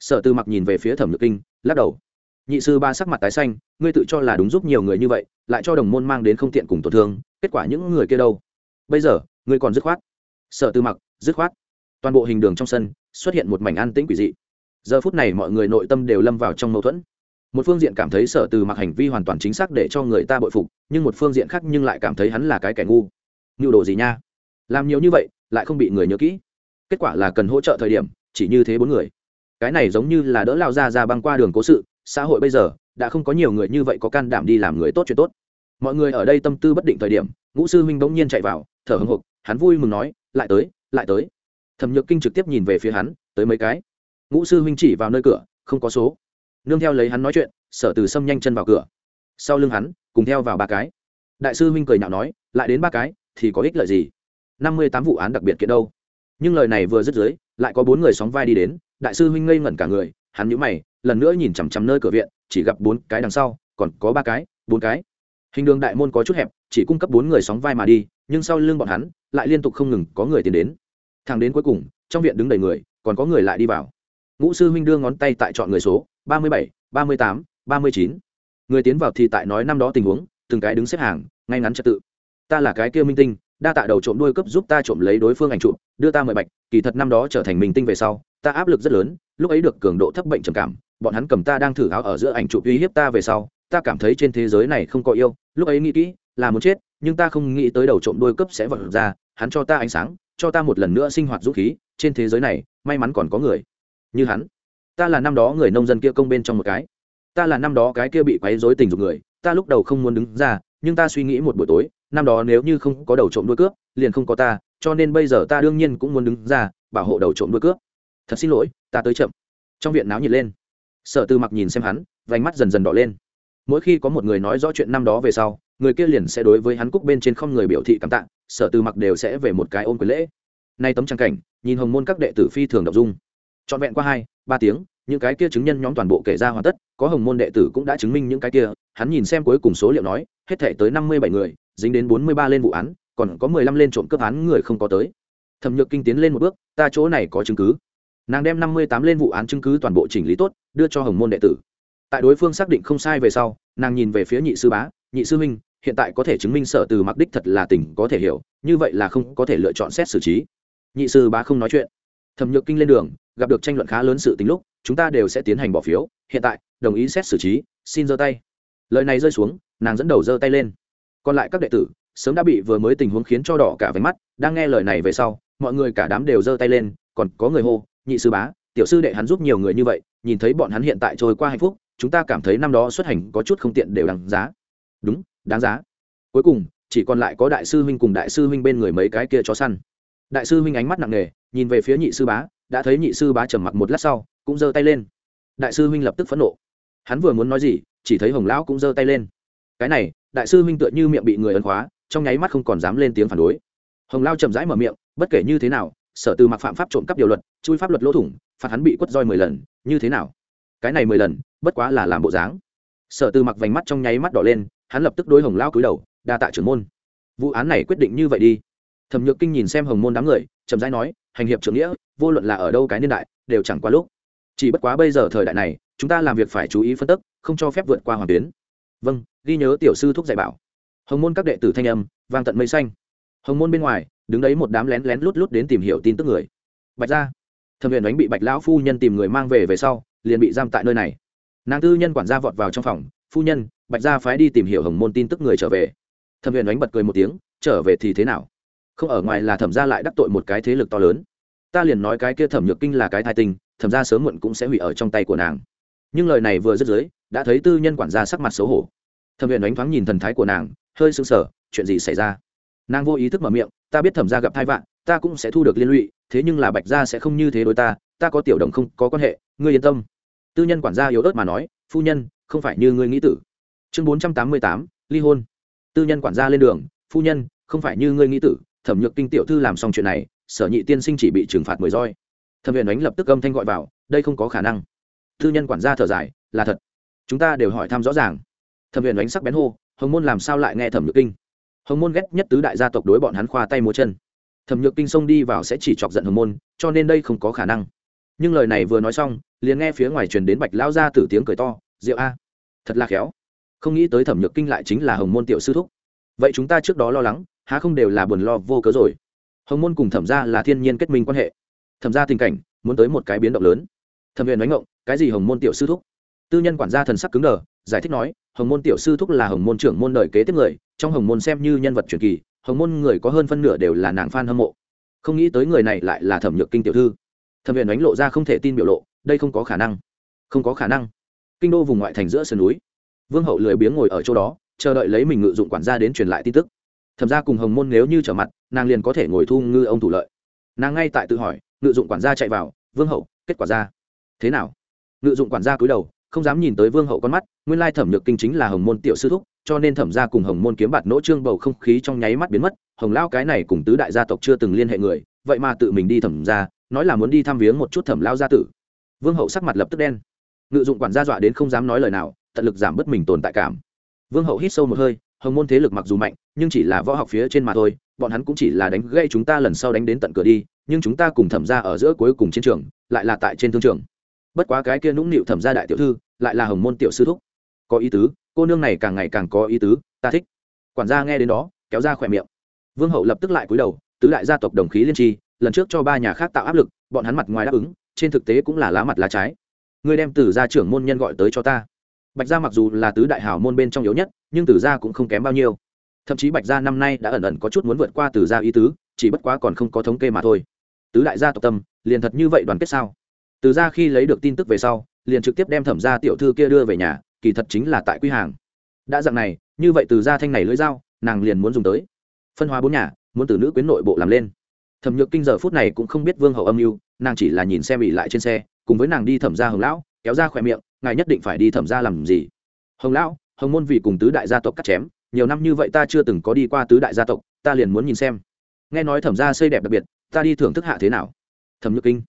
Sở tư mặc nhìn về phía thẩm nhược kinh, lắc đầu nhị sư ba sắc mặt tái xanh, ngươi tự cho là đúng giúp nhiều người như vậy, lại cho đồng môn mang đến không tiện cùng tổn thương, kết quả những người kia đâu? Bây giờ, ngươi còn dứt khoát. Sợ tư mặc, dứt khoát. Toàn bộ hình đường trong sân, xuất hiện một mảnh an tĩnh quỷ dị. Giờ phút này mọi người nội tâm đều lâm vào trong mâu thuẫn. Một phương diện cảm thấy sở từ mặc hành vi hoàn toàn chính xác để cho người ta bội phục, nhưng một phương diện khác nhưng lại cảm thấy hắn là cái kẻ ngu. Nhu đồ gì nha? Làm nhiều như vậy, lại không bị người nhớ kỹ. Kết quả là cần hỗ trợ thời điểm, chỉ như thế bốn người. Cái này giống như là đỡ lao ra ra băng qua đường cố sự xã hội bây giờ, đã không có nhiều người như vậy có can đảm đi làm người tốt chuyện tốt. Mọi người ở đây tâm tư bất định thời điểm, ngũ sư huynh bỗng nhiên chạy vào, thở hưng hục hắn vui mừng nói, lại tới lại tới. Thẩm nhược kinh trực tiếp nhìn về phía hắn, tới mấy cái? Ngũ sư huynh chỉ vào nơi cửa, không có số. Nương theo lấy hắn nói chuyện, sở từ sâm nhanh chân vào cửa. Sau lưng hắn, cùng theo vào ba cái. Đại sư huynh cười nhạo nói, lại đến ba cái, thì có ích lợi gì? Năm mươi tám vụ án đặc biệt kiện đâu. Nhưng lời này vừa dứt dưới, lại có bốn người sóng vai đi đến, đại sư huynh ngây ngẩn cả người, hắn nhíu mày lần nữa nhìn chằm chằm nơi cửa viện, chỉ gặp bốn cái đằng sau, còn có ba cái, bốn cái. Hình đường đại môn có chút hẹp, chỉ cung cấp bốn người sóng vai mà đi, nhưng sau lưng bọn hắn, lại liên tục không ngừng có người tiến đến. Thằng đến cuối cùng, trong viện đứng đầy người, còn có người lại đi vào. Ngũ sư huynh đưa ngón tay tại chọn người số, ba mươi bảy, ba mươi tám, ba mươi chín. Người tiến vào thì tại nói năm đó tình huống, từng cái đứng xếp hàng, ngay ngắn trật tự. Ta là cái kia minh tinh, đa tạ đầu trộm đuôi cấp giúp ta trộm lấy đối phương ảnh chụp, đưa ta mời bạch, kỳ thật năm đó trở thành minh tinh về sau, ta áp lực rất lớn, lúc ấy được cường độ thấp bệnh trầm cảm bọn hắn cầm ta đang thử áo ở giữa ảnh chụp uy hiếp ta về sau, ta cảm thấy trên thế giới này không có yêu, lúc ấy nghĩ kỹ, là muốn chết, nhưng ta không nghĩ tới đầu trộm đôi cấp sẽ vật ra, hắn cho ta ánh sáng, cho ta một lần nữa sinh hoạt dũng khí, trên thế giới này, may mắn còn có người như hắn. Ta là năm đó người nông dân kia công bên trong một cái. Ta là năm đó cái kia bị quấy rối tình dục người, ta lúc đầu không muốn đứng ra, nhưng ta suy nghĩ một buổi tối, năm đó nếu như không có đầu trộm đuôi cướp, liền không có ta, cho nên bây giờ ta đương nhiên cũng muốn đứng ra, bảo hộ đầu trộm đuôi cướp. Thật xin lỗi, ta tới chậm. Trong viện náo nhiệt lên sở tư mặc nhìn xem hắn, vành mắt dần dần đỏ lên. Mỗi khi có một người nói rõ chuyện năm đó về sau, người kia liền sẽ đối với hắn cúc bên trên không người biểu thị cảm tạ, sở tư mặc đều sẽ về một cái ôm quyền lễ. Nay tấm trang cảnh, nhìn hồng môn các đệ tử phi thường đọc dung. Trọn vẹn qua hai, ba tiếng, những cái kia chứng nhân nhóm toàn bộ kể ra hoàn tất, có hồng môn đệ tử cũng đã chứng minh những cái kia, hắn nhìn xem cuối cùng số liệu nói, hết thể tới năm mươi bảy người, dính đến bốn mươi ba lên vụ án, còn có mười lăm lên trộm cướp án người không có tới. Thẩm nhược kinh tiến lên một bước, ta chỗ này có chứng cứ. Nàng đem năm mươi tám lên vụ án chứng cứ toàn bộ chỉnh lý tốt đưa cho hồng môn đệ tử. Tại đối phương xác định không sai về sau, nàng nhìn về phía nhị sư bá, nhị sư minh hiện tại có thể chứng minh sở từ mặc đích thật là tỉnh có thể hiểu, như vậy là không có thể lựa chọn xét xử trí. Nhị sư bá không nói chuyện. Thẩm nhược kinh lên đường, gặp được tranh luận khá lớn sự tính lúc, chúng ta đều sẽ tiến hành bỏ phiếu, hiện tại, đồng ý xét xử trí, xin giơ tay. Lời này rơi xuống, nàng dẫn đầu giơ tay lên. Còn lại các đệ tử, sớm đã bị vừa mới tình huống khiến cho đỏ cả váy mắt, đang nghe lời này về sau, mọi người cả đám đều giơ tay lên, còn có người hô, nhị sư bá, tiểu sư đệ hắn giúp nhiều người như vậy nhìn thấy bọn hắn hiện tại trôi qua hạnh phúc, chúng ta cảm thấy năm đó xuất hành có chút không tiện đều đáng giá. Đúng, đáng giá. Cuối cùng, chỉ còn lại có đại sư huynh cùng đại sư huynh bên người mấy cái kia chó săn. Đại sư huynh ánh mắt nặng nề, nhìn về phía nhị sư bá, đã thấy nhị sư bá trầm mặc một lát sau, cũng giơ tay lên. Đại sư huynh lập tức phẫn nộ. Hắn vừa muốn nói gì, chỉ thấy hồng lão cũng giơ tay lên. Cái này, đại sư huynh tựa như miệng bị người ấn khóa, trong nháy mắt không còn dám lên tiếng phản đối. Hồng lao chậm rãi mở miệng, bất kể như thế nào sở từ mặc phạm pháp trộm cắp điều luật, chui pháp luật lỗ thủng, phạt hắn bị quất roi mười lần, như thế nào? Cái này mười lần, bất quá là làm bộ dáng. Sở từ mặc vành mắt trong nháy mắt đỏ lên, hắn lập tức đối hồng lao cúi đầu, đa tạ trưởng môn. Vụ án này quyết định như vậy đi. Thẩm nhược kinh nhìn xem hồng môn đám người, chậm rãi nói, hành hiệp trưởng nghĩa, vô luận là ở đâu cái niên đại, đều chẳng qua lúc. Chỉ bất quá bây giờ thời đại này, chúng ta làm việc phải chú ý phân tức, không cho phép vượt qua hoàng tuyến. Vâng ghi nhớ tiểu sư thúc dạy bảo. Hồng môn các đệ tử thanh âm, vang tận mây xanh. Hồng môn bên ngoài đứng đấy một đám lén lén lút lút đến tìm hiểu tin tức người. Bạch ra thẩm huyền đánh bị bạch lão phu nhân tìm người mang về về sau liền bị giam tại nơi này. Nàng tư nhân quản gia vọt vào trong phòng phu nhân bạch gia phái đi tìm hiểu hồng môn tin tức người trở về. Thẩm huyền đánh bật cười một tiếng trở về thì thế nào? Không ở ngoài là thẩm gia lại đắc tội một cái thế lực to lớn. Ta liền nói cái kia thẩm nhược kinh là cái thai tình thẩm gia sớm muộn cũng sẽ hủy ở trong tay của nàng. Nhưng lời này vừa dứt dưới đã thấy tư nhân quản gia sắc mặt xấu hổ. Thẩm huyền đánh thoáng nhìn thần thái của nàng hơi sững sờ, chuyện gì xảy ra? Nàng vô ý thức mở miệng, ta biết thẩm gia gặp thai vạn, ta cũng sẽ thu được liên lụy, thế nhưng là bạch gia sẽ không như thế đối ta ta có tiểu đồng không có quan hệ, ngươi yên tâm. Tư nhân quản gia yếu ớt mà nói, phu nhân, không phải như ngươi nghĩ tử. Chương bốn trăm tám mươi tám, ly hôn. Tư nhân quản gia lên đường, phu nhân, không phải như ngươi nghĩ tử, thẩm nhược kinh tiểu thư làm xong chuyện này, sở nhị tiên sinh chỉ bị trừng phạt mười roi. Thẩm viện ánh lập tức âm thanh gọi vào, đây không có khả năng. Tư nhân quản gia thở dài, là thật. Chúng ta đều hỏi thăm rõ ràng. Thẩm viện ánh sắc bén hô, hồng môn làm sao lại nghe thẩm nhược kinh? Hồng môn ghét nhất tứ đại gia tộc đối bọn hắn khoa tay múa chân. Thẩm nhược kinh xông đi vào sẽ chỉ chọc giận hồng môn, cho nên đây không có khả năng. Nhưng lời này vừa nói xong, liền nghe phía ngoài truyền đến bạch lao ra từ tiếng cười to rượu a, thật là khéo. Không nghĩ tới thẩm nhược kinh lại chính là hồng môn tiểu sư thúc. Vậy chúng ta trước đó lo lắng, há không đều là buồn lo vô cớ rồi? Hồng môn cùng thẩm gia là thiên nhiên kết minh quan hệ. Thẩm gia tình cảnh, muốn tới một cái biến động lớn. Thẩm huyền đánh ngộng cái gì hồng môn tiểu sư thúc? Tư nhân quản gia thần sắc cứng đờ, giải thích nói, hồng môn tiểu sư thúc là hồng môn trưởng môn đời kế tiếp người trong hồng môn xem như nhân vật truyền kỳ, hồng môn người có hơn phân nửa đều là nàng f a n hâm mộ. Không nghĩ tới người này lại là thẩm nhược kinh tiểu thư. Thẩm viện đánh lộ ra không thể tin biểu lộ, đây không có khả năng. Không có khả năng. Kinh đô vùng ngoại thành giữa sườn núi. Vương hậu lười biếng ngồi ở chỗ đó, chờ đợi lấy mình ngự dụng quản gia đến truyền lại tin tức. Thẩm ra cùng hồng môn nếu như trở mặt, nàng liền có thể ngồi thu ngư ông thủ lợi. Nàng ngay tại tự hỏi, ngự dụng quản gia chạy vào, vương hậu, kết quả ra. Thế nào? Ngự dụng quản gia cúi đầu không dám nhìn tới vương hậu con mắt, nguyên lai thẩm nhược kinh chính là hồng môn tiểu sư thúc, cho nên thẩm ra cùng hồng môn kiếm bạt nỗ trương bầu không khí trong nháy mắt biến mất, hồng lao cái này cùng tứ đại gia tộc chưa từng liên hệ người, vậy mà tự mình đi thẩm ra nói là muốn đi thăm viếng một chút thẩm lao gia tử. Vương hậu sắc mặt lập tức đen. Ngự dụng quản gia dọa đến không dám nói lời nào, tận lực giảm bớt mình tồn tại cảm. Vương hậu hít sâu một hơi, hồng môn thế lực mặc dù mạnh, nhưng chỉ là võ học phía trên mà thôi, bọn hắn cũng chỉ là đánh gây chúng ta lần sau đánh đến tận cửa đi, nhưng chúng ta cùng thẩm ra ở giữa cuối cùng chiến trường, lại là tại trên thương trường bất quá cái kia nũng nịu thẩm ra đại tiểu thư, lại là hồng môn tiểu sư thúc. Có ý tứ, cô nương này càng ngày càng có ý tứ, ta thích. Quản gia nghe đến đó, kéo ra khỏe miệng. Vương hậu lập tức lại cúi đầu, tứ đại gia tộc đồng khí liên tri, lần trước cho ba nhà khác tạo áp lực, bọn hắn mặt ngoài đáp ứng, trên thực tế cũng là lá mặt lá trái. Ngươi đem tử gia trưởng môn nhân gọi tới cho ta. Bạch gia mặc dù là tứ đại hào môn bên trong yếu nhất, nhưng tử gia cũng không kém bao nhiêu. Thậm chí bạch gia năm nay đã ẩn ẩn có chút muốn vượt qua tử gia ý tứ, chỉ bất quá còn không có thống kê mà thôi. Tứ đại gia tộc tâm, liền thật như vậy đoàn kết sao? Từ gia khi lấy được tin tức về sau, liền trực tiếp đem thẩm gia tiểu thư kia đưa về nhà, kỳ thật chính là tại quy hàng. Đã dạng này, như vậy từ gia thanh này lưỡi dao, nàng liền muốn dùng tới. Phân hóa bốn nhà, muốn từ nữ quyến nội bộ làm lên. Thẩm nhược kinh giờ phút này cũng không biết vương hậu âm mưu, nàng chỉ là nhìn xem ỉ lại trên xe, cùng với nàng đi thẩm ra hồng lão, kéo ra khỏe miệng, ngài nhất định phải đi thẩm ra làm gì? Hồng lão, hồng môn vì cùng tứ đại gia tộc cắt chém, nhiều năm như vậy ta chưa từng có đi qua tứ đại gia tộc, ta liền muốn nhìn xem. Nghe nói thẩm ra xây đẹp đặc biệt, ta đi thưởng thức hạ thế nào? Thẩm nhược kinh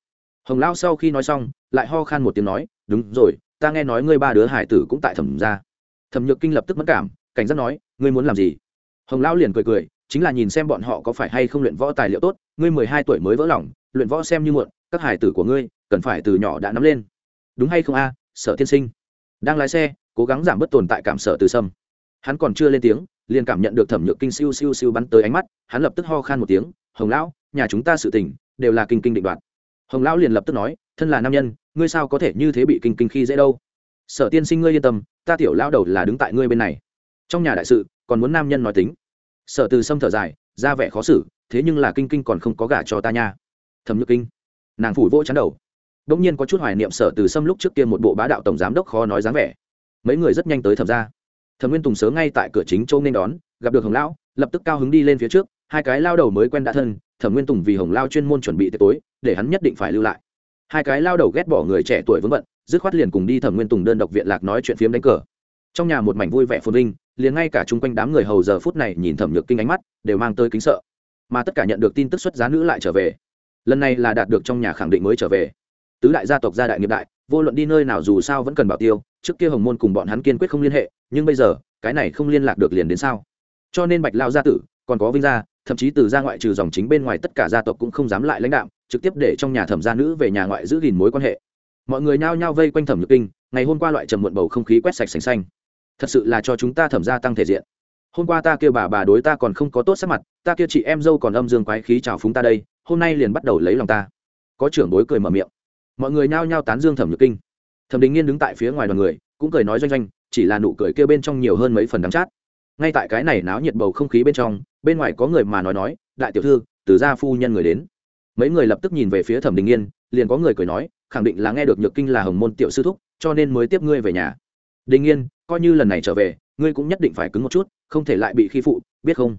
hồng lão sau khi nói xong, lại ho khan một tiếng nói, đúng rồi, ta nghe nói ngươi ba đứa hải tử cũng tại thẩm ra thẩm nhược kinh lập tức mất cảm, cảnh giác nói, ngươi muốn làm gì? Hồng lão liền cười cười, chính là nhìn xem bọn họ có phải hay không luyện võ tài liệu tốt, ngươi mười hai tuổi mới vỡ lòng, luyện võ xem như muộn, các hải tử của ngươi cần phải từ nhỏ đã nắm lên. Đúng hay không a, sở tiên sinh? Đang lái xe, cố gắng giảm bớt tồn tại cảm sở từ sâm. Hắn còn chưa lên tiếng, liền cảm nhận được thẩm nhược kinh siêu siêu siêu bắn tới ánh mắt, hắn lập tức ho khan một tiếng, hồng lão, nhà chúng ta sự tình đều là kinh kinh định đoạt hồng lão liền lập tức nói, thân là nam nhân, ngươi sao có thể như thế bị kinh kinh khi dễ đâu? Sở tiên sinh ngươi yên tâm, ta tiểu lão đầu là đứng tại ngươi bên này. Trong nhà đại sự, còn muốn nam nhân nói tính. Sở từ sâm thở dài, ra vẻ khó xử, thế nhưng là kinh kinh còn không có gả cho ta nha. Thẩm nhược kinh, nàng phủ vỗ chán đầu. Đông nhiên có chút hoài niệm sở từ sâm lúc trước kia một bộ bá đạo tổng giám đốc khó nói dáng vẻ. Mấy người rất nhanh tới thẩm ra thẩm nguyên tùng sớm ngay tại cửa chính châu nên đón, gặp được hồng lão, lập tức cao hứng đi lên phía trước, hai cái lao đầu mới quen đã thân, thẩm nguyên tùng vì hồng lao chuyên môn chuẩn bị tiệc tối để hắn nhất định phải lưu lại. Hai cái lao đầu ghét bỏ người trẻ tuổi vướng bận, dứt khoát liền cùng đi thẩm nguyên tùng đơn độc viện lạc nói chuyện phiếm đánh cờ. Trong nhà một mảnh vui vẻ phồn vinh, liền ngay cả chung quanh đám người hầu giờ phút này nhìn thẩm nhược kinh ánh mắt, đều mang tới kính sợ. Mà tất cả nhận được tin tức xuất giá nữ lại trở về. Lần này là đạt được trong nhà khẳng định mới trở về. Tứ đại gia tộc, gia đại nghiệp đại, vô luận đi nơi nào dù sao vẫn cần bảo tiêu, trước kia hồng môn cùng bọn hắn kiên quyết không liên hệ, nhưng bây giờ, cái này không liên lạc được liền đến sao? Cho nên bạch lao gia tử, còn có vinh gia, thậm chí từ gia ngoại trừ dòng chính bên ngoài tất cả gia tộc cũng không dám lại lãnh đạo trực tiếp để trong nhà thẩm gia nữ về nhà ngoại giữ gìn mối quan hệ. Mọi người nhao nhao vây quanh thẩm nhược kinh, ngày hôm qua loại trầm muộn bầu không khí quét sạch sành xanh. Thật sự là cho chúng ta thẩm gia tăng thể diện. Hôm qua ta kêu bà bà đối ta còn không có tốt sắc mặt, ta kêu chị em dâu còn âm dương quái khí trào phúng ta đây, hôm nay liền bắt đầu lấy lòng ta. Có trưởng bối cười mở miệng. Mọi người nhao nhao tán dương thẩm nhược kinh. Thẩm đình nghiên đứng tại phía ngoài đoàn người, cũng cười nói doanh doanh, chỉ là nụ cười kêu bên trong nhiều hơn mấy phần đắng chát. Ngay tại cái này náo nhiệt bầu không khí bên trong, bên ngoài có người mà nói nói, đại tiểu thư, từ gia phu nhân người đến mấy người lập tức nhìn về phía thẩm đình nghiên, liền có người cười nói, khẳng định là nghe được nhược kinh là hồng môn tiểu sư thúc, cho nên mới tiếp ngươi về nhà. Đình nghiên, coi như lần này trở về, ngươi cũng nhất định phải cứng một chút, không thể lại bị khi phụ, biết không?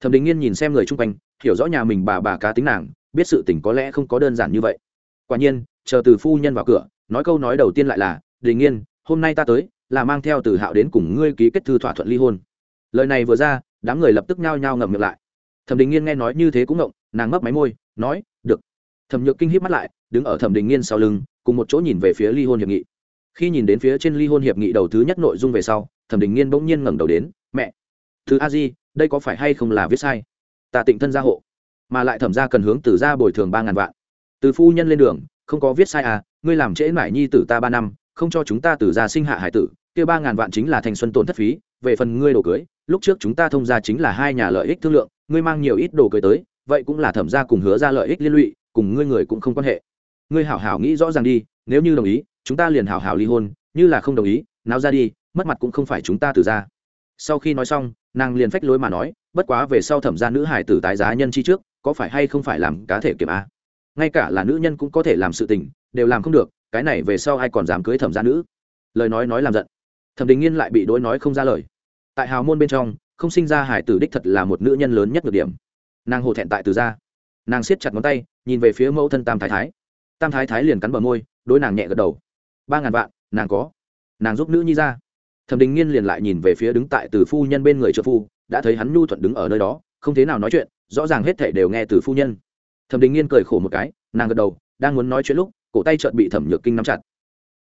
Thẩm đình nghiên nhìn xem người chung quanh, hiểu rõ nhà mình bà bà cá tính nàng, biết sự tình có lẽ không có đơn giản như vậy. Quả nhiên, chờ từ phu nhân vào cửa, nói câu nói đầu tiên lại là, đình nghiên, hôm nay ta tới, là mang theo từ hạo đến cùng ngươi ký kết thư thỏa thuận ly hôn. Lời này vừa ra, đám người lập tức nhao nhao ngậm miệng lại thẩm đình nghiên nghe nói như thế cũng ngộng, nàng mấp máy môi, nói, được. Thẩm nhược kinh híp mắt lại, đứng ở thẩm đình nghiên sau lưng, cùng một chỗ nhìn về phía ly hôn hiệp nghị. Khi nhìn đến phía trên ly hôn hiệp nghị đầu thứ nhất nội dung về sau, thẩm đình nghiên bỗng nhiên ngẩng đầu đến, mẹ thứ a di, đây có phải hay không là viết sai? Ta tịnh thân gia hộ, mà lại thẩm ra cần hướng từ ra bồi thường ba ngàn vạn. Từ phu nhân lên đường, không có viết sai à ngươi làm trễ mải nhi tử ta ba năm, không cho chúng ta từ ra sinh hạ hải tử, kia ba ngàn vạn chính là thành xuân tổn thất phí, về phần ngươi đồ cưới lúc trước chúng ta thông ra chính là hai nhà lợi ích thương lượng, ngươi mang nhiều ít đồ cưới tới, vậy cũng là thẩm ra cùng hứa ra lợi ích liên lụy, cùng ngươi người cũng không quan hệ. Ngươi hảo hảo nghĩ rõ ràng đi, nếu như đồng ý, chúng ta liền hảo hảo ly hôn, như là không đồng ý nào ra đi, mất mặt cũng không phải chúng ta từ ra sau khi nói xong, nàng liền phách lối mà nói, bất quá về sau thẩm ra nữ hải tử tái giá nhân chi trước, có phải hay không phải làm cá thể kiểm a? Ngay cả là nữ nhân cũng có thể làm sự tình, đều làm không được, cái này về sau ai còn dám cưới thẩm gia nữ? Lời nói nói làm giận. Thẩm đình nghiên lại bị đối nói không ra lời tại hào môn bên trong, không sinh ra hải tử đích thật là một nữ nhân lớn nhất được điểm. Nàng hổ thẹn tại từ ra. Nàng siết chặt ngón tay, nhìn về phía mẫu thân tam thái thái. Tam thái thái liền cắn bờ môi, đối nàng nhẹ gật đầu. Ba ngàn vạn, nàng có. Nàng giúp nữ nhi ra. Thẩm đình nghiên liền lại nhìn về phía đứng tại từ phu nhân bên người trợ phu, đã thấy hắn nhu thuận đứng ở nơi đó, không thế nào nói chuyện, rõ ràng hết thể đều nghe từ phu nhân. Thẩm đình nghiên cười khổ một cái, nàng gật đầu, đang muốn nói chuyện lúc, cổ tay chợt bị thẩm nhược kinh nắm chặt.